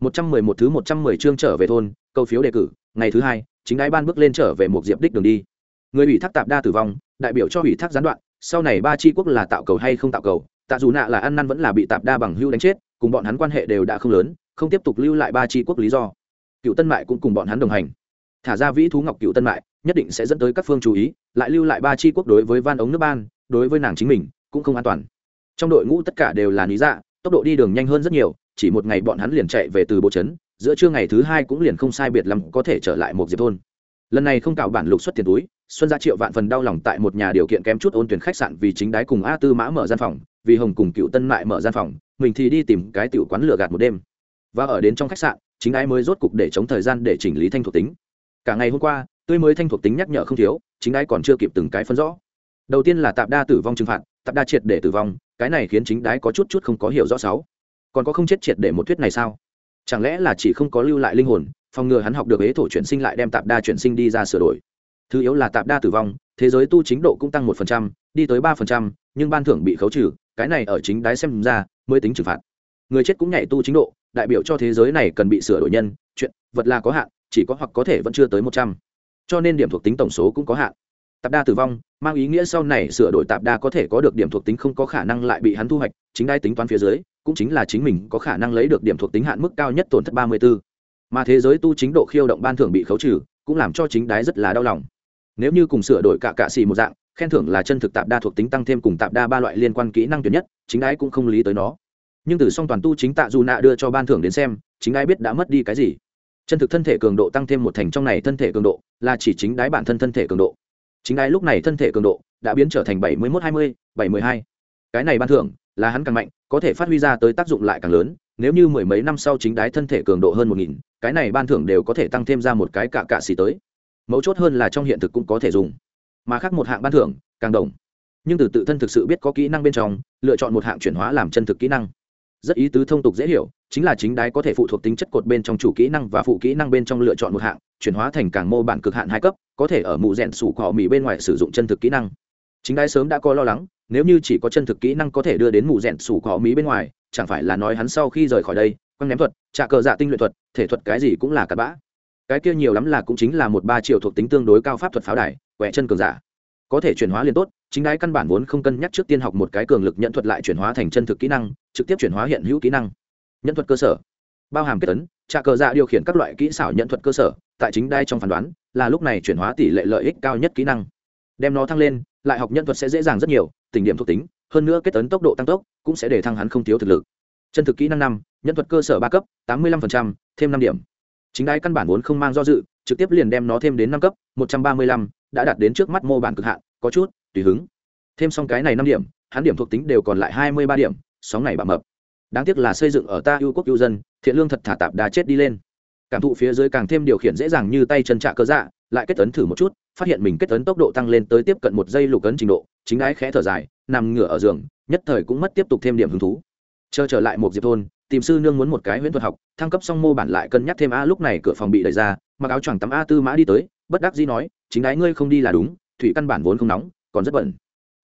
một trăm mười một thứ một trăm mười chương trở về thôn, câu phiếu đề cử, ngày thứ hai, chính đái ban bước lên trở về một diệp đích đường đi. Người ủy thác tạp đa tử vong, đại biểu cho ủy thác gián đoạn, sau này ba chi quốc là tạo cầu hay không tạo cầu, tạ dù nạ là ăn năn vẫn là bị tạp đa bằng hưu đánh chết, cùng bọn hắn quan hệ đều đã không lớn, không tiếp tục lưu lại ba chi quốc lý do. Cựu tân mại cũng cùng bọn hắn đồng hành. Thả ra vĩ thú ngọc cựu tân mại, nhất định sẽ dẫn tới các phương chú ý, lại lưu lại ba chi quốc đối với van ống nước ban, đối với nàng chính mình, cũng không an toàn. Trong đội ngũ tất cả đều là lý dạ tốc độ đi đường nhanh hơn rất nhiều chỉ một ngày bọn hắn liền chạy về từ bộ trấn, giữa trưa ngày thứ hai cũng liền không sai biệt lắm có thể trở lại một diệp thôn. Lần này không cạo bản lục xuất tiền túi, xuân gia triệu vạn phần đau lòng tại một nhà điều kiện kém chút ôn tuyển khách sạn vì chính đái cùng a tư mã mở gian phòng, vì hồng cùng cựu tân mại mở gian phòng, mình thì đi tìm cái tiểu quán lửa gạt một đêm. Và ở đến trong khách sạn, chính đái mới rốt cục để chống thời gian để chỉnh lý thanh thuộc tính. Cả ngày hôm qua, tươi mới thanh thuộc tính nhắc nhở không thiếu, chính đái còn chưa kịp từng cái phân rõ. Đầu tiên là tạp đa tử vong trừng phạt, tạp đa triệt để tử vong, cái này khiến chính đái có chút chút không có hiểu rõ sáu còn có không chết triệt để một thuyết này sao? Chẳng lẽ là chỉ không có lưu lại linh hồn, phòng ngừa hắn học được ế thổ chuyển sinh lại đem tạp đa chuyển sinh đi ra sửa đổi? Thứ yếu là tạp đa tử vong, thế giới tu chính độ cũng tăng một phần trăm, đi tới ba phần trăm, nhưng ban thưởng bị khấu trừ, cái này ở chính đái xem ra mới tính trừng phạt. Người chết cũng nhảy tu chính độ, đại biểu cho thế giới này cần bị sửa đổi nhân, chuyện, vật là có hạn, chỉ có hoặc có thể vẫn chưa tới một trăm. Cho nên điểm thuộc tính tổng số cũng có hạn. Tạp đa tử vong, mang ý nghĩa sau này sửa đổi tạp đa có thể có được điểm thuộc tính không có khả năng lại bị hắn thu hoạch, chính đai tính toán phía dưới cũng chính là chính mình có khả năng lấy được điểm thuộc tính hạn mức cao nhất tổn thất ba mươi b ố mà thế giới tu chính độ khiêu động ban thưởng bị khấu trừ, cũng làm cho chính đái rất là đau lòng. Nếu như cùng sửa đổi cả cạ xì một dạng, khen thưởng là chân thực tạp đa thuộc tính tăng thêm cùng tạp đa ba loại liên quan kỹ năng tuyệt nhất, chính đái cũng không lý tới nó. Nhưng từ song toàn tu chính tạ dù nạ đưa cho ban thưởng đến xem, chính đái biết đã mất đi cái gì. Chân thực thân thể cường độ tăng thêm một thành trong này thân thể cường độ, là chỉ chính đái bản thân thân thể cường độ. Chính đái lúc này thân thể cường độ đã biến trở thành bảy mươi một hai mươi, bảy mươi hai. Cái này ban thưởng là hắn càng mạnh, có thể phát huy ra tới tác dụng lại càng lớn, nếu như mười mấy năm sau chính đái thân thể cường độ hơn một nghìn, cái này ban thưởng đều có thể tăng thêm ra một cái cạ cạ xì tới. Mấu chốt hơn là trong hiện thực cũng có thể dùng. Mà khác một hạng ban thưởng, càng đồng. Nhưng từ tự thân thực sự biết có kỹ năng bên trong, lựa chọn một hạng chuyển hóa làm chân thực kỹ năng. Rất ý tứ thông tục dễ hiểu, chính là chính đái có thể phụ thuộc tính chất cột bên trong chủ kỹ năng và phụ kỹ năng bên trong lựa chọn một hạng, chuyển hóa thành càng mô bản cực hạn hai cấp, có thể ở mụ rèn sủ cỏ mì bên ngoài sử dụng chân thực kỹ năng. Chính đái sớm đã có lo lắng nếu như chỉ có chân thực kỹ năng có thể đưa đến mù rèn sủ cỏ mỹ bên ngoài, chẳng phải là nói hắn sau khi rời khỏi đây, quăng ném thuật, trả cờ dạ tinh luyện thuật, thể thuật cái gì cũng là cặp bã. Cái kia nhiều lắm là cũng chính là một ba triệu thuộc tính tương đối cao pháp thuật pháo đài quẹ chân cường giả. Có thể chuyển hóa liền tốt, chính đái căn bản vốn không cân nhắc trước tiên học một cái cường lực nhận thuật lại chuyển hóa thành chân thực kỹ năng, trực tiếp chuyển hóa hiện hữu kỹ năng. Nhận thuật cơ sở. Bao hàm kết tấn, trả cờ dạ điều khiển các loại kỹ xảo nhận thuật cơ sở, tại chính đai trong phán đoán, là lúc này chuyển hóa tỷ lệ lợi ích cao nhất kỹ năng. Đem nó thăng lên lại học nhân thuật sẽ dễ dàng rất nhiều, tình điểm thuộc tính, hơn nữa kết tấn tốc độ tăng tốc, cũng sẽ để thăng hắn không thiếu thực lực. Chân thực kỹ năng năm, nhân thuật cơ sở ba cấp, tám mươi năm thêm năm điểm. Chính đai căn bản vốn không mang do dự, trực tiếp liền đem nó thêm đến năm cấp, một trăm ba mươi lăm, đã đạt đến trước mắt mô bản cực hạn, có chút, tùy hứng. Thêm xong cái này năm điểm, hắn điểm thuộc tính đều còn lại hai mươi ba điểm, sóng này bạm mập. Đáng tiếc là xây dựng ở ta ưu quốc ưu dân, thiện lương thật thả tạp đá chết đi lên cảm thụ phía dưới càng thêm điều khiển dễ dàng như tay chân trạ cơ dạ lại kết ấn thử một chút, phát hiện mình kết ấn tốc độ tăng lên tới tiếp cận một giây lục ấn trình độ, chính ái khẽ thở dài, nằm ngửa ở giường, nhất thời cũng mất tiếp tục thêm điểm hứng thú. Chờ trở lại một diệp thôn, tìm sư nương muốn một cái huyễn thuật học, thăng cấp xong mô bản lại cân nhắc thêm a lúc này cửa phòng bị đẩy ra, mặc áo choàng tắm a tư mã đi tới, bất đắc dĩ nói, chính ái ngươi không đi là đúng, thủy căn bản vốn không nóng, còn rất bẩn.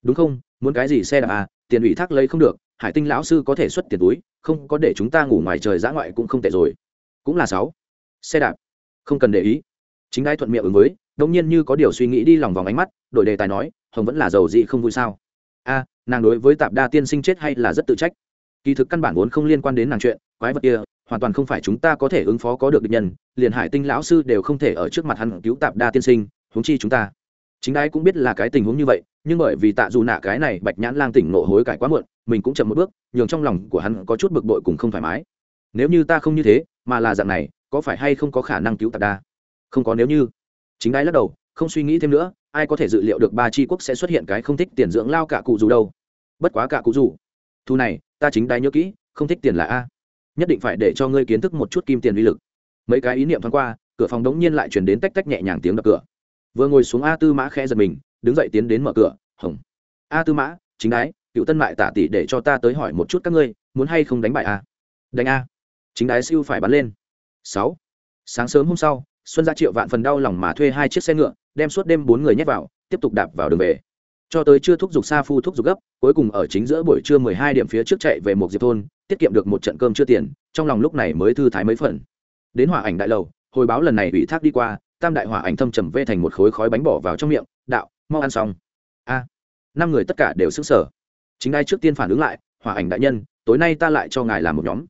Đúng không? Muốn cái gì xe đạp à? Tiền ủy thác lấy không được, hải tinh lão sư có thể xuất tiền túi, không có để chúng ta ngủ ngoài trời dã ngoại cũng không tệ rồi. Cũng là sáu xe đạp. Không cần để ý. Chính đai thuận miệng ứng với, đông nhiên như có điều suy nghĩ đi lòng vòng ánh mắt, đổi đề tài nói, hồng vẫn là giàu dị không vui sao? A, nàng đối với tạp đa tiên sinh chết hay là rất tự trách. Kỳ thực căn bản vốn không liên quan đến nàng chuyện, quái vật kia, hoàn toàn không phải chúng ta có thể ứng phó có được địch nhân, liền hải tinh lão sư đều không thể ở trước mặt hắn cứu tạp đa tiên sinh, huống chi chúng ta. Chính đái cũng biết là cái tình huống như vậy, nhưng bởi vì tạ dù nạ cái này bạch nhãn lang tỉnh nộ hối cải quá muộn, mình cũng chậm một bước, nhường trong lòng của hắn có chút bực bội cùng không thoải mái. Nếu như ta không như thế, mà là dạng này có phải hay không có khả năng cứu tạp đa? Không có nếu như. Chính đái lắc đầu, không suy nghĩ thêm nữa, ai có thể dự liệu được ba tri quốc sẽ xuất hiện cái không thích tiền dưỡng lao cả cụ dù đâu? Bất quá cả cụ dù. Thu này, ta chính đái nhớ kỹ, không thích tiền là a. Nhất định phải để cho ngươi kiến thức một chút kim tiền uy lực. Mấy cái ý niệm thoáng qua, cửa phòng đống nhiên lại chuyển đến tách tách nhẹ nhàng tiếng đập cửa. Vừa ngồi xuống a tư mã khẽ giật mình, đứng dậy tiến đến mở cửa, hồng. A tư mã, chính đái, cựu tân mại tả tỷ để cho ta tới hỏi một chút các ngươi, muốn hay không đánh bại a? Đánh a. Chính đái siêu phải bắn lên sáu. Sáng sớm hôm sau, xuân gia triệu vạn phần đau lòng mà thuê hai chiếc xe ngựa, đem suốt đêm bốn người nhét vào, tiếp tục đạp vào đường về. Cho tới chưa thúc giục xa phu thúc giục gấp, cuối cùng ở chính giữa buổi trưa mười hai điểm phía trước chạy về một diệp thôn, tiết kiệm được một trận cơm chưa tiền, trong lòng lúc này mới thư thái mấy phần. Đến hỏa ảnh đại lầu, hồi báo lần này ủy thác đi qua, tam đại hỏa ảnh thâm trầm vê thành một khối khói bánh bỏ vào trong miệng, đạo, mau ăn xong. A. Năm người tất cả đều sức sở chính ai trước tiên phản ứng lại, hỏa ảnh đại nhân, tối nay ta lại cho ngài làm một nhóm.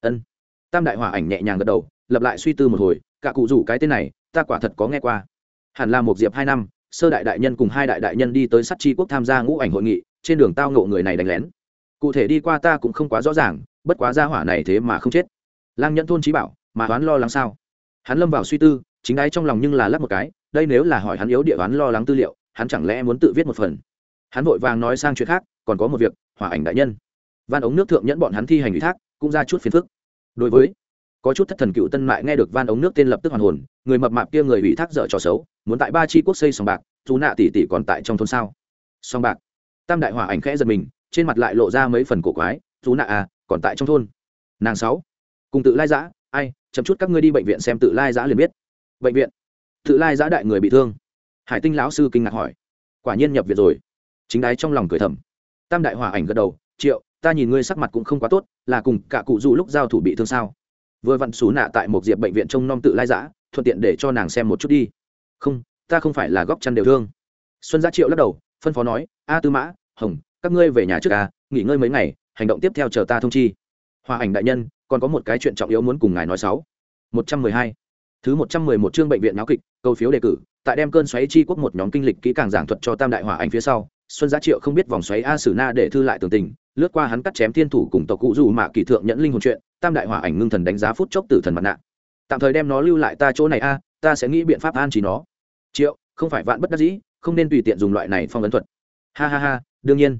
Ân. Tam đại hỏa ảnh nhẹ nhàng gật đầu lập lại suy tư một hồi, cả cụ rủ cái tên này, ta quả thật có nghe qua. Hẳn là một diệp hai năm, sơ đại đại nhân cùng hai đại đại nhân đi tới sắt chi quốc tham gia ngũ ảnh hội nghị, trên đường tao ngộ người này đánh lén. Cụ thể đi qua ta cũng không quá rõ ràng, bất quá ra hỏa này thế mà không chết. Lang nhẫn thôn trí bảo, mà đoán lo lắng sao? Hắn lâm vào suy tư, chính đáy trong lòng nhưng là lắp một cái, đây nếu là hỏi hắn yếu địa đoán lo lắng tư liệu, hắn chẳng lẽ muốn tự viết một phần? Hắn vội vàng nói sang chuyện khác, còn có một việc, hỏa ảnh đại nhân. Van ống nước thượng nhẫn bọn hắn thi hành ủy thác, cũng ra chút phiền phức. Đối với có chút thất thần cựu tân mại nghe được van ống nước tên lập tức hoàn hồn, người mập mạp kia người ủy thác dở trò xấu, muốn tại ba chi quốc xây sòng bạc chú nạ tỷ tỷ còn tại trong thôn sao? Sòng bạc. Tam đại hỏa ảnh khẽ giật mình, trên mặt lại lộ ra mấy phần cổ quái chú nạ à còn tại trong thôn. Nàng sáu. Cùng tự lai giã, ai, chậm chút các ngươi đi bệnh viện xem tự lai giã liền biết. Bệnh viện. Tự lai giã đại người bị thương. Hải tinh lão sư kinh ngạc hỏi. Quả nhiên nhập viện rồi. Chính đái trong lòng cười thầm. Tam đại hỏa ảnh gật đầu, triệu, ta nhìn ngươi sắc mặt cũng không quá tốt, là cùng cả cụ dù lúc giao thủ bị thương sao? Vừa vặn xú nạ tại một diệp bệnh viện trông nom tự lai giã, thuận tiện để cho nàng xem một chút đi. Không, ta không phải là góc chăn đều thương. Xuân gia triệu lắc đầu, phân phó nói, a tư mã, hồng, các ngươi về nhà trước a nghỉ ngơi mấy ngày, hành động tiếp theo chờ ta thông chi. Hòa ảnh đại nhân, còn có một cái chuyện trọng yếu muốn cùng ngài nói sáu. Một trăm mười hai. Thứ một trăm mười một chương bệnh viện náo kịch, câu phiếu đề cử, tại đem cơn xoáy chi quốc một nhóm kinh lịch kỹ càng giảng thuật cho tam đại hỏa ảnh phía sau, xuân giá triệu không biết vòng xoáy a sử na để thư lại tường tình lướt qua hắn cắt chém thiên thủ cùng tộc cụ dù mạ kỳ thượng nhẫn linh hồn chuyện, tam đại hỏa ảnh ngưng thần đánh giá phút chốc tử thần mặt nạ. Tạm thời đem nó lưu lại ta chỗ này a, ta sẽ nghĩ biện pháp an trí nó. Triệu, không phải vạn bất đắc dĩ, không nên tùy tiện dùng loại này phong ấn thuật. Ha ha ha, đương nhiên.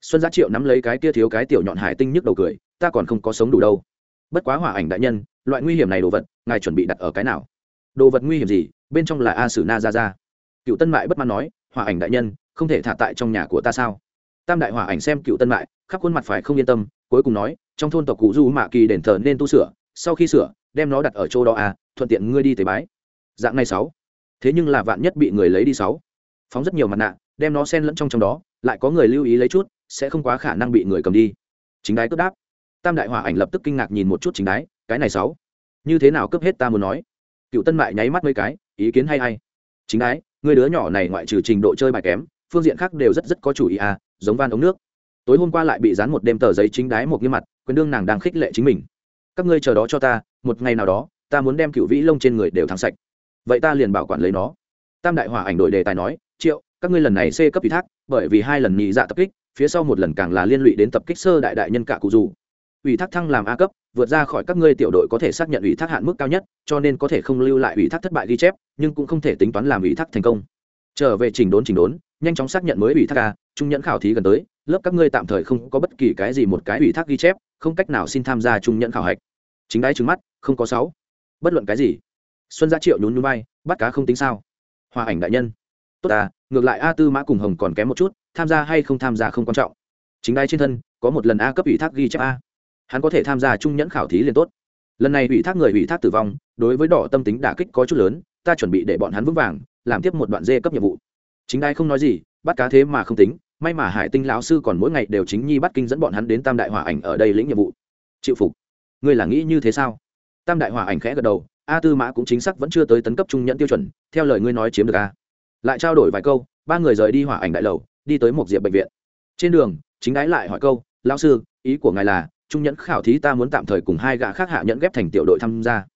Xuân giá triệu nắm lấy cái kia thiếu cái tiểu nhọn hải tinh nhức đầu cười, ta còn không có sống đủ đâu. Bất quá hỏa ảnh đại nhân, loại nguy hiểm này đồ vật, ngài chuẩn bị đặt ở cái nào? Đồ vật nguy hiểm gì? Bên trong là a sử na ra ra cựu tân mại bất mãn nói, hỏa ảnh đại nhân, không thể thả tại trong nhà của ta sao? Tam đại hỏa ảnh xem cựu tân mại, khắp khuôn mặt phải không yên tâm, cuối cùng nói, trong thôn tộc cụ du mạ kỳ đền thờ nên tu sửa, sau khi sửa, đem nó đặt ở chỗ đó à thuận tiện ngươi đi tế bái. Dạng này sáu. Thế nhưng là vạn nhất bị người lấy đi sáu. Phóng rất nhiều mặt nạ, đem nó xen lẫn trong trong đó, lại có người lưu ý lấy chút, sẽ không quá khả năng bị người cầm đi. Chính đái cướp đáp. Tam đại hỏa ảnh lập tức kinh ngạc nhìn một chút chính đái, cái này sáu. Như thế nào cướp hết ta muốn nói? Cựu tân mại nháy mắt mấy cái, ý kiến hay hay. Chính đái, người đứa nhỏ này ngoại trừ trình độ chơi bài kém, phương diện khác đều rất rất có chủ ý à giống van ống nước. Tối hôm qua lại bị dán một đêm tờ giấy chính đái một nghiêm mặt quyền đương nàng đang khích lệ chính mình. Các ngươi chờ đó cho ta, một ngày nào đó, ta muốn đem cựu vĩ lông trên người đều thắng sạch. Vậy ta liền bảo quản lấy nó. Tam đại hỏa ảnh đổi đề tài nói, triệu, các ngươi lần này c cấp ủy thác, bởi vì hai lần nhị dạ tập kích, phía sau một lần càng là liên lụy đến tập kích sơ đại đại nhân cả cụ dù. Ủy thác thăng làm a cấp, vượt ra khỏi các ngươi tiểu đội có thể xác nhận ủy thác hạn mức cao nhất, cho nên có thể không lưu lại ủy thác thất bại ghi chép, nhưng cũng không thể tính toán làm ủy thác thành công. Trở về trình đốn trình đốn nhanh chóng xác nhận mới ủy thác ca, trung nhẫn khảo thí gần tới, lớp các ngươi tạm thời không có bất kỳ cái gì một cái ủy thác ghi chép, không cách nào xin tham gia trung nhẫn khảo hạch. Chính đái trứng mắt, không có sáu. Bất luận cái gì. Xuân gia triệu nhún nhún vai, bắt cá không tính sao? Hòa ảnh đại nhân. Tốt à ngược lại a tư mã cùng hồng còn kém một chút, tham gia hay không tham gia không quan trọng. Chính đáy trên thân, có một lần a cấp ủy thác ghi chép a. Hắn có thể tham gia trung nhẫn khảo thí liền tốt. Lần này ủy thác người ủy thác tử vong, đối với đỏ tâm tính đả kích có chút lớn, ta chuẩn bị để bọn hắn vững vàng, làm tiếp một đoạn dê cấp nhiệm vụ chính đai không nói gì, bắt cá thế mà không tính, may mà hải tinh lão sư còn mỗi ngày đều chính nhi bắt kinh dẫn bọn hắn đến tam đại hòa ảnh ở đây lĩnh nhiệm vụ. Chịu phục. Ngươi là nghĩ như thế sao? Tam đại hòa ảnh khẽ gật đầu, a tư mã cũng chính xác vẫn chưa tới tấn cấp trung nhẫn tiêu chuẩn, theo lời ngươi nói chiếm được a. Lại trao đổi vài câu, ba người rời đi hỏa ảnh đại lầu, đi tới một diệp bệnh viện. Trên đường, chính đái lại hỏi câu, lão sư, ý của ngài là, trung nhẫn khảo thí ta muốn tạm thời cùng hai gã khác hạ nhẫn ghép thành tiểu đội tham gia.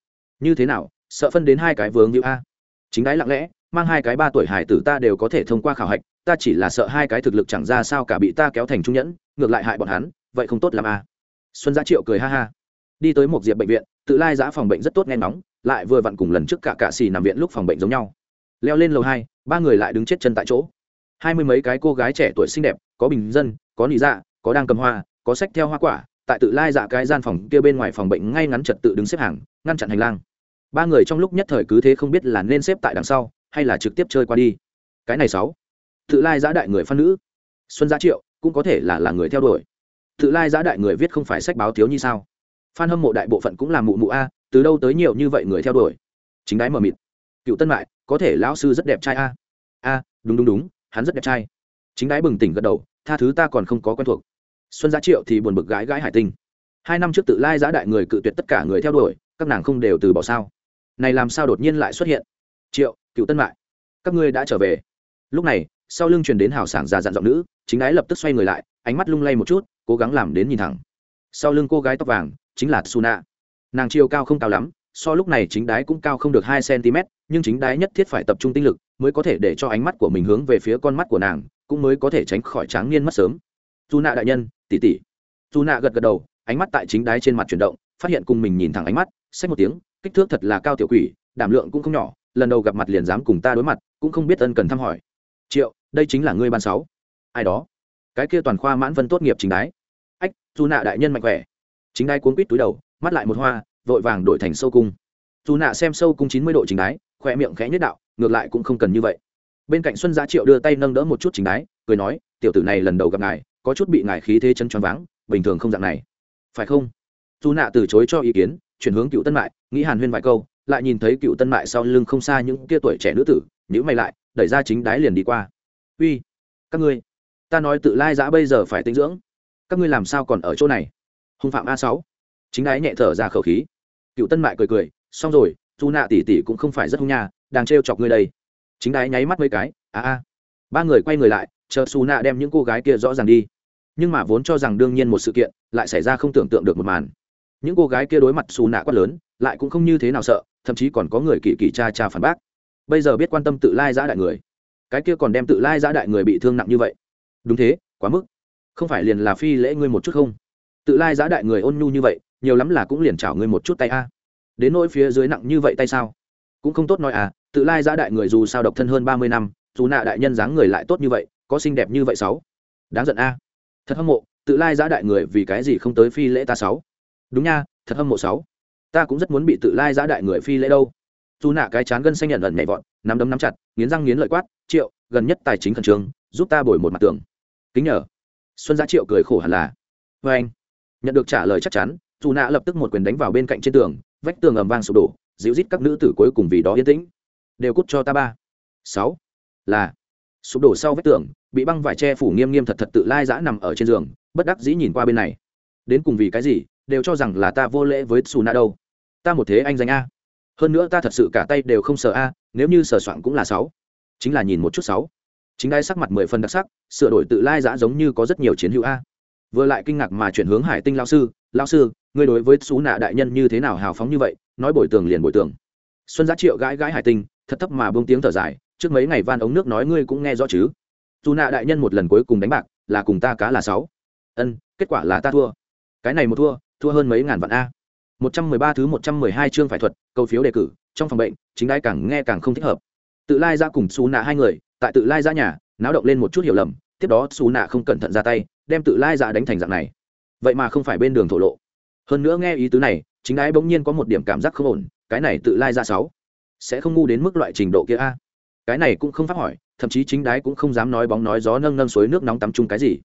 Như thế nào? Sợ phân đến hai cái vướng như a. Chính đái lặng lẽ mang hai cái ba tuổi hải tử ta đều có thể thông qua khảo hạch, ta chỉ là sợ hai cái thực lực chẳng ra sao cả bị ta kéo thành trung nhẫn, ngược lại hại bọn hắn, vậy không tốt làm à? xuân gia triệu cười ha ha. Đi tới một diệp bệnh viện, tự lai giã phòng bệnh rất tốt nghe nóng lại vừa vặn cùng lần trước cả cạ xì nằm viện lúc phòng bệnh giống nhau. Leo lên lầu hai, ba người lại đứng chết chân tại chỗ. Hai mươi mấy cái cô gái trẻ tuổi xinh đẹp, có bình dân, có nị dạ có đang cầm hoa, có sách theo hoa quả, tại tự lai dạ cái gian phòng kia bên ngoài phòng bệnh ngay ngắn trật tự đứng xếp hàng, ngăn chặn hành lang. Ba người trong lúc nhất thời cứ thế không biết là nên xếp tại đằng sau hay là trực tiếp chơi qua đi? Cái này sáu. Tự lai giã đại người phan nữ. Xuân giá triệu cũng có thể là là người theo đuổi. Tự lai giã đại người viết không phải sách báo thiếu như sao? Phan hâm mộ đại bộ phận cũng là mụ mụ a, từ đâu tới nhiều như vậy người theo đuổi? Chính đái mờ mịt. Cựu tân mại, có thể lão sư rất đẹp trai a. A, đúng đúng đúng, hắn rất đẹp trai. Chính đái bừng tỉnh gật đầu, tha thứ ta còn không có quen thuộc. Xuân giá triệu thì buồn bực gái gái hải tinh. Hai năm trước tự lai giã đại người cự tuyệt tất cả người theo đuổi, các nàng không đều từ bỏ sao? Này làm sao đột nhiên lại xuất hiện? Triệu cựu tân mại. Các ngươi đã trở về. Lúc này, sau lưng truyền đến hào sảng già dặn giọng nữ, chính ái lập tức xoay người lại, ánh mắt lung lay một chút, cố gắng làm đến nhìn thẳng. Sau lưng cô gái tóc vàng, chính là suna nàng chiều cao không cao lắm, so lúc này chính đái cũng cao không được hai cm nhưng chính đái nhất thiết phải tập trung tinh lực, mới có thể để cho ánh mắt của mình hướng về phía con mắt của nàng, cũng mới có thể tránh khỏi tráng niên mất sớm. Dù nạ đại nhân tỉ tỉ dù nạ gật gật đầu, ánh mắt tại chính đái trên mặt chuyển động, phát hiện cùng mình nhìn thẳng ánh mắt, xách một tiếng, kích thước thật là cao tiểu quỷ, đảm lượng cũng không nhỏ lần đầu gặp mặt liền dám cùng ta đối mặt, cũng không biết ân cần thăm hỏi. Triệu, đây chính là ngươi ban sáu. Ai đó? Cái kia toàn khoa mãn vân tốt nghiệp chính đái. Ách dù nạ đại nhân mạnh khỏe. Chính đái cuốn quýt túi đầu, mắt lại một hoa, vội vàng đổi thành sâu cung. Dù nạ xem sâu cung chín mươi độ chính đái, khỏe miệng khẽ nhất đạo, ngược lại cũng không cần như vậy. Bên cạnh xuân giá triệu đưa tay nâng đỡ một chút chính đái, cười nói, tiểu tử này lần đầu gặp ngài, có chút bị ngài khí thế chân choáng váng, bình thường không dạng này. Phải không? Dù nạ từ chối cho ý kiến, chuyển hướng cựu tân mại, nghĩ hàn huyên vài câu lại nhìn thấy cựu tân mại sau lưng không xa những kia tuổi trẻ nữ tử nhữ mày lại, đẩy ra chính đái liền đi qua. Uy, các ngươi, ta nói tự lai giã bây giờ phải tinh dưỡng. Các ngươi làm sao còn ở chỗ này? Hung phạm a sáu. Chính đái nhẹ thở ra khẩu khí. Cựu tân mại cười cười, xong rồi, dù nạ tỉ tỉ cũng không phải rất hung nha, đang trêu chọc ngươi đây. Chính đái nháy mắt mấy cái, a a. Ba người quay người lại, chờ xù nạ đem những cô gái kia rõ ràng đi. Nhưng mà vốn cho rằng đương nhiên một sự kiện, lại xảy ra không tưởng tượng được một màn những cô gái kia đối mặt xù nạ quát lớn, lại cũng không như thế nào sợ, thậm chí còn có người kỳ kỳ cha cha phản bác. Bây giờ biết quan tâm tự lai giã đại người. Cái kia còn đem tự lai giã đại người bị thương nặng như vậy. Đúng thế, quá mức. Không phải liền là phi lễ ngươi một chút không? Tự lai giã đại người ôn nhu như vậy, nhiều lắm là cũng liền chảo ngươi một chút tay a. Đến nỗi phía dưới nặng như vậy tay sao? Cũng không tốt nói à tự lai giã đại người dù sao độc thân hơn ba mươi năm, dù nạ đại nhân dáng người lại tốt như vậy, có xinh đẹp như vậy sáu. Đáng giận a. Thật hâm mộ, tự lai giã đại người vì cái gì không tới phi lễ ta sáu? Đúng nha, thật hâm mộ sáu. Ta cũng rất muốn bị tự lai giã đại người phi lễ đâu. Dù nạ cái chán gân xanh nhận ẩn nhảy vọt, nắm đấm nắm chặt, nghiến răng nghiến lợi quát, triệu, gần nhất tài chính khẩn trương, giúp ta bồi một mặt tường. Kính nhờ. Xuân gia triệu cười khổ hẳn là. Vê anh. Nhận được trả lời chắc chắn, dù nạ lập tức một quyền đánh vào bên cạnh trên tường, vách tường ầm vang sụp đổ, dịu rít các nữ tử cuối cùng vì đó yên tĩnh. Đều cút cho ta ba. Sáu. Là. Sụp đổ sau vách tường, bị băng vải che phủ nghiêm nghiêm thật thật tự lai giã nằm ở trên giường, bất đắc dĩ nhìn qua bên này. Đến cùng vì cái gì? Đều cho rằng là ta vô lễ với xù nạ đâu. Ta một thế anh danh a. Hơn nữa ta thật sự cả tay đều không sợ a, nếu như sờ soạn cũng là sáu. Chính là nhìn một chút sáu. Chính đai sắc mặt mười phần đặc sắc, sửa đổi tự lai giã giống như có rất nhiều chiến hữu a. Vừa lại kinh ngạc mà chuyển hướng hải tinh lao sư lao sư, ngươi đối với xú nạ đại nhân như thế nào hào phóng như vậy? Nói bồi tường liền bồi tường. Xuân giá triệu gãi gãi hải tinh, thật thấp mà bông tiếng thở dài, trước mấy ngày van ống nước nói ngươi cũng nghe rõ chứ. Dù nạ đại nhân một lần cuối cùng đánh bạc, là cùng ta cá là sáu. Ân, kết quả là ta thua. Cái này một thua thua hơn mấy ngàn vạn a. Một trăm mười ba thứ một trăm mười hai chương phải thuật, câu phiếu đề cử, trong phòng bệnh, chính đai càng nghe càng không thích hợp. Tự lai ra cùng xù nạ hai người, tại tự lai ra nhà, náo động lên một chút hiểu lầm, tiếp đó xù nạ không cẩn thận ra tay, đem tự lai ra đánh thành dạng này. Vậy mà không phải bên đường thổ lộ. Hơn nữa nghe ý tứ này, chính ái bỗng nhiên có một điểm cảm giác không ổn, cái này tự lai ra sáu sẽ không ngu đến mức loại trình độ kia a. Cái này cũng không pháp hỏi, thậm chí chính đái cũng không dám nói bóng nói gió nâng nâng suối nước nóng tắm chung cái gì.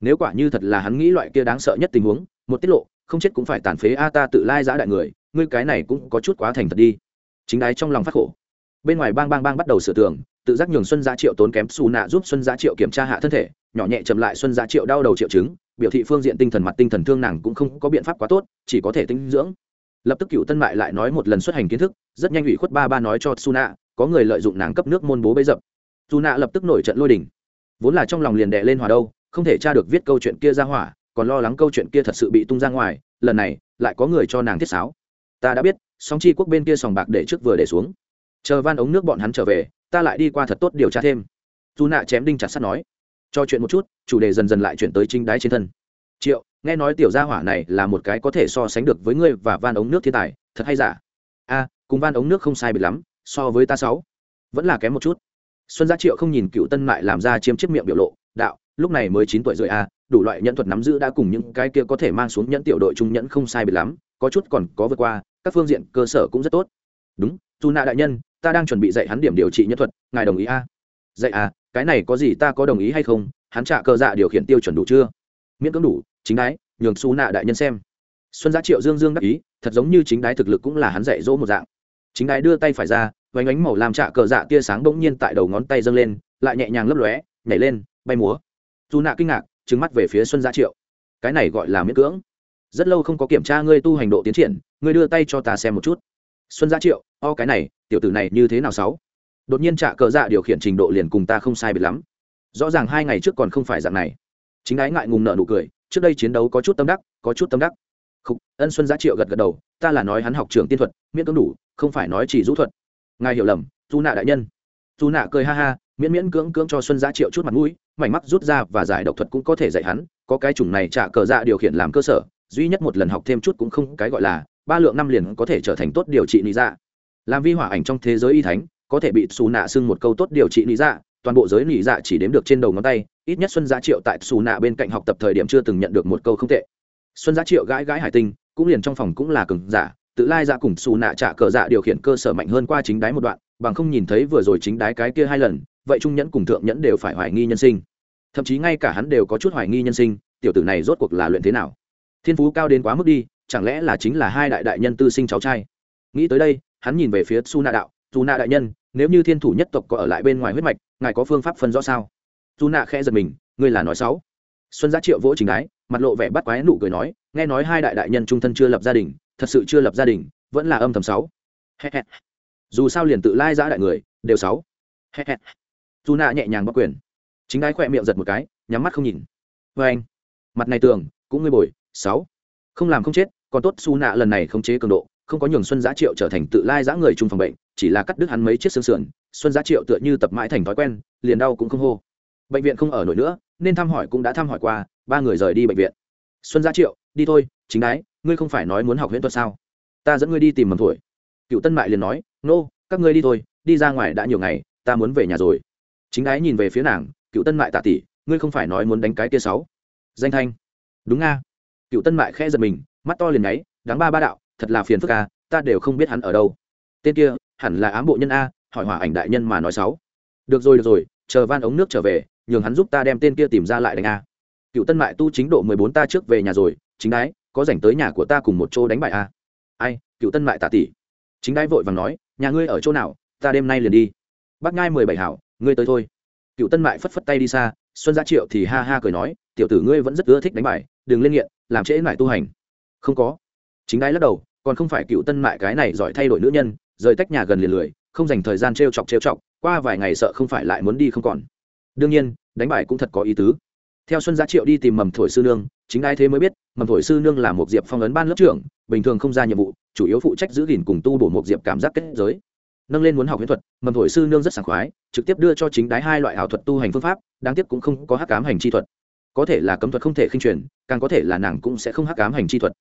Nếu quả như thật là hắn nghĩ loại kia đáng sợ nhất tình huống, một tiết lộ không chết cũng phải tàn phế a ta tự lai giã đại người, ngươi cái này cũng có chút quá thành thật đi. Chính đái trong lòng phát khổ. Bên ngoài bang bang bang bắt đầu sửa tường, tự giác nhường xuân giá triệu tốn kém xù nạ giúp xuân giá triệu kiểm tra hạ thân thể, nhỏ nhẹ chậm lại xuân giá triệu đau đầu triệu chứng, biểu thị phương diện tinh thần mặt tinh thần thương nàng cũng không có biện pháp quá tốt, chỉ có thể tinh dưỡng. Lập tức cựu tân mại lại nói một lần xuất hành kiến thức, rất nhanh ủy khuất ba ba nói cho su nạ, có người lợi dụng nàng cấp nước môn bố bấy dập. Su nạ lập tức nổi trận lôi đình. Vốn là trong lòng liền đệ lên hòa đâu, không thể tra được viết câu chuyện kia ra hỏa còn lo lắng câu chuyện kia thật sự bị tung ra ngoài, lần này, lại có người cho nàng thiết sáo. Ta đã biết, song chi quốc bên kia sòng bạc để trước vừa để xuống. Chờ van ống nước bọn hắn trở về, ta lại đi qua thật tốt điều tra thêm. Dù nạ chém đinh chặt sắt nói. Cho chuyện một chút, chủ đề dần dần lại chuyển tới chính đái trên thân. Triệu, nghe nói tiểu gia hỏa này là một cái có thể so sánh được với ngươi và van ống nước thiên tài, thật hay giả? A, cùng van ống nước không sai biệt lắm, so với ta sáu. Vẫn là kém một chút. Xuân gia triệu không nhìn cựu tân lại làm ra chiếm chiếc miệng biểu lộ, đạo lúc này mới chín tuổi rưỡi a, đủ loại nhẫn thuật nắm giữ đã cùng những cái kia có thể mang xuống nhẫn tiểu đội trung nhẫn không sai biệt lắm, có chút còn có vượt qua, các phương diện, cơ sở cũng rất tốt. Đúng dù nạ đại nhân, ta đang chuẩn bị dạy hắn điểm điều trị nhân thuật, ngài đồng ý a? Dạy à cái này có gì ta có đồng ý hay không? Hắn trả cơ dạ điều khiển tiêu chuẩn đủ chưa? Miễn cưỡng đủ, chính đái, nhường xu nạ đại nhân xem. Xuân giá triệu dương dương đắc ý, thật giống như chính đái thực lực cũng là hắn dạy dỗ một dạng. Chính đái đưa tay phải ra vánh ánh màu làm trả cờ dạ tia sáng bỗng nhiên tại đầu ngón tay dâng lên, lại nhẹ nhàng lấp lóe, nhảy lên, bay múa dù nạ kinh ngạc trứng mắt về phía xuân Gia triệu. Cái này gọi là miễn cưỡng. Rất lâu không có kiểm tra ngươi tu hành độ tiến triển ngươi đưa tay cho ta xem một chút. Xuân Gia triệu o cái này tiểu tử này như thế nào sáu? Đột nhiên trả cờ dạ điều khiển trình độ liền cùng ta không sai biệt lắm. Rõ ràng hai ngày trước còn không phải dạng này. Chính ái ngại ngùng nợ nụ cười trước đây chiến đấu có chút tâm đắc có chút tâm đắc. Khúc, ân xuân giá triệu gật gật đầu ta là nói hắn học trường tiên thuật miễn cưỡng đủ không phải nói chỉ rũ thuật. Ngài hiểu lầm dù nạ đại nhân. Dù nạ cười ha ha miễn miễn cưỡng cưỡng cho xuân giá triệu chút mặt mũi, mảnh mắt rút ra và giải độc thuật cũng có thể dạy hắn, có cái chủng này trả cờ dạ điều khiển làm cơ sở, duy nhất một lần học thêm chút cũng không cái gọi là, ba lượng năm liền có thể trở thành tốt điều trị lý dạ. Làm vi hỏa ảnh trong thế giới y thánh, có thể bị xù nạ xưng một câu tốt điều trị lý dạ toàn bộ giới lý dạ chỉ đếm được trên đầu ngón tay, ít nhất xuân giá triệu tại xù nạ bên cạnh học tập thời điểm chưa từng nhận được một câu không tệ. Xuân giá triệu gãi gãi hải tinh, cũng liền trong phòng cũng là cừng giả, tự lai dạ cùng xù nạ trả cờ dạ điều khiển cơ sở mạnh hơn qua chính đáy một đoạn, bằng không nhìn thấy vừa rồi chính đáy cái kia hai lần vậy trung nhẫn cùng thượng nhẫn đều phải hoài nghi nhân sinh. Thậm chí ngay cả hắn đều có chút hoài nghi nhân sinh, tiểu tử này rốt cuộc là luyện thế nào? Thiên phú cao đến quá mức đi, chẳng lẽ là chính là hai đại đại nhân tư sinh cháu trai? Nghĩ tới đây, hắn nhìn về phía su Na đạo dù na đại nhân, nếu như thiên thủ nhất tộc có ở lại bên ngoài huyết mạch, ngài có phương pháp phân rõ sao? Dù na khẽ giật mình, ngươi là nói sáu xuân giá triệu vỗ trình ái mặt lộ vẻ bắt quái nụ cười nói, nghe nói hai đại đại nhân trung thân chưa lập gia đình, thật sự chưa lập gia đình, vẫn là âm thầm sáu dù sao liền tự lai giã đại người, đều sáu dù nạ nhẹ nhàng bắc quyền. Chính đái khỏe miệng giật một cái nhắm mắt không nhìn. Vê anh mặt này tường cũng ngươi bồi sáu. Không làm không chết còn tốt su nạ lần này không chế cường độ không có nhường xuân giá triệu trở thành tự lai giã người chung phòng bệnh chỉ là cắt đứt hắn mấy chiếc xương sườn. Xuân giá triệu tựa như tập mãi thành thói quen liền đau cũng không hô. Bệnh viện không ở nổi nữa nên thăm hỏi cũng đã thăm hỏi qua ba người rời đi bệnh viện. Xuân giá triệu đi thôi chính đái ngươi không phải nói muốn học huyễn thuật sao? Ta dẫn ngươi đi tìm mầm thổi. Cựu tân mại liền nói nô、no, các ngươi đi thôi đi ra ngoài đã nhiều ngày ta muốn về nhà rồi chính đái nhìn về phía nàng, cựu tân mại tạ tỷ ngươi không phải nói muốn đánh cái tia sáu? Danh thanh. Đúng nga. Cựu tân mại khẽ giật mình, mắt to liền nháy, đáng ba ba đạo, thật là phiền phức à ta đều không biết hắn ở đâu. Tên kia, hẳn là ám bộ nhân a, hỏi hỏa ảnh đại nhân mà nói sáu. Được rồi được rồi, chờ van ống nước trở về, nhường hắn giúp ta đem tên kia tìm ra lại đánh a. Cựu tân mại tu chính độ mười bốn ta trước về nhà rồi, chính đái, có dành tới nhà của ta cùng một chỗ đánh bại a. Ai, cựu tân mại tạ tỷ chính đái vội vàng nói, nhà ngươi ở chỗ nào, ta đêm nay liền đi. Bác ngai mười bảy hảo ngươi tới thôi. Cựu tân mại phất phất tay đi xa, xuân gia triệu thì ha ha cười nói, tiểu tử ngươi vẫn rất ưa thích đánh bài, đừng lên nghiện, làm trễ lại tu hành. Không có. Chính đái lắc đầu, còn không phải cựu tân mại cái này giỏi thay đổi nữ nhân, rời tách nhà gần liền lười, không dành thời gian t r e o chọc t r e o chọc, qua vài ngày sợ không phải lại muốn đi không còn. Đương nhiên, đánh bài cũng thật có ý tứ. Theo xuân gia triệu đi tìm mầm thổi sư nương, chính đái thế mới biết, mầm thổi sư nương là một diệp phong ấn ban lớp trưởng, bình thường không ra nhiệm vụ, chủ yếu phụ trách giữ gìn cùng tu bổ một diệp cảm giác kết giới nâng lên muốn học huyễn thuật, mầm thổi sư nương rất sảng khoái, trực tiếp đưa cho chính đái hai loại ảo thuật tu hành phương pháp, đáng tiếc cũng không có hắc cám hành chi thuật. Có thể là cấm thuật không thể khinh truyền, càng có thể là nàng cũng sẽ không hắc cám hành chi thuật.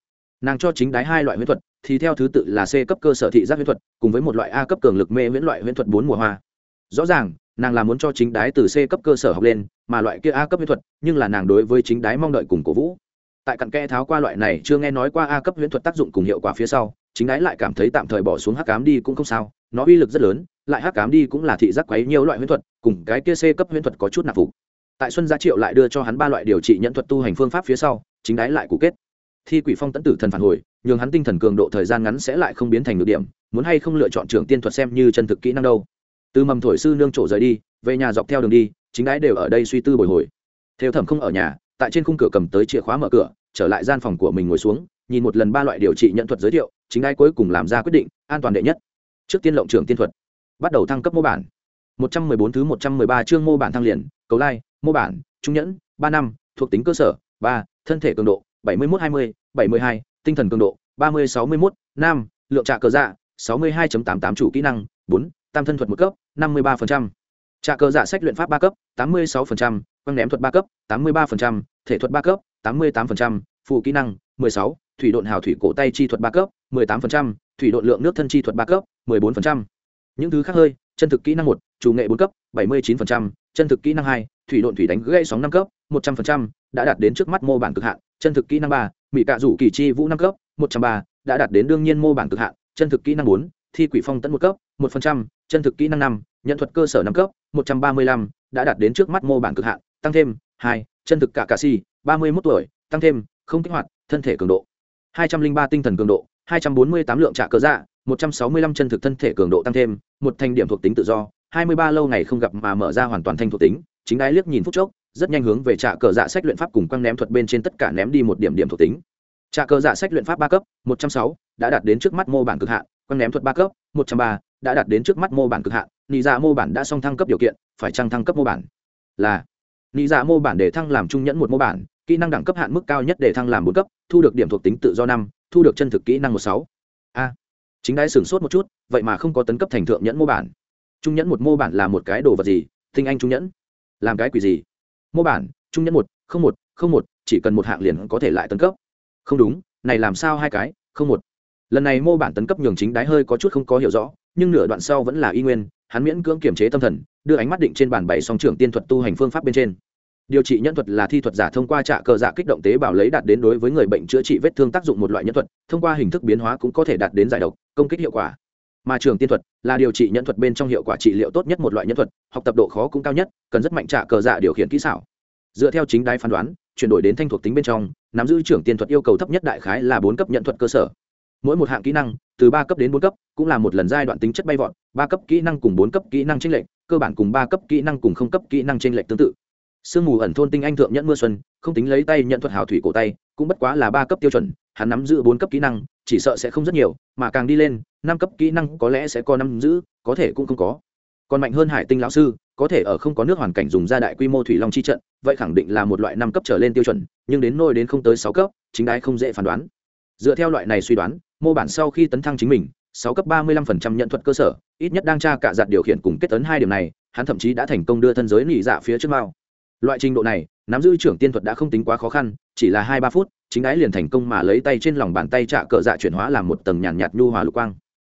Nàng cho chính đái hai loại huyễn thuật, thì theo thứ tự là c cấp cơ sở thị giác huyễn thuật, cùng với một loại a cấp cường lực mê huyễn loại huyễn thuật bốn mùa hoa. Rõ ràng, nàng là muốn cho chính đái từ c cấp cơ sở học lên, mà loại kia a cấp huyễn thuật, nhưng là nàng đối với chính đái mong đợi cùng cổ vũ. Tại cặn kẽ tháo qua loại này chưa nghe nói qua a cấp huyễn thuật tác dụng cùng hiệu quả phía sau, chính đái lại cảm thấy tạm thời bỏ xuống hắc cám đi cũng không sao nó uy lực rất lớn, lại hắc cám đi cũng là thị giác quấy nhiều loại huyễn thuật, cùng cái kia c cấp huyễn thuật có chút nạp phục. Tại xuân gia triệu lại đưa cho hắn ba loại điều trị nhận thuật tu hành phương pháp phía sau, chính đái lại cụ kết. Thi quỷ phong tẫn tử thần phản hồi, nhường hắn tinh thần cường độ thời gian ngắn sẽ lại không biến thành được điểm, muốn hay không lựa chọn trưởng tiên thuật xem như chân thực kỹ năng đâu. Từ mầm thổi sư nương trổ rời đi, về nhà dọc theo đường đi, chính đái đều ở đây suy tư bồi hồi. Theo thẩm không ở nhà, tại trên khung cửa cầm tới chìa khóa mở cửa, trở lại gian phòng của mình ngồi xuống, nhìn một lần ba loại điều trị nhận thuật giới thiệu, chính đái cuối cùng làm ra quyết định, an toàn đệ nhất trước tiên lộng trưởng tiên thuật bắt đầu thăng cấp mô bản một trăm bốn thứ một trăm ba chương mô bản thăng liền cầu lai mô bản trung nhẫn ba năm thuộc tính cơ sở ba thân thể cường độ bảy mươi hai mươi bảy mươi hai tinh thần cường độ ba mươi sáu mươi 3061 lượng trạ cờ dạ 62.88 chủ kỹ năng bốn tam thân thuật một cấp năm mươi 53%. trạ cờ dạ sách luyện pháp ba cấp tám mươi 86%, quăng ném thuật ba cấp tám mươi 83%, thể thuật ba cấp tám mươi 88%, phụ kỹ năng 16, thủy độn hào thủy cổ tay chi thuật ba cấp 18%, thủy độn lượng nước thân chi thuật ba cấp, mười bốn những thứ khác hơi, chân thực kỹ năng một, chủ nghệ bốn cấp, bảy mươi chín chân thực kỹ năng hai, thủy độn thủy đánh gây sóng năm cấp, một trăm linh đã đạt đến trước mắt mô bản cực hạn. Chân thực kỹ năng ba, mỹ cạ rủ kỳ chi vũ năm cấp, một trăm ba. Đã đạt đến đương nhiên mô bản cực hạn. Chân thực kỹ năng bốn, thi quỷ phong tấn một cấp, một phần trăm. Chân thực kỹ năng năm, nhận thuật cơ sở năm cấp, một trăm ba mươi lăm. Đã đạt đến trước mắt mô bản cực hạn. Tăng thêm hai, chân thực cả cà si, ba mươi mốt tuổi. Tăng thêm không kích hoạt, thân thể cường độ. hai trăm linh ba tinh thần cường độ hai trăm bốn mươi tám lượng trả cờ dạ một trăm sáu mươi lăm chân thực thân thể cường độ tăng thêm, một thành điểm thuộc tính tự do, hai mươi ba lâu ngày không gặp mà mở ra hoàn toàn thanh thuộc tính, chính đái liếc nhìn phút chốc, rất nhanh hướng về trả cờ dạ sách luyện pháp cùng quăng ném thuật bên trên tất cả ném đi một điểm điểm thuộc tính. Trả cờ dạ sách luyện pháp ba cấp, một trăm sáu, đã đạt đến trước mắt mô bản cực hạn quăng ném thuật ba cấp, một trăm ba, đã đạt đến trước mắt mô bản cực hạn, nị dạ mô bản đã xong thăng cấp điều kiện, phải trăng thăng cấp mô bản? Là. Nị dạ mô bản để thăng làm trung nhẫn một mô bản, kỹ năng đẳng cấp hạn mức cao nhất để thăng làm bốn cấp, thu được điểm thuộc tính tự do năm thu được chân thực kỹ năng một sáu. A, chính đái sửng sốt một chút, vậy mà không có tấn cấp thành thượng nhẫn mô bản. Trung nhẫn một mô bản là một cái đồ vật gì? Tinh anh trung nhẫn. Làm cái quỷ gì? Mô bản, trung nhẫn một, không một không một, chỉ cần một hạng liền có thể lại tấn cấp. Không đúng, này làm sao hai cái, không một. Lần này mô bản tấn cấp nhường chính đái hơi có chút không có hiểu rõ, nhưng nửa đoạn sau vẫn là y nguyên, hắn miễn cưỡng kiềm chế tâm thần, đưa ánh mắt định trên bàn bảy song trưởng tiên thuật tu hành phương pháp bên trên điều trị nhân thuật là thi thuật giả thông qua trạ cờ dạ kích động tế bào lấy đạt đến đối với người bệnh chữa trị vết thương tác dụng một loại nhân thuật, thông qua hình thức biến hóa cũng có thể đạt đến giải độc, công kích hiệu quả. Mà trường tiên thuật là điều trị nhân thuật bên trong hiệu quả trị liệu tốt nhất một loại nhân thuật, học tập độ khó cũng cao nhất, cần rất mạnh trạ cờ dạ điều khiển kỹ xảo. Dựa theo chính đai phán đoán, chuyển đổi đến thanh thuộc tính bên trong, nắm giữ trưởng tiên thuật yêu cầu thấp nhất đại khái là bốn cấp nhận thuật cơ sở. Mỗi một hạng kỹ năng, từ ba cấp đến bốn cấp, cũng là một lần giai đoạn tính chất bay vọt, ba cấp kỹ năng cùng bốn cấp kỹ năng tranh lệch, cơ bản cùng ba cấp kỹ năng cùng không cấp kỹ năng tranh lệch tương tự sương mù ẩn thôn tinh anh thượng nhận mưa xuân, không tính lấy tay nhận thuật hào thủy cổ tay, cũng bất quá là ba cấp tiêu chuẩn, hắn nắm giữ bốn cấp kỹ năng, chỉ sợ sẽ không rất nhiều, mà càng đi lên, năm cấp kỹ năng có lẽ sẽ có năm giữ, có thể cũng không có. Còn mạnh hơn hải tinh lão sư, có thể ở không có nước hoàn cảnh dùng ra đại quy mô thủy long chi trận, vậy khẳng định là một loại năm cấp trở lên tiêu chuẩn, nhưng đến nôi đến không tới sáu cấp, chính đái không dễ phán đoán. Dựa theo loại này suy đoán, mô bản sau khi tấn thăng chính mình, sáu cấp ba mươi lăm phần trăm nhận thuật cơ sở, ít nhất đang tra cả giặt điều khiển cùng kết tấn hai điểm này, hắn thậm chí đã thành công đưa thân giới nỉ dạ phía trước mao loại trình độ này nắm giữ trưởng tiên thuật đã không tính quá khó khăn chỉ là hai ba phút chính đái liền thành công mà lấy tay trên lòng bàn tay trả cờ dạ chuyển hóa làm một tầng nhàn nhạt, nhu hòa lục quang.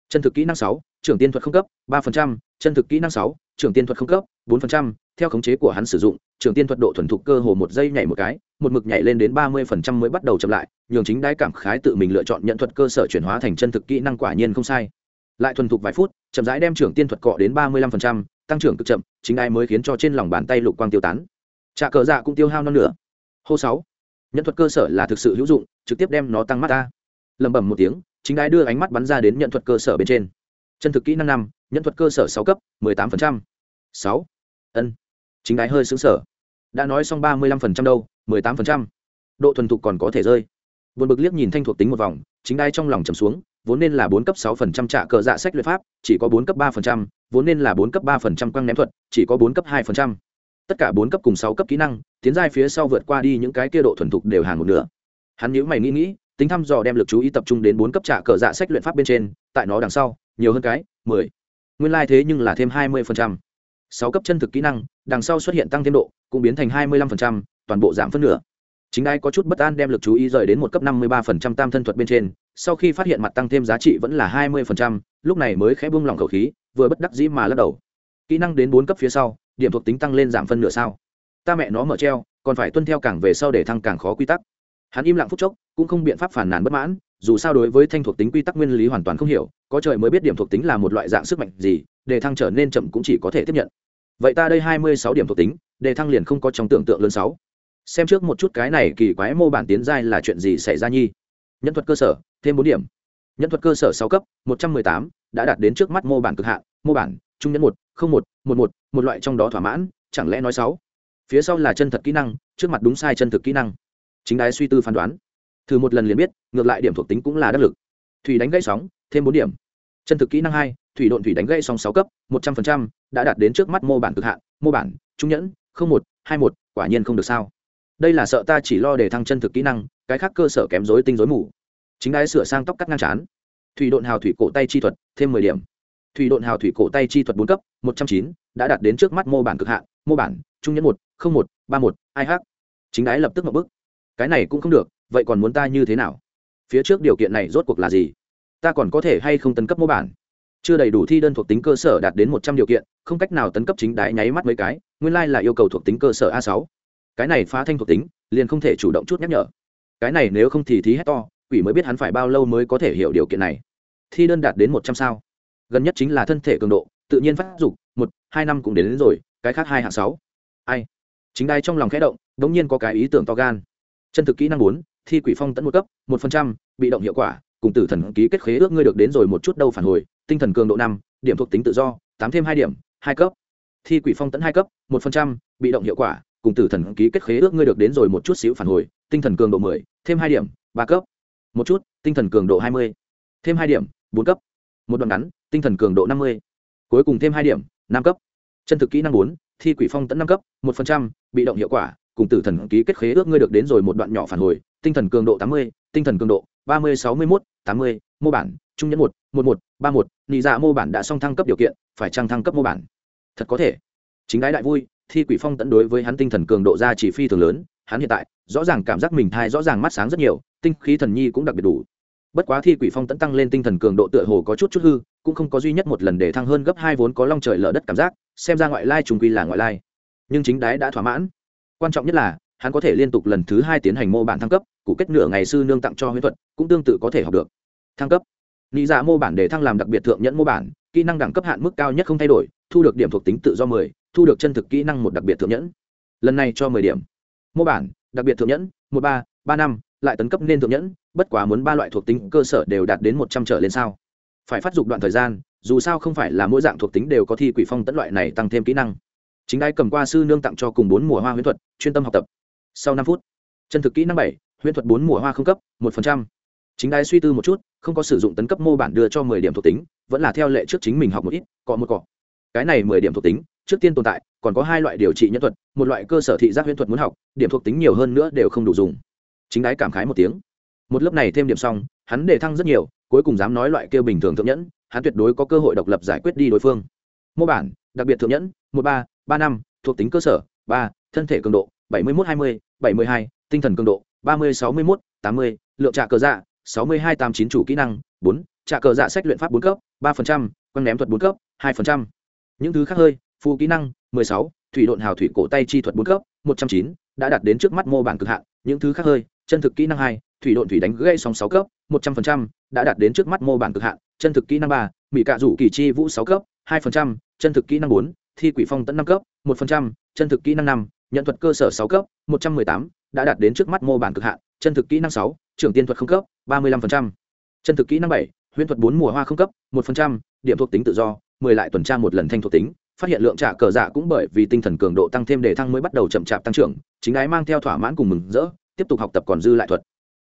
Chân thực kỹ năng sáu trưởng tiên thuật không cấp ba phần trăm chân thực kỹ năng sáu trưởng tiên thuật không cấp bốn phần trăm theo khống chế của hắn sử dụng trưởng tiên thuật độ thuần thục cơ hồ một giây nhảy một cái một mực nhảy lên đến ba mươi phần trăm mới bắt đầu chậm lại nhường chính đái cảm khái tự mình lựa chọn nhận thuật cơ sở chuyển hóa thành chân thực kỹ năng quả nhiên không sai. Lại thuần thục vài phút chậm rãi đem trưởng tiên thuật cọ đến ba mươi lăm phần trăm tăng trưởng cực chậm chính đái mới khiến cho trên lòng bàn tay lục quang tiêu tán trà cờ dạ cũng tiêu hao non nữa hô sáu. Nhân thuật cơ sở là thực sự hữu dụng, trực tiếp đem nó tăng mắt ta lẩm bẩm một tiếng, chính đái đưa ánh mắt bắn ra đến nhận thuật cơ sở bên trên. Chân thực kỹ năng năm nhận thuật cơ sở sáu cấp, mười tám phần trăm. Sáu. Ân. Chính đái hơi xứng sở đã nói xong ba mươi lăm phần trăm đâu, mười tám phần trăm. Độ thuần thục còn có thể rơi. Buồn bực liếc nhìn thanh thuộc tính một vòng, chính đai trong lòng trầm xuống, vốn nên là bốn cấp sáu phần trăm trả cờ dạ sách luyện pháp, chỉ có bốn cấp ba phần trăm, vốn nên là bốn cấp ba phần trăm quăng ném thuật, chỉ có bốn cấp hai phần trăm tất cả bốn cấp cùng sáu cấp kỹ năng, tiến giai phía sau vượt qua đi những cái kia độ thuần thục đều hàng một nửa. Hắn nhíu mày nghĩ nghĩ, tính thăm dò đem lực chú ý tập trung đến bốn cấp trả cờ dạ sách luyện pháp bên trên, tại nó đằng sau, nhiều hơn cái, mười. Nguyên lai、like、thế nhưng là thêm hai mươi phần trăm. Sáu cấp chân thực kỹ năng, đằng sau xuất hiện tăng thêm độ, cũng biến thành hai mươi lăm phần trăm, toàn bộ giảm phân nửa. Chính đai có chút bất an đem lực chú ý rời đến một cấp năm mươi ba phần trăm tam thân thuật bên trên, sau khi phát hiện mặt tăng thêm giá trị vẫn là hai mươi phần trăm, lúc này mới khẽ buông lỏng khẩu khí, vừa bất đắc dĩ mà lắc đầu. Kỹ năng đến bốn cấp phía sau điểm thuộc tính tăng lên giảm phân nửa sao? Ta mẹ nó mở treo, còn phải tuân theo càng về sau để thăng càng khó quy tắc. Hắn im lặng phút chốc, cũng không biện pháp phản nàn bất mãn, dù sao đối với thanh thuộc tính quy tắc nguyên lý hoàn toàn không hiểu, có trời mới biết điểm thuộc tính là một loại dạng sức mạnh gì, để thăng trở nên chậm cũng chỉ có thể tiếp nhận. Vậy ta đây hai mươi sáu điểm thuộc tính, để thăng liền không có trong tưởng tượng lớn sáu. Xem trước một chút cái này kỳ quái mô bản tiến giai là chuyện gì xảy ra nhi. Nhân thuật cơ sở, thêm bốn điểm. Nhân thuật cơ sở sáu cấp, một trăm mười tám, đã đạt đến trước mắt mô bản cực hạn, mô bản trung nhẫn một không một một một một loại trong đó thỏa mãn chẳng lẽ nói sáu? Phía sau là chân thật kỹ năng trước mặt đúng sai chân thực kỹ năng. Chính đái suy tư phán đoán. Thử một lần liền biết ngược lại điểm thuộc tính cũng là đắc lực. Thủy đánh gãy sóng thêm bốn điểm. Chân thực kỹ năng hai thủy độn thủy đánh gãy sóng sáu cấp một trăm phần trăm, đã đạt đến trước mắt mô bản cực hạn mô bản trung nhẫn không một hai một quả nhiên không được sao. Đây là sợ ta chỉ lo để thăng chân thực kỹ năng cái khác cơ sở kém dối tinh dối mù. Chính đái sửa sang tóc cắt ngang chán. Thủy độn hào thủy cổ tay chi thuật thêm mười điểm thủy độn hào thủy cổ tay chi thuật bốn cấp, một trăm chín, đã đạt đến trước mắt mô bản cực hạn. Mô bản, trung nhẫn một, không một, ba một hai h chính đái lập tức ngập bức. Cái này cũng không được, vậy còn muốn ta như thế nào? Phía trước điều kiện này rốt cuộc là gì? Ta còn có thể hay không tấn cấp mô bản? Chưa đầy đủ thi đơn thuộc tính cơ sở đạt đến một trăm điều kiện, không cách nào tấn cấp chính đái nháy mắt mấy cái, nguyên lai、like、là yêu cầu thuộc tính cơ sở a sáu. Cái này phá thanh thuộc tính, liền không thể chủ động chút nhắc nhở. Cái này nếu không thì thí hét to, quỷ mới biết hắn phải bao lâu mới có thể hiểu điều kiện này. Thi đơn đạt đến một trăm sao gần nhất chính là thân thể cường độ tự nhiên phát dục một hai năm cũng đến, đến rồi cái khác hai hạng sáu. Ai? Chính đai trong lòng khẽ động đ ỗ n g nhiên có cái ý tưởng to gan. Chân thực kỹ năng bốn thi quỷ phong tẫn một cấp một phần trăm bị động hiệu quả cùng tử thần ký kết khế ước ngươi được đến rồi một chút đâu phản hồi tinh thần cường độ năm điểm thuộc tính tự do tám thêm hai điểm hai cấp. Thi quỷ phong tẫn hai cấp một phần trăm bị động hiệu quả cùng tử thần ký kết khế ước ngươi được đến rồi một chút xíu phản hồi tinh thần cường độ mười thêm hai điểm ba cấp. Một chút tinh thần cường độ hai mươi thêm hai điểm bốn cấp. Một đoạn ngắn tinh thần cường độ năm mươi, cuối cùng thêm hai điểm, năm cấp. Chân thực kỹ năng bốn, thi quỷ phong tẫn năm cấp, một phần trăm, bị động hiệu quả, cùng tử thần ký kết khế ước ngươi được đến rồi một đoạn nhỏ phản hồi, tinh thần cường độ tám mươi, tinh thần cường độ ba mươi sáu mươi mốt, tám mươi, mô bản, trung nhẫn một một một, ba một, nị dạ mô bản đã xong thăng cấp điều kiện, phải trăng thăng cấp mô bản? Thật có thể. Chính đái đại vui, thi quỷ phong tẫn đối với hắn tinh thần cường độ ra chỉ phi thường lớn, hắn hiện tại, rõ ràng cảm giác mình thai rõ ràng mắt sáng rất nhiều, tinh khí thần nhi cũng đặc biệt đủ. Bất quá thi quỷ phong tẫn tăng lên tinh thần cường độ tựa hồ có chút chút hư cũng không có duy nhất một lần để thăng hơn gấp hai vốn có long trời lở đất cảm giác, xem ra ngoại lai trùng quy là ngoại lai. Nhưng chính đái đã thỏa mãn. Quan trọng nhất là, hắn có thể liên tục lần thứ hai tiến hành mô bản thăng cấp, cụ kết nửa ngày sư nương tặng cho huyễn thuật, cũng tương tự có thể học được. Thăng cấp. Nghĩ ra dạ mô bản để thăng làm đặc biệt thượng nhẫn mô bản, kỹ năng đẳng cấp hạn mức cao nhất không thay đổi, thu được điểm thuộc tính tự do mười, thu được chân thực kỹ năng một đặc biệt thượng nhẫn. Lần này cho mười điểm. Mô bản, đặc biệt thượng nhẫn, một ba ba năm, lại tấn cấp nên thượng nhẫn, bất quá muốn ba loại thuộc tính cơ sở đều đạt đến một trăm trở lên sao? Phải phát dục đoạn thời gian, dù sao không phải là mỗi dạng thuộc tính đều có thi quỷ phong tẫn loại này tăng thêm kỹ năng. Chính đai cầm qua sư nương tặng cho cùng bốn mùa hoa huyễn thuật, chuyên tâm học tập. Sau năm phút, chân thực kỹ năng bảy, huyễn thuật bốn mùa hoa không cấp, một phần trăm. Chính đai suy tư một chút, không có sử dụng tấn cấp mô bản đưa cho mười điểm thuộc tính, vẫn là theo lệ trước chính mình học một ít cọ một cọ. Cái này mười điểm thuộc tính, trước tiên tồn tại, còn có hai loại điều trị nhân thuật, một loại cơ sở thị giác huyễn thuật muốn học, điểm thuộc tính nhiều hơn nữa đều không đủ dùng. Chính đái cảm khái một tiếng. Một lớp này thêm điểm xong, hắn đề thăng rất nhiều cuối cùng dám nói loại kêu bình thường thượng nhẫn, hắn tuyệt đối có cơ hội độc lập giải quyết đi đối phương. Mô bản, đặc biệt thượng nhẫn, một ba ba năm, thuộc tính cơ sở, ba, thân thể cường độ, bảy mươi một hai mươi, bảy mươi hai, tinh thần cường độ, ba mươi, sáu mươi một tám mươi, lượng trạ cờ dạ sáu mươi hai tám chín, chủ kỹ năng, bốn, trạ cờ dạ sách luyện pháp bốn cấp, ba phần trăm, quăng ném thuật bốn cấp, hai phần trăm. Những thứ khác hơi, phù kỹ năng, mười sáu, thủy độn hào thủy cổ tay chi thuật bốn cấp, một trăm chín, đã đạt đến trước mắt mô bản cực hạn. Những thứ khác hơi, chân thực kỹ năng hai, thủy độn thủy đánh gây sóng sáu cấp một trăm phần trăm, đã đạt đến trước mắt mô bản cực hạn, chân thực kỹ năng ba mỹ cạ rủ kỳ chi vũ sáu cấp, hai phần trăm, chân thực kỹ năng bốn, thi quỷ phong tẫn năm cấp, một phần trăm, chân thực kỹ năng năm, nhận thuật cơ sở sáu cấp, một trăm mười tám, đã đạt đến trước mắt mô bản cực hạn, chân thực kỹ năng sáu, trưởng tiên thuật không cấp, ba mươi lăm phần trăm. Chân thực kỹ năng bảy, huyễn thuật bốn mùa hoa không cấp, một phần trăm, điểm thuộc tính tự do, mười lại tuần tra một lần thanh thuộc tính, phát hiện lượng trả cờ dạ cũng bởi vì tinh thần cường độ tăng thêm để thăng mới bắt đầu chậm chạp tăng trưởng, chính ái mang theo thỏa mãn cùng mừng rỡ, tiếp tục học tập còn dư lại thuật.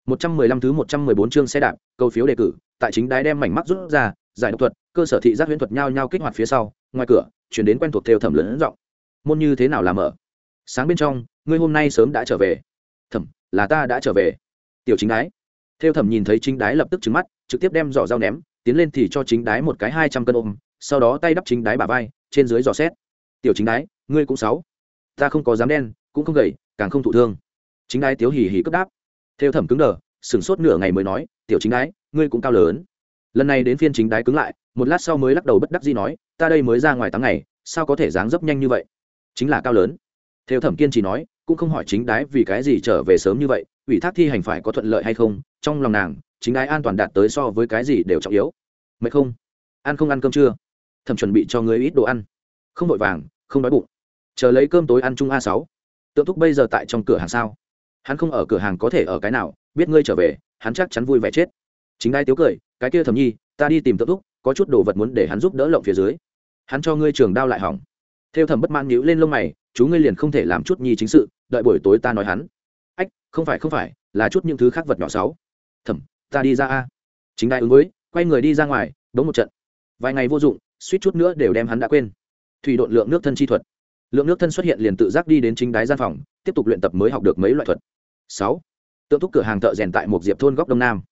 115 thứ 114 chương xe đạp, câu phiếu đề cử, tại chính đái đem mảnh mắt rút ra, giải độc thuật, cơ sở thị giác huyễn thuật nhau nhau kích hoạt phía sau, ngoài cửa, chuyển đến quen thuộc theo thẩm lớn giọng. Môn như thế nào làm ở? Sáng bên trong, ngươi hôm nay sớm đã trở về. Thẩm, là ta đã trở về. Tiểu chính đái. Theo thẩm nhìn thấy chính đái lập tức trừng mắt, trực tiếp đem giỏ dao ném, tiến lên thì cho chính đái một cái hai trăm cân ôm, sau đó tay đắp chính đái bả vai, trên dưới dò xét. Tiểu chính đái, ngươi cũng sáu. Ta không có dám đen, cũng không gầy, càng không thụ thương. Chính đái tiếu hỉ hỉ cấp đáp theo thẩm cứng đờ, sửng sốt nửa ngày mới nói, tiểu chính đái, ngươi cũng cao lớn. Lần này đến phiên chính đái cứng lại, một lát sau mới lắc đầu bất đắc dĩ nói, ta đây mới ra ngoài tám ngày, sao có thể dáng dấp nhanh như vậy? Chính là cao lớn. Theo thẩm kiên chỉ nói, cũng không hỏi chính đái vì cái gì trở về sớm như vậy, ủy thác thi hành phải có thuận lợi hay không, trong lòng nàng, chính đái an toàn đạt tới so với cái gì đều trọng yếu. Mệt không, ăn không ăn cơm chưa? Thẩm chuẩn bị cho người ít đồ ăn. Không vội vàng, không đói bụng. Chờ lấy cơm tối ăn chung a sáu. Tượng thúc bây giờ tại trong cửa hàng sao? Hắn không ở cửa hàng có thể ở cái nào, biết ngươi trở về, hắn chắc chắn vui vẻ chết. Chính ai tiếu cười, cái kia thầm nhi, ta đi tìm tự thúc, có chút đồ vật muốn để hắn giúp đỡ lộng phía dưới. Hắn cho ngươi trường đao lại hỏng. Theo thầm bất mãn nhíu lên lông mày, chú ngươi liền không thể làm chút nhi chính sự, đợi buổi tối ta nói hắn. Ách, không phải không phải, là chút những thứ khác vật nhỏ sáu thầm ta đi ra a. Chính đại ứng với, quay người đi ra ngoài, đống một trận. Vài ngày vô dụng, suýt chút nữa đều đem hắn đã quên. Thủy độn lượng nước thân chi thuật. Lượng nước thân xuất hiện liền tự giác đi đến chính đái gian phòng, tiếp tục luyện tập mới học được mấy loại thuật sáu. Tượng thúc cửa hàng thợ rèn tại một diệp thôn góc đông nam.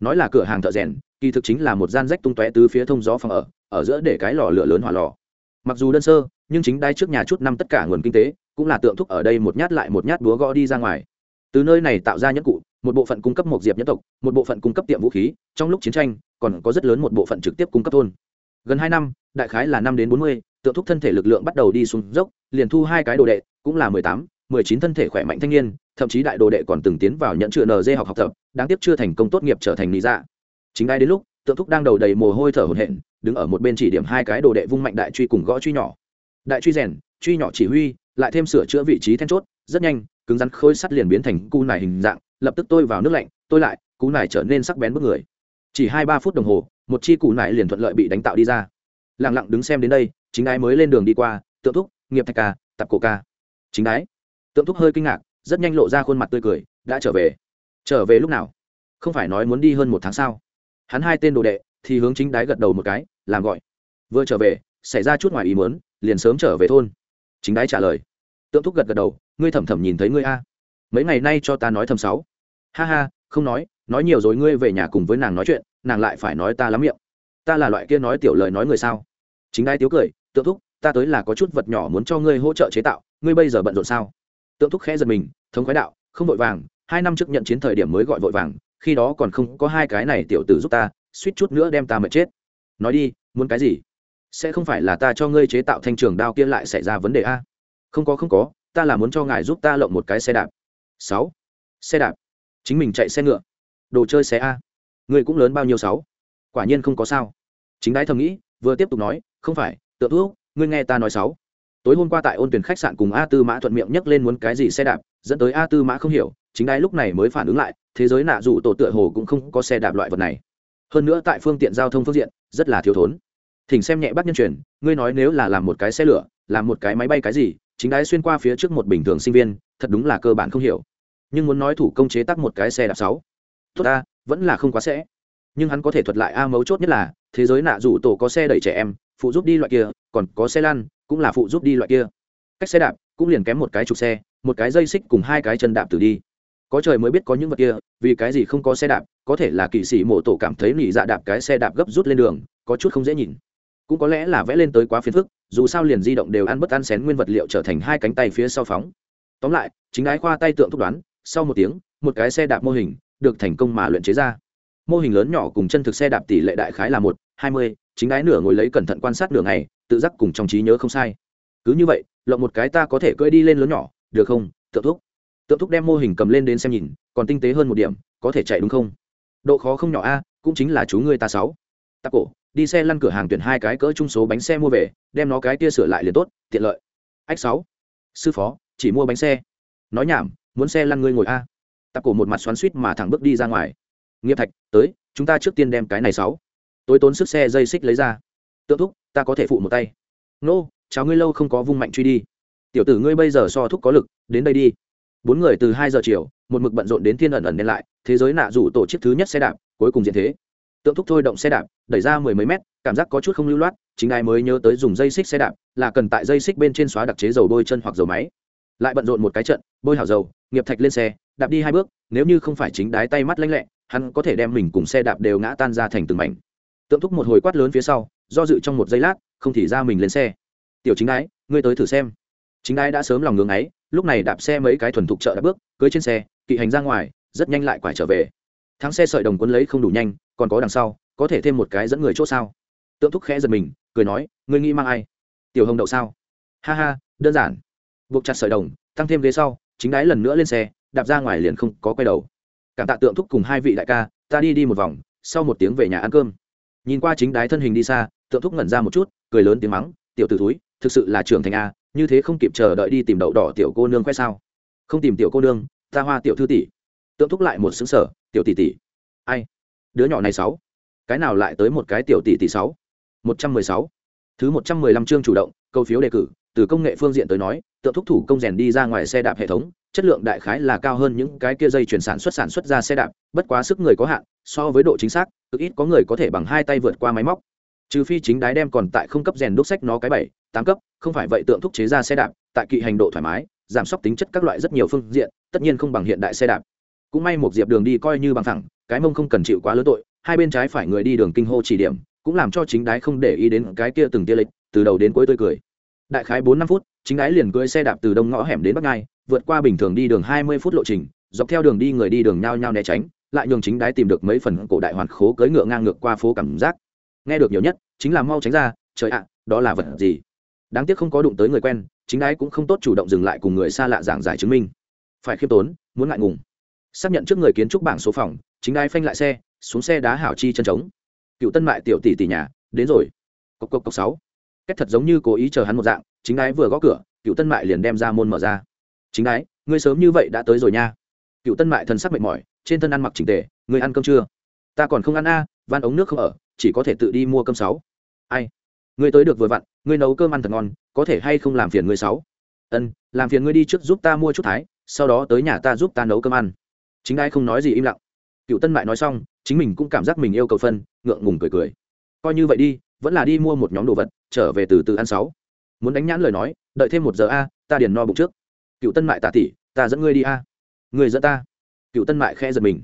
Nói là cửa hàng thợ rèn, kỳ thực chính là một gian rách tung tóe từ phía thông gió phòng ở ở giữa để cái lò lửa lớn hỏa lò. Mặc dù đơn sơ, nhưng chính đai trước nhà chút năm tất cả nguồn kinh tế, cũng là tượng thúc ở đây một nhát lại một nhát búa gõ đi ra ngoài. Từ nơi này tạo ra nhẫn cụ, một bộ phận cung cấp một diệp nhất tộc, một bộ phận cung cấp tiệm vũ khí, trong lúc chiến tranh, còn có rất lớn một bộ phận trực tiếp cung cấp thôn. Gần hai năm, đại khái là năm đến bốn mươi, tượng thúc thân thể lực lượng bắt đầu đi xuống dốc, liền thu hai cái đồ đệ, cũng là mười tám, mười chín thân thể khỏe mạnh thanh niên thậm chí đại đồ đệ còn từng tiến vào nhận chữ nd học học tập, đáng tiếc chưa thành công tốt nghiệp trở thành lý dạ. Chính ai đến lúc, tượng thúc đang đầu đầy mồ hôi thở hổn hển, đứng ở một bên chỉ điểm hai cái đồ đệ vung mạnh đại truy cùng gõ truy nhỏ. Đại truy rèn, truy nhỏ chỉ huy, lại thêm sửa chữa vị trí then chốt, rất nhanh, cứng rắn khôi sắt liền biến thành cu nải hình dạng, lập tức tôi vào nước lạnh, tôi lại cú nải trở nên sắc bén bức người. Chỉ hai ba phút đồng hồ, một chi củ nải liền thuận lợi bị đánh tạo đi ra. Lẳng lặng đứng xem đến đây, chính ái mới lên đường đi qua, tượng thúc, nghiệp thạch ca tập cổ ca. Chính ái tượng thúc hơi kinh ngạc rất nhanh lộ ra khuôn mặt tươi cười, đã trở về. Trở về lúc nào? Không phải nói muốn đi hơn một tháng sao? Hắn hai tên đồ đệ thì hướng chính đái gật đầu một cái, làm gọi. Vừa trở về, xảy ra chút ngoài ý muốn, liền sớm trở về thôn. Chính đái trả lời. Tượng thúc gật gật đầu, ngươi thầm thầm nhìn thấy ngươi a. Mấy ngày nay cho ta nói thầm sáu. Ha ha, không nói nói nhiều rồi ngươi về nhà cùng với nàng nói chuyện, nàng lại phải nói ta lắm miệng. Ta là loại kia nói tiểu lời nói người sao? Chính đái tiếu cười, tượng thúc, ta tới là có chút vật nhỏ muốn cho ngươi hỗ trợ chế tạo, ngươi bây giờ bận rộn sao? Tượng thúc khẽ giật mình, thống khoái đạo, không vội vàng, hai năm trước nhận chiến thời điểm mới gọi vội vàng, khi đó còn không có hai cái này tiểu tử giúp ta, suýt chút nữa đem ta mệt chết. Nói đi, muốn cái gì? Sẽ không phải là ta cho ngươi chế tạo thanh trường đao kia lại xảy ra vấn đề a? Không có không có, ta là muốn cho ngài giúp ta lộng một cái xe đạp. Sáu, xe đạp? Chính mình chạy xe ngựa? Đồ chơi xe a? Ngươi cũng lớn bao nhiêu sáu? Quả nhiên không có sao. Chính đái thầm nghĩ, vừa tiếp tục nói, không phải tự thuốc ngươi nghe ta nói sáu tối hôm qua tại ôn tuyển khách sạn cùng a tư mã thuận miệng nhắc lên muốn cái gì xe đạp, dẫn tới a tư mã không hiểu, chính đái lúc này mới phản ứng lại, thế giới nạ dù tổ tựa hồ cũng không có xe đạp loại vật này. Hơn nữa tại phương tiện giao thông phương diện, rất là thiếu thốn. Thỉnh xem nhẹ bác nhân truyền, ngươi nói nếu là làm một cái xe lửa, làm một cái máy bay cái gì, chính đái xuyên qua phía trước một bình thường sinh viên, thật đúng là cơ bản không hiểu. Nhưng muốn nói thủ công chế tác một cái xe đạp sáu, tốt ta, vẫn là không quá sẽ. Nhưng hắn có thể thuật lại a mấu chốt nhất là, thế giới nạ dù tổ có xe đẩy trẻ em, phụ giúp đi loại kia, còn có xe lăn cũng là phụ giúp đi loại kia. Cách xe đạp cũng liền kém một cái trục xe, một cái dây xích cùng hai cái chân đạp từ đi. Có trời mới biết có những vật kia, vì cái gì không có xe đạp, có thể là kỵ sĩ mộ tổ cảm thấy nỉ dạ đạp cái xe đạp gấp rút lên đường, có chút không dễ nhìn. Cũng có lẽ là vẽ lên tới quá phiền phức, dù sao liền di động đều ăn bất ăn xén nguyên vật liệu trở thành hai cánh tay phía sau phóng. Tóm lại, chính ái khoa tay tượng thúc đoán, sau một tiếng, một cái xe đạp mô hình được thành công mà luyện chế ra. Mô hình lớn nhỏ cùng chân thực xe đạp tỷ lệ đại khái là một, hai mươi, chính ái nửa ngồi lấy cẩn thận quan sát nửa ngày tự giác cùng trong trí nhớ không sai. Cứ như vậy, lộng một cái ta có thể cưỡi đi lên lớn nhỏ, được không, tượng thúc? Tượng thúc đem mô hình cầm lên đến xem nhìn, còn tinh tế hơn một điểm, có thể chạy đúng không? Độ khó không nhỏ a, cũng chính là chú ngươi ta sáu. Ta cổ, đi xe lăn cửa hàng tuyển hai cái cỡ trung số bánh xe mua về, đem nó cái kia sửa lại liền tốt, tiện lợi. Ách sáu. Sư phó, chỉ mua bánh xe. Nói nhảm, muốn xe lăn ngươi ngồi a. Ta cổ một mặt xoắn suýt mà thẳng bước đi ra ngoài. Nghiệp thạch, tới, chúng ta trước tiên đem cái này sáu. Tôi tốn sức xe dây xích lấy ra. Tượng thúc ta có thể phụ một tay. Nô cháu ngươi lâu không có vung mạnh truy đi. Tiểu tử ngươi bây giờ so thúc có lực, đến đây đi. Bốn người từ hai giờ chiều, một mực bận rộn đến thiên ẩn ẩn nên lại, thế giới nạ rủ tổ chức thứ nhất xe đạp, cuối cùng diện thế. Tượng thúc thôi động xe đạp, đẩy ra mười mấy mét, cảm giác có chút không lưu loát, chính ai mới nhớ tới dùng dây xích xe đạp, là cần tại dây xích bên trên xóa đặc chế dầu bôi chân hoặc dầu máy. Lại bận rộn một cái trận, bôi hảo dầu, nghiệp thạch lên xe, đạp đi hai bước, nếu như không phải chính đái tay mắt lanh lẹ, hắn có thể đem mình cùng xe đạp đều ngã tan ra thành từng mảnh. Tượng thúc một hồi quát lớn phía sau do dự trong một giây lát, không thì ra mình lên xe. Tiểu chính đái, ngươi tới thử xem. Chính đái đã sớm lòng ngưng ấy, lúc này đạp xe mấy cái thuần thục chợ đã bước, cưới trên xe, kỵ hành ra ngoài, rất nhanh lại quải trở về. Thắng xe sợi đồng quân lấy không đủ nhanh, còn có đằng sau, có thể thêm một cái dẫn người c h ỗ sao? Tượng thúc khẽ giật mình, cười nói, ngươi nghĩ mang ai? Tiểu hồng đậu sao? Ha ha, đơn giản. Buộc chặt sợi đồng, tăng thêm ghế sau, chính đái lần nữa lên xe, đạp ra ngoài liền không có quay đầu. Cảm tạ tượng thúc cùng hai vị đại ca, ta đi đi một vòng, sau một tiếng về nhà ăn cơm. Nhìn qua chính đái thân hình đi xa tượng thúc ngẩn ra một chút, cười lớn tiếng mắng, tiểu t ử túi thực sự là trưởng thành a, như thế không kịp chờ đợi đi tìm đậu đỏ tiểu cô nương khoe sao? Không tìm tiểu cô nương, ta hoa tiểu thư tỷ. Tượng thúc lại một xứng sở tiểu tỷ tỷ. Ai? Đứa nhỏ này sáu. Cái nào lại tới một cái tiểu tỷ tỷ sáu? Một trăm mười sáu. Thứ một trăm mười lăm chương chủ động, câu phiếu đề cử, từ công nghệ phương diện tới nói tượng thúc thủ công rèn đi ra ngoài xe đạp hệ thống, chất lượng đại khái là cao hơn những cái kia dây chuyển sản xuất sản xuất ra xe đạp, bất quá sức người có hạn, so với độ chính xác, cực ít có người có thể bằng hai tay vượt qua máy móc trừ phi chính đái đem còn tại không cấp rèn đúc sách nó cái bảy, tám cấp, không phải vậy tượng thúc chế ra xe đạp, tại kỵ hành độ thoải mái, giảm sốc tính chất các loại rất nhiều phương diện, tất nhiên không bằng hiện đại xe đạp. Cũng may một diệp đường đi coi như bằng thẳng, cái mông không cần chịu quá lớn tội, hai bên trái phải người đi đường kinh hô chỉ điểm, cũng làm cho chính đái không để ý đến cái kia từng tia lịch, từ đầu đến cuối tươi cười. Đại khái bốn năm phút, chính đái liền cưỡi xe đạp từ đông ngõ hẻm đến bắc ngai, vượt qua bình thường đi đường hai mươi phút lộ trình, dọc theo đường đi người đi đường nhao nhao né tránh, lại nhường chính đái tìm được mấy phần cổ đại hoàn khố cưỡi ngựa ngang ngược qua phố cảm giác nghe được nhiều nhất chính là mau tránh ra, trời ạ, đó là vật gì? Đáng tiếc không có đụng tới người quen, chính ái cũng không tốt chủ động dừng lại cùng người xa lạ giảng giải chứng minh. Phải khiêm tốn, muốn ngại ngùng. Xác nhận trước người kiến trúc bảng số phòng, chính ái phanh lại xe, xuống xe đá hảo chi chân trống. Cựu tân mại tiểu tỷ tỷ nhà, đến rồi. Cộc cộc cộc sáu. Cách thật giống như cố ý chờ hắn một dạng, chính ái vừa gõ cửa, cựu tân mại liền đem ra môn mở ra. Chính ái, ngươi sớm như vậy đã tới rồi nha. Cựu tân mại thần sắc mệt mỏi, trên thân ăn mặc chỉnh tề, ngươi ăn cơm chưa? Ta còn không ăn a, van ống nước không ở chỉ có thể tự đi mua cơm sáu. Ai? Ngươi tới được vừa vặn, ngươi nấu cơm ăn thật ngon, có thể hay không làm phiền ngươi sáu? Ân, làm phiền ngươi đi trước giúp ta mua chút thái, sau đó tới nhà ta giúp ta nấu cơm ăn. Chính ai không nói gì im lặng. Cựu tân mại nói xong, chính mình cũng cảm giác mình yêu cầu phân, ngượng ngùng cười cười. Coi như vậy đi, vẫn là đi mua một nhóm đồ vật, trở về từ từ ăn sáu. Muốn đánh nhãn lời nói, đợi thêm một giờ a, ta điền no bụng trước. Cựu tân mại tả tỷ ta dẫn ngươi đi a. Người dẫn ta. Cựu tân mại khe giật mình.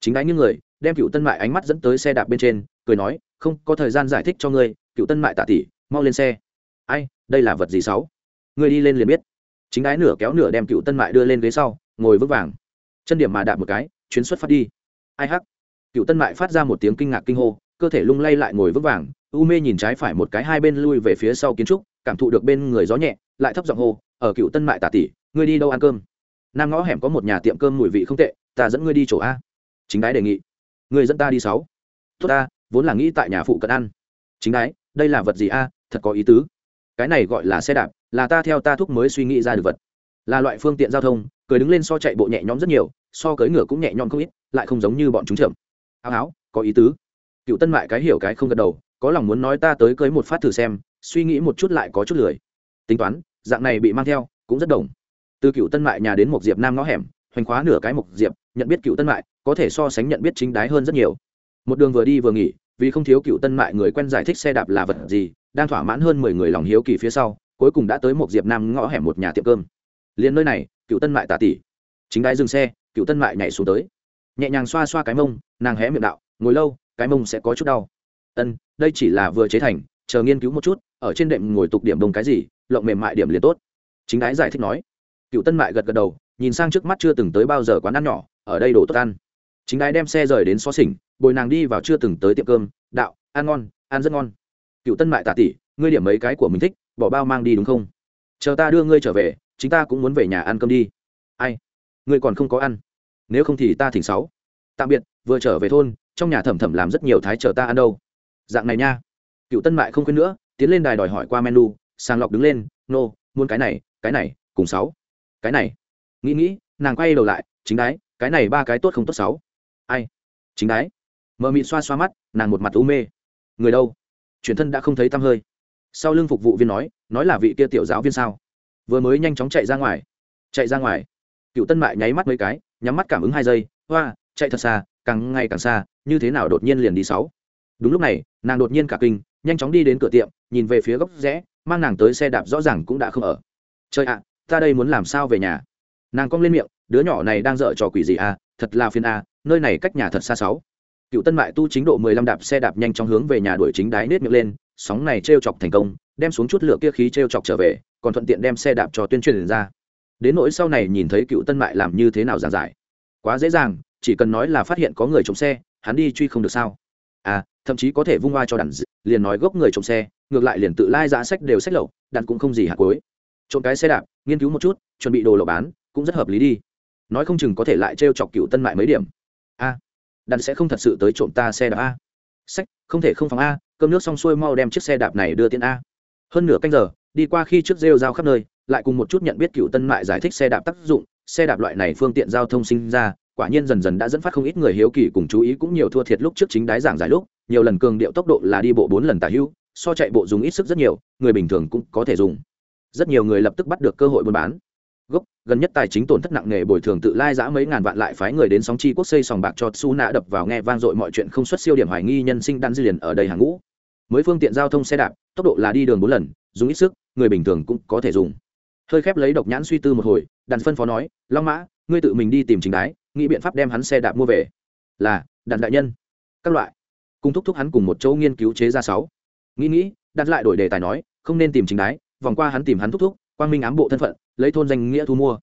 Chính đáy những người, đem cựu tân mại ánh mắt dẫn tới xe đạp bên trên cười nói, không, có thời gian giải thích cho ngươi, cựu tân mại tạ tỷ, mau lên xe. Ai, đây là vật gì sáu? Ngươi đi lên liền biết. Chính gái nửa kéo nửa đem cựu tân mại đưa lên ghế sau, ngồi vững vàng. Chân điểm mà đạp một cái, chuyến xuất phát đi. Ai hắc! Cựu tân mại phát ra một tiếng kinh ngạc kinh hô, cơ thể lung lay lại ngồi vững vàng, u mê nhìn trái phải một cái hai bên lui về phía sau kiến trúc, cảm thụ được bên người gió nhẹ, lại thấp giọng hô, ở cựu tân mại tả tỷ, ngươi đi đâu ăn cơm? Nam ngõ hẻm có một nhà tiệm cơm mùi vị không tệ, ta dẫn ngươi đi chỗ a. Chính đái đề nghị, ngươi dẫn ta đi sáu. Tốt ta vốn là nghĩ tại nhà phụ cận ăn. Chính đái đây là vật gì a? Thật có ý tứ. Cái này gọi là xe đạp, là ta theo ta thúc mới suy nghĩ ra được vật. Là loại phương tiện giao thông, cười đứng lên so chạy bộ nhẹ nhõm rất nhiều, so cưỡi ngựa cũng nhẹ nhõm không ít, lại không giống như bọn chúng chậm. Áo áo có ý tứ. Cựu tân mại cái hiểu cái không gật đầu, có lòng muốn nói ta tới cưới một phát thử xem, suy nghĩ một chút lại có chút lười. Tính toán, dạng này bị mang theo, cũng rất đồng. Từ cựu tân mại nhà đến một diệp nam ngõ hẻm, hoành khóa nửa cái mục diệp, nhận biết cựu tân mại, có thể so sánh nhận biết chính đái hơn rất nhiều. Một đường vừa đi vừa nghỉ vì không thiếu cựu tân mại người quen giải thích xe đạp là vật gì, đang thỏa mãn hơn mười người lòng hiếu kỳ phía sau, cuối cùng đã tới một diệp nam ngõ hẻm một nhà tiệm cơm. Liền nơi này, cựu tân mại tà tỷ chính đái dừng xe, cựu tân mại nhảy xuống tới. Nhẹ nhàng xoa xoa cái mông, nàng hé miệng đạo, ngồi lâu, cái mông sẽ có chút đau. Ân, đây chỉ là vừa chế thành, chờ nghiên cứu một chút, ở trên đệm ngồi tục điểm đồng cái gì, lộng mềm mại điểm liền tốt. Chính đái giải thích nói. Cựu tân mại gật gật đầu, nhìn sang trước mắt chưa từng tới bao giờ quán ăn nhỏ, ở đây đổ tốt ăn chính đái đem xe rời đến xó xỉnh bồi nàng đi vào chưa từng tới tiệm cơm đạo ăn ngon ăn rất ngon. Cựu tân mại tạ tỷ ngươi điểm mấy cái của mình thích bỏ bao mang đi đúng không? Chờ ta đưa ngươi trở về chính ta cũng muốn về nhà ăn cơm đi. Ai? Ngươi còn không có ăn. Nếu không thì ta thỉnh sáu. Tạm biệt vừa trở về thôn trong nhà thẩm thẩm làm rất nhiều thái chờ ta ăn đâu. Dạng này nha. Cựu tân mại không khuyên nữa tiến lên đài đòi hỏi qua menu sàng lọc đứng lên nô、no, muốn cái này cái này cùng sáu. Cái này. Nghĩ nghĩ nàng quay đầu lại chính đái cái này ba cái tốt không tốt sáu? Ai? Chính đái. Mờ mịt xoa xoa mắt, nàng một mặt u mê. Người đâu? Chuyển thân đã không thấy tăm hơi. Sau lưng phục vụ viên nói nói là vị kia tiểu giáo viên sao? Vừa mới nhanh chóng chạy ra ngoài. Chạy ra ngoài. Cựu tân mại nháy mắt mấy cái, nhắm mắt cảm ứng hai giây. Hoa, chạy thật xa, càng ngày càng xa, như thế nào đột nhiên liền đi sáu? Đúng lúc này, nàng đột nhiên cả kinh, nhanh chóng đi đến cửa tiệm, nhìn về phía góc rẽ, mang nàng tới xe đạp rõ ràng cũng đã không ở. Trời ạ, ta đây muốn làm sao về nhà? Nàng cong lên miệng, đứa nhỏ này đang dở trò quỷ gì à? Thật là phiên à nơi này cách nhà thật xa sáu. Cựu tân mại tu chính độ mười lăm đạp xe đạp nhanh chóng hướng về nhà đuổi chính đái nết miệng lên, sóng này t chọc thành công, đem xuống chút lửa kia khí t chọc trở về, còn thuận tiện đem xe đạp cho tuyên truyền ra. Đến nỗi sau này nhìn thấy cựu tân mại làm như thế nào giảng giải. Quá dễ dàng, chỉ cần nói là phát hiện có người trộm xe, hắn đi truy không được sao. À thậm chí có thể vung hoa cho đàn liền nói gốc người trộm xe, ngược lại liền tự lai giá sách đều sách lậu, đàn cũng không gì hạt cuối. Trộm cái xe đạp, nghiên cứu một chút, chuẩn bị đồ lậu bán, cũng rất hợp lý đi. Nói không chừng có thể lại t chọc cựu tân mại mấy điểm đàn sẽ không thật sự tới trộm ta xe đạp a. Sách, không thể không phòng a, cơm nước xong xuôi mau đem chiếc xe đạp này đưa tiền a. Hơn nửa canh giờ, đi qua khi trước rêu rao khắp nơi, lại cùng một chút nhận biết cựu tân mại giải thích xe đạp tác dụng, xe đạp loại này phương tiện giao thông sinh ra, quả nhiên dần dần đã dẫn phát không ít người hiếu kỳ cùng chú ý cũng nhiều thua thiệt lúc trước chính đái giảng giải lúc, nhiều lần cường điệu tốc độ là đi bộ bốn lần tả hữu, so chạy bộ dùng ít sức rất nhiều, người bình thường cũng có thể dùng. Rất nhiều người lập tức bắt được cơ hội buôn bán gốc, gần nhất tài chính tổn thất nặng nề bồi thường tự lai giã mấy ngàn vạn lại phái người đến sóng chi quốc xây sòng bạc cho su nã đập vào nghe vang dội mọi chuyện không xuất siêu điểm hoài nghi nhân sinh đan di liền ở đây hàng ngũ. Mới phương tiện giao thông xe đạp, tốc độ là đi đường bốn lần, dùng ít sức, người bình thường cũng có thể dùng. Hơi khép lấy độc nhãn suy tư một hồi, đàn phân phó nói, long mã, ngươi tự mình đi tìm chính đái, nghĩ biện pháp đem hắn xe đạp mua về. Là, đàn đại nhân. Các loại. Cùng thúc thúc hắn cùng một chỗ nghiên cứu chế ra sáu. Nghĩ nghĩ đặt lại đổi đề tài nói, không nên tìm chính đái, vòng qua hắn tìm hắn thúc thúc, quang minh ám bộ thân phận lấy thôn danh nghĩa thu mua.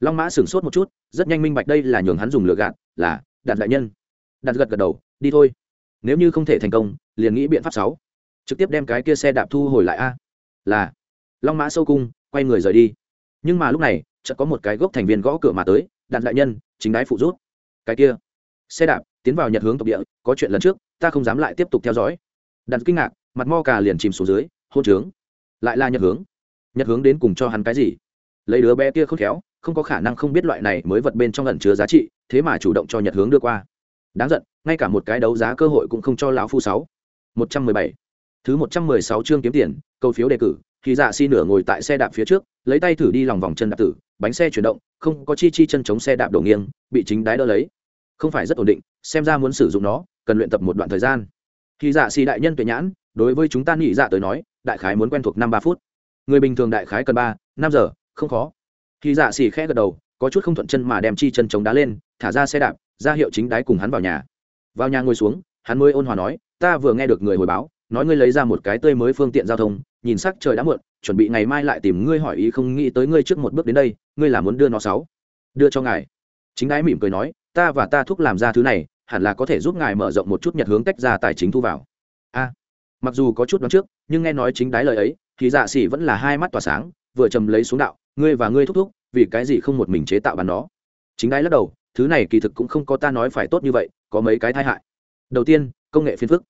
Long mã sửng sốt một chút, rất nhanh minh bạch đây là nhường hắn dùng lựa gạt, là đạt đại nhân. Đạt gật gật đầu, đi thôi. Nếu như không thể thành công, liền nghĩ biện pháp sáu. Trực tiếp đem cái kia xe đạp thu hồi lại a. Là. Long mã sâu cung, quay người rời đi. Nhưng mà lúc này, chợt có một cái gốc thành viên gõ cửa mà tới đạt đại nhân, chính đái phụ rút. Cái kia. Xe đạp tiến vào nhật hướng tộc địa, có chuyện lần trước, ta không dám lại tiếp tục theo dõi. Đặt kinh ngạc, mặt mo cà liền chìm xuống dưới, hôn trướng. Lại là nhật hướng. Nhật hướng đến cùng cho hắn cái gì? Lấy đứa bé kia khôn khéo, không có khả năng không biết loại này mới vật bên trong lần chứa giá trị, thế mà chủ động cho nhật hướng đưa qua. Đáng giận, ngay cả một cái đấu giá cơ hội cũng không cho lão phu sáu. Một trăm mười bảy. Thứ một trăm mười sáu chương kiếm tiền, câu phiếu đề cử, khi dạ si nửa ngồi tại xe đạp phía trước, lấy tay thử đi lòng vòng chân đạp tử, bánh xe chuyển động, không có chi chi chân chống xe đạp đổ nghiêng, bị chính đái đỡ lấy. Không phải rất ổn định, xem ra muốn sử dụng nó, cần luyện tập một đoạn thời gian. Khi dạ xì đại nhân tuệ nhãn, đối với chúng ta nghĩ dạ tới nói, đại khái muốn quen thuộc năm ba phút. Người bình thường đại khái cần ba, năm giờ không khó. Khi dạ xì khẽ gật đầu, có chút không thuận chân mà đem chi chân chống đá lên, thả ra xe đạp, ra hiệu chính đái cùng hắn vào nhà. Vào nhà ngồi xuống, hắn mới ôn hòa nói, ta vừa nghe được người hồi báo, nói ngươi lấy ra một cái tươi mới phương tiện giao thông, nhìn sắc trời đã muộn, chuẩn bị ngày mai lại tìm ngươi hỏi ý không nghĩ tới ngươi trước một bước đến đây, ngươi là muốn đưa nó sáu? Đưa cho ngài. Chính đái mỉm cười nói, ta và ta thúc làm ra thứ này, hẳn là có thể giúp ngài mở rộng một chút nhật hướng tách ra tài chính thu vào. A. Mặc dù có chút đoán trước, nhưng nghe nói chính đái lời ấy, thì dạ xỉ vẫn là hai mắt tỏa sáng, vừa trầm lấy xuống đạo ngươi và ngươi thúc thúc, vì cái gì không một mình chế tạo bàn nó? Chính đái lắc đầu, thứ này kỳ thực cũng không có ta nói phải tốt như vậy, có mấy cái tai hại. Đầu tiên, công nghệ phiên phức.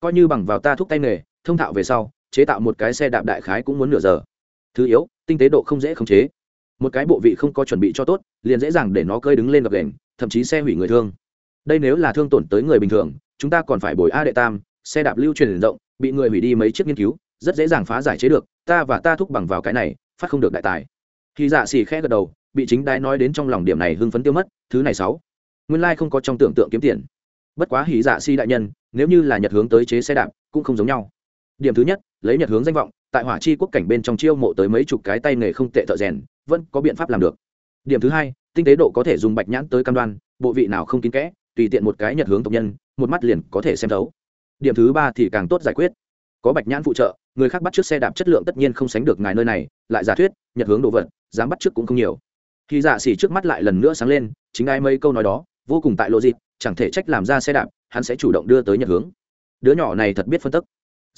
Coi như bằng vào ta thúc tay nghề, thông thạo về sau, chế tạo một cái xe đạp đại khái cũng muốn nửa giờ. Thứ yếu, tinh tế độ không dễ khống chế. Một cái bộ vị không có chuẩn bị cho tốt, liền dễ dàng để nó cơi đứng lên gập đền thậm chí xe hủy người thương. Đây nếu là thương tổn tới người bình thường, chúng ta còn phải bồi a đệ tam, xe đạp lưu truyền rộng, bị người hủy đi mấy chiếc nghiên cứu, rất dễ dàng phá giải chế được, ta và ta thúc bằng vào cái này, phát không được đại tài khi dạ xì khẽ gật đầu, bị chính đái nói đến trong lòng điểm này hưng phấn tiêu mất, thứ này sáu. Nguyên lai không có trong tưởng tượng kiếm tiền. Bất quá hỉ dạ si đại nhân, nếu như là nhật hướng tới chế xe đạp, cũng không giống nhau. Điểm thứ nhất, lấy nhật hướng danh vọng, tại hỏa chi quốc cảnh bên trong chiêu mộ tới mấy chục cái tay nghề không tệ thợ rèn, vẫn có biện pháp làm được. Điểm thứ hai, tinh tế độ có thể dùng bạch nhãn tới cam đoan, bộ vị nào không kín kẽ, tùy tiện một cái nhật hướng tộc nhân, một mắt liền có thể xem thấu. Điểm thứ ba thì càng tốt giải quyết có bạch nhãn phụ trợ, người khác bắt t r ư ớ c xe đạp chất lượng tất nhiên không sánh được ngài nơi này, lại giả thuyết, nhật hướng đồ vật, dám bắt t r ư ớ c cũng không nhiều. Khi dạ xỉ trước mắt lại lần nữa sáng lên, chính ai mấy câu nói đó, vô cùng tại lộ dịp chẳng thể trách làm ra xe đạp, hắn sẽ chủ động đưa tới nhật hướng. Đứa nhỏ này thật biết phân tức.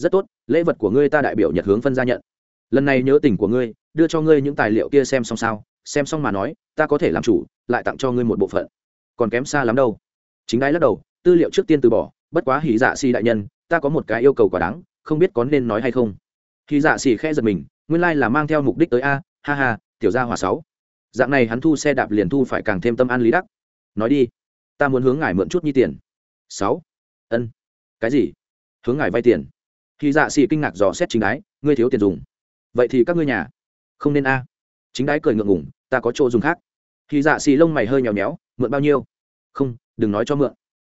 Rất tốt, lễ vật của ngươi ta đại biểu nhật hướng phân ra nhận. Lần này nhớ tình của ngươi, đưa cho ngươi những tài liệu kia xem xong sao, xem xong mà nói, ta có thể làm chủ, lại tặng cho ngươi một bộ phận. Còn kém xa lắm đâu. Chính đái lắc đầu, tư liệu trước tiên từ bỏ, bất quá hỉ dạ si đại nhân, ta có một cái yêu cầu quả đáng không biết có nên nói hay không. Khi dạ xỉ khẽ giật mình, nguyên lai là mang theo mục đích tới a, ha ha, tiểu gia hỏa sáu. Dạng này hắn thu xe đạp liền thu phải càng thêm tâm an lý đắc. Nói đi, ta muốn hướng ngài mượn chút nhi tiền. Sáu. Ân. Cái gì? Hướng ngài vay tiền. Khi dạ xỉ kinh ngạc dò xét chính đái, ngươi thiếu tiền dùng. Vậy thì các ngươi nhà, không nên a. Chính đái cười ngượng ngủng ta có chỗ dùng khác. Khi dạ xỉ lông mày hơi nhèo nhéo, mượn bao nhiêu? Không, đừng nói cho mượn.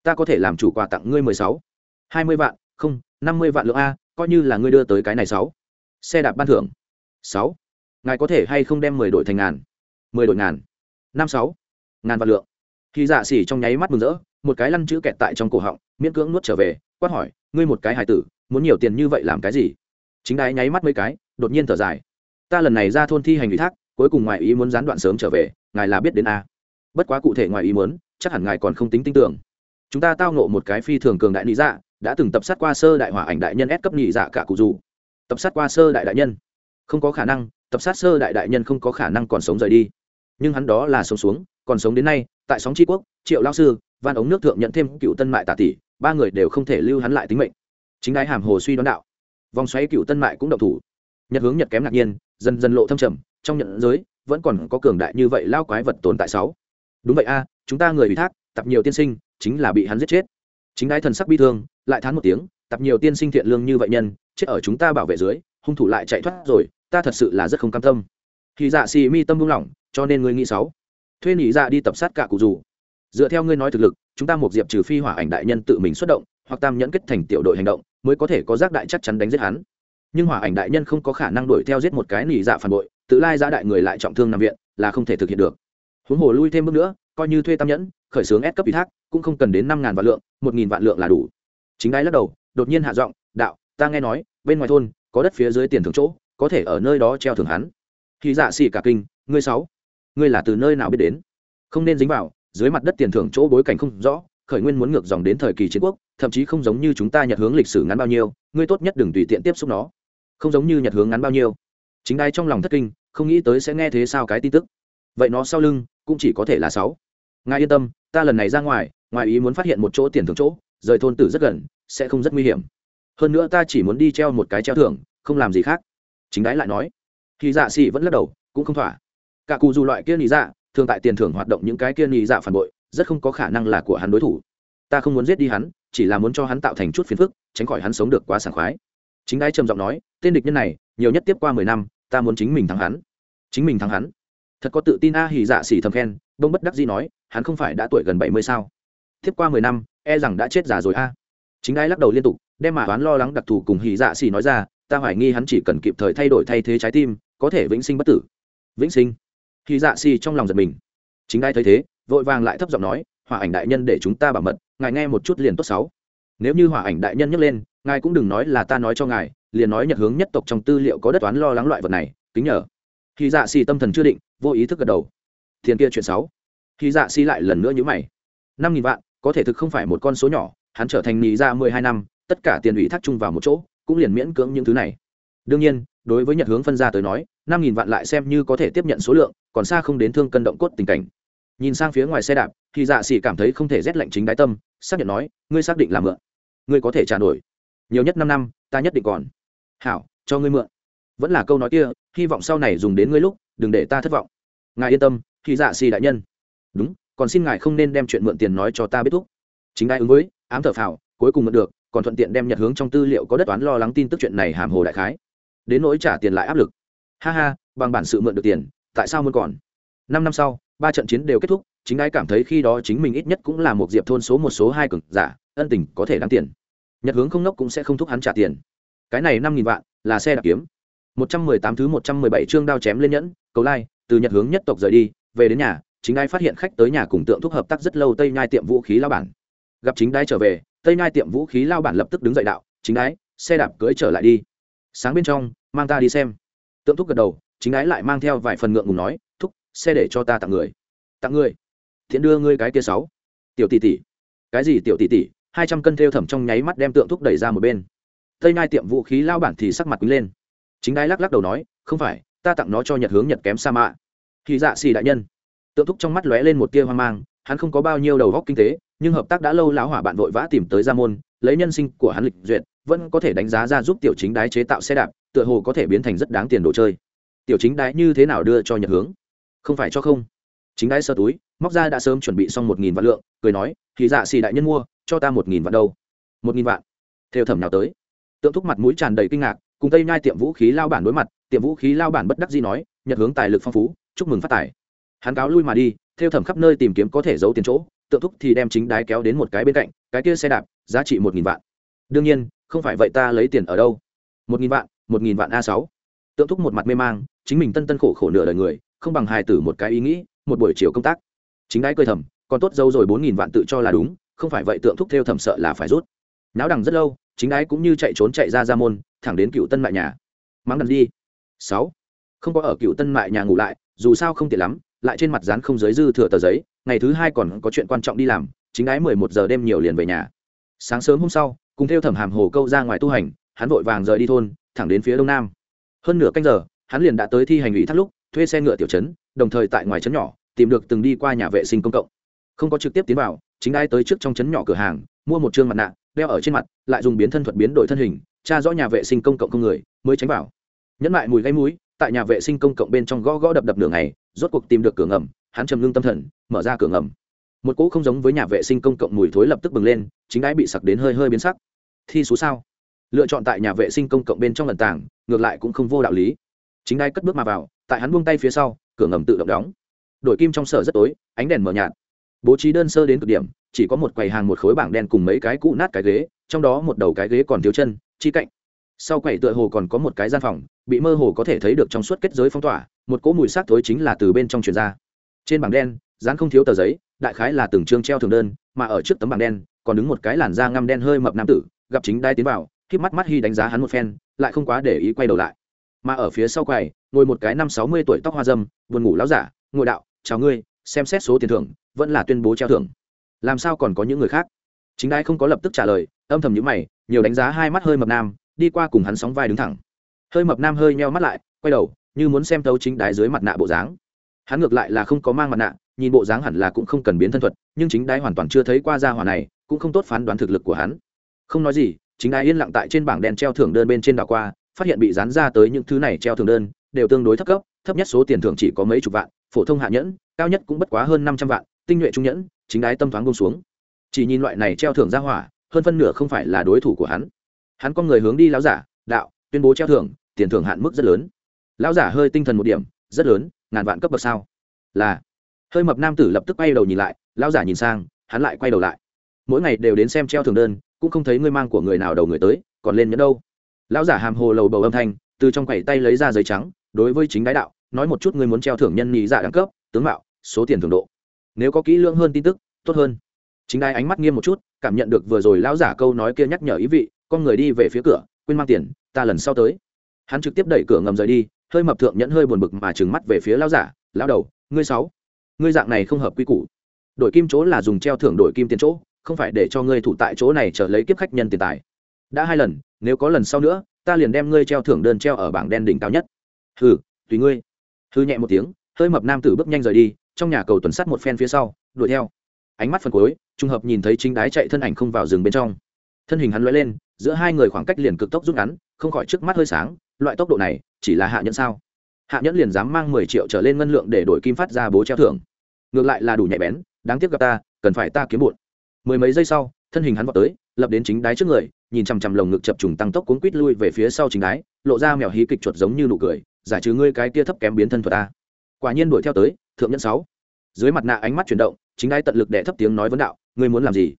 Ta có thể làm chủ quà tặng ngươi mười sáu. Hai mươi vạn, không năm mươi vạn lượng a, coi như là ngươi đưa tới cái này sáu. Xe đạp ban thưởng. Sáu. Ngài có thể hay không đem mười đội thành ngàn? Mười đội ngàn. Năm sáu. Ngàn vạn lượng. Khi dạ xỉ trong nháy mắt mừng rỡ, một cái lăn chữ kẹt tại trong cổ họng, miễn cưỡng nuốt trở về, quát hỏi, ngươi một cái hải tử, muốn nhiều tiền như vậy làm cái gì? Chính đái nháy mắt mấy cái, đột nhiên thở dài. Ta lần này ra thôn thi hành ủy thác, cuối cùng ngoài ý muốn gián đoạn sớm trở về, ngài là biết đến a. Bất quá cụ thể ngoài ý muốn, chắc hẳn ngài còn không tính tin tưởng. Chúng ta tao nộ một cái phi thường cường đại lý dạ đã từng tập sát qua sơ đại hỏa ảnh đại nhân ép cấp nhị dạ cả cụ dù. Tập sát qua sơ đại đại nhân. Không có khả năng, tập sát sơ đại đại nhân không có khả năng còn sống rời đi. Nhưng hắn đó là sống xuống, còn sống đến nay, tại sóng tri quốc, triệu lao sư van ống nước thượng nhận thêm cựu tân mại tà tỷ, ba người đều không thể lưu hắn lại tính mệnh. Chính đái hàm hồ suy đoán đạo. Vòng xoáy cựu tân mại cũng động thủ. Nhật hướng nhật kém ngạc nhiên, dần dần lộ thâm trầm, trong nhận giới, vẫn còn có cường đại như vậy lao quái vật tồn tại sáu. Đúng vậy a, chúng ta người ủy thác, tập nhiều tiên sinh, chính là bị hắn giết chết chính đái thần sắc bi thương, lại thán một tiếng, tập nhiều tiên sinh thiện lương như vậy nhân, chết ở chúng ta bảo vệ dưới, hung thủ lại chạy thoát rồi, ta thật sự là rất không cam tâm. Khi dạ xì mi tâm buông lỏng, cho nên ngươi nghĩ sáu thuê nhị dạ đi tập sát cả cụ dù dựa theo ngươi nói thực lực, chúng ta một diệp trừ phi hỏa ảnh đại nhân tự mình xuất động, hoặc tam nhẫn kết thành tiểu đội hành động, mới có thể có giác đại chắc chắn đánh giết hắn. Nhưng hỏa ảnh đại nhân không có khả năng đuổi theo giết một cái nỉ dạ phản bội, tự lai giã đại người lại trọng thương nằm viện, là không thể thực hiện được. Huống hồ lui thêm bước nữa, coi như thuê tam nhẫn khởi xướng ép cấp ủy thác, cũng không cần đến năm ngàn vạn lượng, một nghìn vạn lượng là đủ. Chính đái lắc đầu, đột nhiên hạ giọng, đạo, ta nghe nói, bên ngoài thôn, có đất phía dưới tiền thưởng chỗ, có thể ở nơi đó treo thưởng hắn. Khi dạ xỉ cả kinh, ngươi sáu, ngươi là từ nơi nào biết đến? Không nên dính vào, dưới mặt đất tiền thưởng chỗ bối cảnh không rõ, khởi nguyên muốn ngược dòng đến thời kỳ chiến quốc, thậm chí không giống như chúng ta nhật hướng lịch sử ngắn bao nhiêu, ngươi tốt nhất đừng tùy tiện tiếp xúc nó. Không giống như nhật hướng ngắn bao nhiêu. Chính đai trong lòng thất kinh, không nghĩ tới sẽ nghe thế sao cái tin tức. Vậy nó sau lưng, cũng chỉ có thể là sáu ngài yên tâm, ta lần này ra ngoài ngoài ý muốn phát hiện một chỗ tiền thưởng chỗ, rời thôn tử rất gần, sẽ không rất nguy hiểm. Hơn nữa ta chỉ muốn đi treo một cái treo thưởng, không làm gì khác. Chính đái lại nói. Khi dạ xì vẫn lắc đầu, cũng không thỏa. Cả cụ dù loại kia nghĩ dạ thường tại tiền thưởng hoạt động những cái kia nghĩ dạ phản bội, rất không có khả năng là của hắn đối thủ. Ta không muốn giết đi hắn, chỉ là muốn cho hắn tạo thành chút phiền phức, tránh khỏi hắn sống được quá sảng khoái. Chính đái trầm giọng nói, tên địch nhân này, nhiều nhất tiếp qua mười năm, ta muốn chính mình thắng hắn. Chính mình thắng hắn. Thật có tự tin a hì dạ xỉ thầm khen bông bất đắc dĩ nói, hắn không phải đã tuổi gần bảy mươi sao? Thiếp qua mười năm e rằng đã chết già rồi a. Chính đái lắc đầu liên tục, đem mà toán lo lắng đặc thù cùng hì dạ xì nói ra, ta hoài nghi hắn chỉ cần kịp thời thay đổi thay thế trái tim, có thể vĩnh sinh bất tử. Vĩnh sinh? Hì dạ xì trong lòng giật mình. Chính đái thấy thế, vội vàng lại thấp giọng nói hòa ảnh đại nhân để chúng ta bảo mật, ngài nghe một chút liền tốt sáu. Nếu như hòa ảnh đại nhân nhắc lên, ngài cũng đừng nói là ta nói cho ngài, liền nói nhật hướng nhất tộc trong tư liệu có đất toán lo lắng loại vật này, kính nhờ. Khi dạ xì tâm thần chưa định, vô ý thức gật đầu tiền kia chuyện sáu khi dạ xì lại lần nữa như mày. Năm nghìn vạn, có thể thực không phải một con số nhỏ, hắn trở thành nhị ra mười hai năm, tất cả tiền ủy thác chung vào một chỗ, cũng liền miễn cưỡng những thứ này. Đương nhiên, đối với nhật hướng phân ra tới nói, năm nghìn vạn lại xem như có thể tiếp nhận số lượng, còn xa không đến thương cân động cốt tình cảnh. Nhìn sang phía ngoài xe đạp, thì dạ xỉ cảm thấy không thể rét lạnh chính đái tâm, xác nhận nói, ngươi xác định là mượn. Ngươi có thể trả nổi. Nhiều nhất năm năm, ta nhất định còn. Hảo, cho ngươi mượn. Vẫn là câu nói kia, hy vọng sau này dùng đến ngươi lúc, đừng để ta thất vọng. Ngài yên tâm thì dạ xì đại nhân. Đúng, còn xin ngài không nên đem chuyện mượn tiền nói cho ta biết thúc chính ai ứng với, ám thở phào, cuối cùng mượn được, còn thuận tiện đem nhật hướng trong tư liệu có đất toán lo lắng tin tức chuyện này hàm hồ đại khái. Đến nỗi trả tiền lại áp lực. Ha ha, bằng bản sự mượn được tiền, tại sao muốn còn? Năm năm sau, ba trận chiến đều kết thúc, chính ai cảm thấy khi đó chính mình ít nhất cũng là một diệp thôn số một số hai cực giả, ân tình có thể đáng tiền. Nhật hướng không nốc cũng sẽ không thúc hắn trả tiền. Cái này năm nghìn vạn, là xe đạp kiếm. Một trăm mười tám thứ một trăm mười bảy chương đao chém lên nhẫn, cầu lai, từ nhật hướng nhất tộc rời đi về đến nhà, chính đai phát hiện khách tới nhà cùng tượng thúc hợp tác rất lâu tây nhai tiệm vũ khí lao bản. Gặp chính đai trở về, tây nhai tiệm vũ khí lao bản lập tức đứng dậy đạo, chính đái, xe đạp cưỡi trở lại đi. Sáng bên trong, mang ta đi xem. Tượng thúc gật đầu, chính đái lại mang theo vài phần ngượng ngùng nói, thúc, xe để cho ta tặng người. Tặng người? Thiện đưa ngươi cái kia sáu. Tiểu tỷ tỷ. Cái gì tiểu tỷ tỷ? Hai trăm cân thêu thẩm trong nháy mắt đem tượng thúc đẩy ra một bên. Tây nhai tiệm vũ khí lao bản thì sắc mặt quý lên. Chính đái lắc lắc đầu nói, không phải, ta tặng nó cho nhật hướng nhật kém sa mạ khi dạ xì đại nhân. Tượng thúc trong mắt lóe lên một tia hoang mang, hắn không có bao nhiêu đầu góc kinh tế, nhưng hợp tác đã lâu lão hỏa bạn vội vã tìm tới gia môn, lấy nhân sinh của hắn lịch duyệt, vẫn có thể đánh giá ra giúp tiểu chính đái chế tạo xe đạp, tựa hồ có thể biến thành rất đáng tiền đồ chơi. Tiểu chính đái như thế nào đưa cho nhật hướng? Không phải cho không. Chính đái sơ túi, móc ra đã sớm chuẩn bị xong một nghìn vạn lượng, cười nói thì dạ xì đại nhân mua, cho ta một nghìn vạn đâu. Một nghìn vạn? Theo thẩm nào tới? Tượng thúc mặt mũi tràn đầy kinh ngạc, cùng tây nhai tiệm vũ khí lao bản đối mặt, tiệm vũ khí lao bản bất đắc dĩ nói, nhật hướng tài lực phong phú chúc mừng phát tài. Hắn cáo lui mà đi, theo thẩm khắp nơi tìm kiếm có thể giấu tiền chỗ, tượng thúc thì đem chính đái kéo đến một cái bên cạnh, cái kia xe đạp, giá trị một nghìn vạn. Đương nhiên, không phải vậy ta lấy tiền ở đâu? Một nghìn vạn, một nghìn vạn a sáu. Tượng thúc một mặt mê mang, chính mình tân tân khổ khổ nửa đời người, không bằng hài tử một cái ý nghĩ, một buổi chiều công tác. Chính đái cười thầm, còn tốt dâu rồi bốn nghìn vạn tự cho là đúng, không phải vậy tượng thúc theo thầm sợ là phải rút. Náo đằng rất lâu, chính đái cũng như chạy trốn chạy ra ra môn, thẳng đến cựu tân mại nhà. Mắng đằng đi. Sáu. Không có ở cựu tân mại nhà ngủ lại dù sao không tiện lắm, lại trên mặt dán không giới dư thừa tờ giấy, ngày thứ hai còn có chuyện quan trọng đi làm, chính ái mười một giờ đêm nhiều liền về nhà. Sáng sớm hôm sau, cùng theo thẩm hàm hồ câu ra ngoài tu hành, hắn vội vàng rời đi thôn, thẳng đến phía đông nam. Hơn nửa canh giờ, hắn liền đã tới thi hành ủy thác lúc, thuê xe ngựa tiểu trấn, đồng thời tại ngoài trấn nhỏ, tìm được từng đi qua nhà vệ sinh công cộng. Không có trực tiếp tiến vào, chính ai tới trước trong trấn nhỏ cửa hàng, mua một chương mặt nạ, đeo ở trên mặt, lại dùng biến thân thuật biến đổi thân hình, tra rõ nhà vệ sinh công cộng không người, mới tránh vào. Nhẫn lại mùi gáy mũi tại nhà vệ sinh công cộng bên trong gõ gõ đập đập nửa ngày, rốt cuộc tìm được cửa ngầm, hắn trầm ngưng tâm thần, mở ra cửa ngầm. Một cỗ không giống với nhà vệ sinh công cộng mùi thối lập tức bừng lên, chính đái bị sặc đến hơi hơi biến sắc. Thi số sao? Lựa chọn tại nhà vệ sinh công cộng bên trong lần tảng ngược lại cũng không vô đạo lý. Chính đái cất bước mà vào, tại hắn buông tay phía sau, cửa ngầm tự động đóng. Đổi kim trong sở rất tối, ánh đèn mở nhạt. Bố trí đơn sơ đến cực điểm, chỉ có một quầy hàng một khối bảng đen cùng mấy cái cũ nát cái ghế, trong đó một đầu cái ghế còn thiếu chân, chi cạnh sau quầy tựa hồ còn có một cái gian phòng, bị mơ hồ có thể thấy được trong suốt kết giới phong tỏa, một cỗ mùi xác thối chính là từ bên trong truyền ra. Trên bảng đen, dán không thiếu tờ giấy, đại khái là từng chương treo thường đơn, mà ở trước tấm bảng đen, còn đứng một cái làn da ngăm đen hơi mập nam tử, gặp chính đai tiến vào khi mắt mắt hy đánh giá hắn một phen, lại không quá để ý quay đầu lại. Mà ở phía sau quầy, ngồi một cái năm sáu mươi tuổi tóc hoa dâm, buồn ngủ láo giả, ngồi đạo, chào ngươi, xem xét số tiền thưởng, vẫn là tuyên bố treo thưởng. Làm sao còn có những người khác? Chính đai không có lập tức trả lời, âm thầm nhữ mày, nhiều đánh giá hai mắt hơi mập nam đi qua cùng hắn sóng vai đứng thẳng. Hơi mập nam hơi nheo mắt lại, quay đầu, như muốn xem thấu chính đái dưới mặt nạ bộ dáng. Hắn ngược lại là không có mang mặt nạ, nhìn bộ dáng hẳn là cũng không cần biến thân thuật, nhưng chính đái hoàn toàn chưa thấy qua gia hỏa này, cũng không tốt phán đoán thực lực của hắn. Không nói gì, chính đái yên lặng tại trên bảng đèn treo thưởng đơn bên trên đảo qua, phát hiện bị dán ra tới những thứ này treo thưởng đơn, đều tương đối thấp cấp, thấp nhất số tiền thưởng chỉ có mấy chục vạn, phổ thông hạ nhẫn, cao nhất cũng bất quá hơn năm trăm vạn, tinh nhuệ trung nhẫn, chính đái tâm thoáng bông xuống. Chỉ nhìn loại này treo thưởng ra hỏa, hơn phân nửa không phải là đối thủ của hắn hắn có người hướng đi lão giả, đạo, tuyên bố treo thưởng, tiền thưởng hạn mức rất lớn. Lão giả hơi tinh thần một điểm, rất lớn, ngàn vạn cấp bậc sao? Là. Hơi mập nam tử lập tức quay đầu nhìn lại, lão giả nhìn sang, hắn lại quay đầu lại. Mỗi ngày đều đến xem treo thưởng đơn, cũng không thấy ngươi mang của người nào đầu người tới, còn lên nhẫn đâu. Lão giả hàm hồ lầu bầu âm thanh, từ trong quầy tay lấy ra giấy trắng, đối với chính đái đạo, nói một chút ngươi muốn treo thưởng nhân nhị giả đẳng cấp, tướng mạo, số tiền thưởng độ. Nếu có kỹ lưỡng hơn tin tức, tốt hơn. Chính đái ánh mắt nghiêm một chút, cảm nhận được vừa rồi lão giả câu nói kia nhắc nhở ý vị con người đi về phía cửa, quên mang tiền, ta lần sau tới. Hắn trực tiếp đẩy cửa ngầm rời đi, hơi mập thượng nhẫn hơi buồn bực mà trừng mắt về phía lão giả, lão đầu, ngươi sáu, ngươi dạng này không hợp quy củ. Đổi kim chỗ là dùng treo thưởng đổi kim tiền chỗ, không phải để cho ngươi thủ tại chỗ này chờ lấy kiếp khách nhân tiền tài. Đã hai lần, nếu có lần sau nữa, ta liền đem ngươi treo thưởng đơn treo ở bảng đen đỉnh cao nhất. Hừ, tùy ngươi. Hư nhẹ một tiếng, hơi mập nam tử bước nhanh rời đi, trong nhà cầu tuần sắt một phen phía sau, đuổi theo. Ánh mắt phần cuối, trùng hợp nhìn thấy chính đái chạy thân ảnh không vào rừng bên trong thân hình hắn lóe lên, giữa hai người khoảng cách liền cực tốc rút ngắn, không khỏi trước mắt hơi sáng, loại tốc độ này, chỉ là hạ nhẫn sao? Hạ nhẫn liền dám mang mười triệu trở lên ngân lượng để đổi kim phát ra bố treo thưởng. Ngược lại là đủ nhạy bén, đáng tiếc gặp ta, cần phải ta kiếm bụn. Mười mấy giây sau, thân hình hắn vọt tới, lập đến chính đáy trước người, nhìn chằm chằm lồng ngực chập trùng tăng tốc cuốn quít lui về phía sau chính đáy, lộ ra mèo hí kịch chuột giống như nụ cười, giải trừ ngươi cái kia thấp kém biến thân thuật ta. Quả nhiên đuổi theo tới, thượng nhân sáu. Dưới mặt nạ ánh mắt chuyển động, chính đáy tận lực để thấp tiếng nói vấn đạo, ngươi muốn làm gì?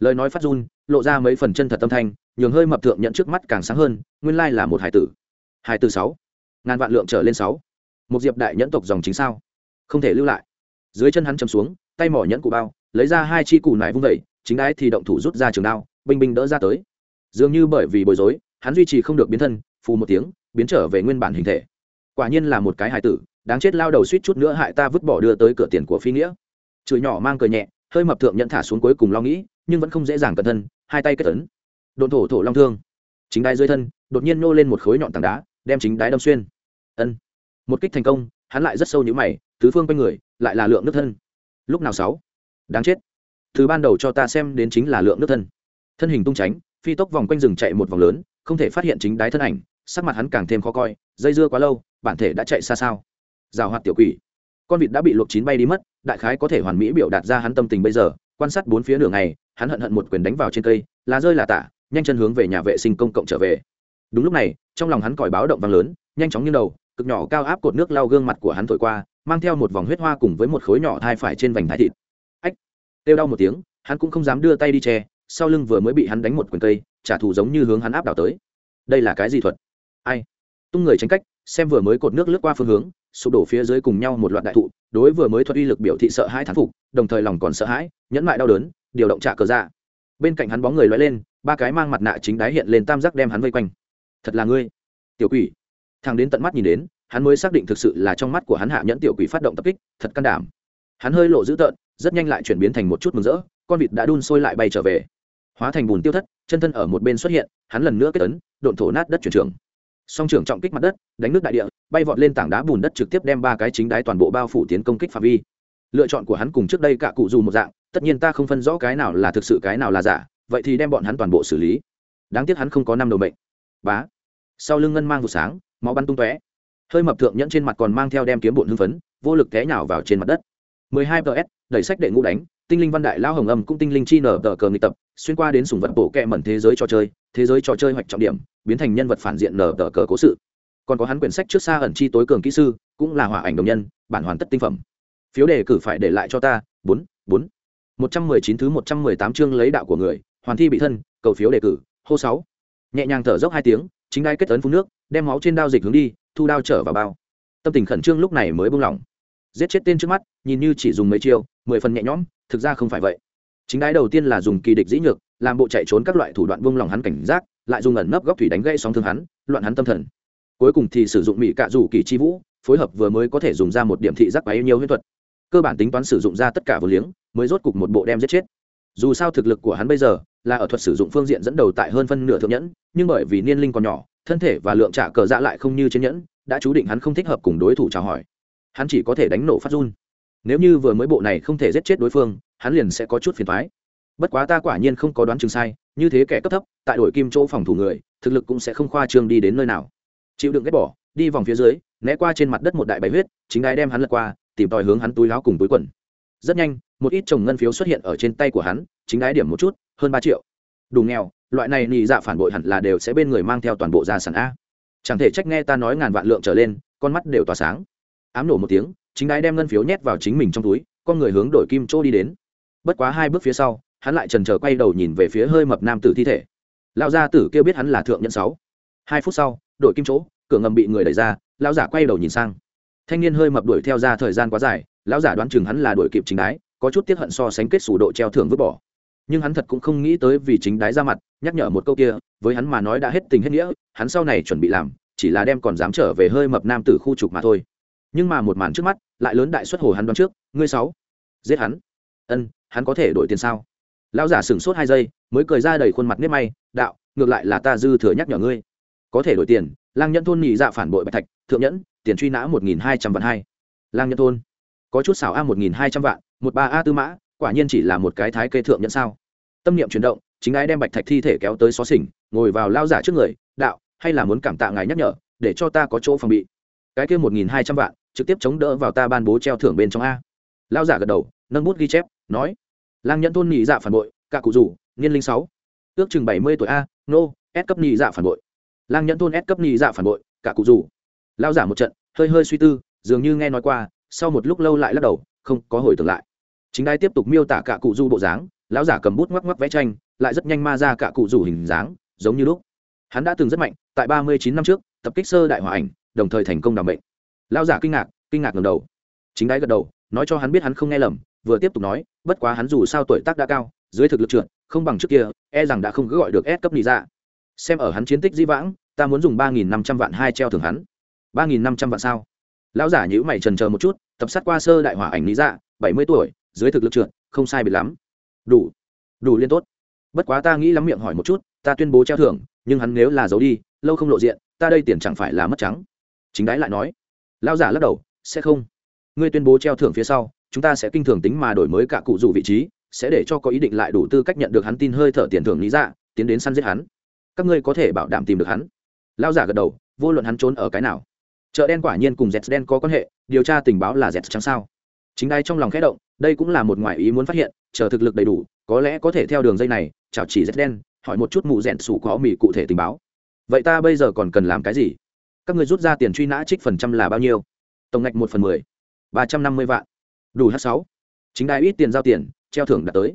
Lời nói phát run lộ ra mấy phần chân thật tâm thanh, nhường hơi mập thượng nhận trước mắt càng sáng hơn, nguyên lai là một hải tử. Hải tử sáu. Ngàn vạn lượng trở lên sáu. Một diệp đại nhẫn tộc dòng chính sao? Không thể lưu lại. Dưới chân hắn chầm xuống, tay mỏ nhẫn cụ bao, lấy ra hai chi củ nải vung vẩy chính đái thì động thủ rút ra trường đao, binh binh đỡ ra tới. Dường như bởi vì bối rối, hắn duy trì không được biến thân, phù một tiếng, biến trở về nguyên bản hình thể. Quả nhiên là một cái hài tử, đáng chết lao đầu suýt chút nữa hại ta vứt bỏ đưa tới cửa tiền của phi nghĩa. Chửi nhỏ mang cờ nhẹ, hơi mập thượng nhận thả xuống cuối cùng lo nghĩ nhưng vẫn không dễ dàng cẩn thân, hai tay kết tấn đồn thổ thổ long thương. Chính đái dưới thân, đột nhiên nô lên một khối nhọn tảng đá, đem chính đái đâm xuyên. Ân. Một kích thành công, hắn lại rất sâu như mày, tứ phương quanh người, lại là lượng nước thân. Lúc nào sáu? Đáng chết. Thứ ban đầu cho ta xem đến chính là lượng nước thân. Thân hình tung tránh, phi tốc vòng quanh rừng chạy một vòng lớn, không thể phát hiện chính đái thân ảnh, sắc mặt hắn càng thêm khó coi, dây dưa quá lâu, bản thể đã chạy xa sao? Rào hoạt tiểu quỷ. Con vịt đã bị luộc chín bay đi mất, đại khái có thể hoàn mỹ biểu đạt ra hắn tâm tình bây giờ, quan sát bốn phía nửa ngày hắn hận hận một quyền đánh vào trên cây lá rơi là tả, nhanh chân hướng về nhà vệ sinh công cộng trở về. Đúng lúc này, trong lòng hắn còi báo động vang lớn, nhanh chóng như đầu, cực nhỏ cao áp cột nước lao gương mặt của hắn thổi qua, mang theo một vòng huyết hoa cùng với một khối nhỏ thai phải trên vành thái thịt. Ách! Têu đau một tiếng, hắn cũng không dám đưa tay đi che, sau lưng vừa mới bị hắn đánh một quyền cây, trả thù giống như hướng hắn áp đảo tới. Đây là cái gì thuật? Ai? Tung người tránh cách, xem vừa mới cột nước lướt qua phương hướng, sụp đổ phía dưới cùng nhau một loạt đại thụ, đối vừa mới thuật uy lực biểu thị sợ hãi thán phục, đồng thời lòng còn sợ hãi, nhẫn mại đau đớn điều động trả cờ ra bên cạnh hắn bóng người loay lên, ba cái mang mặt nạ chính đáy hiện lên tam giác đem hắn vây quanh. Thật là ngươi. Tiểu quỷ. Thằng đến tận mắt nhìn đến, hắn mới xác định thực sự là trong mắt của hắn hạ nhẫn tiểu quỷ phát động tập kích, thật can đảm. Hắn hơi lộ dữ tợn, rất nhanh lại chuyển biến thành một chút mừng rỡ, con vịt đã đun sôi lại bay trở về. Hóa thành bùn tiêu thất, chân thân ở một bên xuất hiện, hắn lần nữa kết tấn độn thổ nát đất chuyển trường. Song trưởng trọng kích mặt đất, đánh nước đại địa, bay vọt lên tảng đá bùn đất trực tiếp đem ba cái chính đáy toàn bộ bao phủ tiến công kích phạm vi. Lựa chọn của hắn cùng trước đây cả cụ dù một dạng tất nhiên ta không phân rõ cái nào là thực sự cái nào là giả, vậy thì đem bọn hắn toàn bộ xử lý. Đáng tiếc hắn không có năm đầu mệnh. Bá. Sau lưng ngân mang vụ sáng, máu bắn tung tóe. Hơi mập thượng nhẫn trên mặt còn mang theo đem kiếm bụn hưng phấn, vô lực té nhào vào trên mặt đất. 12 ps đẩy sách đệ ngũ đánh, tinh linh văn đại lao hồng âm cũng tinh linh chi nở tờ cờ nghịch tập, xuyên qua đến sùng vật bộ kẹ mẩn thế giới trò chơi, thế giới trò chơi hoạch trọng điểm, biến thành nhân vật phản diện nở tờ cờ cố sự. Còn có hắn quyển sách trước xa ẩn chi tối cường kỹ sư, cũng là hỏa ảnh đồng nhân, bản hoàn tất tinh phẩm. Phiếu đề cử phải để lại cho ta, bốn bốn một trăm mười chín thứ một trăm mười tám chương lấy đạo của người, hoàn thi bị thân, cầu phiếu đề cử, hô sáu. Nhẹ nhàng thở dốc hai tiếng, chính đai kết ấn phun nước, đem máu trên đao dịch hướng đi, thu đao trở vào bao. Tâm tình khẩn trương lúc này mới buông lỏng. Giết chết tên trước mắt, nhìn như chỉ dùng mấy chiêu, mười phần nhẹ nhõm, thực ra không phải vậy. Chính đái đầu tiên là dùng kỳ địch dĩ nhược, làm bộ chạy trốn các loại thủ đoạn buông lỏng hắn cảnh giác, lại dùng ẩn nấp góc thủy đánh gãy sóng thương hắn, loạn hắn tâm thần. Cuối cùng thì sử dụng mỹ cạ rủ kỳ chi vũ, phối hợp vừa mới có thể dùng ra một điểm thị giác bấy nhiêu huyết thuật cơ bản tính toán sử dụng ra tất cả vừa liếng, mới rốt cục một bộ đem giết chết. Dù sao thực lực của hắn bây giờ là ở thuật sử dụng phương diện dẫn đầu tại hơn phân nửa thượng nhẫn, nhưng bởi vì niên linh còn nhỏ, thân thể và lượng trả cờ dạ lại không như trên nhẫn, đã chú định hắn không thích hợp cùng đối thủ chào hỏi. Hắn chỉ có thể đánh nổ phát run. Nếu như vừa mới bộ này không thể giết chết đối phương, hắn liền sẽ có chút phiền thoái bất quá ta quả nhiên không có đoán chừng sai, như thế kẻ cấp thấp, tại đội kim chỗ phòng thủ người, thực lực cũng sẽ không khoa trương đi đến nơi nào. Chịu đựng ghét bỏ, đi vòng phía dưới, né qua trên mặt đất một đại bài huyết, chính ai đem hắn lật qua tìm tòi hướng hắn túi láo cùng túi quần. Rất nhanh, một ít chồng ngân phiếu xuất hiện ở trên tay của hắn, chính đái điểm một chút, hơn ba triệu. Đủ nghèo, loại này nhị dạ phản bội hẳn là đều sẽ bên người mang theo toàn bộ gia sản a. Chẳng thể trách nghe ta nói ngàn vạn lượng trở lên, con mắt đều tỏa sáng. Ám nổ một tiếng, chính đái đem ngân phiếu nhét vào chính mình trong túi, con người hướng đổi kim chỗ đi đến. Bất quá hai bước phía sau, hắn lại trần trờ quay đầu nhìn về phía hơi mập nam tử thi thể. Lão gia tử kêu biết hắn là thượng nhân sáu. Hai phút sau đội kim chỗ, cửa ngầm bị người đẩy ra, lão giả quay đầu nhìn sang thanh niên hơi mập đuổi theo ra thời gian quá dài, lão giả đoán chừng hắn là đuổi kịp chính đái, có chút tiết hận so sánh kết sủ độ treo thưởng vứt bỏ. Nhưng hắn thật cũng không nghĩ tới vì chính đái ra mặt, nhắc nhở một câu kia, với hắn mà nói đã hết tình hết nghĩa, hắn sau này chuẩn bị làm, chỉ là đem còn dám trở về hơi mập nam tử khu trục mà thôi. Nhưng mà một màn trước mắt, lại lớn đại xuất hồ hắn đoán trước, ngươi sáu, giết hắn. Ân, hắn có thể đổi tiền sao? Lão giả sửng sốt hai giây, mới cười ra đầy khuôn mặt nếp may, đạo, ngược lại là ta dư thừa nhắc nhở ngươi. Có thể đổi tiền, lang nhẫn thôn nhị dạ phản bội bạch thạch, thượng nhẫn tiền truy nã một nghìn hai trăm vạn hai. Lang nhân thôn. Có chút xảo a một nghìn hai trăm vạn, một ba a tư mã, quả nhiên chỉ là một cái thái kê thượng nhẫn sao. Tâm niệm chuyển động, chính ai đem bạch thạch thi thể kéo tới xó xỉnh, ngồi vào lao giả trước người, đạo, hay là muốn cảm tạ ngài nhắc nhở, để cho ta có chỗ phòng bị. Cái kia một nghìn hai trăm vạn, trực tiếp chống đỡ vào ta ban bố treo thưởng bên trong a. Lao giả gật đầu, nâng bút ghi chép, nói, lang nhẫn thôn nhị dạ phản bội, cả cụ rủ, niên linh sáu. Ước chừng bảy mươi tuổi a, nô, s cấp nhị dạ phản bội. Lang nhẫn thôn s cấp nhị dạ phản bội, cả cụ rủ lao giả một trận, hơi hơi suy tư, dường như nghe nói qua, sau một lúc lâu lại lắc đầu, không có hồi tưởng lại. Chính đai tiếp tục miêu tả cả cụ du bộ dáng, lão giả cầm bút ngoắc ngoắc vẽ tranh, lại rất nhanh ma ra cả cụ rủ hình dáng, giống như lúc. Hắn đã từng rất mạnh, tại ba mươi chín năm trước, tập kích sơ đại hòa ảnh, đồng thời thành công đảm bệnh lão giả kinh ngạc kinh ngạc ngầm đầu. Chính đai gật đầu, nói cho hắn biết hắn không nghe lầm, vừa tiếp tục nói, bất quá hắn dù sao tuổi tác đã cao, dưới thực lực trượt không bằng trước kia e rằng đã không cứ gọi được S cấp nhị ra dạ. xem ở hắn chiến tích di vãng, ta muốn dùng ba nghìn năm trăm vạn hai treo thưởng hắn ba nghìn năm trăm vạn sao? Lão giả nhữ mày trần chờ một chút, tập sát qua sơ đại hỏa ảnh lý dạ bảy mươi tuổi, dưới thực lực trượt, không sai biệt lắm. Đủ đủ liên tốt. Bất quá ta nghĩ lắm miệng hỏi một chút, ta tuyên bố treo thưởng, nhưng hắn nếu là giấu đi, lâu không lộ diện, ta đây tiền chẳng phải là mất trắng. Chính đái lại nói. Lão giả lắc đầu, sẽ không. Ngươi tuyên bố treo thưởng phía sau, chúng ta sẽ kinh thường tính mà đổi mới cả cụ dù vị trí, sẽ để cho có ý định lại đủ tư cách nhận được hắn tin hơi thở tiền thưởng lý dạ tiến đến săn giết hắn. Các ngươi có thể bảo đảm tìm được hắn. Lão giả gật đầu, vô luận hắn trốn ở cái nào chợ đen quả nhiên cùng z đen có quan hệ, điều tra tình báo là z trắng sao? Chính đai trong lòng khẽ động, đây cũng là một ngoại ý muốn phát hiện, chờ thực lực đầy đủ, có lẽ có thể theo đường dây này, chào chỉ z đen, hỏi một chút mụ rẽn sủ có mì cụ thể tình báo. Vậy ta bây giờ còn cần làm cái gì? Các người rút ra tiền truy nã trích phần trăm là bao nhiêu? Tổng ngạch một phần mười, ba trăm năm mươi vạn. Đủ h sáu. Chính đai ít tiền giao tiền, treo thưởng đã tới.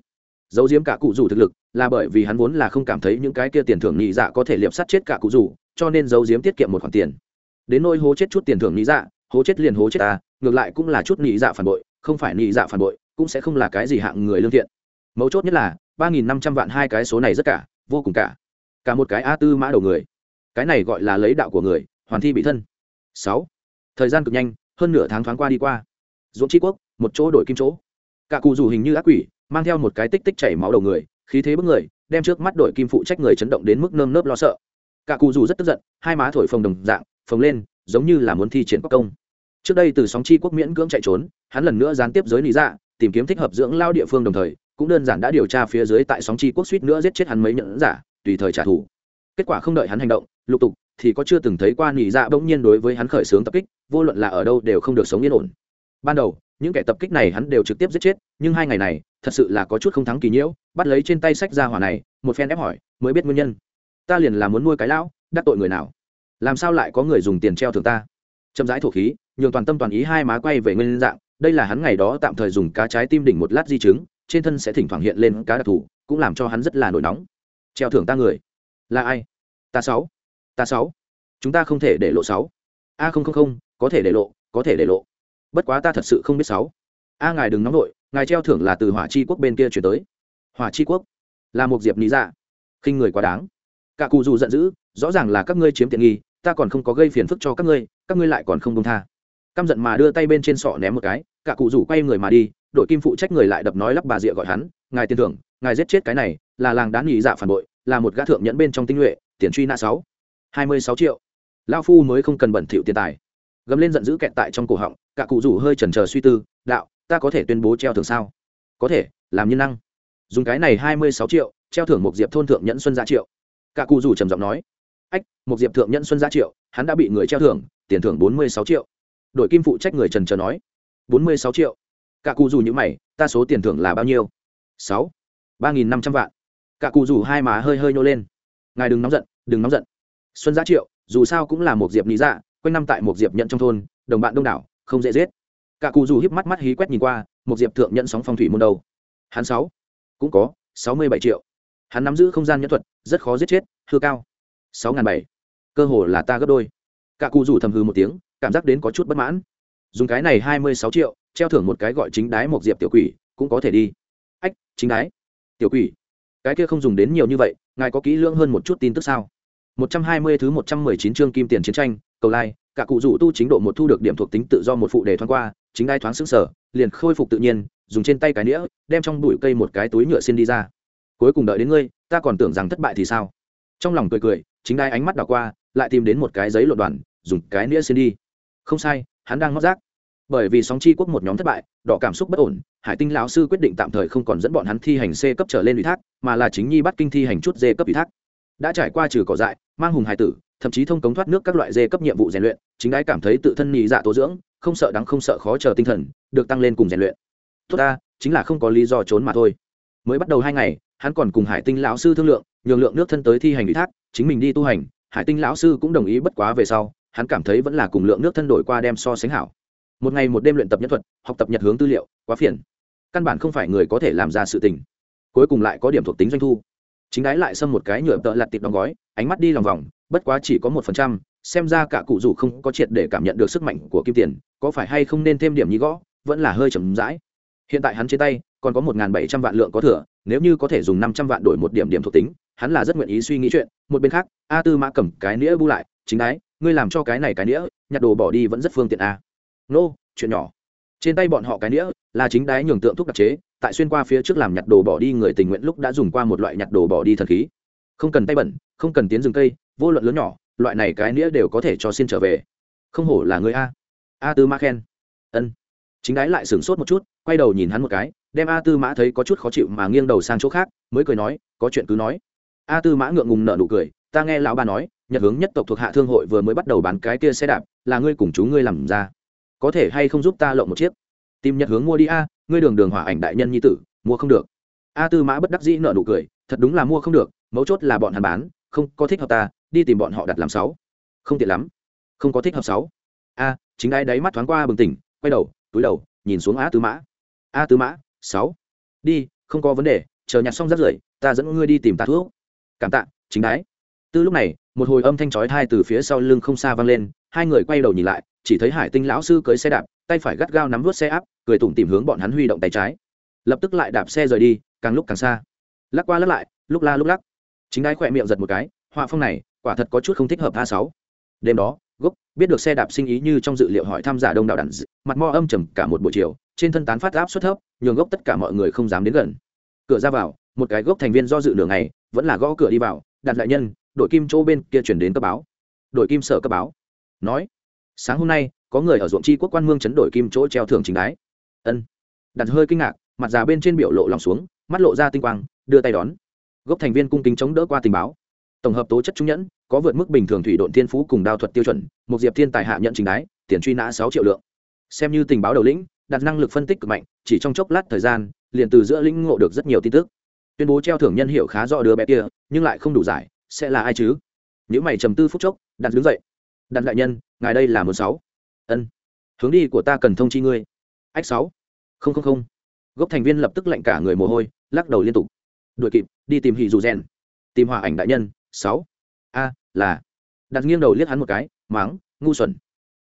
Giấu diếm cả cụ rủ thực lực, là bởi vì hắn vốn là không cảm thấy những cái kia tiền thưởng nhị dạ có thể liệp sát chết cả cụ rủ, cho nên giấu diếm tiết kiệm một khoản tiền đến nôi hố chết chút tiền thưởng nghĩ dạ hố chết liền hố chết ta, ngược lại cũng là chút nghĩ dạ phản bội, không phải nghĩ dạ phản bội, cũng sẽ không là cái gì hạng người lương thiện. Mấu chốt nhất là, ba nghìn năm trăm vạn hai cái số này rất cả, vô cùng cả. Cả một cái a tư mã đầu người. Cái này gọi là lấy đạo của người, hoàn thi bị thân. Sáu. Thời gian cực nhanh, hơn nửa tháng thoáng qua đi qua. Dũng tri quốc, một chỗ đổi kim chỗ. Cả cụ dù hình như ác quỷ, mang theo một cái tích tích chảy máu đầu người, khí thế bức người, đem trước mắt đội kim phụ trách người chấn động đến mức nơm nớp lo sợ. Cả cụ dù rất tức giận, hai má thổi phồng đồng dạng phồng lên, giống như là muốn thi triển quốc công. Trước đây từ sóng chi quốc miễn cưỡng chạy trốn, hắn lần nữa gián tiếp giới lý dạ tìm kiếm thích hợp dưỡng lao địa phương đồng thời, cũng đơn giản đã điều tra phía dưới tại sóng chi quốc suýt nữa giết chết hắn mấy nhẫn giả, tùy thời trả thù. Kết quả không đợi hắn hành động, lục tục thì có chưa từng thấy qua nghỉ dạ bỗng nhiên đối với hắn khởi xướng tập kích, vô luận là ở đâu đều không được sống yên ổn. Ban đầu, những kẻ tập kích này hắn đều trực tiếp giết chết, nhưng hai ngày này, thật sự là có chút không thắng kỳ nhiễu, bắt lấy trên tay sách ra hỏa này, một phen ép hỏi, mới biết nguyên nhân? Ta liền là muốn nuôi cái lão, đắc tội người nào? Làm sao lại có người dùng tiền treo thưởng ta? Chậm rãi thổ khí, nhường toàn tâm toàn ý hai má quay về nguyên dạng, đây là hắn ngày đó tạm thời dùng cá trái tim đỉnh một lát di chứng, trên thân sẽ thỉnh thoảng hiện lên cá đặc thù, cũng làm cho hắn rất là nổi nóng. Treo thưởng ta người. Là ai? Ta sáu. Ta sáu. Chúng ta không thể để lộ sáu. A không không không, có thể để lộ, có thể để lộ. Bất quá ta thật sự không biết sáu. A ngài đừng nóng nổi ngài treo thưởng là từ hỏa chi quốc bên kia chuyển tới. Hỏa chi quốc? Là một diệp lý dạ. Khinh người quá đáng. Cả cụ dù giận dữ, rõ ràng là các ngươi chiếm tiện nghi ta còn không có gây phiền phức cho các ngươi các ngươi lại còn không công tha. Căm giận mà đưa tay bên trên sọ ném một cái, cả cụ rủ quay người mà đi, đội kim phụ trách người lại đập nói lắp bà rịa gọi hắn, ngài tiền thưởng ngài giết chết cái này, là làng đán nghỉ dạ phản bội, là một gã thượng nhẫn bên trong tinh nhuệ, tiền truy nã sáu, hai mươi sáu triệu. Lao phu mới không cần bẩn thỉu tiền tài. Gầm lên giận dữ kẹt tại trong cổ họng, cả cụ rủ hơi chần chờ suy tư, đạo, ta có thể tuyên bố treo thưởng sao? Có thể, làm nhân năng. Dùng cái này hai mươi sáu triệu, treo thưởng một diệp thôn thượng nhẫn xuân gia triệu. Cả cụ rủ trầm giọng nói ách một diệp thượng nhẫn xuân gia triệu, hắn đã bị người treo thưởng, tiền thưởng bốn mươi sáu triệu. Đội kim phụ trách người trần trờ nói, bốn mươi sáu triệu. Cả cụ Dù như mày, ta số tiền thưởng là bao nhiêu? Sáu. ba nghìn năm trăm vạn. Cả cụ Dù hai má hơi hơi nhô lên. Ngài đừng nóng giận, đừng nóng giận. Xuân giá triệu, dù sao cũng là một diệp lý dạ quanh năm tại một diệp nhận trong thôn, đồng bạn đông đảo, không dễ giết. Cả cụ Dù híp mắt mắt hí quét nhìn qua một diệp thượng nhận sóng phong thủy môn đầu. Hắn sáu. Cũng có, sáu mươi bảy triệu. Hắn nắm giữ không gian nhân thuật, rất khó giết chết, hư cao sáu n g h n bảy. Cơ hồ là ta gấp đôi. Cả cụ rủ thầm hư một tiếng, cảm giác đến có chút bất mãn. Dùng cái này hai mươi sáu triệu, treo thưởng một cái gọi chính đái một diệp tiểu quỷ, cũng có thể đi. Ách, chính đái. Tiểu quỷ. Cái kia không dùng đến nhiều như vậy, ngài có kỹ lưỡng hơn một chút tin tức sao? Một trăm hai mươi thứ một trăm mười chín chương kim tiền chiến tranh, cầu lai, cả cụ rủ tu chính độ một thu được điểm thuộc tính tự do một phụ đề thoáng qua, chính đái thoáng xứng sở liền khôi phục tự nhiên, dùng trên tay cái nĩa, đem trong bụi cây một cái túi nhựa xin đi ra. Cuối cùng đợi đến ngươi, ta còn tưởng rằng thất bại thì sao? Trong lòng cười cười chính đai ánh mắt đảo qua, lại tìm đến một cái giấy luận đoàn, dùng cái nĩa xin đi. Không sai, hắn đang ngót rác. Bởi vì sóng chi quốc một nhóm thất bại, đỏ cảm xúc bất ổn, hải tinh lão sư quyết định tạm thời không còn dẫn bọn hắn thi hành c cấp trở lên ủy thác, mà là chính nhi bắt kinh thi hành chút d cấp ủy thác. Đã trải qua trừ cỏ dại, mang hùng hải tử, thậm chí thông cống thoát nước các loại d cấp nhiệm vụ rèn luyện, chính đái cảm thấy tự thân nhị dạ tố dưỡng, không sợ đắng không sợ khó chờ tinh thần, được tăng lên cùng rèn luyện. Tốt ta, chính là không có lý do trốn mà thôi. Mới bắt đầu hai ngày hắn còn cùng hải tinh lão sư thương lượng, nhường lượng nước thân tới thi hành ủy thác, chính mình đi tu hành. Hải tinh lão sư cũng đồng ý bất quá về sau, hắn cảm thấy vẫn là cùng lượng nước thân đổi qua đem so sánh hảo. Một ngày một đêm luyện tập nhân thuật, học tập nhật hướng tư liệu, quá phiền. Căn bản không phải người có thể làm ra sự tình. Cuối cùng lại có điểm thuộc tính doanh thu. Chính đái lại xâm một cái nhựa tợ lặt tiệp đóng gói, ánh mắt đi lòng vòng, bất quá chỉ có một phần trăm, xem ra cả cụ dù không có triệt để cảm nhận được sức mạnh của kim tiền, có phải hay không nên thêm điểm nhí gõ, vẫn là hơi chậm rãi hiện tại hắn trên tay, còn có một bảy trăm vạn lượng có thừa, nếu như có thể dùng năm trăm vạn đổi một điểm điểm thuộc tính, hắn là rất nguyện ý suy nghĩ chuyện. Một bên khác, a tư mã cầm cái nĩa bu lại, chính đái, ngươi làm cho cái này cái nĩa, nhặt đồ bỏ đi vẫn rất phương tiện a nô, chuyện nhỏ. Trên tay bọn họ cái nĩa là chính đái nhường tượng thuốc đặc chế, tại xuyên qua phía trước làm nhặt đồ bỏ đi người tình nguyện lúc đã dùng qua một loại nhặt đồ bỏ đi thần khí. Không cần tay bẩn, không cần tiến rừng cây, vô luận lớn nhỏ, loại này cái nĩa đều có thể cho xin trở về. Không hổ là người a. A tư Ma khen. Ân chính đái lại sửng sốt một chút, quay đầu nhìn hắn một cái, đem a tư mã thấy có chút khó chịu mà nghiêng đầu sang chỗ khác, mới cười nói, có chuyện cứ nói. A tư mã ngượng ngùng nợ nụ cười, ta nghe lão ba nói, nhật hướng nhất tộc thuộc hạ thương hội vừa mới bắt đầu bán cái kia xe đạp, là ngươi cùng chú ngươi làm ra. Có thể hay không giúp ta lộng một chiếc? Tìm nhật hướng mua đi a, ngươi đường đường hỏa ảnh đại nhân nhi tử, mua không được. A tư mã bất đắc dĩ nợ nụ cười, thật đúng là mua không được, mấu chốt là bọn hắn bán, không có thích hợp ta, đi tìm bọn họ đặt làm sáu. Không tiện lắm, không có thích hợp sáu. A, chính ai đáy mắt thoáng qua bừng tỉnh, quay đầu túi đầu, nhìn xuống a tư mã. A tư mã, sáu. Đi, không có vấn đề, chờ nhặt xong rác rưởi, ta dẫn ngươi đi tìm ta thuốc. Cảm tạ, chính đái. Từ lúc này, một hồi âm thanh chói thai từ phía sau lưng không xa vang lên, hai người quay đầu nhìn lại, chỉ thấy hải tinh lão sư cưới xe đạp, tay phải gắt gao nắm vớt xe áp, cười tủm tìm hướng bọn hắn huy động tay trái. Lập tức lại đạp xe rời đi, càng lúc càng xa. Lắc qua lắc lại, lúc la lúc lắc. Chính đái khỏe miệng giật một cái, họa phong này, quả thật có chút không thích hợp a sáu. Đêm đó, gốc, biết được xe đạp sinh ý như trong dự liệu hỏi tham giả đông đảo đàn mặt mo âm trầm cả một buổi chiều, trên thân tán phát áp suất thấp, nhường gốc tất cả mọi người không dám đến gần. Cửa ra vào, một cái gốc thành viên do dự nửa ngày, vẫn là gõ cửa đi vào, đặt lại nhân, đội kim chỗ bên kia chuyển đến cấp báo. Đội kim sở cấp báo. Nói, sáng hôm nay, có người ở ruộng chi quốc quan mương chấn đổi kim chỗ treo thưởng chính đái. Ân. Đặt hơi kinh ngạc, mặt già bên trên biểu lộ lòng xuống, mắt lộ ra tinh quang, đưa tay đón. Gốc thành viên cung kính chống đỡ qua tình báo. Tổng hợp tố chất trung nhẫn, có vượt mức bình thường thủy độn thiên phú cùng đao thuật tiêu chuẩn, một diệp thiên tài hạ nhận chính đái, tiền truy nã sáu triệu lượng xem như tình báo đầu lĩnh, đặt năng lực phân tích cực mạnh, chỉ trong chốc lát thời gian, liền từ giữa lĩnh ngộ được rất nhiều tin tức. Tuyên bố treo thưởng nhân hiệu khá rõ đứa bé kia, nhưng lại không đủ giải, sẽ là ai chứ? Những mày trầm tư phút chốc, đặt đứng dậy. Đặt đại nhân, ngài đây là một sáu. Ân. Hướng đi của ta cần thông chi ngươi. Ách sáu. Không không không. Gốc thành viên lập tức lạnh cả người mồ hôi, lắc đầu liên tục. Đuổi kịp, đi tìm hỉ dù rèn. Tìm hòa ảnh đại nhân, sáu. A, là. Đặt nghiêng đầu liếc hắn một cái máng ngu xuẩn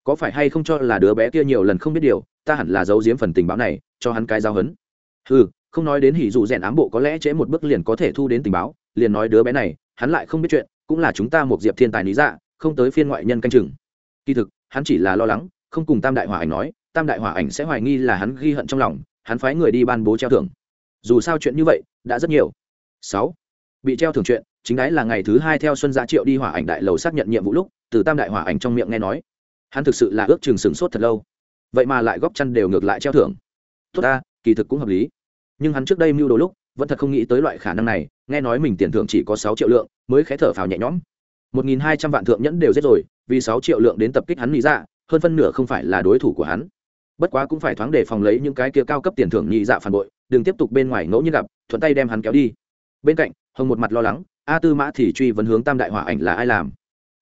có phải hay không cho là đứa bé kia nhiều lần không biết điều, ta hẳn là giấu giếm phần tình báo này, cho hắn cái giao hấn. Ừ không nói đến hỉ dù rèn ám bộ có lẽ trễ một bước liền có thể thu đến tình báo, liền nói đứa bé này, hắn lại không biết chuyện, cũng là chúng ta một diệp thiên tài lý dạ không tới phiên ngoại nhân canh chừng. Kỳ thực, hắn chỉ là lo lắng, không cùng tam đại hỏa ảnh nói, tam đại hỏa ảnh sẽ hoài nghi là hắn ghi hận trong lòng, hắn phái người đi ban bố treo thưởng. Dù sao chuyện như vậy, đã rất nhiều. Sáu, bị treo thưởng chuyện, chính đái là ngày thứ hai theo xuân gia triệu đi hỏa ảnh đại lầu xác nhận nhiệm vụ lúc, từ tam đại hỏa ảnh trong miệng nghe nói hắn thực sự là ước chừng sửng sốt thật lâu. Vậy mà lại góp chăn đều ngược lại treo thưởng. Tốt ta, kỳ thực cũng hợp lý. Nhưng hắn trước đây mưu đồ lúc, vẫn thật không nghĩ tới loại khả năng này, nghe nói mình tiền thưởng chỉ có sáu triệu lượng, mới khé thở phào nhẹ nhõm. Một nghìn hai trăm vạn thượng nhẫn đều giết rồi, vì sáu triệu lượng đến tập kích hắn lý dạ hơn phân nửa không phải là đối thủ của hắn. Bất quá cũng phải thoáng để phòng lấy những cái kia cao cấp tiền thưởng nhị dạ phản bội, đừng tiếp tục bên ngoài ngẫu nhiên gặp, thuận tay đem hắn kéo đi. Bên cạnh, hồng một mặt lo lắng, a tư mã thì truy vấn hướng tam đại hỏa ảnh là ai làm.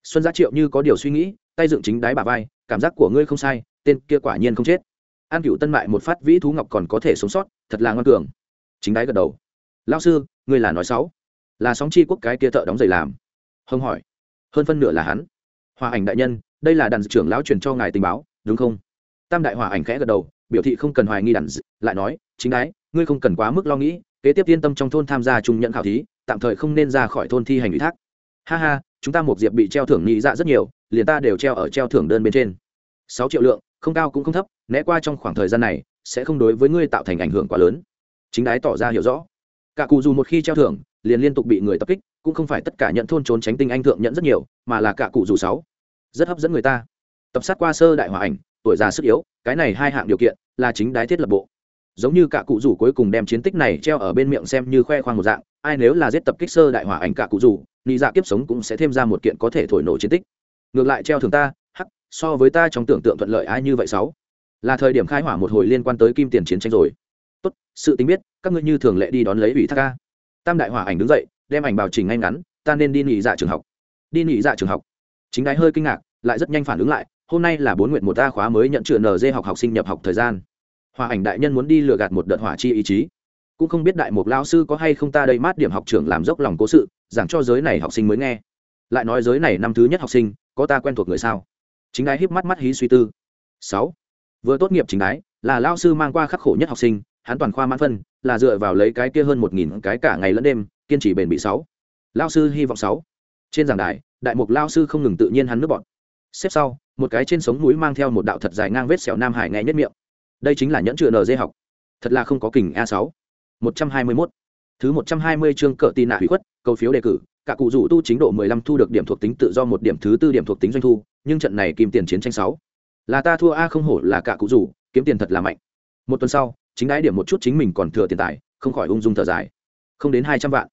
Xuân giá triệu như có điều suy nghĩ tay dựng chính đáy bà vai, cảm giác của ngươi không sai, tên kia quả nhiên không chết. An cựu tân mại một phát vĩ thú ngọc còn có thể sống sót, thật là ngoan cường. Chính đáy gật đầu. Lao sư, ngươi là nói sáu là sóng chi quốc cái kia thợ đóng giày làm. Hồng hỏi. Hơn phân nửa là hắn. Hòa ảnh đại nhân, đây là đàn trưởng lão truyền cho ngài tình báo, đúng không? Tam đại hòa ảnh khẽ gật đầu, biểu thị không cần hoài nghi đàn lại nói, chính đái, ngươi không cần quá mức lo nghĩ, kế tiếp yên tâm trong thôn tham gia trung nhận khảo thí, tạm thời không nên ra khỏi thôn thi hành ủy thác. Ha ha, chúng ta một diệp bị treo thưởng nghĩ dạ rất nhiều liền ta đều treo ở treo thưởng đơn bên trên. Sáu triệu lượng, không cao cũng không thấp, né qua trong khoảng thời gian này, sẽ không đối với ngươi tạo thành ảnh hưởng quá lớn. Chính đái tỏ ra hiểu rõ. Cả cụ dù một khi treo thưởng, liền liên tục bị người tập kích, cũng không phải tất cả nhận thôn trốn tránh tinh anh thượng nhận rất nhiều, mà là cả cụ dù sáu. Rất hấp dẫn người ta. Tập sát qua sơ đại hòa ảnh, tuổi già sức yếu, cái này hai hạng điều kiện, là chính đái thiết lập bộ. Giống như cả cụ rủ cuối cùng đem chiến tích này treo ở bên miệng xem như khoe khoang một dạng, ai nếu là giết tập kích sơ đại hỏa ảnh cả cụ rủ nị dạ kiếp sống cũng sẽ thêm ra một kiện có thể thổi nổ chiến tích ngược lại treo thường ta, hắc, so với ta trong tưởng tượng thuận lợi ai như vậy sáu? Là thời điểm khai hỏa một hồi liên quan tới kim tiền chiến tranh rồi. Tốt, sự tính biết, các ngươi như thường lệ đi đón lấy ủy thác ca. Tam đại hỏa ảnh đứng dậy, đem ảnh bào chỉnh ngay ngắn, ta nên đi nghỉ dạ trường học. Đi nghỉ dạ trường học. Chính đái hơi kinh ngạc, lại rất nhanh phản ứng lại, hôm nay là bốn nguyện một ta khóa mới nhận chữa nz học học sinh nhập học thời gian. Hòa ảnh đại nhân muốn đi lừa gạt một đợt hỏa chi ý chí. Cũng không biết đại mục lao sư có hay không ta đây mát điểm học trưởng làm dốc lòng cố sự, giảng cho giới này học sinh mới nghe. Lại nói giới này năm thứ nhất học sinh có ta quen thuộc người sao? Chính đái híp mắt mắt hí suy tư. Sáu. Vừa tốt nghiệp chính đái, là lao sư mang qua khắc khổ nhất học sinh, hắn toàn khoa mãn phân, là dựa vào lấy cái kia hơn một nghìn cái cả ngày lẫn đêm, kiên trì bền bị sáu. Lao sư hy vọng sáu. Trên giảng đài, đại mục lao sư không ngừng tự nhiên hắn nước bọn. Xếp sau, một cái trên sống núi mang theo một đạo thật dài ngang vết sẹo nam hải nghe nhất miệng. Đây chính là nhẫn chữa nd học. Thật là không có kình a sáu. Một trăm hai mươi mốt. Thứ một trăm hai mươi chương cỡ tì nạ hủy khuất, cầu phiếu đề cử cả cụ rủ tu chính độ mười lăm thu được điểm thuộc tính tự do một điểm thứ tư điểm thuộc tính doanh thu, nhưng trận này kim tiền chiến tranh sáu. Là ta thua a không hổ là cả cụ rủ, kiếm tiền thật là mạnh. Một tuần sau, chính đái điểm một chút chính mình còn thừa tiền tài, không khỏi ung dung thở dài. Không đến hai trăm vạn.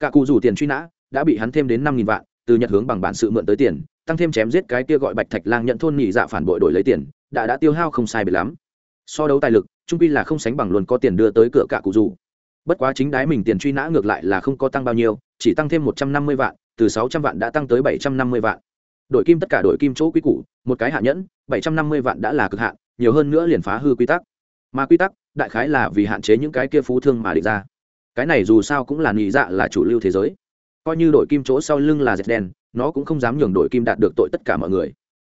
Cả cụ rủ tiền truy nã, đã bị hắn thêm đến năm nghìn vạn, từ nhật hướng bằng bản sự mượn tới tiền, tăng thêm chém giết cái kia gọi bạch thạch lang nhận thôn nhị dạ phản bội đổi lấy tiền, đã đã tiêu hao không sai biệt lắm. So đấu tài lực, trung pi là không sánh bằng luôn có tiền đưa tới cửa cả cụ dù bất quá chính đái mình tiền truy nã ngược lại là không có tăng bao nhiêu chỉ tăng thêm một trăm năm mươi vạn, từ sáu trăm vạn đã tăng tới bảy trăm năm mươi vạn. Đội kim tất cả đội kim chỗ quy củ, một cái hạ nhẫn, bảy trăm năm mươi vạn đã là cực hạn, nhiều hơn nữa liền phá hư quy tắc. Mà quy tắc, đại khái là vì hạn chế những cái kia phú thương mà định ra. Cái này dù sao cũng là nghỉ dạ là chủ lưu thế giới. Coi như đội kim chỗ sau lưng là dệt đen, nó cũng không dám nhường đội kim đạt được tội tất cả mọi người.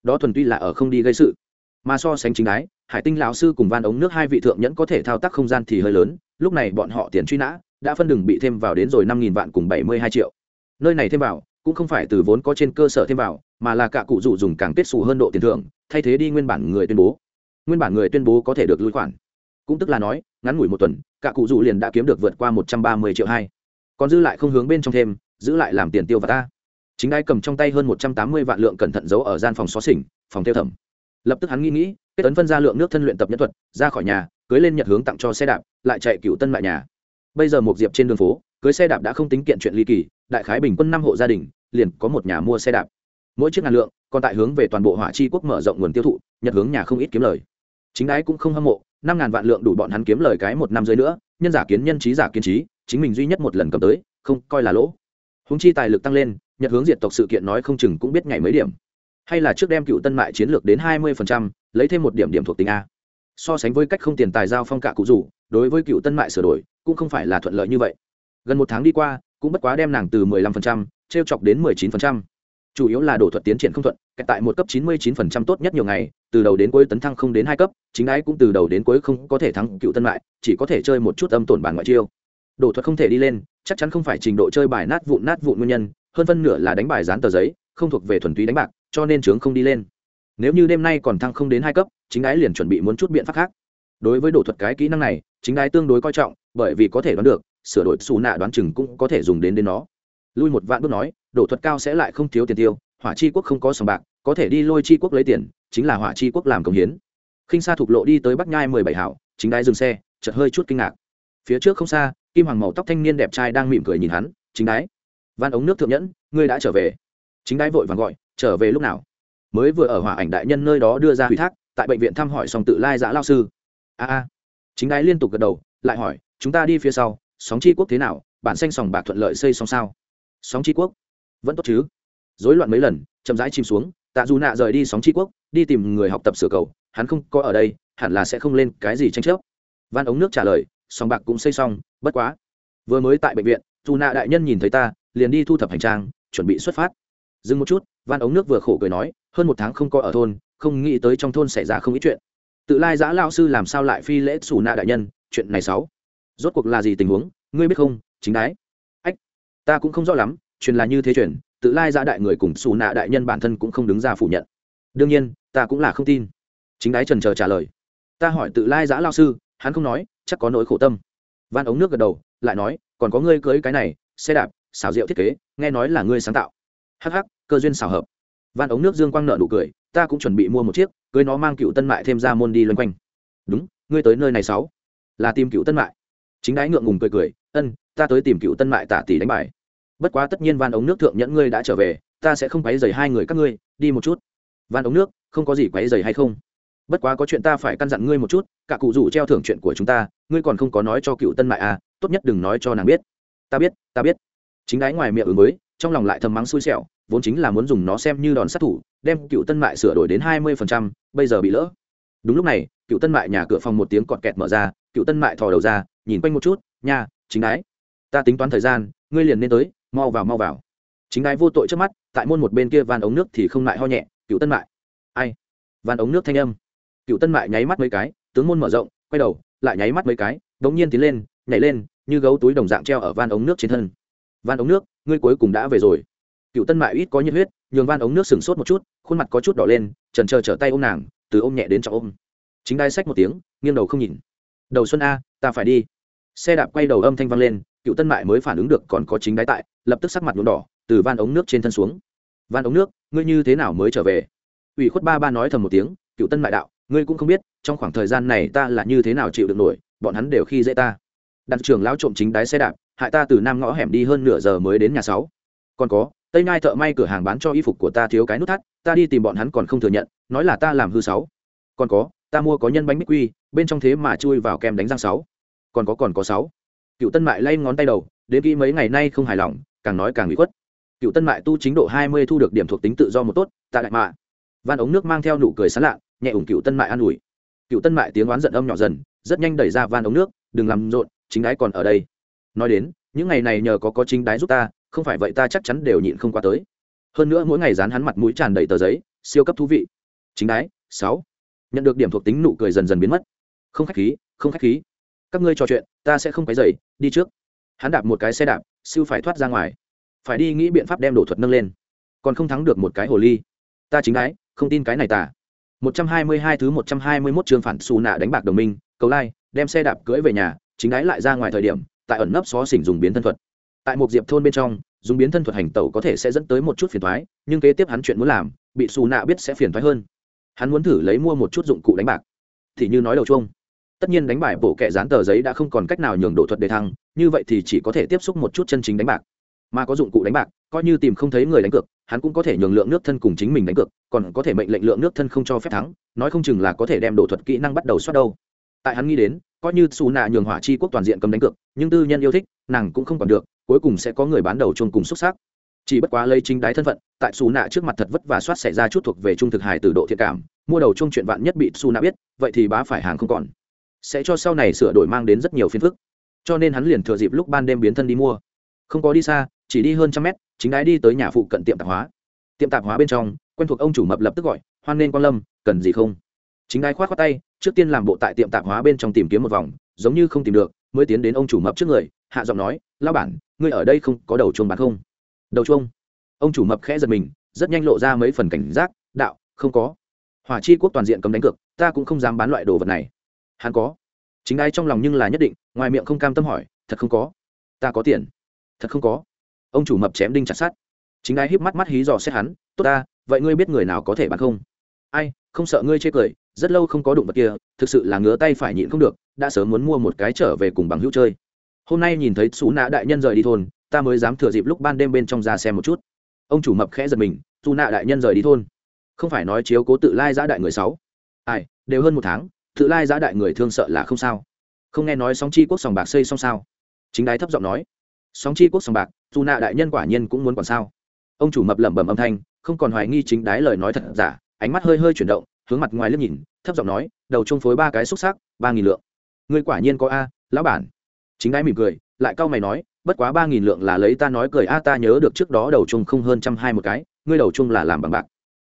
Đó thuần tuy là ở không đi gây sự, mà so sánh chính ái hải tinh lão sư cùng van ống nước hai vị thượng nhẫn có thể thao tác không gian thì hơi lớn, lúc này bọn họ tiền truy nã đã phân đừng bị thêm vào đến rồi năm nghìn vạn cùng bảy mươi hai triệu. Nơi này thêm vào, cũng không phải từ vốn có trên cơ sở thêm vào, mà là cả cụ dụ dùng càng kết xù hơn độ tiền thưởng, thay thế đi nguyên bản người tuyên bố. Nguyên bản người tuyên bố có thể được lui khoản. Cũng tức là nói, ngắn ngủi một tuần, cả cụ dụ liền đã kiếm được vượt qua một trăm ba mươi triệu hai. Còn dư lại không hướng bên trong thêm, giữ lại làm tiền tiêu và ta. Chính đai cầm trong tay hơn một trăm tám mươi vạn lượng cẩn thận giấu ở gian phòng xó xỉnh, phòng tiêu thẩm. Lập tức hắn nghĩ nghĩ, kết tấn phân ra lượng nước thân luyện tập nhân thuật, ra khỏi nhà, cưới lên nhật hướng tặng cho xe đạp, lại chạy cựu tân lại nhà bây giờ một diệp trên đường phố, cưới xe đạp đã không tính kiện chuyện ly kỳ, đại khái bình quân năm hộ gia đình, liền có một nhà mua xe đạp. Mỗi chiếc ngàn lượng, còn tại hướng về toàn bộ hỏa chi quốc mở rộng nguồn tiêu thụ, nhật hướng nhà không ít kiếm lời. Chính đái cũng không hâm mộ, năm ngàn vạn lượng đủ bọn hắn kiếm lời cái một năm dưới nữa, nhân giả kiến nhân trí giả kiến trí, chính mình duy nhất một lần cầm tới, không coi là lỗ. Húng chi tài lực tăng lên, nhật hướng diệt tộc sự kiện nói không chừng cũng biết ngày mấy điểm. Hay là trước đem cựu tân mại chiến lược đến hai mươi lấy thêm một điểm điểm thuộc tính a. So sánh với cách không tiền tài giao phong cả cụ rủ, đối với cựu tân mại sửa đổi cũng không phải là thuận lợi như vậy. Gần một tháng đi qua cũng bất quá đem nàng từ 15%, t r e o chọc đến 19%. chủ yếu là đổ thuật tiến triển không thuận kẹt tại một cấp 99% tốt nhất nhiều ngày từ đầu đến cuối tấn thăng không đến hai cấp chính ái cũng từ đầu đến cuối không có thể thắng cựu tân mại chỉ có thể chơi một chút âm tổn bản ngoại chiêu. Đổ thuật không thể đi lên chắc chắn không phải trình độ chơi bài nát vụn nát vụn nguyên nhân hơn phân nửa là đánh bài dán tờ giấy không thuộc về thuần túy đánh bạc cho nên trướng không đi lên. Nếu như đêm nay còn thăng không đến hai cấp chính ái liền chuẩn bị muốn chút biện pháp khác. Đối với đổ thuật cái kỹ năng này chính ái tương đối coi trọng bởi vì có thể đoán được, sửa đổi xù nạ đoán chừng cũng có thể dùng đến đến nó. Lui một vạn bước nói, đổ thuật cao sẽ lại không thiếu tiền tiêu, hỏa chi quốc không có sòng bạc, có thể đi lôi chi quốc lấy tiền, chính là hỏa chi quốc làm công hiến. Khinh Sa thục lộ đi tới bắc nhai mười bảy hảo, chính đái dừng xe, chợt hơi chút kinh ngạc. Phía trước không xa, kim hoàng màu tóc thanh niên đẹp trai đang mỉm cười nhìn hắn, chính đái. Van ống nước thượng nhẫn, ngươi đã trở về. Chính đái vội vàng gọi, trở về lúc nào? Mới vừa ở hỏa ảnh đại nhân nơi đó đưa ra ủy thác, tại bệnh viện thăm hỏi xong tự lai giã lao sư. A a. Chính đái liên tục gật đầu, lại hỏi chúng ta đi phía sau, sóng chi quốc thế nào, bản xanh sòng bạc thuận lợi xây xong sao? Sóng chi quốc? Vẫn tốt chứ? Dối loạn mấy lần, chậm rãi chìm xuống, tạ dù nạ rời đi sóng chi quốc, đi tìm người học tập sửa cầu, hắn không có ở đây, hẳn là sẽ không lên cái gì tranh chấp. Van ống nước trả lời, sòng bạc cũng xây xong, bất quá. Vừa mới tại bệnh viện, dù nạ đại nhân nhìn thấy ta, liền đi thu thập hành trang, chuẩn bị xuất phát. Dừng một chút van ống nước vừa khổ cười nói, hơn một tháng không có ở thôn, không nghĩ tới trong thôn xảy ra không ít chuyện. Tự lai giã lao sư làm sao lại phi lễ xù nạ đại nhân, chuyện này sáu rốt cuộc là gì tình huống? Ngươi biết không? Chính đái. Ách ta cũng không rõ lắm truyền là như thế truyền tự lai ra đại người cùng xù nạ đại nhân bản thân cũng không đứng ra phủ nhận. Đương nhiên ta cũng là không tin. Chính đái trần trờ trả lời. Ta hỏi tự lai giã lao sư hắn không nói chắc có nỗi khổ tâm. Van ống nước gật đầu lại nói còn có ngươi cưới cái này xe đạp xảo diệu thiết kế nghe nói là ngươi sáng tạo. Hắc hắc, cơ duyên xảo hợp. Van ống nước dương quang nợ nụ cười ta cũng chuẩn bị mua một chiếc cưới nó mang cựu tân mại thêm ra môn đi loanh quanh. Đúng ngươi tới nơi này sáu. Là tìm cựu tân mại chính đái ngượng ngùng cười cười ân ta tới tìm cựu tân mại tả tỷ đánh bài. Bất quá tất nhiên van ống nước thượng nhẫn ngươi đã trở về ta sẽ không quấy dày hai người các ngươi đi một chút. Van ống nước không có gì quấy dày hay không? Bất quá có chuyện ta phải căn dặn ngươi một chút cả cụ rủ treo thưởng chuyện của chúng ta ngươi còn không có nói cho cựu tân mại à tốt nhất đừng nói cho nàng biết. Ta biết ta biết. Chính đái ngoài miệng ứng mới trong lòng lại thầm mắng xui xẻo vốn chính là muốn dùng nó xem như đòn sát thủ đem cựu tân mại sửa đổi đến hai mươi phần trăm, bây giờ bị lỡ đúng lúc này, cựu tân mại nhà cửa phòng một tiếng cọt kẹt mở ra, cựu tân mại thò đầu ra, nhìn quanh một chút, nha, chính đái, ta tính toán thời gian, ngươi liền nên tới, mau vào mau vào. Chính đái vô tội trước mắt, tại môn một bên kia van ống nước thì không lại ho nhẹ, cựu tân mại. Ai? Van ống nước thanh âm. Cựu tân mại nháy mắt mấy cái, tướng môn mở rộng, quay đầu, lại nháy mắt mấy cái, đống nhiên tiến lên, nhảy lên, như gấu túi đồng dạng treo ở van ống nước trên thân. Van ống nước, ngươi cuối cùng đã về rồi. Cựu tân mại ít có nhiệt huyết, nhường van ống nước sừng sốt một chút, khuôn mặt có chút đỏ lên, trần trờ trở tay ôm nàng từ ôm nhẹ đến trọng ôm. Chính đai sách một tiếng, nghiêng đầu không nhìn. Đầu xuân a, ta phải đi. Xe đạp quay đầu âm thanh vang lên, cựu tân mại mới phản ứng được còn có chính đáy tại, lập tức sắc mặt nhuộm đỏ, từ van ống nước trên thân xuống. Van ống nước, ngươi như thế nào mới trở về? Ủy khuất ba ba nói thầm một tiếng, cựu tân mại đạo, ngươi cũng không biết, trong khoảng thời gian này ta là như thế nào chịu được nổi, bọn hắn đều khi dễ ta. Đặt trường lão trộm chính đáy xe đạp, hại ta từ nam ngõ hẻm đi hơn nửa giờ mới đến nhà sáu. Còn có tây Nhai thợ may cửa hàng bán cho y phục của ta thiếu cái nút thắt, ta đi tìm bọn hắn còn không thừa nhận, nói là ta làm hư sáu. Còn có, ta mua có nhân bánh bích quy, bên trong thế mà chui vào kem đánh răng sáu. Còn có còn có sáu. Cựu tân mại lay ngón tay đầu, đến kỹ mấy ngày nay không hài lòng, càng nói càng bị khuất. Cựu tân mại tu chính độ hai mươi thu được điểm thuộc tính tự do một tốt tạ đại mạ. Van ống nước mang theo nụ cười sán lạ, nhẹ ủng cựu tân mại an ủi. Cựu tân mại tiếng oán giận âm nhỏ dần, rất nhanh đẩy ra van ống nước, đừng làm rộn, chính đái còn ở đây. Nói đến, những ngày này nhờ có có chính đái giúp ta không phải vậy ta chắc chắn đều nhịn không qua tới. Hơn nữa mỗi ngày dán hắn mặt mũi tràn đầy tờ giấy, siêu cấp thú vị. Chính đái, sáu. Nhận được điểm thuộc tính nụ cười dần dần biến mất. Không khách khí, không khách khí. Các ngươi trò chuyện, ta sẽ không cái dày đi trước. Hắn đạp một cái xe đạp, siêu phải thoát ra ngoài. Phải đi nghĩ biện pháp đem đổ thuật nâng lên. Còn không thắng được một cái hồ ly. Ta chính đái, không tin cái này tả 122 thứ 121 trường phản xù nạ đánh bạc đồng minh, cầu lai, đem xe đạp cưỡi về nhà, chính đái lại ra ngoài thời điểm, tại ẩn nấp xó xỉnh dùng biến thân thuật tại một diệp thôn bên trong, dùng biến thân thuật hành tẩu có thể sẽ dẫn tới một chút phiền thoái nhưng kế tiếp hắn chuyện muốn làm, bị xù nạ biết sẽ phiền thoái hơn. Hắn muốn thử lấy mua một chút dụng cụ đánh bạc. Thì như nói đầu chung tất nhiên đánh bài bộ kệ dán tờ giấy đã không còn cách nào nhường độ thuật đề thăng, như vậy thì chỉ có thể tiếp xúc một chút chân chính đánh bạc. Mà có dụng cụ đánh bạc, coi như tìm không thấy người đánh cược, hắn cũng có thể nhường lượng nước thân cùng chính mình đánh cược, còn có thể mệnh lệnh lượng nước thân không cho phép thắng, nói không chừng là có thể đem đổ thuật kỹ năng bắt đầu soát đâu. Tại hắn nghĩ đến, coi như xù nạ nhường hỏa chi quốc toàn diện cầm đánh cược, nhưng tư nhân yêu thích, nàng cũng không còn được cuối cùng sẽ có người bán đầu chung cùng xuất sắc. chỉ bất quá lây chính đái thân phận, tại xù nạ trước mặt thật vất và soát xảy ra chút thuộc về trung thực hài từ độ thiện cảm, mua đầu chung chuyện vạn nhất bị xù nạ biết, vậy thì bá phải hàng không còn. Sẽ cho sau này sửa đổi mang đến rất nhiều phiền phức. Cho nên hắn liền thừa dịp lúc ban đêm biến thân đi mua. Không có đi xa, chỉ đi hơn trăm mét, chính đái đi tới nhà phụ cận tiệm tạp hóa. Tiệm tạp hóa bên trong, quen thuộc ông chủ mập lập tức gọi, hoan nên quan lâm, cần gì không? Chính đái khoát khoát tay, trước tiên làm bộ tại tiệm tạp hóa bên trong tìm kiếm một vòng, giống như không tìm được, mới tiến đến ông chủ mập trước người, hạ giọng nói lao bản ngươi ở đây không có đầu chuông bán không? Đầu chuông? Ông chủ mập khẽ giật mình, rất nhanh lộ ra mấy phần cảnh giác, đạo, không có. Hỏa chi quốc toàn diện cấm đánh cược, ta cũng không dám bán loại đồ vật này. Hắn có. Chính ai trong lòng nhưng là nhất định, ngoài miệng không cam tâm hỏi, thật không có. Ta có tiền. Thật không có. Ông chủ mập chém đinh chặt sát chính ai híp mắt mắt hí dò xét hắn, tốt ta, vậy ngươi biết người nào có thể bán không? Ai, không sợ ngươi chê cười, rất lâu không có đụng vật kia, thực sự là ngứa tay phải nhịn không được, đã sớm muốn mua một cái trở về cùng bằng hữu chơi hôm nay nhìn thấy xú nạ đại nhân rời đi thôn, ta mới dám thừa dịp lúc ban đêm bên trong ra xem một chút. Ông chủ mập khẽ giật mình xú nạ đại nhân rời đi thôn. Không phải nói chiếu cố tự lai giã đại người sáu. Ai, đều hơn một tháng, tự lai giã đại người thương sợ là không sao. Không nghe nói sóng chi quốc sòng bạc xây xong sao? Chính đái thấp giọng nói. Sóng chi quốc sòng bạc dù nạ đại nhân quả nhiên cũng muốn còn sao? Ông chủ mập lẩm bẩm âm thanh, không còn hoài nghi chính đái lời nói thật giả, ánh mắt hơi hơi chuyển động, hướng mặt ngoài liếc nhìn, thấp giọng nói, đầu trung phối ba cái xúc xác ba nghìn lượng. Người quả nhiên có a, lão bản chính đái mỉm cười, lại cau mày nói, bất quá ba nghìn lượng là lấy ta nói cười, a, ta nhớ được trước đó đầu chung không hơn trăm hai một cái, ngươi đầu chung là làm bằng bạc.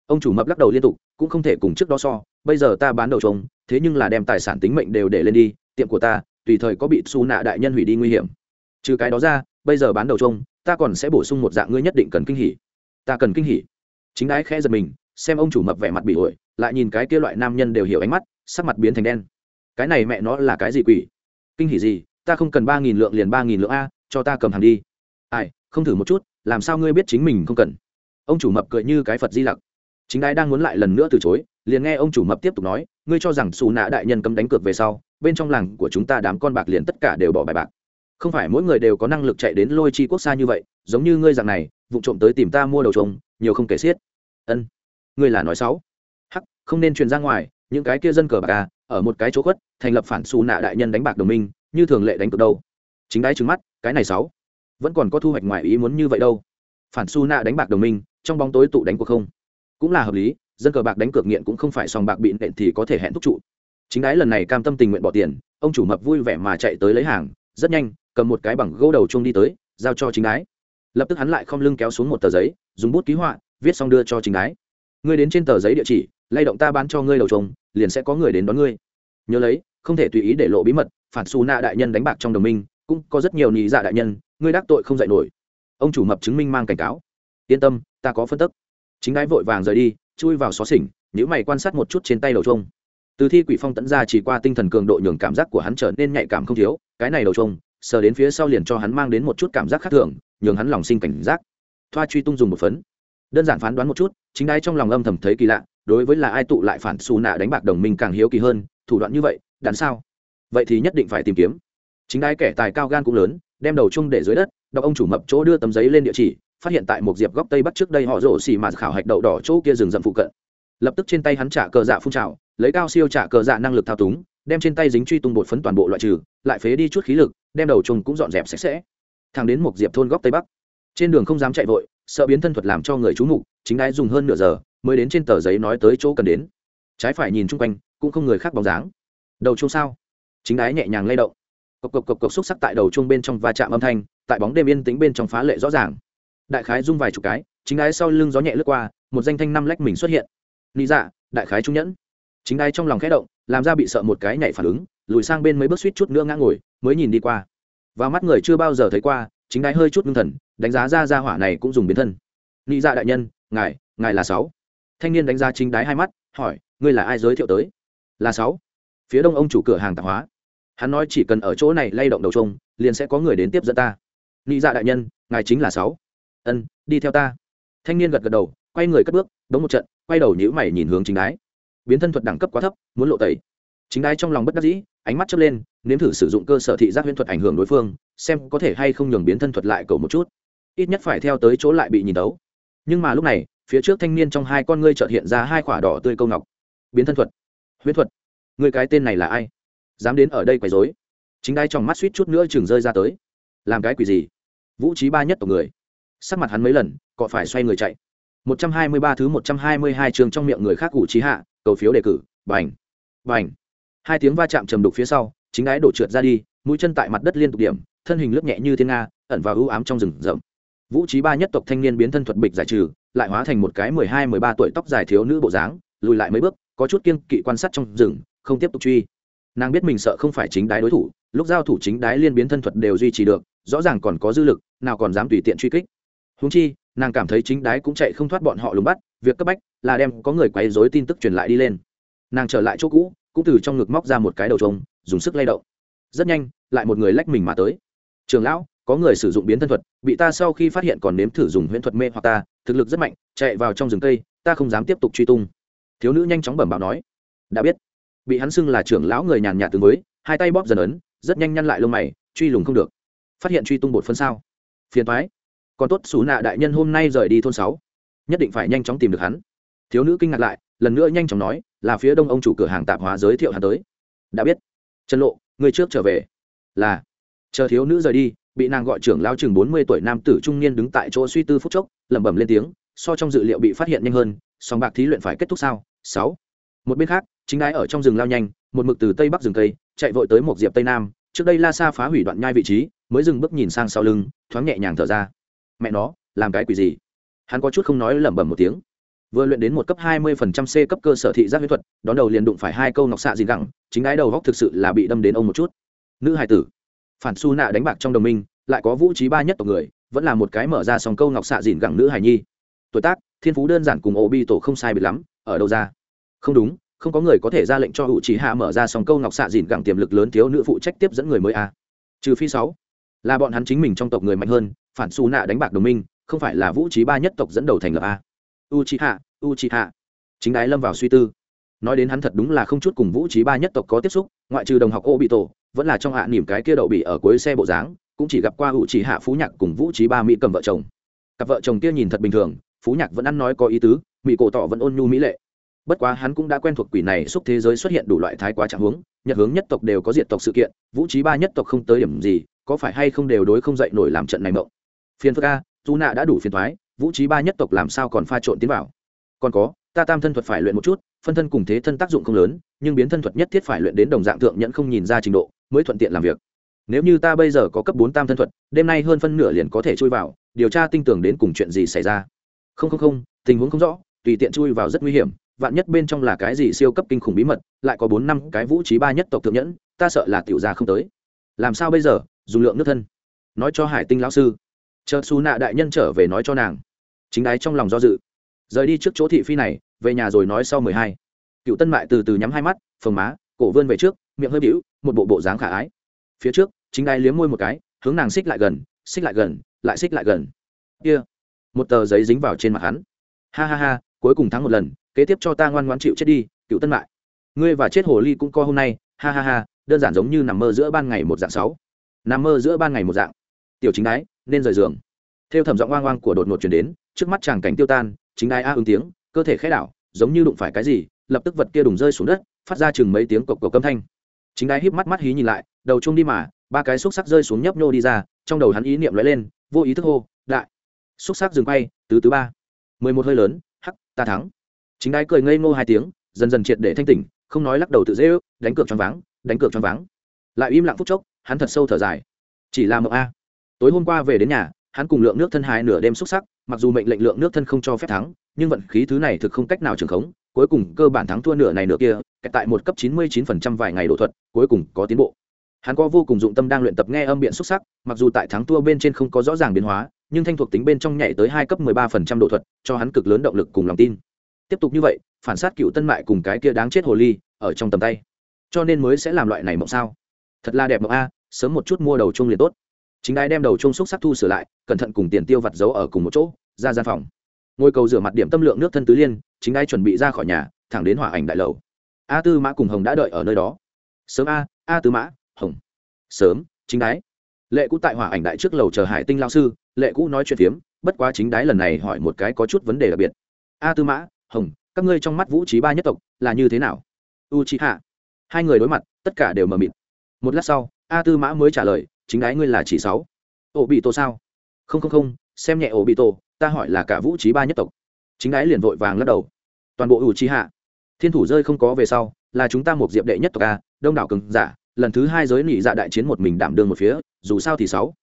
Ông chủ mập lắc đầu liên tục, cũng không thể cùng trước đó so, bây giờ ta bán đầu chung, thế nhưng là đem tài sản tính mệnh đều để lên đi, tiệm của ta, tùy thời có bị xu nạ đại nhân hủy đi nguy hiểm. Trừ cái đó ra, bây giờ bán đầu chung, ta còn sẽ bổ sung một dạng ngươi nhất định cần kinh hỉ. Ta cần kinh hỉ? Chính đái khẽ giật mình, xem ông chủ mập vẻ mặt bị ổi lại nhìn cái kia loại nam nhân đều hiểu ánh mắt, sắc mặt biến thành đen. Cái này mẹ nó là cái gì quỷ? Kinh hỉ gì? Ta không cần ba nghìn lượng liền ba nghìn lượng a, cho ta cầm hàng đi. Ai, không thử một chút, làm sao ngươi biết chính mình không cần? Ông chủ mập cười như cái phật di lặc. Chính đái đang muốn lại lần nữa từ chối, liền nghe ông chủ mập tiếp tục nói, ngươi cho rằng xù nạ đại nhân cấm đánh cược về sau, bên trong làng của chúng ta đám con bạc liền tất cả đều bỏ bài bạc. Không phải mỗi người đều có năng lực chạy đến lôi chi quốc xa như vậy, giống như ngươi rằng này, vụ trộm tới tìm ta mua đầu trống, nhiều không kể xiết. Ân, ngươi là nói xấu. Hắc, không nên truyền ra ngoài, những cái kia dân cờ bạc à ở một cái chỗ khuất, thành lập phản xù nạ đại nhân đánh bạc đồng minh như thường lệ đánh cược đâu. Chính đáy trứng mắt, cái này sáu. Vẫn còn có thu hoạch ngoài ý muốn như vậy đâu. Phản su nạ đánh bạc đồng minh, trong bóng tối tụ đánh cuộc không? Cũng là hợp lý, dân cờ bạc đánh cược nghiện cũng không phải sòng bạc bị nện thì có thể hẹn thúc trụ. Chính đái lần này cam tâm tình nguyện bỏ tiền, ông chủ mập vui vẻ mà chạy tới lấy hàng, rất nhanh, cầm một cái bằng gỗ đầu chung đi tới, giao cho chính đái. Lập tức hắn lại không lưng kéo xuống một tờ giấy, dùng bút ký họa, viết xong đưa cho chính đái. Ngươi đến trên tờ giấy địa chỉ, lay động ta bán cho ngươi đầu trồng liền sẽ có người đến đón ngươi. Nhớ lấy, không thể tùy ý để lộ bí mật phản xù nạ đại nhân đánh bạc trong đồng minh, cũng có rất nhiều nhị dạ đại nhân, ngươi đắc tội không dạy nổi. Ông chủ mập chứng minh mang cảnh cáo. Yên tâm, ta có phân tức. Chính đái vội vàng rời đi, chui vào xó xỉnh nếu mày quan sát một chút trên tay đầu trông từ thi quỷ phong tẫn ra chỉ qua tinh thần cường độ nhường cảm giác của hắn trở nên nhạy cảm không thiếu, cái này đầu trông sờ đến phía sau liền cho hắn mang đến một chút cảm giác khác thường, nhường hắn lòng sinh cảnh giác. Thoa truy tung dùng một phấn. Đơn giản phán đoán một chút, chính đái trong lòng âm thầm thấy kỳ lạ, đối với là ai tụ lại phản xù nạ đánh bạc đồng minh càng hiếu kỳ hơn, thủ đoạn như vậy, đắn sao? Vậy thì nhất định phải tìm kiếm. Chính đái kẻ tài cao gan cũng lớn, đem đầu chung để dưới đất, đọc ông chủ mập chỗ đưa tấm giấy lên địa chỉ, phát hiện tại một diệp góc tây bắc trước đây họ rổ xì mà khảo hạch đậu đỏ chỗ kia rừng rậm phụ cận. Lập tức trên tay hắn trả cờ dạ phun trào, lấy cao siêu trả cờ dạ năng lực thao túng, đem trên tay dính truy tung bột phấn toàn bộ loại trừ, lại phế đi chút khí lực, đem đầu chung cũng dọn dẹp sạch sẽ. Thang đến một diệp thôn góc tây bắc, trên đường không dám chạy vội, sợ biến thân thuật làm cho người chú mục, chính đái dùng hơn nửa giờ mới đến trên tờ giấy nói tới chỗ cần đến. Trái phải nhìn chung quanh, cũng không người khác bóng dáng. Đầu chung sao? Chính đái nhẹ nhàng lay động. Cộc cộc cộc cộc xúc sắc tại đầu chung bên trong va chạm âm thanh, tại bóng đêm yên tĩnh bên trong phá lệ rõ ràng. Đại khái rung vài chục cái, chính ái sau lưng gió nhẹ lướt qua, một danh thanh năm lách mình xuất hiện. Lý dạ đại khái trung nhẫn. Chính ái trong lòng khẽ động, làm ra bị sợ một cái nhảy phản ứng, lùi sang bên mấy bước suýt chút nữa ngã ngồi, mới nhìn đi qua. Và mắt người chưa bao giờ thấy qua, chính ái hơi chút ngưng thần, đánh giá ra ra hỏa này cũng dùng biến thân. Nghĩ dạ đại nhân, ngài ngài là sáu. Thanh niên đánh giá chính đái hai mắt, hỏi, ngươi là ai giới thiệu tới? Là sáu. Phía đông ông chủ cửa hàng tạp hóa hắn nói chỉ cần ở chỗ này lay động đầu trông, liền sẽ có người đến tiếp dẫn ta. Nghĩ dạ đại nhân, ngài chính là sáu. Ân, đi theo ta. Thanh niên gật gật đầu, quay người cất bước, đống một trận, quay đầu nhữ mày nhìn hướng chính đái. Biến thân thuật đẳng cấp quá thấp, muốn lộ tẩy. Chính đái trong lòng bất đắc dĩ, ánh mắt chớp lên, nếm thử sử dụng cơ sở thị giác huyễn thuật ảnh hưởng đối phương, xem có thể hay không nhường biến thân thuật lại cầu một chút. Ít nhất phải theo tới chỗ lại bị nhìn tấu. Nhưng mà lúc này, phía trước thanh niên trong hai con ngươi chợt hiện ra hai quả đỏ tươi câu ngọc. Biến thân thuật. Huyễn thuật. Người cái tên này là ai? Dám đến ở đây quấy rối. Chính đai trong mắt suýt chút nữa chừng rơi ra tới. Làm cái quỷ gì? Vũ trí ba nhất tộc người. Sắc mặt hắn mấy lần cọ phải xoay người chạy? Một trăm hai mươi ba thứ một trăm hai mươi hai trường trong miệng người khác cụ trí hạ, cầu phiếu đề cử, bành bành. Hai tiếng va chạm trầm đục phía sau, chính đái đổ trượt ra đi, mũi chân tại mặt đất liên tục điểm, thân hình lướt nhẹ như thiên nga, ẩn vào ưu ám trong rừng rậm. Vũ trí ba nhất tộc thanh niên biến thân thuật bịch giải trừ, lại hóa thành một cái mười hai mười ba tuổi tóc dài thiếu nữ bộ dáng, lùi lại mấy bước, có chút kiên kỵ quan sát trong rừng, không tiếp tục truy nàng biết mình sợ không phải chính đái đối thủ, lúc giao thủ chính đái liên biến thân thuật đều duy trì được, rõ ràng còn có dư lực, nào còn dám tùy tiện truy kích. Húng chi, nàng cảm thấy chính đái cũng chạy không thoát bọn họ lùng bắt, việc cấp bách là đem có người quấy dối tin tức truyền lại đi lên. Nàng trở lại chỗ cũ, cũng từ trong ngực móc ra một cái đầu trống, dùng sức lay động. Rất nhanh, lại một người lách mình mà tới. Trường lão, có người sử dụng biến thân thuật, bị ta sau khi phát hiện còn nếm thử dùng huyễn thuật mê hoặc ta, thực lực rất mạnh, chạy vào trong rừng cây, ta không dám tiếp tục truy tung. Thiếu nữ nhanh chóng bẩm báo nói. Đã biết bị hắn xưng là trưởng lão người nhàn nhạt từ mới hai tay bóp dần ấn, rất nhanh nhăn lại lông mày, truy lùng không được. Phát hiện truy tung bột phân sao? Phiền thoái còn tốt xú nạ đại nhân hôm nay rời đi thôn sáu. Nhất định phải nhanh chóng tìm được hắn. Thiếu nữ kinh ngạc lại, lần nữa nhanh chóng nói, là phía đông ông chủ cửa hàng tạp hóa giới thiệu hắn tới. Đã biết. Trần lộ, người trước trở về. Là. Chờ thiếu nữ rời đi, bị nàng gọi trưởng lao chừng bốn mươi tuổi nam tử trung niên đứng tại chỗ suy tư phút chốc, lẩm bẩm lên tiếng, so trong dự liệu bị phát hiện nhanh hơn, song bạc thí luyện phải kết thúc sao? Sáu. Một bên khác chính đái ở trong rừng lao nhanh, một mực từ tây bắc rừng tây chạy vội tới một diệp tây nam, trước đây la sa phá hủy đoạn nhai vị trí, mới dừng bước nhìn sang sau lưng, thoáng nhẹ nhàng thở ra. Mẹ nó, làm cái quỷ gì? Hắn có chút không nói lẩm bẩm một tiếng. Vừa luyện đến một cấp hai mươi phần trăm c cấp cơ sở thị giác huyễn thuật, đón đầu liền đụng phải hai câu ngọc xạ gì gẳng, chính ái đầu góc thực sự là bị đâm đến ông một chút. Nữ hải tử. Phản su nạ đánh bạc trong đồng minh, lại có vũ trí ba nhất tộc người, vẫn là một cái mở ra sòng câu ngọc xạ dìn gẳng nữ hải nhi. Tuổi tác, thiên phú đơn giản cùng ổ bi tổ không sai biệt lắm, ở đâu ra? Không đúng không có người có thể ra lệnh cho hữu trí hạ mở ra sòng câu ngọc xạ dìn gẳng tiềm lực lớn thiếu nữ phụ trách tiếp dẫn người mới a. Trừ phi sáu, là bọn hắn chính mình trong tộc người mạnh hơn, phản xù nạ đánh bạc đồng minh, không phải là vũ trí ba nhất tộc dẫn đầu thành lập a. U trí hạ u trí hạ. Chính đái lâm vào suy tư. Nói đến hắn thật đúng là không chút cùng vũ trí ba nhất tộc có tiếp xúc, ngoại trừ đồng học ô bị tổ, vẫn là trong hạ nỉm cái kia đậu bị ở cuối xe bộ dáng, cũng chỉ gặp qua hữu trí hạ phú nhạc cùng vũ trí ba mỹ cầm vợ chồng. Cặp vợ chồng kia nhìn thật bình thường, phú nhạc vẫn ăn nói có ý tứ, mỹ cổ tỏ vẫn ôn nhu mỹ lệ bất quá hắn cũng đã quen thuộc quỷ này xúc thế giới xuất hiện đủ loại thái quá trạng hướng nhật hướng nhất tộc đều có diện tộc sự kiện, vũ trí ba nhất tộc không tới điểm gì, có phải hay không đều đối không dậy nổi làm trận này mộng? Phiền phức a dù nạ đã đủ phiền thoái vũ trí ba nhất tộc làm sao còn pha trộn tiến vào? Còn có, ta tam thân thuật phải luyện một chút, phân thân cùng thế thân tác dụng không lớn, nhưng biến thân thuật nhất thiết phải luyện đến đồng dạng thượng nhận không nhìn ra trình độ, mới thuận tiện làm việc. Nếu như ta bây giờ có cấp bốn tam thân thuật, đêm nay hơn phân nửa liền có thể chui vào, điều tra tinh tường đến cùng chuyện gì xảy ra. Không không không, tình huống không rõ, tùy tiện chui vào rất nguy hiểm vạn nhất bên trong là cái gì siêu cấp kinh khủng bí mật, lại có bốn năm cái vũ trí ba nhất tộc thượng nhẫn, ta sợ là tiểu gia không tới. Làm sao bây giờ? Dùng lượng nước thân. Nói cho hải tinh lão sư. Chờ xù nạ đại nhân trở về nói cho nàng. Chính đái trong lòng do dự. Rời đi trước chỗ thị phi này, về nhà rồi nói sau mười hai. Cựu tân mại từ từ nhắm hai mắt, phồng má, cổ vươn về trước, miệng hơi bĩu, một bộ bộ dáng khả ái. Phía trước, chính đái liếm môi một cái, hướng nàng xích lại gần, xích lại gần, lại xích lại gần. Kia、yeah. một tờ giấy dính vào trên mặt hắn. Ha ha ha, cuối cùng thắng một lần kế tiếp cho ta ngoan ngoãn chịu chết đi, cựu tân mại. Ngươi và chết hồ ly cũng co hôm nay, ha ha ha, đơn giản giống như nằm mơ giữa ban ngày một dạng sáu. Nằm mơ giữa ban ngày một dạng. Tiểu chính đái, nên rời giường. Theo thẩm giọng oang oang của đột ngột chuyển đến, trước mắt chàng cảnh tiêu tan, chính đái a ứng tiếng, cơ thể khẽ đảo, giống như đụng phải cái gì, lập tức vật kia đùng rơi xuống đất, phát ra chừng mấy tiếng cộc cộc câm thanh. Chính đái híp mắt mắt hí nhìn lại, đầu chung đi mà, ba cái xúc sắc rơi xuống nhấp nhô đi ra, trong đầu hắn ý niệm lóe lên, vô ý thức hô, đại. Xúc sắc dừng quay, tứ tứ ba. Mười một hơi lớn, hắc, ta thắng chính đái cười ngây ngô hai tiếng, dần dần triệt để thanh tỉnh, không nói lắc đầu tự dễ ước, đánh cược choáng váng, đánh cược choáng váng. Lại im lặng phút chốc, hắn thật sâu thở dài. Chỉ là mộng a. Tối hôm qua về đến nhà, hắn cùng lượng nước thân hai nửa đêm xúc sắc, mặc dù mệnh lệnh lượng nước thân không cho phép thắng, nhưng vận khí thứ này thực không cách nào trường khống, cuối cùng cơ bản thắng thua nửa này nửa kia, kẹt tại một cấp chín mươi 99% vài ngày đổ thuật, cuối cùng có tiến bộ. Hắn có vô cùng dụng tâm đang luyện tập nghe âm biện xúc sắc, mặc dù tại thắng thua bên trên không có rõ ràng biến hóa, nhưng thanh thuộc tính bên trong nhảy tới hai cấp mười ba phần trăm độ thuật, cho hắn cực lớn động lực cùng lòng tin tiếp tục như vậy, phản sát cựu tân mại cùng cái kia đáng chết hồ ly, ở trong tầm tay. Cho nên mới sẽ làm loại này mộng sao? Thật là đẹp mộng a, sớm một chút mua đầu chung liền tốt. Chính đai đem đầu chung xúc sắc thu sửa lại, cẩn thận cùng tiền tiêu vặt giấu ở cùng một chỗ, ra gian phòng. Ngôi cầu rửa mặt điểm tâm lượng nước thân tứ liên, chính đai chuẩn bị ra khỏi nhà, thẳng đến hỏa ảnh đại lầu. A tư mã cùng hồng đã đợi ở nơi đó. Sớm a a tư mã, hồng. Sớm, chính đái. Lệ cũ tại hỏa ảnh đại trước lầu chờ hải tinh lao sư, lệ cũ nói chuyện phiếm, bất quá chính đái lần này hỏi một cái có chút vấn đề đặc biệt. A tư mã hồng, các ngươi trong mắt vũ trí ba nhất tộc là như thế nào? U trí hạ hai người đối mặt, tất cả đều mờ mịt. Một lát sau, a tư mã mới trả lời, chính đái ngươi là chỉ sáu. Ổ bị tổ sao? Không không không, xem nhẹ ổ bị tổ ta hỏi là cả vũ trí ba nhất tộc. Chính đái liền vội vàng lắc đầu. Toàn bộ U trí hạ thiên thủ rơi không có về sau, là chúng ta một diệp đệ nhất tộc a, đông đảo cường giả, lần thứ hai giới nỉ dạ đại chiến một mình đảm đương một phía, dù sao thì sáu.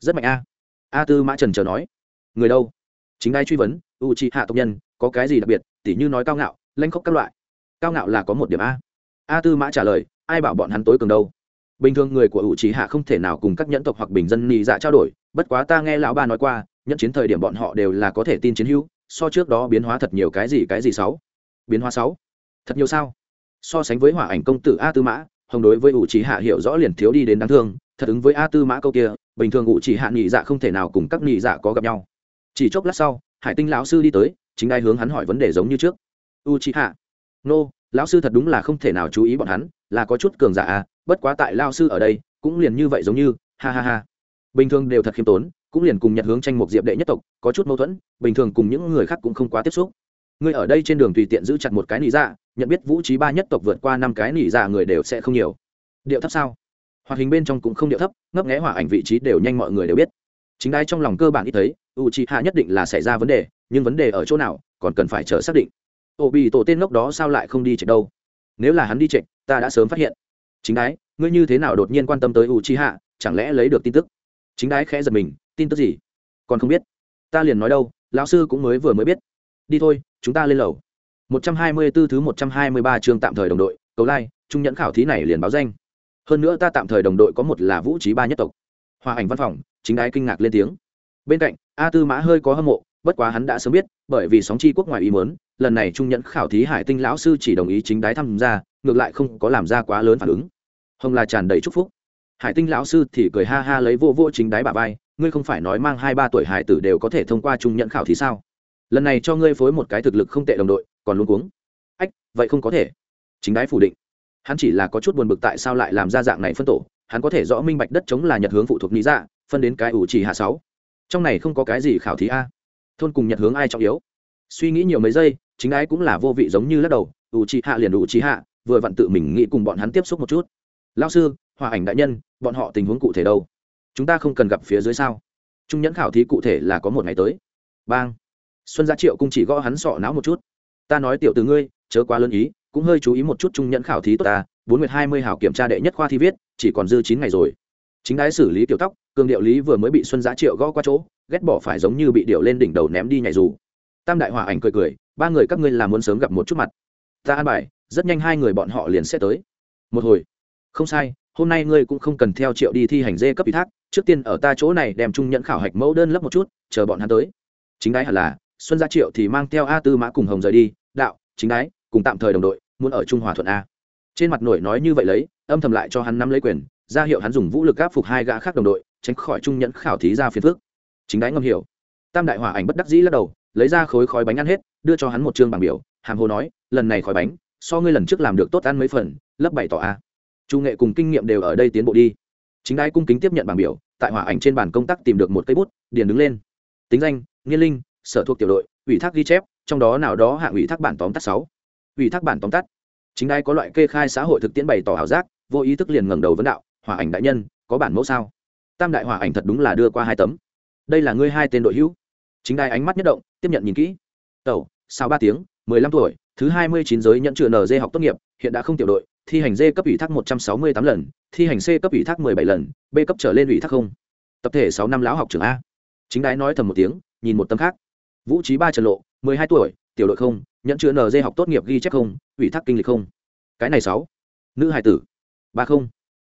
Rất mạnh a. A tư mã trần chờ nói. Người đâu? Chính đái truy vấn u trí hạ tộc nhân, có cái gì đặc biệt? Tỉ như nói cao ngạo lanh khóc các loại. Cao ngạo là có một điểm a. A tư mã trả lời, ai bảo bọn hắn tối cường đâu? Bình thường người của ủ trí hạ không thể nào cùng các nhẫn tộc hoặc bình dân nhị dạ trao đổi, bất quá ta nghe lão ba nói qua, nhẫn chiến thời điểm bọn họ đều là có thể tin chiến hữu, so trước đó biến hóa thật nhiều cái gì cái gì sáu. Biến hóa sáu? Thật nhiều sao? So sánh với hỏa ảnh công tử a tư mã, hồng đối với ủ trí hạ hiểu rõ liền thiếu đi đến đáng thương, thật ứng với a tư mã câu kia, bình thường ủ trí hạ nhị dạ không thể nào cùng các nhị dạ có gặp nhau. Chỉ chốc lát sau, hải tinh lão sư đi tới chính đai hướng hắn hỏi vấn đề giống như trước. U trí hạ nô, lão sư thật đúng là không thể nào chú ý bọn hắn, là có chút cường giả à bất quá tại lao sư ở đây, cũng liền như vậy giống như, ha ha ha. Bình thường đều thật khiêm tốn, cũng liền cùng nhật hướng tranh một diệp đệ nhất tộc, có chút mâu thuẫn, bình thường cùng những người khác cũng không quá tiếp xúc. Ngươi ở đây trên đường tùy tiện giữ chặt một cái nỉ dạ nhận biết vũ trí ba nhất tộc vượt qua năm cái nỉ dạ người đều sẽ không nhiều. Điệu thấp sao? Hoạt hình bên trong cũng không điệu thấp, ngấp nghẽ hỏa ảnh vị trí đều nhanh mọi người đều biết chính đai trong lòng cơ bản ít thấy u trí hạ nhất định là xảy ra vấn đề, nhưng vấn đề ở chỗ nào, còn cần phải chờ xác định. Ô bị tổ tên ngốc đó sao lại không đi chạy đâu? Nếu là hắn đi chạy, ta đã sớm phát hiện. Chính đái, ngươi như thế nào đột nhiên quan tâm tới u chi hạ chẳng lẽ lấy được tin tức? Chính đái khẽ giật mình, tin tức gì? Còn không biết. Ta liền nói đâu, lão sư cũng mới vừa mới biết. Đi thôi, chúng ta lên lầu. 124 thứ 123 chương tạm thời đồng đội, cầu lai, trung nhẫn khảo thí này liền báo danh. Hơn nữa ta tạm thời đồng đội có một là vũ trí ba nhất tộc. Hòa ảnh văn phòng chính đái kinh ngạc lên tiếng. Bên cạnh, a tư mã hơi có hâm mộ, bất quá hắn đã sớm biết, bởi vì sóng chi quốc ngoài ý mớn lần này trung nhẫn khảo thí hải tinh lão sư chỉ đồng ý chính đái tham gia, ngược lại không có làm ra quá lớn phản ứng. Hồng là tràn đầy chúc phúc. Hải tinh lão sư thì cười ha ha lấy vô vô chính đái bà vai, ngươi không phải nói mang hai ba tuổi hải tử đều có thể thông qua trung nhận khảo thí sao? Lần này cho ngươi phối một cái thực lực không tệ đồng đội, còn luôn cuống. Ách, vậy không có thể. Chính đái phủ định. Hắn chỉ là có chút buồn bực tại sao lại làm ra dạng này phân tổ, hắn có thể rõ minh bạch đất chống là nhật hướng phụ thuộc lý dạ phân đến cái ủ chỉ hạ sáu. Trong này không có cái gì khảo thí a. Thôn cùng nhật hướng ai trọng yếu? Suy nghĩ nhiều mấy giây, chính ái cũng là vô vị giống như lắc đầu, ủ chỉ hạ liền ủ chỉ hạ, vừa vặn tự mình nghĩ cùng bọn hắn tiếp xúc một chút. Lao sư, hòa ảnh đại nhân, bọn họ tình huống cụ thể đâu? Chúng ta không cần gặp phía dưới sao? Trung nhẫn khảo thí cụ thể là có một ngày tới. Bang. Xuân gia triệu cũng chỉ gõ hắn sọ não một chút. Ta nói tiểu từ ngươi, chớ quá lớn ý, cũng hơi chú ý một chút trung nhẫn khảo thí tốt ta. Bốn nguyệt hai mươi hảo kiểm tra đệ nhất khoa thi viết, chỉ còn dư chín ngày rồi. Chính đái xử lý tiểu tóc cường điệu lý vừa mới bị xuân giá triệu gõ qua chỗ, ghét bỏ phải giống như bị điệu lên đỉnh đầu ném đi nhảy dù. Tam đại hòa ảnh cười cười, ba người các ngươi làm muốn sớm gặp một chút mặt. Ta an bài, rất nhanh hai người bọn họ liền sẽ tới. Một hồi. Không sai, hôm nay ngươi cũng không cần theo triệu đi thi hành dê cấp ủy thác, trước tiên ở ta chỗ này đem trung nhận khảo hạch mẫu đơn lấp một chút, chờ bọn hắn tới. Chính đái hẳn là, xuân gia triệu thì mang theo a tư mã cùng hồng rời đi. Đạo, chính đái, cùng tạm thời đồng đội, muốn ở trung hòa thuận a. Trên mặt nổi nói như vậy lấy, âm thầm lại cho hắn nắm lấy quyền, ra hiệu hắn dùng vũ lực áp phục hai gã khác đồng đội tránh khỏi trung nhẫn khảo thí ra phiền phước chính đái ngâm hiểu. Tam đại hỏa ảnh bất đắc dĩ lắc đầu, lấy ra khối khói bánh ăn hết, đưa cho hắn một chương bảng biểu, hàm hồ nói, lần này khói bánh, so ngươi lần trước làm được tốt ăn mấy phần lấp bảy tỏ a. Chu nghệ cùng kinh nghiệm đều ở đây tiến bộ đi. Chính đái cung kính tiếp nhận bảng biểu, tại hỏa ảnh trên bàn công tác tìm được một cây bút, điền đứng lên. Tính danh, nghiên linh, sở thuộc tiểu đội, ủy thác ghi chép, trong đó nào đó hạng ủy thác bản tóm tắt sáu. Ủy thác bản tóm tắt. Chính đai có loại kê khai xã hội thực tiễn bày tỏ ảo giác, vô ý thức liền ngẩng đầu vấn đạo, hỏa ảnh đại nhân, có bản mẫu sao? Tam đại hỏa ảnh thật đúng là đưa qua hai tấm. Đây là ngươi hai tên đội hữu. Chính đai ánh mắt nhất động, tiếp nhận nhìn kỹ. Tẩu sau ba tiếng, mười lăm tuổi, thứ hai mươi chín giới nhận chữ nd học tốt nghiệp, hiện đã không tiểu đội, thi hành d cấp ủy thác một trăm sáu mươi tám lần, thi hành c cấp ủy thác mười bảy lần, b cấp trở lên ủy thác không. Tập thể sáu năm lão học trường a. Chính đái nói thầm một tiếng, nhìn một tấm khác. Vũ trí ba trần lộ, mười hai tuổi, tiểu đội không nhận chữ nd học tốt nghiệp ghi chép không, ủy thác kinh lịch không. Cái này sáu. Nữ hài tử. Ba không.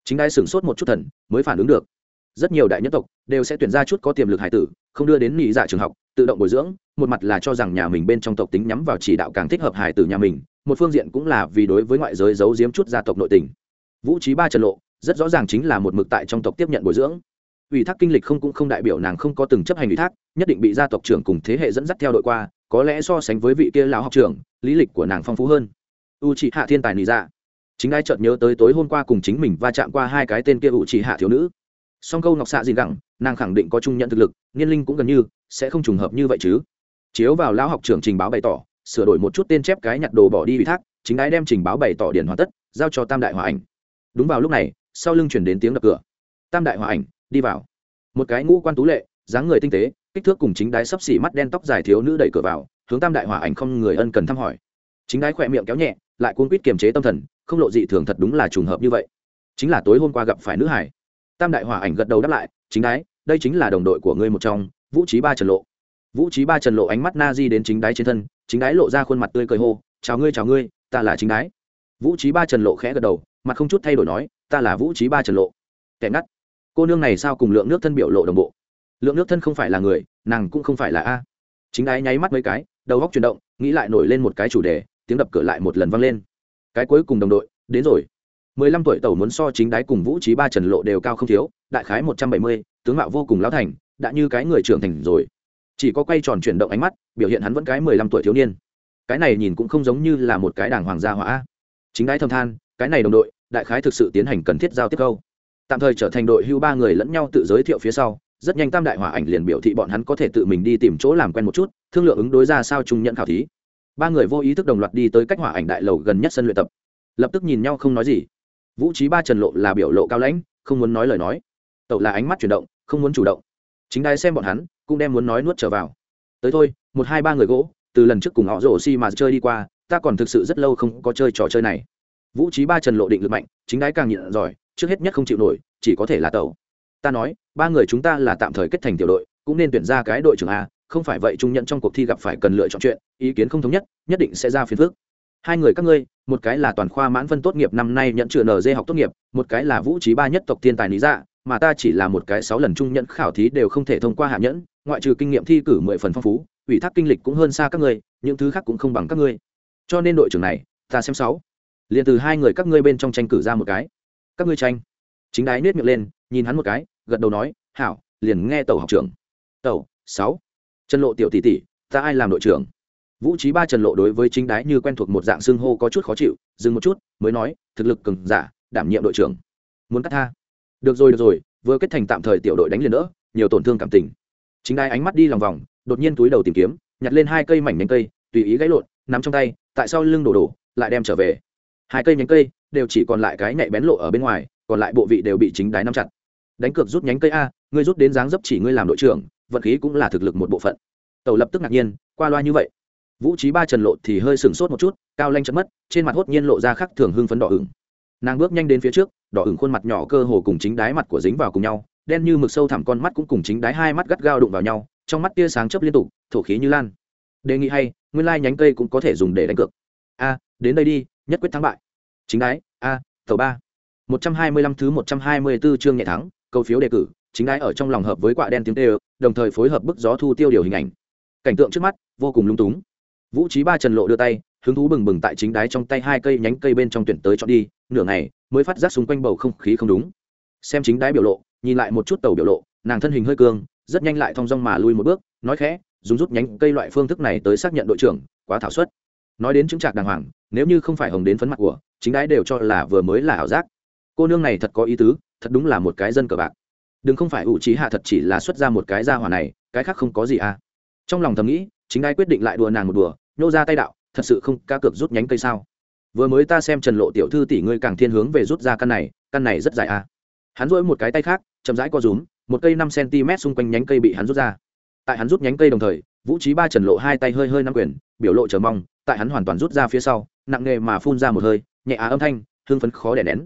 Chính đai sửng sốt một chút thần, mới phản ứng được rất nhiều đại nhân tộc đều sẽ tuyển ra chút có tiềm lực hải tử, không đưa đến nghỉ dạ trường học, tự động bồi dưỡng, một mặt là cho rằng nhà mình bên trong tộc tính nhắm vào chỉ đạo càng thích hợp hải tử nhà mình, một phương diện cũng là vì đối với ngoại giới giấu giếm chút gia tộc nội tình. Vũ trí ba trần lộ, rất rõ ràng chính là một mực tại trong tộc tiếp nhận bồi dưỡng. Ủy thác kinh lịch không cũng không đại biểu nàng không có từng chấp hành ủy thác, nhất định bị gia tộc trưởng cùng thế hệ dẫn dắt theo đội qua, có lẽ so sánh với vị kia lão học trưởng, lý lịch của nàng phong phú hơn. U chỉ hạ thiên tài nị dạ. Chính ai chợt nhớ tới tối hôm qua cùng chính mình va chạm qua hai cái tên kia u chỉ hạ thiếu nữ song câu ngọc xạ dìn gẳng, nàng khẳng định có trung nhận thực lực, niên linh cũng gần như, sẽ không trùng hợp như vậy chứ. Chiếu vào lão học trưởng trình báo bày tỏ, sửa đổi một chút tên chép cái nhặt đồ bỏ đi ủy thác, chính ái đem trình báo bày tỏ điển hoàn tất, giao cho tam đại hòa ảnh. Đúng vào lúc này, sau lưng chuyển đến tiếng đập cửa. Tam đại hòa ảnh, đi vào. Một cái ngũ quan tú lệ, dáng người tinh tế, kích thước cùng chính đái sấp xỉ mắt đen tóc dài thiếu nữ đẩy cửa vào, hướng tam đại hòa ảnh không người ân cần thăm hỏi. Chính đái khỏe miệng kéo nhẹ, lại cuốn quýt kiềm chế tâm thần, không lộ dị thường thật đúng là trùng hợp như vậy. Chính là tối hôm qua gặp phải nữ hải tam đại hỏa ảnh gật đầu đáp lại, chính đái, đây chính là đồng đội của ngươi một trong, vũ trí ba trần lộ. Vũ trí ba trần lộ ánh mắt na di đến chính đái trên thân, chính đái lộ ra khuôn mặt tươi cười hô, chào ngươi chào ngươi, ta là chính đái. Vũ trí ba trần lộ khẽ gật đầu, mặt không chút thay đổi nói, ta là vũ trí ba trần lộ. Kẻ ngắt. Cô nương này sao cùng lượng nước thân biểu lộ đồng bộ? Lượng nước thân không phải là người, nàng cũng không phải là a. Chính đái nháy mắt mấy cái, đầu góc chuyển động, nghĩ lại nổi lên một cái chủ đề, tiếng đập cửa lại một lần vang lên. Cái cuối cùng đồng đội, đến rồi mười lăm tuổi tẩu muốn so chính đái cùng vũ trí ba trần lộ đều cao không thiếu, đại khái một trăm bảy mươi, tướng mạo vô cùng lão thành, đã như cái người trưởng thành rồi. Chỉ có quay tròn chuyển động ánh mắt, biểu hiện hắn vẫn cái mười lăm tuổi thiếu niên. Cái này nhìn cũng không giống như là một cái đảng hoàng gia hỏa. Chính đái thâm than, cái này đồng đội, đại khái thực sự tiến hành cần thiết giao tiếp câu. Tạm thời trở thành đội hưu ba người lẫn nhau tự giới thiệu phía sau, rất nhanh tam đại hỏa ảnh liền biểu thị bọn hắn có thể tự mình đi tìm chỗ làm quen một chút, thương lượng ứng đối ra sao chung nhận khảo thí. Ba người vô ý thức đồng loạt đi tới cách hỏa ảnh đại lầu gần nhất sân luyện tập. Lập tức nhìn nhau không nói gì vũ trí ba trần lộ là biểu lộ cao lãnh, không muốn nói lời nói. Tẩu là ánh mắt chuyển động, không muốn chủ động. Chính đai xem bọn hắn, cũng đem muốn nói nuốt trở vào. Tới thôi, một, hai, ba người gỗ, từ lần trước cùng họ rổ xi mà chơi đi qua, ta còn thực sự rất lâu không có chơi trò chơi này. Vũ trí ba trần lộ định lực mạnh, chính đái càng nhịn giỏi, trước hết nhất không chịu nổi, chỉ có thể là tàu ta nói, ba người chúng ta là tạm thời kết thành tiểu đội, cũng nên tuyển ra cái đội trưởng a, không phải vậy trung nhận trong cuộc thi gặp phải cần lựa chọn chuyện, ý kiến không thống nhất nhất định sẽ ra phiền phước hai người các ngươi, một cái là toàn khoa mãn phân tốt nghiệp năm nay nhận chữa nd học tốt nghiệp, một cái là vũ trí ba nhất tộc thiên tài lý dạ mà ta chỉ là một cái sáu lần trung nhận khảo thí đều không thể thông qua hạ nhẫn, ngoại trừ kinh nghiệm thi cử mười phần phong phú, ủy thác kinh lịch cũng hơn xa các ngươi, những thứ khác cũng không bằng các ngươi. Cho nên đội trưởng này, ta xem sáu. Liền từ hai người các ngươi bên trong tranh cử ra một cái. Các ngươi tranh. Chính đái nết miệng lên, nhìn hắn một cái, gật đầu nói, hảo, liền nghe tàu học trưởng. Tàu, sáu. Chân lộ tiểu tỷ tỷ, ta ai làm đội trưởng? Vũ trí ba trần lộ đối với chính đái như quen thuộc một dạng xưng hô có chút khó chịu, dừng một chút, mới nói, thực lực cường giả, đảm nhiệm đội trưởng. Muốn cắt tha. Được rồi được rồi, vừa kết thành tạm thời tiểu đội đánh liền nữa nhiều tổn thương cảm tình. Chính đái ánh mắt đi lòng vòng, đột nhiên túi đầu tìm kiếm, nhặt lên hai cây mảnh nhánh cây, tùy ý gãy lộn, nắm trong tay, tại sao lưng đổ đổ, lại đem trở về. Hai cây nhánh cây đều chỉ còn lại cái nhạy bén lộ ở bên ngoài, còn lại bộ vị đều bị chính đái nắm chặt. Đánh cược rút nhánh cây a, ngươi rút đến dáng dấp chỉ ngươi làm đội trưởng, vận khí cũng là thực lực một bộ phận. Tàu lập tức ngạc nhiên, qua loa như vậy vũ trí ba trần lộ thì hơi sừng sốt một chút cao lanh chấm mất trên mặt hốt nhiên lộ ra khắc thường hưng phấn đỏ ửng. Nàng bước nhanh đến phía trước đỏ ửng khuôn mặt nhỏ cơ hồ cùng chính đáy mặt của dính vào cùng nhau đen như mực sâu thẳm con mắt cũng cùng chính đáy hai mắt gắt gao đụng vào nhau trong mắt tia sáng chấp liên tục thổ khí như lan. Đề nghị hay nguyên lai nhánh cây cũng có thể dùng để đánh cược. A đến đây đi nhất quyết thắng bại. Chính đáy, a tàu ba. Một trăm hai mươi lăm thứ một trăm hai mươi 124 chương nhẹ thắng câu phiếu đề cử chính đáy ở trong lòng hợp với quạ đen tiếng tê đồng thời phối hợp bức gió thu tiêu điều hình ảnh. Cảnh tượng trước mắt vô cùng lung túng vũ trí ba trần lộ đưa tay, hứng thú bừng bừng tại chính đái trong tay hai cây nhánh cây bên trong tuyển tới chọn đi, nửa ngày mới phát giác xung quanh bầu không khí không đúng. Xem chính đái biểu lộ, nhìn lại một chút tàu biểu lộ, nàng thân hình hơi cương, rất nhanh lại thong dong mà lui một bước, nói khẽ, dùng rút nhánh cây loại phương thức này tới xác nhận đội trưởng, quá thảo suất. Nói đến chứng trạc đàng hoàng, nếu như không phải hồng đến phấn mặt của, chính đái đều cho là vừa mới là ảo giác. Cô nương này thật có ý tứ, thật đúng là một cái dân cờ bạc. Đừng không phải ủ trí hạ thật chỉ là xuất ra một cái ra hỏa này, cái khác không có gì à. Trong lòng thầm nghĩ chính ai quyết định lại đùa nàng một đùa, nhô ra tay đạo, thật sự không ca cược rút nhánh cây sao? Vừa mới ta xem trần lộ tiểu thư tỷ ngươi càng thiên hướng về rút ra căn này căn này rất dài à. Hắn rỗi một cái tay khác, chậm rãi co rúm, một cây năm cm xung quanh nhánh cây bị hắn rút ra. Tại hắn rút nhánh cây đồng thời, vũ trí ba trần lộ hai tay hơi hơi nắm quyền, biểu lộ chờ mong, tại hắn hoàn toàn rút ra phía sau, nặng nề mà phun ra một hơi, nhẹ á âm thanh, hương phấn khó đè nén.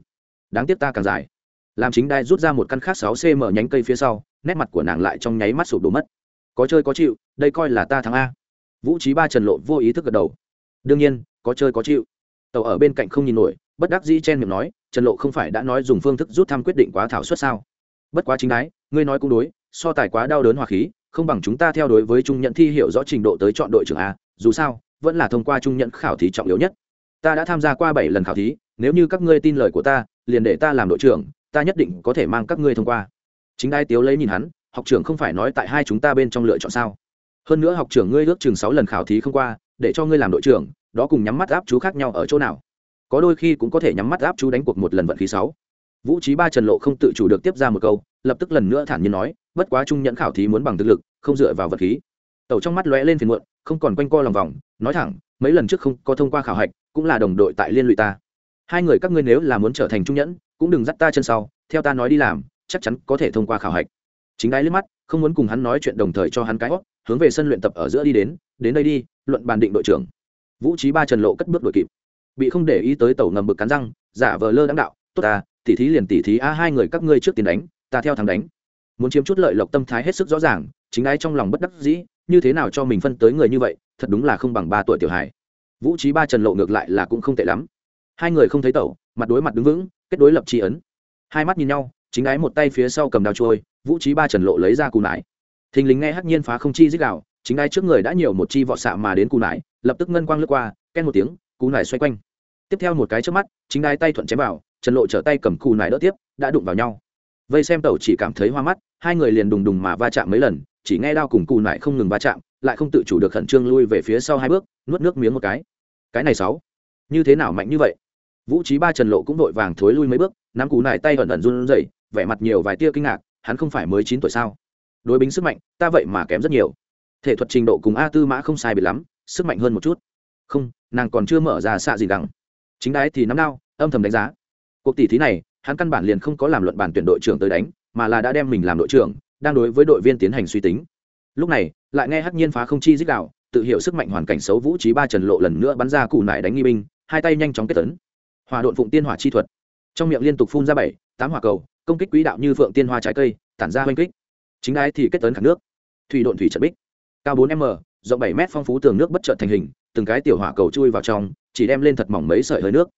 Đáng tiếc ta càng dài. Làm chính đai rút ra một căn khác sáu cm nhánh cây phía sau, nét mặt của nàng lại trong nháy mắt sụp đổ mất có chơi có chịu, đây coi là ta thắng a. Vũ trí ba trần lộ vô ý thức gật đầu. Đương nhiên, có chơi có chịu. Tàu ở bên cạnh không nhìn nổi, bất đắc dĩ chen miệng nói, trần lộ không phải đã nói dùng phương thức rút thăm quyết định quá thảo suất sao? Bất quá chính đái, ngươi nói cũng đối, so tài quá đau đớn hòa khí, không bằng chúng ta theo đối với trung nhận thi hiểu rõ trình độ tới chọn đội trưởng a, dù sao, vẫn là thông qua trung nhận khảo thí trọng yếu nhất. Ta đã tham gia qua bảy lần khảo thí, nếu như các ngươi tin lời của ta, liền để ta làm đội trưởng, ta nhất định có thể mang các ngươi thông qua. Chính đai tiếu lấy nhìn hắn học trưởng không phải nói tại hai chúng ta bên trong lựa chọn sao? Hơn nữa học trưởng ngươi ước chừng sáu lần khảo thí không qua, để cho ngươi làm đội trưởng, đó cùng nhắm mắt áp chú khác nhau ở chỗ nào? Có đôi khi cũng có thể nhắm mắt áp chú đánh cuộc một lần vận khí sáu. Vũ trí ba trần lộ không tự chủ được tiếp ra một câu, lập tức lần nữa thản nhiên nói, bất quá trung nhẫn khảo thí muốn bằng thực lực, không dựa vào vật khí. Tẩu trong mắt lóe lên phiền muộn, không còn quanh co lòng vòng, nói thẳng, mấy lần trước không có thông qua khảo hạch, cũng là đồng đội tại liên lụy ta. Hai người các ngươi nếu là muốn trở thành trung nhẫn, cũng đừng dắt ta chân sau, theo ta nói đi làm, chắc chắn có thể thông qua khảo hạch chính đái liếc mắt, không muốn cùng hắn nói chuyện đồng thời cho hắn cái hót hướng về sân luyện tập ở giữa đi đến đến đây đi, luận bàn định đội trưởng. Vũ trí ba trần lộ cất bước đội kịp. Bị không để ý tới tàu ngầm bực cắn răng, giả vờ lơ đáng đạo, tốt ta, tỉ thí liền tỉ thí a, hai người các ngươi trước tiền đánh, ta theo thắng đánh. Muốn chiếm chút lợi lộc tâm thái hết sức rõ ràng, chính ai trong lòng bất đắc dĩ, như thế nào cho mình phân tới người như vậy, thật đúng là không bằng ba tuổi tiểu hài. Vũ trí ba trần lộ ngược lại là cũng không tệ lắm. Hai người không thấy tẩu, mặt đối mặt đứng vững, kết đối lập tri ấn. Hai mắt nhìn nhau, chính ái một tay phía sau cầm đao trôi vũ trí ba trần lộ lấy ra cù nải. Thình lính nghe hắc nhiên phá không chi dích đạo, chính ai trước người đã nhiều một chi vọt xạ mà đến cù nải, lập tức ngân quang lướt qua, ken một tiếng, cù nải xoay quanh. Tiếp theo một cái trước mắt, chính ai tay thuận chém vào, trần lộ trở tay cầm cù nải đỡ tiếp, đã đụng vào nhau. Vây xem tẩu chỉ cảm thấy hoa mắt, hai người liền đùng đùng mà va chạm mấy lần, chỉ nghe đao cùng cù nải không ngừng va chạm, lại không tự chủ được khẩn trương lui về phía sau hai bước, nuốt nước miếng một cái. Cái này sáu, như thế nào mạnh như vậy? Vũ trí ba trần lộ cũng vội vàng thối lui mấy bước, nắm cù nải tay ẩn ẩn run rẩy, vẻ mặt nhiều vài tia kinh ngạc hắn không phải mới chín tuổi sao? Đối bính sức mạnh, ta vậy mà kém rất nhiều. Thể thuật trình độ cùng a tư mã không sai biệt lắm, sức mạnh hơn một chút. Không, nàng còn chưa mở ra xạ gì đằng chính đái thì nắm đau âm thầm đánh giá. Cuộc tỷ thí này, hắn căn bản liền không có làm luận bản tuyển đội trưởng tới đánh, mà là đã đem mình làm đội trưởng, đang đối với đội viên tiến hành suy tính. Lúc này, lại nghe hắc nhiên phá không chi dích đạo, tự hiểu sức mạnh hoàn cảnh xấu vũ trí ba trần lộ lần nữa bắn ra cụ nải đánh nghi binh, hai tay nhanh chóng kết tấn. Hòa độn phụng tiên hỏa chi thuật. Trong miệng liên tục phun ra bảy, tám hỏa cầu công kích quỹ đạo như phượng tiên hoa trái cây, tản ra oanh kích. Chính đái thì kết tấn khẳng nước. Thủy độn thủy trận bích. Cao bốn m, rộng bảy m phong phú tường nước bất chợt thành hình, từng cái tiểu hỏa cầu chui vào trong, chỉ đem lên thật mỏng mấy sợi hơi nước.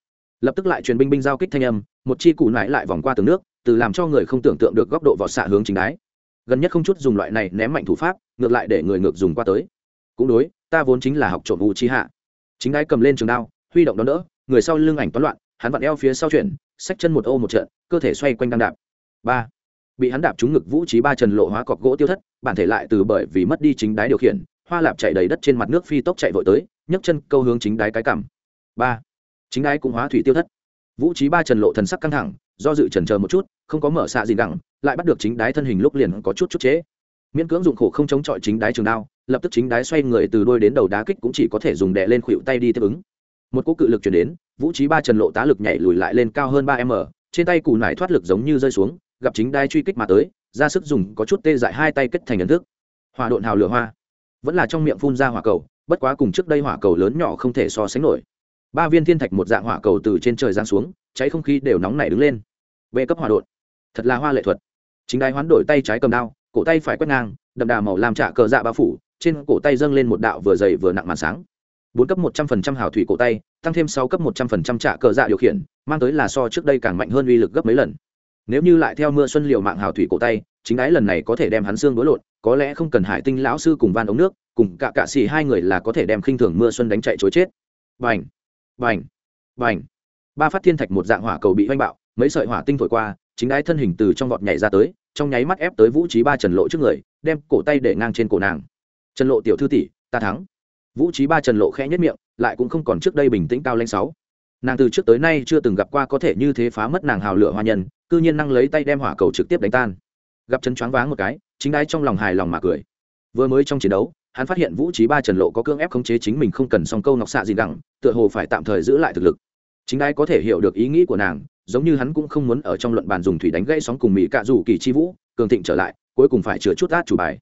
Lập tức lại truyền binh binh giao kích thanh âm, một chi cụ nải lại vòng qua tường nước, từ làm cho người không tưởng tượng được góc độ vọt xạ hướng chính đái. Gần nhất không chút dùng loại này ném mạnh thủ pháp, ngược lại để người ngược dùng qua tới. Cũng đối, ta vốn chính là học trộm u chi hạ. Chính đái cầm lên trường đao, huy động đón đỡ, người sau lưng ảnh toán loạn, hắn vặn eo phía sau chuyển xách chân một ô một trận, cơ thể xoay quanh đang đạp. Ba. Bị hắn đạp trúng ngực vũ trí ba trần lộ hóa cọc gỗ tiêu thất, bản thể lại từ bởi vì mất đi chính đái điều khiển, hoa lạp chạy đầy đất trên mặt nước phi tốc chạy vội tới, nhấc chân câu hướng chính đái cái cảm ba. Chính đái cũng hóa thủy tiêu thất. Vũ trí ba trần lộ thần sắc căng thẳng, do dự trần chờ một chút, không có mở xạ gì đẳng lại bắt được chính đái thân hình lúc liền có chút chút chế. Miễn cưỡng dụng khổ không chống chọi chính đái trường đao, lập tức chính đái xoay người từ đôi đến đầu đá kích cũng chỉ có thể dùng đè lên khuỵu tay đi tiếp ứng một cú cự lực chuyển đến, vũ trí ba trần lộ tá lực nhảy lùi lại lên cao hơn ba m, trên tay cù nải thoát lực giống như rơi xuống, gặp chính đai truy kích mà tới, ra sức dùng có chút tê dại hai tay kết thành ấn thức. Hòa độn hào lửa hoa. Vẫn là trong miệng phun ra hỏa cầu, bất quá cùng trước đây hỏa cầu lớn nhỏ không thể so sánh nổi. Ba viên thiên thạch một dạng hỏa cầu từ trên trời giáng xuống, cháy không khí đều nóng nảy đứng lên. B cấp hỏa độn. Thật là hoa lệ thuật. Chính đai hoán đổi tay trái cầm đao, cổ tay phải quét ngang, đậm đà màu làm trả cờ dạ bao phủ, trên cổ tay dâng lên một đạo vừa dày vừa nặng màn sáng bốn cấp một trăm phần trăm hào thủy cổ tay, tăng thêm sáu cấp một trăm phần trăm trả cờ dạ điều khiển, mang tới là so trước đây càng mạnh hơn uy lực gấp mấy lần. Nếu như lại theo mưa xuân liệu mạng hào thủy cổ tay, chính ái lần này có thể đem hắn xương đối lộn, có lẽ không cần hải tinh lão sư cùng van ống nước, cùng cả cạ xì hai người là có thể đem khinh thường mưa xuân đánh chạy chối chết. Vành vành vành ba phát thiên thạch một dạng hỏa cầu bị oanh bạo, mấy sợi hỏa tinh thổi qua, chính ái thân hình từ trong vọt nhảy ra tới, trong nháy mắt ép tới vũ trí ba trần lộ trước người, đem cổ tay để ngang trên cổ nàng. Trần lộ tiểu thư tỷ, ta thắng vũ trí ba trần lộ khẽ nhất miệng, lại cũng không còn trước đây bình tĩnh cao lanh sáu. Nàng từ trước tới nay chưa từng gặp qua có thể như thế phá mất nàng hào lửa hoa nhân, cư nhiên năng lấy tay đem hỏa cầu trực tiếp đánh tan. Gặp chân choáng váng một cái, chính đái trong lòng hài lòng mà cười. Vừa mới trong chiến đấu, hắn phát hiện vũ trí ba trần lộ có cưỡng ép khống chế chính mình không cần song câu ngọc xạ gì đẳng tựa hồ phải tạm thời giữ lại thực lực. Chính đái có thể hiểu được ý nghĩ của nàng, giống như hắn cũng không muốn ở trong luận bàn dùng thủy đánh gãy sóng cùng mỹ cạ dù kỳ chi vũ, cường thịnh trở lại, cuối cùng phải chừa chút át chủ bài.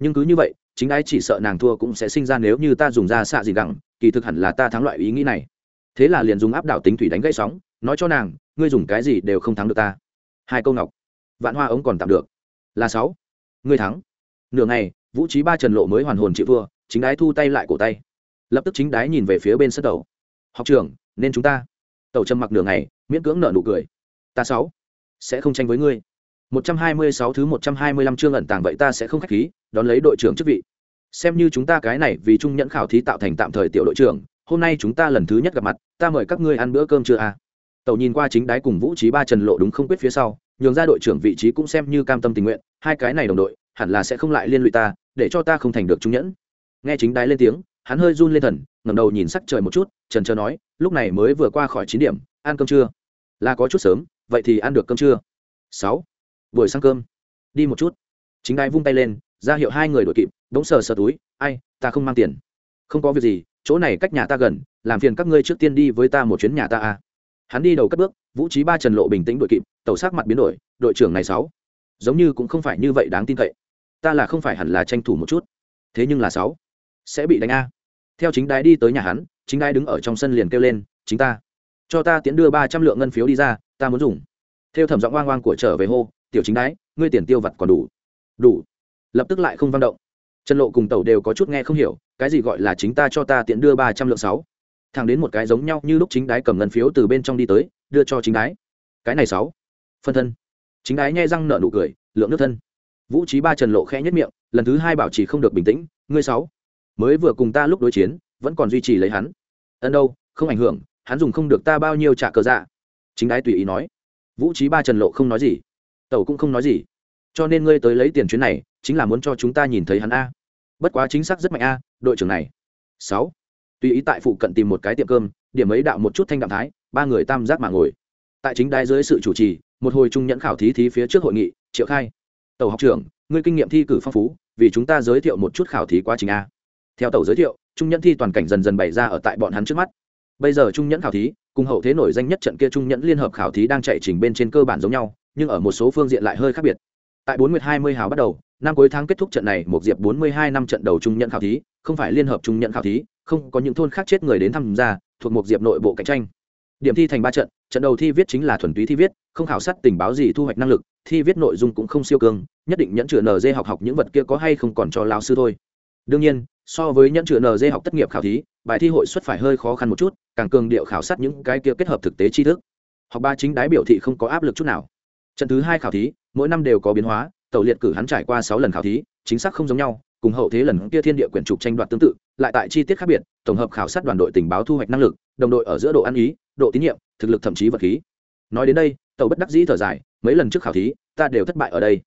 Nhưng cứ như vậy chính đái chỉ sợ nàng thua cũng sẽ sinh ra nếu như ta dùng ra xạ gì gẳng, kỳ thực hẳn là ta thắng loại ý nghĩ này. Thế là liền dùng áp đảo tính thủy đánh gãy sóng, nói cho nàng, ngươi dùng cái gì đều không thắng được ta. Hai câu ngọc. Vạn hoa ống còn tạm được. Là sáu. Ngươi thắng. Nửa ngày, vũ trí ba trần lộ mới hoàn hồn chịu thua, chính đái thu tay lại cổ tay. Lập tức chính đái nhìn về phía bên sân tàu. Học trưởng, nên chúng ta. Tàu trầm mặc nửa ngày, miễn cưỡng nợ nụ cười. Ta sáu sẽ không tranh với ngươi một trăm hai mươi sáu thứ một trăm hai mươi lăm chương ẩn tàng vậy ta sẽ không khách khí, đón lấy đội trưởng chức vị xem như chúng ta cái này vì trung nhẫn khảo thí tạo thành tạm thời tiểu đội trưởng, hôm nay chúng ta lần thứ nhất gặp mặt, ta mời các ngươi ăn bữa cơm chưa à Tẩu nhìn qua chính đái cùng vũ trí ba trần lộ đúng không quyết phía sau, nhường ra đội trưởng vị trí cũng xem như cam tâm tình nguyện, hai cái này đồng đội, hẳn là sẽ không lại liên lụy ta, để cho ta không thành được trung nhẫn nghe chính đái lên tiếng, hắn hơi run lên thần, ngẩng đầu nhìn sắc trời một chút, trần chờ nói, lúc này mới vừa qua khỏi chín điểm, ăn cơm chưa? là có chút sớm, vậy thì ăn được cơm chưa? sáu buổi sang cơm. Đi một chút. Chính đái vung tay lên, ra hiệu hai người đội kịp đống sờ sờ túi, ai, ta không mang tiền. Không có việc gì, chỗ này cách nhà ta gần, làm phiền các ngươi trước tiên đi với ta một chuyến nhà ta a hắn đi đầu cất bước, vũ trí ba trần lộ bình tĩnh đội kịp tàu sát mặt biến đổi, đội trưởng này sáu, giống như cũng không phải như vậy đáng tin cậy. Ta là không phải hẳn là tranh thủ một chút, thế nhưng là sáu, sẽ bị đánh a. Theo chính đái đi tới nhà hắn, chính đái đứng ở trong sân liền kêu lên, chính ta, cho ta tiến đưa ba trăm lượng ngân phiếu đi ra, ta muốn dùng. Theo thẩm giọng oang oang của trở về hô tiểu chính đái, ngươi tiền tiêu vặt còn đủ. Đủ. Lập tức lại không vang động. Trần lộ cùng tàu đều có chút nghe không hiểu, cái gì gọi là chính ta cho ta tiện đưa ba trăm lượng sáu. Thằng đến một cái giống nhau như lúc chính đái cầm ngân phiếu từ bên trong đi tới, đưa cho chính đái. Cái này sáu. Phân thân. Chính đái nhai răng nợ nụ cười, lượng nước thân. Vũ trí ba trần lộ khẽ nhất miệng, lần thứ hai bảo trì không được bình tĩnh, ngươi sáu. Mới vừa cùng ta lúc đối chiến, vẫn còn duy trì lấy hắn. Ân đâu, không ảnh hưởng, hắn dùng không được ta bao nhiêu trả cờ dạ. Chính đái tùy ý nói. Vũ trí ba trần lộ không nói gì tẩu cũng không nói gì. Cho nên ngươi tới lấy tiền chuyến này, chính là muốn cho chúng ta nhìn thấy hắn a. Bất quá chính xác rất mạnh a, đội trưởng này. Sáu. Tùy ý tại phụ cận tìm một cái tiệm cơm, điểm ấy đạo một chút thanh đạm thái, ba người tam giác mà ngồi. Tại chính đai dưới sự chủ trì, một hồi trung nhẫn khảo thí thí phía trước hội nghị, triệu khai. Tàu học trưởng, ngươi kinh nghiệm thi cử phong phú, vì chúng ta giới thiệu một chút khảo thí quá trình a. Theo tàu giới thiệu, trung nhẫn thi toàn cảnh dần dần bày ra ở tại bọn hắn trước mắt. Bây giờ trung nhẫn khảo thí, cùng hậu thế nổi danh nhất trận kia trung nhẫn liên hợp khảo thí đang chạy trình bên trên cơ bản giống nhau nhưng ở một số phương diện lại hơi khác biệt. Tại bốn nguyệt hai mươi hào bắt đầu, năm cuối tháng kết thúc trận này, một diệp bốn mươi hai năm trận đầu trung nhận khảo thí, không phải liên hợp trung nhận khảo thí, không, có những thôn khác chết người đến tham gia, thuộc một diệp nội bộ cạnh tranh. Điểm thi thành ba trận trận đầu thi viết chính là thuần túy thi viết, không khảo sát tình báo gì thu hoạch năng lực, thi viết nội dung cũng không siêu cương nhất định nhẫn chữa nd học học những vật kia có hay không còn cho lao sư thôi. Đương nhiên, so với nhẫn chữa nd học tất nghiệp khảo thí, bài thi hội xuất phải hơi khó khăn một chút, càng cường điệu khảo sát những cái kia kết hợp thực tế tri thức. Học ba chính đái biểu thị không có áp lực chút nào trận thứ hai khảo thí, mỗi năm đều có biến hóa tàu liệt cử hắn trải qua sáu lần khảo thí, chính xác không giống nhau, cùng hậu thế lần kia thiên địa quyển trục tranh đoạt tương tự, lại tại chi tiết khác biệt, tổng hợp khảo sát đoàn đội tình báo thu hoạch năng lực, đồng đội ở giữa độ ăn ý, độ tín nhiệm, thực lực thậm chí vật khí. Nói đến đây tàu bất đắc dĩ thở dài, mấy lần trước khảo thí, ta đều thất bại ở đây.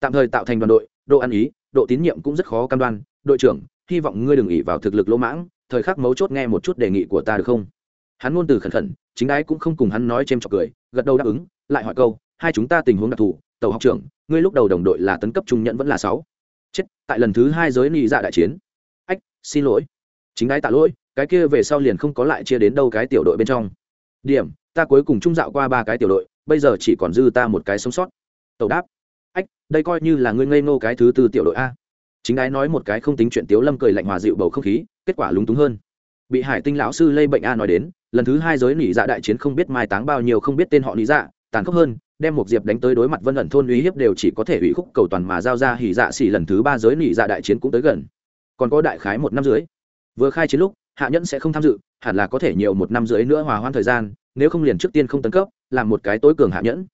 Tạm thời tạo thành đoàn đội, độ ăn ý, độ tín nhiệm cũng rất khó cam đoan. Đội trưởng, hy vọng ngươi đừng ỉ vào thực lực lỗ mãng, thời khắc mấu chốt nghe một chút đề nghị của ta được không? Hắn ngôn từ khẩn khẩn, chính đái cũng không cùng hắn nói c h cười, gật đầu đáp ứng, lại hỏi câu hai chúng ta tình huống đặc thù, tàu học trưởng, ngươi lúc đầu đồng đội là tấn cấp trung nhận vẫn là sáu. Chết, tại lần thứ hai giới nị dạ đại chiến. Ách, xin lỗi. Chính đái tạ lỗi, cái kia về sau liền không có lại chia đến đâu cái tiểu đội bên trong. Điểm, ta cuối cùng trung dạo qua ba cái tiểu đội, bây giờ chỉ còn dư ta một cái sống sót. Tàu đáp. Ách, đây coi như là ngươi ngây ngô cái thứ tư tiểu đội a. Chính ái nói một cái không tính chuyện tiếu lâm cười lạnh hòa dịu bầu không khí, kết quả lúng túng hơn. Bị hải tinh lão sư lây bệnh a nói đến, lần thứ hai giới nỉ dạ đại chiến không biết mai táng bao nhiêu, không biết tên họ nỉ dạ tàn khốc hơn đem một diệp đánh tới đối mặt vân ẩn thôn uy hiếp đều chỉ có thể ủy khúc cầu toàn mà giao ra hỉ dạ xỉ lần thứ ba giới nỉ dạ đại chiến cũng tới gần. Còn có đại khái một năm dưới vừa khai chiến lúc, hạ nhẫn sẽ không tham dự, hẳn là có thể nhiều một năm dưới nữa hòa hoãn thời gian, nếu không liền trước tiên không tấn cấp, làm một cái tối cường hạ nhẫn.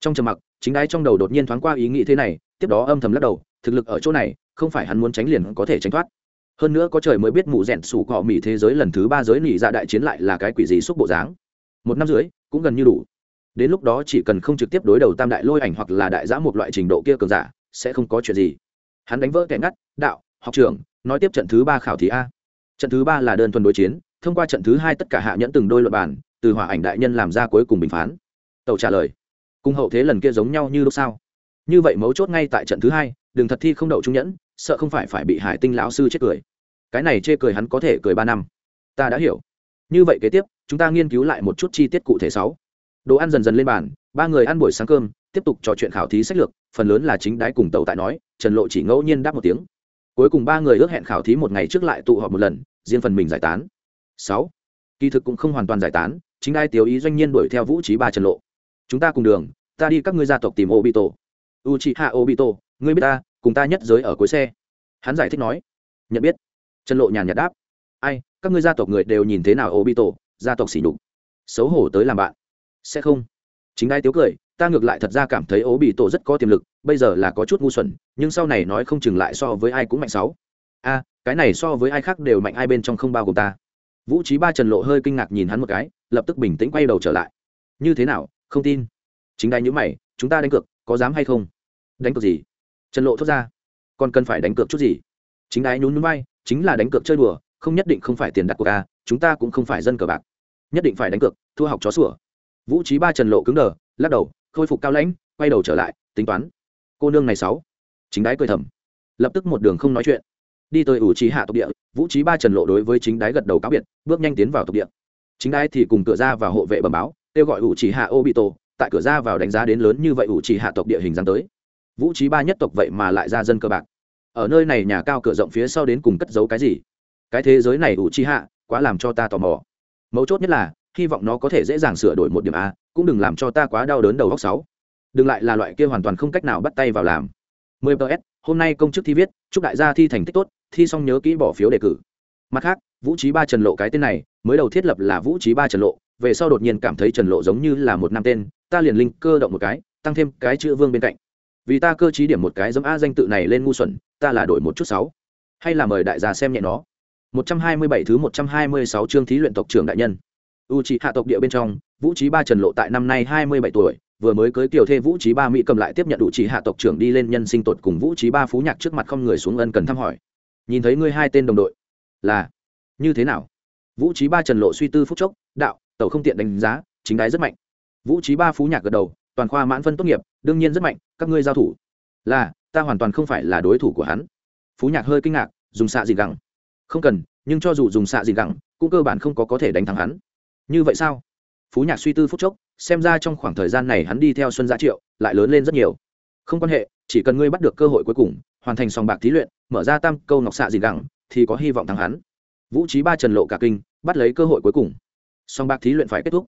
Trong trầm mặc, chính đái trong đầu đột nhiên thoáng qua ý nghĩ thế này, tiếp đó âm thầm lắc đầu, thực lực ở chỗ này, không phải hắn muốn tránh liền có thể tránh thoát. Hơn nữa có trời mới biết mụ rẻn sủ cọ mỹ thế giới lần thứ ba giới nỉ dạ đại chiến lại là cái quỷ gì xúc bộ dáng. Một năm dưới cũng gần như đủ đến lúc đó chỉ cần không trực tiếp đối đầu tam đại lôi ảnh hoặc là đại giã một loại trình độ kia cường giả, sẽ không có chuyện gì. Hắn đánh vỡ kẻ ngắt, đạo, học trưởng, nói tiếp trận thứ ba khảo thí a. Trận thứ ba là đơn thuần đối chiến, thông qua trận thứ hai tất cả hạ nhẫn từng đôi luật bản từ hỏa ảnh đại nhân làm ra cuối cùng bình phán. Tàu trả lời. Cùng hậu thế lần kia giống nhau như lúc sao như vậy mấu chốt ngay tại trận thứ hai, đừng thật thi không đậu trung nhẫn, sợ không phải phải bị hải tinh lão sư chết cười. Cái này chê cười hắn có thể cười ba năm. Ta đã hiểu. Như vậy kế tiếp, chúng ta nghiên cứu lại một chút chi tiết cụ thể sáu đồ ăn dần dần lên bàn, ba người ăn buổi sáng cơm, tiếp tục trò chuyện khảo thí sách lược, phần lớn là chính đái cùng tàu tại nói, trần lộ chỉ ngẫu nhiên đáp một tiếng. Cuối cùng ba người ước hẹn khảo thí một ngày trước lại tụ họp một lần, riêng phần mình giải tán. Sáu, kỳ thực cũng không hoàn toàn giải tán, chính đai tiểu ý doanh nhiên đuổi theo vũ trí ba trần lộ. Chúng ta cùng đường, ta đi các ngươi gia tộc tìm obito. U chị hạ obito, ngươi biết ta, cùng ta nhất giới ở cuối xe. Hắn giải thích nói. Nhận biết. Trần lộ nhàn nhạt đáp. Ai, các ngươi gia tộc người đều nhìn thế nào obito, gia tộc xỉ nhục. Xấu hổ tới làm bạn sẽ không. Chính đai tiếu cười ta ngược lại thật ra cảm thấy ố bị tổ rất có tiềm lực bây giờ là có chút ngu xuẩn nhưng sau này nói không chừng lại so với ai cũng mạnh sáu. A cái này so với ai khác đều mạnh ai bên trong không bao gồm ta. Vũ trí ba trần lộ hơi kinh ngạc nhìn hắn một cái lập tức bình tĩnh quay đầu trở lại. Như thế nào không tin. Chính đai nhữ mày chúng ta đánh cược có dám hay không? Đánh cược gì? Trần lộ thốt ra. Còn cần phải đánh cược chút gì? Chính đái nhún nhún vai chính là đánh cược chơi đùa không nhất định không phải tiền đặt của ta, à, chúng ta cũng không phải dân cờ bạc. Nhất định phải đánh cược thua học chó sủa vũ trí ba trần lộ cứng đờ, lắc đầu, khôi phục cao lãnh, quay đầu trở lại, tính toán. Cô nương này sáu. Chính đái cười thầm. Lập tức một đường không nói chuyện. Đi tới ủ trí hạ tộc địa, vũ trí ba trần lộ đối với chính đái gật đầu cáo biệt, bước nhanh tiến vào tộc địa. Chính đái thì cùng cửa ra vào hộ vệ bẩm báo, kêu gọi ủ trí hạ ô bị tổ tại cửa ra vào đánh giá đến lớn như vậy ủ trí hạ tộc địa hình dáng tới. Vũ trí ba nhất tộc vậy mà lại ra dân cơ bạc. Ở nơi này nhà cao cửa rộng phía sau đến cùng cất giấu cái gì? Cái thế giới này ủ trí hạ, quá làm cho ta tò mò. Mấu chốt nhất là hy vọng nó có thể dễ dàng sửa đổi một điểm a, cũng đừng làm cho ta quá đau đớn đầu góc sáu. Đừng lại là loại kia hoàn toàn không cách nào bắt tay vào làm. 10 ps hôm nay công chức thi viết, chúc đại gia thi thành tích tốt, thi xong nhớ kỹ bỏ phiếu đề cử. Mặt khác, vũ trí ba trần lộ cái tên này, mới đầu thiết lập là vũ trí ba trần lộ, về sau đột nhiên cảm thấy trần lộ giống như là một nam tên, ta liền linh cơ động một cái, tăng thêm cái chữ vương bên cạnh. Vì ta cơ trí điểm một cái giống a danh tự này lên ngu xuẩn, ta là đổi một chút sáu. Hay là mời đại gia xem nhẹ nó. 127 thứ 126 chương thí luyện tộc trưởng đại nhân u trí hạ tộc địa bên trong, vũ trí ba trần lộ tại năm nay 27 tuổi, vừa mới cưới kiều thê vũ trí ba mỹ cầm lại tiếp nhận đủ trí hạ tộc trưởng đi lên nhân sinh tột cùng vũ trí ba phú nhạc trước mặt không người xuống ân cần thăm hỏi. Nhìn thấy ngươi hai tên đồng đội, là, như thế nào? Vũ trí ba trần lộ suy tư phúc chốc, đạo tàu không tiện đánh giá, chính đái rất mạnh. Vũ trí ba phú nhạc gật đầu, toàn khoa mãn phân tốt nghiệp, đương nhiên rất mạnh, các ngươi giao thủ. Là, ta hoàn toàn không phải là đối thủ của hắn. Phú nhạc hơi kinh ngạc, dùng xạ gì gẳng. Không cần, nhưng cho dù dùng xạ gì gẳng, cũng cơ bản không có có thể đánh thắng hắn như vậy sao? Phú nhạc suy tư phúc chốc, xem ra trong khoảng thời gian này hắn đi theo xuân gia triệu lại lớn lên rất nhiều. Không quan hệ, chỉ cần ngươi bắt được cơ hội cuối cùng, hoàn thành sòng bạc thí luyện, mở ra tam câu ngọc xạ gì gẳng, thì có hy vọng thắng hắn. Vũ trí ba trần lộ cả kinh, bắt lấy cơ hội cuối cùng. Sòng bạc thí luyện phải kết thúc.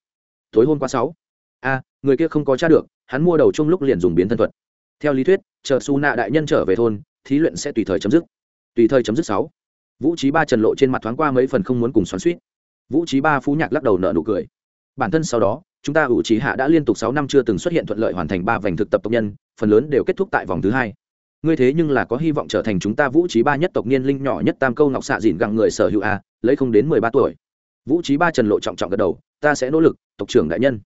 Tối hôm qua sáu. A, người kia không có tra được, hắn mua đầu chung lúc liền dùng biến thân thuật. Theo lý thuyết, chờ su nạ đại nhân trở về thôn, thí luyện sẽ tùy thời chấm dứt. Tùy thời chấm dứt sáu. Vũ trí ba trần lộ trên mặt thoáng qua mấy phần không muốn cùng xoắn suýt vũ trí ba phú nhạc lắc đầu nợ nụ cười. Bản thân sau đó, chúng ta ủ trí hạ đã liên tục sáu năm chưa từng xuất hiện thuận lợi hoàn thành ba vành thực tập tộc nhân, phần lớn đều kết thúc tại vòng thứ hai. Ngươi thế nhưng là có hy vọng trở thành chúng ta vũ trí ba nhất tộc niên linh nhỏ nhất tam câu ngọc xạ dìn gặng người sở hữu a, lấy không đến mười ba tuổi. Vũ trí ba trần lộ trọng trọng gật đầu, ta sẽ nỗ lực, tộc trưởng đại nhân.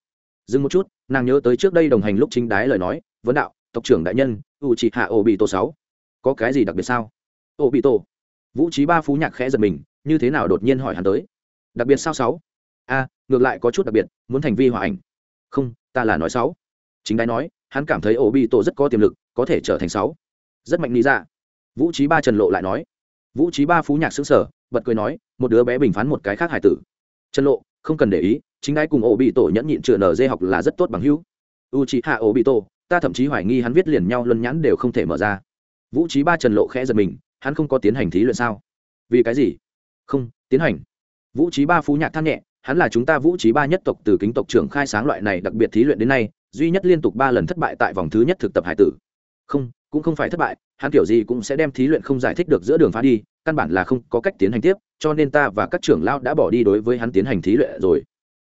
Dừng một chút, nàng nhớ tới trước đây đồng hành lúc chính đái lời nói, vấn đạo, tộc trưởng đại nhân, ủ chị hạ ổ bị tổ sáu. Có cái gì đặc biệt sao? Ổ bị tổ. Vũ trí ba phú nhạc khẽ giật mình, như thế nào đột nhiên hỏi hắn tới? Đặc biệt sao sáu? A, ngược lại có chút đặc biệt, muốn thành vi hòa ảnh. Không, ta là nói sáu. Chính đái nói, hắn cảm thấy ổ bị tổ rất có tiềm lực, có thể trở thành sáu. Rất mạnh lý ra dạ. vũ trí ba trần lộ lại nói. Vũ trí ba phú nhạc xứng sở bật cười nói, một đứa bé bình phán một cái khác hải tử. Trần lộ, không cần để ý, chính đái cùng ổ bị tổ nhẫn nhịn chữa nở dê học là rất tốt bằng hữu. U trí hạ ổ bị tổ, ta thậm chí hoài nghi hắn viết liền nhau luân nhãn đều không thể mở ra. Vũ trí ba trần lộ khẽ giật mình, hắn không có tiến hành thí luyện sao? Vì cái gì? Không, tiến hành vũ trí ba phú nhạc than nhẹ, hắn là chúng ta vũ trí ba nhất tộc từ kính tộc trưởng khai sáng loại này đặc biệt thí luyện đến nay, duy nhất liên tục ba lần thất bại tại vòng thứ nhất thực tập hải tử. Không, cũng không phải thất bại, hắn kiểu gì cũng sẽ đem thí luyện không giải thích được giữa đường phá đi, căn bản là không có cách tiến hành tiếp, cho nên ta và các trưởng lao đã bỏ đi đối với hắn tiến hành thí luyện rồi.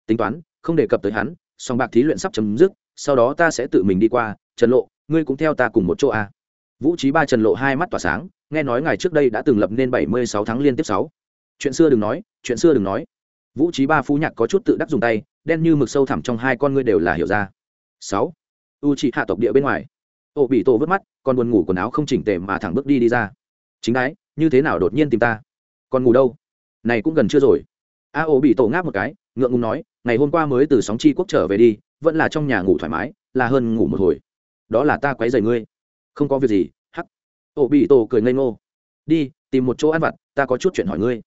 Tính toán, không đề cập tới hắn, song bạc thí luyện sắp chấm dứt, sau đó ta sẽ tự mình đi qua. Trần lộ, ngươi cũng theo ta cùng một chỗ a à. vũ trí ba trần lộ hai mắt tỏa sáng, nghe nói ngài trước đây đã từng lập nên bảy mươi sáu tháng liên tiếp sáu chuyện xưa đừng nói, chuyện xưa đừng nói. Vũ trí ba phú nhạc có chút tự đắc dùng tay, đen như mực sâu thẳm trong hai con ngươi đều là hiểu ra. Sáu. U trị hạ tộc địa bên ngoài. Ô bị tổ vớt mắt, còn buồn ngủ quần áo không chỉnh tề mà thẳng bước đi đi ra. Chính đái, như thế nào đột nhiên tìm ta? Còn ngủ đâu? Này cũng gần chưa rồi. A ô bị tổ ngáp một cái, ngượng ngùng nói, ngày hôm qua mới từ sóng chi quốc trở về đi, vẫn là trong nhà ngủ thoải mái, là hơn ngủ một hồi. Đó là ta quấy rầy ngươi. Không có việc gì, hắc. Ô bị tổ cười ngây ngô. Đi, tìm một chỗ ăn vặt, ta có chút chuyện hỏi ngươi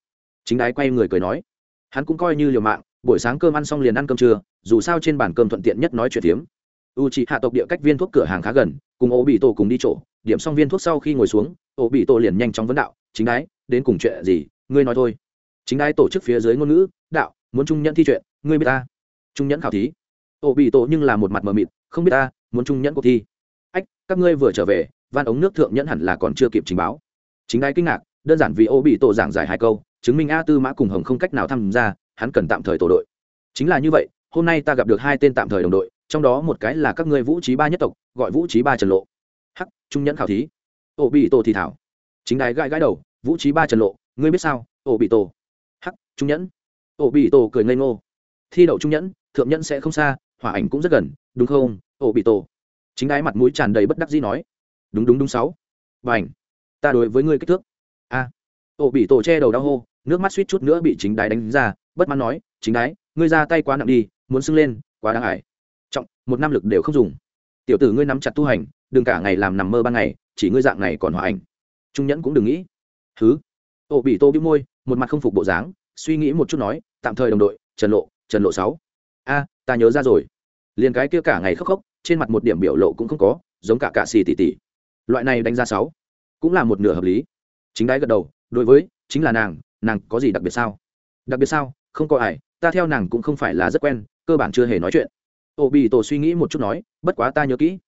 chính đái quay người cười nói, hắn cũng coi như liều mạng, buổi sáng cơm ăn xong liền ăn cơm trưa, dù sao trên bàn cơm thuận tiện nhất nói chuyện tiếm u c hạ tộc địa cách viên thuốc cửa hàng khá gần, cùng ô bị tổ cùng đi chỗ, điểm xong viên thuốc sau khi ngồi xuống ô bị tổ liền nhanh chóng vấn đạo, chính đái, đến cùng chuyện gì? Ngươi nói thôi. Chính đái tổ chức phía dưới ngôn ngữ, đạo, muốn trung nhẫn thi chuyện, ngươi biết ta? Trung nhẫn khảo thí. Ô bị tổ nhưng là một mặt mờ mịt, không biết ta, muốn trung nhẫn cuộc thi. Ách, các ngươi vừa trở về, van ống nước thượng nhẫn hẳn là còn chưa kịp trình báo. Chính đái kinh ngạc, đơn giản vì ô bị tổ giảng giải hai câu chứng minh a tư mã cùng hồng không cách nào tham gia, hắn cần tạm thời tổ đội. Chính là như vậy, hôm nay ta gặp được hai tên tạm thời đồng đội, trong đó một cái là các ngươi vũ trí ba nhất tộc, gọi vũ trí ba trần lộ. Hắc, trung nhẫn khảo thí. Ổ bị tổ thì thảo. Chính đài gãi gãi đầu, vũ trí ba trần lộ, ngươi biết sao? Ổ bị tổ. Hắc, trung nhẫn. Ổ bị tổ cười ngây ngô. Thi đậu trung nhẫn, thượng nhẫn sẽ không xa, hỏa ảnh cũng rất gần, đúng không? Ổ bị tổ. Chính đái mặt mũi tràn đầy bất đắc dĩ nói. Đúng đúng đúng, sáu. Và ảnh ta đối với ngươi kích thước. A. Ổ bị tổ che đầu đau hô nước mắt suýt chút nữa bị chính đái đánh ra, bất mãn nói, chính đái, ngươi ra tay quá nặng đi, muốn sưng lên, quá đáng ải. Trọng, một năm lực đều không dùng. Tiểu tử ngươi nắm chặt tu hành, đừng cả ngày làm nằm mơ ban ngày, chỉ ngươi dạng này còn hòa ảnh. Trung nhẫn cũng đừng nghĩ. Thứ ô bị tô bĩu môi, một mặt không phục bộ dáng, suy nghĩ một chút nói, tạm thời đồng đội, trần lộ trần lộ sáu. A, ta nhớ ra rồi. Liền cái kia cả ngày khóc khóc, trên mặt một điểm biểu lộ cũng không có, giống cả cạ xì tỉ tỉ. Loại này đánh giá sáu cũng là một nửa hợp lý. Chính đái gật đầu, đối với, chính là nàng nàng có gì đặc biệt sao? Đặc biệt sao? Không có ai ta theo nàng cũng không phải là rất quen cơ bản chưa hề nói chuyện. Ô bị tổ suy nghĩ một chút nói bất quá ta nhớ kỹ.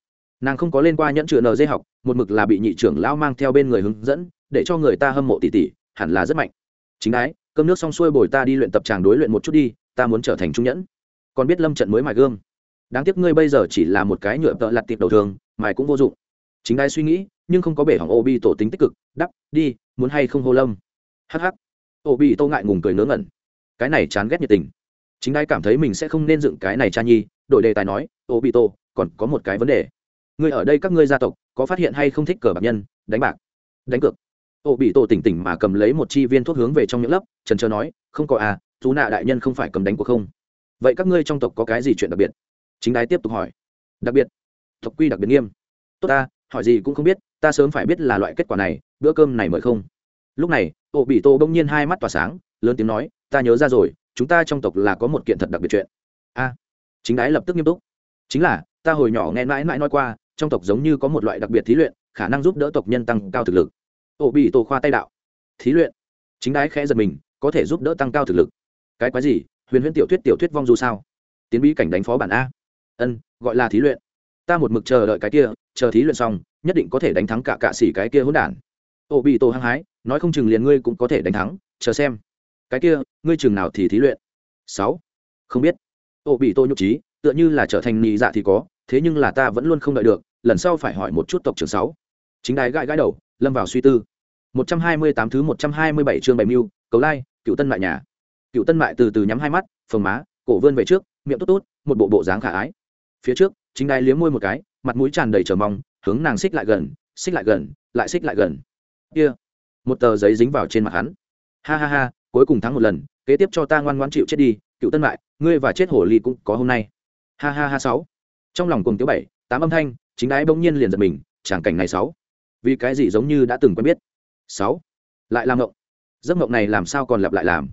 Nàng không có lên qua nhẫn chữa nd học một mực là bị nhị trưởng lão mang theo bên người hướng dẫn để cho người ta hâm mộ tỉ tỉ, hẳn là rất mạnh. Chính ái, cơm nước xong xuôi bồi ta đi luyện tập tràng đối luyện một chút đi ta muốn trở thành trung nhẫn. Còn biết lâm trận mới mài gương đáng tiếc ngươi bây giờ chỉ là một cái nhựa tợ lặt tiệp đầu thường mài cũng vô dụng. Chính ai suy nghĩ nhưng không có bể hỏng ô bi tổ tính tích cực đắp đi muốn hay không hô lâm. Hh ô bị tô ngại ngùng cười ngớ ngẩn. Cái này chán ghét nhiệt tình. Chính ai cảm thấy mình sẽ không nên dựng cái này cha nhi, đổi đề tài nói, ô bị tô, còn có một cái vấn đề. Người ở đây các ngươi gia tộc, có phát hiện hay không thích cờ bạc nhân, đánh bạc, đánh cược? Ô bị tô tỉnh tỉnh mà cầm lấy một chi viên thuốc hướng về trong những lớp trần trờ nói, không có à chú nạ đại nhân không phải cầm đánh cuộc không? Vậy các ngươi trong tộc có cái gì chuyện đặc biệt? Chính đái tiếp tục hỏi. Đặc biệt? Tộc quy đặc biệt nghiêm. Tốt ta, hỏi gì cũng không biết, ta sớm phải biết là loại kết quả này, bữa cơm này mời không? Lúc này, ô bị tô bỗng nhiên hai mắt tỏa sáng, lớn tiếng nói, ta nhớ ra rồi, chúng ta trong tộc là có một kiện thật đặc biệt chuyện. A, chính ái lập tức nghiêm túc. Chính là, ta hồi nhỏ nghe mãi mãi nói qua, trong tộc giống như có một loại đặc biệt thí luyện, khả năng giúp đỡ tộc nhân tăng cao thực lực. Ô bị tô khoa tay đạo. Thí luyện? Chính đái khẽ giật mình, có thể giúp đỡ tăng cao thực lực. Cái quái gì? Huyền huyễn tiểu thuyết tiểu thuyết vong du sao? Tiến bí cảnh đánh phó bản a. Ân, gọi là thí luyện. Ta một mực chờ đợi cái kia, chờ thí luyện xong, nhất định có thể đánh thắng cả cạ xỉ cái kia hỗn đản ô bị tổ hăng hái, nói không chừng liền ngươi cũng có thể đánh thắng, chờ xem. Cái kia, ngươi chừng nào thì thí luyện? Sáu. Không biết. Ô bị tô nhục trí tựa như là trở thành nhị dạ thì có, thế nhưng là ta vẫn luôn không đợi được, lần sau phải hỏi một chút tộc trưởng sáu. Chính đái gãi gãi đầu, lâm vào suy tư. 128 thứ 127 chương bảy mưu, cầu lai, cựu tân mại nhà. Cựu tân mại từ từ nhắm hai mắt, phồng má, cổ vươn về trước, miệng tốt tốt, một bộ bộ dáng khả ái. Phía trước, chính đái liếm môi một cái, mặt mũi tràn đầy chờ mong, hướng nàng xích lại gần, xích lại gần, lại xích lại gần kia. Một tờ giấy dính vào trên mặt hắn. Ha ha ha, cuối cùng thắng một lần, kế tiếp cho ta ngoan ngoan chịu chết đi, cựu tân mại, ngươi và chết hổ ly cũng có hôm nay. Ha ha ha sáu. Trong lòng cùng tiếu bảy, tám âm thanh, chính đái bỗng nhiên liền giật mình tràng cảnh này sáu. Vì cái gì giống như đã từng quen biết. Sáu. Lại làm ngộng. Giấc ngộng này làm sao còn lặp lại làm?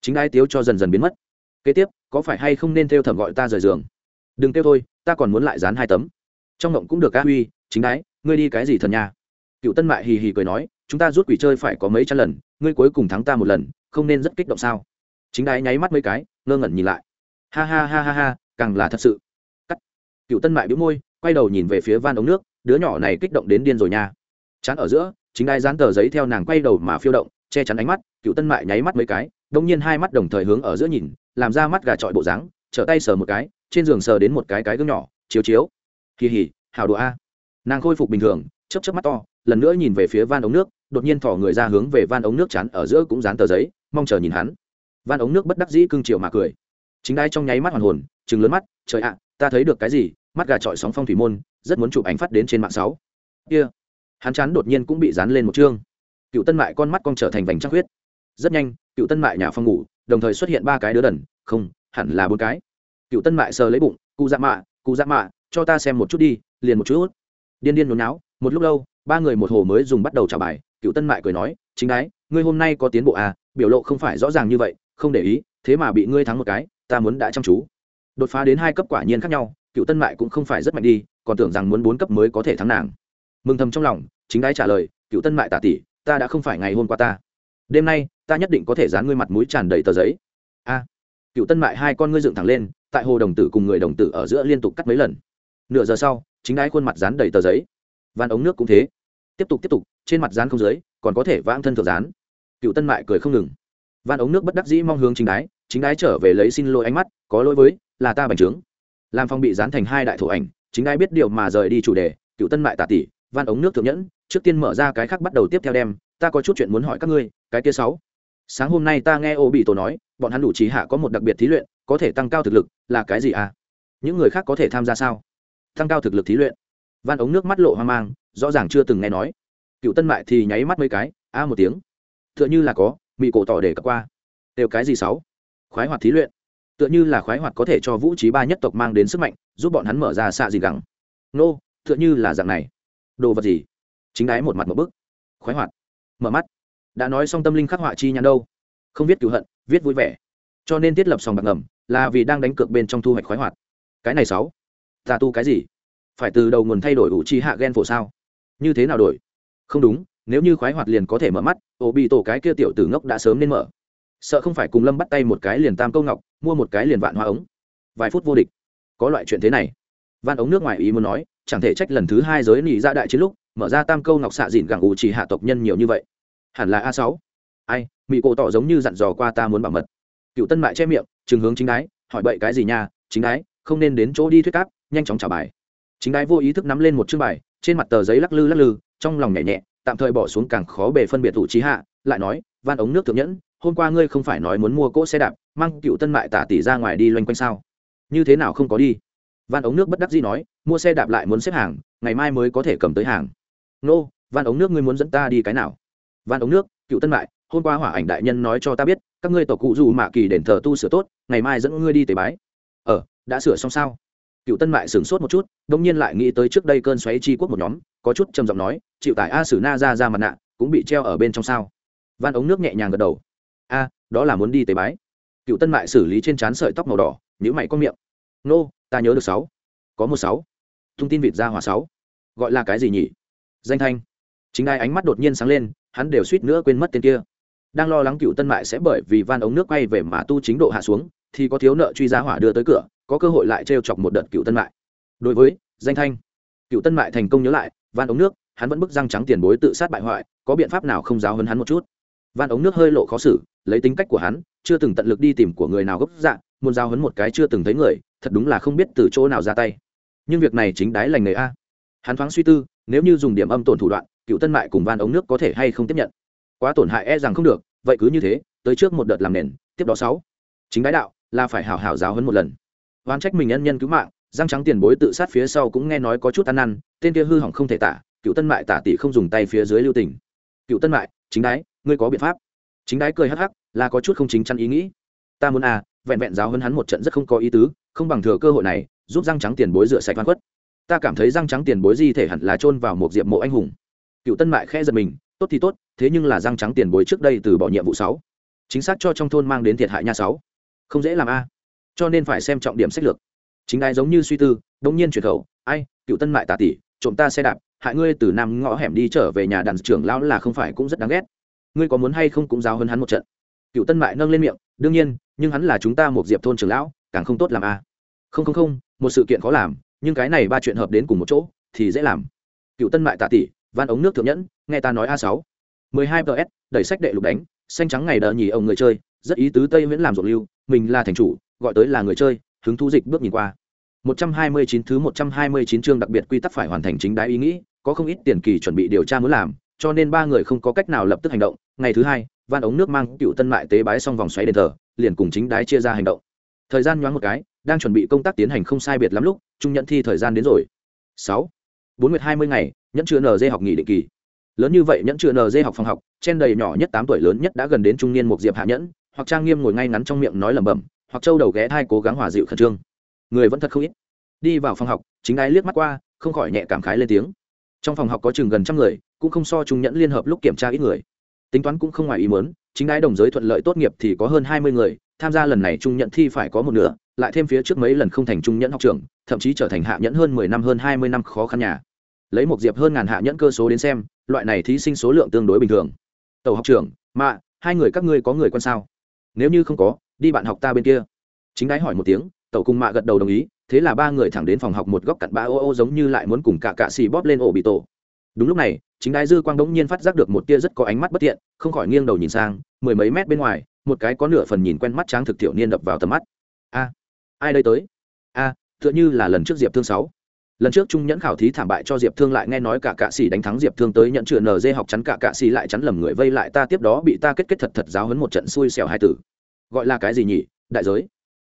Chính đái tiếu cho dần dần biến mất. Kế tiếp, có phải hay không nên theo thẩm gọi ta rời giường? Đừng kêu thôi, ta còn muốn lại dán hai tấm. Trong ngộng cũng được ca huy, chính đái, ngươi đi cái gì thần nha? Cựu tân mại hì hì cười nói chúng ta rút quỷ chơi phải có mấy trăm lần, ngươi cuối cùng thắng ta một lần, không nên rất kích động sao? Chính đái nháy mắt mấy cái, ngơ ngẩn nhìn lại. Ha ha ha ha ha, càng là thật sự. Cắt. Cựu tân mại bĩu môi, quay đầu nhìn về phía van ống nước, đứa nhỏ này kích động đến điên rồi nha. Chán ở giữa, chính đái dán tờ giấy theo nàng quay đầu mà phiêu động, che chắn ánh mắt cựu tân mại nháy mắt mấy cái, đông nhiên hai mắt đồng thời hướng ở giữa nhìn, làm ra mắt gà trọi bộ dáng, trở tay sờ một cái, trên giường sờ đến một cái cái gương nhỏ, chiếu chiếu. Kỳ hỉ hào đùa a. Nàng khôi phục bình thường chấp chấp mắt to lần nữa nhìn về phía van ống nước, đột nhiên thỏ người ra hướng về van ống nước chán ở giữa cũng dán tờ giấy, mong chờ nhìn hắn. Van ống nước bất đắc dĩ cưng chiều mà cười. Chính đai trong nháy mắt hoàn hồn chừng lớn mắt, trời ạ, ta thấy được cái gì? Mắt gà trọi sóng phong thủy môn, rất muốn chụp ảnh phát đến trên mạng sáu. Kia、yeah. hắn chán đột nhiên cũng bị dán lên một chương. Cựu tân mại con mắt con trở thành vành trăng huyết rất nhanh, cựu tân mại nhà phòng ngủ, đồng thời xuất hiện ba cái đứa đần, không, hẳn là bốn cái. Cựu tân mại sờ lấy bụng, cụ dạ mạ, cụ dạ mạ, cho ta xem một chút đi, liền một chút. Điên điên nhốn náo một lúc lâu ba người một hồ mới dùng bắt đầu trả bài cựu tân mại cười nói, chính đái, ngươi hôm nay có tiến bộ à biểu lộ không phải rõ ràng như vậy, không để ý, thế mà bị ngươi thắng một cái, ta muốn đã chăm chú. Đột phá đến hai cấp quả nhiên khác nhau cựu tân mại cũng không phải rất mạnh đi, còn tưởng rằng muốn bốn cấp mới có thể thắng nàng. Mừng thầm trong lòng, chính đái trả lời cựu tân mại tả tỷ ta đã không phải ngày hôm qua ta. Đêm nay, ta nhất định có thể dán ngươi mặt mũi tràn đầy tờ giấy. A. Cựu tân mại hai con ngươi dựng thẳng lên, tại hồ đồng tử cùng người đồng tử ở giữa liên tục cắt mấy lần. Nửa giờ sau, chính đái khuôn mặt dán đầy tờ giấy. Van ống nước cũng thế tiếp tục tiếp tục, trên mặt dán không dưới, còn có thể vãng thân thượng dán. Cựu tân mại cười không ngừng. Van ống nước bất đắc dĩ mong hướng chính đái chính đái trở về lấy xin lỗi ánh mắt, có lỗi với, là ta bành trướng. Làm phong bị dán thành hai đại thủ ảnh, chính đái biết điều mà rời đi chủ đề, cựu tân mại tả tỷ van ống nước thượng nhẫn, trước tiên mở ra cái khác bắt đầu tiếp theo đem, ta có chút chuyện muốn hỏi các ngươi, cái kia sáu. Sáng hôm nay ta nghe ô bị tổ nói, bọn hắn đủ trí hạ có một đặc biệt thí luyện, có thể tăng cao thực lực, là cái gì à? Những người khác có thể tham gia sao? Tăng cao thực lực thí luyện. Van ống nước mắt lộ hoang mang rõ ràng chưa từng nghe nói. Cựu tân mại thì nháy mắt mấy cái, a một tiếng. Tựa như là có bị cổ tỏ để cặp qua. Đều cái gì sáu? Khoái hoạt thí luyện. Tựa như là khoái hoạt có thể cho vũ trí ba nhất tộc mang đến sức mạnh, giúp bọn hắn mở ra xạ gì gắng nô, tựa như là dạng này. Đồ vật gì? Chính đái một mặt một bức. Khoái hoạt. Mở mắt. Đã nói xong tâm linh khắc họa chi nhãn đâu? Không viết cựu hận, viết vui vẻ. Cho nên thiết lập sòng bạc ngầm, là vì đang đánh cược bên trong thu hoạch khoái hoạt. Cái này sáu? Ta tu cái gì? Phải từ đầu nguồn thay đổi ủ chi hạ ghen phổ sao? Như thế nào đổi? Không đúng, nếu như khoái hoạt liền có thể mở mắt, ổ bị tổ cái kia tiểu tử ngốc đã sớm nên mở. Sợ không phải cùng lâm bắt tay một cái liền tam câu ngọc, mua một cái liền vạn hoa ống. Vài phút vô địch. Có loại chuyện thế này. Van ống nước ngoài ý muốn nói, chẳng thể trách lần thứ hai giới nỉ ra dạ đại chiến lúc, mở ra tam câu ngọc xạ dịn gẳng ủ chỉ hạ tộc nhân nhiều như vậy. Hẳn là a sáu. Ai mỹ cổ tỏ giống như dặn dò qua ta muốn bảo mật. Cựu tân mại che miệng chừng hướng chính đái, hỏi bậy cái gì nha, chính đái, không nên đến chỗ đi thuyết cáp, nhanh chóng trả bài. Chính đái vô ý thức nắm lên một chương bài trên mặt tờ giấy lắc lư lắc lư, trong lòng nhẹ nhẹ, tạm thời bỏ xuống càng khó bề phân biệt thủ trí hạ, lại nói, van ống nước thượng nhẫn, hôm qua ngươi không phải nói muốn mua cỗ xe đạp, mang cựu tân mại tả tỷ ra ngoài đi loanh quanh sao? Như thế nào không có đi? Van ống nước bất đắc dĩ nói, mua xe đạp lại muốn xếp hàng, ngày mai mới có thể cầm tới hàng. Nô, van ống nước ngươi muốn dẫn ta đi cái nào? Van ống nước, cựu tân mại, hôm qua hỏa ảnh đại nhân nói cho ta biết, các ngươi tổ cụ dù mạ kỳ đền thờ tu sửa tốt, ngày mai dẫn ngươi đi tế bái. Ờ đã sửa xong sao? Cựu tân mại sửng sốt một chút đông nhiên lại nghĩ tới trước đây cơn xoáy chi quốc một nhóm, có chút trầm giọng nói, chịu tải a sử na ra ra mặt nạ, cũng bị treo ở bên trong sao? Van ống nước nhẹ nhàng gật đầu. A, đó là muốn đi tế bái. Cựu tân mại xử lý trên trán sợi tóc màu đỏ nhữ mày có miệng. Nô, ta nhớ được sáu. Có một sáu. Thông tin vịt ra hỏa sáu. Gọi là cái gì nhỉ? Danh thanh. Chính ai ánh mắt đột nhiên sáng lên, hắn đều suýt nữa quên mất tên kia. Đang lo lắng cựu tân mại sẽ bởi vì van ống nước quay về mà tu chính độ hạ xuống thì có thiếu nợ truy giá hỏa đưa tới cửa, có cơ hội lại trêu chọc một đợt cựu tân mại. Đối với danh thanh, cựu tân mại thành công nhớ lại, van ống nước, hắn vẫn bức răng trắng tiền bối tự sát bại hoại, có biện pháp nào không giáo hấn hắn một chút? Van ống nước hơi lộ khó xử, lấy tính cách của hắn, chưa từng tận lực đi tìm của người nào gốc dạng muốn giao hấn một cái chưa từng thấy người, thật đúng là không biết từ chỗ nào ra tay. Nhưng việc này chính đái lành nghề a. Hắn thoáng suy tư, nếu như dùng điểm âm tổn thủ đoạn, cựu tân mại cùng van ống nước có thể hay không tiếp nhận? Quá tổn hại e rằng không được, vậy cứ như thế, tới trước một đợt làm nền, tiếp đó sáu. Chính đái đạo là phải hảo hảo giáo hơn một lần. Oan trách mình nhân nhân cứu mạng, răng trắng tiền bối tự sát phía sau cũng nghe nói có chút ăn năn, tên kia hư hỏng không thể tả, cựu tân mại tả tỷ không dùng tay phía dưới lưu tình. Cựu tân mại, chính đái, ngươi có biện pháp. Chính đái cười hắc hắc, là có chút không chính chắn ý nghĩ. Ta muốn à vẹn vẹn giáo hơn hắn một trận rất không có ý tứ, không bằng thừa cơ hội này, giúp răng trắng tiền bối rửa sạch văn khuất. Ta cảm thấy răng trắng tiền bối di thể hẳn là chôn vào một diệp mộ anh hùng. Cựu tân mại khẽ giật mình, tốt thì tốt, thế nhưng là răng trắng tiền bối trước đây từ bỏ nhiệm vụ sáu. Chính xác cho trong thôn mang đến thiệt hại nha sáu không dễ làm a. Cho nên phải xem trọng điểm sách lược. Chính ai giống như suy tư đông nhiên chuyển khẩu, ai, cựu tân mại tà tỷ, trộm ta xe đạp, hại ngươi từ nam ngõ hẻm đi trở về nhà đàn trưởng lão là không phải cũng rất đáng ghét. Ngươi có muốn hay không cũng giáo hơn hắn một trận. Cựu tân mại nâng lên miệng, đương nhiên, nhưng hắn là chúng ta một diệp thôn trưởng lão, càng không tốt làm a. Không không không, một sự kiện khó làm, nhưng cái này ba chuyện hợp đến cùng một chỗ, thì dễ làm. Cựu tân mại tạ tỷ, van ống nước thượng nhẫn, nghe ta nói a sáu. Mười hai ps đẩy sách đệ lục đánh, xanh trắng ngày đờ nhì ông người chơi, rất ý tứ tây miễn làm ruộng lưu mình là thành chủ, gọi tới là người chơi, hứng thú dịch bước nhìn qua. 129 thứ 129 chương đặc biệt quy tắc phải hoàn thành chính đái ý nghĩ, có không ít tiền kỳ chuẩn bị điều tra muốn làm, cho nên ba người không có cách nào lập tức hành động. Ngày thứ hai, van ống nước mang cựu tân mại tế bái xong vòng xoáy đền thờ, liền cùng chính đái chia ra hành động. Thời gian nhoáng một cái, đang chuẩn bị công tác tiến hành không sai biệt lắm lúc, trung nhận thi thời gian đến rồi. Sáu, bốn nguyệt hai mươi ngày, nhẫn chưa nd học nghỉ định kỳ. Lớn như vậy nhẫn chưa nd học phòng học, trên đầy nhỏ nhất tám tuổi lớn nhất đã gần đến trung niên một diệp hạ nhẫn hoặc trang nghiêm ngồi ngay ngắn trong miệng nói lẩm bẩm, hoặc Châu đầu ghé thai cố gắng hòa dịu khẩn trương. Người vẫn thật không ít. Đi vào phòng học, chính ai liếc mắt qua, không khỏi nhẹ cảm khái lên tiếng. Trong phòng học có chừng gần trăm người, cũng không so trung nhẫn liên hợp lúc kiểm tra ít người. Tính toán cũng không ngoài ý muốn, chính ai đồng giới thuận lợi tốt nghiệp thì có hơn hai mươi người, tham gia lần này trung nhận thi phải có một nửa, lại thêm phía trước mấy lần không thành trung nhẫn học trường, thậm chí trở thành hạ nhẫn hơn mười năm, hơn hai mươi năm khó khăn nhà. Lấy một diệp hơn ngàn hạ nhẫn cơ số đến xem, loại này thí sinh số lượng tương đối bình thường. Tàu học trưởng mà hai người các ngươi có người quan sao? Nếu như không có, đi bạn học ta bên kia. Chính đái hỏi một tiếng, tẩu cùng mạ gật đầu đồng ý, thế là ba người thẳng đến phòng học một góc cặn ba ô ô giống như lại muốn cùng cả cạ xì bóp lên ổ bị tổ. Đúng lúc này, chính đái dư quang đống nhiên phát giác được một tia rất có ánh mắt bất thiện không khỏi nghiêng đầu nhìn sang, mười mấy mét bên ngoài, một cái có nửa phần nhìn quen mắt tráng thực tiểu niên đập vào tầm mắt. A, ai đây tới? A, tựa như là lần trước diệp thương sáu lần trước trung nhẫn khảo thí thảm bại cho diệp thương lại nghe nói cả cạ xỉ đánh thắng diệp thương tới nhận chữa nd học chắn, cả cạ xỉ lại chắn lầm người vây lại, ta tiếp đó bị ta kết kết thật thật giáo hấn một trận xui xẻo hai tử. Gọi là cái gì nhỉ, đại giới?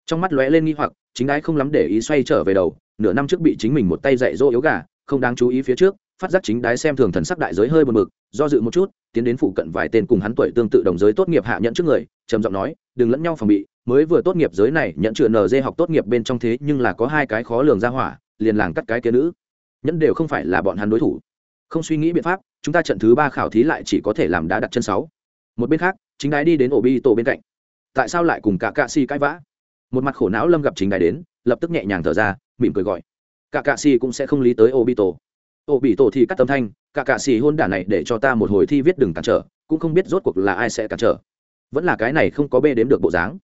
Trong mắt lóe lên nghi hoặc, chính ái không lắm để ý xoay trở về đầu, nửa năm trước bị chính mình một tay dạy dỗ yếu gà, không đáng chú ý phía trước, phát giác chính đái xem thường thần sắc đại giới hơi buồn bực, do dự một chút, tiến đến phụ cận vài tên cùng hắn tuổi tương tự đồng giới tốt nghiệp hạ nhận trước người, trầm giọng nói, đừng lẫn nhau phòng bị, mới vừa tốt nghiệp giới này, nhận chữa nd học tốt nghiệp bên trong thế nhưng là có hai cái khó lường ra hỏa liền làng cắt cái kia nữ. Nhẫn đều không phải là bọn hắn đối thủ. Không suy nghĩ biện pháp, chúng ta trận thứ ba khảo thí lại chỉ có thể làm đá đặt chân sáu. Một bên khác, chính đái đi đến ổ bi tổ bên cạnh. Tại sao lại cùng cả cạ si cãi vã? Một mặt khổ não lâm gặp chính đái đến, lập tức nhẹ nhàng thở ra, mỉm cười gọi. Cả cạ si cũng sẽ không lý tới ổ bi tổ. Ổ bị tổ thì cắt tâm thanh, cả cạ si hôn đả này để cho ta một hồi thi viết đừng cản trở, cũng không biết rốt cuộc là ai sẽ cản trở. Vẫn là cái này không có bê đếm được bộ dáng.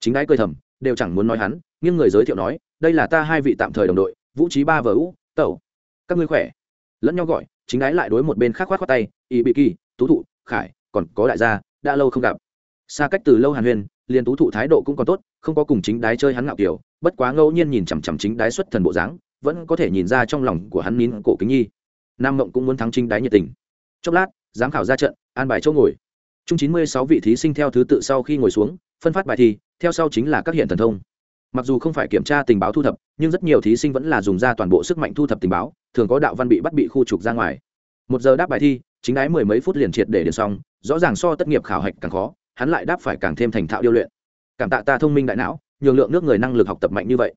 Chính đái cười thầm, đều chẳng muốn nói hắn, nhưng người giới thiệu nói, đây là ta hai vị tạm thời đồng đội vũ trí ba vờ ú tẩu. Các ngươi khỏe. Lẫn nhau gọi, chính ái lại đối một bên khác khoát khoát tay, y bị kỳ, tú thụ, khải, còn có đại gia, đã lâu không gặp. Xa cách từ lâu hàn huyên, liền tú thụ thái độ cũng còn tốt, không có cùng chính đái chơi hắn ngạo kiểu, bất quá ngẫu nhiên nhìn chằm chằm chính đái xuất thần bộ dáng, vẫn có thể nhìn ra trong lòng của hắn nín cổ kính nhi. Nam mộng cũng muốn thắng chính đái nhiệt tình. Chốc lát, giám khảo ra trận, an bài chỗ ngồi. Chung chín mươi sáu vị thí sinh theo thứ tự sau khi ngồi xuống, phân phát bài thi, theo sau chính là các hiện thần thông mặc dù không phải kiểm tra tình báo thu thập, nhưng rất nhiều thí sinh vẫn là dùng ra toàn bộ sức mạnh thu thập tình báo, thường có đạo văn bị bắt bị khu trục ra ngoài. Một giờ đáp bài thi, chính đái mười mấy phút liền triệt để điền xong, rõ ràng so tất nghiệp khảo hạch càng khó, hắn lại đáp phải càng thêm thành thạo điêu luyện. Cảm tạ ta thông minh đại não, nhường lượng nước người năng lực học tập mạnh như vậy.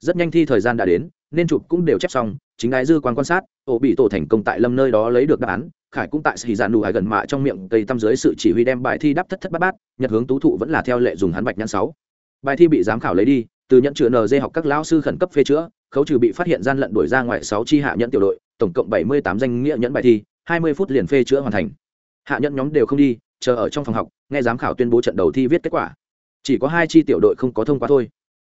Rất nhanh thi thời gian đã đến, nên chụp cũng đều chép xong, chính đái dư quan quan sát, ổ bị tổ thành công tại lâm nơi đó lấy được đáp án, khải cũng tại sĩ dạn đủ hải gần mạ trong miệng cây tăm dưới sự chỉ huy đem bài thi đáp thất thất bát bát, nhật hướng tú thụ vẫn là theo lệ dùng hắn bạch nhãn sáu. Bài thi bị giám khảo lấy đi từ nhận chữa nd học các lão sư khẩn cấp phê chữa, khấu trừ bị phát hiện gian lận đuổi ra ngoài sáu chi hạ nhận tiểu đội, tổng cộng bảy mươi tám danh nghĩa nhẫn bài thi, hai mươi phút liền phê chữa hoàn thành. Hạ nhận nhóm đều không đi, chờ ở trong phòng học, nghe giám khảo tuyên bố trận đầu thi viết kết quả. Chỉ có hai chi tiểu đội không có thông qua thôi.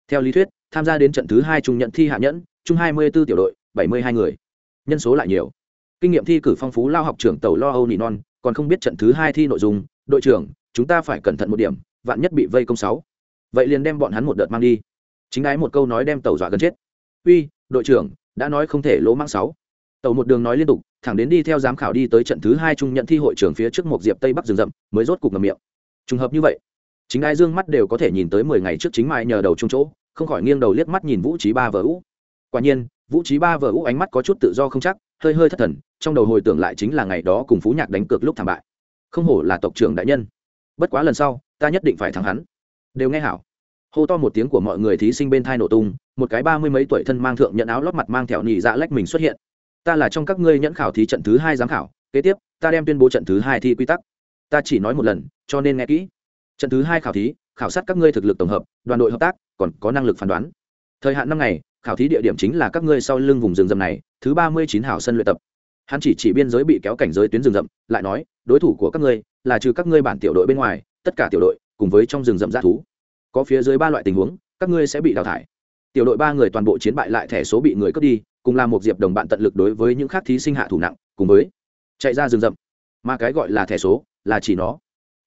Theo lý thuyết, tham gia đến trận thứ hai trung nhận thi hạ nhẫn, chung hai mươi b ố tiểu đội, bảy mươi hai người. Nhân số lại nhiều. Kinh nghiệm thi cử phong phú lao học trưởng tàu lo âu nỉ non, còn không biết trận thứ hai thi nội dung, đội trưởng, chúng ta phải cẩn thận một điểm, vạn nhất bị vây công sáu. Vậy liền đem bọn hắn một đợt mang đi chính ái một câu nói đem tàu dọa gần chết. Uy, đội trưởng, đã nói không thể lỗ mang sáu. Tàu một đường nói liên tục, thẳng đến đi theo giám khảo đi tới trận thứ hai trung nhận thi hội trưởng phía trước một diệp tây bắc rừng rậm, mới rốt cục ngầm miệng. Trùng hợp như vậy, chính ai dương mắt đều có thể nhìn tới mười ngày trước chính mai nhờ đầu trung chỗ, không khỏi nghiêng đầu liếc mắt nhìn vũ trí ba vợ ú quả nhiên, vũ trí ba vợ ú ánh mắt có chút tự do không chắc, hơi hơi thất thần, trong đầu hồi tưởng lại chính là ngày đó cùng phú nhạc đánh cược lúc thảm bại. Không hổ là tộc trưởng đại nhân. Bất quá lần sau, ta nhất định phải thắng hắn. Đều nghe hảo hô to một tiếng của mọi người thí sinh bên thai nổ tung, một cái ba mươi mấy tuổi thân mang thượng nhận áo lót mặt mang thẹo nỉ dạ lách mình xuất hiện. Ta là trong các ngươi nhẫn khảo thí trận thứ hai giám khảo, kế tiếp, ta đem tuyên bố trận thứ hai thi quy tắc. Ta chỉ nói một lần, cho nên nghe kỹ. Trận thứ hai khảo thí, khảo sát các ngươi thực lực tổng hợp, đoàn đội hợp tác, còn có năng lực phán đoán. Thời hạn năm ngày, khảo thí địa điểm chính là các ngươi sau lưng vùng rừng rậm này, thứ ba mươi chín hảo sân luyện tập. Hắn chỉ chỉ biên giới bị kéo cảnh giới tuyến rừng rậm, lại nói, đối thủ của các ngươi là trừ các ngươi bản tiểu đội bên ngoài, tất cả tiểu đội cùng với trong rừng rậm g thú có phía dưới ba loại tình huống, các ngươi sẽ bị đào thải. Tiểu đội ba người toàn bộ chiến bại lại thẻ số bị người cướp đi, cùng làm một diệp đồng bạn tận lực đối với những khác thí sinh hạ thủ nặng, cùng với chạy ra rừng rậm. Mà cái gọi là thẻ số là chỉ nó.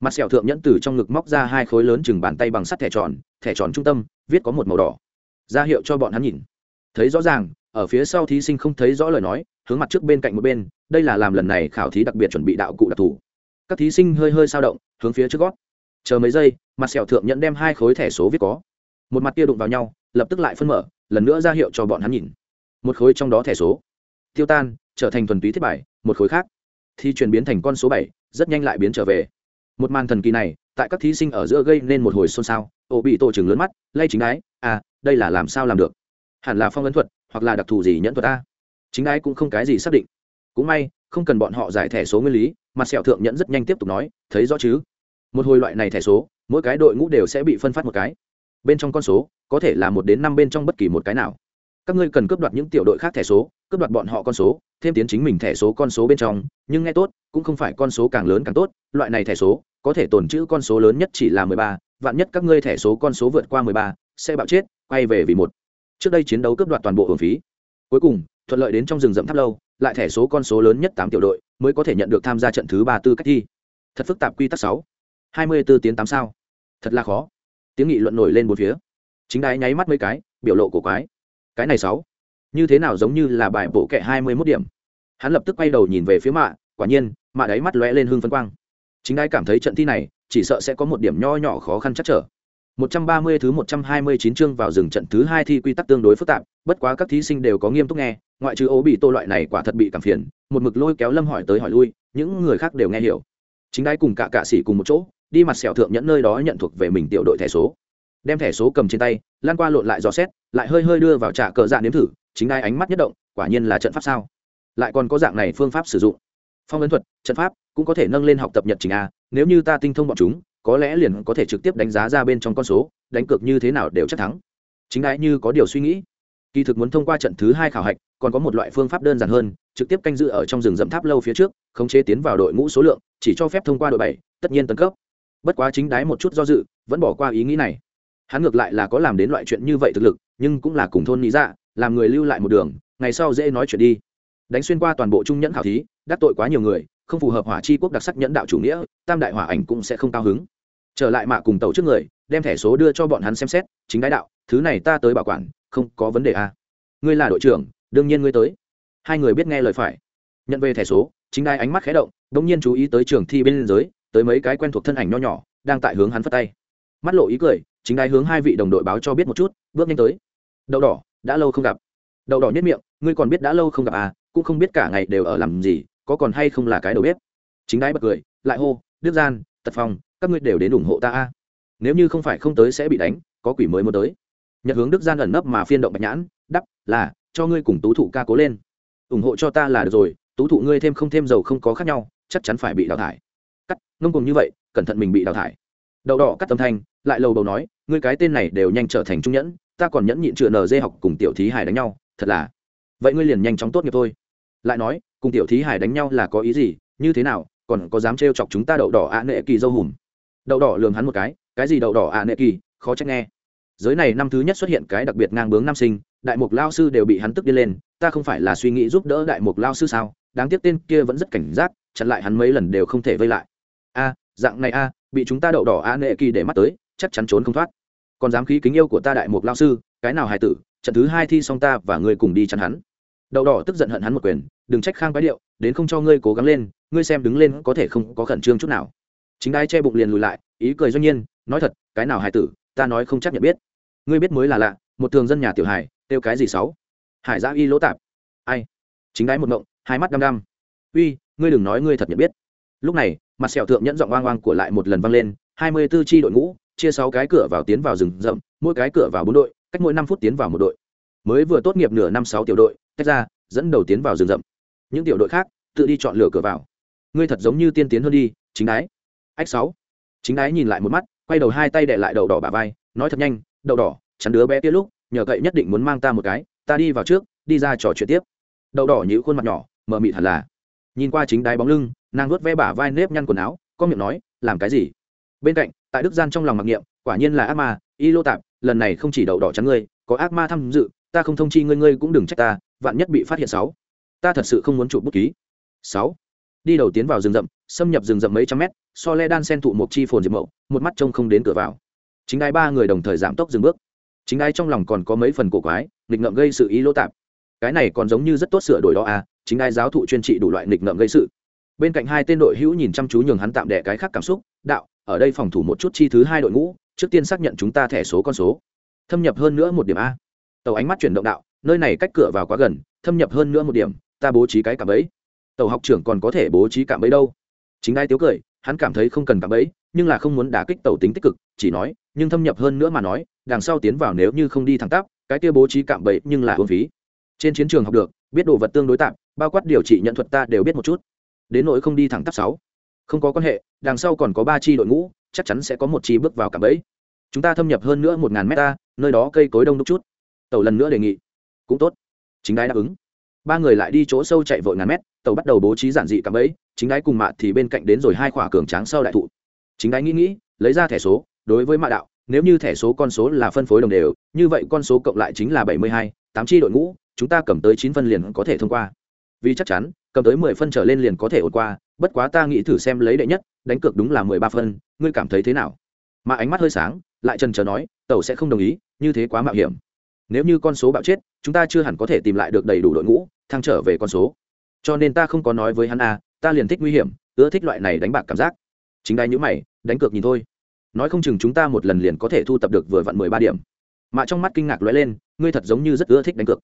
Mặt sẹo thượng nhẫn từ trong ngực móc ra hai khối lớn chừng bàn tay bằng sắt thẻ tròn thẻ tròn trung tâm, viết có một màu đỏ. Ra hiệu cho bọn hắn nhìn. Thấy rõ ràng, ở phía sau thí sinh không thấy rõ lời nói, hướng mặt trước bên cạnh một bên, đây là làm lần này khảo thí đặc biệt chuẩn bị đạo cụ đặc thù. Các thí sinh hơi hơi sao động, hướng phía trước gót chờ mấy giây, mặt sẹo thượng nhẫn đem hai khối thẻ số viết có. Một mặt kia đụng vào nhau, lập tức lại phân mở, lần nữa ra hiệu cho bọn hắn nhìn. Một khối trong đó thẻ số. Tiêu tan, trở thành thuần túy thiết bài, một khối khác. Thì chuyển biến thành con số bảy, rất nhanh lại biến trở về. Một màn thần kỳ này, tại các thí sinh ở giữa gây nên một hồi xôn xao, ổ bị tổ chừng lớn mắt, lay chính ái à đây là làm sao làm được? Hẳn là phong ấn thuật, hoặc là đặc thù gì nhẫn thuật ta? Chính ái cũng không cái gì xác định. Cũng may, không cần bọn họ giải thẻ số nguyên lý, mặt sẹo thượng nhẫn rất nhanh tiếp tục nói, thấy rõ chứ? Một hồi loại này thẻ số, mỗi cái đội ngũ đều sẽ bị phân phát một cái. Bên trong con số, có thể là một đến năm bên trong bất kỳ một cái nào. Các ngươi cần cướp đoạt những tiểu đội khác thẻ số, cướp đoạt bọn họ con số, thêm tiến chính mình thẻ số con số bên trong, nhưng nghe tốt, cũng không phải con số càng lớn càng tốt, loại này thẻ số, có thể tồn trữ con số lớn nhất chỉ là mười ba, vạn nhất các ngươi thẻ số con số vượt qua mười ba, sẽ bạo chết, quay về vì một. Trước đây chiến đấu cướp đoạt toàn bộ hưởng phí. Cuối cùng, thuận lợi đến trong rừng rậm tháp lâu, lại thẻ số con số lớn nhất tám tiểu đội mới có thể nhận được tham gia trận thứ ba tư cách thi. Thật phức tạp quy tắc sáu hai mươi b ố tiếng tám sao. Thật là khó. Tiếng nghị luận nổi lên một phía. Chính đái nháy mắt mấy cái biểu lộ của quái. Cái này sáu. Như thế nào giống như là bài bộ kệ hai mươi mốt điểm. Hắn lập tức quay đầu nhìn về phía mạ quả nhiên mạ đáy mắt lóe lên hương phân quang. Chính đái cảm thấy trận thi này chỉ sợ sẽ có một điểm nho nhỏ khó khăn chắc trở. 130 thứ 129 chương vào rừng trận thứ hai thi quy tắc tương đối phức tạp, bất quá các thí sinh đều có nghiêm túc nghe, ngoại trừ ố bị tô loại này quả thật bị cảm phiền, một mực lôi kéo Lâm hỏi tới hỏi lui, những người khác đều nghe hiểu. Chính đái cùng cả cạ sĩ cùng một chỗ, đi mặt sẹo thượng nhẫn nơi đó nhận thuộc về mình tiểu đội thẻ số. Đem thẻ số cầm trên tay, lan qua lộn lại dò xét, lại hơi hơi đưa vào trà cờ dạ nếm thử, chính đai ánh mắt nhất động, quả nhiên là trận pháp sao? Lại còn có dạng này phương pháp sử dụng. Phong ấn thuật, trận pháp, cũng có thể nâng lên học tập nhật trình a, nếu như ta tinh thông bọn chúng, có lẽ liền có thể trực tiếp đánh giá ra bên trong con số, đánh cược như thế nào đều chắc thắng. Chính đái như có điều suy nghĩ. Kỳ thực muốn thông qua trận thứ hai khảo hạch, còn có một loại phương pháp đơn giản hơn, trực tiếp canh giữ ở trong rừng rậm tháp lâu phía trước, khống chế tiến vào đội ngũ số lượng, chỉ cho phép thông qua đội bảy, tất nhiên tấn cấp bất quá chính đái một chút do dự, vẫn bỏ qua ý nghĩ này. Hắn ngược lại là có làm đến loại chuyện như vậy thực lực, nhưng cũng là cùng thôn lý dạ làm người lưu lại một đường, ngày sau dễ nói chuyện đi. Đánh xuyên qua toàn bộ trung nhẫn khảo thí, đắc tội quá nhiều người, không phù hợp hỏa chi quốc đặc sắc nhẫn đạo chủ nghĩa, tam đại hỏa ảnh cũng sẽ không cao hứng. Trở lại mạ cùng tàu trước người, đem thẻ số đưa cho bọn hắn xem xét, chính đái đạo, thứ này ta tới bảo quản, không có vấn đề à. ngươi là đội trưởng, đương nhiên ngươi tới. Hai người biết nghe lời phải. Nhận về thẻ số, chính đai ánh mắt khé động đ ỗ n g nhiên chú ý tới trường thi bên liên giới tới mấy cái quen thuộc thân ảnh nho nhỏ, đang tại hướng hắn phất tay. Mắt lộ ý cười, chính đái hướng hai vị đồng đội báo cho biết một chút, bước nhanh tới. Đậu đỏ, đã lâu không gặp. Đậu đỏ nhất miệng, ngươi còn biết đã lâu không gặp à cũng không biết cả ngày đều ở làm gì, có còn hay không là cái đầu bếp. Chính đái bật cười, lại hô, đức gian, tật phong, các ngươi đều đến ủng hộ ta à nếu như không phải không tới sẽ bị đánh, có quỷ mới muốn tới. Nhật hướng đức gian ẩn nấp mà phiên động bạch nhãn, đắp, là, cho ngươi cùng tú thụ ca cố lên. Ủng hộ cho ta là được rồi, tú thụ ngươi thêm không thêm dầu không có khác nhau, chắc chắn phải bị đào thải cắt, ngông cùng như vậy, cẩn thận mình bị đào thải. Đậu đỏ cắt tâm thanh, lại lầu đầu nói, ngươi cái tên này đều nhanh trở thành trung nhẫn, ta còn nhẫn nhịn chữa nờ dê học cùng tiểu thí hải đánh nhau, thật là. Vậy ngươi liền nhanh chóng tốt nghiệp thôi. Lại nói, cùng tiểu thí hải đánh nhau là có ý gì, như thế nào, còn có dám trêu chọc chúng ta đậu đỏ ạ nệ kỳ dâu hùm. Đậu đỏ lường hắn một cái cái gì đậu đỏ ạ nệ kỳ, khó trách nghe. Giới này năm thứ nhất xuất hiện cái đặc biệt ngang bướng nam sinh, đại mục lao sư đều bị hắn tức đi lên, ta không phải là suy nghĩ giúp đỡ đại mục lao sư sao, đáng tiếc tên kia vẫn rất cảnh giác, chặn lại hắn mấy lần đều không thể vây lại a, dạng này a, bị chúng ta đậu đỏ a nệ kỳ để mắt tới, chắc chắn trốn không thoát. Còn dám khí kính yêu của ta đại mục lao sư, cái nào hài tử, trận thứ hai thi xong ta và ngươi cùng đi chắn hắn. Đậu đỏ tức giận hận hắn một quyền, đừng trách khang quái điệu, đến không cho ngươi cố gắng lên, ngươi xem đứng lên có thể không có khẩn trương chút nào. Chính đai che bụng liền lùi lại, ý cười doanh nhiên, nói thật, cái nào hài tử, ta nói không chắc nhận biết. Ngươi biết mới là lạ, một thường dân nhà tiểu hài, kêu cái gì sáu? Hải giã y lỗ tạp. Ai? Chính đái một mộng hai mắt đăm đăm. Uy, ngươi đừng nói ngươi thật nhận biết. Lúc này mặt sẹo thượng nhẫn giọng oang oang của lại một lần vang lên, hai mươi tư chi đội ngũ, chia sáu cái cửa vào tiến vào rừng rậm, mỗi cái cửa vào bốn đội, cách mỗi năm phút tiến vào một đội. Mới vừa tốt nghiệp nửa năm sáu tiểu đội, tách ra, dẫn đầu tiến vào rừng rậm. Những tiểu đội khác, tự đi chọn lựa cửa vào. Ngươi thật giống như tiên tiến hơn đi, chính đái. Ách sáu. Chính đái nhìn lại một mắt, quay đầu hai tay đệ lại đầu đỏ bà vai, nói thật nhanh đầu đỏ, chắn đứa bé kia lúc, nhờ cậy nhất định muốn mang ta một cái, ta đi vào trước, đi ra trò chuyện tiếp. Đậu đỏ nhữ khuôn mặt nhỏ mờ mịt hẳn là. Nhìn qua chính đáy bóng lưng nàng vuốt ve bả vai nếp nhăn quần áo có miệng nói, làm cái gì? Bên cạnh, tại đức gian trong lòng mặc niệm, quả nhiên là ác ma, y lô tạp, lần này không chỉ đậu đỏ chắn ngươi, có ác ma tham dự, ta không thông chi ngươi ngươi cũng đừng trách ta, vạn nhất bị phát hiện sáu. Ta thật sự không muốn chụp bút ký. Sáu. Đi đầu tiến vào rừng rậm, xâm nhập rừng rậm mấy trăm mét, so le đan sen thụ một chi phồn diệp mậu, một mắt trông không đến cửa vào. Chính đai ba người đồng thời giảm tốc dừng bước. Chính đai trong lòng còn có mấy phần cổ quái, nghịch ngợm gây sự ý lỗ tạp. Cái này còn giống như rất tốt sửa đổi đó à chính đai giáo thụ chuyên trị đủ loại nghịch ngợm gây sự bên cạnh hai tên đội hữu nhìn chăm chú nhường hắn tạm đẻ cái khác cảm xúc, đạo, ở đây phòng thủ một chút chi thứ hai đội ngũ, trước tiên xác nhận chúng ta thẻ số con số. Thâm nhập hơn nữa một điểm a. Tàu ánh mắt chuyển động đạo, nơi này cách cửa vào quá gần, thâm nhập hơn nữa một điểm, ta bố trí cái cạm bẫy. Tàu học trưởng còn có thể bố trí cạm bẫy đâu? Chính đai tiếu cười, hắn cảm thấy không cần cạm bẫy, nhưng là không muốn đả kích tàu tính tích cực, chỉ nói, nhưng thâm nhập hơn nữa mà nói, đằng sau tiến vào nếu như không đi thẳng tắp, cái kia bố trí cạm bẫy nhưng là hương phí. Trên chiến trường học được, biết đồ vật tương đối tạm, bao quát điều trị nhận thuật ta đều biết một chút đến nỗi không đi thẳng tắp sáu. Không có quan hệ, đằng sau còn có ba chi đội ngũ, chắc chắn sẽ có một chi bước vào cả bẫy. Chúng ta thâm nhập hơn nữa một ngàn mét ta, nơi đó cây cối đông đúc chút. Tàu lần nữa đề nghị. Cũng tốt. Chính đái đáp ứng. Ba người lại đi chỗ sâu chạy vội ngàn mét, tàu bắt đầu bố trí giản dị cả bẫy, chính đái cùng mạ thì bên cạnh đến rồi hai khỏa cường tráng sau đại thụ. Chính đái nghĩ nghĩ, lấy ra thẻ số, đối với mạ đạo, nếu như thẻ số con số là phân phối đồng đều, như vậy con số cộng lại chính là bảy mươi hai, tám chi đội ngũ, chúng ta cầm tới chín phân liền có thể thông qua. Vì chắc chắn cầm tới mười phân trở lên liền có thể ổn qua, bất quá ta nghĩ thử xem lấy đệ nhất, đánh cược đúng là mười ba phân, ngươi cảm thấy thế nào? Mà ánh mắt hơi sáng, lại trần trờ nói tàu sẽ không đồng ý, như thế quá mạo hiểm. Nếu như con số bạo chết, chúng ta chưa hẳn có thể tìm lại được đầy đủ đội ngũ, thăng trở về con số. Cho nên ta không có nói với hắn a ta liền thích nguy hiểm, ưa thích loại này đánh bạc cảm giác. Chính đai nhữ mày, đánh cược nhìn thôi. Nói không chừng chúng ta một lần liền có thể thu tập được vừa vặn mười ba điểm. Mà trong mắt kinh ngạc lóe lên, ngươi thật giống như rất ưa thích đánh cược.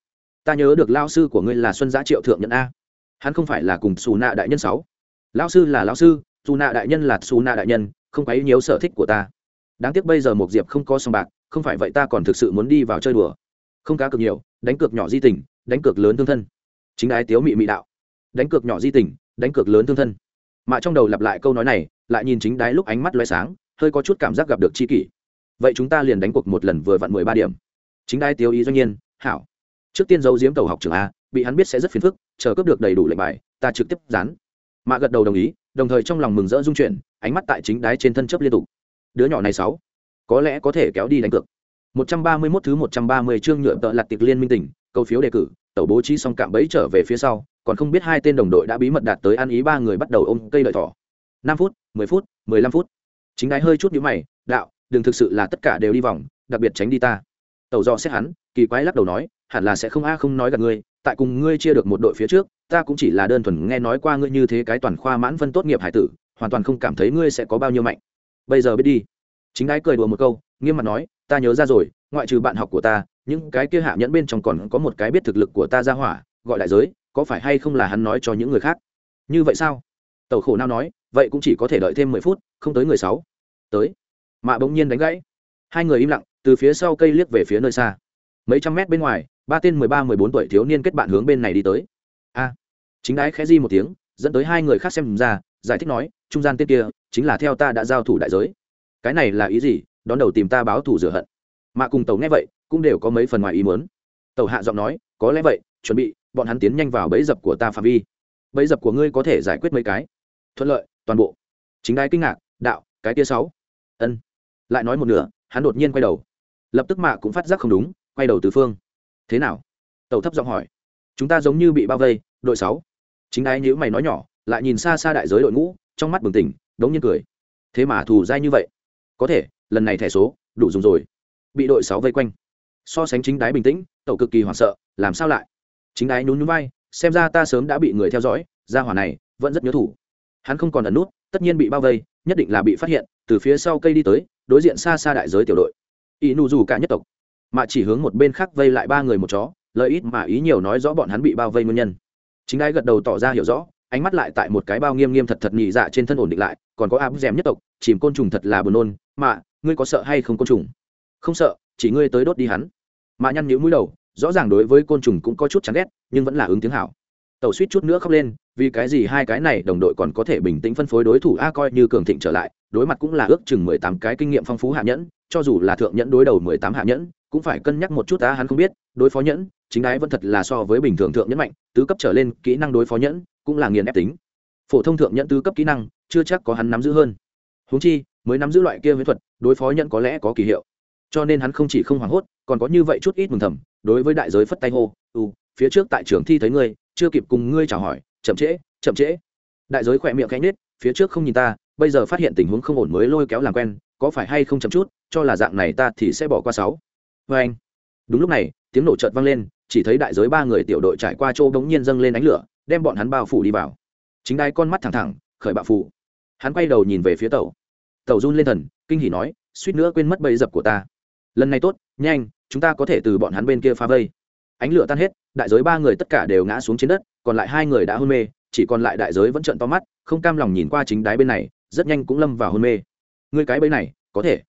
Ta nhớ được lao sư của ngươi là xuân giá triệu thượng nhận a hắn không phải là cùng xù nạ đại nhân sáu. Lão sư là lão sư, xù nạ đại nhân là xù nạ đại nhân, không quấy nhiều sở thích của ta. Đáng tiếc bây giờ một diệp không có sòng bạc, không phải vậy ta còn thực sự muốn đi vào chơi đùa. Không cá cược nhiều, đánh cược nhỏ di tình, đánh cược lớn thương thân. Chính ái tiếu mị mị đạo. Đánh cược nhỏ di tình, đánh cược lớn thương thân. Mà trong đầu lặp lại câu nói này, lại nhìn chính đái lúc ánh mắt loay sáng, hơi có chút cảm giác gặp được chi kỷ. Vậy chúng ta liền đánh cuộc một lần vừa vặn mười ba điểm. Chính đái tiếu ý doanh nhiên hảo. Trước tiên giấu giếm tàu học trường a bị hắn biết sẽ rất phiền phức, chờ cướp được đầy đủ lệnh bài, ta trực tiếp dán. Mạ gật đầu đồng ý, đồng thời trong lòng mừng rỡ dung chuyển, ánh mắt tại chính đái trên thân chấp liên tục. Đứa nhỏ này sáu, có lẽ có thể kéo đi đánh cược. 131 thứ 130 chương nhựa tợ lật tiệc liên minh tỉnh cầu phiếu đề cử tàu bố trí xong cạm bẫy trở về phía sau, còn không biết hai tên đồng đội đã bí mật đạt tới ăn ý ba người bắt đầu ôm cây lợi thỏ. Năm phút, mười phút, mười lăm phút. Chính đái hơi chút nhíu mày, đạo, đừng thực sự là tất cả đều đi vòng, đặc biệt tránh đi ta. Tàu do xét hắn, kỳ quái lắc đầu nói, hẳn là sẽ không a không nói gặp ngươi tại cùng ngươi chia được một đội phía trước, ta cũng chỉ là đơn thuần nghe nói qua ngươi như thế cái toàn khoa mãn phân tốt nghiệp hải tử, hoàn toàn không cảm thấy ngươi sẽ có bao nhiêu mạnh. Bây giờ biết đi. Chính đái cười đùa một câu, nghiêm mặt nói, ta nhớ ra rồi, ngoại trừ bạn học của ta, những cái kia hạ nhẫn bên trong còn có một cái biết thực lực của ta ra hỏa, gọi đại giới, có phải hay không là hắn nói cho những người khác? Như vậy sao? Tàu khổ nào nói, vậy cũng chỉ có thể đợi thêm mười phút, không tới người sáu. Tới. Mạ bỗng nhiên đánh gãy. Hai người im lặng, từ phía sau cây liếc về phía nơi xa. Mấy trăm mét bên ngoài ba tên mười ba, mười bốn tuổi thiếu niên kết bạn hướng bên này đi tới. A, chính đái khẽ di một tiếng, dẫn tới hai người khác xem ra, giải thích nói, trung gian tên kia chính là theo ta đã giao thủ đại giới. Cái này là ý gì? Đón đầu tìm ta báo thủ rửa hận. Mà cùng tàu nghe vậy, cũng đều có mấy phần ngoài ý muốn. Tàu hạ giọng nói, có lẽ vậy, chuẩn bị, bọn hắn tiến nhanh vào bẫy dập của ta phạm vi. Bẫy dập của ngươi có thể giải quyết mấy cái. Thuận lợi, toàn bộ. Chính đái kinh ngạc, đạo, cái tia sáu. Ân. Lại nói một nửa, hắn đột nhiên quay đầu. Lập tức mạ cũng phát giác không đúng, quay đầu từ phương thế nào? Tàu thấp giọng hỏi. Chúng ta giống như bị bao vây, đội sáu. Chính ái nhữ mày nói nhỏ, lại nhìn xa xa đại giới đội ngũ, trong mắt bừng tỉnh, đống nhiên cười. Thế mà thù dai như vậy. Có thể, lần này thẻ số, đủ dùng rồi. Bị đội sáu vây quanh. So sánh chính đái bình tĩnh tàu cực kỳ hoảng sợ, làm sao lại? Chính đái nhún nhún vai, xem ra ta sớm đã bị người theo dõi ra hỏa này, vẫn rất nhớ thủ. Hắn không còn ẩn nút, tất nhiên bị bao vây, nhất định là bị phát hiện, từ phía sau cây đi tới, đối diện xa xa đại giới tiểu đội. Ỷ nụ dù cả nhất tộc mà chỉ hướng một bên khác vây lại ba người một chó lợi ít mà ý nhiều nói rõ bọn hắn bị bao vây nguyên nhân. Chính ai gật đầu tỏ ra hiểu rõ, ánh mắt lại tại một cái bao nghiêm nghiêm thật thật nhị dạ trên thân ổn định lại, còn có áp dèm nhất tộc, chìm côn trùng thật là buồn nôn, mà, ngươi có sợ hay không côn trùng? Không sợ, chỉ ngươi tới đốt đi hắn. Mà nhăn nhữ mũi đầu, rõ ràng đối với côn trùng cũng có chút chán ghét, nhưng vẫn là ứng tiếng hảo. Tàu suýt chút nữa khóc lên, vì cái gì hai cái này đồng đội còn có thể bình tĩnh phân phối đối thủ a, coi như cường thịnh trở lại, đối mặt cũng là ước chừng mười tám cái kinh nghiệm phong phú hạ nhẫn, cho dù là thượng nhẫn đối đầu mười tám hạ nhẫn cũng phải cân nhắc một chút ta, hắn không biết, đối phó nhẫn, chính ái vẫn thật là so với bình thường thượng nhẫn mạnh, tứ cấp trở lên kỹ năng đối phó nhẫn cũng là nghiền ép tính. Phổ thông thượng nhẫn tứ cấp kỹ năng, chưa chắc có hắn nắm giữ hơn. Húng chi, mới nắm giữ loại kia huyễn thuật, đối phó nhẫn có lẽ có kỳ hiệu. Cho nên hắn không chỉ không hoảng hốt, còn có như vậy chút ít mừng thầm, đối với đại giới phất tay hô u phía trước tại trường thi thấy ngươi, chưa kịp cùng ngươi chào hỏi, chậm trễ chậm trễ. Đại giới khỏe miệng cánh nết phía trước không nhìn ta, bây giờ phát hiện tình huống không ổn mới lôi kéo làm quen, có phải hay không chậm chút, cho là dạng này ta thì sẽ bỏ qua sáu vê anh. Đúng lúc này, tiếng nổ chợt vang lên, chỉ thấy đại giới ba người tiểu đội trải qua chỗ đống nhiên dâng lên ánh lửa, đem bọn hắn bao phủ đi vào. Chính đai con mắt thẳng thẳng, khởi bạo phủ. Hắn quay đầu nhìn về phía tàu. Tàu run lên thần, kinh hỉ nói, suýt nữa quên mất bẫy dập của ta. Lần này tốt, nhanh, chúng ta có thể từ bọn hắn bên kia phá vây. Ánh lửa tan hết, đại giới ba người tất cả đều ngã xuống trên đất, còn lại hai người đã hôn mê, chỉ còn lại đại giới vẫn trận to mắt, không cam lòng nhìn qua chính đáy bên này, rất nhanh cũng lâm vào hôn mê. Người cái bẫy này, có thể.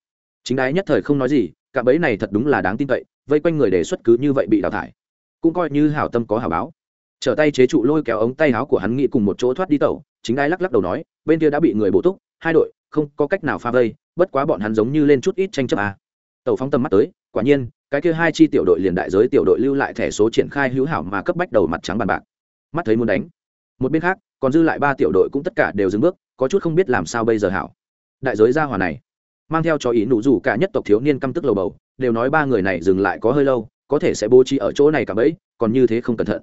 Chính đáy nhất thời không nói gì cả bẫy này thật đúng là đáng tin cậy, vây quanh người đề xuất cứ như vậy bị đào thải. Cũng coi như hảo tâm có hảo báo. Trở tay chế trụ lôi kéo ống tay áo của hắn nghĩ cùng một chỗ thoát đi tẩu, chính đáy lắc lắc đầu nói, bên kia đã bị người bổ túc, hai đội, không có cách nào pha vây, bất quá bọn hắn giống như lên chút ít tranh chấp à. tàu phóng tầm mắt tới, quả nhiên, cái kia hai chi tiểu đội liền đại giới tiểu đội lưu lại thẻ số triển khai hữu hảo mà cấp bách đầu mặt trắng bàn bạc. Mắt thấy muốn đánh. Một bên khác, còn dư lại ba tiểu đội cũng tất cả đều dừng bước, có chút không biết làm sao bây giờ hảo. Đại giới gia hòa này mang theo cho ý nụ rủ cả nhất tộc thiếu niên căm tức lầu bầu, đều nói ba người này dừng lại có hơi lâu, có thể sẽ bố trí ở chỗ này cả bấy còn như thế không cẩn thận.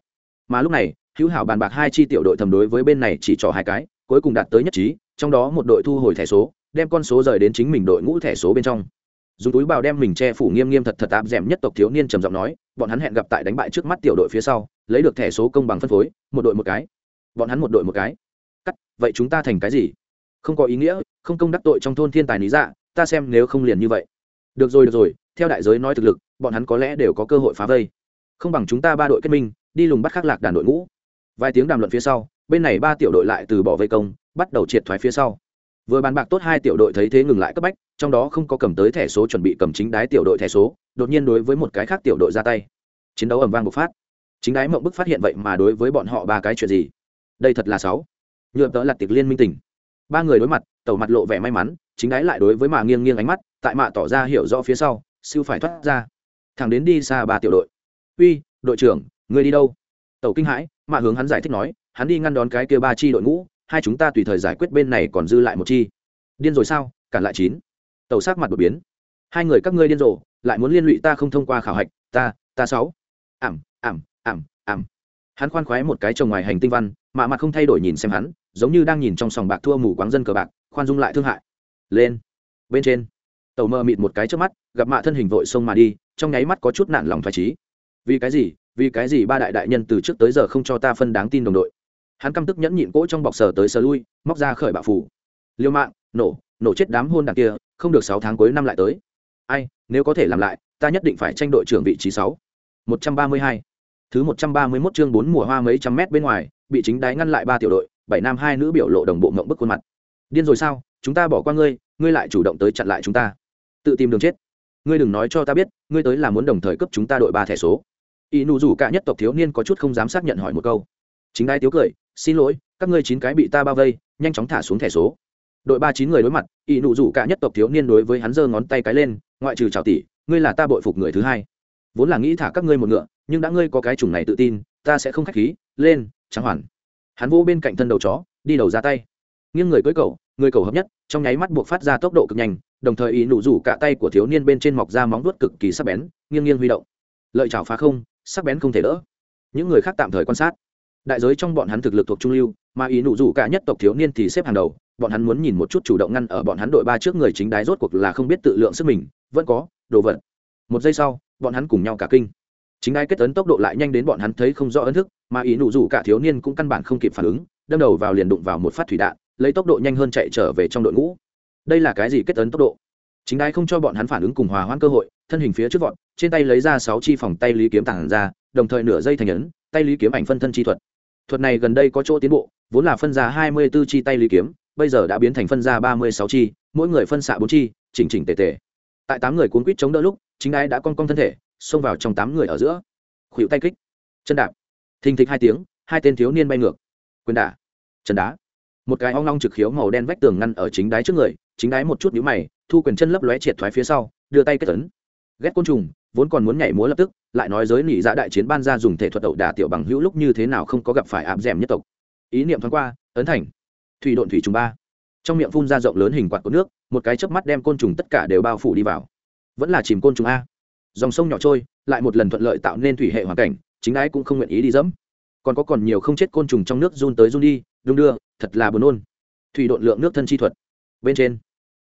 Mà lúc này, hữu hảo bàn bạc hai chi tiểu đội thầm đối với bên này chỉ trò hai cái, cuối cùng đạt tới nhất trí, trong đó một đội thu hồi thẻ số, đem con số rời đến chính mình đội ngũ thẻ số bên trong. Dùng túi bào đem mình che phủ nghiêm nghiêm thật thật áp d nhất tộc thiếu niên trầm giọng nói, bọn hắn hẹn gặp tại đánh bại trước mắt tiểu đội phía sau, lấy được thẻ số công bằng phân phối, một đội một cái. Bọn hắn một đội một cái. Cắt, vậy chúng ta thành cái gì? Không có ý nghĩa, không công đắc tội trong thôn thiên tài lý dạ ta xem nếu không liền như vậy. Được rồi được rồi, theo đại giới nói thực lực, bọn hắn có lẽ đều có cơ hội phá vây. Không bằng chúng ta ba đội kết minh, đi lùng bắt khắc lạc đàn đội ngũ. Vài tiếng đàm luận phía sau, bên này ba tiểu đội lại từ bỏ vây công, bắt đầu triệt thoái phía sau. Vừa bàn bạc tốt hai tiểu đội thấy thế ngừng lại cấp bách, trong đó không có cầm tới thẻ số chuẩn bị cầm chính đái tiểu đội thẻ số, đột nhiên đối với một cái khác tiểu đội ra tay. Chiến đấu ầm vang bộc phát. Chính đái mộng bức phát hiện vậy mà đối với bọn họ ba cái chuyện gì? Đây thật là sáu. Nhựa tớ là tiệc liên minh tỉnh ba người đối mặt, tàu mặt lộ vẻ may mắn, chính đái lại đối với mạ nghiêng nghiêng ánh mắt, tại mạ tỏ ra hiểu rõ phía sau, siêu phải thoát ra. Thằng đến đi xa ba tiểu đội. Uy, đội trưởng người đi đâu? Tàu kinh hãi, mạ hướng hắn giải thích nói, hắn đi ngăn đón cái kia ba chi đội ngũ, hai chúng ta tùy thời giải quyết bên này còn dư lại một chi. Điên rồi sao? Cản lại chín. Tàu sát mặt đột biến. Hai người các ngươi điên rồ lại muốn liên lụy ta không thông qua khảo hạch, ta ta sáu. Ảm ảm ảm ảm. Hắn khoan khoái một cái chồng ngoài hành tinh văn mà mặt không thay đổi nhìn xem hắn giống như đang nhìn trong sòng bạc thua mù quáng dân cờ bạc, khoan dung lại thương hại. Lên, bên trên. Tàu mơ mịt một cái trước mắt, gặp mạ thân hình vội xông mà đi, trong nháy mắt có chút nản lòng phải trí vì cái gì? Vì cái gì ba đại đại nhân từ trước tới giờ không cho ta phân đáng tin đồng đội? Hắn căm tức nhẫn nhịn cỗ trong bọc sờ tới sờ lui, móc ra khởi bạo phủ. Liêu mạng, nổ nổ chết đám hôn đằng kia, không được sáu tháng cuối năm lại tới. Ai, nếu có thể làm lại, ta nhất định phải tranh đội trưởng vị trí sáu. Một trăm ba mươi hai. Thứ một trăm ba mươi 131 chương bốn mùa hoa mấy trăm mét bên ngoài, bị chính đáy ngăn lại ba tiểu đội bảy nam hai nữ biểu lộ đồng bộ mộng bức khuôn mặt. Điên rồi sao? Chúng ta bỏ qua ngươi ngươi lại chủ động tới chặn lại chúng ta. Tự tìm đường chết. Ngươi đừng nói cho ta biết, ngươi tới là muốn đồng thời cấp chúng ta đội ba thẻ số. Y nụ rủ cả nhất tộc thiếu niên có chút không dám xác nhận hỏi một câu. Chính đai tiếu cười, xin lỗi, các ngươi chín cái bị ta bao vây, nhanh chóng thả xuống thẻ số. Đội ba chín người đối mặt y nụ rủ cả nhất tộc thiếu niên đối với hắn giơ ngón tay cái lên, ngoại trừ chào tỷ ngươi là ta bội phục người thứ hai. Vốn là nghĩ thả các ngươi một ngựa, nhưng đã ngươi có cái chủng này tự tin, ta sẽ không khách khí, lên, trắng hoàn hắn vô bên cạnh thân đầu chó, đi đầu ra tay. Nghiêng người cưỡi cầu người cầu hợp nhất, trong nháy mắt buộc phát ra tốc độ cực nhanh, đồng thời ý nụ rủ cả tay của thiếu niên bên trên mọc ra móng vuốt cực kỳ sắc bén, nghiêng nghiêng huy động. Lợi chảo phá không, sắc bén không thể đỡ. Những người khác tạm thời quan sát. Đại giới trong bọn hắn thực lực thuộc trung lưu, mà ý nụ rủ cả nhất tộc thiếu niên thì xếp hàng đầu, bọn hắn muốn nhìn một chút chủ động ngăn ở bọn hắn đội ba trước người chính đái rốt cuộc là không biết tự lượng sức mình, vẫn có đồ vật. Một giây sau, bọn hắn cùng nhau cả kinh. Chính đái kết ấn tốc độ lại nhanh đến bọn hắn thấy không rõ ấn thức mà ý nụ rủ cả thiếu niên cũng căn bản không kịp phản ứng, đâm đầu vào liền đụng vào một phát thủy đạn, lấy tốc độ nhanh hơn chạy trở về trong đội ngũ. Đây là cái gì kết tấn tốc độ? Chính đái không cho bọn hắn phản ứng cùng hòa hoãn cơ hội, thân hình phía trước vọt, trên tay lấy ra sáu chi phòng tay lý kiếm tảng ra, đồng thời nửa dây thành ấn, tay lý kiếm ảnh phân thân chi thuật. Thuật này gần đây có chỗ tiến bộ, vốn là phân ra hai mươi 24 chi tay lý kiếm, bây giờ đã biến thành phân ra ba mươi sáu chi, mỗi người phân xạ bốn chi, chỉnh chỉnh tề tề. Tại tám người cuốn quýt chống đỡ lúc, chính đái đã cong cong thân thể, xông vào trong tám người ở giữa. Khuỵu tay kích. Chân đạp thình thịch hai tiếng, hai tên thiếu niên bay ngược. Quyền đả, chân đá. Một cái ong long trực khiếu màu đen vách tường ngăn ở chính đái trước người, chính đái một chút nhíu mày, thu quyền chân lấp lóe triệt thoái phía sau, đưa tay kết tấn ghét côn trùng, vốn còn muốn nhảy múa lập tức, lại nói giới nỉ dạ đại chiến ban ra dùng thể thuật đậu đả tiểu bằng hữu lúc như thế nào không có gặp phải áp d nhất tộc. Ý niệm thoáng qua, ấn thành. Thủy độn thủy trùng ba. Trong miệng phun ra rộng lớn hình quạt của nước, một cái chớp mắt đem côn trùng tất cả đều bao phủ đi vào. Vẫn là chìm côn trùng a. Dòng sông nhỏ trôi, lại một lần thuận lợi tạo nên thủy hệ hoàn cảnh chính ái cũng không nguyện ý đi dẫm. Còn có còn nhiều không chết côn trùng trong nước run tới run đi, đung đưa, thật là buồn nôn. Thủy độn lượng nước thân chi thuật. Bên trên,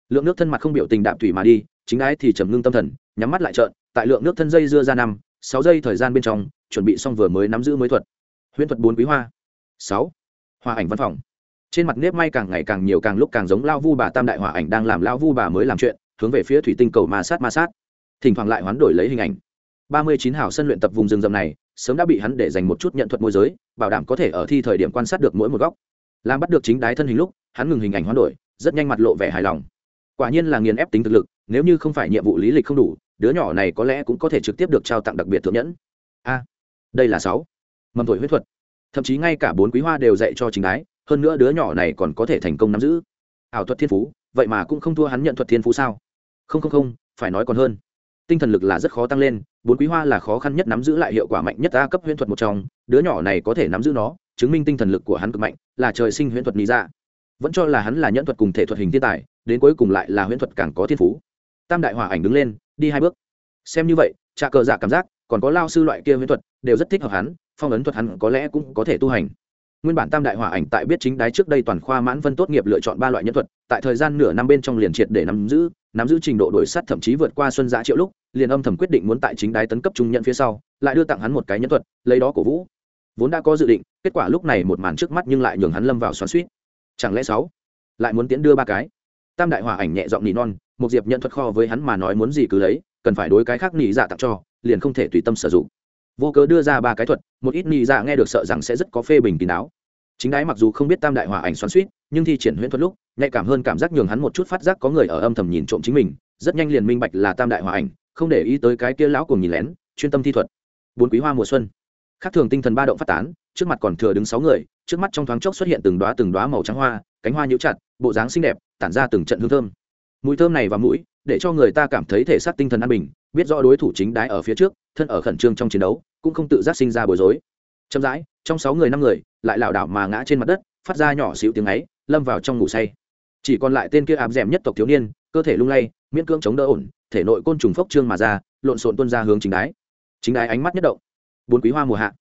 lượng nước thân mặt không biểu tình đạm thủy mà đi, chính ái thì trầm ngưng tâm thần, nhắm mắt lại trợn, tại lượng nước thân dây dưa ra năm, sáu giây thời gian bên trong, chuẩn bị xong vừa mới nắm giữ mới thuật. Huyễn thuật bốn quý hoa. Sáu hòa ảnh văn phòng. Trên mặt nếp may càng ngày càng nhiều càng lúc càng giống lao vu bà tam đại hòa ảnh đang làm lao vu bà mới làm chuyện, hướng về phía thủy tinh cầu ma sát ma sát. Thỉnh thoảng lại hoán đổi lấy hình ảnh. Ba mươi chín hảo sân luyện tập vùng rừng rậm này sớm đã bị hắn để dành một chút nhận thuật môi giới, bảo đảm có thể ở thi thời điểm quan sát được mỗi một góc. Làm bắt được chính đái thân hình lúc, hắn ngừng hình ảnh hoán đổi, rất nhanh mặt lộ vẻ hài lòng. Quả nhiên là nghiền ép tính thực lực, nếu như không phải nhiệm vụ lý lịch không đủ, đứa nhỏ này có lẽ cũng có thể trực tiếp được trao tặng đặc biệt thượng nhẫn. A, đây là sáu. Mầm thổi huyết thuật. Thậm chí ngay cả bốn quý hoa đều dạy cho chính đái, hơn nữa đứa nhỏ này còn có thể thành công nắm giữ. Ảo thuật thiên phú, vậy mà cũng không thua hắn nhận thuật thiên phú sao? Không không không, phải nói còn hơn tinh thần lực là rất khó tăng lên, bốn quý hoa là khó khăn nhất nắm giữ lại hiệu quả mạnh nhất a cấp huyễn thuật một trong, đứa nhỏ này có thể nắm giữ nó, chứng minh tinh thần lực của hắn cực mạnh, là trời sinh huyễn thuật lý ra vẫn cho là hắn là nhẫn thuật cùng thể thuật hình thiên tài, đến cuối cùng lại là huyễn thuật càng có thiên phú. Tam đại hòa ảnh đứng lên, đi hai bước. Xem như vậy trà cờ giả cảm giác, còn có lao sư loại kia huyễn thuật, đều rất thích hợp hắn, phong ấn thuật hắn có lẽ cũng có thể tu hành. Nguyên bản tam đại hòa ảnh tại biết chính đái trước đây toàn khoa mãn vân tốt nghiệp lựa chọn ba loại nhân thuật, tại thời gian nửa năm bên trong liền triệt để nắm giữ nắm giữ trình độ đổi sắt thậm chí vượt qua xuân giã triệu lúc, liền âm thầm quyết định muốn tại chính đái tấn cấp trung nhận phía sau, lại đưa tặng hắn một cái nhân thuật, lấy đó cổ vũ. Vốn đã có dự định, kết quả lúc này một màn trước mắt nhưng lại nhường hắn lâm vào xoắn suýt chẳng lẽ sáu lại muốn tiến đưa ba cái? Tam đại hòa ảnh nhẹ giọng nỉ non, một diệp nhận thuật kho với hắn mà nói muốn gì cứ lấy, cần phải đối cái khác nỉ dạ tặng cho, liền không thể tùy tâm sử dụng. Vô cớ đưa ra ba cái thuật, một ít nỉ dạ nghe được sợ rằng sẽ rất có phê bình kín đáo. Chính đái mặc dù không biết tam đại hòa ảnh xoắn suýt nhưng thi triển huyễn thuật lúc nhạy cảm hơn cảm giác nhường hắn một chút phát giác có người ở âm thầm nhìn trộm chính mình, rất nhanh liền minh bạch là tam đại hòa ảnh, không để ý tới cái kia lão cùng nhìn lén, chuyên tâm thi thuật. Bốn quý hoa mùa xuân. Khác thường tinh thần ba động phát tán, trước mặt còn thừa đứng sáu người, trước mắt trong thoáng chốc xuất hiện từng đoá từng đoá màu trắng hoa, cánh hoa nhũ chặt, bộ dáng xinh đẹp, tản ra từng trận hương thơm. Mùi thơm này và mũi, để cho người ta cảm thấy thể xác tinh thần an bình, biết rõ đối thủ chính đái ở phía trước, thân ở khẩn trương trong chiến đấu, cũng không tự giác sinh ra bối rối. Chậm rãi, trong sáu người năm người, lại lảo đảo mà ngã trên mặt đất, phát ra nhỏ xíu tiếng ấy, lâm vào trong ngủ say chỉ còn lại tên kia áp dẻm nhất tộc thiếu niên, cơ thể lung lay, miễn cưỡng chống đỡ ổn, thể nội côn trùng phốc trương mà ra, lộn xộn tuân ra hướng chính đái. Chính đái ánh mắt nhất động. Bốn quý hoa mùa hạ.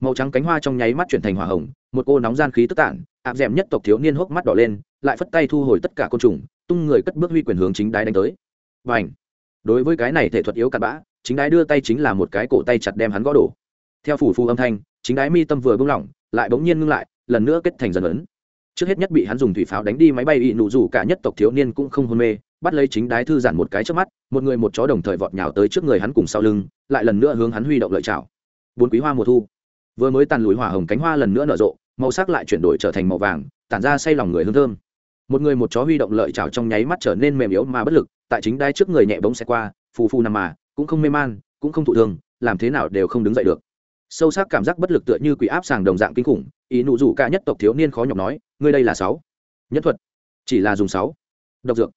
Màu trắng cánh hoa trong nháy mắt chuyển thành hỏa hồng, một cô nóng gian khí tức tản áp dẻm nhất tộc thiếu niên hốc mắt đỏ lên, lại phất tay thu hồi tất cả côn trùng, tung người cất bước huy quyền hướng chính đái đánh tới. Và ảnh đối với cái này thể thuật yếu cặn bã, chính đái đưa tay chính là một cái cổ tay chặt đem hắn gõ đổ. Theo phủ phù âm thanh, chính đái mi tâm vừa bung lỏng, lại bỗng nhiên ngưng lại, lần nữa kết thành dần ấn trước hết nhất bị hắn dùng thủy pháo đánh đi máy bay ị nụ rủ cả nhất tộc thiếu niên cũng không hôn mê, bắt lấy chính đái thư giản một cái trước mắt, một người một chó đồng thời vọt nhào tới trước người hắn cùng sau lưng, lại lần nữa hướng hắn huy động lợi chảo. Bốn quý hoa mùa thu. Vừa mới tàn lùi hỏa hồng cánh hoa lần nữa nở rộ, màu sắc lại chuyển đổi trở thành màu vàng, tản ra say lòng người hương thơm. Một người một chó huy động lợi chảo trong nháy mắt trở nên mềm yếu mà bất lực, tại chính đai trước người nhẹ bóng xe qua, phù phù nằm mà, cũng không mê man, cũng không thụ thương, làm thế nào đều không đứng dậy được. Sâu sắc cảm giác bất lực tựa như quỷ áp sàng đồng dạng kinh khủng ý nụ rủ cả nhất tộc thiếu niên khó nhọc nói, ngươi đây là sáu. Nhất thuật. Chỉ là dùng sáu. Độc dược.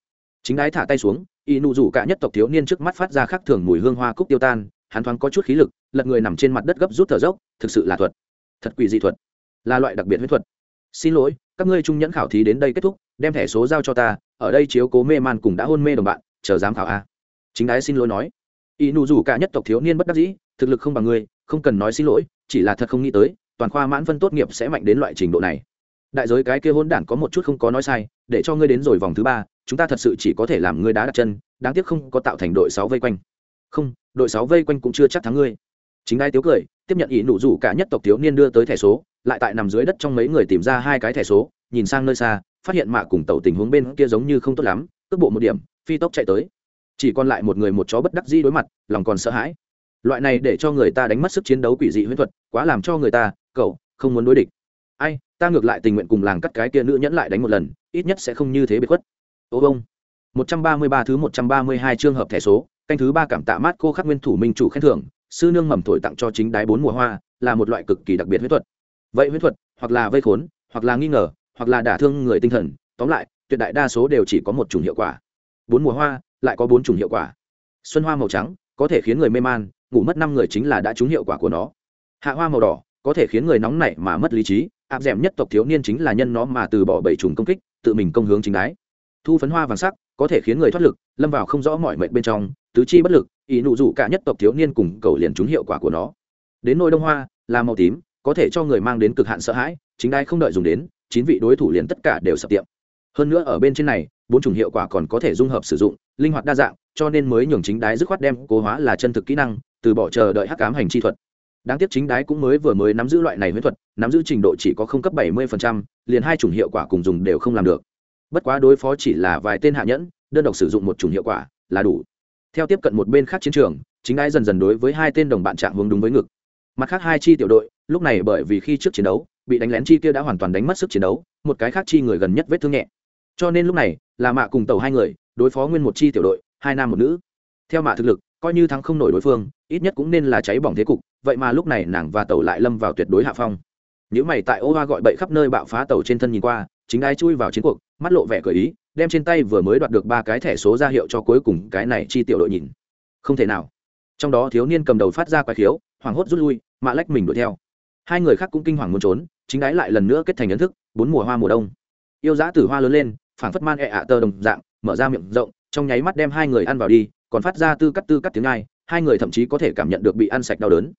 Chính đái thả tay xuống, ý nụ rủ cả nhất tộc thiếu niên trước mắt phát ra khác thường mùi hương hoa cúc tiêu tan, hắn thoáng có chút khí lực, lật người nằm trên mặt đất gấp rút thở dốc, thực sự là thuật. Thật quỷ dị thuật. Là loại đặc biệt huyết thuật. Xin lỗi, các ngươi trung nhẫn khảo thí đến đây kết thúc, đem thẻ số giao cho ta, ở đây chiếu cố mê man cùng đã hôn mê đồng bạn, chờ giám khảo a. Chính đái xin lỗi nói. Y nụ rủ cả nhất tộc thiếu niên bất đắc dĩ, thực lực không bằng ngươi, không cần nói xin lỗi, chỉ là thật không nghĩ tới toàn khoa mãn phân tốt nghiệp sẽ mạnh đến loại trình độ này. Đại giới cái kia hôn đản có một chút không có nói sai, để cho ngươi đến rồi vòng thứ ba, chúng ta thật sự chỉ có thể làm ngươi đá đặt chân, đáng tiếc không có tạo thành đội sáu vây quanh. Không, đội sáu vây quanh cũng chưa chắc thắng ngươi. Chính ai tiếu cười, tiếp nhận ý nụ rủ cả nhất tộc thiếu niên đưa tới thẻ số, lại tại nằm dưới đất trong mấy người tìm ra hai cái thẻ số, nhìn sang nơi xa, phát hiện mạ cùng tàu tình huống bên kia giống như không tốt lắm, cước bộ một điểm, phi tốc chạy tới. Chỉ còn lại một người một chó bất đắc dĩ đối mặt, lòng còn sợ hãi. Loại này để cho người ta đánh mất sức chiến đấu quỷ dị huyễn thuật, quá làm cho người ta cậu, không muốn đối địch. Ai, ta ngược lại tình nguyện cùng làng cắt cái kia nữ nhẫn lại đánh một lần, ít nhất sẽ không như thế bị khuất. Ô bông một trăm ba mươi ba thứ một trăm ba mươi hai trường hợp thẻ số, canh thứ ba cảm tạ mát cô khắc nguyên thủ minh chủ khen thưởng, sư nương mầm thổi tặng cho chính đái bốn mùa hoa, là một loại cực kỳ đặc biệt huyết thuật. Vậy huyết thuật, hoặc là vây khốn, hoặc là nghi ngờ, hoặc là đả thương người tinh thần, tóm lại, tuyệt đại đa số đều chỉ có một chủng hiệu quả. Bốn mùa hoa, lại có bốn chủng hiệu quả. Xuân hoa màu trắng, có thể khiến người mê man, ngủ mất năm người chính là đã trúng hiệu quả của nó. Hạ hoa màu đỏ có thể khiến người nóng nảy mà mất lý trí. Áp d nhất tộc thiếu niên chính là nhân nó mà từ bỏ bảy trùng công kích, tự mình công hướng chính đái. Thu phấn hoa vàng sắc, có thể khiến người thoát lực, lâm vào không rõ mọi mệnh bên trong, tứ chi bất lực, ý nụ rủ cả nhất tộc thiếu niên cùng cầu liền trúng hiệu quả của nó. Đến nôi đông hoa, là màu tím, có thể cho người mang đến cực hạn sợ hãi, chính đai không đợi dùng đến, chín vị đối thủ liền tất cả đều sập tiệm. Hơn nữa ở bên trên này, bốn chủng hiệu quả còn có thể dung hợp sử dụng, linh hoạt đa dạng, cho nên mới nhường chính đái dứt khoát đem cố hóa là chân thực kỹ năng, từ bỏ chờ đợi hắc cám hành chi thuật đáng tiếc chính đái cũng mới vừa mới nắm giữ loại này huyễn thuật, nắm giữ trình độ chỉ có không cấp bảy mươi liền hai chủng hiệu quả cùng dùng đều không làm được. Bất quá đối phó chỉ là vài tên hạ nhẫn, đơn độc sử dụng một chủng hiệu quả là đủ. Theo tiếp cận một bên khác chiến trường, chính đái dần dần đối với hai tên đồng bạn chạm hướng đúng với ngực. Mặt khác hai chi tiểu đội, lúc này bởi vì khi trước chiến đấu, bị đánh lén chi kia đã hoàn toàn đánh mất sức chiến đấu, một cái khác chi người gần nhất vết thương nhẹ. Cho nên lúc này, là mạ cùng tàu hai người, đối phó nguyên một chi tiểu đội, hai nam một nữ. Theo mạ thực lực coi như thắng không nổi đối phương, ít nhất cũng nên là cháy bỏng thế cục, vậy mà lúc này nàng và tàu lại lâm vào tuyệt đối hạ phong. Những mày tại ô hoa gọi bậy khắp nơi bạo phá tàu trên thân nhìn qua, chính ai chui vào chiến cuộc, mắt lộ vẻ cởi ý, đem trên tay vừa mới đoạt được ba cái thẻ số ra hiệu cho cuối cùng cái này chi tiểu đội nhìn. Không thể nào. Trong đó thiếu niên cầm đầu phát ra quái khiếu, hoảng hốt rút lui, mạ lách mình đuổi theo. Hai người khác cũng kinh hoàng muốn trốn, chính đái lại lần nữa kết thành ấn thức, bốn mùa hoa mùa đông. Yêu giá tử hoa lớn lên, phảng phất man ẹ ạ tơ đồng dạng, mở ra miệng rộng, trong nháy mắt đem hai người ăn vào đi còn phát ra tư cắt tư cắt tiếng ai hai người thậm chí có thể cảm nhận được bị ăn sạch đau đớn.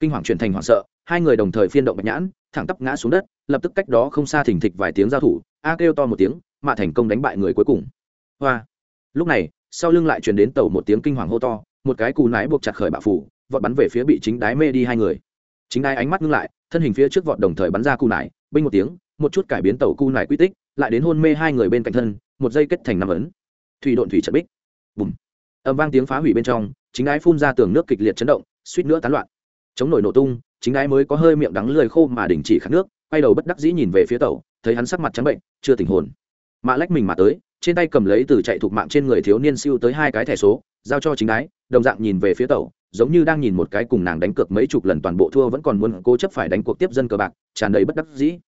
Kinh hoàng truyền thành hoảng sợ, hai người đồng thời phiên động bạch nhãn, thẳng tắp ngã xuống đất, lập tức cách đó không xa thình thịch vài tiếng giao thủ, a kêu to một tiếng mạ thành công đánh bại người cuối cùng. Hoa! Lúc này, sau lưng lại truyền đến tàu một tiếng kinh hoàng hô to, một cái cù nái buộc chặt khởi bạo phủ, vọt bắn về phía bị chính đái mê đi hai người. Chính đái ánh mắt ngưng lại, thân hình phía trước vọt đồng thời bắn ra cù nải, binh một tiếng, một chút cải biến tàu cù nải quy tích, lại đến hôn mê hai người bên cạnh thân, một dây kết thành năm ấn. Thủy độn thủy trận bích. Bùm! Âm vang tiếng phá hủy bên trong chính ái phun ra tường nước kịch liệt chấn động suýt nữa tán loạn. Chống nổi nổ tung chính ái mới có hơi miệng đắng lười khô mà đình chỉ khát nước quay đầu bất đắc dĩ nhìn về phía tàu thấy hắn sắc mặt trắng bệnh chưa tỉnh hồn. Mạ lách mình mà tới trên tay cầm lấy từ chạy thuộc mạng trên người thiếu niên siêu tới hai cái thẻ số giao cho chính ái, đồng dạng nhìn về phía tàu giống như đang nhìn một cái cùng nàng đánh cược mấy chục lần toàn bộ thua vẫn còn muốn cố chấp phải đánh cuộc tiếp dân cờ bạc tràn đầy bất đắc dĩ.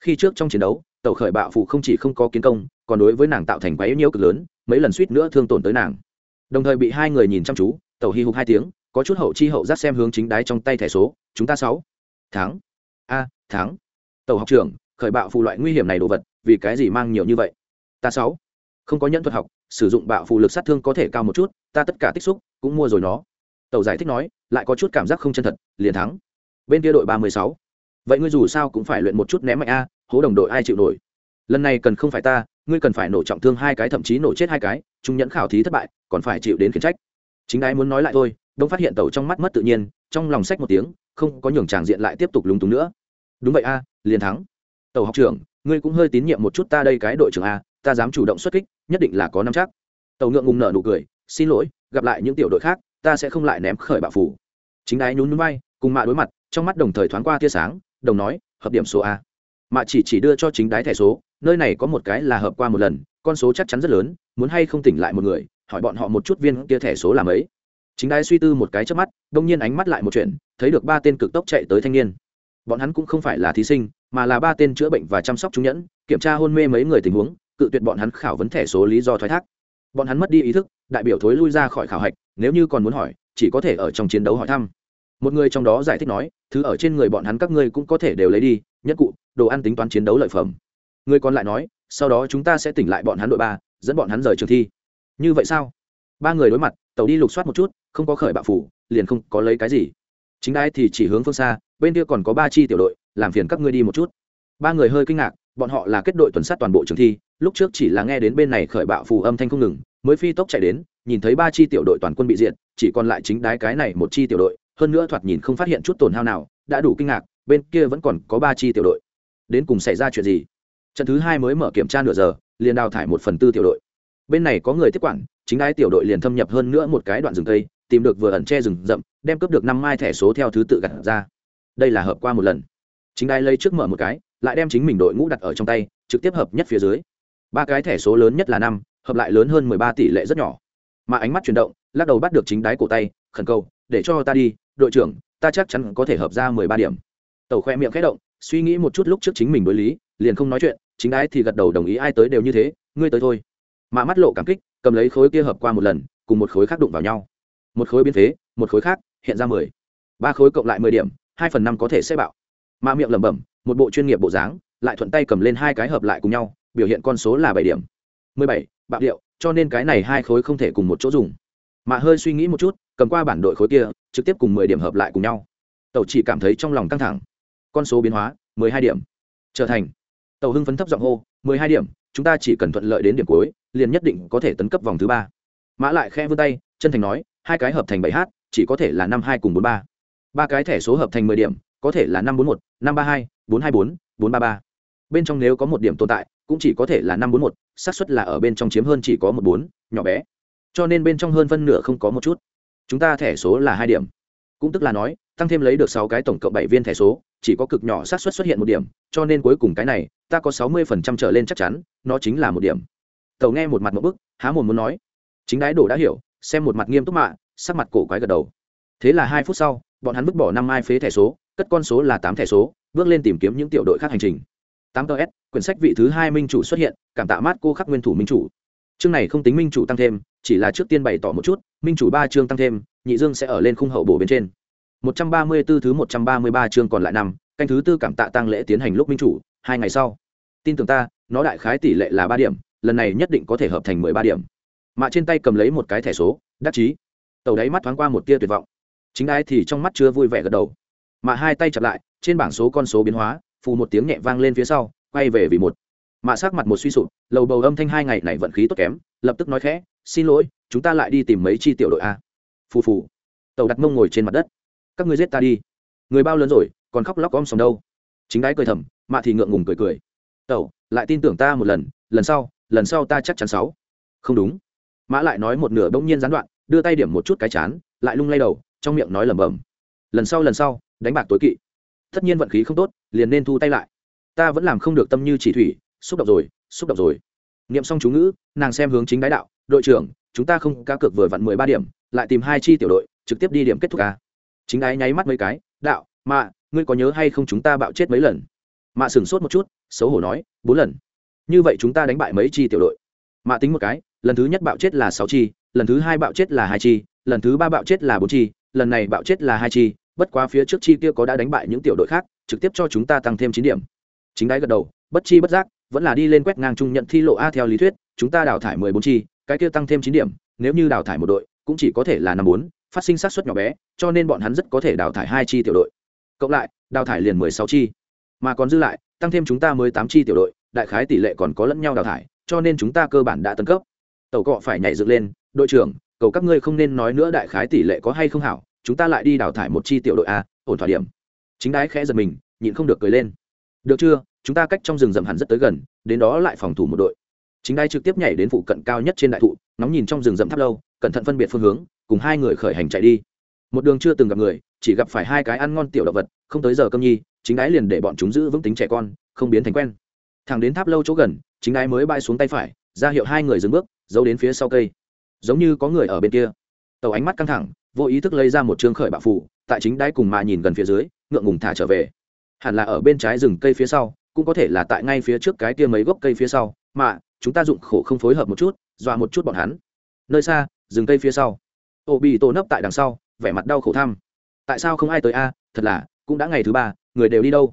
Khi trước trong chiến đấu tàu khởi bạo phụ không chỉ không có kiến công còn đối với nàng tạo thành quái nhiễu cực lớn mấy lần suýt nữa thương tổn tới nàng đồng thời bị hai người nhìn chăm chú tàu hy hục hai tiếng, có chút hậu chi hậu giác xem hướng chính đái trong tay thẻ số, chúng ta sáu. Tháng a tháng tàu học trưởng, khởi bạo phụ loại nguy hiểm này đồ vật, vì cái gì mang nhiều như vậy? Ta sáu. Không có nhân thuật học, sử dụng bạo phụ lực sát thương có thể cao một chút, ta tất cả tích xúc, cũng mua rồi nó. Tàu giải thích nói, lại có chút cảm giác không chân thật, liền thắng. Bên kia đội ba mươi sáu. Vậy ngươi dù sao cũng phải luyện một chút ném mạnh a, hố đồng đội ai chịu nổi? Lần này cần không phải ta, ngươi cần phải nổ trọng thương hai cái, thậm chí nổ chết hai cái, chúng nhẫn khảo thí thất bại, còn phải chịu đến khiển trách. Chính đái muốn nói lại thôi, đông phát hiện tàu trong mắt mất tự nhiên, trong lòng sách một tiếng, không có nhường tràng diện lại tiếp tục lúng túng nữa. Đúng vậy a, liền thắng. Tàu học trưởng, ngươi cũng hơi tín nhiệm một chút ta đây cái đội trưởng a, ta dám chủ động xuất kích, nhất định là có năm chắc. Tàu ngượng ngùng nở nụ cười, xin lỗi, gặp lại những tiểu đội khác, ta sẽ không lại ném khởi bạo phủ. Chính đái nhún nhún bay cùng mạ đối mặt, trong mắt đồng thời thoáng qua tia sáng, đồng nói, hợp điểm số a. Mạ chỉ chỉ đưa cho chính đái thẻ số nơi này có một cái là hợp qua một lần, con số chắc chắn rất lớn, muốn hay không tỉnh lại một người, hỏi bọn họ một chút viên kia thẻ số làm ấy chính đai suy tư một cái trước mắt, đông nhiên ánh mắt lại một chuyện, thấy được ba tên cực tốc chạy tới thanh niên. Bọn hắn cũng không phải là thí sinh, mà là ba tên chữa bệnh và chăm sóc trung nhẫn, kiểm tra hôn mê mấy người tình huống, cự tuyệt bọn hắn khảo vấn thẻ số lý do thoái thác. Bọn hắn mất đi ý thức, đại biểu thối lui ra khỏi khảo hạch, nếu như còn muốn hỏi, chỉ có thể ở trong chiến đấu hỏi thăm. Một người trong đó giải thích nói, thứ ở trên người bọn hắn các ngươi cũng có thể đều lấy đi nhất cụ, đồ ăn tính toán chiến đấu lợi phẩm người còn lại nói, sau đó chúng ta sẽ tỉnh lại bọn hắn đội ba, dẫn bọn hắn rời trường thi. Như vậy sao? Ba người đối mặt, tàu đi lục soát một chút, không có khởi bạo phủ, liền không có lấy cái gì. Chính đai thì chỉ hướng phương xa, bên kia còn có ba chi tiểu đội, làm phiền các ngươi đi một chút. Ba người hơi kinh ngạc, bọn họ là kết đội tuần sát toàn bộ trường thi, lúc trước chỉ là nghe đến bên này khởi bạo phù âm thanh không ngừng, mới phi tốc chạy đến, nhìn thấy ba chi tiểu đội toàn quân bị diệt, chỉ còn lại chính đái cái này một chi tiểu đội, hơn nữa thoạt nhìn không phát hiện chút tổn hao nào, đã đủ kinh ngạc, bên kia vẫn còn có ba chi tiểu đội. Đến cùng xảy ra chuyện gì? Trận thứ hai mới mở kiểm tra nửa giờ, liền đào thải một phần tư tiểu đội. Bên này có người tiếp quản, chính đái tiểu đội liền thâm nhập hơn nữa một cái đoạn rừng tây tìm được vừa ẩn che rừng rậm, đem cướp được năm mai thẻ số theo thứ tự gặt ra. Đây là hợp qua một lần. Chính đái lấy trước mở một cái, lại đem chính mình đội ngũ đặt ở trong tay, trực tiếp hợp nhất phía dưới. Ba cái thẻ số lớn nhất là năm, hợp lại lớn hơn mười ba tỷ lệ rất nhỏ. Mà ánh mắt chuyển động, lắc đầu bắt được chính đáy cổ tay, khẩn cầu, để cho ta đi, đội trưởng, ta chắc chắn có thể hợp ra mười ba điểm. Tàu khoe miệng khẽ động, suy nghĩ một chút lúc trước chính mình đối lý, liền không nói chuyện chính đái thì gật đầu đồng ý, ai tới đều như thế, ngươi tới thôi. Mà mắt lộ cảm kích, cầm lấy khối kia hợp qua một lần, cùng một khối khác đụng vào nhau. Một khối biên phế một khối khác, hiện ra mười. Ba khối cộng lại mười điểm, hai phần năm có thể sẽ bạo. Mà miệng lẩm bẩm, một bộ chuyên nghiệp bộ dáng, lại thuận tay cầm lên hai cái hợp lại cùng nhau, biểu hiện con số là bảy điểm. Mười bảy, bạo điệu, cho nên cái này hai khối không thể cùng một chỗ dùng. Mà hơi suy nghĩ một chút, cầm qua bản đội khối kia, trực tiếp cùng mười điểm hợp lại cùng nhau. Tàu chỉ cảm thấy trong lòng căng thẳng. Con số biến hóa, mười hai điểm. Trở thành tàu hưng phấn thấp giọng hô, mười hai điểm, chúng ta chỉ cần thuận lợi đến điểm cuối, liền nhất định có thể tấn cấp vòng thứ ba. Mã lại khe vươn tay, chân thành nói, hai cái hợp thành bảy h, chỉ có thể là năm hai cùng bốn ba. Ba cái thẻ số hợp thành mười điểm, có thể là năm bốn một, năm ba hai, bốn hai bốn bốn ba ba. Bên trong nếu có một điểm tồn tại, cũng chỉ có thể là năm bốn một, xác suất là ở bên trong chiếm hơn chỉ có một bốn, nhỏ bé. Cho nên bên trong hơn phân nửa không có một chút. Chúng ta thẻ số là hai điểm. Cũng tức là nói tăng thêm lấy được sáu cái tổng cộng bảy viên thẻ số, chỉ có cực nhỏ xác suất xuất hiện một điểm, cho nên cuối cùng cái này, ta có sáu mươi phần trăm trở lên chắc chắn, nó chính là một điểm. Tàu nghe một mặt một bức, há mồm muốn nói. Chính đái đổ đã hiểu, xem một mặt nghiêm túc mạ sắc mặt cổ quái gật đầu. Thế là hai phút sau, bọn hắn vứt bỏ năm mai phế thẻ số, cất con số là tám thẻ số, bước lên tìm kiếm những tiểu đội khác hành trình. Tám ts quyển sách vị thứ hai minh chủ xuất hiện, cảm tạ mát cô khắc nguyên thủ minh chủ. Chương này không tính minh chủ tăng thêm, chỉ là trước tiên bày tỏ một chút, minh chủ ba chương tăng thêm, nhị dương sẽ ở lên khung hậu bổ bên trên một trăm ba mươi 134 thứ một trăm ba mươi ba chương còn lại năm, canh thứ tư cảm tạ tang lễ tiến hành lúc minh chủ, hai ngày sau. Tin tưởng ta, nó đại khái tỷ lệ là ba điểm, lần này nhất định có thể hợp thành mười ba điểm. Mạ trên tay cầm lấy một cái thẻ số, đắc chí. Tàu đáy mắt thoáng qua một tia tuyệt vọng. Chính ai thì trong mắt chưa vui vẻ gật đầu. Mạ hai tay chặt lại, trên bảng số con số biến hóa, phù một tiếng nhẹ vang lên phía sau, quay về vì một. Mạ sắc mặt một suy sụp, lầu bầu âm thanh hai ngày này vận khí tốt kém, lập tức nói khẽ, xin lỗi, chúng ta lại đi tìm mấy chi tiểu đội a? Phù phù. Tàu đặt mông ngồi trên mặt đất các ngươi giết ta đi. Người bao lớn rồi còn khóc lóc om sòm đâu? Chính đái cười thầm mạ thì ngượng ngùng cười cười. Tẩu, lại tin tưởng ta một lần lần sau lần sau ta chắc chắn sáu. Không đúng. Mã lại nói một nửa bỗng nhiên gián đoạn đưa tay điểm một chút cái chán lại lung lay đầu trong miệng nói lẩm bẩm. Lần sau lần sau đánh bạc tối kỵ. Tất nhiên vận khí không tốt liền nên thu tay lại. Ta vẫn làm không được tâm như chỉ thủy xúc động rồi xúc động rồi. Niệm xong chú ngữ nàng xem hướng chính đái đạo đội trưởng chúng ta không cá cược vừa vặn mười ba điểm lại tìm hai chi tiểu đội trực tiếp đi điểm kết thúc ca chính ái nháy mắt mấy cái, đạo, mạ, ngươi có nhớ hay không chúng ta bạo chết mấy lần? Mạ sửng sốt một chút, xấu hổ nói, bốn lần. Như vậy chúng ta đánh bại mấy chi tiểu đội? Mạ tính một cái, lần thứ nhất bạo chết là sáu chi, lần thứ hai bạo chết là hai chi, lần thứ ba bạo chết là bốn chi, lần này bạo chết là hai chi, bất quá phía trước chi kia có đã đánh bại những tiểu đội khác, trực tiếp cho chúng ta tăng thêm chín điểm. Chính đáy gật đầu, bất chi bất giác, vẫn là đi lên quét ngang trung nhận thi lộ a theo lý thuyết, chúng ta đào thải mười bốn chi, cái kia tăng thêm chín điểm, nếu như đào thải một đội, cũng chỉ có thể là năm bốn phát sinh sát suất nhỏ bé, cho nên bọn hắn rất có thể đào thải hai chi tiểu đội. Cộng lại, đào thải liền mười sáu chi. Mà còn dư lại, tăng thêm chúng ta mới tám chi tiểu đội, đại khái tỷ lệ còn có lẫn nhau đào thải, cho nên chúng ta cơ bản đã tấn cấp. Tàu cọ phải nhảy dựng lên, đội trưởng, cầu các ngươi không nên nói nữa đại khái tỷ lệ có hay không hảo, chúng ta lại đi đào thải một chi tiểu đội a, ổn thỏa điểm. Chính đái khẽ giật mình, nhịn không được cười lên. Được chưa? Chúng ta cách trong rừng rậm hẳn rất tới gần, đến đó lại phòng thủ một đội. Chính đái trực tiếp nhảy đến phụ cận cao nhất trên đại thụ nóng nhìn trong rừng rậm tháp lâu cẩn thận phân biệt phương hướng, cùng hai người khởi hành chạy đi. Một đường chưa từng gặp người, chỉ gặp phải hai cái ăn ngon tiểu động vật, không tới giờ cơm nhi, chính đái liền để bọn chúng giữ vững tính trẻ con, không biến thành quen. Thằng đến tháp lâu chỗ gần, chính đái mới bay xuống tay phải, ra hiệu hai người dừng bước, giấu đến phía sau cây. Giống như có người ở bên kia. Tàu ánh mắt căng thẳng, vô ý thức lấy ra một chương khởi bạo phủ tại chính đáy cùng mà nhìn gần phía dưới, ngượng ngùng thả trở về. Hẳn là ở bên trái rừng cây phía sau, cũng có thể là tại ngay phía trước cái kia mấy gốc cây phía sau, mà, chúng ta dụng khổ không phối hợp một chút, dọa một chút bọn hắn. Nơi xa rừng cây phía sau. Ô bị tổ nấp tại đằng sau, vẻ mặt đau khổ thăm. Tại sao không ai tới a? Thật là, cũng đã ngày thứ ba, người đều đi đâu?